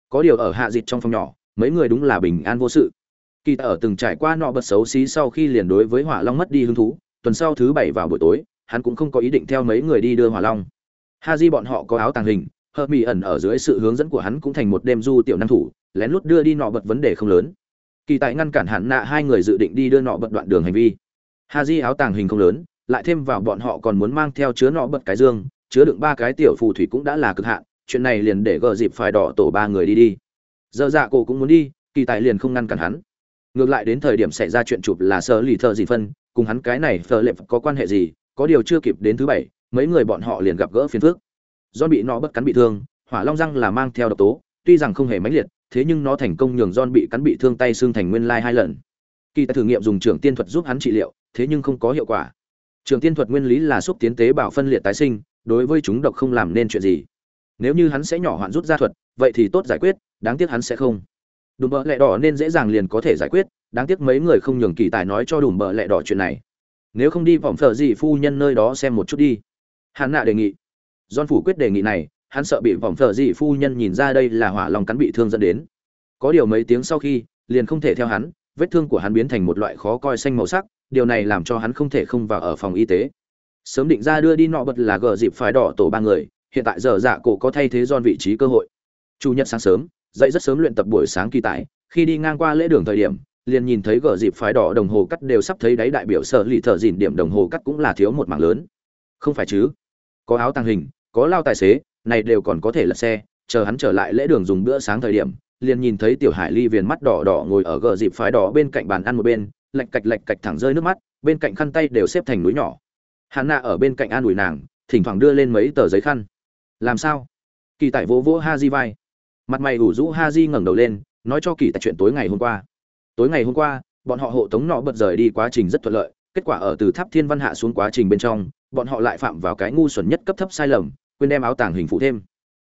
Có điều ở hạ dịch trong phòng nhỏ, mấy người đúng là bình an vô sự. Kỳ ở từng trải qua nọ bật xấu xí sau khi liền đối với Hỏa Long mất đi hứng thú, tuần sau thứ bảy vào buổi tối, hắn cũng không có ý định theo mấy người đi đưa Hỏa Long. Haji bọn họ có áo tàng hình, hợp mỹ ẩn ở dưới sự hướng dẫn của hắn cũng thành một đêm du tiểu năng thủ, lén lút đưa đi nọ bật vấn đề không lớn. Kỳ tại ngăn cản hắn nạ hai người dự định đi đưa nọ bật đoạn đường hành vi. Haji áo tàng hình không lớn, lại thêm vào bọn họ còn muốn mang theo chứa nọ bật cái dương, chứa đựng ba cái tiểu phù thủy cũng đã là cực hạn chuyện này liền để gờ dịp phải đỏ tổ ba người đi đi giờ dạ cổ cũng muốn đi kỳ tài liền không ngăn cản hắn ngược lại đến thời điểm xảy ra chuyện chụp là sơ lì thợ gì phân cùng hắn cái này thợ lệp có quan hệ gì có điều chưa kịp đến thứ bảy mấy người bọn họ liền gặp gỡ phiền phước do bị nó bất cắn bị thương hỏa long răng là mang theo độc tố tuy rằng không hề mãnh liệt thế nhưng nó thành công nhường John bị cắn bị thương tay xương thành nguyên lai hai lần. Kỳ tài thử nghiệm dùng trưởng tiên thuật giúp hắn trị liệu, thế nhưng không có hiệu quả. Trường tiên thuật nguyên lý là xúc tiến tế bào phân liệt tái sinh, đối với chúng độc không làm nên chuyện gì nếu như hắn sẽ nhỏ hoạn rút ra thuật vậy thì tốt giải quyết đáng tiếc hắn sẽ không đùm bợ lẹ đỏ nên dễ dàng liền có thể giải quyết, đáng tiếc mấy người không nhường kỳ tài nói cho đùm bợ lẹ đỏ chuyện này. Nếu không đi vòng phở gì phu nhân nơi đó xem một chút đi. Hắn nạ đề nghị. Don phủ quyết đề nghị này, hắn sợ bị vòng phở gì phu nhân nhìn ra đây là hỏa lòng cắn bị thương dẫn đến. Có điều mấy tiếng sau khi, liền không thể theo hắn, vết thương của hắn biến thành một loại khó coi xanh màu sắc, điều này làm cho hắn không thể không vào ở phòng y tế. Sớm định ra đưa đi nọ bật là gờ dịp phải đỏ tổ ba người, hiện tại giờ dạ cổ có thay thế don vị trí cơ hội. Chủ nhật sáng sớm dậy rất sớm luyện tập buổi sáng kỳ tại khi đi ngang qua lễ đường thời điểm liền nhìn thấy gờ dịp phái đỏ đồng hồ cắt đều sắp thấy đáy đại biểu sở lì thợ dìn điểm đồng hồ cắt cũng là thiếu một mảng lớn không phải chứ có áo tàng hình có lao tài xế này đều còn có thể lật xe chờ hắn trở lại lễ đường dùng bữa sáng thời điểm liền nhìn thấy tiểu hải ly viền mắt đỏ đỏ ngồi ở gờ dịp phái đỏ bên cạnh bàn ăn một bên lạch cạch lạch cạch thẳng rơi nước mắt bên cạnh khăn tay đều xếp thành núi nhỏ Hàn Nạ ở bên cạnh an ủi nàng, thỉnh thoảng đưa lên mấy tờ giấy khăn. Làm sao? Kỳ Tại vỗ vỗ ha di vai. Mặt mày ủ rũ ha di ngẩng đầu lên, nói cho Kỳ Tại chuyện tối ngày hôm qua. Tối ngày hôm qua, bọn họ hộ tống nọ bật rời đi quá trình rất thuận lợi, kết quả ở từ tháp Thiên Văn hạ xuống quá trình bên trong, bọn họ lại phạm vào cái ngu xuẩn nhất cấp thấp sai lầm, quên đem áo tàng hình phụ thêm.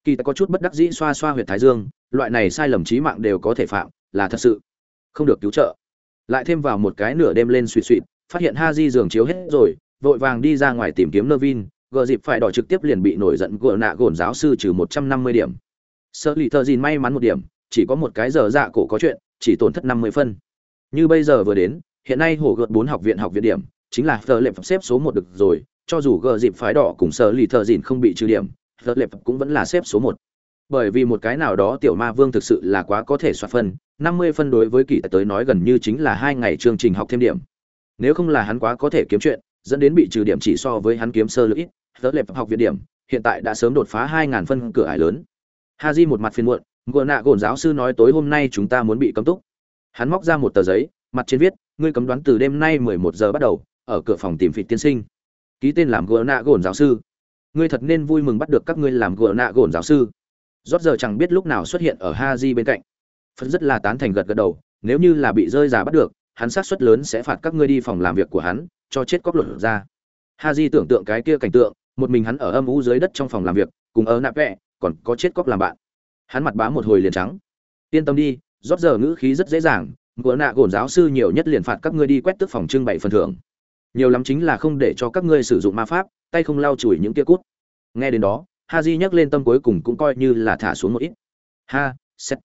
Kỳ tài có chút bất đắc dĩ xoa xoa huyệt thái dương, loại này sai lầm trí mạng đều có thể phạm, là thật sự không được cứu trợ. Lại thêm vào một cái nửa đêm lên suy suy, phát hiện ha di giường chiếu hết rồi, vội vàng đi ra ngoài tìm kiếm nơ vin gờ dịp phải đòi trực tiếp liền bị nổi giận gỡ nạ gồn giáo sư trừ một trăm năm mươi điểm sợ lì thợ dìn may mắn một điểm, chỉ có một cái giờ dạ cổ có chuyện, chỉ tổn thất năm mươi phân. Như bây giờ vừa đến, hiện nay hồ gợt bốn học viện học viện điểm, chính là thợ lệp xếp số một được rồi, cho dù gờ dịp phái đỏ cùng sợ lì thợ dìn không bị trừ điểm, thợ lệp cũng vẫn là xếp số một. Bởi vì một cái nào đó tiểu ma vương thực sự là quá có thể soạt phân, năm mươi phân đối với kỳ tới nói gần như chính là hai ngày chương trình học thêm điểm. Nếu không là hắn quá có thể kiếm chuyện, dẫn đến bị trừ điểm chỉ so với hắn kiếm sơ lưỡi tớ lệp học viện điểm, hiện tại đã sớm đột phá hai ngàn phân cửa ải lớn ha một mặt phiền muộn, ngựa nạ gồn giáo sư nói tối hôm nay chúng ta muốn bị cấm túc. Hắn móc ra một tờ giấy, mặt trên viết, ngươi cấm đoán từ đêm nay mười một giờ bắt đầu, ở cửa phòng tìm phịt tiên sinh. Ký tên làm gỡ nạ gồn giáo sư. Ngươi thật nên vui mừng bắt được các ngươi làm gỡ nạ gồn giáo sư. Rót giờ chẳng biết lúc nào xuất hiện ở ha di bên cạnh. Phân rất là tán thành gật gật đầu, nếu như là bị rơi giả bắt được, hắn xác suất lớn sẽ phạt các ngươi đi phòng làm việc của hắn, cho chết cóc luật ra. Ha di tưởng tượng cái kia cảnh tượng, một mình hắn ở âm u dưới đất trong phòng làm việc, cùng ở nạp vẹ còn có chết cóc làm bạn. Hắn mặt bá một hồi liền trắng. Yên tâm đi, rót giờ ngữ khí rất dễ dàng, ngựa nạ gồn giáo sư nhiều nhất liền phạt các ngươi đi quét tước phòng trưng bày phần thưởng. Nhiều lắm chính là không để cho các ngươi sử dụng ma pháp, tay không lau chùi những kia cút. Nghe đến đó ha di nhắc lên tâm cuối cùng cũng coi như là thả xuống một ít. Ha xét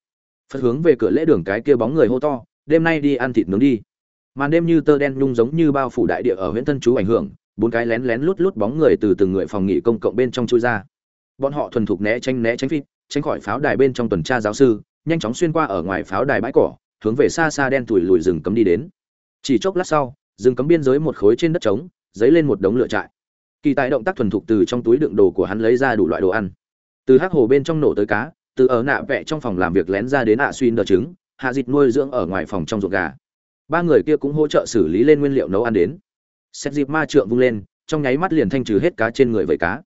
phật hướng về cửa lễ đường cái kia bóng người hô to, đêm nay đi ăn thịt nướng đi. Màn đêm như tơ đen nhung giống như bao phủ đại địa ở huyện tân chú ảnh hưởng, bốn cái lén lén lút lút bóng người từ từng người phòng nghỉ công cộng bên trong chui ra bọn họ thuần thục né tránh né tránh phi tránh khỏi pháo đài bên trong tuần tra giáo sư, nhanh chóng xuyên qua ở ngoài pháo đài bãi cỏ, hướng về xa xa đen tủi lùi rừng cấm đi đến. Chỉ chốc lát sau, rừng cấm biên giới một khối trên đất trống, dấy lên một đống lửa trại. Kỳ tài động tác thuần thục từ trong túi đựng đồ của hắn lấy ra đủ loại đồ ăn. Từ hắc hồ bên trong nổ tới cá, từ ở nạ vẹ trong phòng làm việc lén ra đến ạ xuyên đờ trứng, hạ dịch nuôi dưỡng ở ngoài phòng trong ruộng gà. Ba người kia cũng hỗ trợ xử lý lên nguyên liệu nấu ăn đến. Xét dịp ma trượng vung lên, trong nháy mắt liền thanh trừ hết cá trên người vẩy cá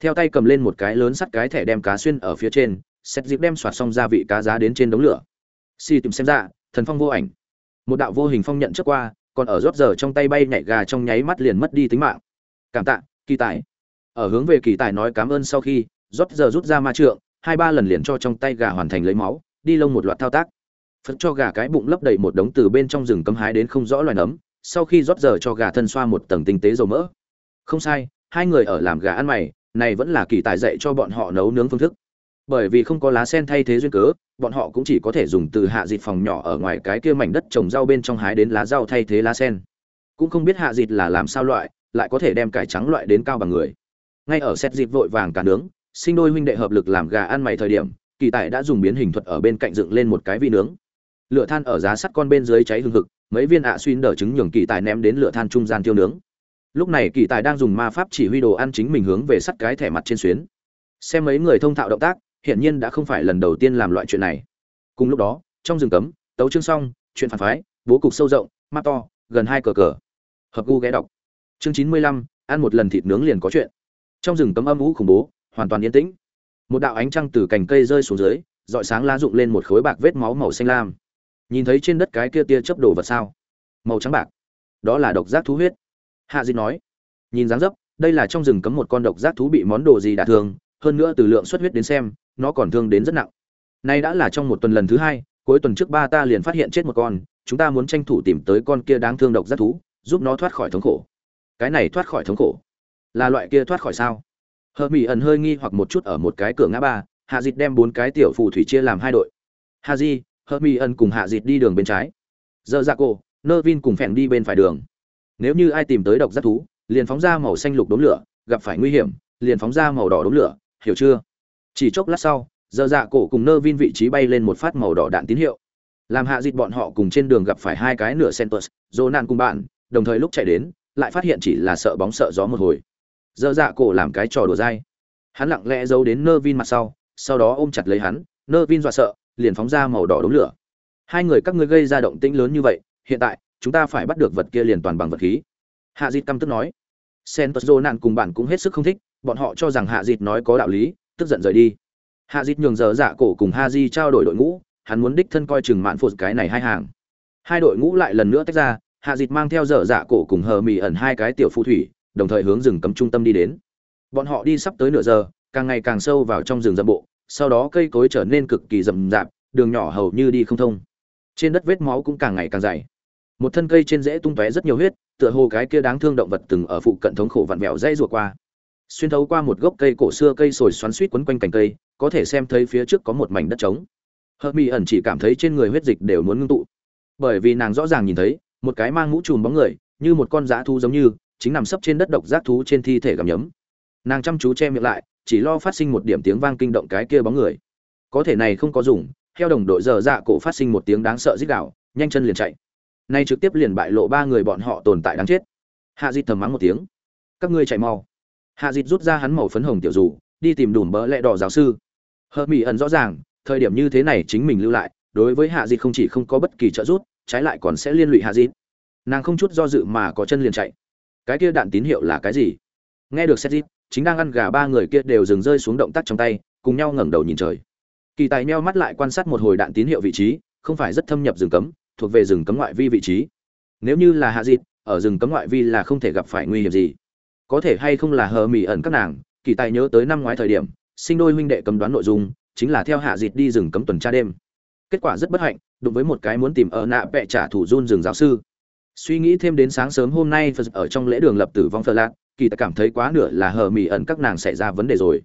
theo tay cầm lên một cái lớn sắt cái thẻ đem cá xuyên ở phía trên xét dịp đem soạt xong gia vị cá giá đến trên đống lửa. Si tìm xem ra, thần phong vô ảnh. Một đạo vô hình phong nhận trước qua, còn ở rót giờ trong tay bay nhảy gà trong nháy mắt liền mất đi tính mạng. Cảm tạ, kỳ tài. Ở hướng về kỳ tài nói cảm ơn sau khi, rót giờ rút ra ma trượng, hai ba lần liền cho trong tay gà hoàn thành lấy máu, đi lông một loạt thao tác. Phật cho gà cái bụng lấp đầy một đống từ bên trong rừng cấm hái đến không rõ loài nấm, sau khi rót giờ cho gà thân xoa một tầng tinh tế dầu mỡ. Không sai, hai người ở làm gà ăn mày này vẫn là kỳ tài dạy cho bọn họ nấu nướng phương thức. Bởi vì không có lá sen thay thế duyên cớ, bọn họ cũng chỉ có thể dùng từ hạ dịt phòng nhỏ ở ngoài cái kia mảnh đất trồng rau bên trong hái đến lá rau thay thế lá sen. Cũng không biết hạ dịt là làm sao loại, lại có thể đem cải trắng loại đến cao bằng người. Ngay ở xét dịp vội vàng cả nướng, sinh đôi huynh đệ hợp lực làm gà ăn mày thời điểm, kỳ tài đã dùng biến hình thuật ở bên cạnh dựng lên một cái vi nướng. Lửa than ở giá sắt con bên dưới cháy hương hực, mấy viên ạ xuyên đỡ trứng nhường kỳ tài ném đến lửa than trung gian tiêu nướng lúc này kỳ tài đang dùng ma pháp chỉ huy đồ ăn chính mình hướng về sắt cái thẻ mặt trên xuyến. Xem mấy người thông thạo động tác, hiển nhiên đã không phải lần đầu tiên làm loại chuyện này. Cùng lúc đó, trong rừng cấm, tấu chương xong, chuyện phản phái, bố cục sâu rộng, mắt to, gần hai cờ cờ. Hợp gu ghé đọc. Chương chín mươi lăm, ăn một lần thịt nướng liền có chuyện. Trong rừng cấm âm ú khủng bố, hoàn toàn yên tĩnh. Một đạo ánh trăng từ cành cây rơi xuống dưới dọi sáng lá rụng lên một khối bạc vết máu màu xanh lam. Nhìn thấy trên đất cái kia tia chớp đổ vật sao? Màu trắng bạc. Đó là độc giác thú huyết hạ di nói nhìn dáng dấp đây là trong rừng cấm một con độc giác thú bị món đồ gì đả thương hơn nữa từ lượng xuất huyết đến xem nó còn thương đến rất nặng. Nay đã là trong một tuần lần thứ hai cuối tuần trước ba ta liền phát hiện chết một con chúng ta muốn tranh thủ tìm tới con kia đáng thương độc giác thú giúp nó thoát khỏi thống khổ. Cái này thoát khỏi thống khổ? Là loại kia thoát khỏi sao? Hờ mỹ ẩn hơi nghi hoặc một chút ở một cái cửa ngã ba hạ dịt đem bốn cái tiểu phù thủy chia làm hai đội. Hà di hờ mỹ ẩn cùng hạ dịt đi đường bên trái. Giờ ra cổ, nơ vin cùng phèn đi bên phải đường nếu như ai tìm tới độc giác thú, liền phóng ra màu xanh lục đốm lửa, gặp phải nguy hiểm, liền phóng ra màu đỏ đốm lửa, hiểu chưa? Chỉ chốc lát sau, giờ dạ cổ cùng nơ vin vị trí bay lên một phát màu đỏ đạn tín hiệu. Làm hạ dịt bọn họ cùng trên đường gặp phải hai cái nửa centus dô nạn cùng bạn, đồng thời lúc chạy đến, lại phát hiện chỉ là sợ bóng sợ gió một hồi. Giờ dạ cổ làm cái trò đùa dai. Hắn lặng lẽ giấu đến nơ vin mặt sau sau đó ôm chặt lấy hắn, nơ vin dọa sợ, liền phóng ra màu đỏ đống lửa. Hai người các ngươi gây ra động tĩnh lớn như vậy, hiện tại chúng ta phải bắt được vật kia liền toàn bằng vật khí. Hạ dịt căm tức nói. Sentus dô nạn cùng bạn cũng hết sức không thích, bọn họ cho rằng hạ dịt nói có đạo lý, tức giận rời đi. Hạ dịt nhường giờ dạ cổ cùng ha di trao đổi đội ngũ, hắn muốn đích thân coi chừng mạn phụt cái này hai hàng. Hai đội ngũ lại lần nữa tách ra, hạ dịt mang theo dở dạ cổ cùng hờ mì ẩn hai cái tiểu phù thủy, đồng thời hướng rừng cấm trung tâm đi đến. Bọn họ đi sắp tới nửa giờ, càng ngày càng sâu vào trong rừng rậm bộ, sau đó cây cối trở nên cực kỳ rậm rạp, đường nhỏ hầu như đi không thông. Trên đất vết máu cũng càng ngày càng dày một thân cây trên rễ tung tóe rất nhiều huyết, tựa hồ cái kia đáng thương động vật từng ở phụ cận thống khổ vặn vẹo dây ruột qua. Xuyên thấu qua một gốc cây cổ xưa cây sồi xoắn suýt quấn quanh cành cây, có thể xem thấy phía trước có một mảnh đất trống. Hợp mỹ ẩn chỉ cảm thấy trên người huyết dịch đều muốn ngưng tụ. Bởi vì nàng rõ ràng nhìn thấy, một cái mang mũ trùm bóng người, như một con dã thú giống như, chính nằm sấp trên đất độc giác thú trên thi thể gặm nhấm. Nàng chăm chú che miệng lại, chỉ lo phát sinh một điểm tiếng vang kinh động cái kia bóng người. Có thể này không có dùng, theo đồng đội giờ dạ cổ phát sinh một tiếng đáng sợ rít gạo nhanh chân liền chạy nay trực tiếp liền bại lộ ba người bọn họ tồn tại đáng chết. Hạ dịt thầm mắng một tiếng. Các ngươi chạy mau. Hạ dịt rút ra hắn màu phấn hồng tiểu dù, đi tìm đùm bỡ lẹ đỏ giáo sư. Hờ mỹ ẩn rõ ràng, thời điểm như thế này chính mình lưu lại, đối với hạ dịt không chỉ không có bất kỳ trợ giúp, trái lại còn sẽ liên lụy hạ dịt nàng không chút do dự mà có chân liền chạy. Cái kia đạn tín hiệu là cái gì? Nghe được xét dịt chính đang ăn gà ba người kia đều dừng rơi xuống động tác trong tay, cùng nhau ngẩng đầu nhìn trời. Kỳ tài meo mắt lại quan sát một hồi đạn tín hiệu vị trí, không phải rất thâm nhập rừng cấm thuộc về rừng cấm ngoại vi vị trí. Nếu như là hạ dịt ở rừng cấm ngoại vi là không thể gặp phải nguy hiểm gì. Có thể hay không là hờ mỉ ẩn các nàng, kỳ tài nhớ tới năm ngoái thời điểm, sinh đôi huynh đệ cấm đoán nội dung, chính là theo hạ dịt đi rừng cấm tuần tra đêm. Kết quả rất bất hạnh, đụng với một cái muốn tìm ở nạ vẹ trả thủ run rừng giáo sư. Suy nghĩ thêm đến sáng sớm hôm nay ở trong lễ đường lập tử vong phật lạc, kỳ ta cảm thấy quá nửa là hờ mỉ ẩn các nàng xảy ra vấn đề rồi.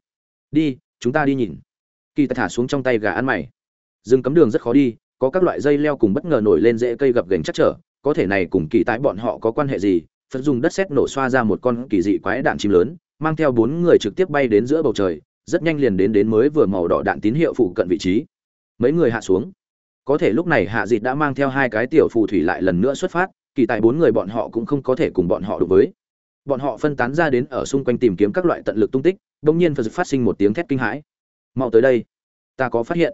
Đi, chúng ta đi nhìn. Kỳ ta thả xuống trong tay gà ăn mày. Rừng cấm đường rất khó đi có các loại dây leo cùng bất ngờ nổi lên dễ cây gập gành chắc trở, có thể này cùng kỳ tái bọn họ có quan hệ gì? Phật dùng đất xét nổ xoa ra một con kỳ dị quái đạn chim lớn, mang theo bốn người trực tiếp bay đến giữa bầu trời, rất nhanh liền đến đến mới vừa màu đỏ đạn tín hiệu phụ cận vị trí. Mấy người hạ xuống. Có thể lúc này hạ dịt đã mang theo hai cái tiểu phù thủy lại lần nữa xuất phát, kỳ tại bốn người bọn họ cũng không có thể cùng bọn họ đối với. Bọn họ phân tán ra đến ở xung quanh tìm kiếm các loại tận lực tung tích, bỗng nhiên phật phát sinh một tiếng thét kinh hãi. Mau tới đây, ta có phát hiện.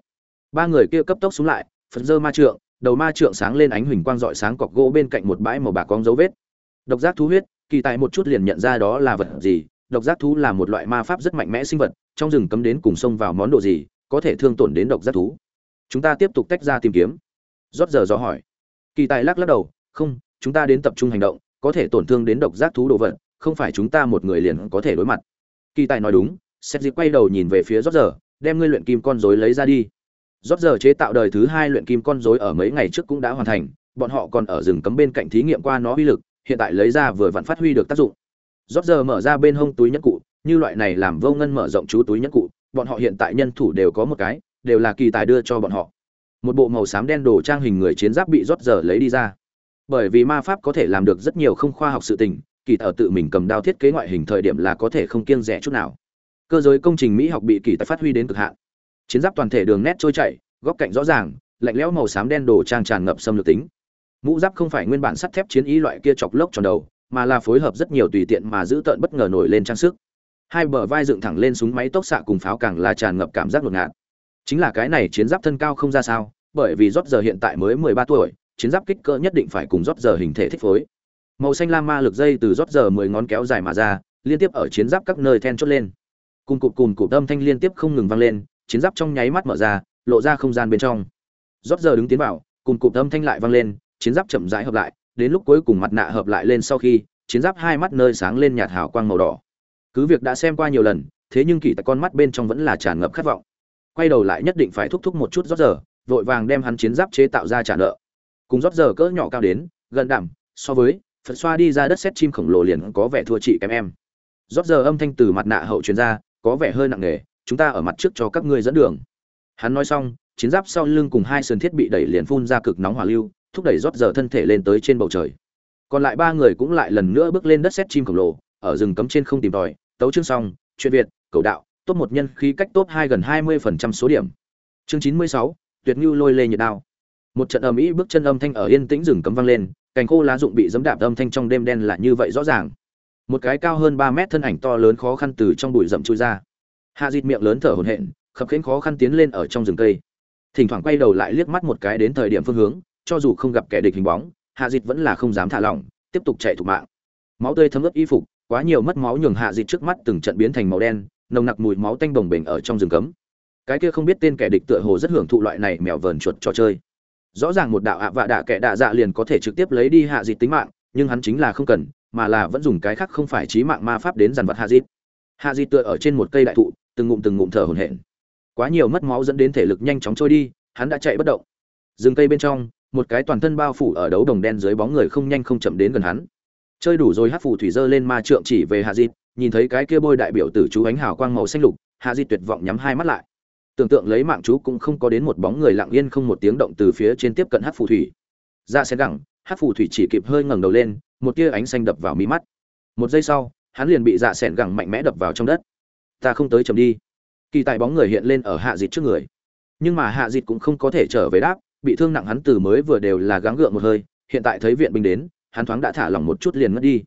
Ba người kia cấp tốc xuống lại phật dơ ma trượng, đầu ma trượng sáng lên ánh huỳnh quang rọi sáng cọc gỗ bên cạnh một bãi màu bạc con dấu vết. Độc giác thú huyết, kỳ tại một chút liền nhận ra đó là vật gì, độc giác thú là một loại ma pháp rất mạnh mẽ sinh vật, trong rừng cấm đến cùng sông vào món đồ gì, có thể thương tổn đến độc giác thú. Chúng ta tiếp tục tách ra tìm kiếm. Rót giờ do hỏi. Kỳ tài lắc lắc đầu, không, chúng ta đến tập trung hành động, có thể tổn thương đến độc giác thú đồ vật, không phải chúng ta một người liền có thể đối mặt. Kỳ tài nói đúng xét dịp quay đầu nhìn về phía rót giờ, đem ngươi luyện kim con rối lấy ra đi rót giờ chế tạo đời thứ hai luyện kim con rối ở mấy ngày trước cũng đã hoàn thành, bọn họ còn ở rừng cấm bên cạnh thí nghiệm qua nó uy lực, hiện tại lấy ra vừa vặn phát huy được tác dụng. Rót giờ mở ra bên hông túi nhẫn cụ, như loại này làm vô ngân mở rộng chú túi nhẫn cụ, bọn họ hiện tại nhân thủ đều có một cái, đều là kỳ tài đưa cho bọn họ. Một bộ màu xám đen đồ trang hình người chiến giáp bị rót giờ lấy đi ra. Bởi vì ma pháp có thể làm được rất nhiều không khoa học sự tình, kỳ tài tự mình cầm đao thiết kế ngoại hình thời điểm là có thể không kiêng rẻ chút nào. Cơ giới công trình mỹ học bị kỳ tài phát huy đến cực hạn chiến giáp toàn thể đường nét trôi chảy, góc cạnh rõ ràng, lạnh lẽo màu xám đen đồ trang tràn ngập xâm lược tính. Mũ giáp không phải nguyên bản sắt thép chiến ý loại kia chọc lốc tròn đầu, mà là phối hợp rất nhiều tùy tiện mà giữ tợn bất ngờ nổi lên trang sức. Hai bờ vai dựng thẳng lên súng máy tốc xạ cùng pháo càng là tràn ngập cảm giác ngột ngạt. Chính là cái này chiến giáp thân cao không ra sao, bởi vì rót giờ hiện tại mới mười ba tuổi, chiến giáp kích cỡ nhất định phải cùng rót giờ hình thể thích phối. Màu xanh lam ma lực dây từ rót giờ mười ngón kéo dài mà ra, liên tiếp ở chiến giáp các nơi then chốt lên. Cùng cụp cùng cụp âm thanh liên tiếp không ngừng vang lên chiến giáp trong nháy mắt mở ra, lộ ra không gian bên trong. Rót giờ đứng tiến vào, cùng cụm âm thanh lại vang lên, chiến giáp chậm rãi hợp lại, đến lúc cuối cùng mặt nạ hợp lại lên sau khi, chiến giáp hai mắt nơi sáng lên nhạt hào quang màu đỏ. Cứ việc đã xem qua nhiều lần, thế nhưng kỳ tại con mắt bên trong vẫn là tràn ngập khát vọng. Quay đầu lại nhất định phải thúc thúc một chút rót giờ, vội vàng đem hắn chiến giáp chế tạo ra trả nợ. Cùng rót giờ cỡ nhỏ cao đến, gần đảm, so với, phật xoa đi ra đất xét chim khổng lồ liền có vẻ thua chị kém em. Rót giờ âm thanh từ mặt nạ hậu truyền ra, có vẻ hơi nặng nề chúng ta ở mặt trước cho các ngươi dẫn đường. Hắn nói xong, chiến giáp sau lưng cùng hai sườn thiết bị đẩy liền phun ra cực nóng hỏa lưu, thúc đẩy rót giờ thân thể lên tới trên bầu trời. Còn lại ba người cũng lại lần nữa bước lên đất xét chim khổng lồ, ở rừng cấm trên không tìm tòi, tấu chương xong, chuyện việt, cầu đạo, top một nhân khí cách top hai gần hai mươi phần trăm số điểm. Chương chín mươi sáu, tuyệt ngưu lôi lê nhiệt đao. Một trận ầm ĩ bước chân âm thanh ở yên tĩnh rừng cấm vang lên, cành khô lá rụng bị giẫm đạp âm thanh trong đêm đen là như vậy rõ ràng. Một cái cao hơn ba mét thân ảnh to lớn khó khăn từ trong bụi rậm chui ra hạ dịt miệng lớn thở hổn hển, khập khiễng khó khăn tiến lên ở trong rừng cây. Thỉnh thoảng quay đầu lại liếc mắt một cái đến thời điểm phương hướng, cho dù không gặp kẻ địch hình bóng, hạ dịt vẫn là không dám thả lỏng, tiếp tục chạy thục mạng. Máu tươi thấm ướt y phục, quá nhiều mất máu nhường hạ dịt trước mắt từng trận biến thành màu đen, nồng nặc mùi máu tanh bồng bềnh ở trong rừng cấm. Cái kia không biết tên kẻ địch tựa hồ rất hưởng thụ loại này mèo vờn chuột trò chơi. Rõ ràng một đạo ạ vạ đạ kẻ đạ dạ liền có thể trực tiếp lấy đi hạ dịt tính mạng, nhưng hắn chính là không cần, mà là vẫn dùng cái khác không phải trí mạng ma pháp đến dàn vật hạ dịt. Hạ dịt tựa ở trên một cây đại thụ từng ngụm từng ngụm thở hổn hển. Quá nhiều mất máu dẫn đến thể lực nhanh chóng trôi đi hắn đã chạy bất động. Dừng cây bên trong một cái toàn thân bao phủ ở đấu đồng đen dưới bóng người không nhanh không chậm đến gần hắn. Chơi đủ rồi hắc phù thủy giơ lên ma trượng chỉ về hạ Dịch, nhìn thấy cái kia bôi đại biểu tử chú ánh hào quang màu xanh lục hạ Dịch tuyệt vọng nhắm hai mắt lại. Tưởng tượng lấy mạng chú cũng không có đến một bóng người lặng yên không một tiếng động từ phía trên tiếp cận hắc phù thủy. Ra sẽ gẳng hắc phù thủy chỉ kịp hơi ngẩng đầu lên một tia ánh xanh đập vào mí mắt. Một giây sau hắn liền bị dạ sẹn gẳng mạnh mẽ đập vào trong đất ta không tới chầm đi. Kỳ tại bóng người hiện lên ở hạ dịt trước người. Nhưng mà hạ dịt cũng không có thể trở về đáp, bị thương nặng hắn từ mới vừa đều là gắng gượng một hơi, hiện tại thấy viện binh đến, hắn thoáng đã thả lỏng một chút liền mất đi.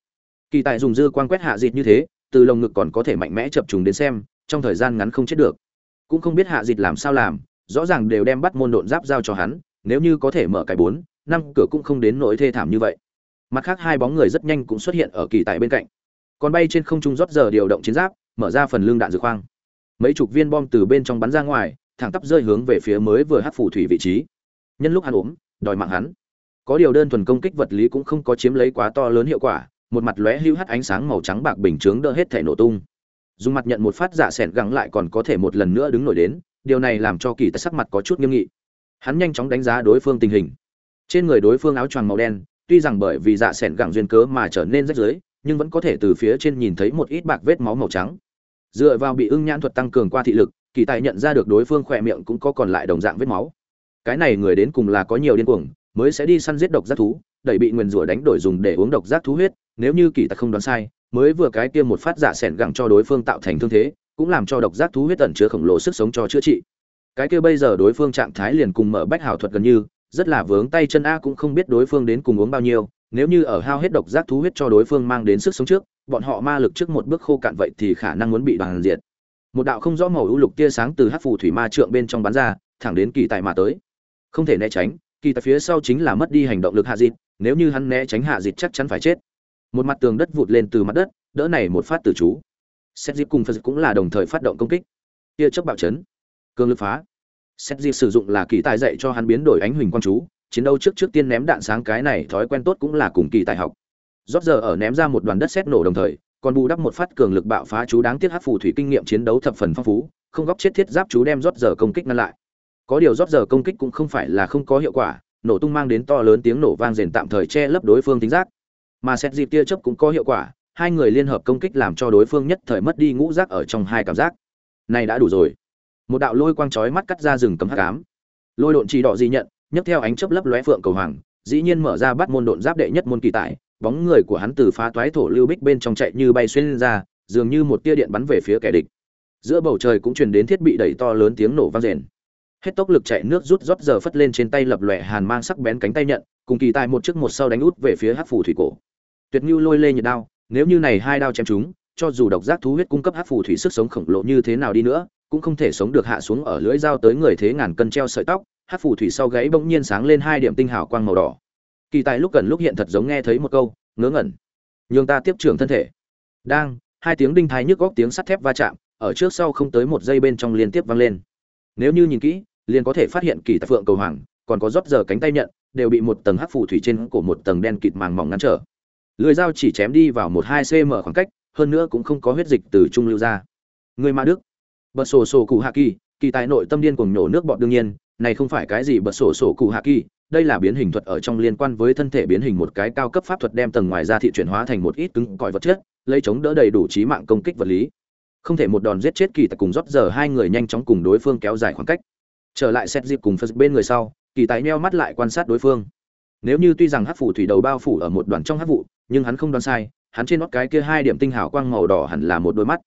Kỳ tại dùng dư quan quét hạ dịt như thế, từ lồng ngực còn có thể mạnh mẽ chập trùng đến xem, trong thời gian ngắn không chết được. Cũng không biết hạ dịt làm sao làm, rõ ràng đều đem bắt môn độn giáp giao cho hắn, nếu như có thể mở cái bốn, năm cửa cũng không đến nỗi thê thảm như vậy. Mặt khác hai bóng người rất nhanh cũng xuất hiện ở kỳ tại bên cạnh. Còn bay trên không trung rót giờ điều động chiến giáp mở ra phần lưng đạn dược khoang. Mấy chục viên bom từ bên trong bắn ra ngoài, thẳng tắp rơi hướng về phía mới vừa hát phủ thủy vị trí. Nhân lúc hắn ốm, đòi mạng hắn. Có điều đơn thuần công kích vật lý cũng không có chiếm lấy quá to lớn hiệu quả, một mặt lóe hưu hắt ánh sáng màu trắng bạc bình chướng đỡ hết thể nổ tung. Dùng mặt nhận một phát giả sẻn gắng lại còn có thể một lần nữa đứng nổi đến, điều này làm cho kỳ tài sắc mặt có chút nghiêm nghị. Hắn nhanh chóng đánh giá đối phương tình hình. Trên người đối phương áo choàng màu đen, tuy rằng bởi vì dạ sẻn gẳng duyên cớ mà trở nên rách rưới nhưng vẫn có thể từ phía trên nhìn thấy một ít bạc vết máu màu trắng. Dựa vào bị ưng nhãn thuật tăng cường qua thị lực, kỳ tài nhận ra được đối phương khỏe miệng cũng có còn lại đồng dạng vết máu. Cái này người đến cùng là có nhiều điên cuồng, mới sẽ đi săn giết độc giác thú, đẩy bị nguyền rủa đánh đổi dùng để uống độc giác thú huyết, nếu như kỳ tài không đoán sai, mới vừa cái kia một phát giả sẻn gẳng cho đối phương tạo thành thương thế, cũng làm cho độc giác thú huyết tẩn chứa khổng lồ sức sống cho chữa trị. Cái kia bây giờ đối phương trạng thái liền cùng mở bách hảo thuật gần như, rất là vướng tay chân a cũng không biết đối phương đến cùng uống bao nhiêu nếu như ở hao hết độc giác thú huyết cho đối phương mang đến sức sống trước bọn họ ma lực trước một bước khô cạn vậy thì khả năng muốn bị đoàn diệt. Một đạo không rõ màu ưu lục tia sáng từ hắc phù thủy ma trượng bên trong bắn ra thẳng đến kỳ tài mà tới. Không thể né tránh kỳ tài phía sau chính là mất đi hành động lực hạ dịch, nếu như hắn né tránh hạ dịch chắc chắn phải chết. Một mặt tường đất vụt lên từ mặt đất đỡ này một phát tử chú. Xét dịp cùng phật cũng là đồng thời phát động công kích. Tia chớp bạo chấn. Cường lực phá. Xét dịp sử dụng là kỳ tài dạy cho hắn biến đổi ánh huỳnh quang chú chiến đấu trước trước tiên ném đạn sáng cái này thói quen tốt cũng là cùng kỳ tài học. Rót giờ ở ném ra một đoàn đất xét nổ đồng thời, còn bù đắp một phát cường lực bạo phá chú đáng tiếc hát phù thủy kinh nghiệm chiến đấu thập phần phong phú, không góc chết thiết giáp chú đem rót giờ công kích ngăn lại. Có điều rót giờ công kích cũng không phải là không có hiệu quả, nổ tung mang đến to lớn tiếng nổ vang rền tạm thời che lấp đối phương tính giác. Mà xét dịp tia chớp cũng có hiệu quả, hai người liên hợp công kích làm cho đối phương nhất thời mất đi ngũ giác ở trong hai cảm giác. Này đã đủ rồi. Một đạo lôi quang chói mắt cắt ra rừng cấm hắc ám. Lôi độn chỉ đỏ di nhận nhấc theo ánh chớp lấp lóe phượng cầu hoàng, dĩ nhiên mở ra bắt môn độn giáp đệ nhất môn kỳ tại bóng người của hắn từ phá toái thổ lưu bích bên trong chạy như bay xuyên ra, dường như một tia điện bắn về phía kẻ địch. Giữa bầu trời cũng truyền đến thiết bị đẩy to lớn tiếng nổ vang rền. Hết tốc lực chạy nước rút rót giờ phất lên trên tay lập lòe hàn mang sắc bén cánh tay nhận, cùng kỳ tài một trước một sau đánh út về phía hắc phủ thủy cổ. Tuyệt Nưu lôi lê nhiệt đao, nếu như này hai đao chém chúng, cho dù độc giác thú huyết cung cấp hắc phủ thủy sức sống khổng lồ như thế nào đi nữa cũng không thể sống được hạ xuống ở lưỡi dao tới người thế ngàn cân treo sợi tóc, hát phù thủy sau gáy bỗng nhiên sáng lên hai điểm tinh hào quang màu đỏ. Kỳ tài lúc gần lúc hiện thật giống nghe thấy một câu, ngớ ngẩn, nhường ta tiếp trưởng thân thể. Đang, hai tiếng đinh thái nhức góc tiếng sắt thép va chạm, ở trước sau không tới một giây bên trong liên tiếp vang lên. Nếu như nhìn kỹ, liền có thể phát hiện kỳ tài phượng cầu hoàng, còn có rót giờ cánh tay nhận, đều bị một tầng hắc phù thủy trên của một tầng đen kịt màng mỏng ngăn trở. Lưỡi dao chỉ chém đi vào một hai cm khoảng cách, hơn nữa cũng không có huyết dịch từ trung lưu ra. Người ma đức bật sổ sổ cụ hạ kỳ kỳ tài nội tâm điên cuồng nhổ nước bọt đương nhiên, này không phải cái gì bật sổ sổ cụ hạ kỳ, đây là biến hình thuật ở trong liên quan với thân thể biến hình một cái cao cấp pháp thuật đem tầng ngoài ra thị chuyển hóa thành một ít cứng cỏi vật chất, lấy chống đỡ đầy đủ trí mạng công kích vật lý. Không thể một đòn giết chết kỳ tài cùng rót giờ hai người nhanh chóng cùng đối phương kéo dài khoảng cách. Trở lại xét dịp cùng phật bên người sau, kỳ tài neo mắt lại quan sát đối phương. Nếu như tuy rằng hát phủ thủy đầu bao phủ ở một đoàn trong hát vụ, nhưng hắn không đoán sai, hắn trên nót cái kia hai điểm tinh hào quang màu đỏ hẳn là một đôi mắt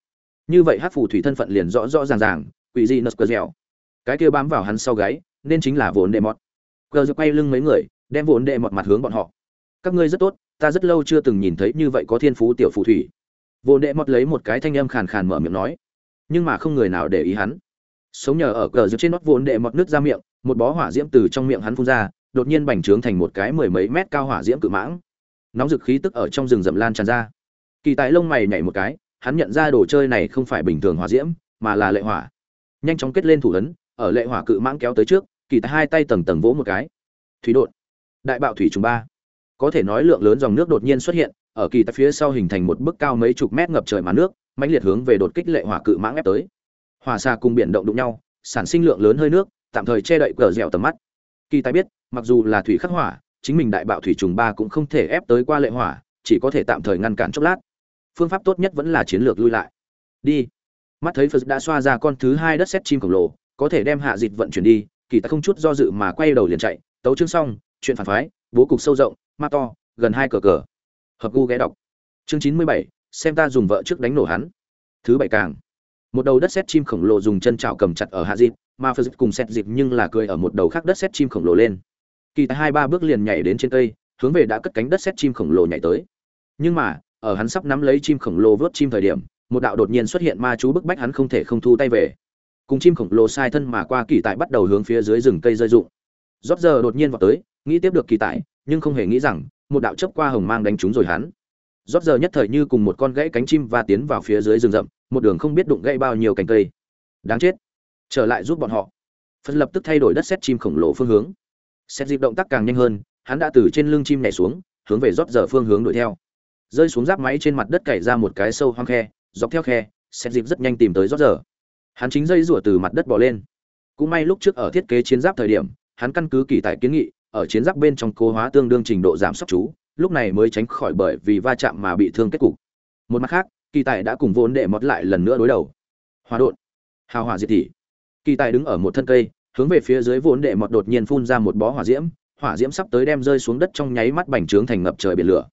như vậy hát phù thủy thân phận liền rõ rõ ràng ràng, quỷ gì nớt cờ dẻo. Cái kia bám vào hắn sau gáy, nên chính là vốn đệ mọt. Cờ quay lưng mấy người, đem vốn đệ mọt mặt hướng bọn họ. Các ngươi rất tốt, ta rất lâu chưa từng nhìn thấy như vậy có thiên phú tiểu phù thủy. Vốn đệ mọt lấy một cái thanh âm khàn khàn mở miệng nói, nhưng mà không người nào để ý hắn. Sống nhờ ở cờ giữa trên nót vốn đệ mọt nước ra miệng, một bó hỏa diễm từ trong miệng hắn phun ra, đột nhiên bành trướng thành một cái mười mấy mét cao hỏa diễm cự mãng. Nóng dực khí tức ở trong rừng rậm lan tràn ra. Kỳ tài lông mày nhảy một cái hắn nhận ra đồ chơi này không phải bình thường hỏa diễm, mà là lệ hỏa. Nhanh chóng kết lên thủ ấn, ở lệ hỏa cự mãng kéo tới trước, kỳ tài hai tay tầng tầng vỗ một cái. Thủy đột đại bạo thủy trùng ba. Có thể nói lượng lớn dòng nước đột nhiên xuất hiện, ở kỳ tài phía sau hình thành một bức cao mấy chục mét ngập trời màn nước, mãnh liệt hướng về đột kích lệ hỏa cự mãng ép tới. Hỏa xa cùng biển động đụng nhau, sản sinh lượng lớn hơi nước, tạm thời che đậy cờ dẻo tầm mắt. Kỳ tài biết, mặc dù là thủy khắc hỏa, chính mình đại bạo thủy trùng ba cũng không thể ép tới qua lệ hỏa, chỉ có thể tạm thời ngăn cản chốc lát phương pháp tốt nhất vẫn là chiến lược lui lại. Đi. Mắt thấy phật đã xoa ra con thứ hai đất xét chim khổng lồ, có thể đem hạ dịch vận chuyển đi, kỳ ta không chút do dự mà quay đầu liền chạy. Tấu chương xong, chuyện phản phái, bố cục sâu rộng ma to, gần hai cờ cờ. Hợp gu ghé đọc. Chương chín mươi bảy, xem ta dùng vợ trước đánh nổ hắn. Thứ bảy càng. Một đầu đất xét chim khổng lồ dùng chân chảo cầm chặt ở hạ dịp mà phật cùng xét dịp nhưng là cười ở một đầu khác đất xét chim khổng lồ lên. Kỳ ta hai ba bước liền nhảy đến trên cây, hướng về đã cất cánh đất xét chim khổng lồ nhảy tới. Nhưng mà ở hắn sắp nắm lấy chim khổng lồ vớt chim thời điểm, một đạo đột nhiên xuất hiện ma chú bức bách hắn không thể không thu tay về. Cùng chim khổng lồ sai thân mà qua kỳ tại bắt đầu hướng phía dưới rừng cây rơi rụng. Rót giờ đột nhiên vào tới, nghĩ tiếp được kỳ tại, nhưng không hề nghĩ rằng, một đạo chấp qua hồng mang đánh trúng rồi hắn. Rót giờ nhất thời như cùng một con gãy cánh chim và tiến vào phía dưới rừng rậm, một đường không biết đụng gãy bao nhiêu cành cây. Đáng chết. Trở lại giúp bọn họ. Phân lập tức thay đổi đất xét chim khổng lồ phương hướng. Xét dịp động tác càng nhanh hơn, hắn đã từ trên lưng chim nhảy xuống, hướng về rót giờ phương hướng đuổi theo rơi xuống giáp máy trên mặt đất cày ra một cái sâu hoang khe, dọc theo khe xét dịp rất nhanh tìm tới rót giờ. Hắn chính dây rủa từ mặt đất bỏ lên. Cũng may lúc trước ở thiết kế chiến giáp thời điểm, hắn căn cứ kỳ tại kiến nghị, ở chiến giáp bên trong cố hóa tương đương trình độ giảm sốc chú, lúc này mới tránh khỏi bởi vì va chạm mà bị thương kết cục. Một mặt khác, kỳ tài đã cùng vốn để mọt lại lần nữa đối đầu. Hòa đột. Hào hỏa diệt tỷ kỳ tài đứng ở một thân cây, hướng về phía dưới vốn đệ mọt đột nhiên phun ra một bó hỏa diễm hỏa diễm sắp tới đem rơi xuống đất trong nháy mắt bành trướng thành ngập trời biển lửa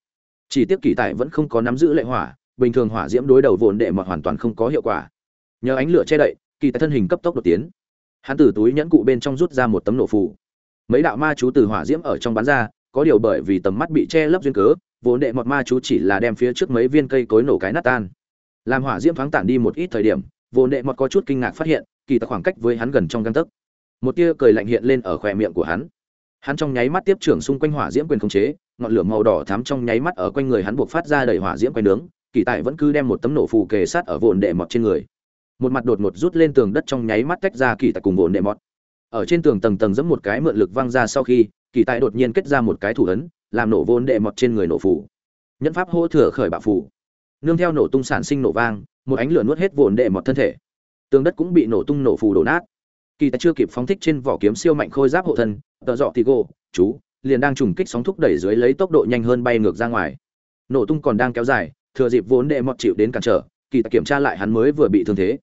chỉ tiếc kỳ tài vẫn không có nắm giữ lệ hỏa, bình thường hỏa diễm đối đầu vốn đệ mọt hoàn toàn không có hiệu quả. Nhờ ánh lửa che đậy, kỳ tài thân hình cấp tốc đột tiến. Hắn từ túi nhẫn cụ bên trong rút ra một tấm nổ phủ mấy đạo ma chú từ hỏa diễm ở trong bắn ra, có điều bởi vì tầm mắt bị che lấp duyên cớ vốn đệ mọt ma chú chỉ là đem phía trước mấy viên cây cối nổ cái nát tan. Làm hỏa diễm thoáng tản đi một ít thời điểm vốn đệ mọt có chút kinh ngạc phát hiện, kỳ tài khoảng cách với hắn gần trong găng tấc. Một tia cười lạnh hiện lên ở khỏe miệng của hắn. Hắn trong nháy mắt tiếp trưởng xung quanh hỏa diễm quyền khống chế ngọn lửa màu đỏ thắm trong nháy mắt ở quanh người hắn buộc phát ra đầy hỏa diễm quay nướng, kỳ tài vẫn cứ đem một tấm nổ phù kề sát ở vồn đệ mọt trên người. Một mặt đột ngột rút lên tường đất trong nháy mắt tách ra kỳ tài cùng vồn đệ mọt. Ở trên tường tầng tầng giẫm một cái mượn lực văng ra sau khi, kỳ tài đột nhiên kết ra một cái thủ ấn, làm nổ vồn đệ mọt trên người nổ phù. Nhẫn pháp hô thừa khởi bạo phù. Nương theo nổ tung sản sinh nổ vang, một ánh lửa nuốt hết vồn đệ mọt thân thể. Tường đất cũng bị nổ tung nổ phù đổ nát. Kỳ tài chưa kịp phóng thích trên vỏ kiếm siêu mạnh khôi giáp hộ thân, tợ dọ thì gô chú liền đang trùng kích sóng thúc đẩy dưới lấy tốc độ nhanh hơn bay ngược ra ngoài. Nổ tung còn đang kéo dài, thừa dịp vốn đệ mọt chịu đến cản trở, kỳ tài kiểm tra lại hắn mới vừa bị thương thế.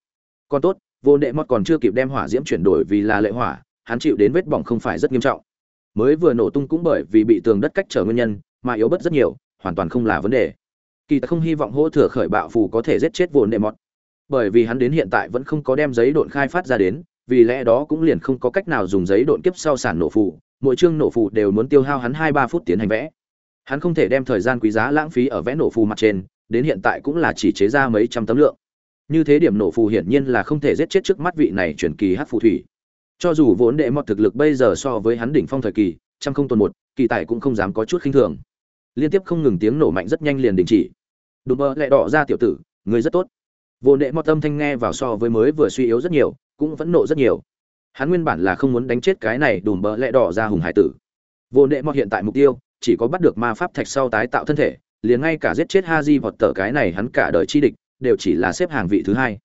Còn tốt, vốn đệ mọt còn chưa kịp đem hỏa diễm chuyển đổi vì là lệ hỏa, hắn chịu đến vết bỏng không phải rất nghiêm trọng. Mới vừa nổ tung cũng bởi vì bị tường đất cách trở nguyên nhân, mà yếu bớt rất nhiều, hoàn toàn không là vấn đề. Kỳ tài không hy vọng hỗ thừa khởi bạo phù có thể giết chết vốn đệ mọt. Bởi vì hắn đến hiện tại vẫn không có đem giấy độn khai phát ra đến, vì lẽ đó cũng liền không có cách nào dùng giấy độn kiếp sau sản nổ phù mỗi chương nổ phù đều muốn tiêu hao hắn hai ba phút tiến hành vẽ. Hắn không thể đem thời gian quý giá lãng phí ở vẽ nổ phù mặt trên, đến hiện tại cũng là chỉ chế ra mấy trăm tấm lượng. Như thế điểm nổ phù hiển nhiên là không thể giết chết trước mắt vị này chuyển kỳ hát phù thủy. Cho dù vốn đệ mọt thực lực bây giờ so với hắn đỉnh phong thời kỳ, trăm không tuần một, kỳ tài cũng không dám có chút khinh thường. Liên tiếp không ngừng tiếng nổ mạnh rất nhanh liền đình chỉ. Đùm mơ lại đỏ ra tiểu tử, người rất tốt. Vốn đệ mọt tâm thanh nghe vào so với mới vừa suy yếu rất nhiều, cũng vẫn nộ rất nhiều hắn nguyên bản là không muốn đánh chết cái này đùm bỡ lẽ đỏ ra hùng hải tử. Vô nệ mọt hiện tại mục tiêu, chỉ có bắt được ma pháp thạch sau tái tạo thân thể, liền ngay cả giết chết ha di vọt tờ cái này hắn cả đời chi địch, đều chỉ là xếp hàng vị thứ hai.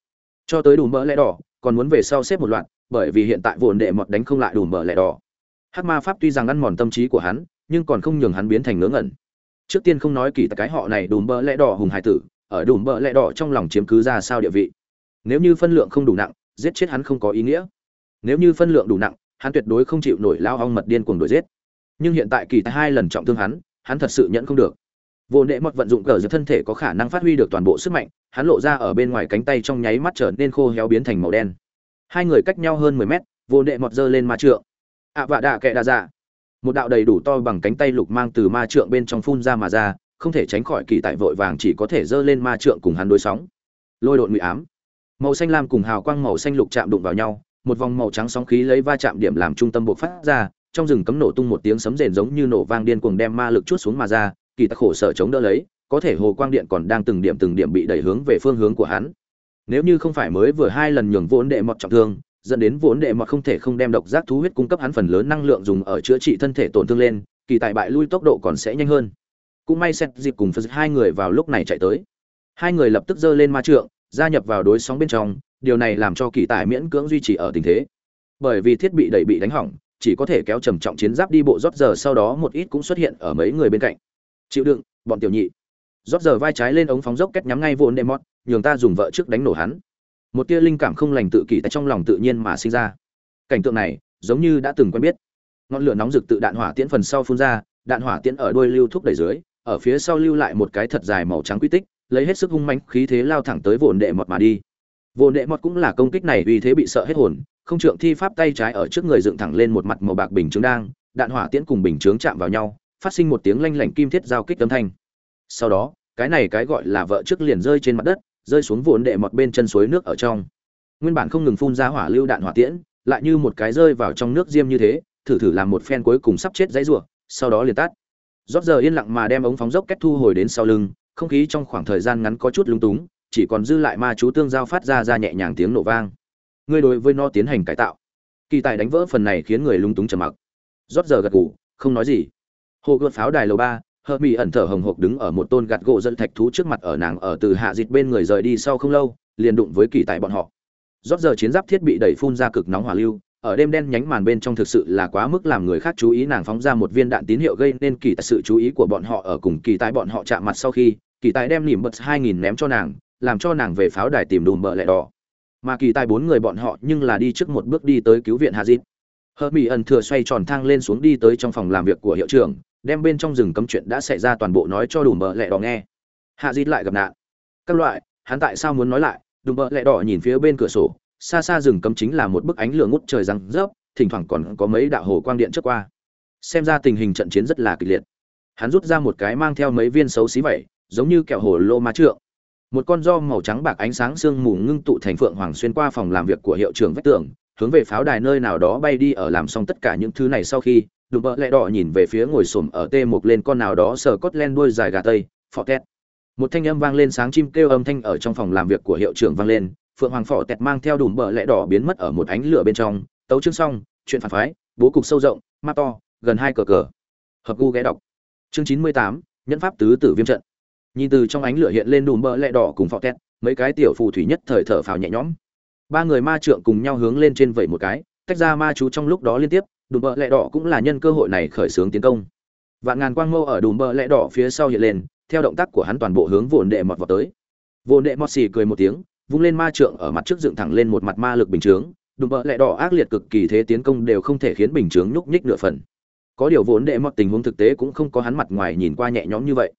Cho tới đùm bỡ lẽ đỏ, còn muốn về sau xếp một loạt, bởi vì hiện tại vô đệ mọt đánh không lại đùm bỡ lẽ đỏ. Hát ma pháp tuy rằng ăn mòn tâm trí của hắn, nhưng còn không nhường hắn biến thành ngớ ngẩn. Trước tiên không nói kỳ cái họ này đùm bỡ lẽ đỏ hùng hải tử, ở đùm bỡ lẽ đỏ trong lòng chiếm cứ ra sao địa vị. Nếu như phân lượng không đủ nặng, giết chết hắn không có ý nghĩa nếu như phân lượng đủ nặng, hắn tuyệt đối không chịu nổi lao ong mật điên cuồng đuổi giết. Nhưng hiện tại kỳ tài hai lần trọng thương hắn hắn thật sự nhận không được. Vô nệ mọt vận dụng cờ giữa thân thể có khả năng phát huy được toàn bộ sức mạnh, hắn lộ ra ở bên ngoài cánh tay trong nháy mắt trở nên khô héo biến thành màu đen. Hai người cách nhau hơn mười mét, vô nệ mọt giơ lên ma trượng. Ạ vạ đạ kệ đa dạ. Một đạo đầy đủ to bằng cánh tay lục mang từ ma trượng bên trong phun ra mà ra, không thể tránh khỏi kỳ tại vội vàng chỉ có thể giơ lên ma trượng cùng hắn đối sóng. Lôi đột ngụy ám. Màu xanh lam cùng hào quang màu xanh lục chạm đụng vào nhau một vòng màu trắng sóng khí lấy va chạm điểm làm trung tâm bộc phát ra, trong rừng cấm nổ tung một tiếng sấm rền giống như nổ vang điên cuồng đem ma lực chút xuống mà ra, kỳ tắc khổ sở chống đỡ lấy, có thể hồ quang điện còn đang từng điểm từng điểm bị đẩy hướng về phương hướng của hắn. Nếu như không phải mới vừa hai lần nhường vốn đệ mọt trọng thương, dẫn đến vốn đệ mọt không thể không đem độc giác thú huyết cung cấp hắn phần lớn năng lượng dùng ở chữa trị thân thể tổn thương lên, kỳ tại bại lui tốc độ còn sẽ nhanh hơn. Cũng may xét dịp cùng phật hai người vào lúc này chạy tới. Hai người lập tức giơ lên ma trượng gia nhập vào đối sóng bên trong, điều này làm cho kỳ tài miễn cưỡng duy trì ở tình thế. Bởi vì thiết bị đẩy bị đánh hỏng, chỉ có thể kéo trầm trọng chiến giáp đi bộ rót giờ, sau đó một ít cũng xuất hiện ở mấy người bên cạnh. Chịu đựng, bọn tiểu nhị. Rót giờ vai trái lên ống phóng dốc kết nhắm ngay vốn đệm mót nhường ta dùng vợ trước đánh nổ hắn. Một tia linh cảm không lành tự kỷ tại trong lòng tự nhiên mà sinh ra. Cảnh tượng này, giống như đã từng quen biết. Ngọn lửa nóng rực tự đạn hỏa tiễn phần sau phun ra, đạn hỏa tiễn ở đuôi lưu thúc đẩy dưới, ở phía sau lưu lại một cái thật dài màu trắng quy tích lấy hết sức hung mãnh khí thế lao thẳng tới vồn đệ mọt mà đi. Vồn đệ mọt cũng là công kích này uy thế bị sợ hết hồn, không trượng thi pháp tay trái ở trước người dựng thẳng lên một mặt màu bạc bình chướng đang, đạn hỏa tiễn cùng bình chướng chạm vào nhau, phát sinh một tiếng lanh lảnh kim thiết giao kích âm thanh. Sau đó, cái này cái gọi là vợ trước liền rơi trên mặt đất, rơi xuống vồn đệ mọt bên chân suối nước ở trong. Nguyên bản không ngừng phun ra hỏa lưu đạn hỏa tiễn, lại như một cái rơi vào trong nước diêm như thế, thử thử làm một phen cuối cùng sắp chết dãy rủa, sau đó liền tắt. Rót giờ yên lặng mà đem ống phóng dốc kết thu hồi đến sau lưng không khí trong khoảng thời gian ngắn có chút lung túng, chỉ còn dư lại ma chú tương giao phát ra ra nhẹ nhàng tiếng nổ vang. Ngươi đối với nó tiến hành cải tạo. Kỳ tài đánh vỡ phần này khiến người lung túng trầm mặc. Rót giờ gật gù, không nói gì. Hồ gợt pháo đài lầu ba, hờ mỹ ẩn thở hồng hộc đứng ở một tôn gạt gỗ dẫn thạch thú trước mặt ở nàng ở từ hạ dịt bên người rời đi sau không lâu, liền đụng với kỳ tài bọn họ. Rót giờ chiến giáp thiết bị đẩy phun ra cực nóng hỏa lưu ở đêm đen nhánh màn bên trong thực sự là quá mức làm người khác chú ý, nàng phóng ra một viên đạn tín hiệu gây nên kỳ tại sự chú ý của bọn họ ở cùng kỳ tài bọn họ chạm mặt sau khi, kỳ tài đem nỉm bật hai nghìn ném cho nàng, làm cho nàng về pháo đài tìm đùm bợ lẹ đỏ. Mà kỳ tài bốn người bọn họ nhưng là đi trước một bước đi tới cứu viện hazit. Hờ mỹ ẩn thừa xoay tròn thang lên xuống đi tới trong phòng làm việc của hiệu trưởng, đem bên trong rừng cấm chuyện đã xảy ra toàn bộ nói cho đùm bợ lẹ đỏ nghe. Hazit lại gặp nạn. Các loại, hắn tại sao muốn nói lại? Đùm bợ lẹ đỏ nhìn phía bên cửa sổ xa xa rừng cấm chính là một bức ánh lửa ngút trời răng rớp, thỉnh thoảng còn có mấy đạo hồ quang điện trước qua. Xem ra tình hình trận chiến rất là kịch liệt. Hắn rút ra một cái mang theo mấy viên xấu xí vậy giống như kẹo hồ lô ma trượng. Một con do màu trắng bạc ánh sáng sương mù ngưng tụ thành phượng hoàng xuyên qua phòng làm việc của hiệu trưởng vách tường, hướng về pháo đài nơi nào đó bay đi ở làm xong tất cả những thứ này sau khi, đùm bợ lẹ đỏ nhìn về phía ngồi xổm ở tê một lên con nào đó sờ cốt len đuôi dài gà tây, phò tét một thanh âm vang lên sáng chim kêu âm thanh ở trong phòng làm việc của hiệu trưởng vang lên phượng hoàng phò tẹt mang theo đùm bờ lẹ đỏ biến mất ở một ánh lửa bên trong. Tấu chương xong, chuyện phản phái, bố cục sâu rộng, ma to, gần hai cờ cờ. Hợp gu ghé đọc. Chương chín mươi tám, nhẫn pháp tứ tử viêm trận. Nhìn từ trong ánh lửa hiện lên đùm bờ lẹ đỏ cùng phỏ tẹt, mấy cái tiểu phù thủy nhất thời thở phào nhẹ nhõm. Ba người ma trượng cùng nhau hướng lên trên vẩy một cái, tách ra ma chú trong lúc đó liên tiếp, đùm bờ lẹ đỏ cũng là nhân cơ hội này khởi xướng tiến công. Vạn ngàn quang mâu ở đùm bờ lẹ đỏ phía sau hiện lên, theo động tác của hắn toàn bộ hướng vồn đệ mọt vào tới. Vồn đệ mọt xì cười một tiếng vung lên ma trượng ở mặt trước dựng thẳng lên một mặt ma lực bình chướng, đùm bợ lẹ đỏ ác liệt cực kỳ thế tiến công đều không thể khiến bình chướng nhúc nhích nửa phần. Có điều vốn đệ mọt tình huống thực tế cũng không có hắn mặt ngoài nhìn qua nhẹ nhõm như vậy.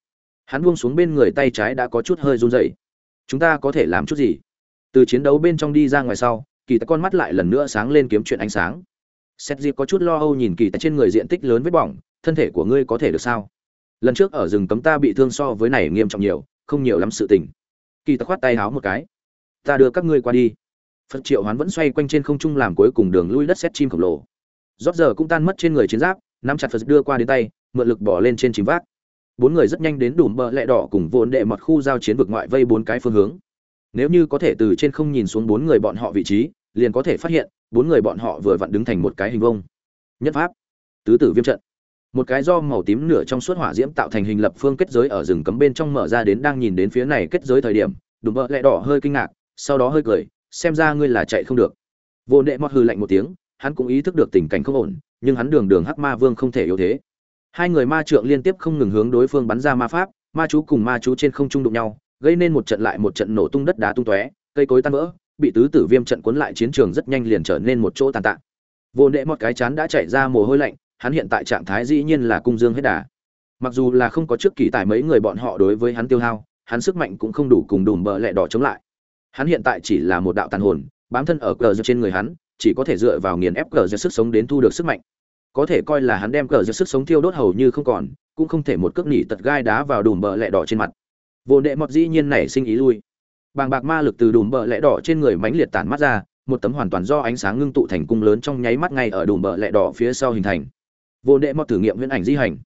Hắn buông xuống bên người tay trái đã có chút hơi run rẩy. Chúng ta có thể làm chút gì? Từ chiến đấu bên trong đi ra ngoài sau, kỳ tài con mắt lại lần nữa sáng lên kiếm chuyện ánh sáng. Xét dịp có chút lo âu nhìn kỳ tài trên người diện tích lớn vết bỏng, thân thể của ngươi có thể được sao? Lần trước ở rừng cấm ta bị thương so với này nghiêm trọng nhiều, không nhiều lắm sự tình. Kỳ tài khoát tay háo một cái ta đưa các ngươi qua đi. Phật triệu hoán vẫn xoay quanh trên không trung làm cuối cùng đường lui đất xét chim khổng lồ. Rót giờ cũng tan mất trên người chiến giáp, nắm chặt phật đưa qua đến tay, mượn lực bỏ lên trên chìm vác. Bốn người rất nhanh đến đủ bờ lẹ đỏ cùng vốn đệ mật khu giao chiến vực ngoại vây bốn cái phương hướng. Nếu như có thể từ trên không nhìn xuống bốn người bọn họ vị trí, liền có thể phát hiện, bốn người bọn họ vừa vặn đứng thành một cái hình vông nhất pháp. Tứ tử viêm trận. Một cái do màu tím nửa trong suốt hỏa diễm tạo thành hình lập phương kết giới ở rừng cấm bên trong mở ra đến đang nhìn đến phía này kết giới thời điểm, đùm bợ lẹ đỏ hơi kinh ngạc sau đó hơi cười, xem ra ngươi là chạy không được. Vô đệ mọt hư lạnh một tiếng, hắn cũng ý thức được tình cảnh không ổn, nhưng hắn đường đường hắc ma vương không thể yếu thế. Hai người ma trượng liên tiếp không ngừng hướng đối phương bắn ra ma pháp, ma chú cùng ma chú trên không trung đụng nhau, gây nên một trận lại một trận nổ tung đất đá tung tóe, cây cối tan vỡ, bị tứ tử viêm trận cuốn lại chiến trường rất nhanh liền trở nên một chỗ tàn tạ. Vô đệ mọt cái chán đã chạy ra mồ hôi lạnh, hắn hiện tại trạng thái dĩ nhiên là cung dương hết đà. Mặc dù là không có trước kỳ tài mấy người bọn họ đối với hắn tiêu hao, hắn sức mạnh cũng không đủ cùng đùm bợ lẹ đỏ chống lại hắn hiện tại chỉ là một đạo tàn hồn, bám thân ở cờ giật trên người hắn, chỉ có thể dựa vào nghiền ép cờ giật sức sống đến thu được sức mạnh. Có thể coi là hắn đem cờ giật sức sống thiêu đốt hầu như không còn, cũng không thể một cước nỉ tật gai đá vào đùm bờ lẹ đỏ trên mặt. Vô đệ mọt dĩ nhiên nảy sinh ý lui. Bàng bạc ma lực từ đùm bờ lẹ đỏ trên người mãnh liệt tản mắt ra, một tấm hoàn toàn do ánh sáng ngưng tụ thành cung lớn trong nháy mắt ngay ở đùm bờ lẹ đỏ phía sau hình thành. Vô đệ mọt thử nghiệm huyễn ảnh di hành.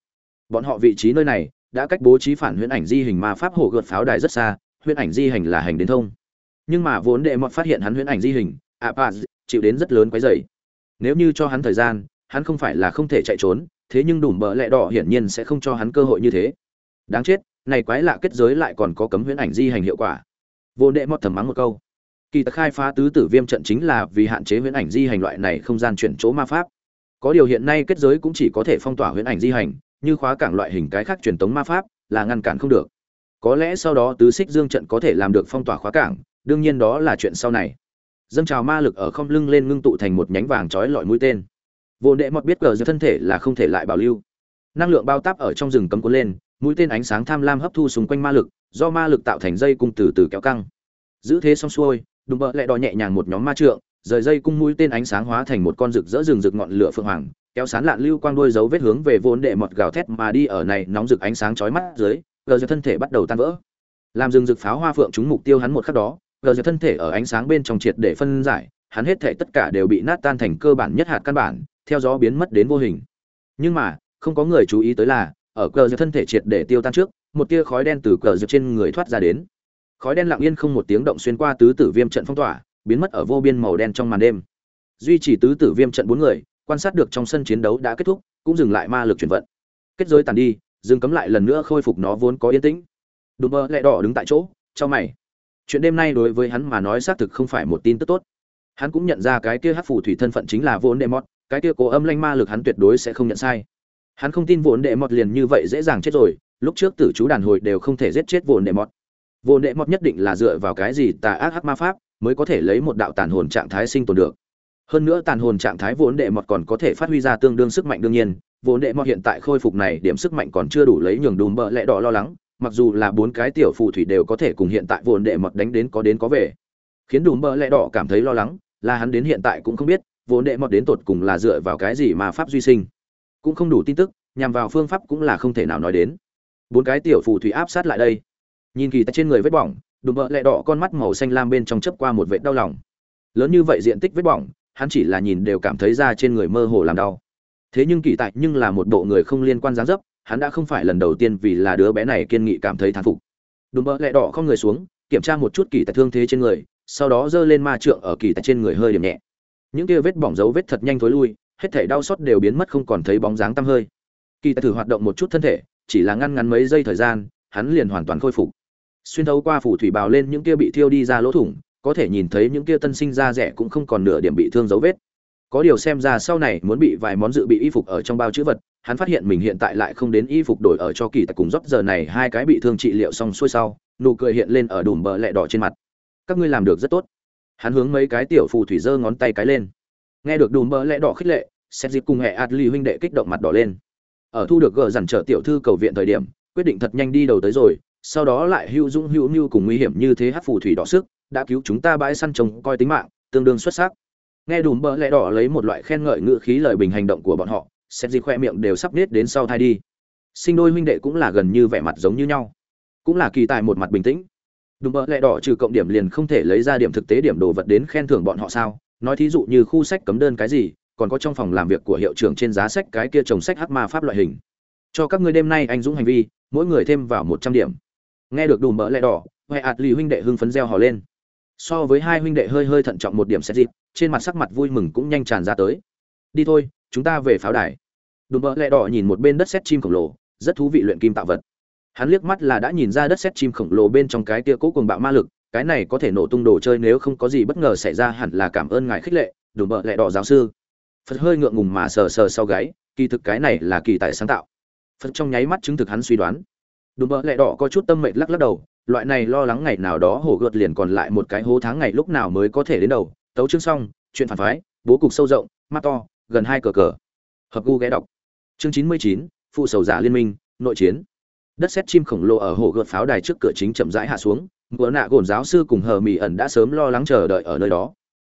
Bọn họ vị trí nơi này, đã cách bố trí phản huyễn ảnh di hình ma pháp hổ gợt pháo đài rất xa, huyễn ảnh di hành là hành đến thông nhưng mà vốn đệ mọt phát hiện hắn huyễn ảnh di hình ạ à, chịu đến rất lớn quấy dày nếu như cho hắn thời gian hắn không phải là không thể chạy trốn thế nhưng đùm bờ lẹ đỏ hiển nhiên sẽ không cho hắn cơ hội như thế. Đáng chết này quái lạ kết giới lại còn có cấm huyễn ảnh di hành hiệu quả. Vô đệ mọt thầm mắng một câu. Kỳ tật khai phá tứ tử viêm trận chính là vì hạn chế huyễn ảnh di hành loại này không gian chuyển chỗ ma pháp. Có điều hiện nay kết giới cũng chỉ có thể phong tỏa huyễn ảnh di hành như khóa cảng loại hình cái khác truyền tống ma pháp là ngăn cản không được. Có lẽ sau đó tứ xích dương trận có thể làm được phong tỏa khóa cảng đương nhiên đó là chuyện sau này. Dâng trào ma lực ở không lưng lên ngưng tụ thành một nhánh vàng trói lọi mũi tên. Vô đệ mọt biết cờ giữa thân thể là không thể lại bảo lưu. Năng lượng bao táp ở trong rừng cấm cuốn lên, mũi tên ánh sáng tham lam hấp thu xung quanh ma lực, do ma lực tạo thành dây cung từ từ kéo căng. Giữ thế xong xuôi, đùm bợ lại đò nhẹ nhàng một nhóm ma trượng, rời dây cung mũi tên ánh sáng hóa thành một con rực rỡ rừng rực ngọn lửa phượng hoàng, kéo sán lạn lưu quang đôi dấu vết hướng về vốn đệ mọt gào thét mà đi ở này nóng rực ánh sáng chói mắt dưới, cờ giữa thân thể bắt đầu tan vỡ. Làm rừng rực pháo hoa phượng chúng mục tiêu hắn một khắc đó gờ giật thân thể ở ánh sáng bên trong triệt để phân giải, hắn hết thể tất cả đều bị nát tan thành cơ bản nhất hạt căn bản, theo gió biến mất đến vô hình. Nhưng mà, không có người chú ý tới là, ở cờ giật thân thể triệt để tiêu tan trước, một tia khói đen từ cờ giật trên người thoát ra đến. Khói đen lặng yên không một tiếng động xuyên qua tứ tử viêm trận phong tỏa, biến mất ở vô biên màu đen trong màn đêm. Duy trì tứ tử viêm trận bốn người, quan sát được trong sân chiến đấu đã kết thúc, cũng dừng lại ma lực chuyển vận. Kết giới tàn đi dừng cấm lại lần nữa khôi phục nó vốn có yên tĩnh. Đùm bơ lẹ đỏ đứng tại chỗ, cho mày chuyện đêm nay đối với hắn mà nói xác thực không phải một tin tức tốt. Hắn cũng nhận ra cái kia hát phù thủy thân phận chính là vốn đệ mọt, cái kia cố âm lanh ma lực hắn tuyệt đối sẽ không nhận sai. Hắn không tin vốn đệ mọt liền như vậy dễ dàng chết rồi, lúc trước tử chú đàn hồi đều không thể giết chết vốn đệ mọt. Vốn đệ mọt nhất định là dựa vào cái gì tà ác hát ma pháp mới có thể lấy một đạo tàn hồn trạng thái sinh tồn được. Hơn nữa tàn hồn trạng thái vốn đệ mọt còn có thể phát huy ra tương đương sức mạnh đương nhiên, vốn đệ mọt hiện tại khôi phục này điểm sức mạnh còn chưa đủ lấy nhường đùm bợ lẽ đỏ lo lắng mặc dù là bốn cái tiểu phù thủy đều có thể cùng hiện tại vốn đệ mật đánh đến có đến có về. Khiến đùm bơ lẹ đỏ cảm thấy lo lắng, là hắn đến hiện tại cũng không biết vốn đệ mọt đến tột cùng là dựa vào cái gì mà pháp duy sinh. Cũng không đủ tin tức, nhằm vào phương pháp cũng là không thể nào nói đến. Bốn cái tiểu phù thủy áp sát lại đây. Nhìn kỳ tại trên người vết bỏng, đùm bợ lẹ đỏ con mắt màu xanh lam bên trong chớp qua một vệt đau lòng. Lớn như vậy diện tích vết bỏng, hắn chỉ là nhìn đều cảm thấy da trên người mơ hồ làm đau. Thế nhưng kỳ tại nhưng là một bộ người không liên quan dáng dấp hắn đã không phải lần đầu tiên vì là đứa bé này kiên nghị cảm thấy thán phục. Đùm bơ lẹ đỏ không người xuống, kiểm tra một chút kỳ tài thương thế trên người, sau đó giơ lên ma trượng ở kỳ tài trên người hơi điểm nhẹ. Những kia vết bỏng dấu vết thật nhanh thối lui, hết thể đau xót đều biến mất không còn thấy bóng dáng tăm hơi. Kỳ tài thử hoạt động một chút thân thể, chỉ là ngăn ngắn mấy giây thời gian, hắn liền hoàn toàn khôi phục. Xuyên thấu qua phủ thủy bào lên những kia bị thiêu đi ra lỗ thủng, có thể nhìn thấy những kia tân sinh ra rẻ cũng không còn nửa điểm bị thương dấu vết có điều xem ra sau này muốn bị vài món dự bị y phục ở trong bao chữ vật, hắn phát hiện mình hiện tại lại không đến y phục đổi ở cho kỳ tại cùng dốc giờ này hai cái bị thương trị liệu xong xuôi sau, nụ cười hiện lên ở đùm bờ lẹ đỏ trên mặt. Các ngươi làm được rất tốt. Hắn hướng mấy cái tiểu phù thủy giơ ngón tay cái lên. Nghe được đùm bờ lẹ đỏ khích lệ xét dịp cùng hệ adli huynh đệ kích động mặt đỏ lên. Ở thu được gờ dằn trở tiểu thư cầu viện thời điểm, quyết định thật nhanh đi đầu tới rồi, sau đó lại hữu dũng hữu mưu cùng nguy hiểm như thế hát phù thủy đỏ sức, đã cứu chúng ta bãi săn trồng coi tính mạng, tương đương xuất sắc nghe đùm bờ lẹ đỏ lấy một loại khen ngợi ngữ khí lời bình hành động của bọn họ xét gì khoe miệng đều sắp nết đến sau thai đi. Sinh đôi huynh đệ cũng là gần như vẻ mặt giống như nhau. Cũng là kỳ tài một mặt bình tĩnh. Đùm bờ lẹ đỏ trừ cộng điểm liền không thể lấy ra điểm thực tế điểm đồ vật đến khen thưởng bọn họ sao? Nói thí dụ như khu sách cấm đơn cái gì, còn có trong phòng làm việc của hiệu trưởng trên giá sách cái kia trồng sách hắc ma pháp loại hình. Cho các ngươi đêm nay anh dũng hành vi, mỗi người thêm vào một trăm điểm. Nghe được đùm bỡ lẹ đỏ huệ ạt lì huynh đệ hưng phấn reo hò lên so với hai huynh đệ hơi hơi thận trọng một điểm xét dịp, trên mặt sắc mặt vui mừng cũng nhanh tràn ra tới. Đi thôi, chúng ta về pháo đài. Đùm bỡ lẹ đỏ nhìn một bên đất xét chim khổng lồ, rất thú vị luyện kim tạo vật. Hắn liếc mắt là đã nhìn ra đất xét chim khổng lồ bên trong cái tia cố cùng bạo ma lực, cái này có thể nổ tung đồ chơi nếu không có gì bất ngờ xảy ra hẳn là cảm ơn ngài khích lệ, đùm bỡ lẹ đỏ giáo sư. Phật hơi ngượng ngùng mà sờ sờ sau gáy, kỳ thực cái này là kỳ tài sáng tạo. Phật trong nháy mắt chứng thực hắn suy đoán. Đùm bỡ lẹ đỏ có chút tâm mệnh lắc lắc đầu loại này lo lắng ngày nào đó hổ gợt liền còn lại một cái hố tháng ngày lúc nào mới có thể đến đầu. Tấu chương xong, chuyện phản phái, bố cục sâu rộng, mắt to, gần hai cờ cờ. Hợp gu ghé đọc. Chương chín mươi chín, phụ sầu giả liên minh, nội chiến. Đất xét chim khổng lồ ở hồ gợt pháo đài trước cửa chính chậm rãi hạ xuống, ngựa nạ gồn giáo sư cùng hờ mỹ ẩn đã sớm lo lắng chờ đợi ở nơi đó.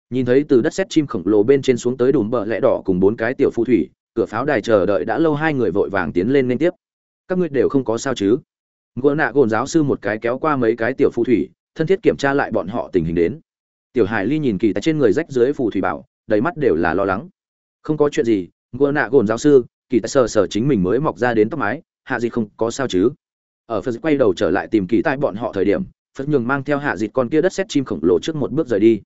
Nhìn thấy từ đất xét chim khổng lồ bên trên xuống tới đùm bờ lẽ đỏ cùng bốn cái tiểu phù thủy, cửa pháo đài chờ đợi đã lâu hai người vội vàng tiến lên liên tiếp. Các ngươi đều không có sao chứ? Ngựa nạ gồn giáo sư một cái kéo qua mấy cái tiểu phù thủy, thân thiết kiểm tra lại bọn họ tình hình đến. Tiểu hải ly nhìn kỳ tại trên người rách dưới phù thủy bảo, đầy mắt đều là lo lắng. Không có chuyện gì, ngựa nạ gồn giáo sư, kỳ tại sờ sờ chính mình mới mọc ra đến tóc mái, hạ gì không có sao chứ. Ở phật quay đầu trở lại tìm kỳ tại bọn họ thời điểm, phật nhường mang theo hạ dịt con kia đất xét chim khổng lồ trước một bước rời đi.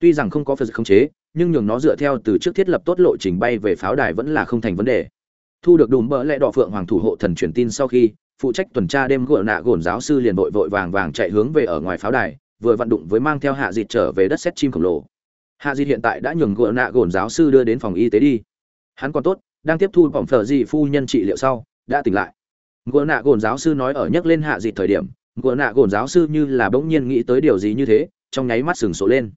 Tuy rằng không có phật khống chế, nhưng nhường nó dựa theo từ trước thiết lập tốt lộ trình bay về pháo đài vẫn là không thành vấn đề. Thu được đùm bỡ lẽ đỏ phượng hoàng thủ hộ thần truyền tin sau khi phụ trách tuần tra đêm gội nạ gồn giáo sư liền vội vội vàng vàng chạy hướng về ở ngoài pháo đài, vừa vận đụng với mang theo hạ dịt trở về đất xét chim khổng lồ. Hạ dịt hiện tại đã nhường gội nạ gồn giáo sư đưa đến phòng y tế đi. Hắn còn tốt, đang tiếp thu vòng phở dị phu nhân trị liệu sau, đã tỉnh lại. Gội nạ gồn giáo sư nói ở nhắc lên hạ dịt thời điểm, gội nạ gồn giáo sư như là bỗng nhiên nghĩ tới điều gì như thế, trong nháy mắt sừng sổ lên.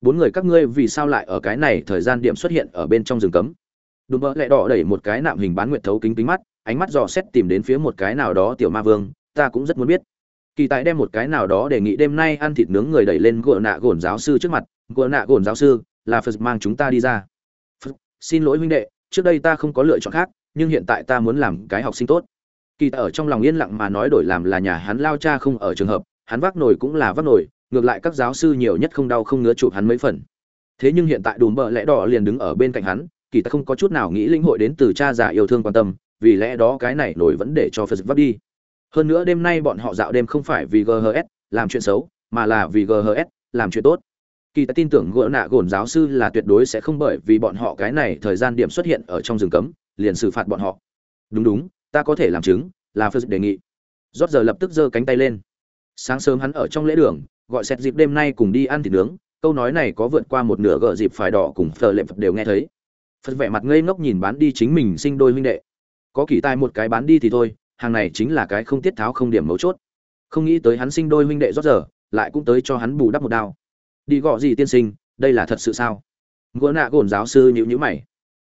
Bốn người các ngươi vì sao lại ở cái này thời gian điểm xuất hiện ở bên trong rừng cấm? Đùm bỡ lẹ đỏ đẩy một cái nạm hình bán nguyệt thấu kính kính mắt ánh mắt dò xét tìm đến phía một cái nào đó tiểu ma vương ta cũng rất muốn biết. Kỳ tài đem một cái nào đó đề nghị đêm nay ăn thịt nướng người đẩy lên gỗ nạ gồn giáo sư trước mặt. Gỗ nạ gồn giáo sư là phật mang chúng ta đi ra. Phật, xin lỗi huynh đệ trước đây ta không có lựa chọn khác nhưng hiện tại ta muốn làm cái học sinh tốt. Kỳ tài ở trong lòng yên lặng mà nói đổi làm là nhà hắn lao cha không ở trường hợp hắn vác nổi cũng là vác nổi ngược lại các giáo sư nhiều nhất không đau không ngứa chụp hắn mấy phần. Thế nhưng hiện tại đùm bợ lẽ đỏ liền đứng ở bên cạnh hắn kỳ ta không có chút nào nghĩ lĩnh hội đến từ cha già yêu thương quan tâm vì lẽ đó cái này nổi vẫn để cho phật vấp đi. Hơn nữa đêm nay bọn họ dạo đêm không phải vì ghs làm chuyện xấu, mà là vì ghs làm chuyện tốt. Kỳ ta tin tưởng gỡ nạ gồn giáo sư là tuyệt đối sẽ không bởi vì bọn họ cái này thời gian điểm xuất hiện ở trong rừng cấm, liền xử phạt bọn họ. Đúng đúng, ta có thể làm chứng, là phật đề nghị. Rót giờ lập tức giơ cánh tay lên. Sáng sớm hắn ở trong lễ đường, gọi xét dịp đêm nay cùng đi ăn thịt nướng, câu nói này có vượt qua một nửa gợ dịp phải đỏ cùng phờ lệm phật đều nghe thấy. Phật vẻ mặt ngây ngốc nhìn bán đi chính mình sinh đôi huynh đệ có kỳ tài một cái bán đi thì thôi, hàng này chính là cái không tiết tháo không điểm mấu chốt. Không nghĩ tới hắn sinh đôi huynh đệ rót giờ, lại cũng tới cho hắn bù đắp một đao. Đi gọ gì tiên sinh, đây là thật sự sao? Ngựa nạ gồn giáo sư nhữ nhữ mày.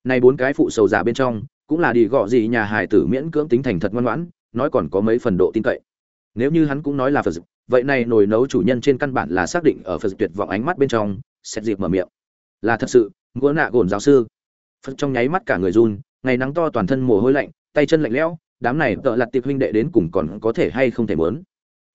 Này bốn cái phụ sầu giả bên trong, cũng là đi gọ gì nhà hài tử miễn cưỡng tính thành thật ngoan ngoãn, nói còn có mấy phần độ tin cậy. Nếu như hắn cũng nói là phật vậy này nồi nấu chủ nhân trên căn bản là xác định ở phật tuyệt vọng ánh mắt bên trong, xét dịp mở miệng. Là thật sự, ngựa nạ gồn giáo sư. Phật trong nháy mắt cả người run ngày nắng to toàn thân mồ hôi lạnh, tay chân lạnh lẽo, đám này tợ lặt tiệp huynh đệ đến cùng còn có thể hay không thể mớn.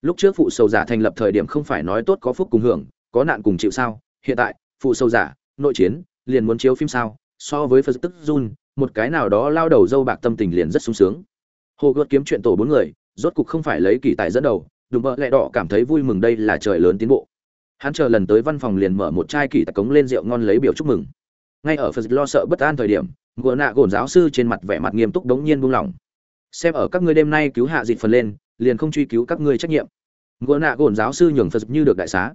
Lúc trước phụ sầu giả thành lập thời điểm không phải nói tốt có phúc cùng hưởng, có nạn cùng chịu sao, hiện tại, phụ sầu giả, nội chiến, liền muốn chiếu phim sao, so với phật tức run, một cái nào đó lao đầu dâu bạc tâm tình liền rất sung sướng. Hồ gợt kiếm chuyện tổ bốn người, rốt cục không phải lấy kỳ tài dẫn đầu, đùm bợ lẹ đỏ cảm thấy vui mừng đây là trời lớn tiến bộ. Hắn chờ lần tới văn phòng liền mở một chai kỳ tài cống lên rượu ngon lấy biểu chúc mừng. Ngay ở phật lo sợ bất an thời điểm ngựa nạ gồn giáo sư trên mặt vẻ mặt nghiêm túc đống nhiên buông lỏng. Xem ở các ngươi đêm nay cứu hạ dịt phần lên, liền không truy cứu các ngươi trách nhiệm. Ngựa nạ gồn giáo sư nhường phật như được đại xá.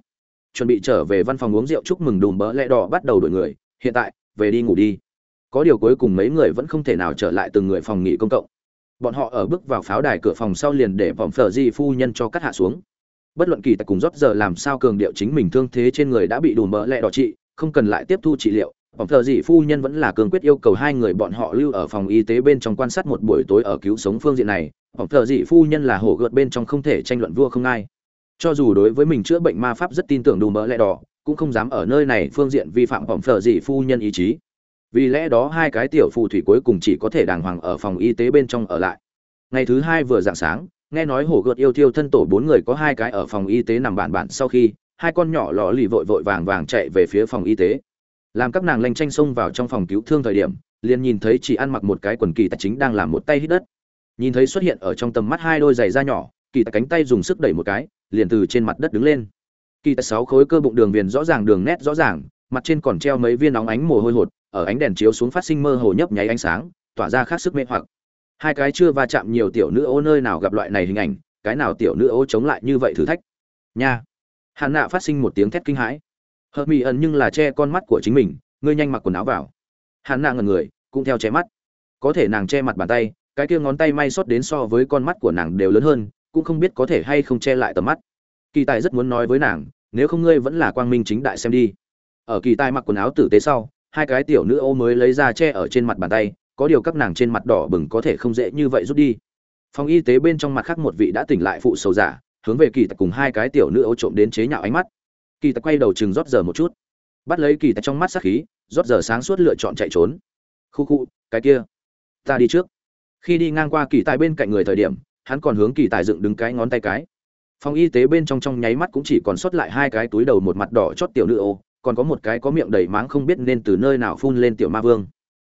Chuẩn bị trở về văn phòng uống rượu chúc mừng đùm bỡ lẽ đỏ bắt đầu đổi người. Hiện tại, về đi ngủ đi. Có điều cuối cùng mấy người vẫn không thể nào trở lại từng người phòng nghỉ công cộng. Bọn họ ở bước vào pháo đài cửa phòng sau liền để vòng phở di phu nhân cho cắt hạ xuống. Bất luận kỳ tại cùng rót giờ làm sao cường điệu chính mình thương thế trên người đã bị đùm bỡ lẽ đỏ trị, không cần lại tiếp thu trị liệu Phòng thờ dị phu nhân vẫn là cường quyết yêu cầu hai người bọn họ lưu ở phòng y tế bên trong quan sát một buổi tối ở cứu sống phương diện này. Phòng thờ dị phu nhân là hổ gợt bên trong không thể tranh luận vua không ai. Cho dù đối với mình chữa bệnh ma pháp rất tin tưởng đùm mỡ lẽ đỏ, cũng không dám ở nơi này phương diện vi phạm phòng thờ dị phu nhân ý chí. Vì lẽ đó hai cái tiểu phù thủy cuối cùng chỉ có thể đàng hoàng ở phòng y tế bên trong ở lại. Ngày thứ hai vừa dạng sáng, nghe nói hổ gợt yêu thiêu thân tổ bốn người có hai cái ở phòng y tế nằm bản bản sau khi, hai con nhỏ lọ lì vội vội vàng vàng chạy về phía phòng y tế làm các nàng lanh tranh xông vào trong phòng cứu thương thời điểm, liền nhìn thấy chỉ ăn mặc một cái quần kỳ tài chính đang làm một tay hít đất. Nhìn thấy xuất hiện ở trong tầm mắt hai đôi giày da nhỏ, kỳ tài cánh tay dùng sức đẩy một cái, liền từ trên mặt đất đứng lên. Kỳ tài sáu khối cơ bụng đường viền rõ ràng, đường nét rõ ràng, mặt trên còn treo mấy viên óng ánh mồ hôi hột, ở ánh đèn chiếu xuống phát sinh mơ hồ nhấp nháy ánh sáng, tỏa ra khác sức mê hoặc. Hai cái chưa va chạm nhiều tiểu nữ ô nơi nào gặp loại này hình ảnh, cái nào tiểu nữ ô chống lại như vậy thử thách. Nha. Hạn nạ phát sinh một tiếng thét kinh hãi hợp mỹ ẩn nhưng là che con mắt của chính mình, ngươi nhanh mặc quần áo vào. Hắn nàng ngần người, cũng theo che mắt. Có thể nàng che mặt bàn tay, cái kia ngón tay may sót đến so với con mắt của nàng đều lớn hơn, cũng không biết có thể hay không che lại tầm mắt. Kỳ tài rất muốn nói với nàng, nếu không ngươi vẫn là quang minh chính đại xem đi. Ở kỳ tài mặc quần áo tử tế sau, hai cái tiểu nữ ô mới lấy ra che ở trên mặt bàn tay, có điều các nàng trên mặt đỏ bừng có thể không dễ như vậy rút đi. Phòng y tế bên trong mặt khác một vị đã tỉnh lại phụ sầu giả, hướng về kỳ tài cùng hai cái tiểu nữ ô trộm đến chế nhạo ánh mắt kỳ tài quay đầu chừng rót giờ một chút. Bắt lấy kỳ tài trong mắt sát khí, rót giờ sáng suốt lựa chọn chạy trốn. Khu khu, cái kia, ta đi trước. Khi đi ngang qua kỳ tài bên cạnh người thời điểm, hắn còn hướng kỳ tài dựng đứng cái ngón tay cái. Phòng y tế bên trong trong nháy mắt cũng chỉ còn sót lại hai cái túi đầu một mặt đỏ chót tiểu nữ ô, còn có một cái có miệng đầy máng không biết nên từ nơi nào phun lên tiểu ma vương.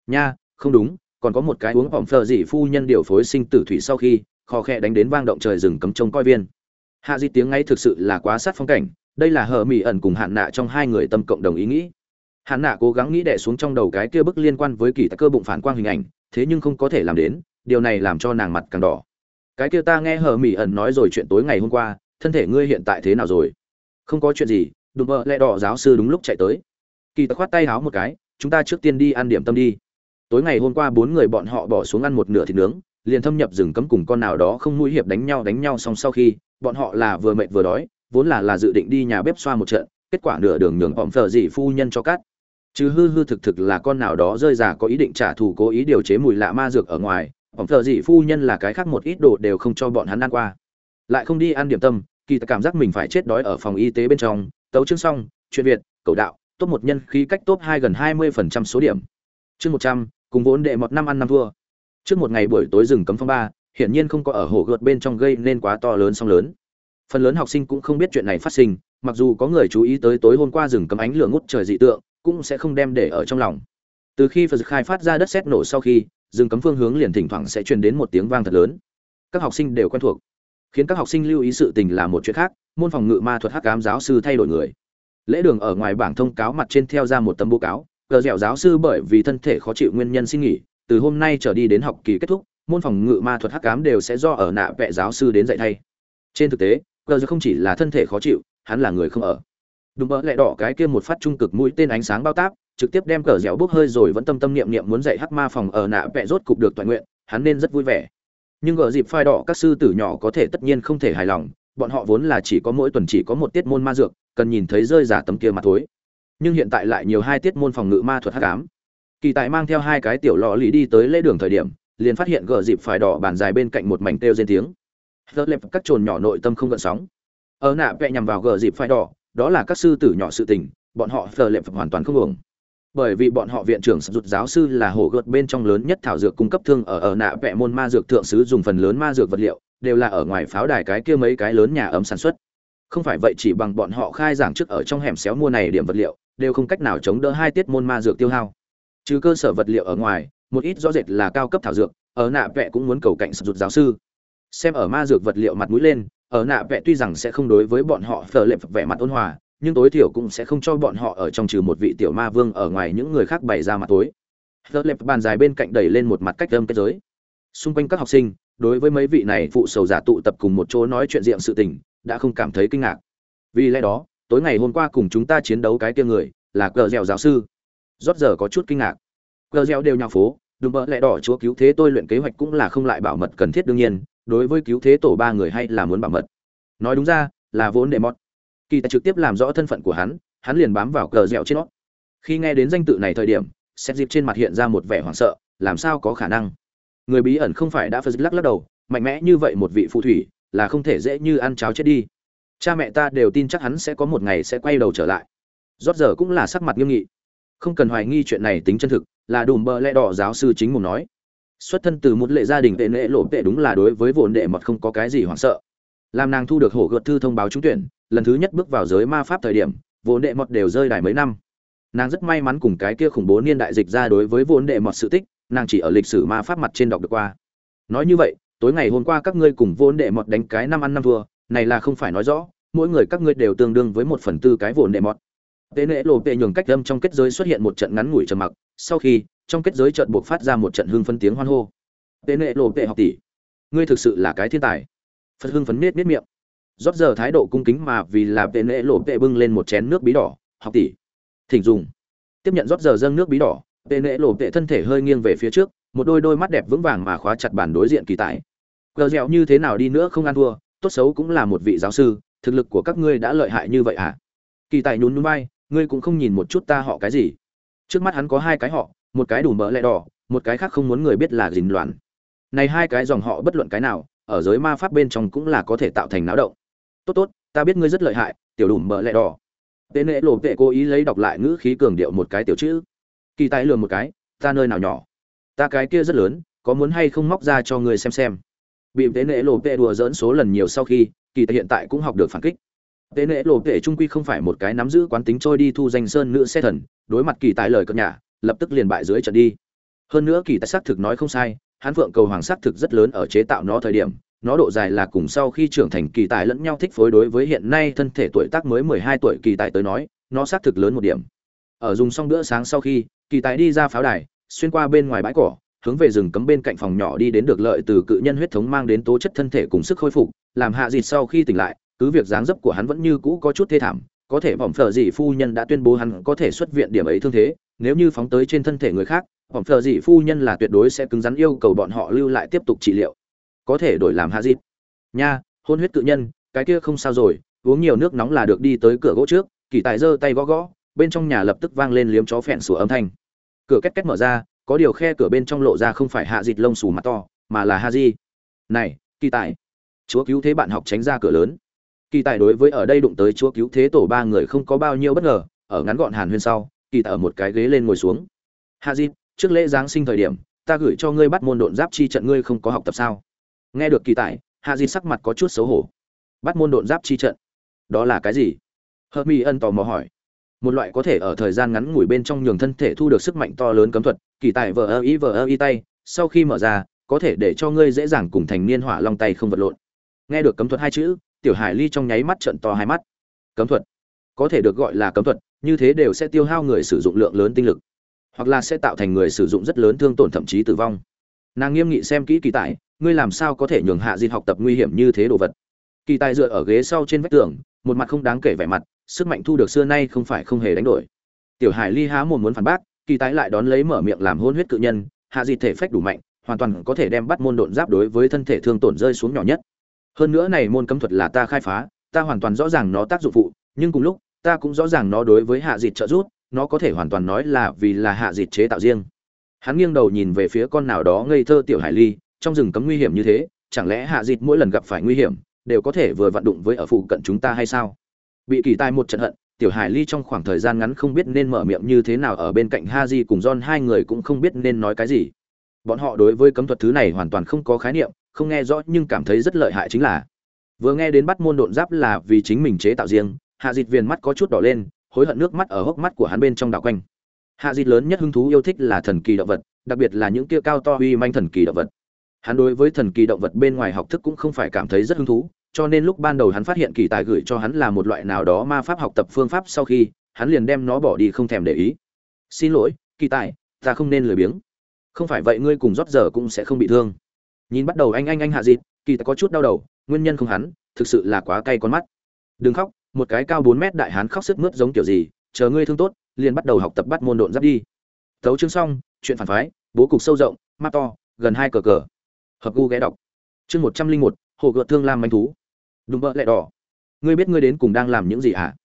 Nha, không đúng, còn có một cái uống phỏng phờ dị phu nhân điều phối sinh tử thủy sau khi, kho khe đánh đến vang động trời rừng cấm trông coi viên. Hạ di tiếng ngay thực sự là quá sát phong cảnh đây là hờ mỹ ẩn cùng hạn nạ trong hai người tâm cộng đồng ý nghĩ. Hạn nạ cố gắng nghĩ đẻ xuống trong đầu cái kia bức liên quan với kỳ tắc cơ bụng phản quang hình ảnh, thế nhưng không có thể làm đến, điều này làm cho nàng mặt càng đỏ. Cái kia ta nghe hờ mỹ ẩn nói rồi chuyện tối ngày hôm qua, thân thể ngươi hiện tại thế nào rồi? Không có chuyện gì, đùm bợ lẹ đỏ giáo sư đúng lúc chạy tới. Kỳ tắc khoát tay háo một cái, chúng ta trước tiên đi ăn điểm tâm đi. Tối ngày hôm qua bốn người bọn họ bỏ xuống ăn một nửa thịt nướng, liền thâm nhập rừng cấm cùng con nào đó không mũi hiệp đánh nhau đánh nhau xong sau khi, bọn họ là vừa mệt vừa đói vốn là là dự định đi nhà bếp xoa một trận, kết quả nửa đường nhường ỏm phở dị phu nhân cho cắt. Chứ hư hư thực thực là con nào đó rơi giả có ý định trả thù cố ý điều chế mùi lạ ma dược ở ngoài ỏm phở dị phu nhân là cái khác một ít đồ đều không cho bọn hắn ăn qua. Lại không đi ăn điểm tâm, kỳ cảm giác mình phải chết đói ở phòng y tế bên trong, tấu chương xong, chuyện việt, cầu đạo, top một nhân khí cách top hai gần hai mươi phần trăm số điểm. Chương một trăm, cùng vốn đệ một năm ăn năm thua. Trước một ngày buổi tối rừng cấm phong ba, hiển nhiên không có ở hồ gợt bên trong gây nên quá to lớn song lớn phần lớn học sinh cũng không biết chuyện này phát sinh, mặc dù có người chú ý tới tối hôm qua rừng cấm ánh lửa ngút trời dị tượng, cũng sẽ không đem để ở trong lòng. Từ khi phật khai phát ra đất xét nổ sau khi, rừng cấm phương hướng liền thỉnh thoảng sẽ truyền đến một tiếng vang thật lớn. Các học sinh đều quen thuộc, khiến các học sinh lưu ý sự tình là một chuyện khác, môn phòng ngự ma thuật hắc cám giáo sư thay đổi người. Lễ đường ở ngoài bảng thông cáo mặt trên theo ra một tấm bố cáo, cờ dẻo giáo sư bởi vì thân thể khó chịu nguyên nhân xin nghỉ, từ hôm nay trở đi đến học kỳ kết thúc, môn phòng ngự ma thuật hắc cám đều sẽ do ở nạ vẽ giáo sư đến dạy thay. Trên thực tế gờ dẻo không chỉ là thân thể khó chịu, hắn là người không ở. Đúng bỡ lẹ đỏ cái kia một phát trung cực mũi tên ánh sáng bao táp, trực tiếp đem cờ dẻo bốc hơi rồi vẫn tâm tâm niệm niệm muốn dạy hắc ma phòng ở nạ vẽ rốt cục được toàn nguyện, hắn nên rất vui vẻ. Nhưng ở dịp phai đỏ các sư tử nhỏ có thể tất nhiên không thể hài lòng, bọn họ vốn là chỉ có mỗi tuần chỉ có một tiết môn ma dược, cần nhìn thấy rơi giả tấm kia mặt thối nhưng hiện tại lại nhiều hai tiết môn phòng ngự ma thuật hắc ám. Kỳ tài mang theo hai cái tiểu lò lì đi tới lễ đường thời điểm, liền phát hiện gờ dịp phải đỏ bàn dài bên cạnh một mảnh têu trên tiếng gờ lẹp các trồn nhỏ nội tâm không gợn sóng. Ở nạ vẽ nhằm vào gờ dịp phai đỏ, đó là các sư tử nhỏ sự tình, bọn họ phờ lẹp hoàn toàn không ổng bởi vì bọn họ viện trưởng rụt giáo sư là hổ gợt bên trong lớn nhất thảo dược cung cấp thương ở ở nạ vẽ môn ma dược thượng sứ dùng phần lớn ma dược vật liệu, đều là ở ngoài pháo đài cái kia mấy cái lớn nhà ấm sản xuất. Không phải vậy chỉ bằng bọn họ khai giảng trước ở trong hẻm xéo mua này điểm vật liệu, đều không cách nào chống đỡ hai tiết môn ma dược tiêu hao. Trừ cơ sở vật liệu ở ngoài, một ít rõ rệt là cao cấp thảo dược, ở nạ vẽ cũng muốn cầu cạnh rụt giáo sư xem ở ma dược vật liệu mặt mũi lên, ở nạ vẽ tuy rằng sẽ không đối với bọn họ phờ lệ vẻ mặt ôn hòa, nhưng tối thiểu cũng sẽ không cho bọn họ ở trong trừ một vị tiểu ma vương ở ngoài những người khác bày ra mặt tối. Phờ lệ bàn dài bên cạnh đẩy lên một mặt cách âm kết giới. Xung quanh các học sinh, đối với mấy vị này phụ sầu giả tụ tập cùng một chỗ nói chuyện diện sự tình, đã không cảm thấy kinh ngạc. Vì lẽ đó, tối ngày hôm qua cùng chúng ta chiến đấu cái kia người, là cờ dẻo giáo sư. Rót giờ có chút kinh ngạc. Cờ dẻo đều nhà phố, đùm bỡ lẽ đỏ chúa cứu thế tôi luyện kế hoạch cũng là không lại bảo mật cần thiết đương nhiên đối với cứu thế tổ ba người hay là muốn bảo mật? Nói đúng ra, là vốn đệ mót kỳ tài trực tiếp làm rõ thân phận của hắn hắn liền bám vào cờ dẻo trên nót khi nghe đến danh tự này thời điểm xét dịp trên mặt hiện ra một vẻ hoảng sợ, làm sao có khả năng? Người bí ẩn không phải đã phật lắc lắc đầu, mạnh mẽ như vậy một vị phù thủy, là không thể dễ như ăn cháo chết đi. Cha mẹ ta đều tin chắc hắn sẽ có một ngày sẽ quay đầu trở lại. Rót giờ cũng là sắc mặt nghiêm nghị. Không cần hoài nghi chuyện này tính chân thực, là đùm bơ lẽ đỏ giáo sư chính mùng nói xuất thân từ một lệ gia đình tệ nệ lộ tệ đúng là đối với vồn đệ mật không có cái gì hoảng sợ. Làm nàng thu được hổ gợt thư thông báo trúng tuyển lần thứ nhất bước vào giới ma pháp thời điểm vốn đệ mọt đều rơi đài mấy năm. Nàng rất may mắn cùng cái kia khủng bố niên đại dịch ra đối với vốn đệ mọt sự tích nàng chỉ ở lịch sử ma pháp mặt trên đọc được qua. Nói như vậy tối ngày hôm qua các ngươi cùng vốn đệ mọt đánh cái năm ăn năm thua này là không phải nói rõ mỗi người các ngươi đều tương đương với một phần tư cái vốn đệ mọt. Tệ nệ lộ tệ nhường cách âm trong kết giới xuất hiện một trận ngắn ngủi trầm mặc, sau khi, trong kết giới trận buộc phát ra một trận hưng phấn tiếng hoan hô. tệ nệ lộ tệ học tỷ, ngươi thực sự là cái thiên tài. Phật hưng phấn nết nết miệng. Rót giờ thái độ cung kính mà vì là tệ nệ lộ tệ bưng lên một chén nước bí đỏ, học tỷ. Thỉnh dùng. Tiếp nhận rót giờ dâng nước bí đỏ, tệ nệ lộ tệ thân thể hơi nghiêng về phía trước, một đôi đôi mắt đẹp vững vàng mà khóa chặt bản đối diện kỳ tài Gờ dẻo như thế nào đi nữa không ăn thua, tốt xấu cũng là một vị giáo sư, thực lực của các ngươi đã lợi hại như vậy à? Kỳ tài nhún nhún vai, ngươi cũng không nhìn một chút ta họ cái gì trước mắt hắn có hai cái họ một cái đủ mỡ lẹ đỏ một cái khác không muốn người biết là dính loạn. Này hai cái dòng họ bất luận cái nào ở giới ma pháp bên trong cũng là có thể tạo thành náo động. Tốt tốt ta biết ngươi rất lợi hại tiểu đủ mỡ lẹ đỏ. Tên lễ lộ tệ cố ý lấy đọc lại ngữ khí cường điệu một cái tiểu chữ. Kỳ tài lừa một cái ta nơi nào nhỏ? Ta cái kia rất lớn có muốn hay không móc ra cho ngươi xem xem? Bị tế nệ lộ tệ đùa dỡn số lần nhiều sau khi kỳ tài hiện tại cũng học được phản kích. Tế nệ lộ tệ trung quy không phải một cái nắm giữ quán tính trôi đi thu danh sơn nữ xe thần, đối mặt kỳ tài lời cợt nhà lập tức liền bại dưới trận đi. Hơn nữa kỳ tài xác thực nói không sai, hắn vượng cầu hoàng xác thực rất lớn ở chế tạo nó thời điểm, nó độ dài là cùng sau khi trưởng thành kỳ tài lẫn nhau thích phối đối với hiện nay thân thể tuổi tác mới 12 tuổi kỳ tài tới nói, nó xác thực lớn một điểm. Ở dùng xong bữa sáng sau khi, kỳ tài đi ra pháo đài, xuyên qua bên ngoài bãi cỏ, hướng về rừng cấm bên cạnh phòng nhỏ đi đến được lợi từ cự nhân huyết thống mang đến tố chất thân thể cùng sức khôi phục, làm hạ dịt sau khi tỉnh lại, cứ việc dáng dấp của hắn vẫn như cũ có chút thê thảm có thể vòng phở dị phu nhân đã tuyên bố hắn có thể xuất viện điểm ấy thương thế nếu như phóng tới trên thân thể người khác vòng phờ dị phu nhân là tuyệt đối sẽ cứng rắn yêu cầu bọn họ lưu lại tiếp tục trị liệu. Có thể đổi làm hạ dịp. Nha, hôn huyết cự nhân, cái kia không sao rồi, uống nhiều nước nóng là được đi tới cửa gỗ trước, kỳ tài giơ tay gõ gõ, bên trong nhà lập tức vang lên liếm chó phẹn sủa âm thanh. Cửa két két mở ra, có điều khe cửa bên trong lộ ra không phải hạ dịt lông xù mặt to, mà là ha di. Này, kỳ tài. Chúa cứu thế bạn học tránh ra cửa lớn. Kỳ tài đối với ở đây đụng tới chúa cứu thế tổ ba người không có bao nhiêu bất ngờ, ở ngắn gọn hàn huyên sau kỳ tài ở một cái ghế lên ngồi xuống. Hạ dịp trước lễ giáng sinh thời điểm, ta gửi cho ngươi bắt môn độn giáp chi trận ngươi không có học tập sao? Nghe được kỳ tài hạ dịp sắc mặt có chút xấu hổ. Bắt môn độn giáp chi trận? Đó là cái gì? Hớt mi ân tò mò hỏi. Một loại có thể ở thời gian ngắn ngủi bên trong nhường thân thể thu được sức mạnh to lớn cấm thuật, kỳ tài vờ ơ ý vờ ơ ý tay, sau khi mở ra, có thể để cho ngươi dễ dàng cùng thành niên hỏa long tay không vật lộn. Nghe được cấm thuật hai chữ, tiểu hải ly trong nháy mắt trận to hai mắt. Cấm thuật? Có thể được gọi là cấm thuật như thế đều sẽ tiêu hao người sử dụng lượng lớn tinh lực, hoặc là sẽ tạo thành người sử dụng rất lớn thương tổn thậm chí tử vong. Nàng nghiêm nghị xem kỹ kỳ tài, ngươi làm sao có thể nhường hạ Di học tập nguy hiểm như thế đồ vật. Kỳ tài dựa ở ghế sau trên vách tường, một mặt không đáng kể vẻ mặt, sức mạnh thu được xưa nay không phải không hề đánh đổi. Tiểu hải ly há mồm muốn phản bác, kỳ tài lại đón lấy mở miệng làm hôn huyết cự nhân, hạ Di thể phách đủ mạnh, hoàn toàn có thể đem bắt môn độn giáp đối với thân thể thương tổn rơi xuống nhỏ nhất. Hơn nữa này môn cấm thuật là ta khai phá, ta hoàn toàn rõ ràng nó tác dụng phụ, nhưng cùng lúc ta cũng rõ ràng nó đối với hạ dịt trợ giúp, nó có thể hoàn toàn nói là vì là hạ dịt chế tạo riêng. Hắn nghiêng đầu nhìn về phía con nào đó ngây thơ tiểu hải ly, trong rừng cấm nguy hiểm như thế, chẳng lẽ hạ dịt mỗi lần gặp phải nguy hiểm, đều có thể vừa vặn đụng với ở phụ cận chúng ta hay sao? Bị kỳ tai một trận hận, tiểu hải ly trong khoảng thời gian ngắn không biết nên mở miệng như thế nào ở bên cạnh ha di cùng john hai người cũng không biết nên nói cái gì. Bọn họ đối với cấm thuật thứ này hoàn toàn không có khái niệm, không nghe rõ nhưng cảm thấy rất lợi hại chính là, vừa nghe đến bắt môn độn giáp là vì chính mình chế tạo riêng hạ dịt viền mắt có chút đỏ lên, hối hận nước mắt ở hốc mắt của hắn bên trong đảo quanh. Hạ dịt lớn nhất hứng thú yêu thích là thần kỳ động vật, đặc biệt là những kia cao to uy manh thần kỳ động vật. Hắn đối với thần kỳ động vật bên ngoài học thức cũng không phải cảm thấy rất hứng thú, cho nên lúc ban đầu hắn phát hiện kỳ tài gửi cho hắn là một loại nào đó ma pháp học tập phương pháp sau khi, hắn liền đem nó bỏ đi không thèm để ý. Xin lỗi, kỳ tài, ta không nên lười biếng. Không phải vậy ngươi cùng rót giờ cũng sẽ không bị thương. Nhìn bắt đầu anh anh anh hạ dịt, kỳ tài có chút đau đầu, nguyên nhân không hắn, thực sự là quá cay con mắt. Đừng khóc một cái cao bốn mét đại hán khóc sức mướt giống kiểu gì, chờ ngươi thương tốt, liền bắt đầu học tập bắt môn độn giáp đi. Tấu chương xong, chuyện phản phái, bố cục sâu rộng mắt to, gần hai cờ cờ. Hợp gu ghé đọc. Chương một trăm linh một, hồ gợt thương lam manh thú. Đúng vợ lẹ đỏ. Ngươi biết ngươi đến cùng đang làm những gì hả? À?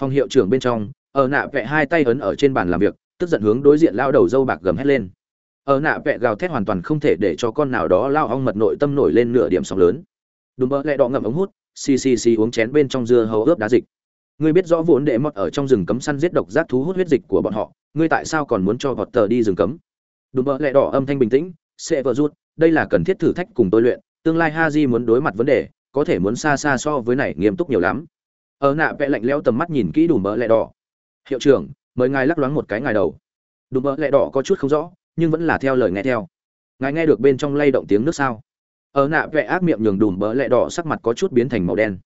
phòng hiệu trưởng bên trong, ở nạ vẹ hai tay ấn ở trên bàn làm việc, tức giận hướng đối diện lao đầu dâu bạc gầm hét lên. Ở nạ vẹ gào thét hoàn toàn không thể để cho con nào đó lao ong mật nội tâm nổi lên nửa điểm sóng lớn. Đúng bợ lẹ đỏ ngậm ống hút xì xì xì uống chén bên trong dưa hấu ướp đá dịch. Ngươi biết rõ vốn đệ mọt ở trong rừng cấm săn giết độc giác thú hút huyết dịch của bọn họ, ngươi tại sao còn muốn cho gọt tờ đi rừng cấm? Đùm bỡ lẹ đỏ âm thanh bình tĩnh, sẽ vợ rút đây là cần thiết thử thách cùng tôi luyện, tương lai ha di muốn đối mặt vấn đề, có thể muốn xa xa so với này nghiêm túc nhiều lắm. Ở nạ vẽ lạnh lẽo tầm mắt nhìn kỹ đùm bỡ lẹ đỏ. Hiệu trưởng, mời ngài lắc loáng một cái ngài đầu. Đùm bỡ lẹ đỏ có chút không rõ, nhưng vẫn là theo lời nghe theo. Ngài nghe được bên trong lay động tiếng nước sao? Ở nạ vẽ ác miệng nhường đùm bỡ lẹ đỏ sắc mặt có chút biến thành màu đen.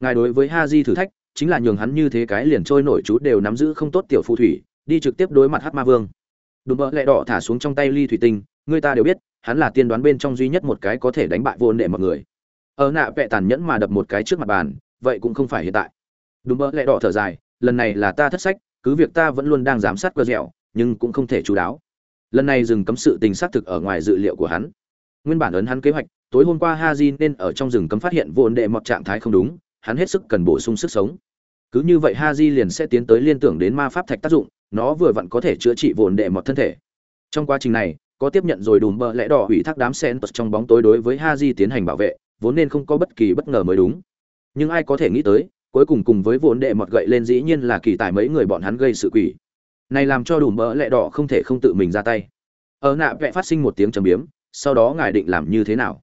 Ngài đối với ha di thử thách, chính là nhường hắn như thế cái liền trôi nổi chú đều nắm giữ không tốt tiểu phù thủy, đi trực tiếp đối mặt hát ma vương. Đùm bỡ lẹ đỏ thả xuống trong tay ly thủy tinh, người ta đều biết, hắn là tiên đoán bên trong duy nhất một cái có thể đánh bại vô nệ mọi người. Ở nạ vẽ tàn nhẫn mà đập một cái trước mặt bàn, vậy cũng không phải hiện tại. Đùm bỡ lẹ đỏ thở dài, lần này là ta thất sách, cứ việc ta vẫn luôn đang giám sát cơ dẻo, nhưng cũng không thể chú đáo. Lần này dừng cấm sự tình xác thực ở ngoài dự liệu của hắn. Nguyên bản ấn hắn kế hoạch tối hôm qua Haji nên ở trong rừng cấm phát hiện vụn đệ một trạng thái không đúng, hắn hết sức cần bổ sung sức sống. Cứ như vậy Haji liền sẽ tiến tới liên tưởng đến ma pháp thạch tác dụng, nó vừa vặn có thể chữa trị vụn đệ một thân thể. Trong quá trình này, có tiếp nhận rồi đùm bờ lẽ đỏ ủy thác đám sen trong bóng tối đối với Haji tiến hành bảo vệ, vốn nên không có bất kỳ bất ngờ mới đúng. Nhưng ai có thể nghĩ tới, cuối cùng cùng với vụn đệ một gậy lên dĩ nhiên là kỳ tài mấy người bọn hắn gây sự quỷ. Này làm cho đùm bờ lẽ đỏ không thể không tự mình ra tay. Ở nạ vẽ phát sinh một tiếng trầm biếm, sau đó ngài định làm như thế nào?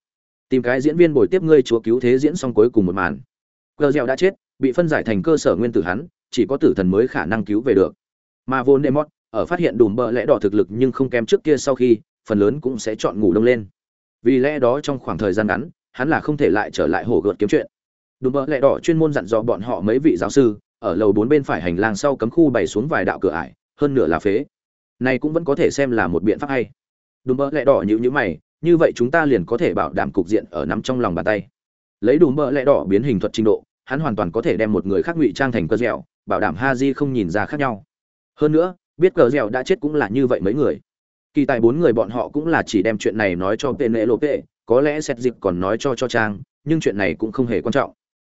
Tìm cái diễn viên bồi tiếp ngươi chúa cứu thế diễn xong cuối cùng một màn. Gờ dẻo đã chết, bị phân giải thành cơ sở nguyên tử hắn, chỉ có tử thần mới khả năng cứu về được. Mà vô nệ mót ở phát hiện đùm bợ lẽ đỏ thực lực nhưng không kém trước kia sau khi, phần lớn cũng sẽ chọn ngủ đông lên. Vì lẽ đó trong khoảng thời gian ngắn, hắn là không thể lại trở lại hổ gợt kiếm chuyện. Đùm bợ lẽ đỏ chuyên môn dặn dò bọn họ mấy vị giáo sư, ở lầu bốn bên phải hành lang sau cấm khu bày xuống vài đạo cửa ải, hơn nửa là phế. Này cũng vẫn có thể xem là một biện pháp hay. Đùm bợ lẽ đỏ nhữ nhữ mày như vậy chúng ta liền có thể bảo đảm cục diện ở nắm trong lòng bàn tay. Lấy đủ mỡ lẽ đỏ biến hình thuật trình độ, hắn hoàn toàn có thể đem một người khác ngụy trang thành cơ dẻo, bảo đảm ha di không nhìn ra khác nhau. Hơn nữa, biết cờ dẻo đã chết cũng là như vậy mấy người. Kỳ tài bốn người bọn họ cũng là chỉ đem chuyện này nói cho tên penelope, có lẽ xét dịp còn nói cho cho trang, nhưng chuyện này cũng không hề quan trọng.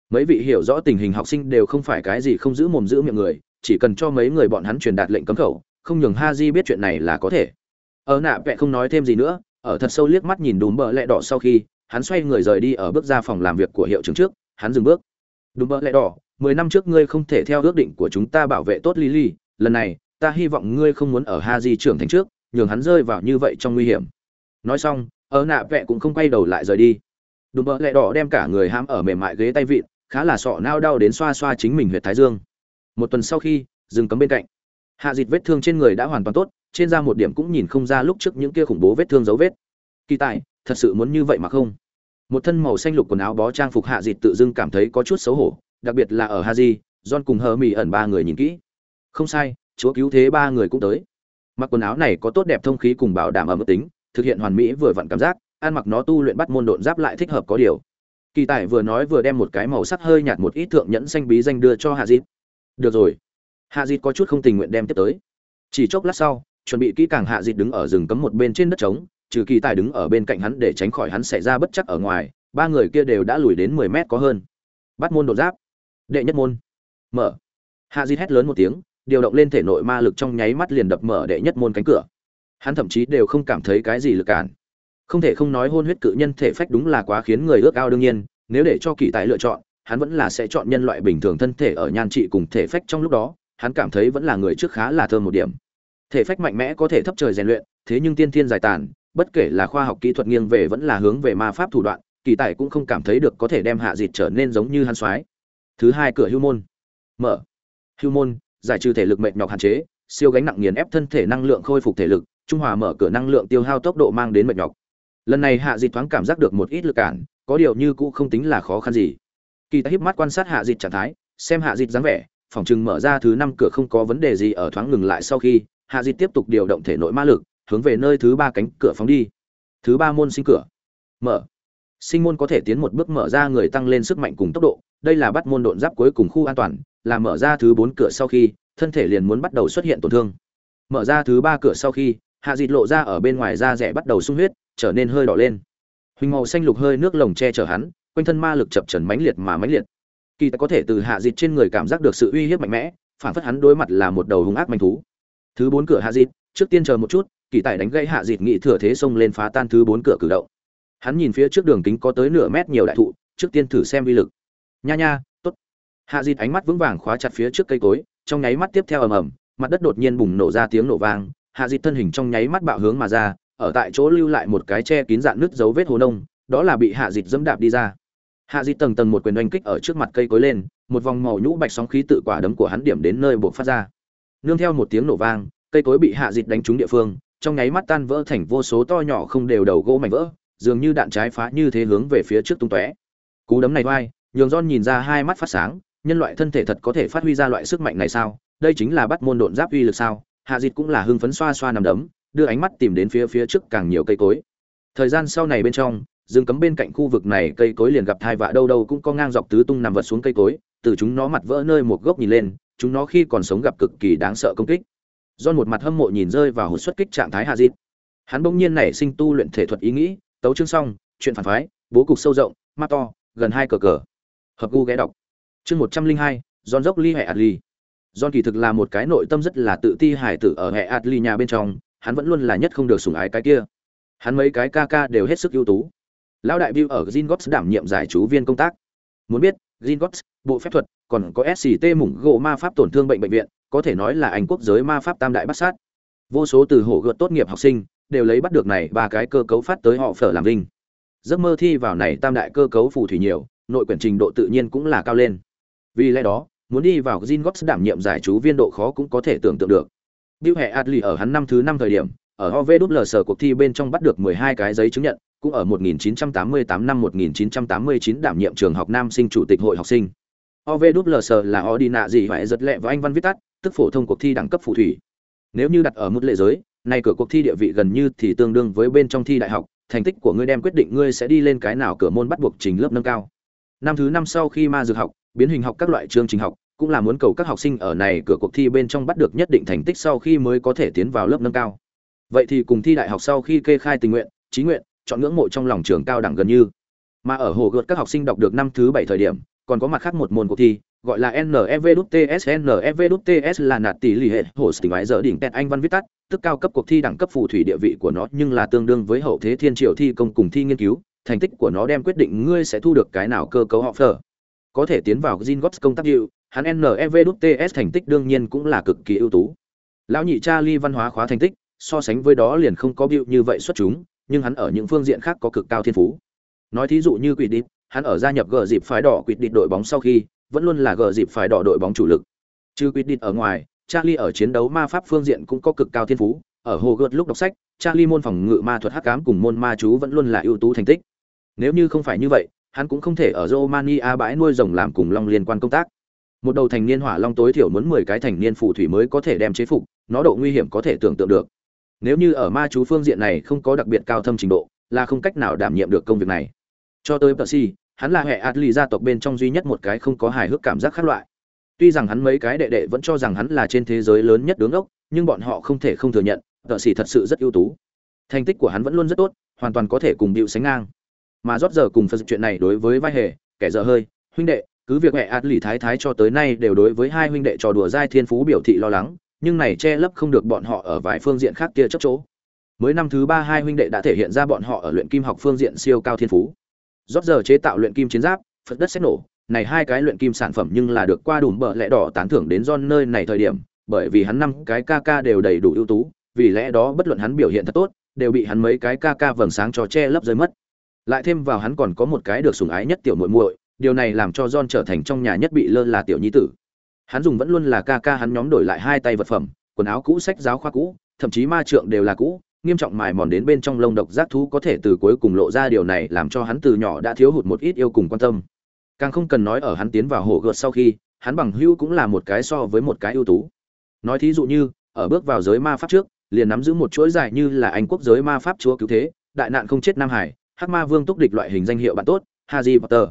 Mấy vị hiểu rõ tình hình học sinh đều không phải cái gì không giữ mồm giữ miệng người, chỉ cần cho mấy người bọn hắn truyền đạt lệnh cấm khẩu, không nhường ha di biết chuyện này là có thể. Ở nạ vẽ không nói thêm gì nữa ở thật sâu liếc mắt nhìn đùm bợ lẹ đỏ sau khi, hắn xoay người rời đi ở bước ra phòng làm việc của hiệu trưởng trước, hắn dừng bước. Đùm bợ lẹ đỏ, mười năm trước ngươi không thể theo ước định của chúng ta bảo vệ tốt lily, lần này, ta hy vọng ngươi không muốn ở ha di trưởng thành trước, nhường hắn rơi vào như vậy trong nguy hiểm. Nói xong, ở nạ vẹ cũng không quay đầu lại rời đi. Đùm bợ lẹ đỏ đem cả người hãm ở mềm mại ghế tay vịn, khá là sọ nao đau đến xoa xoa chính mình huyệt thái dương. Một tuần sau khi dừng cấm bên cạnh, hạ dịt vết thương trên người đã hoàn toàn tốt trên da một điểm cũng nhìn không ra lúc trước những kia khủng bố vết thương dấu vết. Kỳ tài, thật sự muốn như vậy mà không? Một thân màu xanh lục quần áo bó trang phục hạ dịt tự dưng cảm thấy có chút xấu hổ, đặc biệt là ở haji, john cùng hờ mỹ ẩn ba người nhìn kỹ. Không sai, chúa cứu thế ba người cũng tới. Mặc quần áo này có tốt đẹp thông khí cùng bảo đảm ở mức tính, thực hiện hoàn mỹ vừa vặn cảm giác, ăn mặc nó tu luyện bắt môn độn giáp lại thích hợp có điều. Kỳ tài vừa nói vừa đem một cái màu sắc hơi nhạt một ít thượng nhẫn xanh bí danh đưa cho hạ dịt được rồi. Hạ dịt có chút không tình nguyện đem tiếp tới. Chỉ chốc lát sau chuẩn bị kỹ càng hạ dịt đứng ở rừng cấm một bên trên đất trống, trừ kỳ tài đứng ở bên cạnh hắn để tránh khỏi hắn xảy ra bất chắc ở ngoài, ba người kia đều đã lùi đến mười mét có hơn. Bắt môn đột giáp. Đệ nhất môn. Mở. Hạ dịt hét lớn một tiếng, điều động lên thể nội ma lực trong nháy mắt liền đập mở đệ nhất môn cánh cửa. Hắn thậm chí đều không cảm thấy cái gì lực cản. Không thể không nói hôn huyết cự nhân thể phách đúng là quá khiến người ước ao đương nhiên, nếu để cho kỳ tài lựa chọn, hắn vẫn là sẽ chọn nhân loại bình thường thân thể ở nhan trị cùng thể phách trong lúc đó, hắn cảm thấy vẫn là người trước khá là thơm một điểm thể phách mạnh mẽ có thể thấp trời rèn luyện, thế nhưng tiên thiên giải tàn, bất kể là khoa học kỹ thuật nghiêng về vẫn là hướng về ma pháp thủ đoạn, kỳ tài cũng không cảm thấy được có thể đem hạ dịt trở nên giống như hắn soái. Thứ hai cửa hưu môn. Mở. Hưu môn, giải trừ thể lực mệt nhọc hạn chế, siêu gánh nặng nghiền ép thân thể năng lượng khôi phục thể lực, trung hòa mở cửa năng lượng tiêu hao tốc độ mang đến mệt nhọc. Lần này hạ dịt thoáng cảm giác được một ít lực cản, có điều như cũ không tính là khó khăn gì. Kỳ tài híp mắt quan sát hạ dịt trạng thái, xem hạ dịt dáng vẻ phòng chừng mở ra thứ năm cửa không có vấn đề gì ở thoáng ngừng lại sau khi hạ dịt tiếp tục điều động thể nội ma lực, hướng về nơi thứ ba cánh cửa phóng đi. Thứ ba môn sinh cửa. Mở. Sinh môn có thể tiến một bước mở ra người tăng lên sức mạnh cùng tốc độ. Đây là bắt môn độn giáp cuối cùng khu an toàn, là mở ra thứ bốn cửa sau khi, thân thể liền muốn bắt đầu xuất hiện tổn thương. Mở ra thứ ba cửa sau khi, hạ dịt lộ ra ở bên ngoài da rẻ bắt đầu sung huyết, trở nên hơi đỏ lên. Huỳnh màu xanh lục hơi nước lồng che chở hắn, quanh thân ma lực chập trần mãnh liệt mà mãnh liệt. Kỳ ta có thể từ hạ dịt trên người cảm giác được sự uy hiếp mạnh mẽ, phản phất hắn đối mặt là một đầu hung ác manh thú thứ bốn cửa hạ dịt, trước tiên chờ một chút, kỳ tài đánh gãy hạ dịt nghị thừa thế xông lên phá tan thứ bốn cửa cử động. Hắn nhìn phía trước đường kính có tới nửa mét nhiều đại thụ, trước tiên thử xem vi lực. Nha nha, tốt. Hạ dịt ánh mắt vững vàng khóa chặt phía trước cây cối, trong nháy mắt tiếp theo ầm ầm, mặt đất đột nhiên bùng nổ ra tiếng nổ vang, hạ dịt thân hình trong nháy mắt bạo hướng mà ra, ở tại chỗ lưu lại một cái che kín dạn nứt dấu vết hồ nông, đó là bị hạ dịt dẫm đạp đi ra. Hạ dịt tầng tầng một quyền oanh kích ở trước mặt cây cối lên, một vòng màu nhũ bạch sóng khí tự quả đấm của hắn điểm đến nơi buộc phát ra nương theo một tiếng nổ vang, cây cối bị hạ dịt đánh trúng địa phương, trong nháy mắt tan vỡ thành vô số to nhỏ không đều đầu gỗ mảnh vỡ, dường như đạn trái phá như thế hướng về phía trước tung tóe. Cú đấm này vai, nhường John nhìn ra hai mắt phát sáng, nhân loại thân thể thật có thể phát huy ra loại sức mạnh này sao? Đây chính là bắt môn độn giáp uy lực sao? Hạ dịt cũng là hưng phấn xoa xoa nằm đấm, đưa ánh mắt tìm đến phía phía trước càng nhiều cây cối. Thời gian sau này bên trong, rừng cấm bên cạnh khu vực này cây cối liền gặp thai vạ đâu đâu cũng có ngang dọc tứ tung nằm vật xuống cây cối, từ chúng nó mặt vỡ nơi một gốc nhìn lên chúng nó khi còn sống gặp cực kỳ đáng sợ công kích. John một mặt hâm mộ nhìn rơi vào hụt xuất kích trạng thái hạ dịt hắn bỗng nhiên nảy sinh tu luyện thể thuật ý nghĩ, tấu chương xong, chuyện phản phái, bố cục sâu rộng, mắt to, gần hai cờ cờ. Hợp gu ghé đọc. Chương một trăm linh hai, John dốc ly hệ adli John kỳ thực là một cái nội tâm rất là tự ti hải tử ở hệ adli nhà bên trong, hắn vẫn luôn là nhất không được sủng ái cái kia. Hắn mấy cái ca ca đều hết sức ưu tú. Lão đại Bill ở Gringotts đảm nhiệm giải chú viên công tác. Muốn biết Gringotts bộ phép thuật còn có SCT mủng gỗ ma pháp tổn thương bệnh bệnh viện có thể nói là anh quốc giới ma pháp tam đại bắt sát. Vô số từ hổ gợt tốt nghiệp học sinh đều lấy bắt được này ba cái cơ cấu phát tới họ phở làm linh giấc mơ thi vào này tam đại cơ cấu phù thủy nhiều nội quyển trình độ tự nhiên cũng là cao lên. Vì lẽ đó muốn đi vào Jin Gringotts đảm nhiệm giải chú viên độ khó cũng có thể tưởng tượng được. Bill hệ Adly ở hắn năm thứ năm thời điểm, ở OVL sở cuộc thi bên trong bắt được 12 cái giấy chứng nhận, cũng ở 1988 năm 1989 đảm nhiệm trường học nam sinh chủ tịch hội học sinh. OVWS là Ordina gì phải giật lệ và anh văn viết tắt, tức phổ thông cuộc thi đẳng cấp phù thủy. Nếu như đặt ở mức lệ giới, này cửa cuộc thi địa vị gần như thì tương đương với bên trong thi đại học, thành tích của ngươi đem quyết định ngươi sẽ đi lên cái nào cửa môn bắt buộc trình lớp nâng cao. Năm thứ năm sau khi ma dược học, biến hình học các loại chương trình học, cũng là muốn cầu các học sinh ở này cửa cuộc thi bên trong bắt được nhất định thành tích sau khi mới có thể tiến vào lớp nâng cao. Vậy thì cùng thi đại học sau khi kê khai tình nguyện, chí nguyện, chọn ngưỡng mộ trong lòng trường cao đẳng gần như. Mà ở hồ gợt các học sinh đọc được năm thứ bảy thời điểm, còn có mặt khác một môn cuộc thi, gọi là NEVDTS NEVDTS là nạt tỷ lì hệ hồ tình ái giờ đỉnh tẹt anh văn viết tắt, tức cao cấp cuộc thi đẳng cấp phù thủy địa vị của nó nhưng là tương đương với hậu thế thiên triều thi công cùng thi nghiên cứu, thành tích của nó đem quyết định ngươi sẽ thu được cái nào cơ cấu họ phở. Có thể tiến vào Gingotts công tác hiệu, hắn NEVDTS thành tích đương nhiên cũng là cực kỳ ưu tú. Lão nhị cha ly văn hóa khóa thành tích, so sánh với đó liền không có biểu như vậy xuất chúng, nhưng hắn ở những phương diện khác có cực cao thiên phú. Nói thí dụ như Quỷ đít hắn ở gia nhập gờ dịp phái đỏ quyết định đội bóng sau khi, vẫn luôn là gờ dịp phái đỏ đội bóng chủ lực. Trừ quyết định ở ngoài, Charlie ở chiến đấu ma pháp phương diện cũng có cực cao thiên phú, ở hồ gợt lúc đọc sách, Charlie môn phòng ngự ma thuật hắc ám cùng môn ma chú vẫn luôn là ưu tú thành tích. nếu như không phải như vậy hắn cũng không thể ở romania bãi nuôi rồng làm cùng long liên quan công tác một đầu thành niên hỏa long tối thiểu muốn mười cái thành niên phù thủy mới có thể đem chế phục nó độ nguy hiểm có thể tưởng tượng được nếu như ở ma chú phương diện này không có đặc biệt cao thâm trình độ là không cách nào đảm nhiệm được công việc này cho tới Percy, hắn là hệ Atli gia tộc bên trong duy nhất một cái không có hài hước cảm giác khác loại. Tuy rằng hắn mấy cái đệ đệ vẫn cho rằng hắn là trên thế giới lớn nhất đứng ốc nhưng bọn họ không thể không thừa nhận Percy thật sự rất ưu tú. Thành tích của hắn vẫn luôn rất tốt hoàn toàn có thể cùng Bịu sánh ngang. Mà rót giờ cùng phần chuyện này đối với vai hề kẻ dở hơi huynh đệ cứ việc hệ Atli thái thái cho tới nay đều đối với hai huynh đệ trò đùa giai thiên phú biểu thị lo lắng nhưng này che lấp không được bọn họ ở vài phương diện khác kia chấp chỗ. Mới năm thứ ba hai huynh đệ đã thể hiện ra bọn họ ở luyện kim học phương diện siêu cao thiên phú rót giờ chế tạo luyện kim chiến giáp, phật đất xét nổ. Này hai cái luyện kim sản phẩm nhưng là được qua đủ bờ lẽ đỏ tán thưởng đến John nơi này thời điểm, bởi vì hắn năm cái ca ca đều đầy đủ ưu tú, vì lẽ đó bất luận hắn biểu hiện thật tốt, đều bị hắn mấy cái ca ca vầng sáng cho che lấp rơi mất. Lại thêm vào hắn còn có một cái được sủng ái nhất tiểu muội muội, điều này làm cho John trở thành trong nhà nhất bị lơ là tiểu nhi tử. Hắn dùng vẫn luôn là ca ca hắn nhóm đổi lại hai tay vật phẩm, quần áo cũ, sách giáo khoa cũ, thậm chí ma trượng đều là cũ nghiêm trọng mài mòn đến bên trong lông độc giác thú có thể từ cuối cùng lộ ra điều này làm cho hắn từ nhỏ đã thiếu hụt một ít yêu cùng quan tâm. Càng không cần nói ở hắn tiến vào hồ gợt sau khi, hắn bằng hữu cũng là một cái so với một cái ưu tú. Nói thí dụ như, ở bước vào giới ma pháp trước, liền nắm giữ một chuỗi dài như là anh quốc giới ma pháp chúa cứu thế, đại nạn không chết nam hải, hắc ma vương túc địch loại hình danh hiệu bạn tốt, Harry Potter.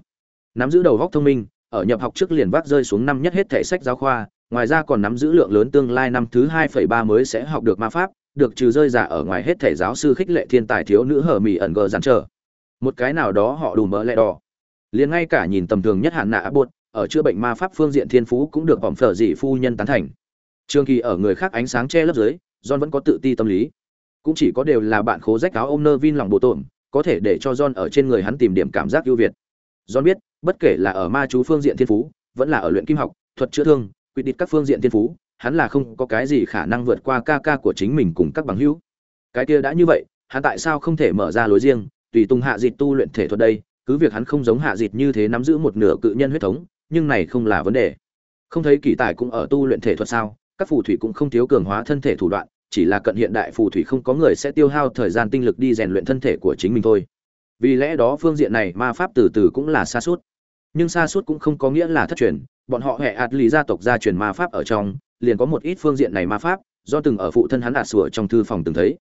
Nắm giữ đầu góc thông minh, ở nhập học trước liền vác rơi xuống năm nhất hết thể sách giáo khoa, ngoài ra còn nắm giữ lượng lớn tương lai năm thứ hai phẩy ba mới sẽ học được ma pháp được trừ rơi giả ở ngoài hết thể giáo sư khích lệ thiên tài thiếu nữ hở mì ẩn gờ giàn trở một cái nào đó họ đủ mỡ lẹ đỏ. Liền ngay cả nhìn tầm thường nhất hạn nạ bột, ở chữa bệnh ma pháp phương diện thiên phú cũng được bỏng phở dị phu nhân tán thành. Trường kỳ ở người khác ánh sáng che lấp dưới, john vẫn có tự ti tâm lý. Cũng chỉ có đều là bạn khố rách áo ôm nơ vin lòng bộ tổn, có thể để cho john ở trên người hắn tìm điểm cảm giác ưu việt. John biết, bất kể là ở ma chú phương diện thiên phú, vẫn là ở luyện kim học, thuật chữa thương quy định các phương diện thiên phú, hắn là không có cái gì khả năng vượt qua ca ca của chính mình cùng các bằng hữu. Cái kia đã như vậy, hắn tại sao không thể mở ra lối riêng, tùy tung hạ dịch tu luyện thể thuật đây, cứ việc hắn không giống hạ dịch như thế nắm giữ một nửa cự nhân huyết thống, nhưng này không là vấn đề. Không thấy kỳ tài cũng ở tu luyện thể thuật sao, các phù thủy cũng không thiếu cường hóa thân thể thủ đoạn, chỉ là cận hiện đại phù thủy không có người sẽ tiêu hao thời gian tinh lực đi rèn luyện thân thể của chính mình thôi. Vì lẽ đó phương diện này ma pháp từ từ cũng là xa suốt. Nhưng xa suốt cũng không có nghĩa là thất truyền bọn họ hệ ạt lý gia tộc gia truyền ma pháp ở trong, liền có một ít phương diện này ma pháp, do từng ở phụ thân hắn ạt sủa trong thư phòng từng thấy.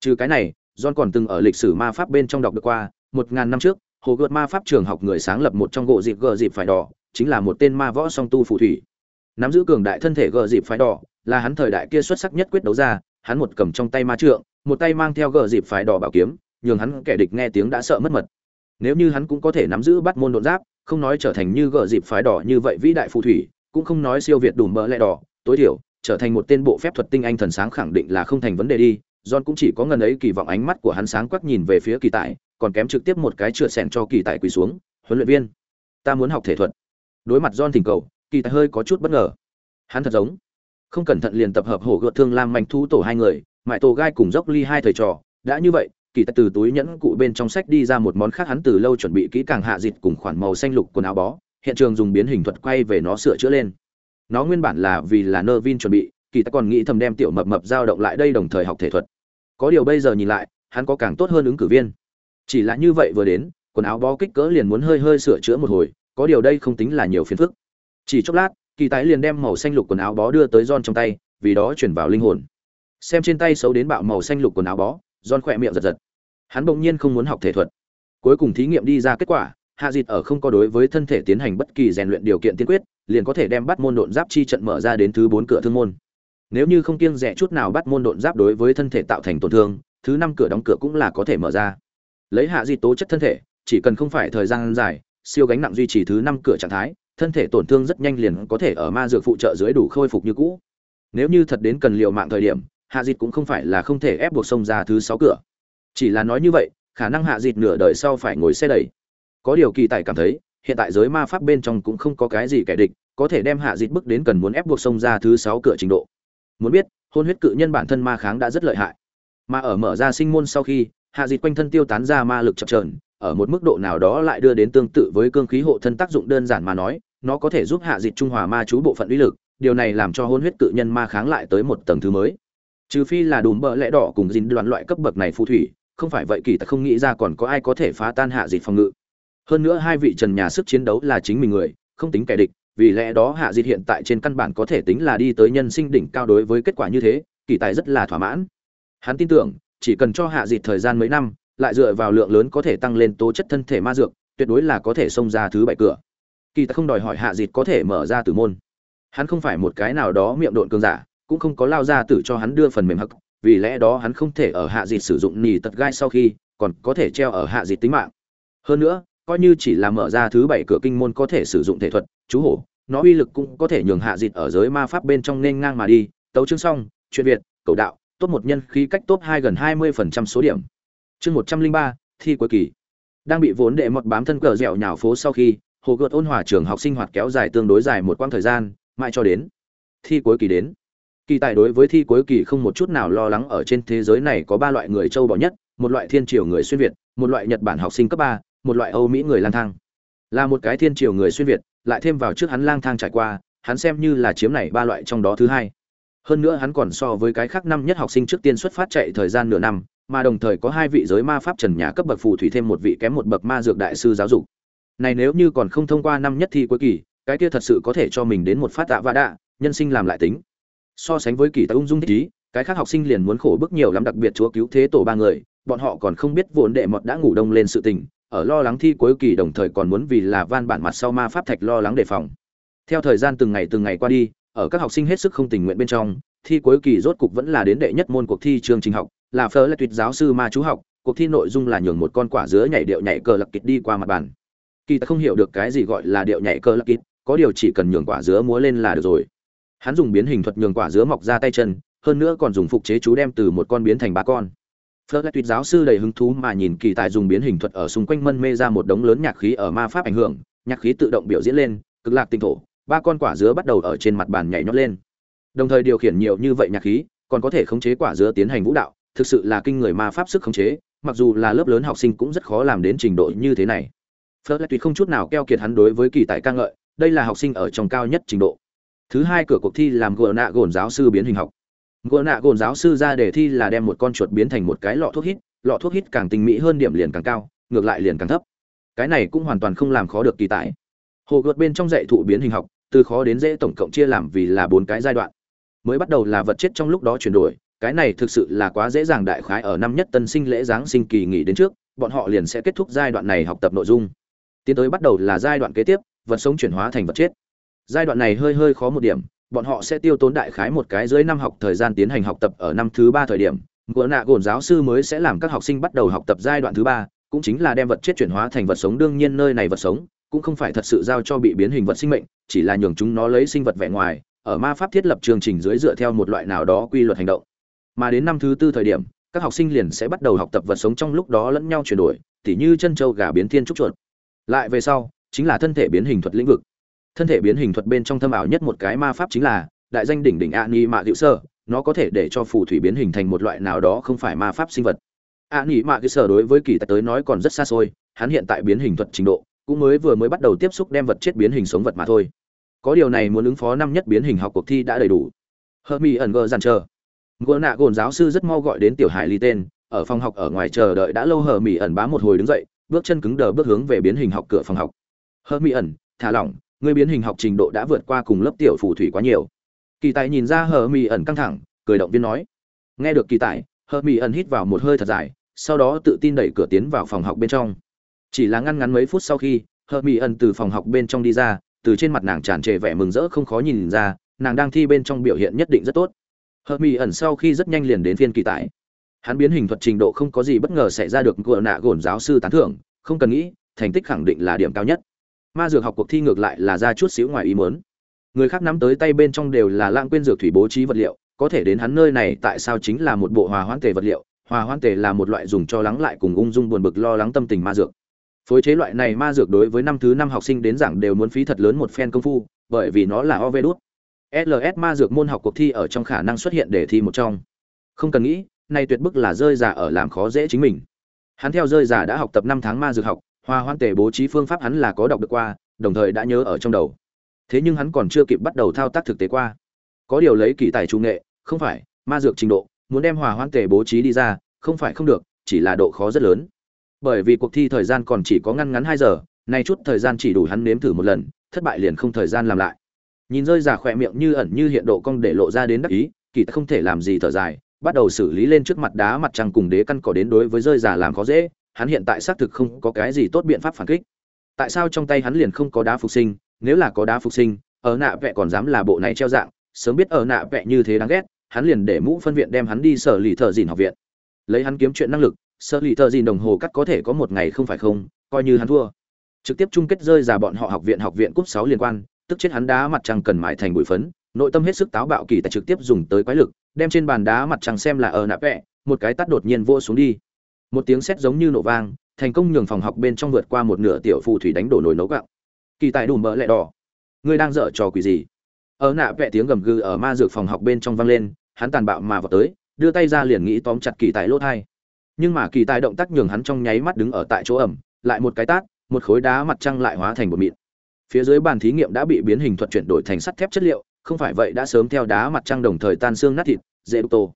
Trừ cái này, john còn từng ở lịch sử ma pháp bên trong đọc được qua, một ngàn năm trước hồ gợt ma pháp trường học người sáng lập một trong gỗ dịp gờ dịp phải đỏ, chính là một tên ma võ song tu phù thủy. Nắm giữ cường đại thân thể gờ dịp phải đỏ, là hắn thời đại kia xuất sắc nhất quyết đấu ra hắn một cầm trong tay ma trượng, một tay mang theo gờ dịp phải đỏ bảo kiếm, nhường hắn kẻ địch nghe tiếng đã sợ mất mật nếu như hắn cũng có thể nắm giữ bắt môn đột giáp, không nói trở thành như gờ dịp phái đỏ như vậy vĩ đại phù thủy, cũng không nói siêu việt đủ mỡ lẹ đỏ, tối thiểu, trở thành một tên bộ phép thuật tinh anh thần sáng khẳng định là không thành vấn đề đi. John cũng chỉ có ngần ấy kỳ vọng ánh mắt của hắn sáng quắc nhìn về phía kỳ tài, còn kém trực tiếp một cái trượt sẻn cho kỳ tài quỳ xuống, huấn luyện viên, ta muốn học thể thuật. Đối mặt john thỉnh cầu, kỳ tài hơi có chút bất ngờ. Hắn thật giống, không cẩn thận liền tập hợp hổ gợt thương lam mạnh thu tổ hai người, mại tổ gai cùng dốc ly hai thầy trò, đã như vậy kỳ tài từ túi nhẫn cụ bên trong sách đi ra một món khác hắn từ lâu chuẩn bị kỹ càng hạ dịt cùng khoản màu xanh lục quần áo bó, hiện trường dùng biến hình thuật quay về nó sửa chữa lên. Nó nguyên bản là vì là nơ vin chuẩn bị, kỳ tài còn nghĩ thầm đem tiểu mập mập giao động lại đây đồng thời học thể thuật. Có điều bây giờ nhìn lại, hắn có càng tốt hơn ứng cử viên. Chỉ là như vậy vừa đến, quần áo bó kích cỡ liền muốn hơi hơi sửa chữa một hồi, có điều đây không tính là nhiều phiền phức. Chỉ chốc lát, kỳ tái liền đem màu xanh lục quần áo bó đưa tới John trong tay, vì đó chuyển vào linh hồn. Xem trên tay xấu đến bạo màu xanh lục quần áo bó John khỏe miệng giật giật. Hắn bỗng nhiên không muốn học thể thuật. Cuối cùng thí nghiệm đi ra kết quả, hạ dịt ở không có đối với thân thể tiến hành bất kỳ rèn luyện điều kiện tiên quyết, liền có thể đem bắt môn độn giáp chi trận mở ra đến thứ bốn cửa thương môn. Nếu như không kiêng dè chút nào bắt môn độn giáp đối với thân thể tạo thành tổn thương, thứ năm cửa đóng cửa cũng là có thể mở ra. Lấy hạ dịt tố chất thân thể, chỉ cần không phải thời gian dài, siêu gánh nặng duy trì thứ năm cửa trạng thái, thân thể tổn thương rất nhanh liền có thể ở ma dược phụ trợ dưới đủ khôi phục như cũ. Nếu như thật đến cần liều mạng thời điểm hạ dịt cũng không phải là không thể ép buộc xông ra thứ sáu cửa. Chỉ là nói như vậy, khả năng hạ dịt nửa đời sau phải ngồi xe đẩy. Có điều kỳ tài cảm thấy, hiện tại giới ma pháp bên trong cũng không có cái gì kẻ địch, có thể đem hạ dịt bước đến cần muốn ép buộc xông ra thứ sáu cửa trình độ. Muốn biết, hôn huyết cự nhân bản thân ma kháng đã rất lợi hại. Mà ở mở ra sinh môn sau khi, hạ dịt quanh thân tiêu tán ra ma lực chập trờn ở một mức độ nào đó lại đưa đến tương tự với cương khí hộ thân tác dụng đơn giản mà nói, nó có thể giúp hạ dịt trung hòa ma chú bộ phận uy lực, điều này làm cho hôn huyết cự nhân ma kháng lại tới một tầng thứ mới trừ phi là đùm bợ lẽ đỏ cùng dính đoán loại cấp bậc này phù thủy, không phải vậy kỳ ta không nghĩ ra còn có ai có thể phá tan hạ dịt phòng ngự. Hơn nữa hai vị trần nhà sức chiến đấu là chính mình người, không tính kẻ địch, vì lẽ đó hạ dịt hiện tại trên căn bản có thể tính là đi tới nhân sinh đỉnh cao đối với kết quả như thế, kỳ tài rất là thỏa mãn. Hắn tin tưởng, chỉ cần cho hạ dịt thời gian mấy năm, lại dựa vào lượng lớn có thể tăng lên tố chất thân thể ma dược, tuyệt đối là có thể xông ra thứ bảy cửa. Kỳ ta không đòi hỏi hạ dịt có thể mở ra tử môn. Hắn không phải một cái nào đó miệng độn cường giả cũng không có lao ra tử cho hắn đưa phần mềm hắc, vì lẽ đó hắn không thể ở hạ dịt sử dụng nỉ tật gai sau khi, còn có thể treo ở hạ dịt tính mạng. Hơn nữa, coi như chỉ là mở ra thứ bảy cửa kinh môn có thể sử dụng thể thuật, chú hổ, nó uy lực cũng có thể nhường hạ dịt ở giới ma pháp bên trong nên ngang mà đi. Tấu chương xong, chuyện việt, cầu đạo, top một nhân khí cách top hai gần hai mươi phần trăm số điểm. Chương một trăm linh ba, thi cuối kỳ. Đang bị vốn đệ mọt bám thân cờ dẻo nhào phố sau khi, hồ gợt ôn hòa trường học sinh hoạt kéo dài tương đối dài một quãng thời gian, mãi cho đến thi cuối kỳ đến kỳ tài đối với thi cuối kỳ không một chút nào lo lắng ở trên thế giới này có ba loại người châu bò nhất, một loại thiên triều người xuyên việt, một loại nhật bản học sinh cấp ba, một loại âu mỹ người lang thang. Là một cái thiên triều người xuyên việt, lại thêm vào trước hắn lang thang trải qua, hắn xem như là chiếm này ba loại trong đó thứ hai. Hơn nữa hắn còn so với cái khác năm nhất học sinh trước tiên xuất phát chạy thời gian nửa năm, mà đồng thời có hai vị giới ma pháp trần nhà cấp bậc phù thủy thêm một vị kém một bậc ma dược đại sư giáo dục. Này nếu như còn không thông qua năm nhất thi cuối kỳ, cái kia thật sự có thể cho mình đến một phát tạ vạ đạ, nhân sinh làm lại tính so sánh với kỳ tài ung dung thích ý, cái khác học sinh liền muốn khổ bức nhiều lắm, đặc biệt chúa cứu thế tổ ba người, bọn họ còn không biết vốn đệ mọt đã ngủ đông lên sự tình, ở lo lắng thi cuối kỳ đồng thời còn muốn vì là van bản mặt sau ma pháp thạch lo lắng đề phòng. Theo thời gian từng ngày từng ngày qua đi, ở các học sinh hết sức không tình nguyện bên trong, thi cuối kỳ rốt cục vẫn là đến đệ nhất môn cuộc thi chương trình học, là phở là tuyệt giáo sư ma chú học, cuộc thi nội dung là nhường một con quả dứa nhảy điệu nhảy cờ lạc kịch đi qua mặt bàn. Kỳ ta không hiểu được cái gì gọi là điệu nhảy cờ lạc kịch có điều chỉ cần nhường quả dứa múa lên là được rồi hắn dùng biến hình thuật nhường quả dứa mọc ra tay chân, hơn nữa còn dùng phục chế chú đem từ một con biến thành ba con. Phớt lại tuyệt giáo sư đầy hứng thú mà nhìn kỳ tài dùng biến hình thuật ở xung quanh mân mê ra một đống lớn nhạc khí ở ma pháp ảnh hưởng, nhạc khí tự động biểu diễn lên, cực lạc tinh thổ, ba con quả dứa bắt đầu ở trên mặt bàn nhảy nhót lên. Đồng thời điều khiển nhiều như vậy nhạc khí, còn có thể khống chế quả dứa tiến hành vũ đạo, thực sự là kinh người ma pháp sức khống chế, mặc dù là lớp lớn học sinh cũng rất khó làm đến trình độ như thế này. Phớt lại tuyệt không chút nào keo kiệt hắn đối với kỳ tài ca ngợi, đây là học sinh ở trong cao nhất trình độ thứ hai cửa cuộc thi làm gỡ nạ gồn giáo sư biến hình học. Gỡ nạ gồn giáo sư ra đề thi là đem một con chuột biến thành một cái lọ thuốc hít, lọ thuốc hít càng tinh mỹ hơn điểm liền càng cao, ngược lại liền càng thấp. Cái này cũng hoàn toàn không làm khó được kỳ tài. Hồ gợt bên trong dạy thụ biến hình học, từ khó đến dễ tổng cộng chia làm vì là bốn cái giai đoạn. Mới bắt đầu là vật chất trong lúc đó chuyển đổi, cái này thực sự là quá dễ dàng đại khái ở năm nhất tân sinh lễ giáng sinh kỳ nghỉ đến trước, bọn họ liền sẽ kết thúc giai đoạn này học tập nội dung. Tiến tới bắt đầu là giai đoạn kế tiếp, vật sống chuyển hóa thành vật chết giai đoạn này hơi hơi khó một điểm, bọn họ sẽ tiêu tốn đại khái một cái dưới năm học thời gian tiến hành học tập ở năm thứ ba thời điểm. Ngựa nạ gồn giáo sư mới sẽ làm các học sinh bắt đầu học tập giai đoạn thứ ba, cũng chính là đem vật chết chuyển hóa thành vật sống. Đương nhiên nơi này vật sống cũng không phải thật sự giao cho bị biến hình vật sinh mệnh, chỉ là nhường chúng nó lấy sinh vật vẻ ngoài, ở ma pháp thiết lập chương trình dưới dựa theo một loại nào đó quy luật hành động. Mà đến năm thứ tư thời điểm, các học sinh liền sẽ bắt đầu học tập vật sống trong lúc đó lẫn nhau chuyển đổi, tỉ như chân châu gà biến thiên trúc chuột. Lại về sau, chính là thân thể biến hình thuật lĩnh vực thân thể biến hình thuật bên trong thâm ảo nhất một cái ma pháp chính là, đại danh đỉnh đỉnh a ni mạ hữu sơ nó có thể để cho phù thủy biến hình thành một loại nào đó không phải ma pháp sinh vật. A ni mạ hữu sơ đối với kỳ tài tới nói còn rất xa xôi, hắn hiện tại biến hình thuật trình độ, cũng mới vừa mới bắt đầu tiếp xúc đem vật chết biến hình sống vật mà thôi. Có điều này muốn ứng phó năm nhất biến hình học cuộc thi đã đầy đủ. Hermi ẩn gờ dàn chờ. Ngô nạ gồn giáo sư rất mau gọi đến tiểu hải ly tên, ở phòng học ở ngoài chờ đợi đã lâu hờ mỹ ẩn bá một hồi đứng dậy, bước chân cứng đờ bước hướng về biến hình học cửa phòng học. Hờ mỹ ẩn thả lỏng người biến hình học trình độ đã vượt qua cùng lớp tiểu phù thủy quá nhiều. Kỳ tài nhìn ra hờ mỹ ẩn căng thẳng, cười động viên nói. Nghe được kỳ tài, hờ mỹ ẩn hít vào một hơi thật dài, sau đó tự tin đẩy cửa tiến vào phòng học bên trong. Chỉ là ngăn ngắn mấy phút sau khi, hờ mỹ ẩn từ phòng học bên trong đi ra, từ trên mặt nàng tràn trề vẻ mừng rỡ không khó nhìn ra, nàng đang thi bên trong biểu hiện nhất định rất tốt. Hờ mỹ ẩn sau khi rất nhanh liền đến phiên kỳ tài. Hắn biến hình thuật trình độ không có gì bất ngờ xảy ra được gỡ nạ gồn giáo sư tán thưởng, không cần nghĩ, thành tích khẳng định là điểm cao nhất ma dược học cuộc thi ngược lại là ra chút xíu ngoài ý muốn. Người khác nắm tới tay bên trong đều là lãng quên dược thủy bố trí vật liệu, có thể đến hắn nơi này tại sao chính là một bộ hòa hoãn tề vật liệu, hòa hoãn tề là một loại dùng cho lắng lại cùng ung dung buồn bực lo lắng tâm tình ma dược. Phối chế loại này ma dược đối với năm thứ năm học sinh đến giảng đều muốn phí thật lớn một phen công phu, bởi vì nó là ov đốt ls ma dược môn học cuộc thi ở trong khả năng xuất hiện để thi một trong. Không cần nghĩ, nay tuyệt bức là rơi giả ở làm khó dễ chính mình. Hắn theo rơi giả đã học tập năm tháng ma dược học Hoa Hoan Tề bố trí phương pháp hắn là có đọc được qua, đồng thời đã nhớ ở trong đầu. Thế nhưng hắn còn chưa kịp bắt đầu thao tác thực tế qua. Có điều lấy kỳ tài trung nghệ, không phải, ma dược trình độ, muốn đem Hòa Hoan Tề bố trí đi ra, không phải không được, chỉ là độ khó rất lớn bởi vì cuộc thi thời gian còn chỉ có ngăn ngắn hai giờ nay chút thời gian chỉ đủ hắn nếm thử một lần thất bại liền không thời gian làm lại nhìn rơi giả khỏe miệng như ẩn như hiện độ cong để lộ ra đến đắc ý kỳ ta không thể làm gì thở dài bắt đầu xử lý lên trước mặt đá mặt trăng cùng đế căn cỏ đến đối với rơi giả làm khó dễ hắn hiện tại xác thực không có cái gì tốt biện pháp phản kích. Tại sao trong tay hắn liền không có đá phục sinh? Nếu là có đá phục sinh, ở nạ vẹ còn dám là bộ này treo dạng, sớm biết ở nạ vẹ như thế đáng ghét, hắn liền để mũ phân viện đem hắn đi sở lì thợ dìn học viện. Lấy hắn kiếm chuyện năng lực, sở lì thợ dìn đồng hồ cắt có thể có một ngày không phải không, coi như hắn thua. Trực tiếp chung kết rơi ra bọn họ học viện học viện cúp sáu liên quan, tức chết hắn đá mặt trăng cần mãi thành bụi phấn, nội tâm hết sức táo bạo kỳ tại trực tiếp dùng tới quái lực, đem trên bàn đá mặt trăng xem là ở nạ vẹ, một cái tắt đột nhiên vô xuống đi một tiếng sét giống như nổ vang, thành công nhường phòng học bên trong vượt qua một nửa tiểu phù thủy đánh đổ nồi nấu gạo. Kỳ tài đủ mỡ lẹ đỏ. Ngươi đang dở trò quỷ gì? Ở nạ vẽ tiếng gầm gừ ở ma dược phòng học bên trong vang lên, hắn tàn bạo mà vào tới, đưa tay ra liền nghĩ tóm chặt kỳ tài lỗ thai. Nhưng mà kỳ tài động tác nhường hắn trong nháy mắt đứng ở tại chỗ ẩm, lại một cái tát, một khối đá mặt trăng lại hóa thành một mịn. Phía dưới bàn thí nghiệm đã bị biến hình thuật chuyển đổi thành sắt thép chất liệu, không phải vậy đã sớm theo đá mặt trăng đồng thời tan xương nát thịt, dễ đục tô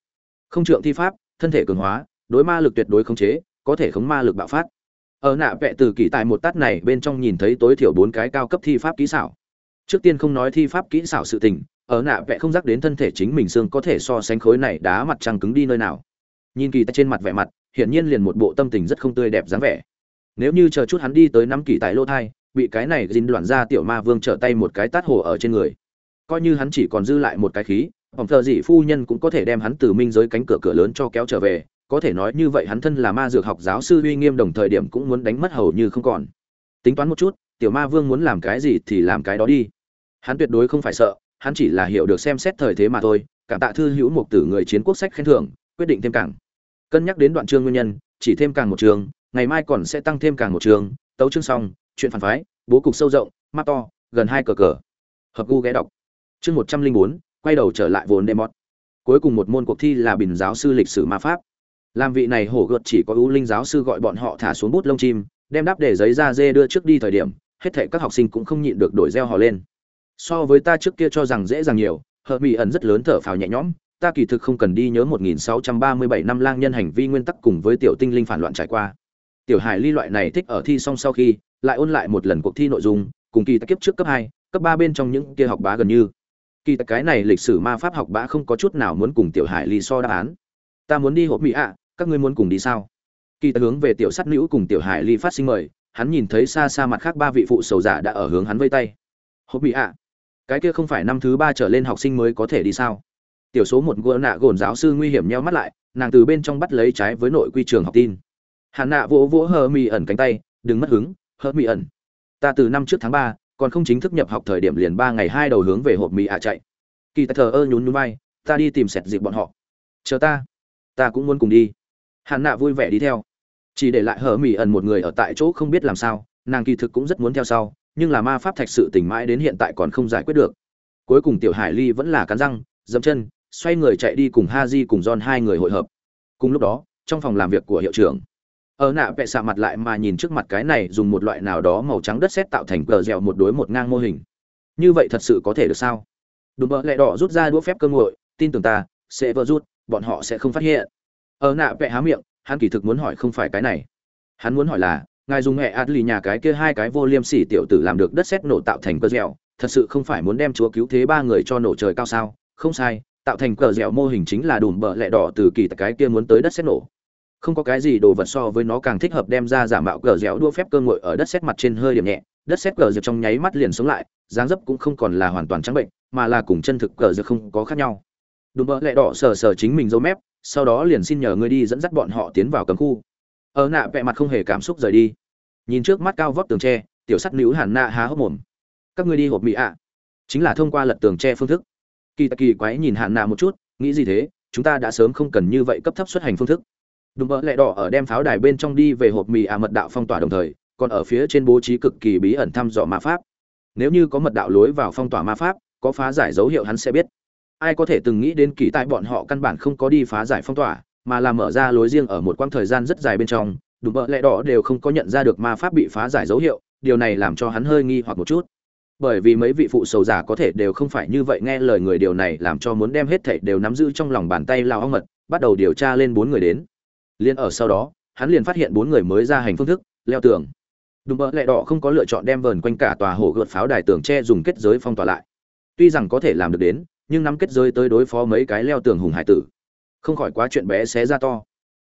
không trượng thi pháp, thân thể cường hóa đối ma lực tuyệt đối khống chế, có thể khống ma lực bạo phát. Ở nạ vẽ từ kỳ tài một tát này bên trong nhìn thấy tối thiểu bốn cái cao cấp thi pháp kỹ xảo. Trước tiên không nói thi pháp kỹ xảo sự tình, ở nạ vẽ không rắc đến thân thể chính mình xương có thể so sánh khối này đá mặt trăng cứng đi nơi nào. Nhìn kỳ tài trên mặt vẻ mặt, hiển nhiên liền một bộ tâm tình rất không tươi đẹp dáng vẻ. Nếu như chờ chút hắn đi tới năm kỳ tài lô thai, bị cái này dính đoạn ra tiểu ma vương trở tay một cái tát hồ ở trên người. Coi như hắn chỉ còn dư lại một cái khí, phòng thờ dị phu nhân cũng có thể đem hắn từ minh giới cánh cửa cửa lớn cho kéo trở về có thể nói như vậy hắn thân là ma dược học giáo sư uy nghiêm đồng thời điểm cũng muốn đánh mất hầu như không còn. Tính toán một chút, tiểu ma vương muốn làm cái gì thì làm cái đó đi. Hắn tuyệt đối không phải sợ, hắn chỉ là hiểu được xem xét thời thế mà thôi, cảm tạ thư hữu mục tử người chiến quốc sách khen thưởng, quyết định thêm càng. Cân nhắc đến đoạn chương nguyên nhân, chỉ thêm càng một trường, ngày mai còn sẽ tăng thêm càng một trường, tấu chương xong, chuyện phản phái, bố cục sâu rộng mắt to, gần hai cờ cờ. Hợp gu ghé đọc. Chương một trăm linh bốn, quay đầu trở lại vốn đệ mọt. Cuối cùng một môn cuộc thi là bình giáo sư lịch sử ma pháp làm vị này hổ gợt chỉ có ưu linh giáo sư gọi bọn họ thả xuống bút lông chim, đem đáp để giấy ra dê đưa trước đi thời điểm, hết thệ các học sinh cũng không nhịn được đổi reo họ lên. So với ta trước kia cho rằng dễ dàng nhiều hờ mỹ ẩn rất lớn thở phào nhẹ nhõm, ta kỳ thực không cần đi nhớ 1637 năm lang nhân hành vi nguyên tắc cùng với tiểu tinh linh phản loạn trải qua. Tiểu hải ly loại này thích ở thi xong sau khi, lại ôn lại một lần cuộc thi nội dung, cùng kỳ ta kiếp trước cấp hai, cấp ba bên trong những kia học bá gần như. Kỳ ta cái này lịch sử ma pháp học bá không có chút nào muốn cùng tiểu hải ly so đáp án. Ta muốn đi hộp mỹ ạ các ngươi muốn cùng đi sao? Kỳ ta hướng về tiểu sắt nữ cùng tiểu hải ly phát sinh mời, hắn nhìn thấy xa xa mặt khác ba vị phụ sầu giả đã ở hướng hắn vây tay. Hộp bị ạ, cái kia không phải năm thứ ba trở lên học sinh mới có thể đi sao? Tiểu số một gỡ nạ gồn giáo sư nguy hiểm nheo mắt lại, nàng từ bên trong bắt lấy trái với nội quy trường học tin. Hạn nạ vỗ vỗ hờ mỹ ẩn cánh tay, đừng mất hứng, hờ mỹ ẩn. Ta từ năm trước tháng ba, còn không chính thức nhập học thời điểm liền ba ngày hai đầu hướng về hộp mỹ ạ chạy. Kỳ ta thờ ơ nhún nhún vai, ta đi tìm sẹt dịp bọn họ. Chờ ta ta cũng muốn cùng đi hạn nạ vui vẻ đi theo. Chỉ để lại hờ mỹ ẩn một người ở tại chỗ không biết làm sao, nàng kỳ thực cũng rất muốn theo sau, nhưng là ma pháp thạch sự tỉnh mãi đến hiện tại còn không giải quyết được. Cuối cùng tiểu hải ly vẫn là cắn răng dẫm chân, xoay người chạy đi cùng ha di cùng john hai người hội hợp. Cùng lúc đó, trong phòng làm việc của hiệu trưởng ở nạ vẽ xạ mặt lại mà nhìn trước mặt cái này dùng một loại nào đó màu trắng đất sét tạo thành cờ dẻo một đối một ngang mô hình. Như vậy thật sự có thể được sao? Đùm bợ lẹ đỏ rút ra đũa phép cơ ngội tin tưởng ta, sẽ vỡ rút, bọn họ sẽ không phát hiện ở nạ vẽ há miệng, hắn kỳ thực muốn hỏi không phải cái này. Hắn muốn hỏi là, ngài dùng hệ lì nhà cái kia hai cái vô liêm sỉ tiểu tử làm được đất sét nổ tạo thành cơ dẻo, thật sự không phải muốn đem chúa cứu thế ba người cho nổ trời cao sao? Không sai, tạo thành cờ dẻo mô hình chính là đùm bợ lẹ đỏ từ kỳ cái kia muốn tới đất sét nổ. Không có cái gì đồ vật so với nó càng thích hợp đem ra giả mạo cờ dẻo đua phép cơ ngội ở đất sét mặt trên hơi điểm nhẹ. Đất sét cờ dẻo trong nháy mắt liền sống lại, dáng dấp cũng không còn là hoàn toàn trắng bệnh, mà là cùng chân thực cờ dẻo không có khác nhau. Đùm bợ lẹ đỏ sờ sờ chính mình dấu mép sau đó liền xin nhờ ngươi đi dẫn dắt bọn họ tiến vào cấm khu. Ở nạ vẹ mặt không hề cảm xúc rời đi. Nhìn trước mắt cao vóc tường tre, tiểu sắt nữ hàn nạ há hốc mồm. Các ngươi đi hộp mỹ ạ. Chính là thông qua lật tường tre phương thức. Kỳ tạ kỳ quái nhìn hạn nạ một chút, nghĩ gì thế, chúng ta đã sớm không cần như vậy cấp thấp xuất hành phương thức. Đùm bỡ lẹ đỏ ở đem pháo đài bên trong đi về hộp mì à mật đạo phong tỏa đồng thời, còn ở phía trên bố trí cực kỳ bí ẩn thăm dò ma pháp. Nếu như có mật đạo lối vào phong tỏa ma pháp, có phá giải dấu hiệu hắn sẽ biết ai có thể từng nghĩ đến kỳ tại bọn họ căn bản không có đi phá giải phong tỏa, mà là mở ra lối riêng ở một quãng thời gian rất dài bên trong, đùm bợ lẹ đỏ đều không có nhận ra được ma pháp bị phá giải dấu hiệu, điều này làm cho hắn hơi nghi hoặc một chút. Bởi vì mấy vị phụ sầu giả có thể đều không phải như vậy nghe lời người điều này làm cho muốn đem hết thảy đều nắm giữ trong lòng bàn tay lao ong mật, bắt đầu điều tra lên bốn người đến. Liên ở sau đó, hắn liền phát hiện bốn người mới ra hành phương thức, leo tường. Đùm bợ lẹ đỏ không có lựa chọn đem vờn quanh cả tòa hồ gợt pháo đài tường tre dùng kết giới phong tỏa lại. Tuy rằng có thể làm được đến nhưng nắm kết giới tới đối phó mấy cái leo tường hùng hải tử. Không khỏi quá chuyện bé xé ra to.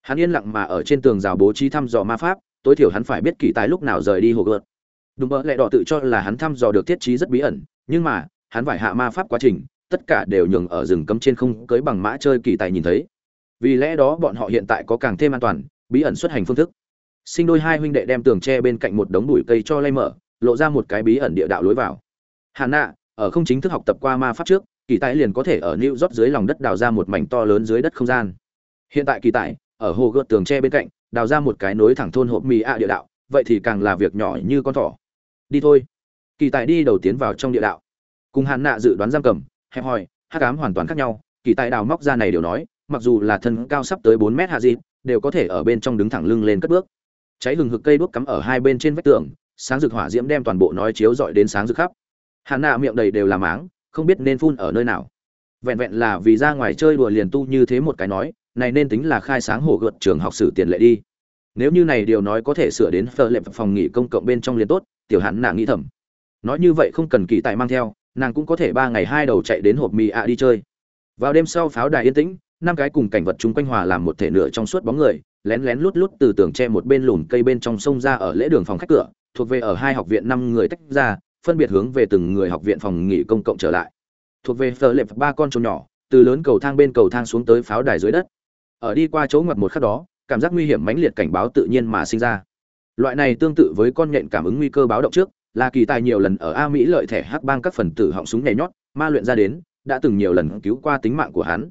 Hắn yên lặng mà ở trên tường rào bố trí thăm dò ma pháp, tối thiểu hắn phải biết kỳ tài lúc nào rời đi hồ gợt. Đùm mơ lẹ đỏ tự cho là hắn thăm dò được thiết trí rất bí ẩn, nhưng mà, hắn phải hạ ma pháp quá trình, tất cả đều nhường ở rừng cấm trên không cưới bằng mã chơi kỳ tài nhìn thấy. Vì lẽ đó bọn họ hiện tại có càng thêm an toàn, bí ẩn xuất hành phương thức. Sinh đôi hai huynh đệ đem tường tre bên cạnh một đống bụi cây cho lay mở, lộ ra một cái bí ẩn địa đạo lối vào. Hà nạ, ở không chính thức học tập qua ma pháp trước kỳ tài liền có thể ở new York dưới lòng đất đào ra một mảnh to lớn dưới đất không gian. Hiện tại kỳ tài, ở hồ gợt tường tre bên cạnh, đào ra một cái nối thẳng thôn hộp mì ạ địa đạo, vậy thì càng là việc nhỏ như con thỏ. Đi thôi. Kỳ tài đi đầu tiến vào trong địa đạo. Cùng hàn nạ dự đoán giam cầm, hẹp hòi, hắc ám hoàn toàn khác nhau, kỳ tài đào móc ra này đều nói, mặc dù là thân cao sắp tới bốn mét hạ dịp, đều có thể ở bên trong đứng thẳng lưng lên cất bước. Cháy hừng hực cây đuốc cắm ở hai bên trên vách tường, sáng rực hỏa diễm đem toàn bộ nói chiếu dọi đến sáng rực khắp. Hàn nạ miệng đầy đều là máng không biết nên phun ở nơi nào. Vẹn vẹn là vì ra ngoài chơi đùa liền tu như thế một cái nói, này nên tính là khai sáng hổ gợt trường học sử tiền lệ đi. Nếu như này điều nói có thể sửa đến phở lệm phòng nghỉ công cộng bên trong liền tốt, tiểu hắn nàng nghĩ thầm. Nói như vậy không cần kỳ tại mang theo, nàng cũng có thể ba ngày hai đầu chạy đến hộp mì ạ đi chơi. Vào đêm sau pháo đài yên tĩnh, năm cái cùng cảnh vật chung quanh hòa làm một thể nửa trong suốt bóng người, lén lén lút lút từ tường tre một bên lùm cây bên trong sông ra ở lễ đường phòng khách cửa, thuộc về ở hai học viện năm người tách ra phân biệt hướng về từng người học viện phòng nghỉ công cộng trở lại. Thuộc về phờ lệp ba con trồn nhỏ, từ lớn cầu thang bên cầu thang xuống tới pháo đài dưới đất. Ở đi qua chỗ ngoặt một khắc đó, cảm giác nguy hiểm mãnh liệt cảnh báo tự nhiên mà sinh ra. Loại này tương tự với con nhện cảm ứng nguy cơ báo động trước, là kỳ tài nhiều lần ở a mỹ lợi thẻ hắc bang các phần tử họng súng nhảy nhót, ma luyện ra đến, đã từng nhiều lần cứu qua tính mạng của hắn.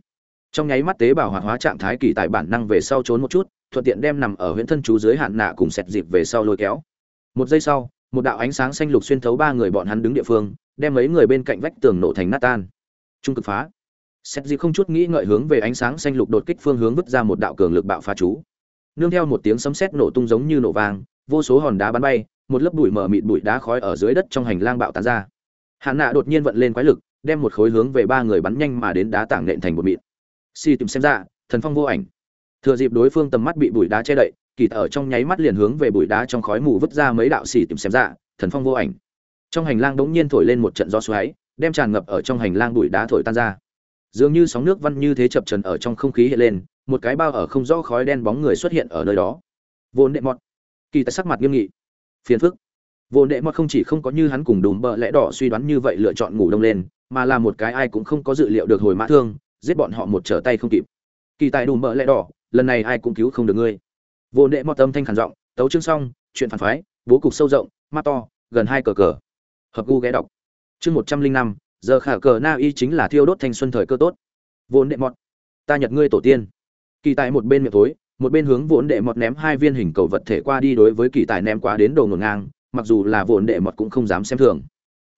Trong nháy mắt tế bào hoạt hóa trạng thái kỳ tài bản năng về sau trốn một chút, thuận tiện đem nằm ở huyện thân chú dưới hạn nạ cùng sẹt dịp về sau lôi kéo. Một giây sau một đạo ánh sáng xanh lục xuyên thấu ba người bọn hắn đứng địa phương, đem mấy người bên cạnh vách tường nổ thành nát tan. Trung cực phá. Sẹt dịp không chút nghĩ ngợi hướng về ánh sáng xanh lục đột kích phương hướng vứt ra một đạo cường lực bạo phá chú. Nương theo một tiếng sấm sét nổ tung giống như nổ vang, vô số hòn đá bắn bay, một lớp bụi mờ mịt bụi đá khói ở dưới đất trong hành lang bạo tán ra. Hạn nạ đột nhiên vận lên quái lực, đem một khối hướng về ba người bắn nhanh mà đến đá tảng nện thành một mịn. Si tìm xem ra, thần phong vô ảnh. Thừa dịp đối phương tầm mắt bị bụi đá che đậy kỳ ở trong nháy mắt liền hướng về bụi đá trong khói mù vứt ra mấy đạo xỉ tìm xem ra thần phong vô ảnh. Trong hành lang đống nhiên thổi lên một trận gió xoáy, đem tràn ngập ở trong hành lang bụi đá thổi tan ra. Dường như sóng nước văn như thế chập trần ở trong không khí hiện lên, một cái bao ở không rõ khói đen bóng người xuất hiện ở nơi đó. Vốn đệ mọt. Kỳ tại sắc mặt nghiêm nghị. Phiền phức. Vốn đệ mọt không chỉ không có như hắn cùng đùm bợ lẽ đỏ suy đoán như vậy lựa chọn ngủ đông lên, mà là một cái ai cũng không có dự liệu được hồi mã thương, giết bọn họ một trở tay không kịp. Kỳ tài đùm bợ lẽ đỏ, lần này ai cũng cứu không được ngươi vô nệ mọt tâm thanh khản giọng, tấu chương xong, chuyện phản phái, bố cục sâu rộng, mắt to, gần hai cờ cờ. Hợp gu ghé đọc. Chương một trăm linh năm, giờ khả cờ na y chính là thiêu đốt thanh xuân thời cơ tốt. Vốn đệ mọt. Ta nhật ngươi tổ tiên. Kỳ tài một bên miệng tối một bên hướng vốn đệ mọt ném hai viên hình cầu vật thể qua đi đối với kỳ tài ném qua đến đầu ngổn ngang, mặc dù là vốn đệ mọt cũng không dám xem thường.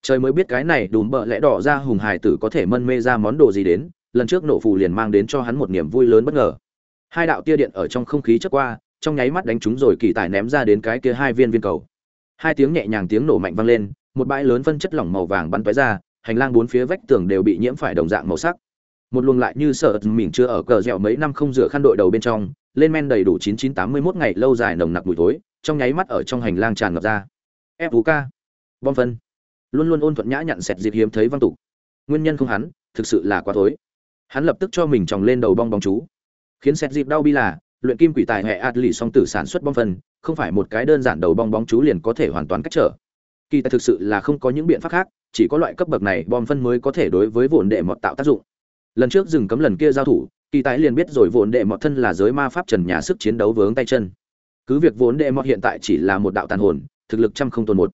Trời mới biết cái này đùm bợ lẽ đỏ ra hùng hải tử có thể mân mê ra món đồ gì đến, lần trước nổ phù liền mang đến cho hắn một niềm vui lớn bất ngờ. Hai đạo tia điện ở trong không khí chớp qua trong nháy mắt đánh trúng rồi kỳ tài ném ra đến cái kia hai viên viên cầu. Hai tiếng nhẹ nhàng tiếng nổ mạnh vang lên, một bãi lớn phân chất lỏng màu vàng bắn tóe ra, hành lang bốn phía vách tường đều bị nhiễm phải đồng dạng màu sắc. Một luồng lại như sợ mình chưa ở cờ dẻo mấy năm không rửa khăn đội đầu bên trong, lên men đầy đủ chín chín tám mươi 9981 ngày lâu dài nồng nặc mùi thối, trong nháy mắt ở trong hành lang tràn ngập ra. Fuk bom phân. Luôn luôn ôn thuận nhã nhặn sẹt dịp hiếm thấy văng tục. Nguyên nhân không hắn, thực sự là quá thối. Hắn lập tức cho mình tròng lên đầu bong bóng chú. Khiến sẹt dịp đau bi là luyện kim quỷ tài hệ ạt lì song tử sản xuất bom phân không phải một cái đơn giản đầu bong bóng chú liền có thể hoàn toàn cách trở. Kỳ tài thực sự là không có những biện pháp khác chỉ có loại cấp bậc này bom phân mới có thể đối với vụn đệ mọt tạo tác dụng. Lần trước dừng cấm lần kia giao thủ kỳ tài liền biết rồi vụn đệ mọt thân là giới ma pháp trần nhà sức chiến đấu vướng tay chân. Cứ việc vốn đệ mọt hiện tại chỉ là một đạo tàn hồn thực lực trăm không tồn một.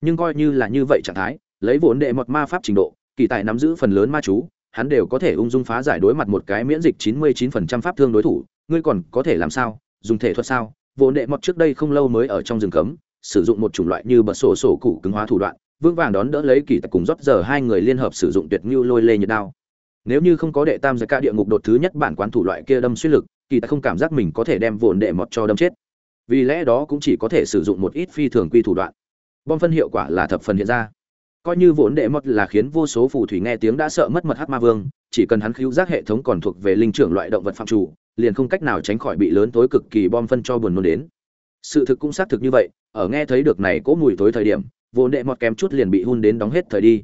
Nhưng coi như là như vậy trạng thái lấy vốn đệ mọt ma pháp trình độ kỳ tài nắm giữ phần lớn ma chú hắn đều có thể ung dung phá giải đối mặt một cái miễn dịch 99% pháp thương đối thủ, ngươi còn có thể làm sao? Dùng thể thuật sao? Vốn đệ mọt trước đây không lâu mới ở trong rừng cấm, sử dụng một chủng loại như bật sổ sổ cụ cứng hóa thủ đoạn, vương vàng đón đỡ lấy kỳ tài cùng rót giờ hai người liên hợp sử dụng tuyệt ngưu lôi lê nhiệt đao. Nếu như không có đệ tam giải ca địa ngục đột thứ nhất bản quán thủ loại kia đâm xuyên lực, kỳ tài không cảm giác mình có thể đem vốn đệ mọt cho đâm chết. Vì lẽ đó cũng chỉ có thể sử dụng một ít phi thường quy thủ đoạn. Bom phân hiệu quả là thập phần hiện ra coi như vốn đệ mật là khiến vô số phù thủy nghe tiếng đã sợ mất mật hát ma vương chỉ cần hắn cứu giác hệ thống còn thuộc về linh trưởng loại động vật phạm chủ liền không cách nào tránh khỏi bị lớn tối cực kỳ bom phân cho buồn nôn đến. Sự thực cũng xác thực như vậy, ở nghe thấy được này cỗ mùi tối thời điểm, vô đệ mọt kém chút liền bị hun đến đóng hết thời đi.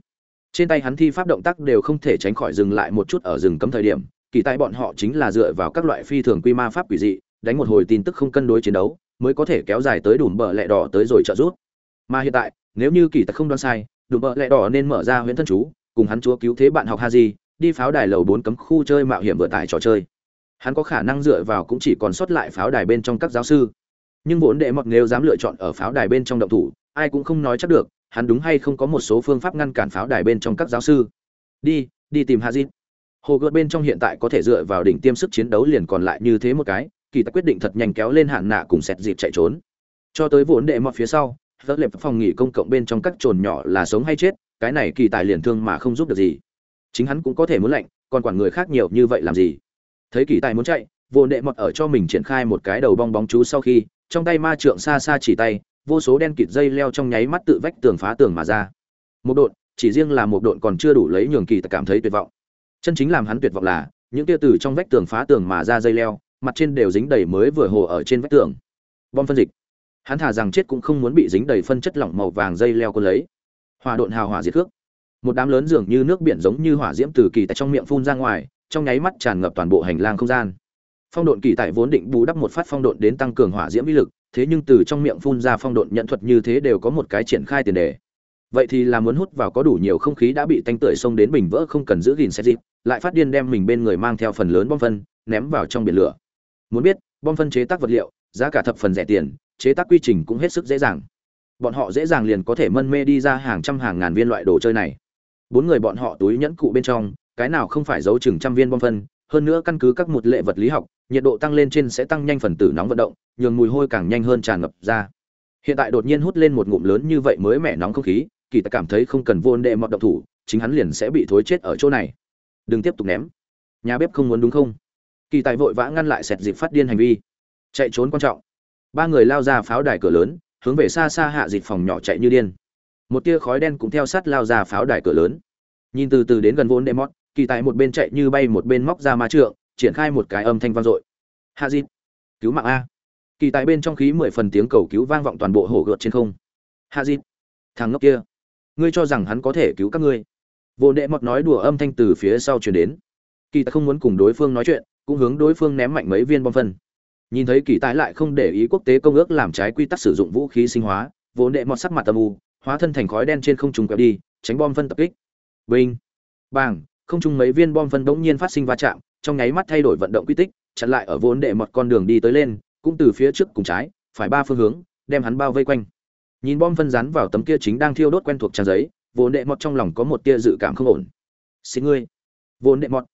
Trên tay hắn thi pháp động tác đều không thể tránh khỏi dừng lại một chút ở rừng cấm thời điểm, kỳ tại bọn họ chính là dựa vào các loại phi thường quy ma pháp quỷ dị, đánh một hồi tin tức không cân đối chiến đấu, mới có thể kéo dài tới đủ bờ lẹ đỏ tới rồi trợ rút mà hiện tại, nếu như kỳ tặc không đoán sai đủ bờ lẹ đỏ nên mở ra huyễn thân chú, cùng hắn chúa cứu thế bạn học haji, đi pháo đài lầu bốn cấm khu chơi mạo hiểm vừa tải trò chơi hắn có khả năng dựa vào cũng chỉ còn sót lại pháo đài bên trong các giáo sư. Nhưng vốn đệ mọt nếu dám lựa chọn ở pháo đài bên trong động thủ, ai cũng không nói chắc được, hắn đúng hay không có một số phương pháp ngăn cản pháo đài bên trong các giáo sư. Đi đi tìm hazit hồ gợt bên trong hiện tại có thể dựa vào đỉnh tiêm sức chiến đấu liền còn lại như thế một cái, kỳ ta quyết định thật nhanh kéo lên hạn nạ cùng sẹt dịp chạy trốn. Cho tới vốn đệ mọt phía sau rất lệp phòng nghỉ công cộng bên trong các trồn nhỏ là sống hay chết, cái này kỳ tài liền thương mà không giúp được gì. Chính hắn cũng có thể muốn lạnh, còn quản người khác nhiều như vậy làm gì? Thấy kỳ tài muốn chạy, vô đệ mọt ở cho mình triển khai một cái đầu bong bóng chú sau khi, trong tay ma trượng xa xa chỉ tay, vô số đen kịt dây leo trong nháy mắt tự vách tường phá tường mà ra. Một độn, chỉ riêng là một độn còn chưa đủ lấy nhường kỳ tài cảm thấy tuyệt vọng. Chân chính làm hắn tuyệt vọng là, những tia từ trong vách tường phá tường mà ra dây leo, mặt trên đều dính đầy mới vừa hồ ở trên vách tường. Bom phân dịch. Hắn thả rằng chết cũng không muốn bị dính đầy phân chất lỏng màu vàng dây leo quân lấy. Hòa độn hào hỏa diệt cước một đám lớn dường như nước biển giống như hỏa diễm từ kỳ tại trong miệng phun ra ngoài trong nháy mắt tràn ngập toàn bộ hành lang không gian. Phong độn kỳ tại vốn định bù đắp một phát phong độn đến tăng cường hỏa diễm uy lực, thế nhưng từ trong miệng phun ra phong độn nhận thuật như thế đều có một cái triển khai tiền đề. Vậy thì là muốn hút vào có đủ nhiều không khí đã bị tanh tưởi xông đến bình vỡ không cần giữ gìn xét dịp, lại phát điên đem mình bên người mang theo phần lớn bom phân, ném vào trong biển lửa. Muốn biết, bom phân chế tác vật liệu, giá cả thập phần rẻ tiền, chế tác quy trình cũng hết sức dễ dàng. Bọn họ dễ dàng liền có thể mân mê đi ra hàng trăm hàng ngàn viên loại đồ chơi này. Bốn người bọn họ túi nhẫn cụ bên trong cái nào không phải giấu chừng trăm viên bom phân, hơn nữa căn cứ các một lệ vật lý học, nhiệt độ tăng lên trên sẽ tăng nhanh phần tử nóng vận động, nhường mùi hôi càng nhanh hơn tràn ngập ra. Hiện tại đột nhiên hút lên một ngụm lớn như vậy mới mẻ nóng không khí, kỳ ta cảm thấy không cần vô đệ mọt động thủ, chính hắn liền sẽ bị thối chết ở chỗ này. Đừng tiếp tục ném. Nhà bếp không muốn đúng không? Kỳ tài vội vã ngăn lại sẹt dịp phát điên hành vi. Chạy trốn quan trọng. Ba người lao ra pháo đài cửa lớn, hướng về xa xa hạ dịp phòng nhỏ chạy như điên. Một tia khói đen cũng theo sát lao ra pháo đài cửa lớn. Nhìn từ từ đến gần vốn đệ mót kỳ tài một bên chạy như bay một bên móc ra ma trượng, triển khai một cái âm thanh vang dội. Hạ dịp cứu mạng a. Kỳ tài bên trong khí mười phần tiếng cầu cứu vang vọng toàn bộ hồ gợt trên không. Hạ dịp thằng ngốc kia, ngươi cho rằng hắn có thể cứu các ngươi. Vô đệ mọt nói đùa âm thanh từ phía sau chuyển đến. Kỳ tài không muốn cùng đối phương nói chuyện, cũng hướng đối phương ném mạnh mấy viên bom phân. Nhìn thấy kỳ tài lại không để ý quốc tế công ước làm trái quy tắc sử dụng vũ khí sinh hóa, vô đệ mọt sắc mặt âm u, hóa thân thành khói đen trên không trung quẹo đi, tránh bom phân tập kích. Binh bang không chung mấy viên bom phân bỗng nhiên phát sinh va chạm, trong nháy mắt thay đổi vận động quy tích, chặn lại ở vốn đệ một con đường đi tới lên, cũng từ phía trước cùng trái, phải ba phương hướng, đem hắn bao vây quanh. Nhìn bom phân rắn vào tấm kia chính đang thiêu đốt quen thuộc trang giấy, vốn đệ mọt trong lòng có một tia dự cảm không ổn. Xin ngươi! Vốn đệ mọt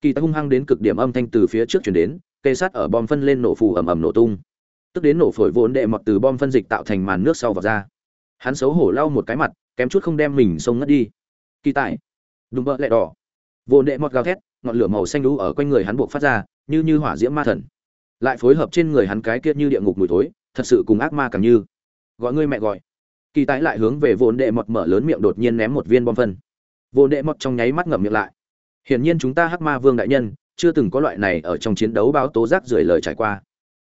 kỳ ta hung hăng đến cực điểm âm thanh từ phía trước truyền đến cây sắt ở bom phân lên nổ phù ầm ầm nổ tung. Tức đến nổ phổi vốn đệ mọt từ bom phân dịch tạo thành màn nước sau vào ra. Hắn xấu hổ lau một cái mặt, kém chút không đem mình xông ngất đi. Kỳ tại đùm bợ lẹ đỏ vồn đệ mọt gào thét, ngọn lửa màu xanh đú ở quanh người hắn buộc phát ra, như như hỏa diễm ma thần. Lại phối hợp trên người hắn cái kia như địa ngục mùi thối, thật sự cùng ác ma càng như. Gọi ngươi mẹ gọi. Kỳ tái lại hướng về vồn đệ mọt mở lớn miệng đột nhiên ném một viên bom phân. Vồn đệ mọt trong nháy mắt ngậm miệng lại. Hiển nhiên chúng ta hắc ma vương đại nhân, chưa từng có loại này ở trong chiến đấu báo tố giác rưởi lời trải qua.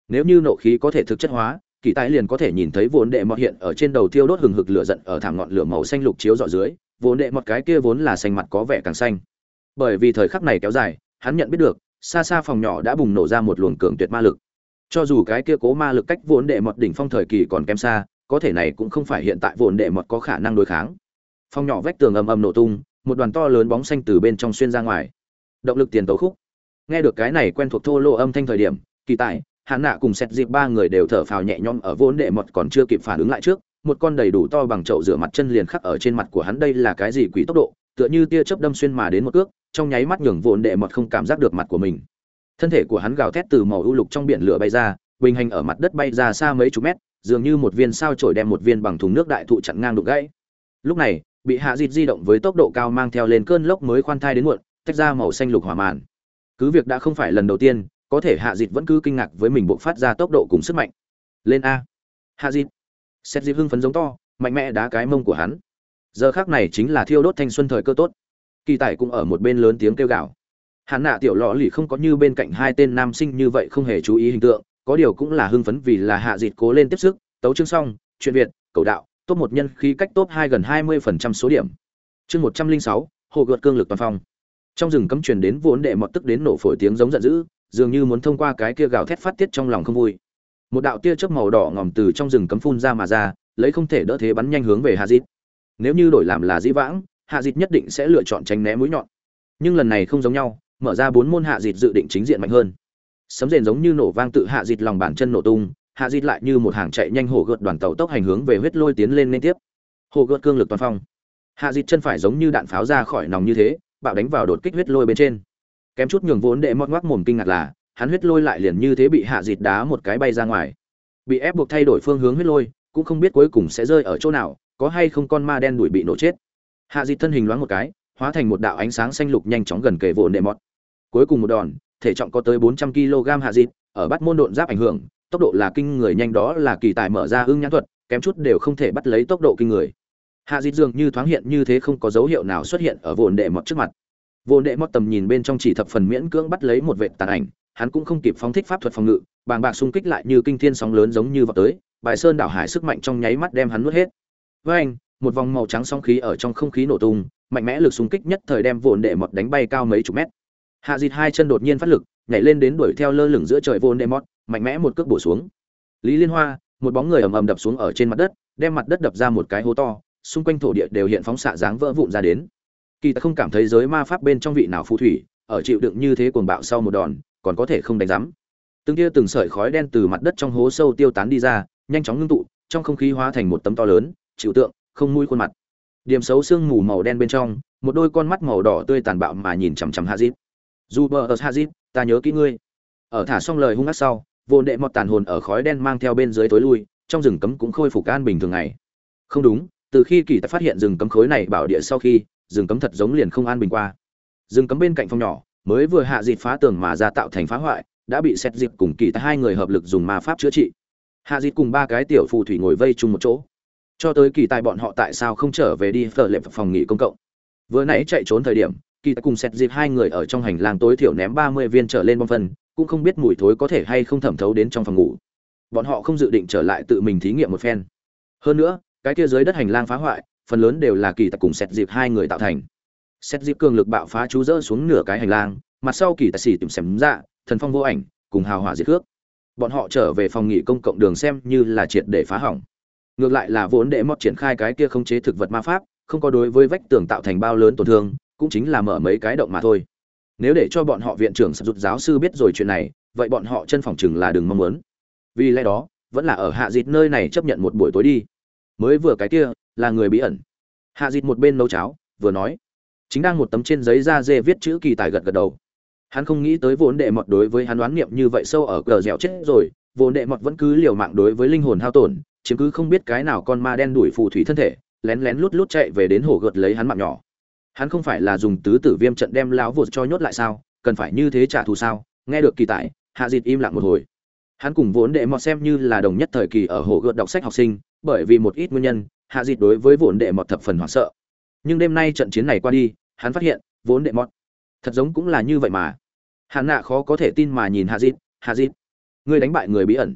Nếu như nộ khí có thể thực chất hóa, kỳ tái liền có thể nhìn thấy vốn đệ mọt hiện ở trên đầu thiêu đốt hừng hực lửa giận ở thảm ngọn lửa màu xanh lục chiếu dọ dưới vốn đệ mọt cái kia vốn là xanh mặt có vẻ càng xanh bởi vì thời khắc này kéo dài hắn nhận biết được xa xa phòng nhỏ đã bùng nổ ra một luồng cường tuyệt ma lực. Cho dù cái kia cố ma lực cách vốn đệ mọt đỉnh phong thời kỳ còn kém xa có thể này cũng không phải hiện tại vốn đệ mọt có khả năng đối kháng. Phòng nhỏ vách tường ầm ầm nổ tung một đoàn to lớn bóng xanh từ bên trong xuyên ra ngoài. Động lực tiền tấu khúc. Nghe được cái này quen thuộc thô lô âm thanh thời điểm kỳ tài, hạn nạ cùng xét dịp ba người đều thở phào nhẹ nhõm ở vốn đệ mọt còn chưa kịp phản ứng lại trước một con đầy đủ to bằng chậu rửa mặt chân liền khắc ở trên mặt của hắn đây là cái gì quỷ tốc độ? Tựa như tia chớp đâm xuyên mà đến một cước, trong nháy mắt nhường vốn đệ mật không cảm giác được mặt của mình. Thân thể của hắn gào thét từ màu ưu lục trong biển lửa bay ra, bình hành ở mặt đất bay ra xa mấy chục mét, dường như một viên sao trổi đem một viên bằng thùng nước đại thụ chặn ngang đục gãy. Lúc này, bị hạ dịch di động với tốc độ cao mang theo lên cơn lốc mới khoan thai đến muộn, tách ra màu xanh lục hỏa màn. Cứ việc đã không phải lần đầu tiên, có thể hạ dịch vẫn cứ kinh ngạc với mình buộc phát ra tốc độ cùng sức mạnh. Lên a. Hạ dịch. Sét dịp hưng phấn giống to, mạnh mẽ đá cái mông của hắn giờ khác này chính là thiêu đốt thanh xuân thời cơ tốt. Kỳ tài cũng ở một bên lớn tiếng kêu gào. Hắn nạ tiểu lọ lì không có như bên cạnh hai tên nam sinh như vậy không hề chú ý hình tượng, có điều cũng là hưng phấn vì là hạ dịt cố lên tiếp sức, tấu chương xong, chuyện việt, cầu đạo, top một nhân khí cách top hai gần hai mươi phần trăm số điểm. Chương một trăm linh sáu, hồ gợt cương lực toàn phong. Trong rừng cấm truyền đến vốn đệ mọt tức đến nổ phổi tiếng giống giận dữ, dường như muốn thông qua cái kia gào thét phát tiết trong lòng không vui. Một đạo tia chớp màu đỏ ngòm từ trong rừng cấm phun ra mà ra, lấy không thể đỡ thế bắn nhanh hướng về hạ dịt nếu như đổi làm là dĩ vãng, hạ dịt nhất định sẽ lựa chọn tránh né mũi nhọn. Nhưng lần này không giống nhau, mở ra bốn môn hạ dịt dự định chính diện mạnh hơn. Sấm rền giống như nổ vang tự hạ dịt lòng bàn chân nổ tung, hạ dịt lại như một hàng chạy nhanh hổ gợt đoàn tàu tốc hành hướng về huyết lôi tiến lên liên tiếp. Hổ gợt cương lực toàn phong. Hạ dịt chân phải giống như đạn pháo ra khỏi nòng như thế, bạo đánh vào đột kích huyết lôi bên trên. Kém chút nhường vốn đệ mót ngoác mồm kinh ngạc là, hắn huyết lôi lại liền như thế bị hạ dịt đá một cái bay ra ngoài. Bị ép buộc thay đổi phương hướng huyết lôi cũng không biết cuối cùng sẽ rơi ở chỗ nào, có hay không con ma đen đuổi bị nổ chết. Hạ dịt thân hình loáng một cái, hóa thành một đạo ánh sáng xanh lục nhanh chóng gần kề vồn đệ mọt. cuối cùng một đòn, thể trọng có tới 400 kg hạ dịt ở bắt môn độn giáp ảnh hưởng, tốc độ là kinh người nhanh đó là kỳ tài mở ra hưng nhãn thuật, kém chút đều không thể bắt lấy tốc độ kinh người. Hạ dịt dường như thoáng hiện như thế không có dấu hiệu nào xuất hiện ở vồn đệ mọt trước mặt. Vồn đệ mọt tầm nhìn bên trong chỉ thập phần miễn cưỡng bắt lấy một vệ tàn ảnh hắn cũng không kịp phóng thích pháp thuật phòng ngự, bàng bạc xung kích lại như kinh thiên sóng lớn giống như vào tới, bài sơn đảo hải sức mạnh trong nháy mắt đem hắn nuốt hết. Với anh, một vòng màu trắng sóng khí ở trong không khí nổ tung, mạnh mẽ lực xung kích nhất thời đem vồn đệ mọt đánh bay cao mấy chục mét. Hạ dịt hai chân đột nhiên phát lực, nhảy lên đến đuổi theo lơ lửng giữa trời vồn đệ mọt, mạnh mẽ một cước bổ xuống. Lý liên hoa, một bóng người ầm ầm đập xuống ở trên mặt đất, đem mặt đất đập ra một cái hố to, xung quanh thổ địa đều hiện phóng xạ dáng vỡ vụn ra đến. Kỳ ta không cảm thấy giới ma pháp bên trong vị nào phù thủy, ở chịu đựng như thế cuồng bạo sau một đòn còn có thể không đánh giám. Từng tia từng sợi khói đen từ mặt đất trong hố sâu tiêu tán đi ra, nhanh chóng ngưng tụ, trong không khí hóa thành một tấm to lớn, chịu tượng, không mũi khuôn mặt. Điểm xấu xương mù màu đen bên trong, một đôi con mắt màu đỏ tươi tàn bạo mà nhìn chằm chằm hazit dù bờ ở hazit ta nhớ kỹ ngươi. Ở thả xong lời hung ác sau vô đệ mọt tàn hồn ở khói đen mang theo bên dưới tối lui, trong rừng cấm cũng khôi phục an bình thường ngày. Không đúng, từ khi kỳ tài phát hiện rừng cấm khối này bảo địa sau khi, rừng cấm thật giống liền không an bình qua. Rừng cấm bên cạnh phòng nhỏ mới vừa hạ dịt phá tường mà ra tạo thành phá hoại, đã bị xét dịp cùng kỳ tài hai người hợp lực dùng ma pháp chữa trị. Hạ dịt cùng ba cái tiểu phù thủy ngồi vây chung một chỗ. Cho tới kỳ tài bọn họ tại sao không trở về đi phở lệm phòng nghỉ công cộng. Vừa nãy chạy trốn thời điểm, kỳ tài cùng xét dịp hai người ở trong hành lang tối thiểu ném ba mươi viên trở lên bom phân, cũng không biết mùi thối có thể hay không thẩm thấu đến trong phòng ngủ. Bọn họ không dự định trở lại tự mình thí nghiệm một phen. Hơn nữa, cái kia dưới đất hành lang phá hoại, phần lớn đều là kỳ tài cùng xét dịp hai người tạo thành xét dịp cường lực bạo phá chú rỡ xuống nửa cái hành lang, mặt sau kỳ tài xỉ tìm xem dạ thần phong vô ảnh, cùng hào hỏa diệt cước. Bọn họ trở về phòng nghỉ công cộng đường xem như là triệt để phá hỏng. Ngược lại là vốn để mót triển khai cái kia không chế thực vật ma pháp, không có đối với vách tường tạo thành bao lớn tổn thương, cũng chính là mở mấy cái động mà thôi. Nếu để cho bọn họ viện trưởng sập rụt giáo sư biết rồi chuyện này, vậy bọn họ chân phòng chừng là đừng mong muốn. Vì lẽ đó, vẫn là ở hạ dịt nơi này chấp nhận một buổi tối đi. Mới vừa cái kia, là người bí ẩn. Hạ dịt một bên nấu cháo, vừa nói chính đang một tấm trên giấy da dê viết chữ kỳ tài gật gật đầu. Hắn không nghĩ tới vốn đệ mọt đối với hắn đoán niệm như vậy sâu ở cờ dẻo chết rồi, vốn đệ mọt vẫn cứ liều mạng đối với linh hồn hao tổn, chiếm cứ không biết cái nào con ma đen đuổi phù thủy thân thể, lén lén lút lút chạy về đến hồ gợt lấy hắn mạng nhỏ. Hắn không phải là dùng tứ tử viêm trận đem láo vụt cho nhốt lại sao, cần phải như thế trả thù sao? Nghe được kỳ tài, hạ dịt im lặng một hồi. Hắn cùng vốn đệ mọt xem như là đồng nhất thời kỳ ở hồ gợt đọc sách học sinh, bởi vì một ít nguyên nhân, hạ dịt đối với vốn đệ mọt thập phần hoảng sợ nhưng đêm nay trận chiến này qua đi, hắn phát hiện, vốn đệ mọt. Thật giống cũng là như vậy mà. Hạn nạ khó có thể tin mà nhìn hạ dịt hạ dịt, ngươi đánh bại người bí ẩn.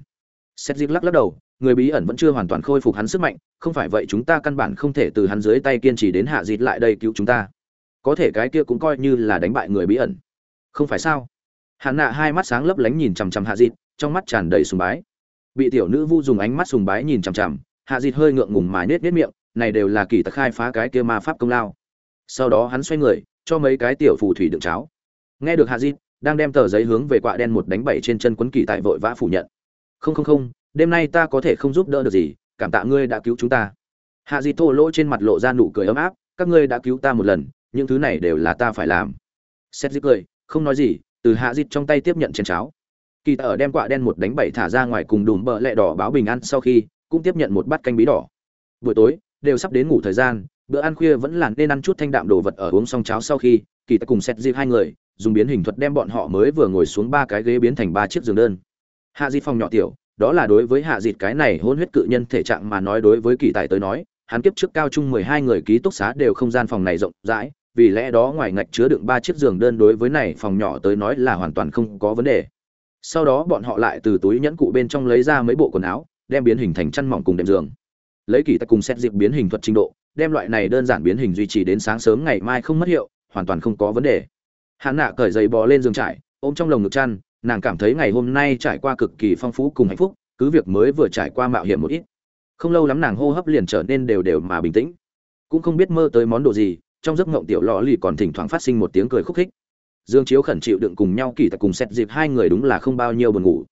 Xét dịt lắc lắc đầu, người bí ẩn vẫn chưa hoàn toàn khôi phục hắn sức mạnh, không phải vậy chúng ta căn bản không thể từ hắn dưới tay kiên trì đến hạ dịt lại đây cứu chúng ta. Có thể cái kia cũng coi như là đánh bại người bí ẩn. Không phải sao? Hạn nạ hai mắt sáng lấp lánh nhìn chằm chằm hạ dịt, trong mắt tràn đầy sùng bái. Bị tiểu nữ vu dùng ánh mắt sùng bái nhìn chằm chằm, hạ dịt hơi ngượng ngùng mà nết nết miệng này đều là kỳ tặc khai phá cái kia ma pháp công lao. Sau đó hắn xoay người, cho mấy cái tiểu phù thủy đựng cháo. Nghe được hạ Di, đang đem tờ giấy hướng về quạ đen một đánh bảy trên chân quấn kỳ tại vội vã phủ nhận. Không không không, đêm nay ta có thể không giúp đỡ được gì, cảm tạ ngươi đã cứu chúng ta. Hạ Di thô lỗ trên mặt lộ ra nụ cười ấm áp, các ngươi đã cứu ta một lần, những thứ này đều là ta phải làm. Xét dịp cười, không nói gì, từ hạ Di trong tay tiếp nhận chén cháo. Kỳ ở đem quạ đen một đánh bảy thả ra ngoài cùng đùm bợ lẹ đỏ báo bình an sau khi, cũng tiếp nhận một bát canh bí đỏ. Buổi tối đều sắp đến ngủ thời gian, bữa ăn khuya vẫn là nên ăn chút thanh đạm đồ vật ở uống xong cháo sau khi, kỳ ta cùng xét dịp hai người, dùng biến hình thuật đem bọn họ mới vừa ngồi xuống ba cái ghế biến thành ba chiếc giường đơn. Hạ Di phòng nhỏ tiểu, đó là đối với hạ dịt cái này hôn huyết cự nhân thể trạng mà nói đối với kỳ tài tới nói, hắn kiếp trước cao trung mười hai người ký túc xá đều không gian phòng này rộng rãi, vì lẽ đó ngoài ngạch chứa đựng ba chiếc giường đơn đối với này phòng nhỏ tới nói là hoàn toàn không có vấn đề. Sau đó bọn họ lại từ túi nhẫn cụ bên trong lấy ra mấy bộ quần áo, đem biến hình thành chăn mỏng cùng đệm giường lấy kỳ tài cùng xét dịp biến hình thuật trình độ, đem loại này đơn giản biến hình duy trì đến sáng sớm ngày mai không mất hiệu, hoàn toàn không có vấn đề. Hạn nạ cởi giày bò lên giường trải, ôm trong lồng ngực chăn, nàng cảm thấy ngày hôm nay trải qua cực kỳ phong phú cùng hạnh phúc, cứ việc mới vừa trải qua mạo hiểm một ít. Không lâu lắm nàng hô hấp liền trở nên đều đều mà bình tĩnh. Cũng không biết mơ tới món đồ gì, trong giấc ngộng tiểu lò lì còn thỉnh thoảng phát sinh một tiếng cười khúc khích. Dương chiếu khẩn chịu đựng cùng nhau kỳ tại cùng xét dịp hai người đúng là không bao nhiêu buồn ngủ.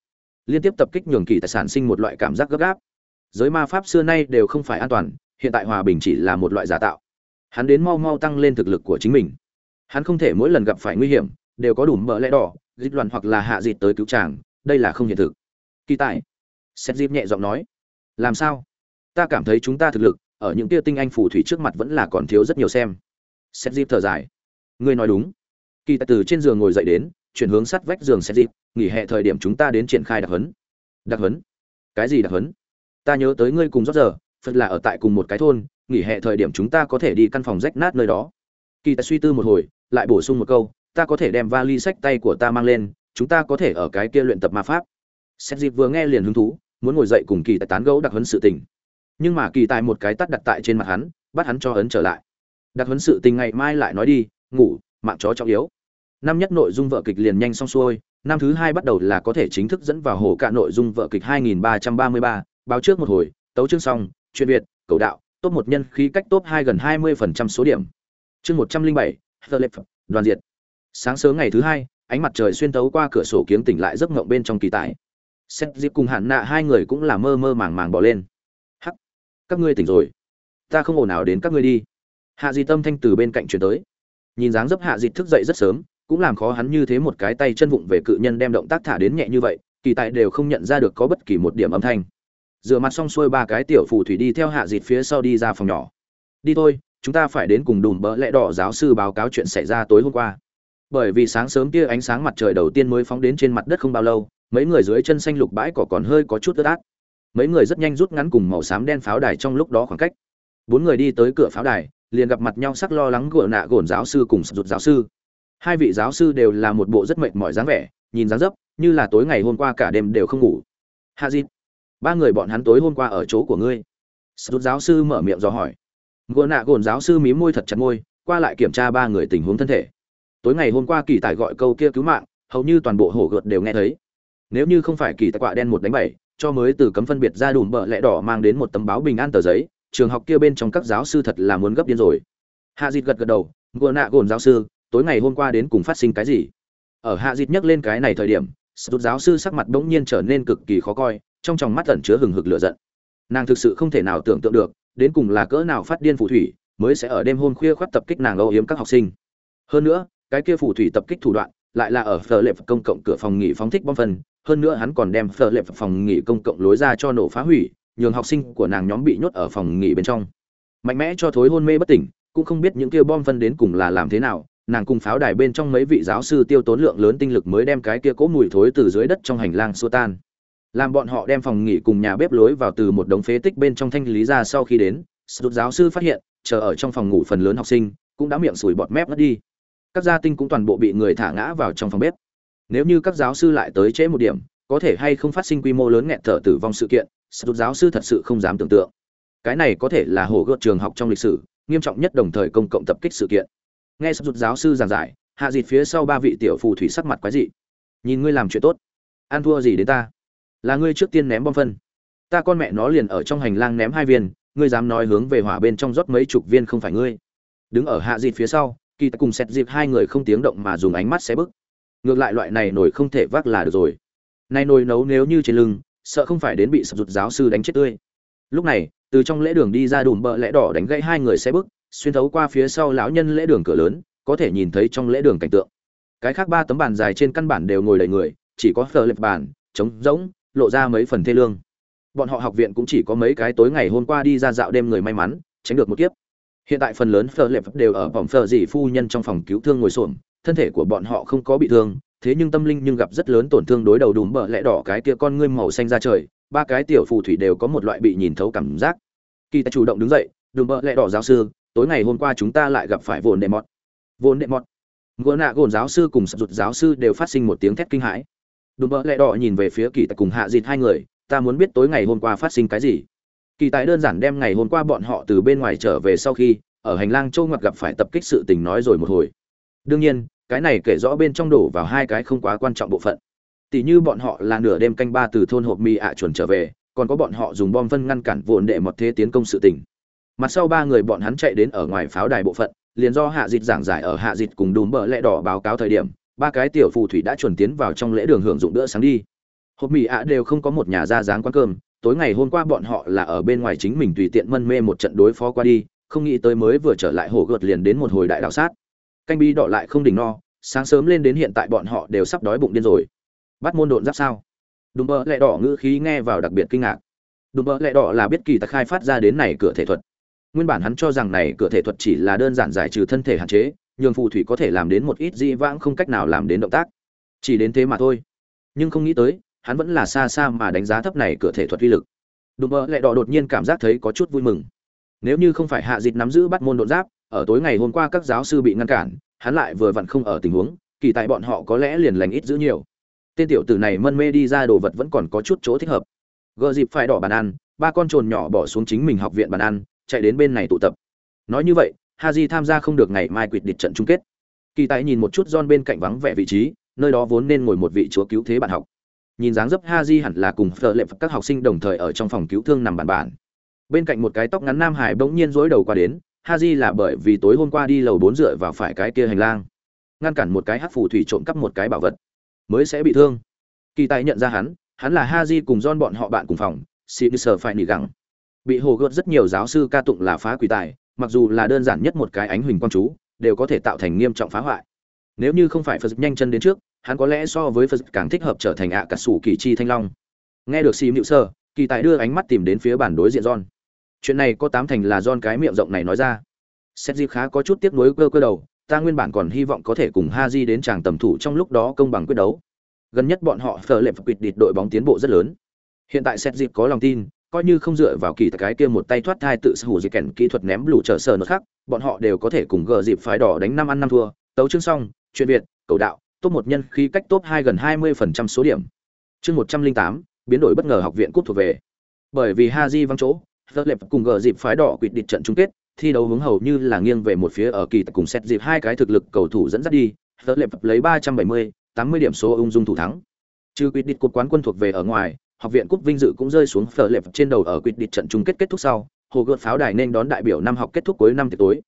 Liên tiếp tập kích nhường kỳ tài sản sinh một loại cảm giác gấp gáp giới ma pháp xưa nay đều không phải an toàn, hiện tại hòa bình chỉ là một loại giả tạo. Hắn đến mau mau tăng lên thực lực của chính mình. Hắn không thể mỗi lần gặp phải nguy hiểm, đều có đủ mỡ lẽ đỏ, dịch loạn hoặc là hạ dịt tới cứu chàng, đây là không hiện thực. Kỳ tài. Xét dịp nhẹ giọng nói, làm sao? Ta cảm thấy chúng ta thực lực, ở những tia tinh anh phù thủy trước mặt vẫn là còn thiếu rất nhiều xem. Xét dịp thở dài, ngươi nói đúng. Kỳ tài từ trên giường ngồi dậy đến, chuyển hướng sát vách giường xét dịp nghỉ hè thời điểm chúng ta đến triển khai đặc huấn. Đặc huấn? Cái gì đặc huấn? Ta nhớ tới ngươi cùng rót giờ phật là ở tại cùng một cái thôn nghỉ hè thời điểm chúng ta có thể đi căn phòng rách nát nơi đó. Kỳ tài suy tư một hồi lại bổ sung một câu ta có thể đem vali sách tay của ta mang lên chúng ta có thể ở cái kia luyện tập ma pháp. Xét dịp vừa nghe liền hứng thú muốn ngồi dậy cùng kỳ tài tán gẫu đặc huấn sự tình. Nhưng mà kỳ tài một cái tắt đặt tại trên mặt hắn bắt hắn cho ấn trở lại. Đặc huấn sự tình ngày mai lại nói đi ngủ mạng chó trọng yếu. Năm nhất nội dung vợ kịch liền nhanh xong xuôi năm thứ hai bắt đầu là có thể chính thức dẫn vào hồ cả nội dung vợ kịch 2333, báo trước một hồi tấu chương xong chuyên việt cầu đạo top một nhân khí cách top hai gần 20% số điểm. Chương 107, bảy, đoàn diệt. Sáng sớm ngày thứ hai ánh mặt trời xuyên tấu qua cửa sổ kiếng tỉnh lại giấc ngộng bên trong kỳ tài. Xét dịp cùng hạn nạ hai người cũng là mơ mơ màng màng bỏ lên. Hắc các ngươi tỉnh rồi. Ta không ồn nào đến các ngươi đi. Hạ di tâm thanh từ bên cạnh chuyển tới. Nhìn dáng dấp hạ dị thức dậy rất sớm cũng làm khó hắn như thế một cái tay chân vụng về cự nhân đem động tác thả đến nhẹ như vậy kỳ tại đều không nhận ra được có bất kỳ một điểm âm thanh rửa mặt xong xuôi ba cái tiểu phù thủy đi theo hạ dịt phía sau đi ra phòng nhỏ. Đi thôi, chúng ta phải đến cùng đùm bỡ lẽ đỏ giáo sư báo cáo chuyện xảy ra tối hôm qua. Bởi vì sáng sớm kia ánh sáng mặt trời đầu tiên mới phóng đến trên mặt đất không bao lâu, mấy người dưới chân xanh lục bãi cỏ còn hơi có chút ướt át. Mấy người rất nhanh rút ngắn cùng màu xám đen pháo đài trong lúc đó khoảng cách. Bốn người đi tới cửa pháo đài, liền gặp mặt nhau sắc lo lắng gội nạ gồn giáo sư cùng sụt giáo sư. Hai vị giáo sư đều là một bộ rất mệt mỏi dáng vẻ, nhìn dáng dấp, như là tối ngày hôm qua cả đêm đều không ngủ. Hạ Dịt ba người bọn hắn tối hôm qua ở chỗ của ngươi. Rút giáo sư mở miệng do hỏi. Gỗ nạ gồn giáo sư mí môi thật chặt môi, qua lại kiểm tra ba người tình huống thân thể. Tối ngày hôm qua kỳ tài gọi câu kia cứu mạng, hầu như toàn bộ hổ gợt đều nghe thấy. Nếu như không phải kỳ tài quạ đen một đánh bảy, cho mới từ cấm phân biệt ra đùm bợ lẽ đỏ mang đến một tấm báo bình an tờ giấy, trường học kia bên trong các giáo sư thật là muốn gấp điên rồi. Hạ dịt gật gật đầu gỗ nạ gồn giáo sư, tối ngày hôm qua đến cùng phát sinh cái gì? Ở hạ dịt nhắc lên cái này thời điểm sút giáo sư sắc mặt bỗng nhiên trở nên cực kỳ khó coi trong tròng mắt ẩn chứa hừng hực lửa giận. Nàng thực sự không thể nào tưởng tượng được, đến cùng là cỡ nào phát điên phù thủy mới sẽ ở đêm hôm khuya khoắt tập kích nàng âu yếm các học sinh. Hơn nữa, cái kia phù thủy tập kích thủ đoạn lại là ở phở lệ công cộng cửa phòng nghỉ phóng thích bom phân, hơn nữa hắn còn đem phở lệ phòng nghỉ công cộng lối ra cho nổ phá hủy, nhường học sinh của nàng nhóm bị nhốt ở phòng nghỉ bên trong. Mạnh mẽ cho thối hôn mê bất tỉnh, cũng không biết những kia bom phân đến cùng là làm thế nào, nàng cùng pháo đài bên trong mấy vị giáo sư tiêu tốn lượng lớn tinh lực mới đem cái kia cỗ mùi thối từ dưới đất trong hành lang xua tan làm bọn họ đem phòng nghỉ cùng nhà bếp lối vào từ một đống phế tích bên trong thanh lý ra sau khi đến sụt giáo sư phát hiện, chờ ở trong phòng ngủ phần lớn học sinh, cũng đã miệng sủi bọt mép mất đi. Các gia tinh cũng toàn bộ bị người thả ngã vào trong phòng bếp. Nếu như các giáo sư lại tới trễ một điểm, có thể hay không phát sinh quy mô lớn nghẹt thở tử vong sự kiện sụt giáo sư thật sự không dám tưởng tượng. Cái này có thể là hổ gợt trường học trong lịch sử, nghiêm trọng nhất đồng thời công cộng tập kích sự kiện. Nghe sụt giáo sư giảng giải, hạ dịt phía sau ba vị tiểu phù thủy sắc mặt quái dị. Nhìn ngươi làm chuyện tốt. Ăn thua gì đến ta? Là ngươi trước tiên ném bom phân. Ta con mẹ nó liền ở trong hành lang ném hai viên, ngươi dám nói hướng về hỏa bên trong rót mấy chục viên không phải ngươi. Đứng ở hạ dịp phía sau, kỳ ta cùng xét dịp hai người không tiếng động mà dùng ánh mắt xé bức. Ngược lại loại này nổi không thể vác là được rồi. Nay nồi nấu nếu như trên lưng, sợ không phải đến bị sập rụt giáo sư đánh chết tươi. Lúc này, từ trong lễ đường đi ra đùm bợ lẽ đỏ đánh gãy hai người xe bức, xuyên thấu qua phía sau lão nhân lễ đường cửa lớn, có thể nhìn thấy trong lễ đường cảnh tượng. Cái khác ba tấm bàn dài trên căn bản đều ngồi đầy người, chỉ có phờ lệp bàn, trống rỗng lộ ra mấy phần thê lương. Bọn họ học viện cũng chỉ có mấy cái tối ngày hôm qua đi ra dạo đêm người may mắn, tránh được một kiếp. Hiện tại phần lớn phở lệp đều ở vòng phở dì phu nhân trong phòng cứu thương ngồi xổm, thân thể của bọn họ không có bị thương, thế nhưng tâm linh nhưng gặp rất lớn tổn thương đối đầu đùm bờ lẽ đỏ cái kia con ngươi màu xanh ra trời, ba cái tiểu phù thủy đều có một loại bị nhìn thấu cảm giác. Kỳ ta chủ động đứng dậy, đùm bờ lẽ đỏ giáo sư, tối ngày hôm qua chúng ta lại gặp phải vồn đệ mọt. Vồn đệ mọt. Gỗ nạ gồn giáo sư cùng sập rụt giáo sư đều phát sinh một tiếng thét kinh hãi đùm bợ lẹ đỏ nhìn về phía kỳ tài cùng hạ dịt hai người, ta muốn biết tối ngày hôm qua phát sinh cái gì? Kỳ tài đơn giản đem ngày hôm qua bọn họ từ bên ngoài trở về sau khi, ở hành lang châu ngoặt gặp phải tập kích sự tình nói rồi một hồi. Đương nhiên, cái này kể rõ bên trong đổ vào hai cái không quá quan trọng bộ phận. Tỷ như bọn họ là nửa đêm canh ba từ thôn hộp mì ạ chuẩn trở về, còn có bọn họ dùng bom phân ngăn cản vồn đệ một thế tiến công sự tình. Mặt sau ba người bọn hắn chạy đến ở ngoài pháo đài bộ phận, liền do hạ dịch giảng giải ở hạ dịch cùng đùm bờ lẹ đỏ báo cáo thời điểm ba cái tiểu phù thủy đã chuẩn tiến vào trong lễ đường hưởng dụng bữa sáng đi. Hộp mì ạ đều không có một nhà ra dáng quán cơm, tối ngày hôm qua bọn họ là ở bên ngoài chính mình tùy tiện mân mê một trận đối phó qua đi, không nghĩ tới mới vừa trở lại hồ gợt liền đến một hồi đại đảo sát. Canh bi đỏ lại không đỉnh no, sáng sớm lên đến hiện tại bọn họ đều sắp đói bụng điên rồi. Bắt môn độn giáp sao? Đùm bơ lẹ đỏ ngữ khí nghe vào đặc biệt kinh ngạc. Đùm bơ lẹ đỏ là biết kỳ tặc khai phát ra đến này cửa thể thuật. Nguyên bản hắn cho rằng này cửa thể thuật chỉ là đơn giản giải trừ thân thể hạn chế nhường phù thủy có thể làm đến một ít dĩ vãng không cách nào làm đến động tác. Chỉ đến thế mà thôi. Nhưng không nghĩ tới, hắn vẫn là xa xa mà đánh giá thấp này cửa thể thuật uy lực. Đùm bơ lẹ đỏ đột nhiên cảm giác thấy có chút vui mừng. Nếu như không phải hạ dịch nắm giữ bắt môn đột giáp, ở tối ngày hôm qua các giáo sư bị ngăn cản, hắn lại vừa vặn không ở tình huống, kỳ tại bọn họ có lẽ liền lành ít giữ nhiều. Tên tiểu tử này mân mê đi ra đồ vật vẫn còn có chút chỗ thích hợp. Gợ dịp phải đỏ bàn ăn, ba con trồn nhỏ bỏ xuống chính mình học viện bàn ăn, chạy đến bên này tụ tập. Nói như vậy haji tham gia không được ngày mai quyết địch trận chung kết. Kỳ tài nhìn một chút John bên cạnh vắng vẻ vị trí, nơi đó vốn nên ngồi một vị chúa cứu thế bạn học. Nhìn dáng dấp haji hẳn là cùng phở lệ các học sinh đồng thời ở trong phòng cứu thương nằm bàn bàn. bên cạnh một cái tóc ngắn nam hải bỗng nhiên rối đầu qua đến, haji là bởi vì tối hôm qua đi lầu bốn dựa vào phải cái kia hành lang. Ngăn cản một cái hắc phù thủy trộm cắp một cái bảo vật, mới sẽ bị thương. Kỳ tài nhận ra hắn hắn là haji cùng John bọn họ bạn cùng phòng xin sở phải nỉ gẳng. Bị hồ gợt rất nhiều giáo sư ca tụng là phá quỷ tài mặc dù là đơn giản nhất một cái ánh huỳnh quang chú, đều có thể tạo thành nghiêm trọng phá hoại. Nếu như không phải phật nhanh chân đến trước, hắn có lẽ so với phật càng thích hợp trở thành ạ cả sủ kỳ chi thanh long. Nghe được xì mịu sơ, kỳ tài đưa ánh mắt tìm đến phía bản đối diện john. Chuyện này có tám thành là john cái miệng rộng này nói ra. Xét dịp khá có chút tiếc nuối cơ cơ đầu, ta nguyên bản còn hy vọng có thể cùng ha di đến tràng tầm thủ trong lúc đó công bằng quyết đấu. Gần nhất bọn họ phật lệ phật quỵt địt đội bóng tiến bộ rất lớn. Hiện tại xét dịp có lòng tin coi như không dựa vào kỳ cái kia một tay thoát thai tự sở hữu dị kèn kỹ thuật ném lũ trở sờ nó khác, bọn họ đều có thể cùng gờ dịp phái đỏ đánh năm ăn năm thua. Tấu chương xong, chuyện việt, cầu đạo, top một nhân khi cách top hai gần hai mươi phần trăm số điểm. Chương một trăm linh tám, biến đổi bất ngờ học viện cúp thuộc về. Bởi vì ha di vắng chỗ rất lệp cùng gờ dịp phái đỏ quyết định trận chung kết, thi đấu hướng hầu như là nghiêng về một phía ở kỳ cùng xét dịp hai cái thực lực cầu thủ dẫn dắt đi rất lệp lấy ba trăm bảy mươi, tám mươi điểm số ung dung thủ thắng. Trừ quyết định cột quán quân thuộc về ở ngoài học viện cúp vinh dự cũng rơi xuống phở lệp trên đầu ở quyết định trận chung kết kết thúc sau, hồ gợt pháo đài nên đón đại biểu năm học kết thúc cuối năm tiệc tối.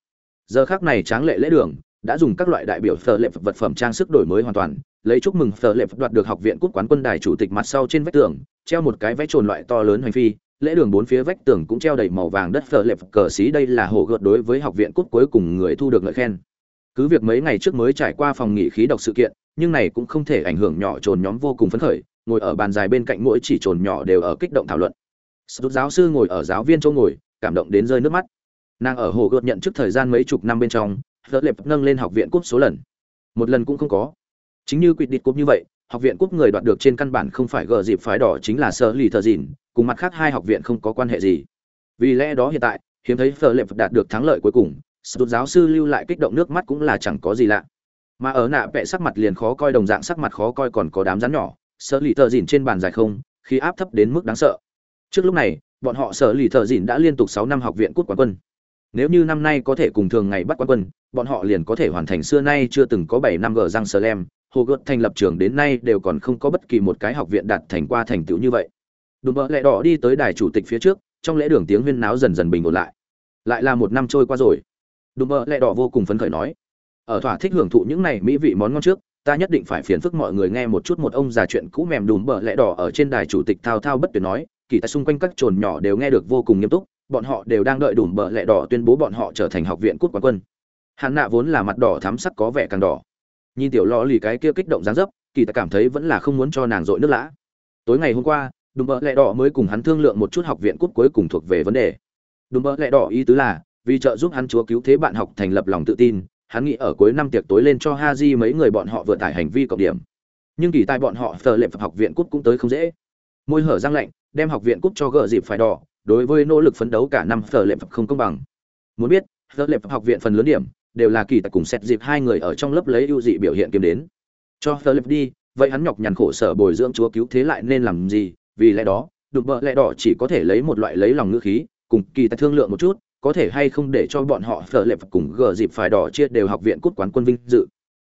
Giờ khác này tráng lệ lễ đường, đã dùng các loại đại biểu phở lệp vật phẩm trang sức đổi mới hoàn toàn, lấy chúc mừng phở lệp đoạt được học viện cúp quán quân đài chủ tịch mặt sau trên vách tường, treo một cái vẽ trồn loại to lớn hoành phi, lễ đường bốn phía vách tường cũng treo đầy màu vàng đất phở lệp cờ xí, đây là hồ gợt đối với học viện cúp cuối cùng người thu được lời khen. Cứ việc mấy ngày trước mới trải qua phòng nghỉ khí độc sự kiện, nhưng này cũng không thể ảnh hưởng nhỏ trồn nhóm vô cùng phấn khởi ngồi ở bàn dài bên cạnh mỗi chỉ trồn nhỏ đều ở kích động thảo luận. Sút giáo sư ngồi ở giáo viên chỗ ngồi, cảm động đến rơi nước mắt. Nàng ở hồ gợt nhận trước thời gian mấy chục năm bên trong đỡ lệp nâng lên học viện cúp số lần. Một lần cũng không có. Chính như quyết định cúp như vậy, học viện cúp người đoạt được trên căn bản không phải gờ dịp phái đỏ chính là sơ lì thờ dìn, cùng mặt khác hai học viện không có quan hệ gì. Vì lẽ đó hiện tại, hiếm thấy phờ lệp đạt được thắng lợi cuối cùng sút giáo sư lưu lại kích động nước mắt cũng là chẳng có gì lạ. Mà ở nạ vẽ sắc mặt liền khó coi đồng dạng sắc mặt khó coi còn có đám rắn nhỏ sở lì thợ dìn trên bàn dài không khi áp thấp đến mức đáng sợ. Trước lúc này, bọn họ sở lì thợ dìn đã liên tục sáu năm học viện cút quán quân. Nếu như năm nay có thể cùng thường ngày bắt quán quân, bọn họ liền có thể hoàn thành xưa nay chưa từng có bảy năm g răng sơ lem, hồ gợt thành lập trường đến nay đều còn không có bất kỳ một cái học viện đạt thành qua thành tựu như vậy. Đùm bợ lẹ đỏ đi tới đài chủ tịch phía trước, trong lễ đường tiếng huyên náo dần dần bình ổn lại. Lại là một năm trôi qua rồi. Đùm bợ lẹ đỏ vô cùng phấn khởi nói, ở thỏa thích hưởng thụ những này mỹ vị món ngon trước ta nhất định phải phiền phức mọi người nghe một chút một ông già chuyện cũ mềm đùm bờ lẽ đỏ ở trên đài chủ tịch thao thao bất tuyệt nói, kỳ tại xung quanh các trồn nhỏ đều nghe được vô cùng nghiêm túc, bọn họ đều đang đợi đùm bờ lẽ đỏ tuyên bố bọn họ trở thành học viện cút quán quân. Hạn nạ vốn là mặt đỏ thắm sắc có vẻ càng đỏ. Nhìn tiểu lò lì cái kia kích động dáng dấp, kỳ ta cảm thấy vẫn là không muốn cho nàng dội nước lã. Tối ngày hôm qua, đùm bờ lẽ đỏ mới cùng hắn thương lượng một chút học viện cút cuối cùng thuộc về vấn đề. Đùm bờ lẽ đỏ ý tứ là, vì trợ giúp hắn chúa cứu thế bạn học thành lập lòng tự tin hắn nghĩ ở cuối năm tiệc tối lên cho Haji mấy người bọn họ vừa tải hành vi cộng điểm. Nhưng kỳ tài bọn họ phờ lệ học viện cúp cũng tới không dễ. Môi hở răng lạnh, đem học viện cúp cho gỡ dịp phải đỏ, đối với nỗ lực phấn đấu cả năm phờ lệ không công bằng. Muốn biết, phờ lệ học viện phần lớn điểm đều là kỳ tài cùng xét dịp hai người ở trong lớp lấy ưu dị biểu hiện kiếm đến cho philip đi vậy hắn nhọc nhằn khổ sở bồi dưỡng chúa cứu thế lại nên làm gì vì lẽ đó đục vợ lẽ đỏ chỉ có thể lấy một loại lấy lòng ngữ khí cùng kỳ tài thương lượng một chút có thể hay không để cho bọn họ phở lệp cùng gờ dịp phải đỏ chia đều học viện cút quán quân vinh dự.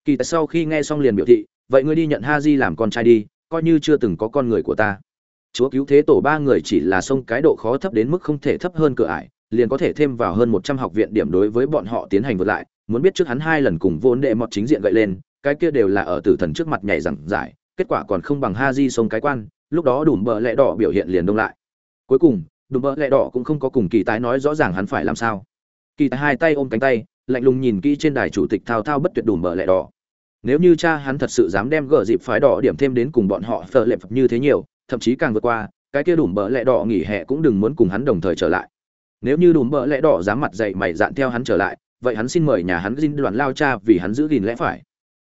Kỳ tại sau khi nghe xong liền biểu thị, vậy ngươi đi nhận ha di làm con trai đi, coi như chưa từng có con người của ta. Chúa cứu thế tổ ba người chỉ là sông cái độ khó thấp đến mức không thể thấp hơn cửa ải, liền có thể thêm vào hơn một trăm học viện điểm đối với bọn họ tiến hành vượt lại, muốn biết trước hắn hai lần cùng vốn đệ mọt chính diện gậy lên, cái kia đều là ở tử thần trước mặt nhảy rằng giải, kết quả còn không bằng ha di sông cái quan, lúc đó đủ bờ lẽ đỏ biểu hiện liền đông lại. Cuối cùng đùm bỡ lẹ đỏ cũng không có cùng kỳ tái nói rõ ràng hắn phải làm sao. Kỳ tái hai tay ôm cánh tay, lạnh lùng nhìn kỹ trên đài chủ tịch thao thao bất tuyệt đùm bỡ lẹ đỏ. Nếu như cha hắn thật sự dám đem gỡ dịp phái đỏ điểm thêm đến cùng bọn họ phờ lệp như thế nhiều, thậm chí càng vượt qua, cái kia đùm bỡ lẹ đỏ nghỉ hè cũng đừng muốn cùng hắn đồng thời trở lại. Nếu như đùm bỡ lẹ đỏ dám mặt dậy mày dạn theo hắn trở lại, vậy hắn xin mời nhà hắn dính đoàn lao cha vì hắn giữ gìn lẽ phải.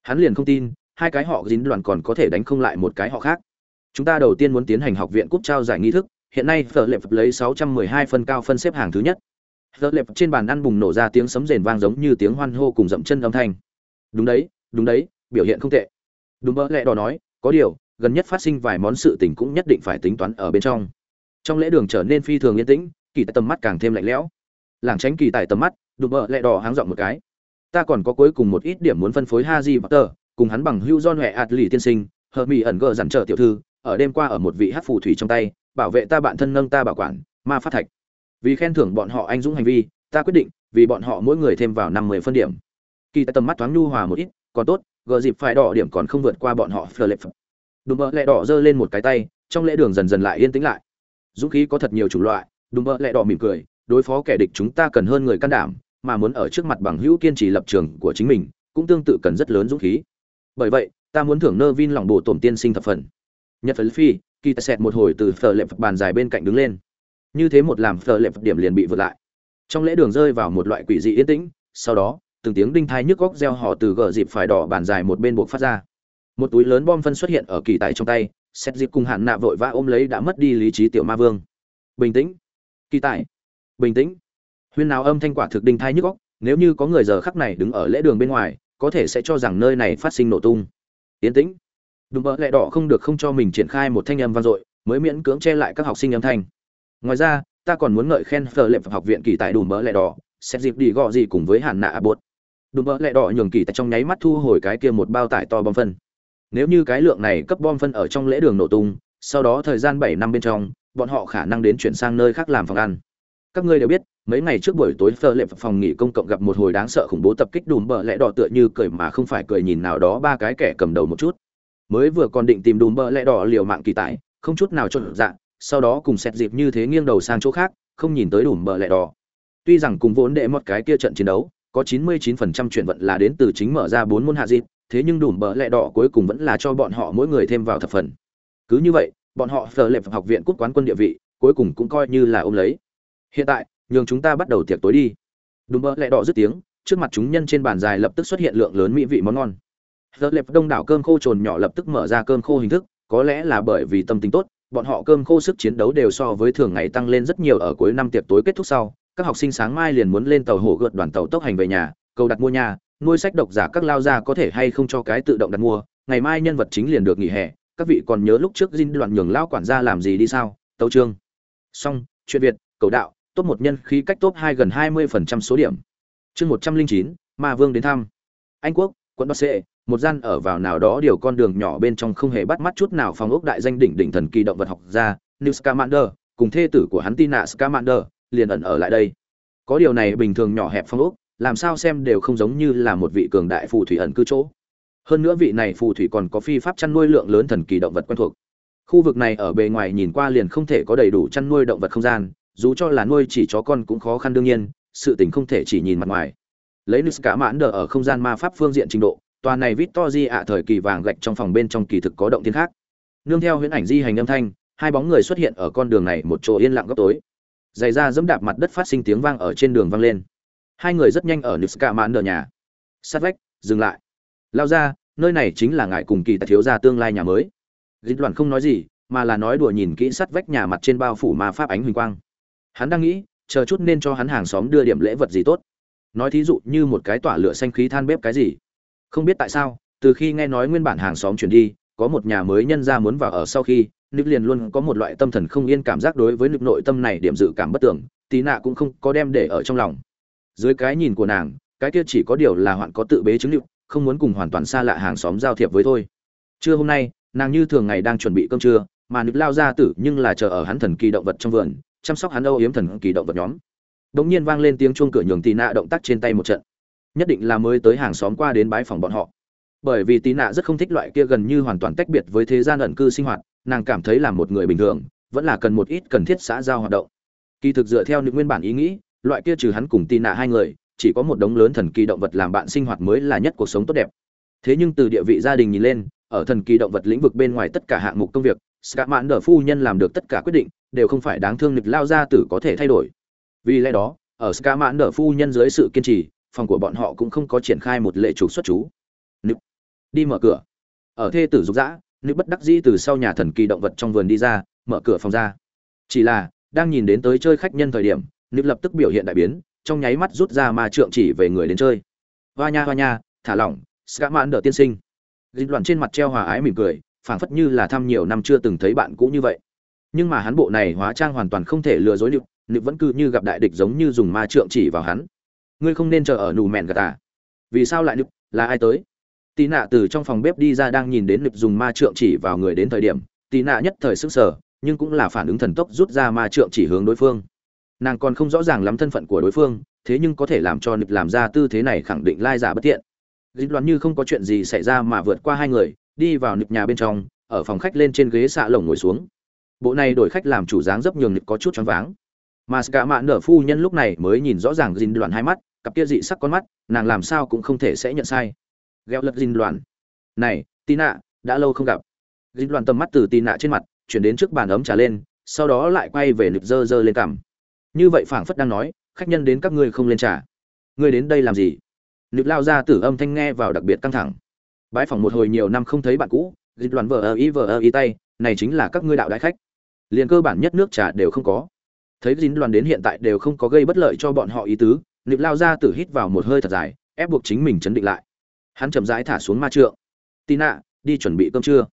Hắn liền không tin, hai cái họ dính đoàn còn có thể đánh không lại một cái họ khác. Chúng ta đầu tiên muốn tiến hành học viện cúp trao giải nghi thức hiện nay phở lệp lấy 612 phân cao phân xếp hàng thứ nhất. Phở lệp trên bàn ăn bùng nổ ra tiếng sấm rền vang giống như tiếng hoan hô cùng dậm chân âm thanh. Đúng đấy đúng đấy biểu hiện không tệ. Đúng mơ lẽ đỏ nói có điều gần nhất phát sinh vài món sự tình cũng nhất định phải tính toán ở bên trong. Trong lễ đường trở nên phi thường yên tĩnh kỳ tại tầm mắt càng thêm lạnh lẽo. Làng tránh kỳ tại tầm mắt đùm bợ lẹ đỏ háng dọn một cái. Ta còn có cuối cùng một ít điểm muốn phân phối Haji Potter, cùng hắn bằng hưu John huệ ạt lì tiên sinh, hờ mỹ ẩn gờ dặn trở tiểu thư, ở đêm qua ở một vị hát phù thủy trong tay, bảo vệ ta bạn thân nâng ta bảo quản, ma phát thạch. Vì khen thưởng bọn họ anh dũng hành vi, ta quyết định, vì bọn họ mỗi người thêm vào năm mười phân điểm. Kỳ tại tầm mắt thoáng nhu hòa một ít, còn tốt, gờ dịp phải đỏ điểm còn không vượt qua bọn họ Philip. Đùm bợ lẹ đỏ giơ lên một cái tay, trong lễ đường dần dần lại yên tĩnh lại. Dũng khí có thật nhiều chủng loại, đùm bợ lẹ đỏ mỉm cười, đối phó kẻ địch chúng ta cần hơn người can đảm, mà muốn ở trước mặt bằng hữu kiên trì lập trường của chính mình, cũng tương tự cần rất lớn dũng khí. Bởi vậy, ta muốn thưởng nơ vin lòng bổ tổm tiên sinh thập phần. Nhật phấn phi, kỳ tài sẹt một hồi từ phở lệ bàn dài bên cạnh đứng lên. Như thế một làm phở lệ điểm liền bị vượt lại. Trong lễ đường rơi vào một loại quỷ dị yên tĩnh, sau đó, từng tiếng đinh thai nhức góc reo họ từ gờ dịp phải đỏ bàn dài một bên buộc phát ra. Một túi lớn bom phân xuất hiện ở kỳ tài trong tay xét dịp cùng hạn nạ vội vã ôm lấy đã mất đi lý trí tiểu ma vương. Bình tĩnh. Kỳ tài. Bình tĩnh. Huyên nào âm thanh quả thực đinh thai nhức góc nếu như có người giờ khắc này đứng ở lễ đường bên ngoài có thể sẽ cho rằng nơi này phát sinh nổ tung. Yên tĩnh đùm bỡ lẹ đỏ không được không cho mình triển khai một thanh âm vang dội, mới miễn cưỡng che lại các học sinh âm thanh. Ngoài ra, ta còn muốn ngợi khen phở lệ học viện kỳ tài đùm bỡ lẹ đỏ xét dịp đi gọ gì cùng với hàn nạ bột. Đùm bỡ lẹ đỏ nhường kỳ tại trong nháy mắt thu hồi cái kia một bao tải to bom phân. Nếu như cái lượng này cấp bom phân ở trong lễ đường nổ tung, sau đó thời gian bảy năm bên trong, bọn họ khả năng đến chuyển sang nơi khác làm phòng ăn. Các ngươi đều biết, mấy ngày trước buổi tối phở lệ phòng nghỉ công cộng gặp một hồi đáng sợ khủng bố tập kích đùm bờ lẽ đỏ tựa như cười mà không phải cười nhìn nào đó ba cái kẻ cầm đầu một chút mới vừa còn định tìm đùm bờ lẽ đỏ liều mạng kỳ tài, không chút nào cho dạ sau đó cùng xét dịp như thế nghiêng đầu sang chỗ khác không nhìn tới đùm bờ lẽ đỏ tuy rằng cùng vốn đệ một cái kia trận chiến đấu có 99% chuyển vận là đến từ chính mở ra bốn môn hạ dịp, thế nhưng đủ bờ lẹ đỏ cuối cùng vẫn là cho bọn họ mỗi người thêm vào thập phần. Cứ như vậy, bọn họ phở lệp học viện quốc quán quân địa vị, cuối cùng cũng coi như là ôm lấy. Hiện tại, nhường chúng ta bắt đầu tiệc tối đi. đùm bờ lẹ đỏ dứt tiếng, trước mặt chúng nhân trên bàn dài lập tức xuất hiện lượng lớn mỹ vị món ngon. Phở lệp đông đảo cơm khô trồn nhỏ lập tức mở ra cơm khô hình thức, có lẽ là bởi vì tâm tình tốt, bọn họ cơm khô sức chiến đấu đều so với thường ngày tăng lên rất nhiều ở cuối năm tiệc tối kết thúc sau, các học sinh sáng mai liền muốn lên tàu hổ gợt đoàn tàu tốc hành về nhà cầu đặt mua nhà nuôi sách độc giả các lao gia có thể hay không cho cái tự động đặt mua ngày mai nhân vật chính liền được nghỉ hè các vị còn nhớ lúc trước Jin đoạn nhường lao quản gia làm gì đi sao tấu chương. xong chuyện việt cầu đạo top một nhân khí cách top hai gần hai mươi phần trăm số điểm. Chương một trăm linh chín ma vương đến thăm. Anh quốc quận bắc sệ một gian ở vào nào đó điều con đường nhỏ bên trong không hề bắt mắt chút nào phòng ốc đại danh đỉnh đỉnh thần kỳ động vật học gia, New Scamander, cùng thê tử của hắn Tina Scamander, liền ẩn ở lại đây. Có điều này bình thường nhỏ hẹp phòng ốc, làm sao xem đều không giống như là một vị cường đại phù thủy ẩn cư chỗ. Hơn nữa vị này phù thủy còn có phi pháp chăn nuôi lượng lớn thần kỳ động vật quen thuộc. Khu vực này ở bề ngoài nhìn qua liền không thể có đầy đủ chăn nuôi động vật không gian, dù cho là nuôi chỉ chó con cũng khó khăn đương nhiên, sự tình không thể chỉ nhìn mặt ngoài. Lấy Nuska mãn đờ ở không gian ma pháp phương diện trình độ tòa này victory ạ, thời kỳ vàng gạch trong phòng bên trong kỳ thực có động thiên khác. Nương theo huyễn ảnh di hành âm thanh, hai bóng người xuất hiện ở con đường này một chỗ yên lặng góc tối. Giày ra dẫm đạp mặt đất phát sinh tiếng vang ở trên đường vang lên. Hai người rất nhanh ở niska mãn nở nhà. Sát vách, dừng lại. Lao ra, nơi này chính là ngài cùng kỳ tài thiếu gia tương lai nhà mới. Dịch đoàn không nói gì, mà là nói đùa nhìn kỹ sát vách nhà mặt trên bao phủ ma pháp ánh huỳnh quang. Hắn đang nghĩ, chờ chút nên cho hắn hàng xóm đưa điểm lễ vật gì tốt. Nói thí dụ như một cái tỏa lửa xanh khí than bếp cái gì không biết tại sao, từ khi nghe nói nguyên bản hàng xóm chuyển đi, có một nhà mới nhân ra muốn vào ở sau khi nữ liền luôn có một loại tâm thần không yên cảm giác đối với nữ nội tâm này điểm dự cảm bất tưởng tí nạ cũng không có đem để ở trong lòng. Dưới cái nhìn của nàng, cái kia chỉ có điều là hoạn có tự bế chứng liệu, không muốn cùng hoàn toàn xa lạ hàng xóm giao thiệp với thôi. Trưa hôm nay, nàng như thường ngày đang chuẩn bị cơm trưa, mà nữ lao ra tử nhưng là chờ ở hắn thần kỳ động vật trong vườn, chăm sóc hắn âu yếm thần kỳ động vật nhóm. Đống nhiên vang lên tiếng chuông cửa nhường tì nạ động tác trên tay một trận nhất định là mới tới hàng xóm qua đến bái phòng bọn họ. Bởi vì tí nạ rất không thích loại kia gần như hoàn toàn tách biệt với thế gian ẩn cư sinh hoạt nàng cảm thấy là một người bình thường vẫn là cần một ít cần thiết xã giao hoạt động. Kỳ thực dựa theo những nguyên bản ý nghĩ loại kia trừ hắn cùng tì nạ hai người chỉ có một đống lớn thần kỳ động vật làm bạn sinh hoạt mới là nhất cuộc sống tốt đẹp. Thế nhưng từ địa vị gia đình nhìn lên ở thần kỳ động vật lĩnh vực bên ngoài tất cả hạng mục công việc Scott Mãn đờ phu nhân làm được tất cả quyết định, đều không phải đáng thương nghịch lao ra tử có thể thay đổi. Vì lẽ đó, ở Scott Mãn đờ phu nhân dưới sự kiên trì, phòng của bọn họ cũng không có triển khai một lệ chủ xuất chú. Nực. Đi mở cửa. Ở thê tử dục dã, Nực bất đắc dĩ từ sau nhà thần kỳ động vật trong vườn đi ra, mở cửa phòng ra. Chỉ là, đang nhìn đến tới chơi khách nhân thời điểm, Nực lập tức biểu hiện đại biến, trong nháy mắt rút ra ma trượng chỉ về người đến chơi. Hoa nha hoa nha, thả lỏng, Scott Mãn đỡ tiên sinh. Dịch loạn trên mặt treo hòa ái mỉm cười, phảng phất như là thăm nhiều năm chưa từng thấy bạn cũ như vậy nhưng mà hắn bộ này hóa trang hoàn toàn không thể lừa dối nịu nịu vẫn cứ như gặp đại địch giống như dùng ma trượng chỉ vào hắn ngươi không nên chờ ở nụ mẹn gà à vì sao lại nịu là ai tới? Tì nạ từ trong phòng bếp đi ra đang nhìn đến nụp dùng ma trượng chỉ vào người đến thời điểm. Tì nạ nhất thời sức sở, nhưng cũng là phản ứng thần tốc rút ra ma trượng chỉ hướng đối phương. Nàng còn không rõ ràng lắm thân phận của đối phương, thế nhưng có thể làm cho nụp làm ra tư thế này khẳng định lai giả bất tiện dịch đoán như không có chuyện gì xảy ra mà vượt qua hai người, đi vào nực nhà bên trong, ở phòng khách lên trên ghế xạ lồng ngồi xuống. Bộ này đổi khách làm chủ dáng dấp nhường nực có chút choáng váng mà cả mạn nở phu nhân lúc này mới nhìn rõ ràng Dìn đoạn hai mắt, cặp kia dị sắc con mắt, nàng làm sao cũng không thể sẽ nhận sai. Gheo lật Dìn đoạn này, tina, đã lâu không gặp. Dìn đoạn tầm mắt từ tina trên mặt, chuyển đến trước bàn ấm trà lên, sau đó lại quay về nực dơ dơ lên cằm. Như vậy phảng phất đang nói, khách nhân đến các ngươi không lên trà. Ngươi đến đây làm gì? Nực lao ra tử âm thanh nghe vào đặc biệt căng thẳng. Bãi phòng một hồi nhiều năm không thấy bạn cũ dìn đoạn vờ ơ ý vờ ơ ý tay, này chính là các ngươi đạo đại khách. Liền cơ bản nhất nước trà đều không có thấy dính đoàn đến hiện tại đều không có gây bất lợi cho bọn họ ý tứ nịp lao ra tử hít vào một hơi thật dài, ép buộc chính mình chấn định lại. Hắn chậm rãi thả xuống ma trượng. Tina đi chuẩn bị cơm trưa.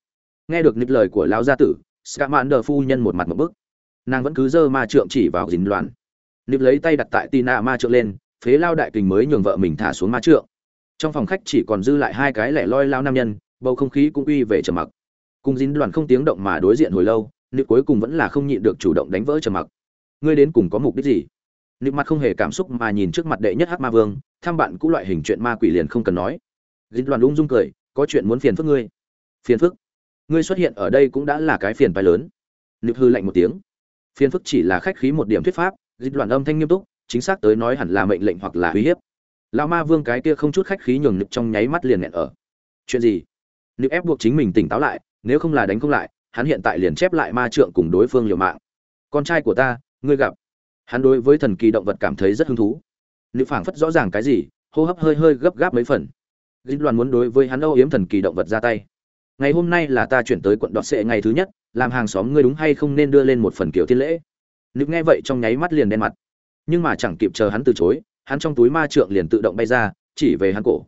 Nghe được nịp lời của lao gia tử, scamander phu nhân một mặt một bức. Nàng vẫn cứ giơ ma trượng chỉ vào dính đoàn nịp lấy tay đặt tại tina ma trượng lên, phế lao đại kình mới nhường vợ mình thả xuống ma trượng. Trong phòng khách chỉ còn dư lại hai cái lẻ loi lao nam nhân, bầu không khí cũng uy về trầm mặc. Cùng dính đoàn không tiếng động mà đối diện hồi lâu nịp cuối cùng vẫn là không nhịn được chủ động đánh vỡ trầm mặc ngươi đến cùng có mục đích gì? Nịp mặt không hề cảm xúc mà nhìn trước mặt đệ nhất hắc ma vương thăm bạn cũ loại hình chuyện ma quỷ liền không cần nói. Dịch đoàn ung dung cười, có chuyện muốn phiền phức ngươi. Phiền phức? Ngươi xuất hiện ở đây cũng đã là cái phiền phái lớn. Nịp hư lạnh một tiếng. Phiền phức chỉ là khách khí một điểm thuyết pháp dịch đoàn âm thanh nghiêm túc, chính xác tới nói hẳn là mệnh lệnh hoặc là uy hiếp. Lão ma vương cái kia không chút khách khí nhường nịp trong nháy mắt liền nghẹn ở. Chuyện gì? Nịp ép buộc chính mình tỉnh táo lại, nếu không là đánh không lại, hắn hiện tại liền chép lại ma trượng cùng đối phương liều mạng. Con trai của ta ngươi gặp. Hắn đối với thần kỳ động vật cảm thấy rất hứng thú. Nữ phảng phất rõ ràng cái gì, hô hấp hơi hơi gấp gáp mấy phần. Dinh đoàn muốn đối với hắn âu yếm thần kỳ động vật ra tay. Ngày hôm nay là ta chuyển tới quận đọt sệ ngày thứ nhất, làm hàng xóm ngươi đúng hay không nên đưa lên một phần kiểu thiên lễ. Nữ nghe vậy trong nháy mắt liền đen mặt. Nhưng mà chẳng kịp chờ hắn từ chối, hắn trong túi ma trượng liền tự động bay ra, chỉ về hắn cổ.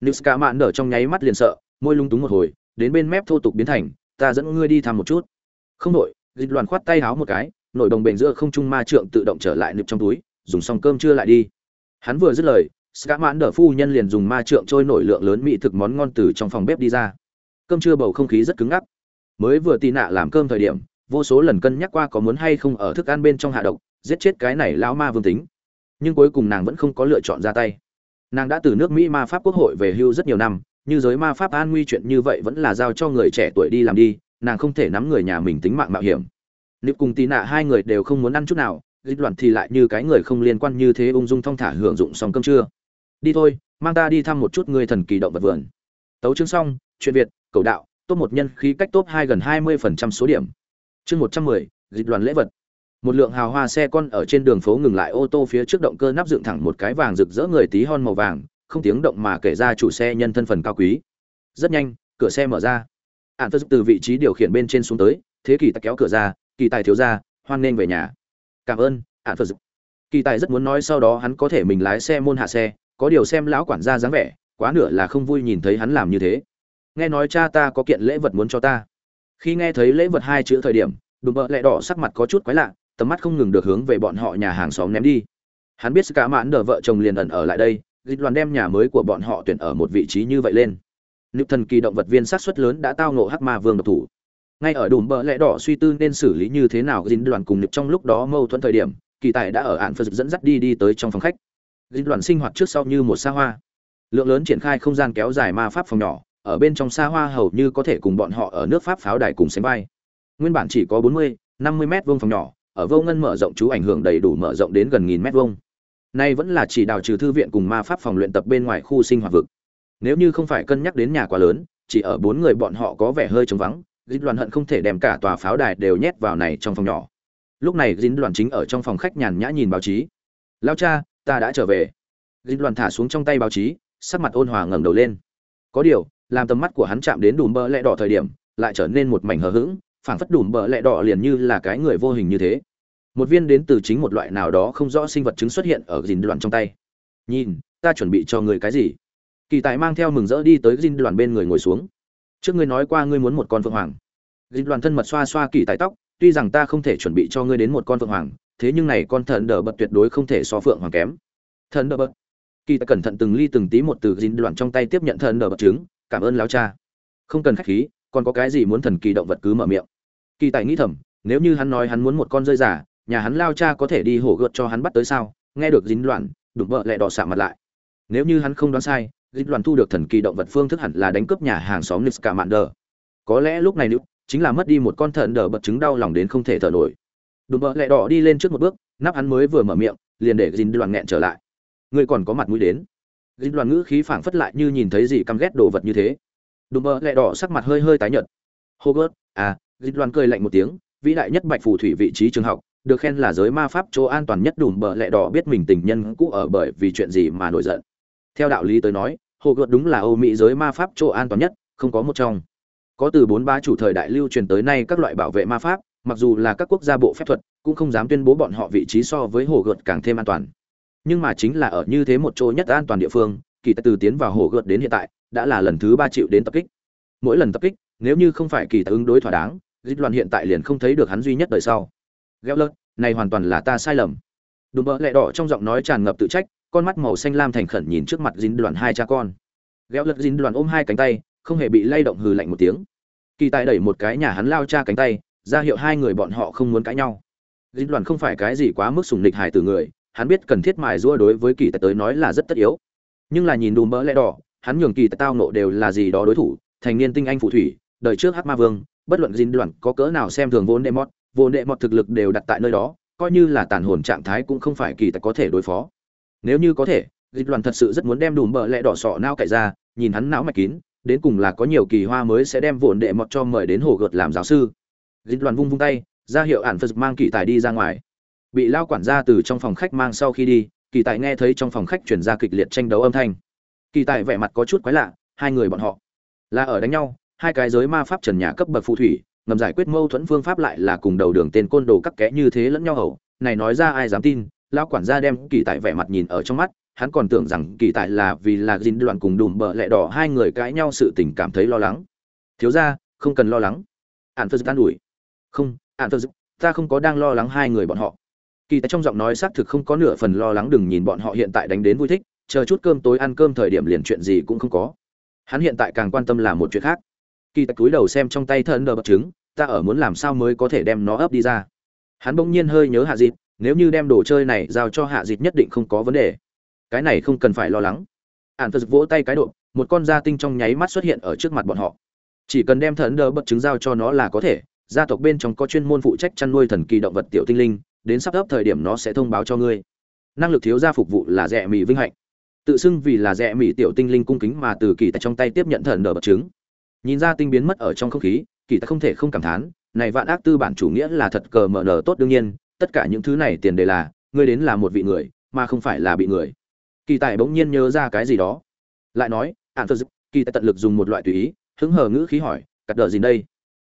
Niska mạn nở trong nháy mắt liền sợ, môi lung túng một hồi, đến bên mép thô tục biến thành, ta dẫn ngươi đi thăm một chút. Không đội dịch đoàn khoát tay háo một cái nội đồng bền giữa không trung ma trượng tự động trở lại nịp trong túi, dùng xong cơm chưa lại đi. Hắn vừa dứt lời Ska mãn đỡ phu nhân liền dùng ma trượng trôi nổi lượng lớn mỹ thực món ngon từ trong phòng bếp đi ra. Cơm trưa bầu không khí rất cứng ngắc. Mới vừa tì nạ làm cơm thời điểm, vô số lần cân nhắc qua có muốn hay không ở thức ăn bên trong hạ độc, giết chết cái này lão ma vương tính. Nhưng cuối cùng nàng vẫn không có lựa chọn ra tay. Nàng đã từ nước mỹ ma pháp quốc hội về hưu rất nhiều năm, như giới ma pháp an nguy chuyện như vậy vẫn là giao cho người trẻ tuổi đi làm đi, nàng không thể nắm người nhà mình tính mạng mạo hiểm nếu cùng tì nạ hai người đều không muốn ăn chút nào dịch loạn thì lại như cái người không liên quan như thế ung dung thong thả hưởng dụng xong cơm trưa. Đi thôi, mang ta đi thăm một chút người thần kỳ động vật vườn. Tấu chương xong, chuyện việt, cầu đạo, top một nhân khí cách top hai gần hai mươi phần trăm số điểm. Chương một trăm mười dịch đoàn lễ vật. Một lượng hào hoa xe con ở trên đường phố ngừng lại ô tô phía trước động cơ nắp dựng thẳng một cái vàng rực rỡ người tí hon màu vàng, không tiếng động mà kể ra chủ xe nhân thân phần cao quý. Rất nhanh, cửa xe mở ra. Ạn phật từ vị trí điều khiển bên trên xuống tới, thế kỷ ta kéo cửa ra kỳ tài thiếu ra hoan nên về nhà. Cảm ơn ạn phật kỳ tài rất muốn nói sau đó hắn có thể mình lái xe môn hạ xe, có điều xem lão quản gia dáng vẻ, quá nửa là không vui nhìn thấy hắn làm như thế. Nghe nói cha ta có kiện lễ vật muốn cho ta. Khi nghe thấy lễ vật hai chữ thời điểm, đùm bợ lẹ đỏ sắc mặt có chút quái lạ, tầm mắt không ngừng được hướng về bọn họ nhà hàng xóm ném đi. Hắn biết cả mãn đờ vợ chồng liền ẩn ở lại đây dịch đoàn đem nhà mới của bọn họ tuyển ở một vị trí như vậy lên. Nữ thần kỳ động vật viên sát xuất lớn đã tao ngộ hắc ma vương độc thủ ngay ở đùm bờ lẽ đỏ suy tư nên xử lý như thế nào dính đoàn cùng nhịp trong lúc đó mâu thuẫn thời điểm kỳ tài đã ở ạn phật dẫn dắt đi đi tới trong phòng khách. Dính đoàn sinh hoạt trước sau như một xa hoa. Lượng lớn triển khai không gian kéo dài ma pháp phòng nhỏ ở bên trong xa hoa hầu như có thể cùng bọn họ ở nước pháp pháo đài cùng sánh vai. Nguyên bản chỉ có 40, 50 mét vuông phòng nhỏ ở vô ngân mở rộng chú ảnh hưởng đầy đủ mở rộng đến gần nghìn mét vuông. Nay vẫn là chỉ đào trừ thư viện cùng ma pháp phòng luyện tập bên ngoài khu sinh hoạt vực. Nếu như không phải cân nhắc đến nhà quá lớn chỉ ở bốn người bọn họ có vẻ hơi trống vắng dính đoàn hận không thể đem cả tòa pháo đài đều nhét vào này trong phòng nhỏ. Lúc này dính đoàn chính ở trong phòng khách nhàn nhã nhìn báo chí. Lao cha, ta đã trở về. Dính đoàn thả xuống trong tay báo chí, sắc mặt ôn hòa ngẩng đầu lên. Có điều, làm tầm mắt của hắn chạm đến đùm bờ lẹ đỏ thời điểm, lại trở nên một mảnh hờ hững, phảng phất đùm bờ lẹ đỏ liền như là cái người vô hình như thế. Một viên đến từ chính một loại nào đó không rõ sinh vật chứng xuất hiện ở dính đoàn trong tay. Nhìn, ta chuẩn bị cho người cái gì? Kỳ tài mang theo mừng rỡ đi tới dính đoàn bên người ngồi xuống trước ngươi nói qua ngươi muốn một con phượng hoàng. Dịch đoàn thân mật xoa xoa kỳ tài tóc, tuy rằng ta không thể chuẩn bị cho ngươi đến một con phượng hoàng, thế nhưng này con thần đờ bật tuyệt đối không thể so phượng hoàng kém. Thần đờ bật. Kỳ tài cẩn thận từng ly từng tí một từ dịch đoàn trong tay tiếp nhận thần đờ bật trứng, cảm ơn lão cha. Không cần khách khí, còn có cái gì muốn thần kỳ động vật cứ mở miệng. Kỳ tài nghĩ thầm, nếu như hắn nói hắn muốn một con rơi giả nhà hắn lao cha có thể đi hổ gợt cho hắn bắt tới sao? Nghe được dính loạn đụng vợ lại đỏ xạ mặt lại. Nếu như hắn không đoán sai Dịch loạn thu được thần kỳ động vật phương thức hẳn là đánh cướp nhà hàng xóm niska mạn đờ có lẽ lúc này nữ chính là mất đi một con thần đờ bật chứng đau lòng đến không thể thở nổi. Đùm bợ lẹ đỏ đi lên trước một bước, nắp hắn mới vừa mở miệng, liền để dính Đoàn nghẹn trở lại. Ngươi còn có mặt mũi đến. Dính Đoàn ngữ khí phảng phất lại như nhìn thấy gì căm ghét đồ vật như thế. Đùm bợ lẹ đỏ sắc mặt hơi hơi tái nhợt. Hô gớt à dịch loan cười lạnh một tiếng, vĩ đại nhất bạch phù thủy vị trí trường học, được khen là giới ma pháp chỗ an toàn nhất. Đùm bờ lẹ đỏ biết mình tình nhân cũ ở bởi vì chuyện gì mà nổi giận theo đạo lý tới nói, hồ gợt đúng là âu mỹ giới ma pháp chỗ an toàn nhất, không có một trong. Có từ bốn ba chủ thời đại lưu truyền tới nay các loại bảo vệ ma pháp, mặc dù là các quốc gia bộ phép thuật, cũng không dám tuyên bố bọn họ vị trí so với hồ gợt càng thêm an toàn. Nhưng mà chính là ở như thế một chỗ nhất an toàn địa phương, kỳ từ tiến vào hồ gợt đến hiện tại, đã là lần thứ ba chịu đến tập kích. Mỗi lần tập kích, nếu như không phải kỳ tài ứng đối thỏa đáng, dịch loạn hiện tại liền không thấy được hắn duy nhất đời sau. Gheo lợt này hoàn toàn là ta sai lầm. Đùm bỡ lẹ đỏ trong giọng nói tràn ngập tự trách con mắt màu xanh lam thành khẩn nhìn trước mặt dính đoàn hai cha con. Ghéo lật dính đoàn ôm hai cánh tay không hề bị lay động hừ lạnh một tiếng. Kỳ tài đẩy một cái nhà hắn lao cha cánh tay ra hiệu hai người bọn họ không muốn cãi nhau. Dính đoàn không phải cái gì quá mức sùng lịch hài từ người hắn biết cần thiết mài rua đối với kỳ tài tới nói là rất tất yếu. Nhưng là nhìn đùm bỡ lẽ đỏ hắn nhường kỳ tài tao nộ đều là gì đó đối thủ thành niên tinh anh phù thủy đời trước Hát ma vương bất luận dính đoàn có cỡ nào xem thường vốn đệ mọt, vốn đệ mọt thực lực đều đặt tại nơi đó coi như là tàn hồn trạng thái cũng không phải kỳ tài có thể đối phó nếu như có thể, dịch loạn thật sự rất muốn đem đùm bợ lẽ đỏ sọ nao cậy ra, nhìn hắn não mạch kín, đến cùng là có nhiều kỳ hoa mới sẽ đem vồn đệ mọt cho mời đến hồ gợt làm giáo sư. Dịch loạn vung vung tay, ra hiệu ản phật mang kỳ tài đi ra ngoài. Bị lao quản gia từ trong phòng khách mang sau khi đi, kỳ tài nghe thấy trong phòng khách chuyển ra kịch liệt tranh đấu âm thanh. Kỳ tài vẻ mặt có chút quái lạ, hai người bọn họ là ở đánh nhau, hai cái giới ma pháp trần nhà cấp bậc phù thủy, ngầm giải quyết mâu thuẫn phương pháp lại là cùng đầu đường tên côn đồ cắt kẽ như thế lẫn nhau hầu. Này nói ra ai dám tin lão quản gia đem kỳ tại vẻ mặt nhìn ở trong mắt, hắn còn tưởng rằng kỳ tại là vì là dinh đoạn cùng đùm bợ lẹ đỏ hai người cãi nhau sự tình cảm thấy lo lắng. Thiếu ra không cần lo lắng. Ạn phật an ủi. Không ạn phật ta không có đang lo lắng hai người bọn họ. Kỳ tại trong giọng nói xác thực không có nửa phần lo lắng, đừng nhìn bọn họ hiện tại đánh đến vui thích, chờ chút cơm tối ăn cơm thời điểm liền chuyện gì cũng không có. Hắn hiện tại càng quan tâm là một chuyện khác. Kỳ tại cúi đầu xem trong tay thân đờ bật trứng, ta ở muốn làm sao mới có thể đem nó ấp đi ra? Hắn bỗng nhiên hơi nhớ hạ dịp nếu như đem đồ chơi này giao cho hạ dịp nhất định không có vấn đề. Cái này không cần phải lo lắng. Ạn phật vỗ tay cái độ, một con da tinh trong nháy mắt xuất hiện ở trước mặt bọn họ. Chỉ cần đem thần đỡ bật trứng giao cho nó là có thể, gia tộc bên trong có chuyên môn phụ trách chăn nuôi thần kỳ động vật tiểu tinh linh, đến sắp ấp thời điểm nó sẽ thông báo cho ngươi. Năng lực thiếu gia phục vụ là rẻ mỹ vinh hạnh. Tự xưng vì là rẻ mỹ tiểu tinh linh cung kính mà từ kỳ tại trong tay tiếp nhận thần đỡ bật trứng nhìn ra tinh biến mất ở trong không khí, kỳ ta không thể không cảm thán, này vạn ác tư bản chủ nghĩa là thật cờ mở nở tốt đương nhiên tất cả những thứ này tiền đề là, ngươi đến là một vị người, mà không phải là bị người. Kỳ tài bỗng nhiên nhớ ra cái gì đó. Lại nói ạn phật kỳ tài tận lực dùng một loại tùy ý, hứng hờ ngữ khí hỏi, cắt đờ gì đây?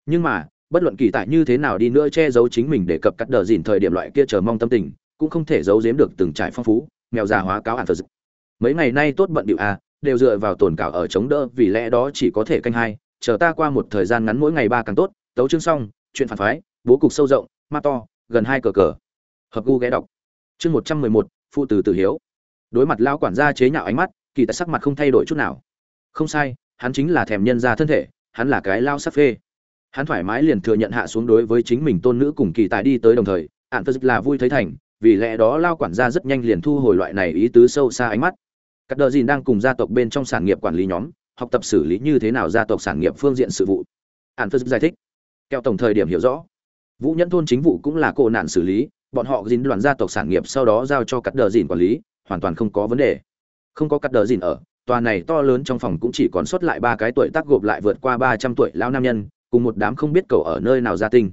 Nhưng mà, bất luận kỳ tài như thế nào đi nữa che giấu chính mình để cập cắt đờ dìn thời điểm loại kia chờ mong tâm tình, cũng không thể giấu giếm được từng trải phong phú, mèo già hóa cáo ạn phật mấy ngày nay tốt bận điệu à đều dựa vào tổn cảo ở chống đỡ, vì lẽ đó chỉ có thể canh hai, chờ ta qua một thời gian ngắn mỗi ngày ba càng tốt. Tấu chương xong, chuyện phản phái, bố cục sâu rộng, ma to gần hai cờ cờ. Hợp gu ghé đọc. Chương một trăm mười một, phụ tử tử hiếu. Đối mặt lao quản gia chế nhạo ánh mắt, kỳ tại sắc mặt không thay đổi chút nào. Không sai, hắn chính là thèm nhân ra thân thể, hắn là cái lao sắc phê. Hắn thoải mái liền thừa nhận hạ xuống đối với chính mình tôn nữ cùng kỳ tài đi tới đồng thời ạn phật là vui thấy thành, vì lẽ đó lao quản gia rất nhanh liền thu hồi loại này ý tứ sâu xa ánh mắt. Các đờ dìn đang cùng gia tộc bên trong sản nghiệp quản lý nhóm, học tập xử lý như thế nào gia tộc sản nghiệp phương diện sự vụ. Ạn phật giải thích. Kẹo tổng thời điểm hiểu rõ vũ nhẫn thôn chính vụ cũng là cổ nạn xử lý, bọn họ dính đoàn gia tộc sản nghiệp sau đó giao cho cắt đờ dìn quản lý, hoàn toàn không có vấn đề. Không có cắt đờ dìn ở, tòa này to lớn trong phòng cũng chỉ còn sót lại ba cái tuổi tác gộp lại vượt qua ba trăm tuổi lão nam nhân, cùng một đám không biết cầu ở nơi nào gia tinh.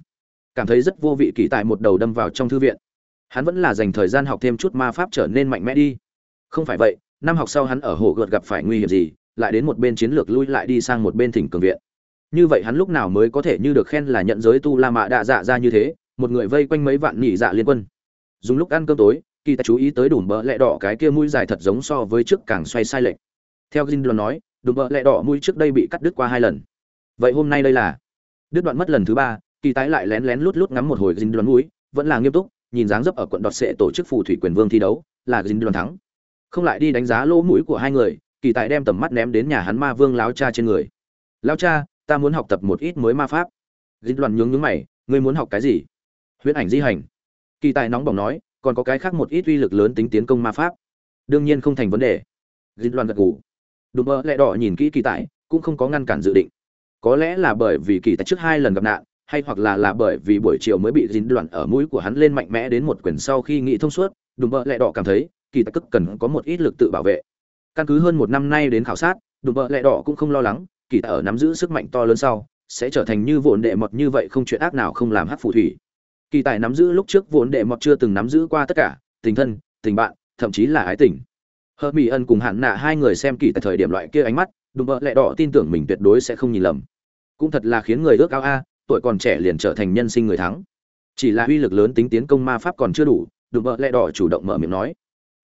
Cảm thấy rất vô vị kỳ tại một đầu đâm vào trong thư viện. Hắn vẫn là dành thời gian học thêm chút ma pháp trở nên mạnh mẽ đi. Không phải vậy, năm học sau hắn ở hồ gợt gặp phải nguy hiểm gì, lại đến một bên chiến lược lui lại đi sang một bên thỉnh cường viện như vậy hắn lúc nào mới có thể như được khen là nhận giới tu la mạ đạ dạ ra như thế, một người vây quanh mấy vạn nhị dạ liên quân. Dùng lúc ăn cơm tối, kỳ ta chú ý tới đủ bỡ lẹ đỏ cái kia mũi dài thật giống so với trước càng xoay sai lệch. Theo gin đoan nói đủ bỡ lẹ đỏ mũi trước đây bị cắt đứt qua hai lần. Vậy hôm nay đây là đứt đoạn mất lần thứ ba, kỳ tái lại lén lén lút lút ngắm một hồi gin đoan mũi, vẫn là nghiêm túc, nhìn dáng dấp ở quận đọt sệ tổ chức phù thủy quyền vương thi đấu, là gin đoan thắng. Không lại đi đánh giá lỗ mũi của hai người, kỳ tài đem tầm mắt ném đến nhà hắn ma vương láo cha trên người. Lao cha ta muốn học tập một ít mới ma pháp. Dịch loạn nhướng nhướng mày, ngươi muốn học cái gì? Huyễn ảnh di hành. Kỳ tài nóng bỏng nói, còn có cái khác một ít uy lực lớn tính tiến công ma pháp. Đương nhiên không thành vấn đề. Dịch loạn gật gù. Đùm mơ lẹ đỏ nhìn kỹ kỳ tài, cũng không có ngăn cản dự định. Có lẽ là bởi vì kỳ tài trước hai lần gặp nạn, hay hoặc là là bởi vì buổi chiều mới bị dính đoạn ở mũi của hắn lên mạnh mẽ đến một quyển sau khi nghĩ thông suốt, đùm bợ lẹ đỏ cảm thấy, kỳ tài cực cần có một ít lực tự bảo vệ. Căn cứ hơn một năm nay đến khảo sát, đùm bợ lẹ đỏ cũng không lo lắng kỳ tài ở nắm giữ sức mạnh to lớn sau, sẽ trở thành như vốn đệ mọt như vậy không chuyện ác nào không làm hát phù thủy. Kỳ tài nắm giữ lúc trước vốn đệ mọt chưa từng nắm giữ qua tất cả, tình thân, tình bạn, thậm chí là ái tình. Hợp mỹ ân cùng hạn nạ hai người xem kỳ tại thời điểm loại kia ánh mắt, đùm bợ lẹ đỏ tin tưởng mình tuyệt đối sẽ không nhìn lầm. Cũng thật là khiến người ước ao a, tuổi còn trẻ liền trở thành nhân sinh người thắng. Chỉ là uy lực lớn tính tiến công ma pháp còn chưa đủ, đùm bợ lẹ đỏ chủ động mở miệng nói.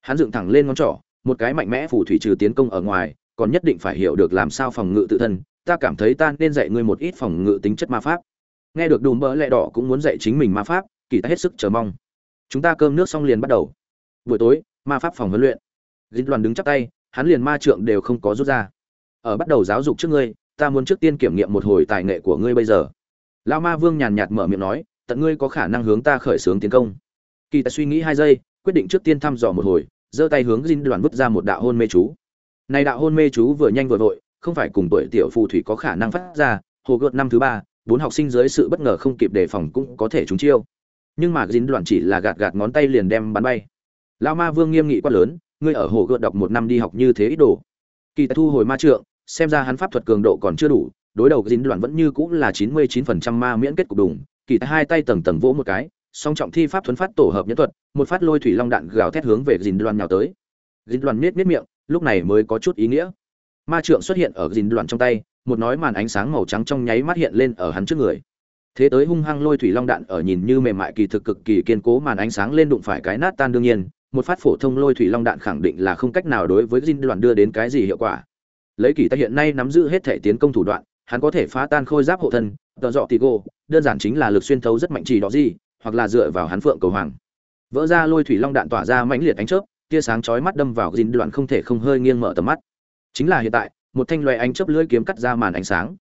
Hắn dựng thẳng lên ngón trỏ, một cái mạnh mẽ phù thủy trừ tiến công ở ngoài còn nhất định phải hiểu được làm sao phòng ngự tự thân, ta cảm thấy ta nên dạy ngươi một ít phòng ngự tính chất ma pháp. Nghe được đùm bỡ lẹ đỏ cũng muốn dạy chính mình ma pháp, kỳ ta hết sức chờ mong. Chúng ta cơm nước xong liền bắt đầu. Buổi tối, ma pháp phòng huấn luyện. Dính đoàn đứng chắc tay, hắn liền ma trượng đều không có rút ra. Ở bắt đầu giáo dục trước ngươi, ta muốn trước tiên kiểm nghiệm một hồi tài nghệ của ngươi bây giờ. Lão ma vương nhàn nhạt mở miệng nói, tận ngươi có khả năng hướng ta khởi xướng tiến công. Kỳ ta suy nghĩ hai giây, quyết định trước tiên thăm dò một hồi, giơ tay hướng dinh đoàn vứt ra một đạo hôn mê chú này đạo hôn mê chú vừa nhanh vừa vội, không phải cùng tuổi tiểu phù thủy có khả năng phát ra, hồ gợt năm thứ ba, bốn học sinh dưới sự bất ngờ không kịp đề phòng cũng có thể trúng chiêu. Nhưng mà dính đoạn chỉ là gạt gạt ngón tay liền đem bắn bay. Lão ma vương nghiêm nghị quát lớn, ngươi ở hồ gợt đọc một năm đi học như thế ít đồ. Kỳ tài thu hồi ma trượng, xem ra hắn pháp thuật cường độ còn chưa đủ, đối đầu dính đoạn vẫn như cũng là chín mươi chín phần trăm ma miễn kết cục đùng. Kỳ tài hai tay tầng tầng vỗ một cái, song trọng thi pháp thuấn phát tổ hợp nhân thuật, một phát lôi thủy long đạn gào thét hướng về dính đoạn nhào tới. Dính đoạn miết miết miệng lúc này mới có chút ý nghĩa. Ma trượng xuất hiện ở dính đoạn trong tay, một nói màn ánh sáng màu trắng trong nháy mắt hiện lên ở hắn trước người. Thế tới hung hăng lôi thủy long đạn ở nhìn như mềm mại kỳ thực cực kỳ kiên cố màn ánh sáng lên đụng phải cái nát tan đương nhiên, một phát phổ thông lôi thủy long đạn khẳng định là không cách nào đối với dinh đoàn đưa đến cái gì hiệu quả. Lấy kỳ ta hiện nay nắm giữ hết thể tiến công thủ đoạn, hắn có thể phá tan khôi giáp hộ thân, tợ dọ tì gô, đơn giản chính là lực xuyên thấu rất mạnh chỉ đó gì, hoặc là dựa vào hắn phượng cầu hoàng. Vỡ ra lôi thủy long đạn tỏa ra mãnh liệt ánh chớp tia sáng chói mắt đâm vào dinh Đoạn không thể không hơi nghiêng mở tầm mắt. Chính là hiện tại, một thanh loài ánh chớp lưỡi kiếm cắt ra màn ánh sáng.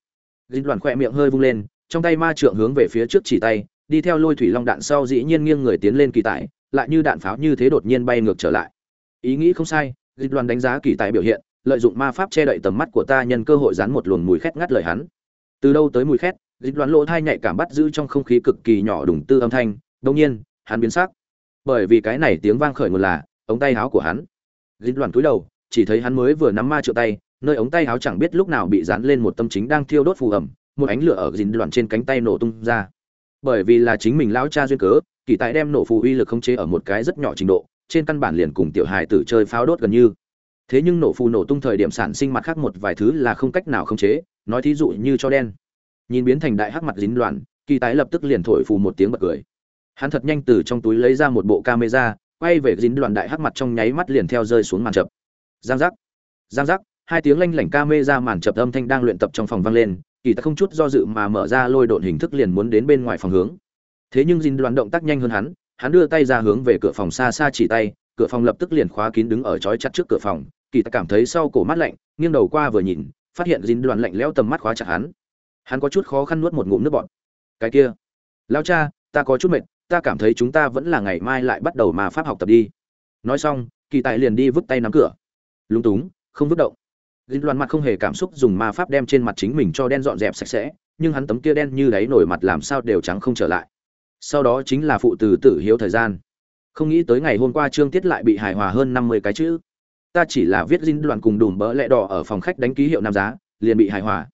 Dính Đoạn khỏe miệng hơi vung lên, trong tay ma trượng hướng về phía trước chỉ tay, đi theo lôi thủy long đạn sau dĩ nhiên nghiêng người tiến lên kỳ tài, lại như đạn pháo như thế đột nhiên bay ngược trở lại. Ý nghĩ không sai dính Đoạn đánh giá kỳ tài biểu hiện, lợi dụng ma pháp che đậy tầm mắt của ta nhân cơ hội dán một luồng mùi khét ngắt lời hắn. Từ đâu tới mùi khét dính Đoạn lỗ thai nhạy cảm bắt giữ trong không khí cực kỳ nhỏ đùng tư âm thanh đông nhiên, hắn biến sắc. Bởi vì cái này tiếng vang khởi nguồn là ống tay áo của hắn. Dính đoàn túi đầu, chỉ thấy hắn mới vừa nắm ma trượng tay, nơi ống tay áo chẳng biết lúc nào bị dán lên một tâm chính đang thiêu đốt phù ẩm, một ánh lửa ở dính đoạn trên cánh tay nổ tung ra. Bởi vì là chính mình lão cha duyên cớ, kỳ tài đem nổ phù uy lực khống chế ở một cái rất nhỏ trình độ, trên căn bản liền cùng tiểu hài tử chơi pháo đốt gần như. Thế nhưng nổ phù nổ tung thời điểm sản sinh mặt khác một vài thứ là không cách nào khống chế, nói thí dụ như cho đen. Nhìn biến thành đại hắc mặt dính đoạn kỳ tại lập tức liền thổi phù một tiếng bật cười. Hắn thật nhanh từ trong túi lấy ra một bộ camera quay về dính đoàn đại hắc mặt trong nháy mắt liền theo rơi xuống màn chập. Giang giác giang giác, hai tiếng lanh lảnh ca mê ra màn chập âm thanh đang luyện tập trong phòng vang lên, kỳ ta không chút do dự mà mở ra lôi độn hình thức liền muốn đến bên ngoài phòng hướng. Thế nhưng dính đoàn động tác nhanh hơn hắn hắn đưa tay ra hướng về cửa phòng xa xa chỉ tay, cửa phòng lập tức liền khóa kín đứng ở chói chặt trước cửa phòng, kỳ ta cảm thấy sau cổ mắt lạnh, nghiêng đầu qua vừa nhìn, phát hiện dính đoàn lạnh lẽo tầm mắt khóa chặt hắn. Hắn có chút khó khăn nuốt một ngụm nước bọt. Cái kia, lao cha, ta có chút mệt ta cảm thấy chúng ta vẫn là ngày mai lại bắt đầu mà pháp học tập đi. Nói xong, kỳ tài liền đi vứt tay nắm cửa. Lúng túng, không vứt động. Dính Loan mặt không hề cảm xúc dùng ma pháp đem trên mặt chính mình cho đen dọn dẹp sạch sẽ, nhưng hắn tấm kia đen như đáy nổi mặt làm sao đều trắng không trở lại. Sau đó chính là phụ từ tử hiếu thời gian. Không nghĩ tới ngày hôm qua trương tiết lại bị hài hòa hơn năm mươi cái chữ. Ta chỉ là viết dinh Loan cùng đùm bỡ lẹ đỏ ở phòng khách đánh ký hiệu nam giá, liền bị hài hòa.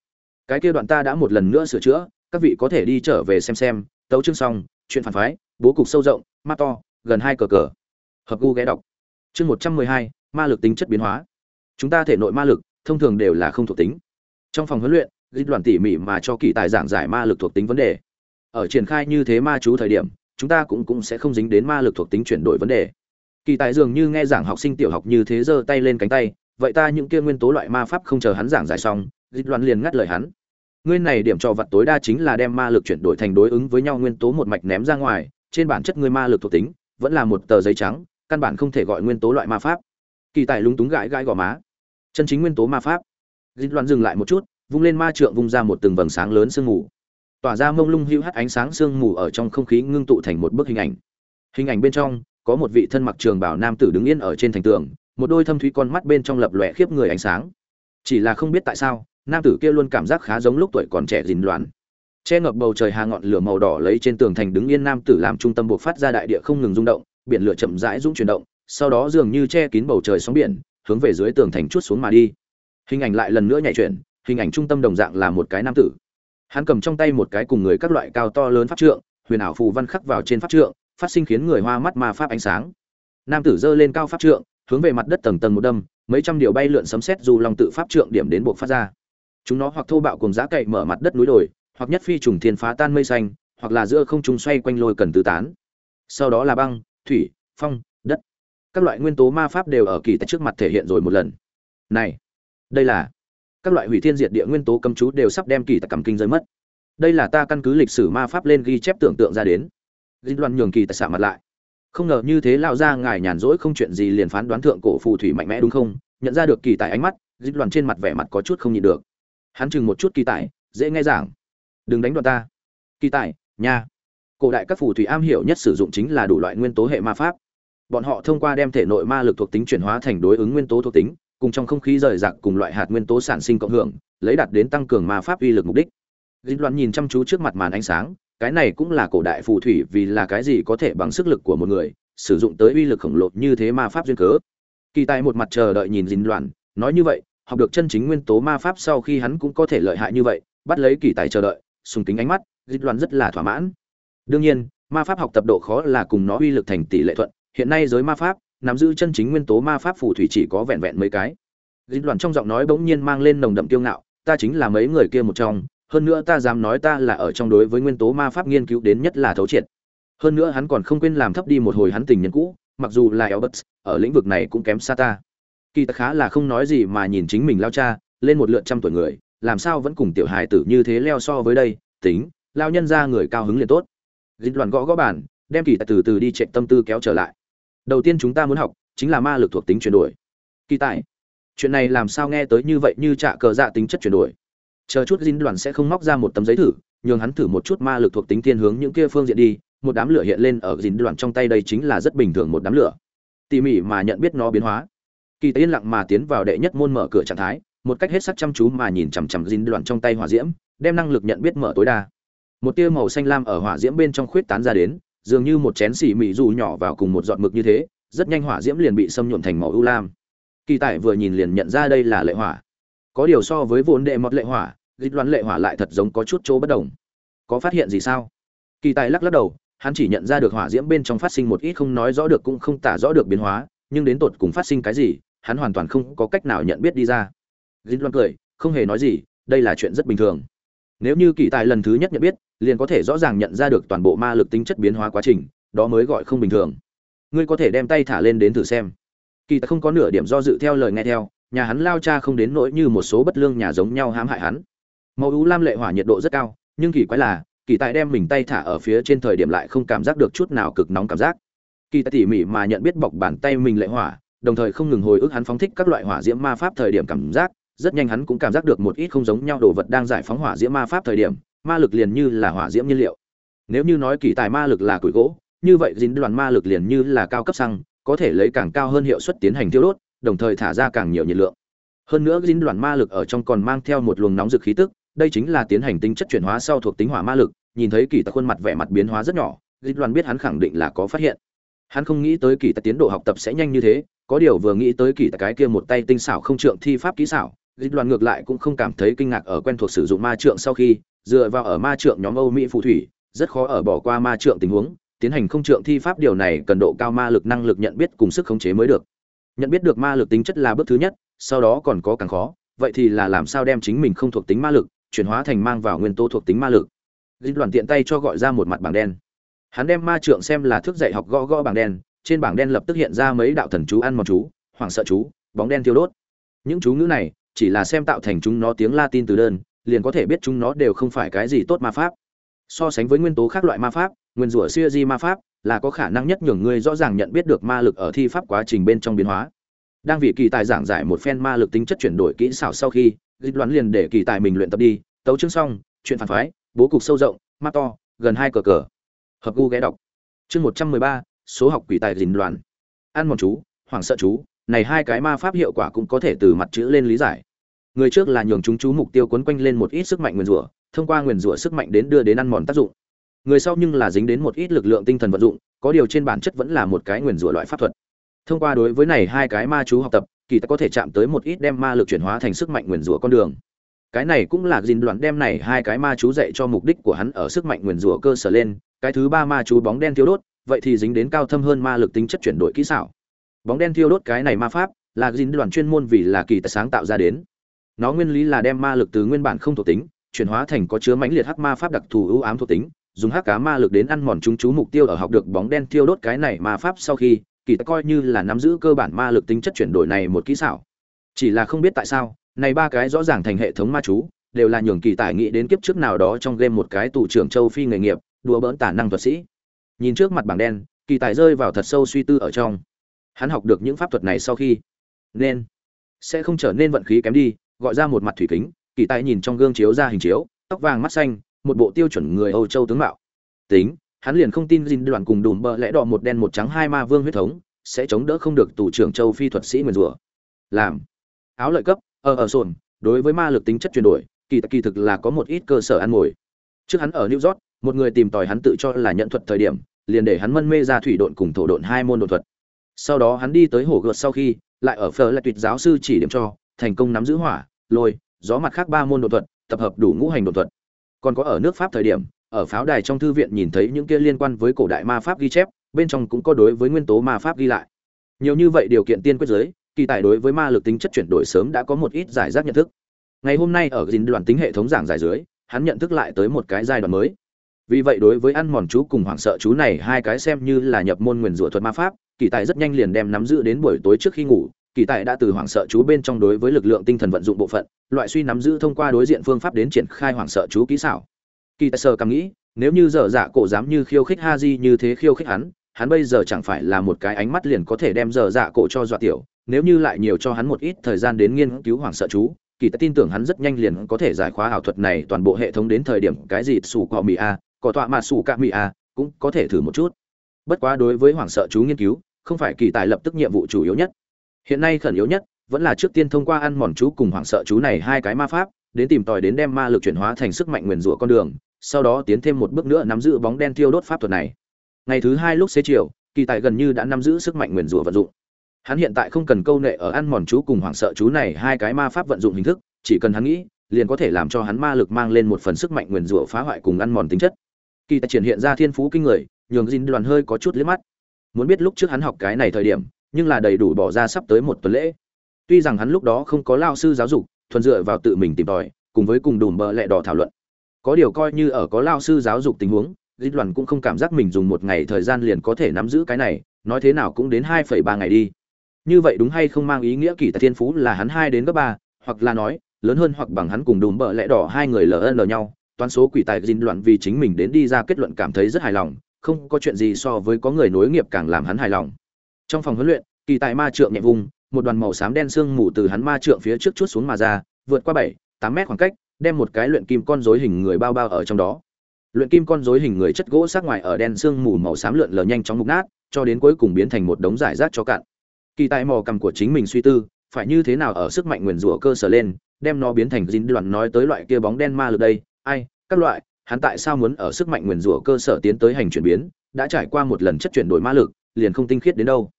Cái kia đoạn ta đã một lần nữa sửa chữa, các vị có thể đi trở về xem xem. Tấu chương xong chuyện phản phái, bố cục sâu rộng mắt to, gần hai cờ cờ. Hợp gu ghé đọc. Chương một trăm mười hai, ma lực tính chất biến hóa. Chúng ta thể nội ma lực, thông thường đều là không thuộc tính. Trong phòng huấn luyện ghi đoàn tỉ mỉ mà cho kỳ tài giảng giải ma lực thuộc tính vấn đề. Ở triển khai như thế ma chú thời điểm, chúng ta cũng cũng sẽ không dính đến ma lực thuộc tính chuyển đổi vấn đề. Kỳ tài dường như nghe giảng học sinh tiểu học như thế giơ tay lên cánh tay, vậy ta những kia nguyên tố loại ma pháp không chờ hắn giảng giải xong dịch loạn liền ngắt lời hắn ngươi này điểm cho vật tối đa chính là đem ma lực chuyển đổi thành đối ứng với nhau nguyên tố một mạch ném ra ngoài, trên bản chất ngươi ma lực thuộc tính vẫn là một tờ giấy trắng, căn bản không thể gọi nguyên tố loại ma pháp. Kỳ tài lúng túng gãi gãi gò má. Chân chính nguyên tố ma pháp. Dịch loạn dừng lại một chút, vung lên ma trượng vung ra một từng vầng sáng lớn sương mù. Tỏa ra mông lung hữu hắt ánh sáng sương mù ở trong không khí ngưng tụ thành một bức hình ảnh. Hình ảnh bên trong, có một vị thân mặc trường bảo nam tử đứng yên ở trên thành tường, một đôi thâm thúy con mắt bên trong lập lòe khiếp người ánh sáng. Chỉ là không biết tại sao nam tử kia luôn cảm giác khá giống lúc tuổi còn trẻ dình loạn. Che ngập bầu trời hà ngọn lửa màu đỏ lấy trên tường thành đứng yên nam tử làm trung tâm buộc phát ra đại địa không ngừng rung động, biển lửa chậm rãi rung chuyển động, sau đó dường như che kín bầu trời sóng biển, hướng về dưới tường thành chút xuống mà đi. Hình ảnh lại lần nữa nhảy chuyển, hình ảnh trung tâm đồng dạng là một cái nam tử. Hắn cầm trong tay một cái cùng người các loại cao to lớn pháp trượng, huyền ảo phù văn khắc vào trên pháp trượng, phát sinh khiến người hoa mắt ma pháp ánh sáng. Nam tử giơ lên cao pháp trượng, hướng về mặt đất tầng tầng một đâm, mấy trăm điều bay lượn sấm sét dù lòng tự pháp trượng điểm đến buộc phát ra chúng nó hoặc thô bạo cùng giá cậy mở mặt đất núi đồi, hoặc nhất phi trùng thiên phá tan mây xanh, hoặc là giữa không trung xoay quanh lôi cần tứ tán. Sau đó là băng, thủy, phong, đất. Các loại nguyên tố ma pháp đều ở kỳ tích trước mặt thể hiện rồi một lần. Này, đây là các loại hủy thiên diệt địa nguyên tố cấm chú đều sắp đem kỳ tại cầm kinh rơi mất. Đây là ta căn cứ lịch sử ma pháp lên ghi chép tưởng tượng ra đến. Ghi loan nhường kỳ tài xạ mặt lại. Không ngờ như thế lao ra ngài nhàn rỗi không chuyện gì liền phán đoán thượng cổ phù thủy mạnh mẽ đúng không? Nhận ra được kỳ tài ánh mắt, ghi loan trên mặt vẻ mặt có chút không nhịn được hắn chừng một chút kỳ tài, dễ nghe giảng. Đừng đánh đoạn ta. Kỳ tài, nha. Cổ đại các phù thủy am hiểu nhất sử dụng chính là đủ loại nguyên tố hệ ma pháp. Bọn họ thông qua đem thể nội ma lực thuộc tính chuyển hóa thành đối ứng nguyên tố thuộc tính cùng trong không khí rời rạc cùng loại hạt nguyên tố sản sinh cộng hưởng lấy đạt đến tăng cường ma pháp uy lực mục đích. Dính Loan nhìn chăm chú trước mặt màn ánh sáng, cái này cũng là cổ đại phù thủy vì là cái gì có thể bằng sức lực của một người, sử dụng tới uy lực khổng lồ như thế ma pháp duyên cớ. Kỳ tài một mặt chờ đợi nhìn dính Loan, nói như vậy, học được chân chính nguyên tố ma pháp sau khi hắn cũng có thể lợi hại như vậy, bắt lấy kỳ tài chờ đợi, sùng kính ánh mắt, dịch loạn rất là thỏa mãn. Đương nhiên, ma pháp học tập độ khó là cùng nó uy lực thành tỷ lệ thuận, hiện nay giới ma pháp, nắm giữ chân chính nguyên tố ma pháp phù thủy chỉ có vẹn vẹn mấy cái. dịch loạn trong giọng nói bỗng nhiên mang lên nồng đậm kiêu ngạo, ta chính là mấy người kia một trong, hơn nữa ta dám nói ta là ở trong đối với nguyên tố ma pháp nghiên cứu đến nhất là thấu triệt hơn nữa hắn còn không quên làm thấp đi một hồi hắn tình nhân cũ mặc dù là elbert ở lĩnh vực này cũng kém xa ta kỳ tật khá là không nói gì mà nhìn chính mình lao cha lên một lượt trăm tuổi người làm sao vẫn cùng tiểu hài tử như thế leo so với đây tính lao nhân ra người cao hứng liền tốt. Dịch đoàn gõ gõ bản đem kỳ tài từ từ đi chạy tâm tư kéo trở lại. Đầu tiên chúng ta muốn học chính là ma lực thuộc tính chuyển đổi. Kỳ tài, chuyện này làm sao nghe tới như vậy như trả cờ dạ tính chất chuyển đổi? Chờ chút dinh đoàn sẽ không móc ra một tấm giấy thử nhường hắn thử một chút ma lực thuộc tính thiên hướng những kia phương diện đi một đám lửa hiện lên ở dinh đoàn trong tay đây chính là rất bình thường một đám lửa. Tỉ mỉ mà nhận biết nó biến hóa kỳ tây yên lặng mà tiến vào đệ nhất môn mở cửa trạng thái, một cách hết sắc chăm chú mà nhìn chằm chằm dinh đoạn trong tay hỏa diễm, đem năng lực nhận biết mở tối đa. Một tia màu xanh lam ở hỏa diễm bên trong khuyết tán ra đến, dường như một chén xỉ mị dù nhỏ vào cùng một giọt mực như thế, rất nhanh hỏa diễm liền bị xâm nhuộm thành màu ưu lam. Kỳ tài vừa nhìn liền nhận ra đây là lệ hỏa. Có điều so với vốn đệ mọt lệ hỏa dịch loạn lệ hỏa lại thật giống có chút chỗ bất đồng. Có phát hiện gì sao? Kỳ tài lắc lắc đầu, hắn chỉ nhận ra được hỏa diễm bên trong phát sinh một ít không nói rõ được cũng không tả rõ được biến hóa, nhưng đến tột cùng phát sinh cái gì hắn hoàn toàn không có cách nào nhận biết đi ra. Gin loan cười, không hề nói gì, đây là chuyện rất bình thường. Nếu như kỳ tài lần thứ nhất nhận biết, liền có thể rõ ràng nhận ra được toàn bộ ma lực tính chất biến hóa quá trình, đó mới gọi không bình thường. Ngươi có thể đem tay thả lên đến thử xem. Kỳ tài không có nửa điểm do dự theo lời nghe theo, nhà hắn lao cha không đến nỗi như một số bất lương nhà giống nhau hãm hại hắn. Màu ú lam lệ hỏa nhiệt độ rất cao, nhưng kỳ quái là, kỳ tài đem mình tay thả ở phía trên thời điểm lại không cảm giác được chút nào cực nóng cảm giác. Kỳ tài tỉ mỉ mà nhận biết bọc bàn tay mình lệ hỏa đồng thời không ngừng hồi ức hắn phóng thích các loại hỏa diễm ma pháp thời điểm cảm giác, rất nhanh hắn cũng cảm giác được một ít không giống nhau đồ vật đang giải phóng hỏa diễm ma pháp thời điểm, ma lực liền như là hỏa diễm nhiên liệu. Nếu như nói kỳ tài ma lực là củi gỗ, như vậy dính đoàn ma lực liền như là cao cấp xăng, có thể lấy càng cao hơn hiệu suất tiến hành tiêu đốt, đồng thời thả ra càng nhiều nhiệt lượng. Hơn nữa dính đoàn ma lực ở trong còn mang theo một luồng nóng dực khí tức, đây chính là tiến hành tính chất chuyển hóa sau thuộc tính hỏa ma lực, nhìn thấy kỳ tài khuôn mặt vẻ mặt biến hóa rất nhỏ, dính đoàn biết hắn khẳng định là có phát hiện hắn không nghĩ tới kỳ tài tiến độ học tập sẽ nhanh như thế, có điều vừa nghĩ tới kỳ tài cái kia một tay tinh xảo không trượng thi pháp kỹ xảo, dịch đoàn ngược lại cũng không cảm thấy kinh ngạc ở quen thuộc sử dụng ma trượng sau khi, dựa vào ở ma trượng nhóm âu mỹ phù thủy, rất khó ở bỏ qua ma trượng tình huống, tiến hành không trượng thi pháp điều này cần độ cao ma lực năng lực nhận biết cùng sức khống chế mới được. Nhận biết được ma lực tính chất là bước thứ nhất, sau đó còn có càng khó, vậy thì là làm sao đem chính mình không thuộc tính ma lực, chuyển hóa thành mang vào nguyên tố thuộc tính ma lực. Dịch đoàn tiện tay cho gọi ra một mặt bảng đen hắn đem ma trượng xem là thức dạy học gõ gõ bảng đen, trên bảng đen lập tức hiện ra mấy đạo thần chú ăn mòn chú, hoảng sợ chú, bóng đen thiêu đốt. Những chú ngữ này chỉ là xem tạo thành chúng nó tiếng latin từ đơn, liền có thể biết chúng nó đều không phải cái gì tốt ma pháp. So sánh với nguyên tố khác loại ma pháp, nguyên rủa siêu di ma pháp là có khả năng nhất nhường ngươi rõ ràng nhận biết được ma lực ở thi pháp quá trình bên trong biến hóa. Đang vì kỳ tài giảng giải một phen ma lực tính chất chuyển đổi kỹ xảo sau khi dịch đoán liền để kỳ tài mình luyện tập đi. Tấu chương xong, chuyện phản phái, bố cục sâu rộng ma to, gần hai cờ cờ hợp gu ghé đọc. Chương một trăm mười ba, số học quỷ tài dình đoàn ăn một chú, hoảng sợ chú, này hai cái ma pháp hiệu quả cũng có thể từ mặt chữ lên lý giải. Người trước là nhường chúng chú mục tiêu quấn quanh lên một ít sức mạnh nguyền rủa, thông qua nguyền rủa sức mạnh đến đưa đến ăn mòn tác dụng. Người sau nhưng là dính đến một ít lực lượng tinh thần vận dụng, có điều trên bản chất vẫn là một cái nguyền rủa loại pháp thuật. Thông qua đối với này hai cái ma chú học tập, kỳ ta có thể chạm tới một ít đem ma lực chuyển hóa thành sức mạnh nguyền rủa con đường cái này cũng là dìn đoạn đem này hai cái ma chú dạy cho mục đích của hắn ở sức mạnh nguyền rủa cơ sở lên, cái thứ ba ma chú bóng đen thiêu đốt, vậy thì dính đến cao thâm hơn ma lực tính chất chuyển đổi kỹ xảo. Bóng đen thiêu đốt cái này ma pháp là dìn đoạn chuyên môn vì là kỳ tài sáng tạo ra đến. Nó nguyên lý là đem ma lực từ nguyên bản không thuộc tính, chuyển hóa thành có chứa mãnh liệt hắc ma pháp đặc thù ưu ám thuộc tính, dùng hắc cá ma lực đến ăn mòn chúng chú mục tiêu ở học được bóng đen thiêu đốt cái này ma pháp sau khi, kỳ tài coi như là nắm giữ cơ bản ma lực tính chất chuyển đổi này một kỹ xảo. Chỉ là không biết tại sao này ba cái rõ ràng thành hệ thống ma chú, đều là nhường kỳ tài nghĩ đến kiếp trước nào đó trong game một cái tù trưởng châu phi nghề nghiệp, đùa bỡn tả năng thuật sĩ. Nhìn trước mặt bảng đen, kỳ tài rơi vào thật sâu suy tư ở trong. Hắn học được những pháp thuật này sau khi, nên sẽ không trở nên vận khí kém đi, gọi ra một mặt thủy kính, kỳ tài nhìn trong gương chiếu ra hình chiếu, tóc vàng mắt xanh, một bộ tiêu chuẩn người âu châu tướng mạo. Tính, hắn liền không tin dinh đoàn cùng đùm bờ lẽ đỏ một đen một trắng hai ma vương huyết thống sẽ chống đỡ không được tù trưởng châu phi thuật sĩ nguyền rủa. Làm. Áo lợi cấp Ờ, ở ở sồn đối với ma lực tính chất chuyển đổi, kỳ kỳ thực là có một ít cơ sở ăn mồi. Trước hắn ở new york, một người tìm tòi hắn tự cho là nhận thuật thời điểm, liền để hắn mân mê ra thủy độn cùng thổ độn hai môn độn thuật. Sau đó hắn đi tới hồ gợt sau khi, lại ở phở lại tuyệt giáo sư chỉ điểm cho, thành công nắm giữ hỏa, lôi, gió mặt khác ba môn độn thuật, tập hợp đủ ngũ hành độn thuật. Còn có ở nước pháp thời điểm, ở pháo đài trong thư viện nhìn thấy những kia liên quan với cổ đại ma pháp ghi chép, bên trong cũng có đối với nguyên tố ma pháp ghi lại. Nhiều như vậy điều kiện tiên quyết giới kỳ tài đối với ma lực tính chất chuyển đổi sớm đã có một ít giải rác nhận thức. Ngày hôm nay ở dình đoàn tính hệ thống giảng giải dưới, hắn nhận thức lại tới một cái giai đoạn mới. Vì vậy đối với ăn mòn chú cùng hoảng sợ chú này hai cái xem như là nhập môn nguyền rủa thuật ma pháp, kỳ tài rất nhanh liền đem nắm giữ đến buổi tối trước khi ngủ. Kỳ tài đã từ hoảng sợ chú bên trong đối với lực lượng tinh thần vận dụng bộ phận, loại suy nắm giữ thông qua đối diện phương pháp đến triển khai hoảng sợ chú kỹ xảo. Kỳ tài sơ cảm nghĩ, nếu như dở dạ cổ dám như khiêu khích ha di như thế khiêu khích hắn hắn bây giờ chẳng phải là một cái ánh mắt liền có thể đem dở dạ cổ cho dọa tiểu nếu như lại nhiều cho hắn một ít thời gian đến nghiên cứu hoảng sợ chú, kỳ tài tin tưởng hắn rất nhanh liền có thể giải khóa ảo thuật này toàn bộ hệ thống đến thời điểm cái gì sủ cọ mì a, cọ tọa mà sủ cạ mì a, cũng có thể thử một chút. Bất quá đối với hoảng sợ chú nghiên cứu, không phải kỳ tài lập tức nhiệm vụ chủ yếu nhất. Hiện nay khẩn yếu nhất vẫn là trước tiên thông qua ăn mòn chú cùng hoảng sợ chú này hai cái ma pháp, đến tìm tòi đến đem ma lực chuyển hóa thành sức mạnh nguyền rủa con đường, sau đó tiến thêm một bước nữa nắm giữ bóng đen thiêu đốt pháp thuật này. Ngày thứ hai lúc xế chiều, kỳ tài gần như đã nắm giữ sức mạnh nguyền rủa vận dụng hắn hiện tại không cần câu nệ ở ăn mòn chú cùng hoảng sợ chú này, hai cái ma pháp vận dụng hình thức, chỉ cần hắn nghĩ, liền có thể làm cho hắn ma lực mang lên một phần sức mạnh nguyền rủa phá hoại cùng ăn mòn tính chất. Kỳ tài triển hiện ra thiên phú kinh người, nhường dinh đoàn hơi có chút liếc mắt. Muốn biết lúc trước hắn học cái này thời điểm, nhưng là đầy đủ bỏ ra sắp tới một tuần lễ. Tuy rằng hắn lúc đó không có lao sư giáo dục, thuần dựa vào tự mình tìm tòi, cùng với cùng đùm bờ lẹ đỏ thảo luận. Có điều coi như ở có lao sư giáo dục tình huống dinh đoàn cũng không cảm giác mình dùng một ngày thời gian liền có thể nắm giữ cái này, nói thế nào cũng đến hai phẩy ba ngày đi như vậy đúng hay không mang ý nghĩa kỳ tài thiên phú là hắn hai đến gấp ba, hoặc là nói, lớn hơn hoặc bằng hắn cùng đùm bợ lẽ đỏ hai người lờ lờ nhau, toán số quỷ tài dinh loạn vì chính mình đến đi ra kết luận cảm thấy rất hài lòng, không có chuyện gì so với có người nối nghiệp càng làm hắn hài lòng. Trong phòng huấn luyện, kỳ tài ma trượng nhẹ vùng, một đoàn màu xám đen sương mù từ hắn ma trượng phía trước chút xuống mà ra, vượt qua bảy, tám mét khoảng cách, đem một cái luyện kim con rối hình người bao bao ở trong đó. Luyện kim con rối hình người chất gỗ sắc ngoài ở đen sương mù màu xám lượn lờ nhanh chóng mục nát, cho đến cuối cùng biến thành một đống giải rác cho cạn kỳ tài mò cầm của chính mình suy tư, phải như thế nào ở sức mạnh nguyền rủa cơ sở lên, đem nó biến thành dính đoạn nói tới loại kia bóng đen ma lực đây. Ai, các loại, hắn tại sao muốn ở sức mạnh nguyền rủa cơ sở tiến tới hành chuyển biến? Đã trải qua một lần chất chuyển đổi ma lực, liền không tinh khiết đến đâu.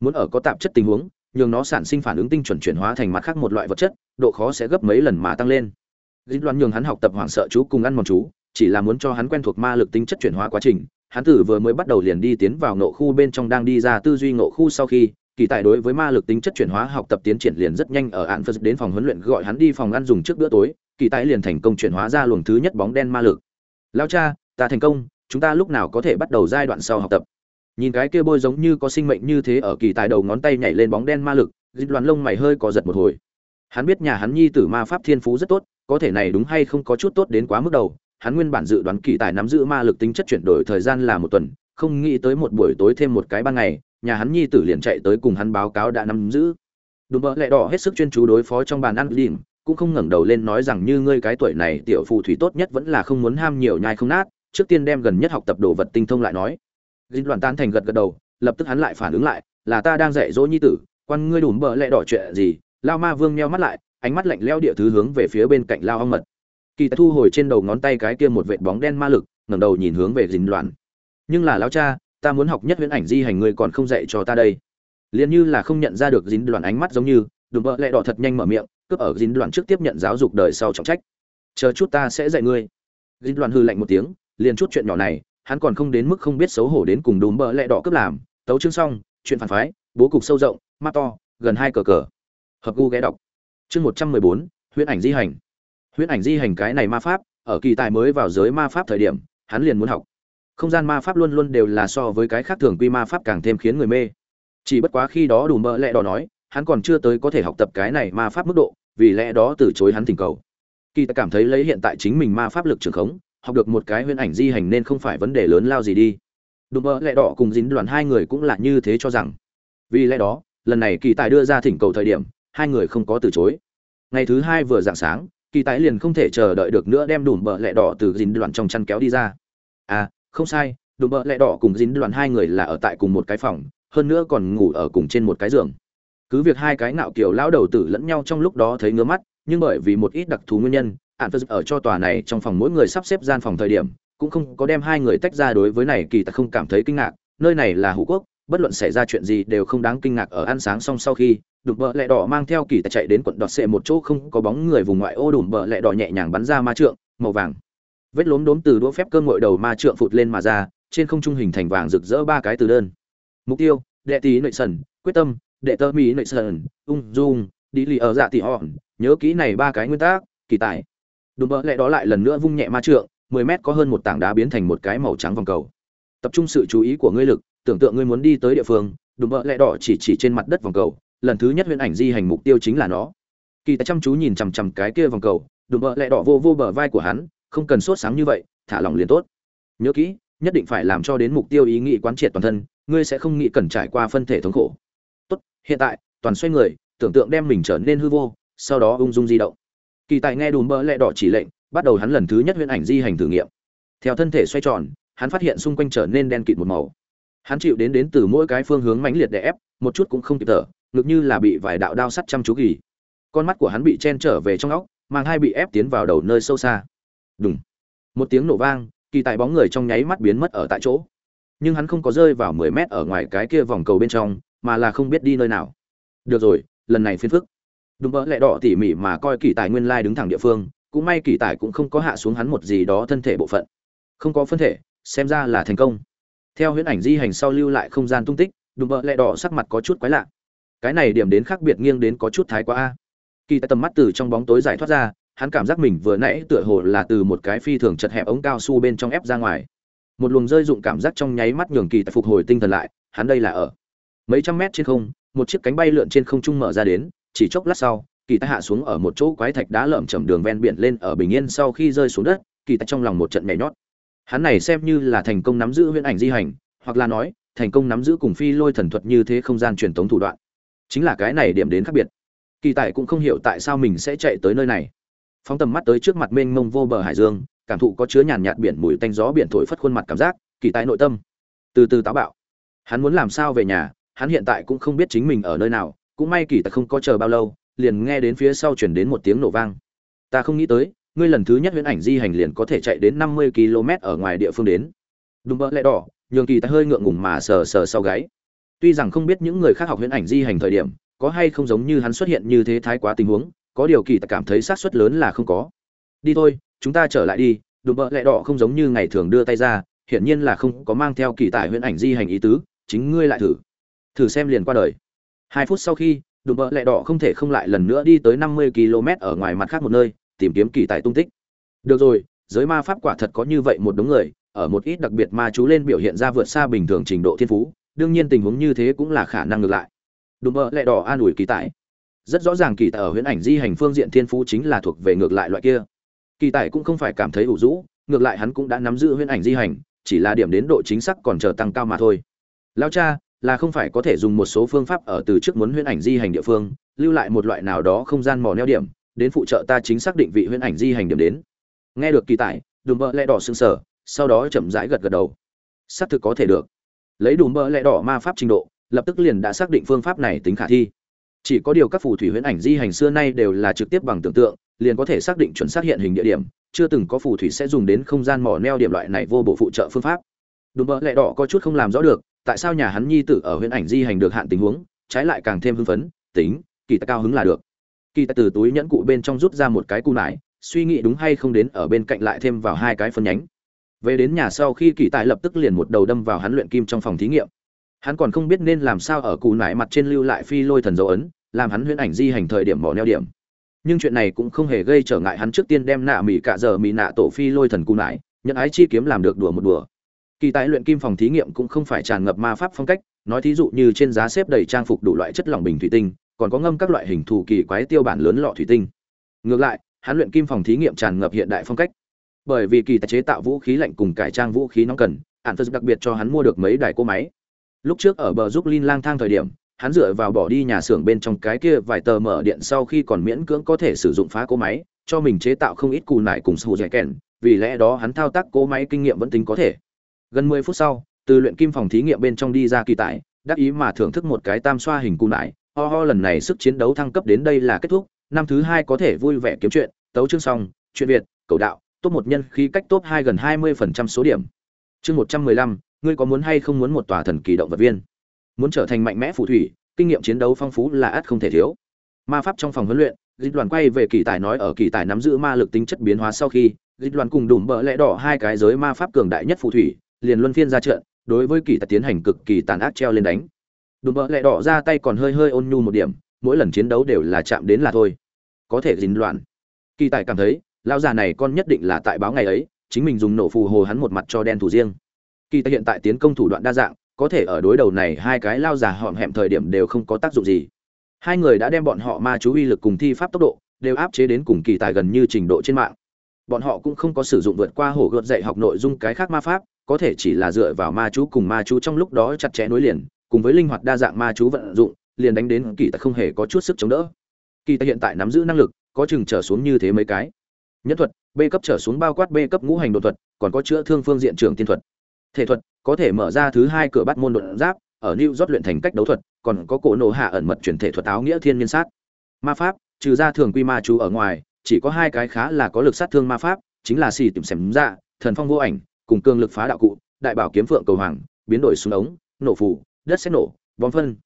Muốn ở có tạp chất tình huống, nhường nó sản sinh phản ứng tinh chuẩn chuyển hóa thành mặt khác một loại vật chất, độ khó sẽ gấp mấy lần mà tăng lên. Dính đoạn nhường hắn học tập hoảng sợ chú cùng ăn mòn chú, chỉ là muốn cho hắn quen thuộc ma lực tính chất chuyển hóa quá trình, hắn tử vừa mới bắt đầu liền đi tiến vào nộ khu bên trong đang đi ra tư duy nộ khu sau khi kỳ tài đối với ma lực tính chất chuyển hóa học tập tiến triển liền rất nhanh ở án phật đến phòng huấn luyện gọi hắn đi phòng ăn dùng trước bữa tối, kỳ tài liền thành công chuyển hóa ra luồng thứ nhất bóng đen ma lực. Lao cha, ta thành công, chúng ta lúc nào có thể bắt đầu giai đoạn sau học tập? Nhìn cái kia bôi giống như có sinh mệnh như thế ở kỳ tài đầu ngón tay nhảy lên bóng đen ma lực, dịch đoàn lông mày hơi có giật một hồi. Hắn biết nhà hắn nhi tử ma pháp thiên phú rất tốt, có thể này đúng hay không có chút tốt đến quá mức đầu, hắn nguyên bản dự đoán kỳ tài nắm giữ ma lực tính chất chuyển đổi thời gian là một tuần, không nghĩ tới một buổi tối thêm một cái ban ngày nhà hắn nhi tử liền chạy tới cùng hắn báo cáo đã nắm giữ. Đùm bợ lẹ đỏ hết sức chuyên chú đối phó trong bàn ăn đỉm cũng không ngẩng đầu lên nói rằng như ngươi cái tuổi này, tiểu phù thủy tốt nhất vẫn là không muốn ham nhiều nhai không nát, trước tiên đem gần nhất học tập đồ vật tinh thông lại nói. Dính đoàn tan thành gật gật đầu, lập tức hắn lại phản ứng lại, là ta đang dạy dỗ nhi tử, quan ngươi đùm bợ lẹ đỏ chuyện gì? Lao ma vương meo mắt lại, ánh mắt lạnh leo địa thứ hướng về phía bên cạnh lao ong mật. Kỳ thu hồi trên đầu ngón tay cái kia một vệt bóng đen ma lực, ngẩng đầu nhìn hướng về dính đoàn nhưng là lao cha ta muốn học nhất huyễn ảnh di hành ngươi còn không dạy cho ta đây. Liền như là không nhận ra được dính đoàn ánh mắt giống như đùm bợ lẹ đỏ thật nhanh mở miệng, cướp ở dính đoàn trước tiếp nhận giáo dục đời sau trọng trách. Chờ chút ta sẽ dạy ngươi. Dính đoàn hư lạnh một tiếng, liền chút chuyện nhỏ này, hắn còn không đến mức không biết xấu hổ đến cùng đùm bợ lẹ đỏ cướp làm. Tấu chương xong, chuyện phản phái, bố cục sâu rộng, mắt to, gần hai cờ cờ. Hợp gu ghé đọc. Chương một trăm mười bốn, huyễn ảnh di hành. Huyễn ảnh di hành cái này ma pháp, ở kỳ tài mới vào giới ma pháp thời điểm, hắn liền muốn học không gian ma pháp luôn luôn đều là so với cái khác thường quy ma pháp càng thêm khiến người mê. Chỉ bất quá khi đó đủ mỡ lẽ đó nói, hắn còn chưa tới có thể học tập cái này ma pháp mức độ, vì lẽ đó từ chối hắn tình cầu. Kỳ ta cảm thấy lấy hiện tại chính mình ma pháp lực trường khống, học được một cái huyễn ảnh di hành nên không phải vấn đề lớn lao gì đi. Đủ mỡ lẽ đỏ cùng dính đoàn hai người cũng là như thế cho rằng. Vì lẽ đó, lần này kỳ tài đưa ra thỉnh cầu thời điểm, hai người không có từ chối. Ngày thứ hai vừa dạng sáng, kỳ tài liền không thể chờ đợi được nữa đem đủ mỡ lẹ đỏ từ dính đoàn trong chăn kéo đi ra. À không sai, đùm bợ lẹ đỏ cùng dính đoàn hai người là ở tại cùng một cái phòng, hơn nữa còn ngủ ở cùng trên một cái giường. Cứ việc hai cái ngạo kiểu lão đầu tử lẫn nhau trong lúc đó thấy ngứa mắt, nhưng bởi vì một ít đặc thù nguyên nhân ạn phật ở cho tòa này trong phòng mỗi người sắp xếp gian phòng thời điểm, cũng không có đem hai người tách ra đối với này kỳ ta không cảm thấy kinh ngạc, nơi này là hữu quốc, bất luận xảy ra chuyện gì đều không đáng kinh ngạc ở ăn sáng xong sau khi, đùm bợ lẹ đỏ mang theo kỳ ta chạy đến quận đọt xệ một chỗ không có bóng người vùng ngoại ô đùm bợ lẹ đỏ nhẹ nhàng bắn ra ma trượng, màu vàng vết lốm đốm từ đũa phép cơm ngội đầu ma trượng phụt lên mà ra, trên không trung hình thành vàng rực rỡ ba cái từ đơn. Mục tiêu, đệ tí nội sần, quyết tâm, đệ tơ mỹ nội sần, ung dung, đi lì ở dạ tỉ hòn, nhớ kỹ này ba cái nguyên tắc, kỳ tài. Đùm bỡ lẽ đó lại lần nữa vung nhẹ ma trượng, mười mét có hơn một tảng đá biến thành một cái màu trắng vòng cầu. Tập trung sự chú ý của ngươi lực, tưởng tượng ngươi muốn đi tới địa phương, đùm bỡ lẽ đỏ chỉ chỉ trên mặt đất vòng cầu, lần thứ nhất huyễn ảnh di hành mục tiêu chính là nó. Kỳ tài chăm chú nhìn chằm chằm cái kia vòng cầu, đùm bỡ lẽ đỏ vô vô bờ vai của hắn không cần sốt sáng như vậy, thả lỏng liền tốt. Nhớ kỹ, nhất định phải làm cho đến mục tiêu ý nghĩ quán triệt toàn thân, ngươi sẽ không nghĩ cần trải qua phân thể thống khổ. Tốt, hiện tại, toàn xoay người, tưởng tượng đem mình trở nên hư vô, sau đó ung dung di động. Kỳ tài nghe đùm bơ lẹ đỏ chỉ lệnh, bắt đầu hắn lần thứ nhất huyễn ảnh di hành thử nghiệm. Theo thân thể xoay tròn, hắn phát hiện xung quanh trở nên đen kịt một màu. Hắn chịu đến đến từ mỗi cái phương hướng mãnh liệt để ép, một chút cũng không kịp thở, ngực như là bị vài đạo đao sắt chăm chú kỳ con mắt của hắn bị chen trở về trong óc mang hai bị ép tiến vào đầu nơi sâu xa. Đùng. Một tiếng nổ vang, kỳ tài bóng người trong nháy mắt biến mất ở tại chỗ. Nhưng hắn không có rơi vào 10 mét ở ngoài cái kia vòng cầu bên trong, mà là không biết đi nơi nào. Được rồi, lần này phiền phức. Đúng bỡ lẹ đỏ tỉ mỉ mà coi kỳ tài nguyên lai đứng thẳng địa phương, cũng may kỳ tài cũng không có hạ xuống hắn một gì đó thân thể bộ phận. Không có phân thể, xem ra là thành công. Theo huyễn ảnh di hành sau lưu lại không gian tung tích, đúng bỡ lẹ đỏ sắc mặt có chút quái lạ. Cái này điểm đến khác biệt nghiêng đến có chút thái quá a. Kỳ tài tầm mắt từ trong bóng tối giải thoát ra, hắn cảm giác mình vừa nãy tựa hồ là từ một cái phi thường chật hẹp ống cao su bên trong ép ra ngoài. Một luồng rơi dụng cảm giác trong nháy mắt nhường kỳ tại phục hồi tinh thần lại, hắn đây là ở mấy trăm mét trên không, một chiếc cánh bay lượn trên không trung mở ra đến, chỉ chốc lát sau, kỳ tại hạ xuống ở một chỗ quái thạch đá lởm chởm đường ven biển lên ở bình yên sau khi rơi xuống đất, kỳ tại trong lòng một trận nhảy nhót. Hắn này xem như là thành công nắm giữ huyễn ảnh di hành, hoặc là nói, thành công nắm giữ cùng phi lôi thần thuật như thế không gian truyền thống thủ đoạn. Chính là cái này điểm đến khác biệt. Kỳ tại cũng không hiểu tại sao mình sẽ chạy tới nơi này phóng tầm mắt tới trước mặt mênh mông vô bờ hải dương, cảm thụ có chứa nhàn nhạt biển mùi tanh gió biển thổi phất khuôn mặt cảm giác, kỳ tái nội tâm. Từ từ táo bạo. Hắn muốn làm sao về nhà, hắn hiện tại cũng không biết chính mình ở nơi nào, cũng may kỳ tài không có chờ bao lâu, liền nghe đến phía sau chuyển đến một tiếng nổ vang. Ta không nghĩ tới, ngươi lần thứ nhất huyễn ảnh di hành liền có thể chạy đến năm mươi km ở ngoài địa phương đến. Đúng bỡ lẽ đỏ, nhường kỳ tài hơi ngượng ngùng mà sờ sờ sau gáy. Tuy rằng không biết những người khác học huyễn ảnh di hành thời điểm, có hay không giống như hắn xuất hiện như thế thái quá tình huống có điều kỳ tài cảm thấy xác suất lớn là không có. Đi thôi, chúng ta trở lại đi, đùm bợ lẹ đỏ không giống như ngày thường đưa tay ra, hiển nhiên là không có mang theo kỳ tài huyễn ảnh di hành ý tứ, chính ngươi lại thử. Thử xem liền qua đời. Hai phút sau khi, đùm bợ lẹ đỏ không thể không lại lần nữa đi tới năm mươi km ở ngoài mặt khác một nơi, tìm kiếm kỳ tài tung tích. Được rồi, giới ma pháp quả thật có như vậy một đống người, ở một ít đặc biệt ma chú lên biểu hiện ra vượt xa bình thường trình độ thiên phú, đương nhiên tình huống như thế cũng là khả năng ngược lại. Đùm bợ lẹ đỏ an ủi kỳ tài rất rõ ràng kỳ tài ở huyễn ảnh di hành phương diện thiên phú chính là thuộc về ngược lại loại kia. Kỳ tài cũng không phải cảm thấy ủ rũ, ngược lại hắn cũng đã nắm giữ huyễn ảnh di hành, chỉ là điểm đến độ chính xác còn chờ tăng cao mà thôi. Lao cha, là không phải có thể dùng một số phương pháp ở từ trước muốn huyễn ảnh di hành địa phương, lưu lại một loại nào đó không gian mò neo điểm, đến phụ trợ ta chính xác định vị huyễn ảnh di hành điểm đến. Nghe được kỳ tài, đùm bợ lẽ đỏ sưng sở sau đó chậm rãi gật gật đầu. Xác thực có thể được. Lấy đùm bợ lẽ đỏ ma pháp trình độ, lập tức liền đã xác định phương pháp này tính khả thi chỉ có điều các phù thủy huyễn ảnh di hành xưa nay đều là trực tiếp bằng tưởng tượng, liền có thể xác định chuẩn xác hiện hình địa điểm, chưa từng có phù thủy sẽ dùng đến không gian mỏ neo điểm loại này vô bộ phụ trợ phương pháp. Đùm bỡ lẹ đỏ có chút không làm rõ được, tại sao nhà hắn nhi tử ở huyễn ảnh di hành được hạn tình huống, trái lại càng thêm hưng phấn, tính, kỳ ta cao hứng là được. Kỳ ta từ túi nhẫn cụ bên trong rút ra một cái cu nải, suy nghĩ đúng hay không đến ở bên cạnh lại thêm vào hai cái phân nhánh. Về đến nhà sau khi kỳ tài lập tức liền một đầu đâm vào hắn luyện kim trong phòng thí nghiệm. Hắn còn không biết nên làm sao ở cụ nải mặt trên lưu lại phi lôi thần dấu ấn làm hắn huyễn ảnh di hành thời điểm bỏ neo điểm. Nhưng chuyện này cũng không hề gây trở ngại hắn trước tiên đem nạ mỹ cả giờ mỹ nạ tổ phi lôi thần cù nải nhận ái chi kiếm làm được đùa một đùa. Kỳ tài luyện kim phòng thí nghiệm cũng không phải tràn ngập ma pháp phong cách, nói thí dụ như trên giá xếp đầy trang phục đủ loại chất lỏng bình thủy tinh, còn có ngâm các loại hình thù kỳ quái tiêu bản lớn lọ thủy tinh. Ngược lại, hắn luyện kim phòng thí nghiệm tràn ngập hiện đại phong cách. Bởi vì kỳ tài chế tạo vũ khí lạnh cùng cải trang vũ khí nóng cần ạn phật đặc biệt cho hắn mua được mấy đài cỗ máy. Lúc trước ở bờ giúp linh lang thang thời điểm hắn dựa vào bỏ đi nhà xưởng bên trong cái kia vài tờ mở điện sau khi còn miễn cưỡng có thể sử dụng phá cỗ máy, cho mình chế tạo không ít cù nải cùng sù dẻ kèn, vì lẽ đó hắn thao tác cỗ máy kinh nghiệm vẫn tính có thể. Gần mười phút sau, từ luyện kim phòng thí nghiệm bên trong đi ra kỳ tài, đắc ý mà thưởng thức một cái tam xoa hình cù nải. Ho ho, lần này sức chiến đấu thăng cấp đến đây là kết thúc, năm thứ hai có thể vui vẻ kiếm chuyện, tấu chương xong, chuyện việt, cầu đạo, top một nhân khí cách top hai gần hai mươi phần trăm số điểm. Chương một trăm mười lăm, ngươi có muốn hay không muốn một tòa thần kỳ động vật viên? Muốn trở thành mạnh mẽ phù thủy, kinh nghiệm chiến đấu phong phú là ắt không thể thiếu. Ma pháp trong phòng huấn luyện, dịch đoàn quay về kỳ tài nói ở kỳ tài nắm giữ ma lực tính chất biến hóa sau khi, dịch đoàn cùng đùm bỡ lẽ đỏ hai cái giới ma pháp cường đại nhất phù thủy, liền luân phiên ra trận, đối với kỳ tài tiến hành cực kỳ tàn ác treo lên đánh. Đùm bỡ lẽ đỏ ra tay còn hơi hơi ôn nhu một điểm, mỗi lần chiến đấu đều là chạm đến là thôi. Có thể dính loạn kỳ tài cảm thấy, lão già này con nhất định là tại báo ngày ấy, chính mình dùng nổ phù hồ hắn một mặt cho đen thủ riêng. Kỳ tài hiện tại tiến công thủ đoạn đa dạng có thể ở đối đầu này hai cái lao già họm hẹm thời điểm đều không có tác dụng gì. Hai người đã đem bọn họ ma chú uy lực cùng thi pháp tốc độ đều áp chế đến cùng kỳ tài gần như trình độ trên mạng. Bọn họ cũng không có sử dụng vượt qua hổ gợt dạy học nội dung cái khác ma pháp, có thể chỉ là dựa vào ma chú cùng ma chú trong lúc đó chặt chẽ nối liền, cùng với linh hoạt đa dạng ma chú vận dụng, liền đánh đến kỳ tài không hề có chút sức chống đỡ. Kỳ tài hiện tại nắm giữ năng lực, có chừng trở xuống như thế mấy cái. Nhất thuật, b cấp trở xuống bao quát b cấp ngũ hành đột thuật, còn có chữa thương phương diện trường tiên thuật. Thể thuật có thể mở ra thứ hai cửa bắt môn đột giáp ở New York luyện thành cách đấu thuật, còn có cổ nổ hạ ẩn mật chuyển thể thuật áo nghĩa thiên nhân sát. Ma pháp, trừ ra thường quy ma chú ở ngoài, chỉ có hai cái khá là có lực sát thương ma pháp, chính là xì tìm xem ra, dạ, thần phong vô ảnh, cùng cương lực phá đạo cụ, đại bảo kiếm phượng cầu hoàng, biến đổi xuống ống, nổ phủ, đất sẽ nổ, bom phân.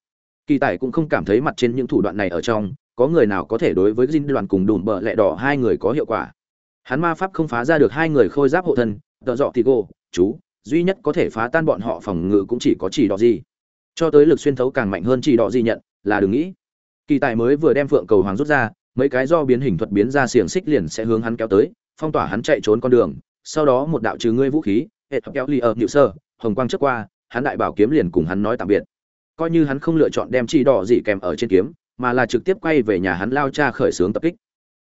Kỳ tài cũng không cảm thấy mặt trên những thủ đoạn này ở trong, có người nào có thể đối với dinh đoàn cùng đùm bờ lẹ đỏ hai người có hiệu quả. Hắn ma pháp không phá ra được hai người khôi giáp hộ thân, tợ dọ thì cô, chú, duy nhất có thể phá tan bọn họ phòng ngự cũng chỉ có chỉ đỏ gì. Cho tới lực xuyên thấu càng mạnh hơn chỉ đỏ gì nhận, là đừng nghĩ. Kỳ tài mới vừa đem phượng cầu hoàng rút ra, mấy cái do biến hình thuật biến ra xiềng xích liền sẽ hướng hắn kéo tới, phong tỏa hắn chạy trốn con đường. Sau đó một đạo trừ ngươi vũ khí, hệ kéo ly ở nhự sơ, hồng quang trước qua, hắn đại bảo kiếm liền cùng hắn nói tạm biệt. Coi như hắn không lựa chọn đem chỉ đỏ gì kèm ở trên kiếm, mà là trực tiếp quay về nhà hắn lao cha khởi xướng tập kích.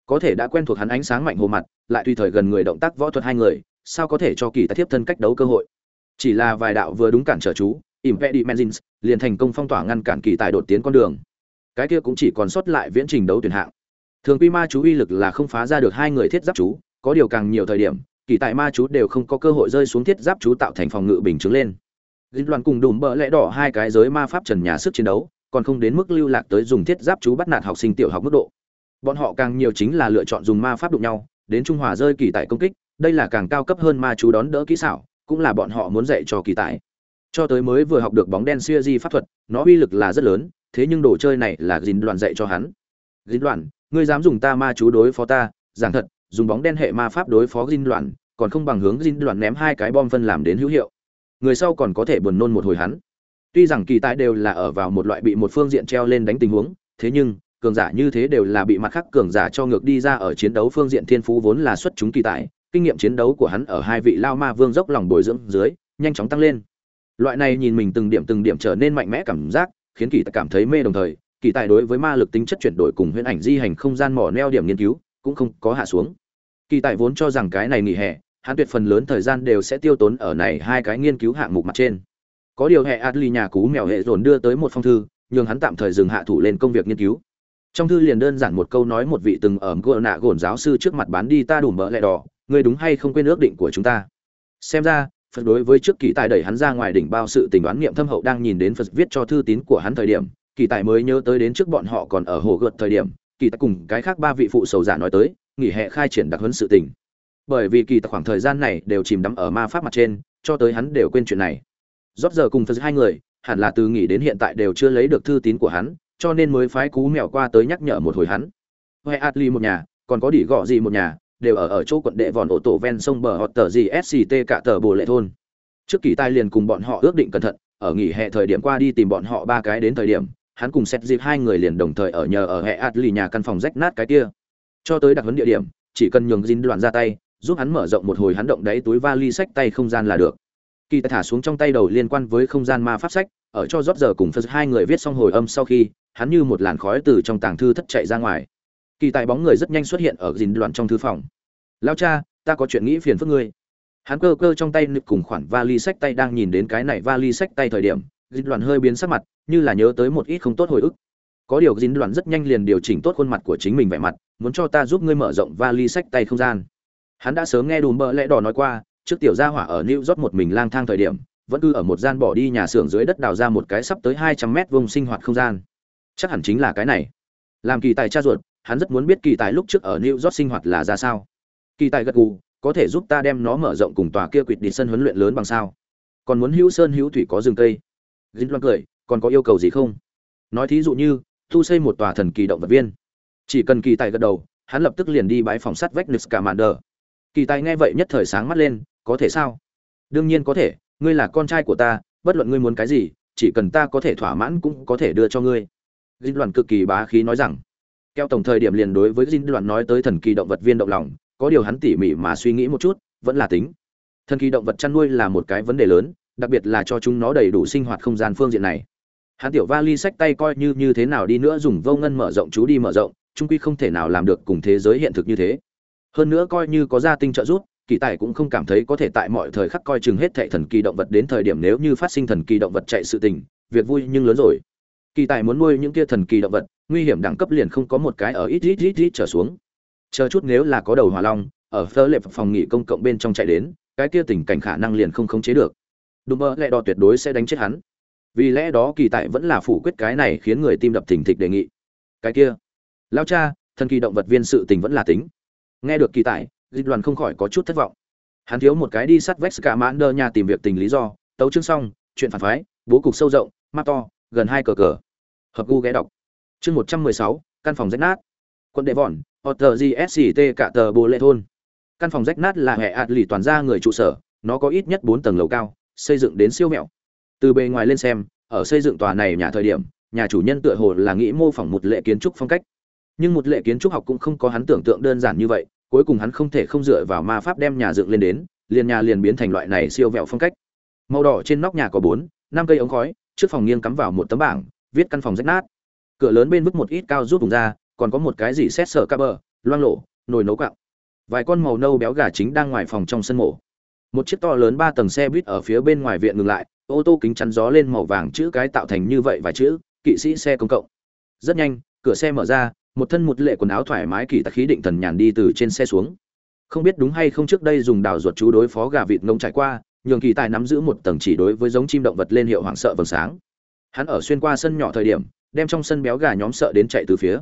Có thể đã quen thuộc hắn ánh sáng mạnh hồ mặt, lại tùy thời gần người động tác võ thuật hai người sao có thể cho kỳ tài tiếp thân cách đấu cơ hội? Chỉ là vài đạo vừa đúng cản trở chú impediments liền thành công phong tỏa ngăn cản kỳ tài đột tiến con đường. Cái kia cũng chỉ còn sót lại viễn trình đấu tuyển hạng. Thường quy ma chú uy lực là không phá ra được hai người thiết giáp chú, có điều càng nhiều thời điểm, kỳ tài ma chú đều không có cơ hội rơi xuống thiết giáp chú tạo thành phòng ngự bình chứng lên. Linh loạn cùng đùm bỡ lẽ đỏ hai cái giới ma pháp trần nhà sức chiến đấu, còn không đến mức lưu lạc tới dùng thiết giáp chú bắt nạt học sinh tiểu học mức độ. Bọn họ càng nhiều chính là lựa chọn dùng ma pháp đụng nhau, đến trung hòa rơi kỳ tại công kích đây là càng cao cấp hơn ma chú đón đỡ kỹ xảo, cũng là bọn họ muốn dạy cho kỳ tài. cho tới mới vừa học được bóng đen xuya di pháp thuật, nó uy lực là rất lớn, thế nhưng đồ chơi này là dính đoàn dạy cho hắn. Dính đoàn ngươi dám dùng ta ma chú đối phó ta, giảng thật, dùng bóng đen hệ ma pháp đối phó dính đoàn còn không bằng hướng dính đoàn ném hai cái bom phân làm đến hữu hiệu. Người sau còn có thể buồn nôn một hồi hắn. Tuy rằng kỳ tài đều là ở vào một loại bị một phương diện treo lên đánh tình huống, thế nhưng, cường giả như thế đều là bị mặt khác cường giả cho ngược đi ra ở chiến đấu phương diện thiên phú vốn là xuất chúng kỳ tài kinh nghiệm chiến đấu của hắn ở hai vị lao ma vương dốc lòng bồi dưỡng dưới, nhanh chóng tăng lên. Loại này nhìn mình từng điểm từng điểm trở nên mạnh mẽ cảm giác, khiến kỳ tài cảm thấy mê đồng thời, kỳ tài đối với ma lực tính chất chuyển đổi cùng huyễn ảnh di hành không gian mỏ neo điểm nghiên cứu, cũng không có hạ xuống. Kỳ tài vốn cho rằng cái này nghỉ hè, hắn tuyệt phần lớn thời gian đều sẽ tiêu tốn ở này hai cái nghiên cứu hạng mục mặt trên. Có điều hệ adli nhà cú mèo hệ dồn đưa tới một phong thư, nhường hắn tạm thời dừng hạ thủ lên công việc nghiên cứu. Trong thư liền đơn giản một câu nói một vị từng ở gỡ nạ gồn giáo sư trước mặt bán đi ta đủ mỡ lẹ đỏ Ngươi đúng hay không quên ước định của chúng ta? Xem ra, phật đối với trước kỳ tài đẩy hắn ra ngoài đỉnh bao sự tình đoán nghiệm thâm hậu đang nhìn đến phật viết cho thư tín của hắn thời điểm, kỳ tài mới nhớ tới đến trước bọn họ còn ở hồ gợt thời điểm, kỳ tài cùng cái khác ba vị phụ sầu giả nói tới, nghỉ hè khai triển đặc huấn sự tình. Bởi vì kỳ tài khoảng thời gian này đều chìm đắm ở ma pháp mặt trên, cho tới hắn đều quên chuyện này. Rót giờ cùng phật hai người, hẳn là từ nghỉ đến hiện tại đều chưa lấy được thư tín của hắn, cho nên mới phái cú mèo qua tới nhắc nhở một hồi hắn. Huệ atli một nhà, còn có đỉ gọ gì một nhà đều ở ở chỗ quận đệ vòn ổ tổ ven sông bờ hoặc tờ gì sct cả tờ bồ lệ thôn. Trước kỳ tai liền cùng bọn họ ước định cẩn thận, ở nghỉ hè thời điểm qua đi tìm bọn họ ba cái đến thời điểm, hắn cùng xét dịp hai người liền đồng thời ở nhờ ở hệ atli nhà căn phòng rách nát cái kia. Cho tới đặc huấn địa điểm, chỉ cần nhường dính đoạn ra tay, giúp hắn mở rộng một hồi hắn động đáy túi vali sách tay không gian là được. Kỳ tài thả xuống trong tay đầu liên quan với không gian ma pháp sách, ở cho rót giờ cùng phật hai người viết xong hồi âm sau khi, hắn như một làn khói từ trong tàng thư thất chạy ra ngoài kỳ tài bóng người rất nhanh xuất hiện ở dìn Đoàn trong thư phòng lao cha ta có chuyện nghĩ phiền phức ngươi hắn cơ cơ trong tay nực cùng khoản vali sách tay đang nhìn đến cái này vali sách tay thời điểm dìn Đoàn hơi biến sắc mặt như là nhớ tới một ít không tốt hồi ức có điều dính đoạn rất nhanh liền điều chỉnh tốt khuôn mặt của chính mình vẻ mặt muốn cho ta giúp ngươi mở rộng vali sách tay không gian hắn đã sớm nghe đùm bợ lẽ đỏ nói qua trước tiểu gia hỏa ở New York một mình lang thang thời điểm, vẫn cứ ở một gian bỏ đi nhà xưởng dưới đất đào ra một cái sắp tới 200 mét vuông sinh hoạt không gian. Chắc hẳn chính là cái này. Làm kỳ tài cha ruột, hắn rất muốn biết kỳ tài lúc trước ở New York sinh hoạt là ra sao. Kỳ tài gật gù, có thể giúp ta đem nó mở rộng cùng tòa kia quyệt đi sân huấn luyện lớn bằng sao? Còn muốn hữu sơn hữu thủy có rừng cây. Dĩnh loan cười, còn có yêu cầu gì không? Nói thí dụ như, thu xây một tòa thần kỳ động vật viên. Chỉ cần kỳ tài gật đầu, hắn lập tức liền đi bãi phòng sắt vách Nix Commander. Kỳ tài nghe vậy nhất thời sáng mắt lên, có thể sao đương nhiên có thể ngươi là con trai của ta bất luận ngươi muốn cái gì chỉ cần ta có thể thỏa mãn cũng có thể đưa cho ngươi dinh Loan cực kỳ bá khí nói rằng keo tổng thời điểm liền đối với dinh đoàn nói tới thần kỳ động vật viên động lòng, có điều hắn tỉ mỉ mà suy nghĩ một chút, vẫn là tính. Thần kỳ động vật chăn nuôi là một cái vấn đề lớn, đặc biệt là cho chúng nó đầy đủ sinh hoạt không gian phương diện này. Hắn tiểu vali sách tay coi như như thế nào đi nữa dùng vô ngân mở rộng, chú đi mở rộng, trung quy không thể nào làm được cùng thế giới hiện thực như thế. Hơn nữa coi như có gia tinh trợ giúp, kỳ tài cũng không cảm thấy có thể tại mọi thời khắc coi chừng hết thệ thần kỳ động vật đến thời điểm nếu như phát sinh thần kỳ động vật chạy sự tình, việc vui nhưng lớn rồi. Kỳ tài muốn nuôi những kia thần kỳ động vật nguy hiểm đẳng cấp liền không có một cái ở ít ít ít ít trở xuống. Chờ chút nếu là có đầu hỏa long ở phơ lệ phòng nghỉ công cộng bên trong chạy đến cái kia tình cảnh khả năng liền không khống chế được. Đùm mơ lẽ đo tuyệt đối sẽ đánh chết hắn. Vì lẽ đó kỳ tại vẫn là phủ quyết cái này khiến người tim đập thình thịch đề nghị. Cái kia lao cha thần kỳ động vật viên sự tình vẫn là tính. Nghe được kỳ tại, dịch đoàn không khỏi có chút thất vọng. Hắn thiếu một cái đi sắt vách cả mãn đơ nhà tìm việc tình lý do tấu chương xong chuyện phản phái bố cục sâu rộng mắt to gần hai cờ cờ. Hợp gu ghé đọc chương một trăm mười sáu, căn phòng rách nát. Quận đệ vòn hotel gsct cả tờ bồ lệ thôn. Căn phòng rách nát là hệ ạt lì toàn ra người trụ sở, nó có ít nhất bốn tầng lầu cao, xây dựng đến siêu mẹo. Từ bề ngoài lên xem, ở xây dựng tòa này nhà thời điểm, nhà chủ nhân tựa hồ là nghĩ mô phỏng một lệ kiến trúc phong cách. Nhưng một lệ kiến trúc học cũng không có hắn tưởng tượng đơn giản như vậy, cuối cùng hắn không thể không dựa vào ma pháp đem nhà dựng lên đến, liền nhà liền biến thành loại này siêu vẹo phong cách. Màu đỏ trên nóc nhà có bốn, năm cây ống khói, trước phòng nghiêng cắm vào một tấm bảng, viết căn phòng rách nát cửa lớn bên vứt một ít cao rút vùng ra, còn có một cái gì xét sợ ca bờ, loang lộ nồi nấu cạo vài con màu nâu béo gà chính đang ngoài phòng trong sân mổ. Một chiếc to lớn ba tầng xe buýt ở phía bên ngoài viện ngừng lại, ô tô kính chắn gió lên màu vàng chữ cái tạo thành như vậy vài chữ, kỵ sĩ xe công cộng. Rất nhanh, cửa xe mở ra, một thân một lệ quần áo thoải mái kỳ tạc khí định thần nhàn đi từ trên xe xuống. Không biết đúng hay không trước đây dùng đào ruột chú đối phó gà vịt ngông trải qua, nhường kỳ tài nắm giữ một tầng chỉ đối với giống chim động vật lên hiệu hoảng sợ vầng sáng. Hắn ở xuyên qua sân nhỏ thời điểm đem trong sân béo gà nhóm sợ đến chạy từ phía.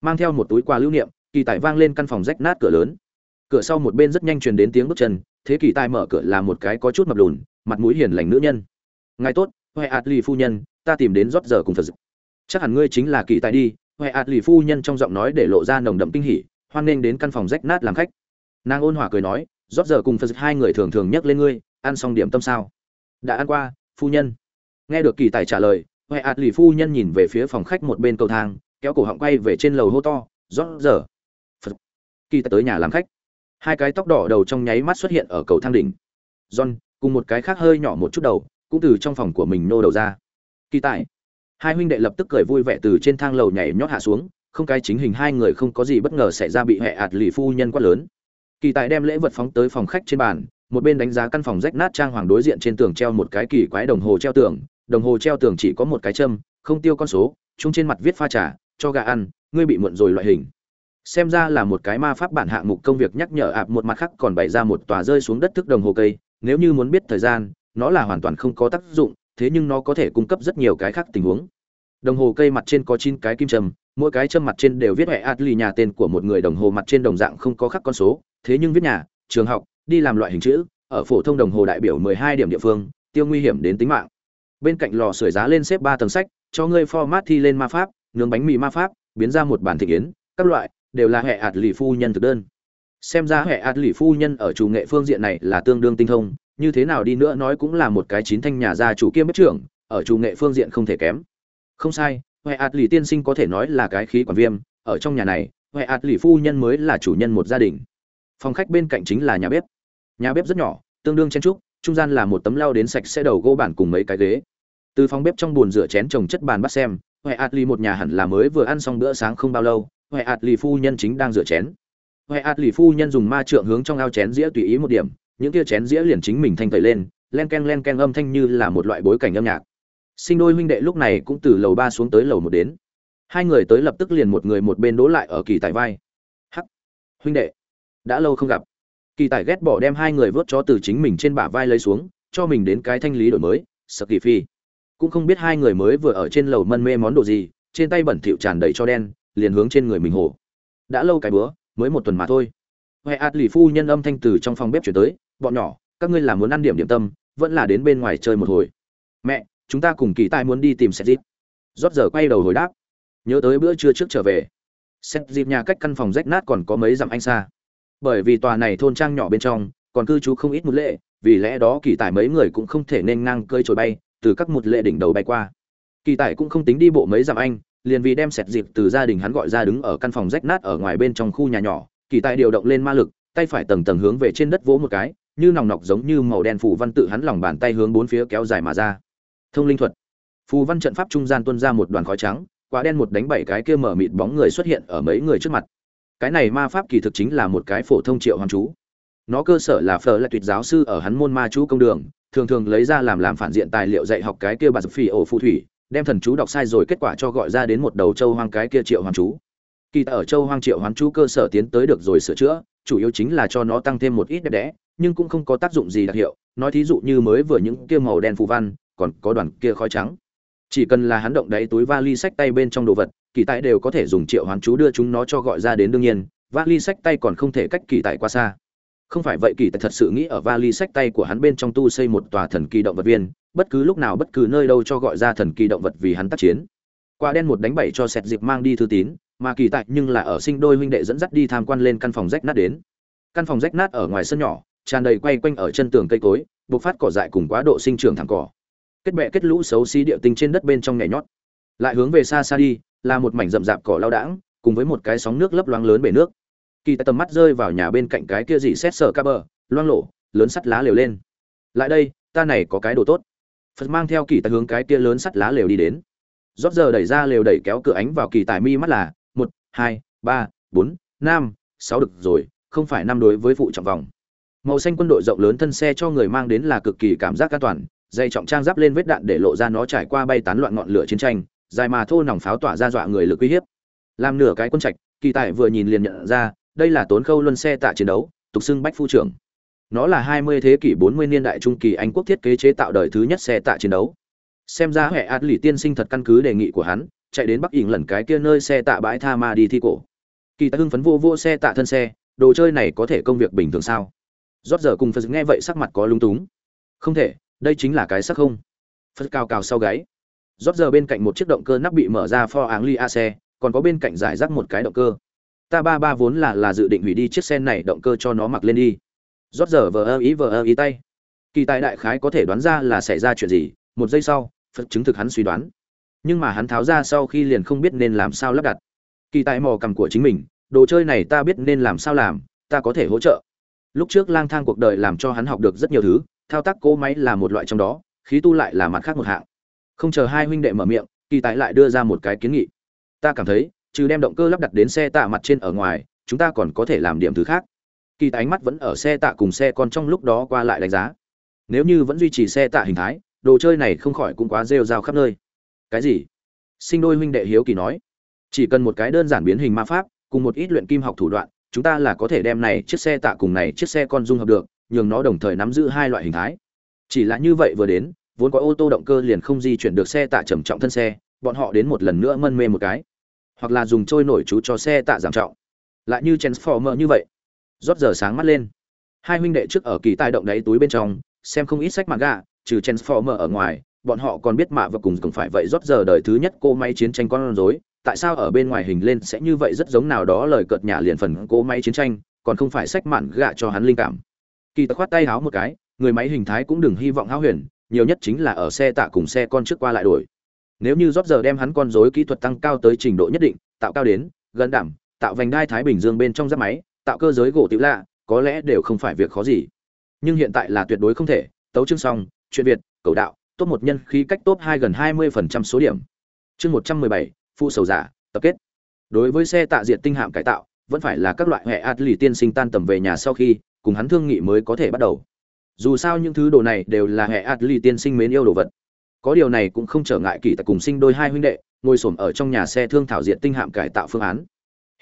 Mang theo một túi quà lưu niệm, kỳ tài vang lên căn phòng rách nát cửa lớn. Cửa sau một bên rất nhanh truyền đến tiếng bước chân, thế kỳ tài mở cửa là một cái có chút mập lùn, mặt mũi hiền lành nữ nhân. Ngài tốt huệ ạt lì phu nhân, ta tìm đến rót giờ cùng phật chắc hẳn ngươi chính là kỳ tài đi huệ ạt lì phu nhân trong giọng nói để lộ ra nồng đậm kinh hỉ, hoan nghênh đến căn phòng rách nát làm khách. Nàng ôn hòa cười nói, rót giờ cùng phật hai người thường thường nhắc lên ngươi, ăn xong điểm tâm sao? Đã ăn qua, phu nhân. Nghe được kỳ tài trả lời huệ ạt lì phu nhân nhìn về phía phòng khách một bên cầu thang, kéo cổ họng quay về trên lầu hô to rót giờ. Phật. Kỳ tài tới nhà làm khách. Hai cái tóc đỏ đầu trong nháy mắt xuất hiện ở cầu thang đỉnh. John, cùng một cái khác hơi nhỏ một chút đầu, cũng từ trong phòng của mình nô đầu ra. Kỳ tài hai huynh đệ lập tức cười vui vẻ từ trên thang lầu nhảy nhót hạ xuống, không cái chính hình hai người không có gì bất ngờ xảy ra bị hệ ạt lì phu nhân quát lớn. Kỳ tài đem lễ vật phóng tới phòng khách trên bàn, một bên đánh giá căn phòng rách nát trang hoàng đối diện trên tường treo một cái kỳ quái đồng hồ treo tường đồng hồ treo tường chỉ có một cái châm, không tiêu con số, chung trên mặt viết pha trà, cho gà ăn, ngươi bị muộn rồi loại hình. Xem ra là một cái ma pháp bản hạng mục công việc nhắc nhở ạp một mặt khác còn bày ra một tòa rơi xuống đất thức đồng hồ cây, nếu như muốn biết thời gian, nó là hoàn toàn không có tác dụng, thế nhưng nó có thể cung cấp rất nhiều cái khác tình huống. Đồng hồ cây mặt trên có chín cái kim châm, mỗi cái châm mặt trên đều viết hệ Atli nhà tên của một người đồng hồ mặt trên đồng dạng không có khắc con số, thế nhưng viết nhà, trường học, đi làm loại hình chữ, ở phổ thông đồng hồ đại biểu 12 điểm địa phương, tiêu nguy hiểm đến tính mạng bên cạnh lò sưởi giá lên xếp ba tầng sách, cho ngươi format thi lên ma pháp, nướng bánh mì ma pháp, biến ra một bản thị kiến các loại, đều là hệ ạt lì phu nhân thực đơn. Xem ra hệ ạt lì phu nhân ở chủ nghệ phương diện này là tương đương tinh thông, như thế nào đi nữa nói cũng là một cái chín thanh nhà gia chủ kiêm bếp trưởng, ở chủ nghệ phương diện không thể kém. Không sai, hệ ạt lì tiên sinh có thể nói là cái khí quản viêm, ở trong nhà này, hệ ạt lì phu nhân mới là chủ nhân một gia đình. Phòng khách bên cạnh chính là nhà bếp. Nhà bếp rất nhỏ, tương đương chen trúc trung gian là một tấm lau đến sạch sẽ đầu gỗ bản cùng mấy cái ghế. Từ phòng bếp trong bồn rửa chén trồng chất bàn bắt xem, huệ ạt lì một nhà hẳn là mới vừa ăn xong bữa sáng không bao lâu, huệ ạt lì phu nhân chính đang rửa chén. Huệ ạt lì phu nhân dùng ma trượng hướng trong ao chén dĩa tùy ý một điểm, những kia chén dĩa liền chính mình thanh tẩy lên, len ken len ken âm thanh như là một loại bối cảnh âm nhạc. Sinh đôi huynh đệ lúc này cũng từ lầu ba xuống tới lầu một đến. Hai người tới lập tức liền một người một bên đỗ lại ở kỳ tài vai. Hắc, huynh đệ, đã lâu không gặp kỳ tài ghét bỏ đem hai người vớt cho từ chính mình trên bả vai lấy xuống, cho mình đến cái thanh lý đổi mới, sợ kỳ phi. Cũng không biết hai người mới vừa ở trên lầu mân mê món đồ gì, trên tay bẩn thỉu tràn đầy cho đen, liền hướng trên người mình hổ. đã lâu cái bữa, mới một tuần mà thôi. Huệ ạt lì phu nhân âm thanh từ trong phòng bếp chuyển tới, bọn nhỏ, các ngươi là muốn ăn điểm điểm tâm, vẫn là đến bên ngoài chơi một hồi. Mẹ, chúng ta cùng kỳ tài muốn đi tìm xét dịp. Rót giờ quay đầu hồi đáp. Nhớ tới bữa trưa trước trở về. Xét dịp nhà cách căn phòng rách nát còn có mấy dặm anh xa bởi vì tòa này thôn trang nhỏ bên trong, còn cư trú không ít một lệ vì lẽ đó kỳ tài mấy người cũng không thể nên ngang cơi trồi bay, từ các một lệ đỉnh đầu bay qua. Kỳ tài cũng không tính đi bộ mấy dặm anh, liền vì đem sẹt dịp từ gia đình hắn gọi ra đứng ở căn phòng rách nát ở ngoài bên trong khu nhà nhỏ, kỳ tài điều động lên ma lực, tay phải tầng tầng hướng về trên đất vỗ một cái, như nòng nọc giống như màu đen phù văn tự hắn lòng bàn tay hướng bốn phía kéo dài mà ra. Thông linh thuật. Phù văn trận pháp trung gian tuôn ra một đoàn khói trắng, quả đen một đánh bảy cái kia mở mịt bóng người xuất hiện ở mấy người trước mặt cái này ma pháp kỳ thực chính là một cái phổ thông triệu hoàng chú. Nó cơ sở là phở là tuyệt giáo sư ở hắn môn ma chú công đường, thường thường lấy ra làm làm phản diện tài liệu dạy học cái kia bà phỉ ổ phù thủy, đem thần chú đọc sai rồi kết quả cho gọi ra đến một đầu châu hoang cái kia triệu hoàng chú. Kỳ ở châu hoang triệu hoàng chú cơ sở tiến tới được rồi sửa chữa, chủ yếu chính là cho nó tăng thêm một ít đẹp đẽ, nhưng cũng không có tác dụng gì đặc hiệu. Nói thí dụ như mới vừa những kia màu đen phù văn, còn có đoàn kia khói trắng. Chỉ cần là hắn động đáy túi vali sách tay bên trong đồ vật kỳ tại đều có thể dùng triệu hoán chú đưa chúng nó cho gọi ra đến đương nhiên, vali sách tay còn không thể cách kỳ tại qua xa. Không phải vậy kỳ tại thật sự nghĩ ở vali sách tay của hắn bên trong tu xây một tòa thần kỳ động vật viên, bất cứ lúc nào bất cứ nơi đâu cho gọi ra thần kỳ động vật vì hắn tác chiến. Quả đen một đánh bảy cho sẹt dịp mang đi thư tín, mà kỳ tại nhưng là ở sinh đôi huynh đệ dẫn dắt đi tham quan lên căn phòng rách nát đến. Căn phòng rách nát ở ngoài sân nhỏ, tràn đầy quay quanh ở chân tường cây cối, bộc phát cỏ dại cùng quá độ sinh trưởng thẳng cỏ. Kết bẹ kết lũ xấu xí địa tinh trên đất bên trong nhảy nhót. Lại hướng về xa xa đi là một mảnh rậm rạp cỏ lao đãng, cùng với một cái sóng nước lấp loáng lớn bể nước. Kỳ tại tầm mắt rơi vào nhà bên cạnh cái kia gì xét sợ ca bờ, loang lộ lớn sắt lá lều lên. Lại đây, ta này có cái đồ tốt. Phật mang theo kỳ tài hướng cái kia lớn sắt lá lều đi đến. Rót giờ đẩy ra lều đẩy kéo cửa ánh vào kỳ tài mi mắt là, một, hai, ba, bốn, năm, sáu được rồi, không phải năm đối với phụ trọng vòng. Màu xanh quân đội rộng lớn thân xe cho người mang đến là cực kỳ cảm giác an toàn, dây trọng trang giáp lên vết đạn để lộ ra nó trải qua bay tán loạn ngọn lửa chiến tranh dài mà thô nòng pháo tỏa ra dọa người lực uy hiếp. Làm nửa cái quân trạch, kỳ tài vừa nhìn liền nhận ra, đây là tốn khâu luân xe tạ chiến đấu, tục xưng bách phu trưởng. Nó là 20 thế kỷ 40 niên đại trung kỳ anh quốc thiết kế chế tạo đời thứ nhất xe tạ chiến đấu. Xem ra hệ ạt lì tiên sinh thật căn cứ đề nghị của hắn, chạy đến bắc ỉng lần cái kia nơi xe tạ bãi tha ma đi thi cổ. Kỳ tài hưng phấn vô vô xe tạ thân xe, đồ chơi này có thể công việc bình thường sao? Rót giờ cùng phật nghe vậy sắc mặt có lung túng. Không thể, đây chính là cái sắc không. Phật cao cao sau gáy rót giờ bên cạnh một chiếc động cơ nắp bị mở ra pho áng ly a xe, còn có bên cạnh giải rác một cái động cơ. Ta ba ba vốn là là dự định hủy đi chiếc xe này động cơ cho nó mặc lên đi. Rót giờ vờ ơ ý vờ ơ ý tay. Kỳ tài đại khái có thể đoán ra là xảy ra chuyện gì, một giây sau, phật chứng thực hắn suy đoán. Nhưng mà hắn tháo ra sau khi liền không biết nên làm sao lắp đặt. Kỳ tài mò cầm của chính mình, đồ chơi này ta biết nên làm sao làm, ta có thể hỗ trợ. Lúc trước lang thang cuộc đời làm cho hắn học được rất nhiều thứ, thao tác cỗ máy là một loại trong đó, khí tu lại là mặt khác một hạng không chờ hai huynh đệ mở miệng, kỳ tài lại đưa ra một cái kiến nghị. Ta cảm thấy, trừ đem động cơ lắp đặt đến xe tạ mặt trên ở ngoài, chúng ta còn có thể làm điểm thứ khác. Kỳ tài ánh mắt vẫn ở xe tạ cùng xe con trong lúc đó qua lại đánh giá. Nếu như vẫn duy trì xe tạ hình thái, đồ chơi này không khỏi cũng quá rêu rao khắp nơi. Cái gì? Sinh đôi huynh đệ hiếu kỳ nói. Chỉ cần một cái đơn giản biến hình ma pháp, cùng một ít luyện kim học thủ đoạn, chúng ta là có thể đem này chiếc xe tạ cùng này chiếc xe con dung hợp được, nhường nó đồng thời nắm giữ hai loại hình thái. Chỉ là như vậy vừa đến vốn có ô tô động cơ liền không di chuyển được xe tạ trầm trọng thân xe, bọn họ đến một lần nữa mân mê một cái. Hoặc là dùng trôi nổi chú cho xe tạ giảm trọng. Lại như transformer như vậy. Rót giờ sáng mắt lên. Hai huynh đệ trước ở kỳ tài động đáy túi bên trong, xem không ít sách mạng gà trừ transformer ở ngoài, bọn họ còn biết mạ và cùng cũng phải vậy rót giờ đời thứ nhất cô máy chiến tranh con rối. Tại sao ở bên ngoài hình lên sẽ như vậy rất giống nào đó lời cợt nhả liền phần cô máy chiến tranh, còn không phải sách mạn gạ cho hắn linh cảm. Kỳ tật khoát tay háo một cái, người máy hình thái cũng đừng hy vọng háo huyền nhiều nhất chính là ở xe tạ cùng xe con trước qua lại đổi. Nếu như rót giờ đem hắn con rối kỹ thuật tăng cao tới trình độ nhất định, tạo cao đến, gần đảm, tạo vành đai thái bình dương bên trong giáp máy, tạo cơ giới gỗ tiểu lạ, có lẽ đều không phải việc khó gì. Nhưng hiện tại là tuyệt đối không thể, tấu chương xong, chuyện việt, cầu đạo, top một nhân khí cách top hai gần hai mươi phần trăm số điểm. Chương một trăm mười bảy, phụ sầu giả, tập kết. Đối với xe tạ diệt tinh hạm cải tạo, vẫn phải là các loại hệ ạt lì tiên sinh tan tầm về nhà sau khi, cùng hắn thương nghị mới có thể bắt đầu dù sao những thứ đồ này đều là hệ ạt lì tiên sinh mến yêu đồ vật. Có điều này cũng không trở ngại kỳ tại cùng sinh đôi hai huynh đệ, ngồi xổm ở trong nhà xe thương thảo diện tinh hạm cải tạo phương án.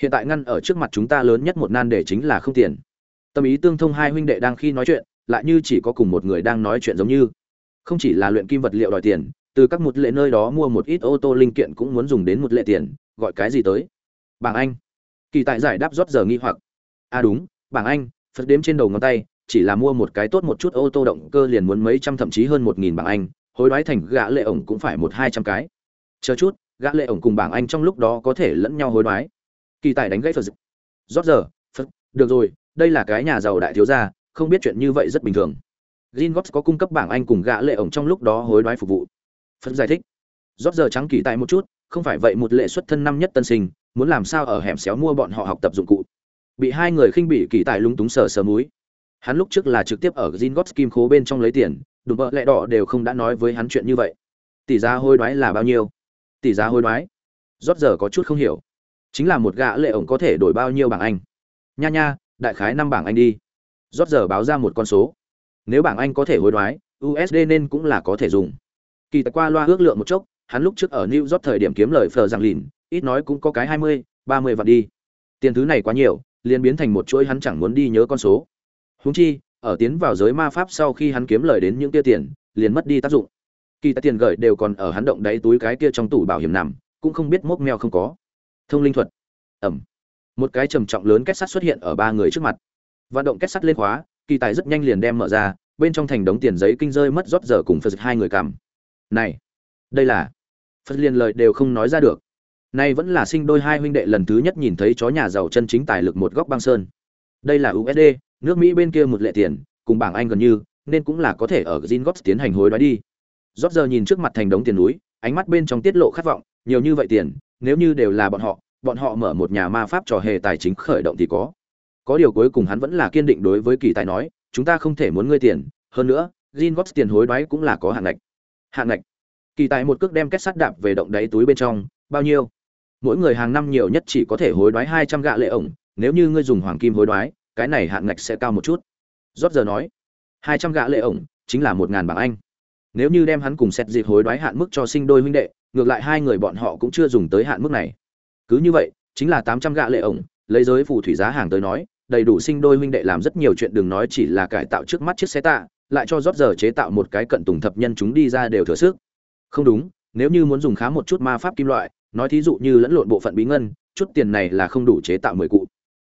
Hiện tại ngăn ở trước mặt chúng ta lớn nhất một nan đề chính là không tiền. Tâm ý tương thông hai huynh đệ đang khi nói chuyện, lại như chỉ có cùng một người đang nói chuyện giống như. Không chỉ là luyện kim vật liệu đòi tiền, từ các một lệ nơi đó mua một ít ô tô linh kiện cũng muốn dùng đến một lệ tiền, gọi cái gì tới? Bảng anh. Kỳ tại giải đáp rót giờ nghi hoặc. À đúng, bảng anh, phật đếm trên đầu ngón tay chỉ là mua một cái tốt một chút ô tô động cơ liền muốn mấy trăm thậm chí hơn một nghìn bảng anh, hối đoái thành gã lệ ổng cũng phải một hai trăm cái. Chờ chút, gã lệ ổng cùng bảng anh trong lúc đó có thể lẫn nhau hối đoái. Kỳ tài đánh gãy phật rót giờ, phật, được rồi, đây là cái nhà giàu đại thiếu gia, không biết chuyện như vậy rất bình thường. Gringotts có cung cấp bảng anh cùng gã lệ ổng trong lúc đó hối đoái phục vụ. Phật giải thích. Rót giờ trắng kỳ tài một chút, không phải vậy một lệ xuất thân năm nhất tân sinh, muốn làm sao ở hẻm xéo mua bọn họ học tập dụng cụ. Bị hai người khinh bỉ kỳ tài lúng túng sờ sờ múi hắn lúc trước là trực tiếp ở Gringotts kim khố bên trong lấy tiền, đùm bợ lẹ đỏ đều không đã nói với hắn chuyện như vậy. Tỷ giá hối đoái là bao nhiêu? Tỷ giá hối đoái? Rót giờ có chút không hiểu. Chính là một gã lệ ổng có thể đổi bao nhiêu bảng anh? Nha nha, đại khái năm bảng anh đi. Rót giờ báo ra một con số. Nếu bảng anh có thể hối đoái usd nên cũng là có thể dùng. Kỳ tài qua loa ước lượng một chốc, hắn lúc trước ở new york thời điểm kiếm lời phờ rằng lìn, ít nói cũng có cái hai mươi, ba mươi vạn đi. Tiền thứ này quá nhiều, liền biến thành một chuỗi hắn chẳng muốn đi nhớ con số huống chi, ở tiến vào giới ma pháp sau khi hắn kiếm lời đến những kia tiền, liền mất đi tác dụng. Kỳ tài tiền gửi đều còn ở hắn động đáy túi cái kia trong tủ bảo hiểm nằm, cũng không biết mốc meo không có. Thông linh thuật. Ẩm một cái trầm trọng lớn kết sắt xuất hiện ở ba người trước mặt. Vận động kết sắt lên khóa, kỳ tài rất nhanh liền đem mở ra, bên trong thành đống tiền giấy kinh rơi mất rót giờ cùng phật hai người cầm này, đây là phật liền lời đều không nói ra được. Nay vẫn là sinh đôi hai huynh đệ lần thứ nhất nhìn thấy chó nhà giàu chân chính tài lực một góc băng sơn. Đây là usd nước mỹ bên kia một lệ tiền, cùng bảng anh gần như, nên cũng là có thể ở Gingotts tiến hành hối đoái đi. Rót giờ nhìn trước mặt thành đống tiền núi, ánh mắt bên trong tiết lộ khát vọng, nhiều như vậy tiền, nếu như đều là bọn họ bọn họ mở một nhà ma pháp trò hề tài chính khởi động thì có. Có điều cuối cùng hắn vẫn là kiên định đối với kỳ tài nói, chúng ta không thể muốn ngươi tiền, hơn nữa gin tiền hối đoái cũng là có hạn ngạch. Hạn ngạch. Kỳ tài một cước đem kết sắt đạp về động đáy túi bên trong, bao nhiêu? Mỗi người hàng năm nhiều nhất chỉ có thể hối đoái hai trăm gạ lệ ổng, nếu như ngươi dùng hoàng kim hối đoái cái này hạn ngạch sẽ cao một chút. Rót giờ nói, hai trăm gã lệ ổng chính là một ngàn bảng anh. Nếu như đem hắn cùng xét dịp hối đoái hạn mức cho sinh đôi huynh đệ, ngược lại hai người bọn họ cũng chưa dùng tới hạn mức này. Cứ như vậy, chính là tám trăm gạ lệ ổng, lấy giới phù thủy giá hàng tới nói, đầy đủ sinh đôi huynh đệ làm rất nhiều chuyện đừng nói chỉ là cải tạo trước mắt chiếc xe tạ, lại cho rót giờ chế tạo một cái cận tùng thập nhân chúng đi ra đều thừa sức. Không đúng, nếu như muốn dùng khá một chút ma pháp kim loại, nói thí dụ như lẫn lộn bộ phận bí ngân, chút tiền này là không đủ chế tạo mười cụ.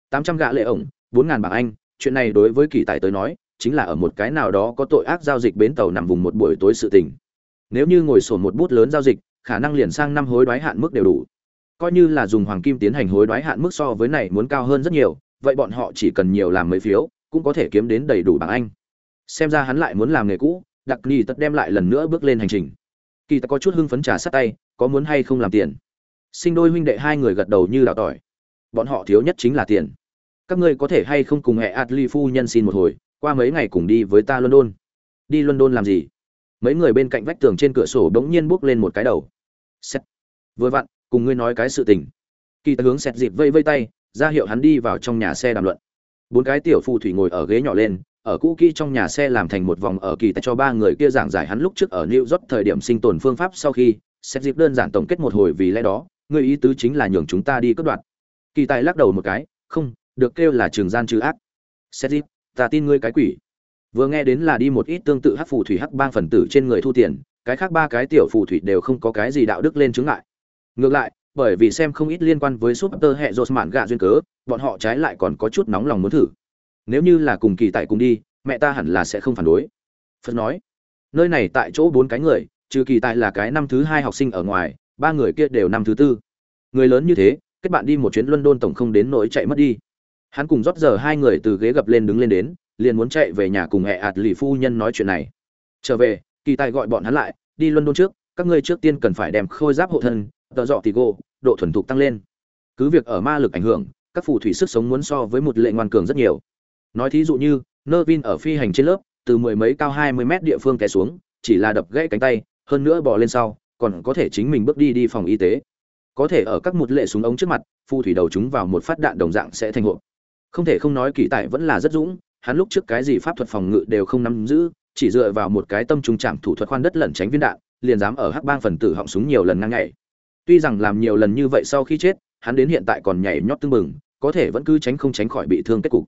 tám trăm gạ lệ ổng bốn ngàn bảng anh, chuyện này đối với kỳ tài tới nói, chính là ở một cái nào đó có tội ác giao dịch bến tàu nằm vùng một buổi tối sự tình. Nếu như ngồi sổn một bút lớn giao dịch, khả năng liền sang năm hối đoái hạn mức đều đủ. Coi như là dùng hoàng kim tiến hành hối đoái hạn mức so với này muốn cao hơn rất nhiều, vậy bọn họ chỉ cần nhiều làm mấy phiếu, cũng có thể kiếm đến đầy đủ bảng anh. Xem ra hắn lại muốn làm nghề cũ, đặc ni tất đem lại lần nữa bước lên hành trình. Kỳ ta có chút hưng phấn trà sát tay, có muốn hay không làm tiền. Sinh đôi huynh đệ hai người gật đầu như đào tỏi. Bọn họ thiếu nhất chính là tiền các ngươi có thể hay không cùng hệ Adly phu nhân xin một hồi, qua mấy ngày cùng đi với ta london. Đi london làm gì? Mấy người bên cạnh vách tường trên cửa sổ bỗng nhiên bước lên một cái đầu. Xét vừa vặn, cùng ngươi nói cái sự tình. Kỳ ta hướng xét dịp vây vây tay, ra hiệu hắn đi vào trong nhà xe đàm luận. Bốn cái tiểu phù thủy ngồi ở ghế nhỏ lên, ở cũ kỹ trong nhà xe làm thành một vòng ở kỳ tại cho ba người kia giảng giải hắn lúc trước ở New York thời điểm sinh tồn phương pháp sau khi xét dịp đơn giản tổng kết một hồi vì lẽ đó người ý tứ chính là nhường chúng ta đi cướp đoạt. Kỳ tài lắc đầu một cái, không được kêu là trường gian trừ ác. Xét dịp ta tin ngươi cái quỷ. Vừa nghe đến là đi một ít tương tự hắc phù thủy hắc bang phần tử trên người thu tiền, cái khác ba cái tiểu phù thủy đều không có cái gì đạo đức lên chứng ngại. Ngược lại, bởi vì xem không ít liên quan với súp tơ hệ rột mạn gạ duyên cớ, bọn họ trái lại còn có chút nóng lòng muốn thử. Nếu như là cùng kỳ tại cùng đi, mẹ ta hẳn là sẽ không phản đối. Phật nói, nơi này tại chỗ bốn cái người, trừ kỳ tại là cái năm thứ hai học sinh ở ngoài, ba người kia đều năm thứ tư. Người lớn như thế, kết bạn đi một chuyến london tổng không đến nỗi chạy mất đi hắn cùng rót giờ hai người từ ghế gập lên đứng lên đến, liền muốn chạy về nhà cùng hẹ ạt lì phu nhân nói chuyện này. Trở về, kỳ tài gọi bọn hắn lại, đi luân đôn trước, các ngươi trước tiên cần phải đem khôi giáp hộ thân, tợ dọ tì gô độ thuần thục tăng lên. Cứ việc ở ma lực ảnh hưởng, các phù thủy sức sống muốn so với một lệ ngoan cường rất nhiều. Nói thí dụ như nơ vin ở phi hành trên lớp, từ mười mấy cao hai mươi mét địa phương té xuống, chỉ là đập gãy cánh tay, hơn nữa bỏ lên sau, còn có thể chính mình bước đi đi phòng y tế. Có thể ở các một lệ súng ống trước mặt, phù thủy đầu chúng vào một phát đạn đồng dạng sẽ thành hộp không thể không nói kỳ tại vẫn là rất dũng, hắn lúc trước cái gì pháp thuật phòng ngự đều không nắm giữ, chỉ dựa vào một cái tâm trung chạm thủ thuật khoan đất lẩn tránh viên đạn, liền dám ở hắc bang phần tử họng súng nhiều lần ngang nhảy. Tuy rằng làm nhiều lần như vậy sau khi chết, hắn đến hiện tại còn nhảy nhót tưng bừng, có thể vẫn cứ tránh không tránh khỏi bị thương kết cục.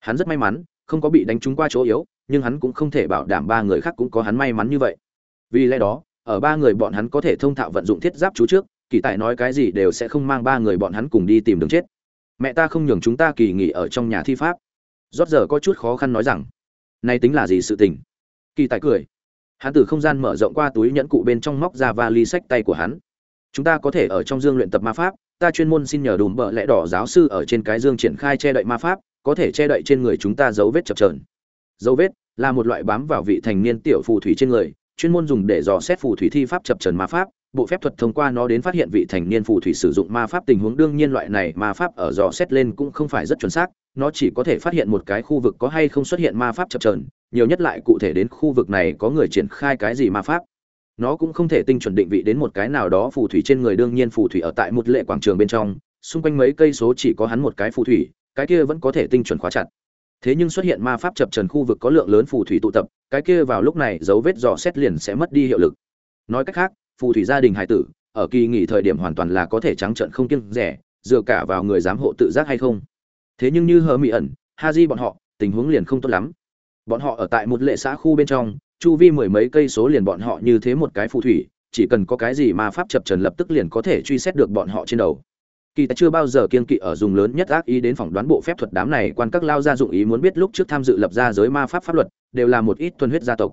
Hắn rất may mắn, không có bị đánh trúng qua chỗ yếu, nhưng hắn cũng không thể bảo đảm ba người khác cũng có hắn may mắn như vậy. Vì lẽ đó, ở ba người bọn hắn có thể thông thạo vận dụng thiết giáp chú trước, kỳ tài nói cái gì đều sẽ không mang ba người bọn hắn cùng đi tìm đường chết mẹ ta không nhường chúng ta kỳ nghỉ ở trong nhà thi pháp. Rót giờ có chút khó khăn nói rằng, nay tính là gì sự tình? Kỳ tài cười. Hắn từ không gian mở rộng qua túi nhẫn cụ bên trong móc ra vali sách tay của hắn. Chúng ta có thể ở trong dương luyện tập ma pháp, ta chuyên môn xin nhờ đùm bợ lẽ đỏ giáo sư ở trên cái dương triển khai che đậy ma pháp, có thể che đậy trên người chúng ta dấu vết chập trờn dấu vết là một loại bám vào vị thành niên tiểu phù thủy trên người, chuyên môn dùng để dò xét phù thủy thi pháp chập trần ma pháp bộ phép thuật thông qua nó đến phát hiện vị thành niên phù thủy sử dụng ma pháp tình huống. Đương nhiên loại này ma pháp ở dò xét lên cũng không phải rất chuẩn xác, nó chỉ có thể phát hiện một cái khu vực có hay không xuất hiện ma pháp chập trờn nhiều nhất lại cụ thể đến khu vực này có người triển khai cái gì ma pháp. Nó cũng không thể tinh chuẩn định vị đến một cái nào đó phù thủy trên người. Đương nhiên phù thủy ở tại một lệ quảng trường bên trong, xung quanh mấy cây số chỉ có hắn một cái phù thủy, cái kia vẫn có thể tinh chuẩn khóa chặt. Thế nhưng xuất hiện ma pháp chập trần khu vực có lượng lớn phù thủy tụ tập, cái kia vào lúc này dấu vết dò xét liền sẽ mất đi hiệu lực. Nói cách khác phù thủy gia đình hải tử, ở kỳ nghỉ thời điểm hoàn toàn là có thể trắng trợn không kiêng rẻ, dựa cả vào người giám hộ tự giác hay không. Thế nhưng như hờ mỹ ẩn, ha di bọn họ, tình huống liền không tốt lắm. Bọn họ ở tại một lệ xã khu bên trong, chu vi mười mấy cây số liền bọn họ như thế một cái phù thủy, chỉ cần có cái gì mà pháp chập trần lập tức liền có thể truy xét được bọn họ trên đầu. Kỳ ta chưa bao giờ kiên kỵ ở dùng lớn nhất ác ý đến phỏng đoán bộ phép thuật đám này quan các lao gia dụng ý muốn biết lúc trước tham dự lập ra giới ma pháp pháp luật, đều là một ít thuần huyết gia tộc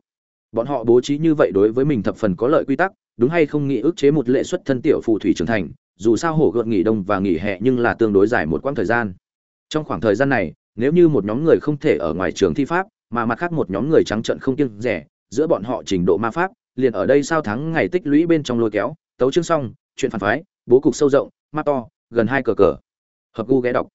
bọn họ bố trí như vậy đối với mình thập phần có lợi quy tắc, đúng hay không nghĩ ức chế một lệ xuất thân tiểu phù thủy trưởng thành, dù sao hổ gợn nghỉ đông và nghỉ hè nhưng là tương đối dài một quãng thời gian. Trong khoảng thời gian này, nếu như một nhóm người không thể ở ngoài trường thi pháp, mà mặt khác một nhóm người trắng trận không kiêng rẻ, giữa bọn họ trình độ ma pháp, liền ở đây sao thắng ngày tích lũy bên trong lôi kéo, tấu chương xong, chuyện phản phái, bố cục sâu rộng ma to, gần hai cờ cờ. Hợp gu ghé đọc.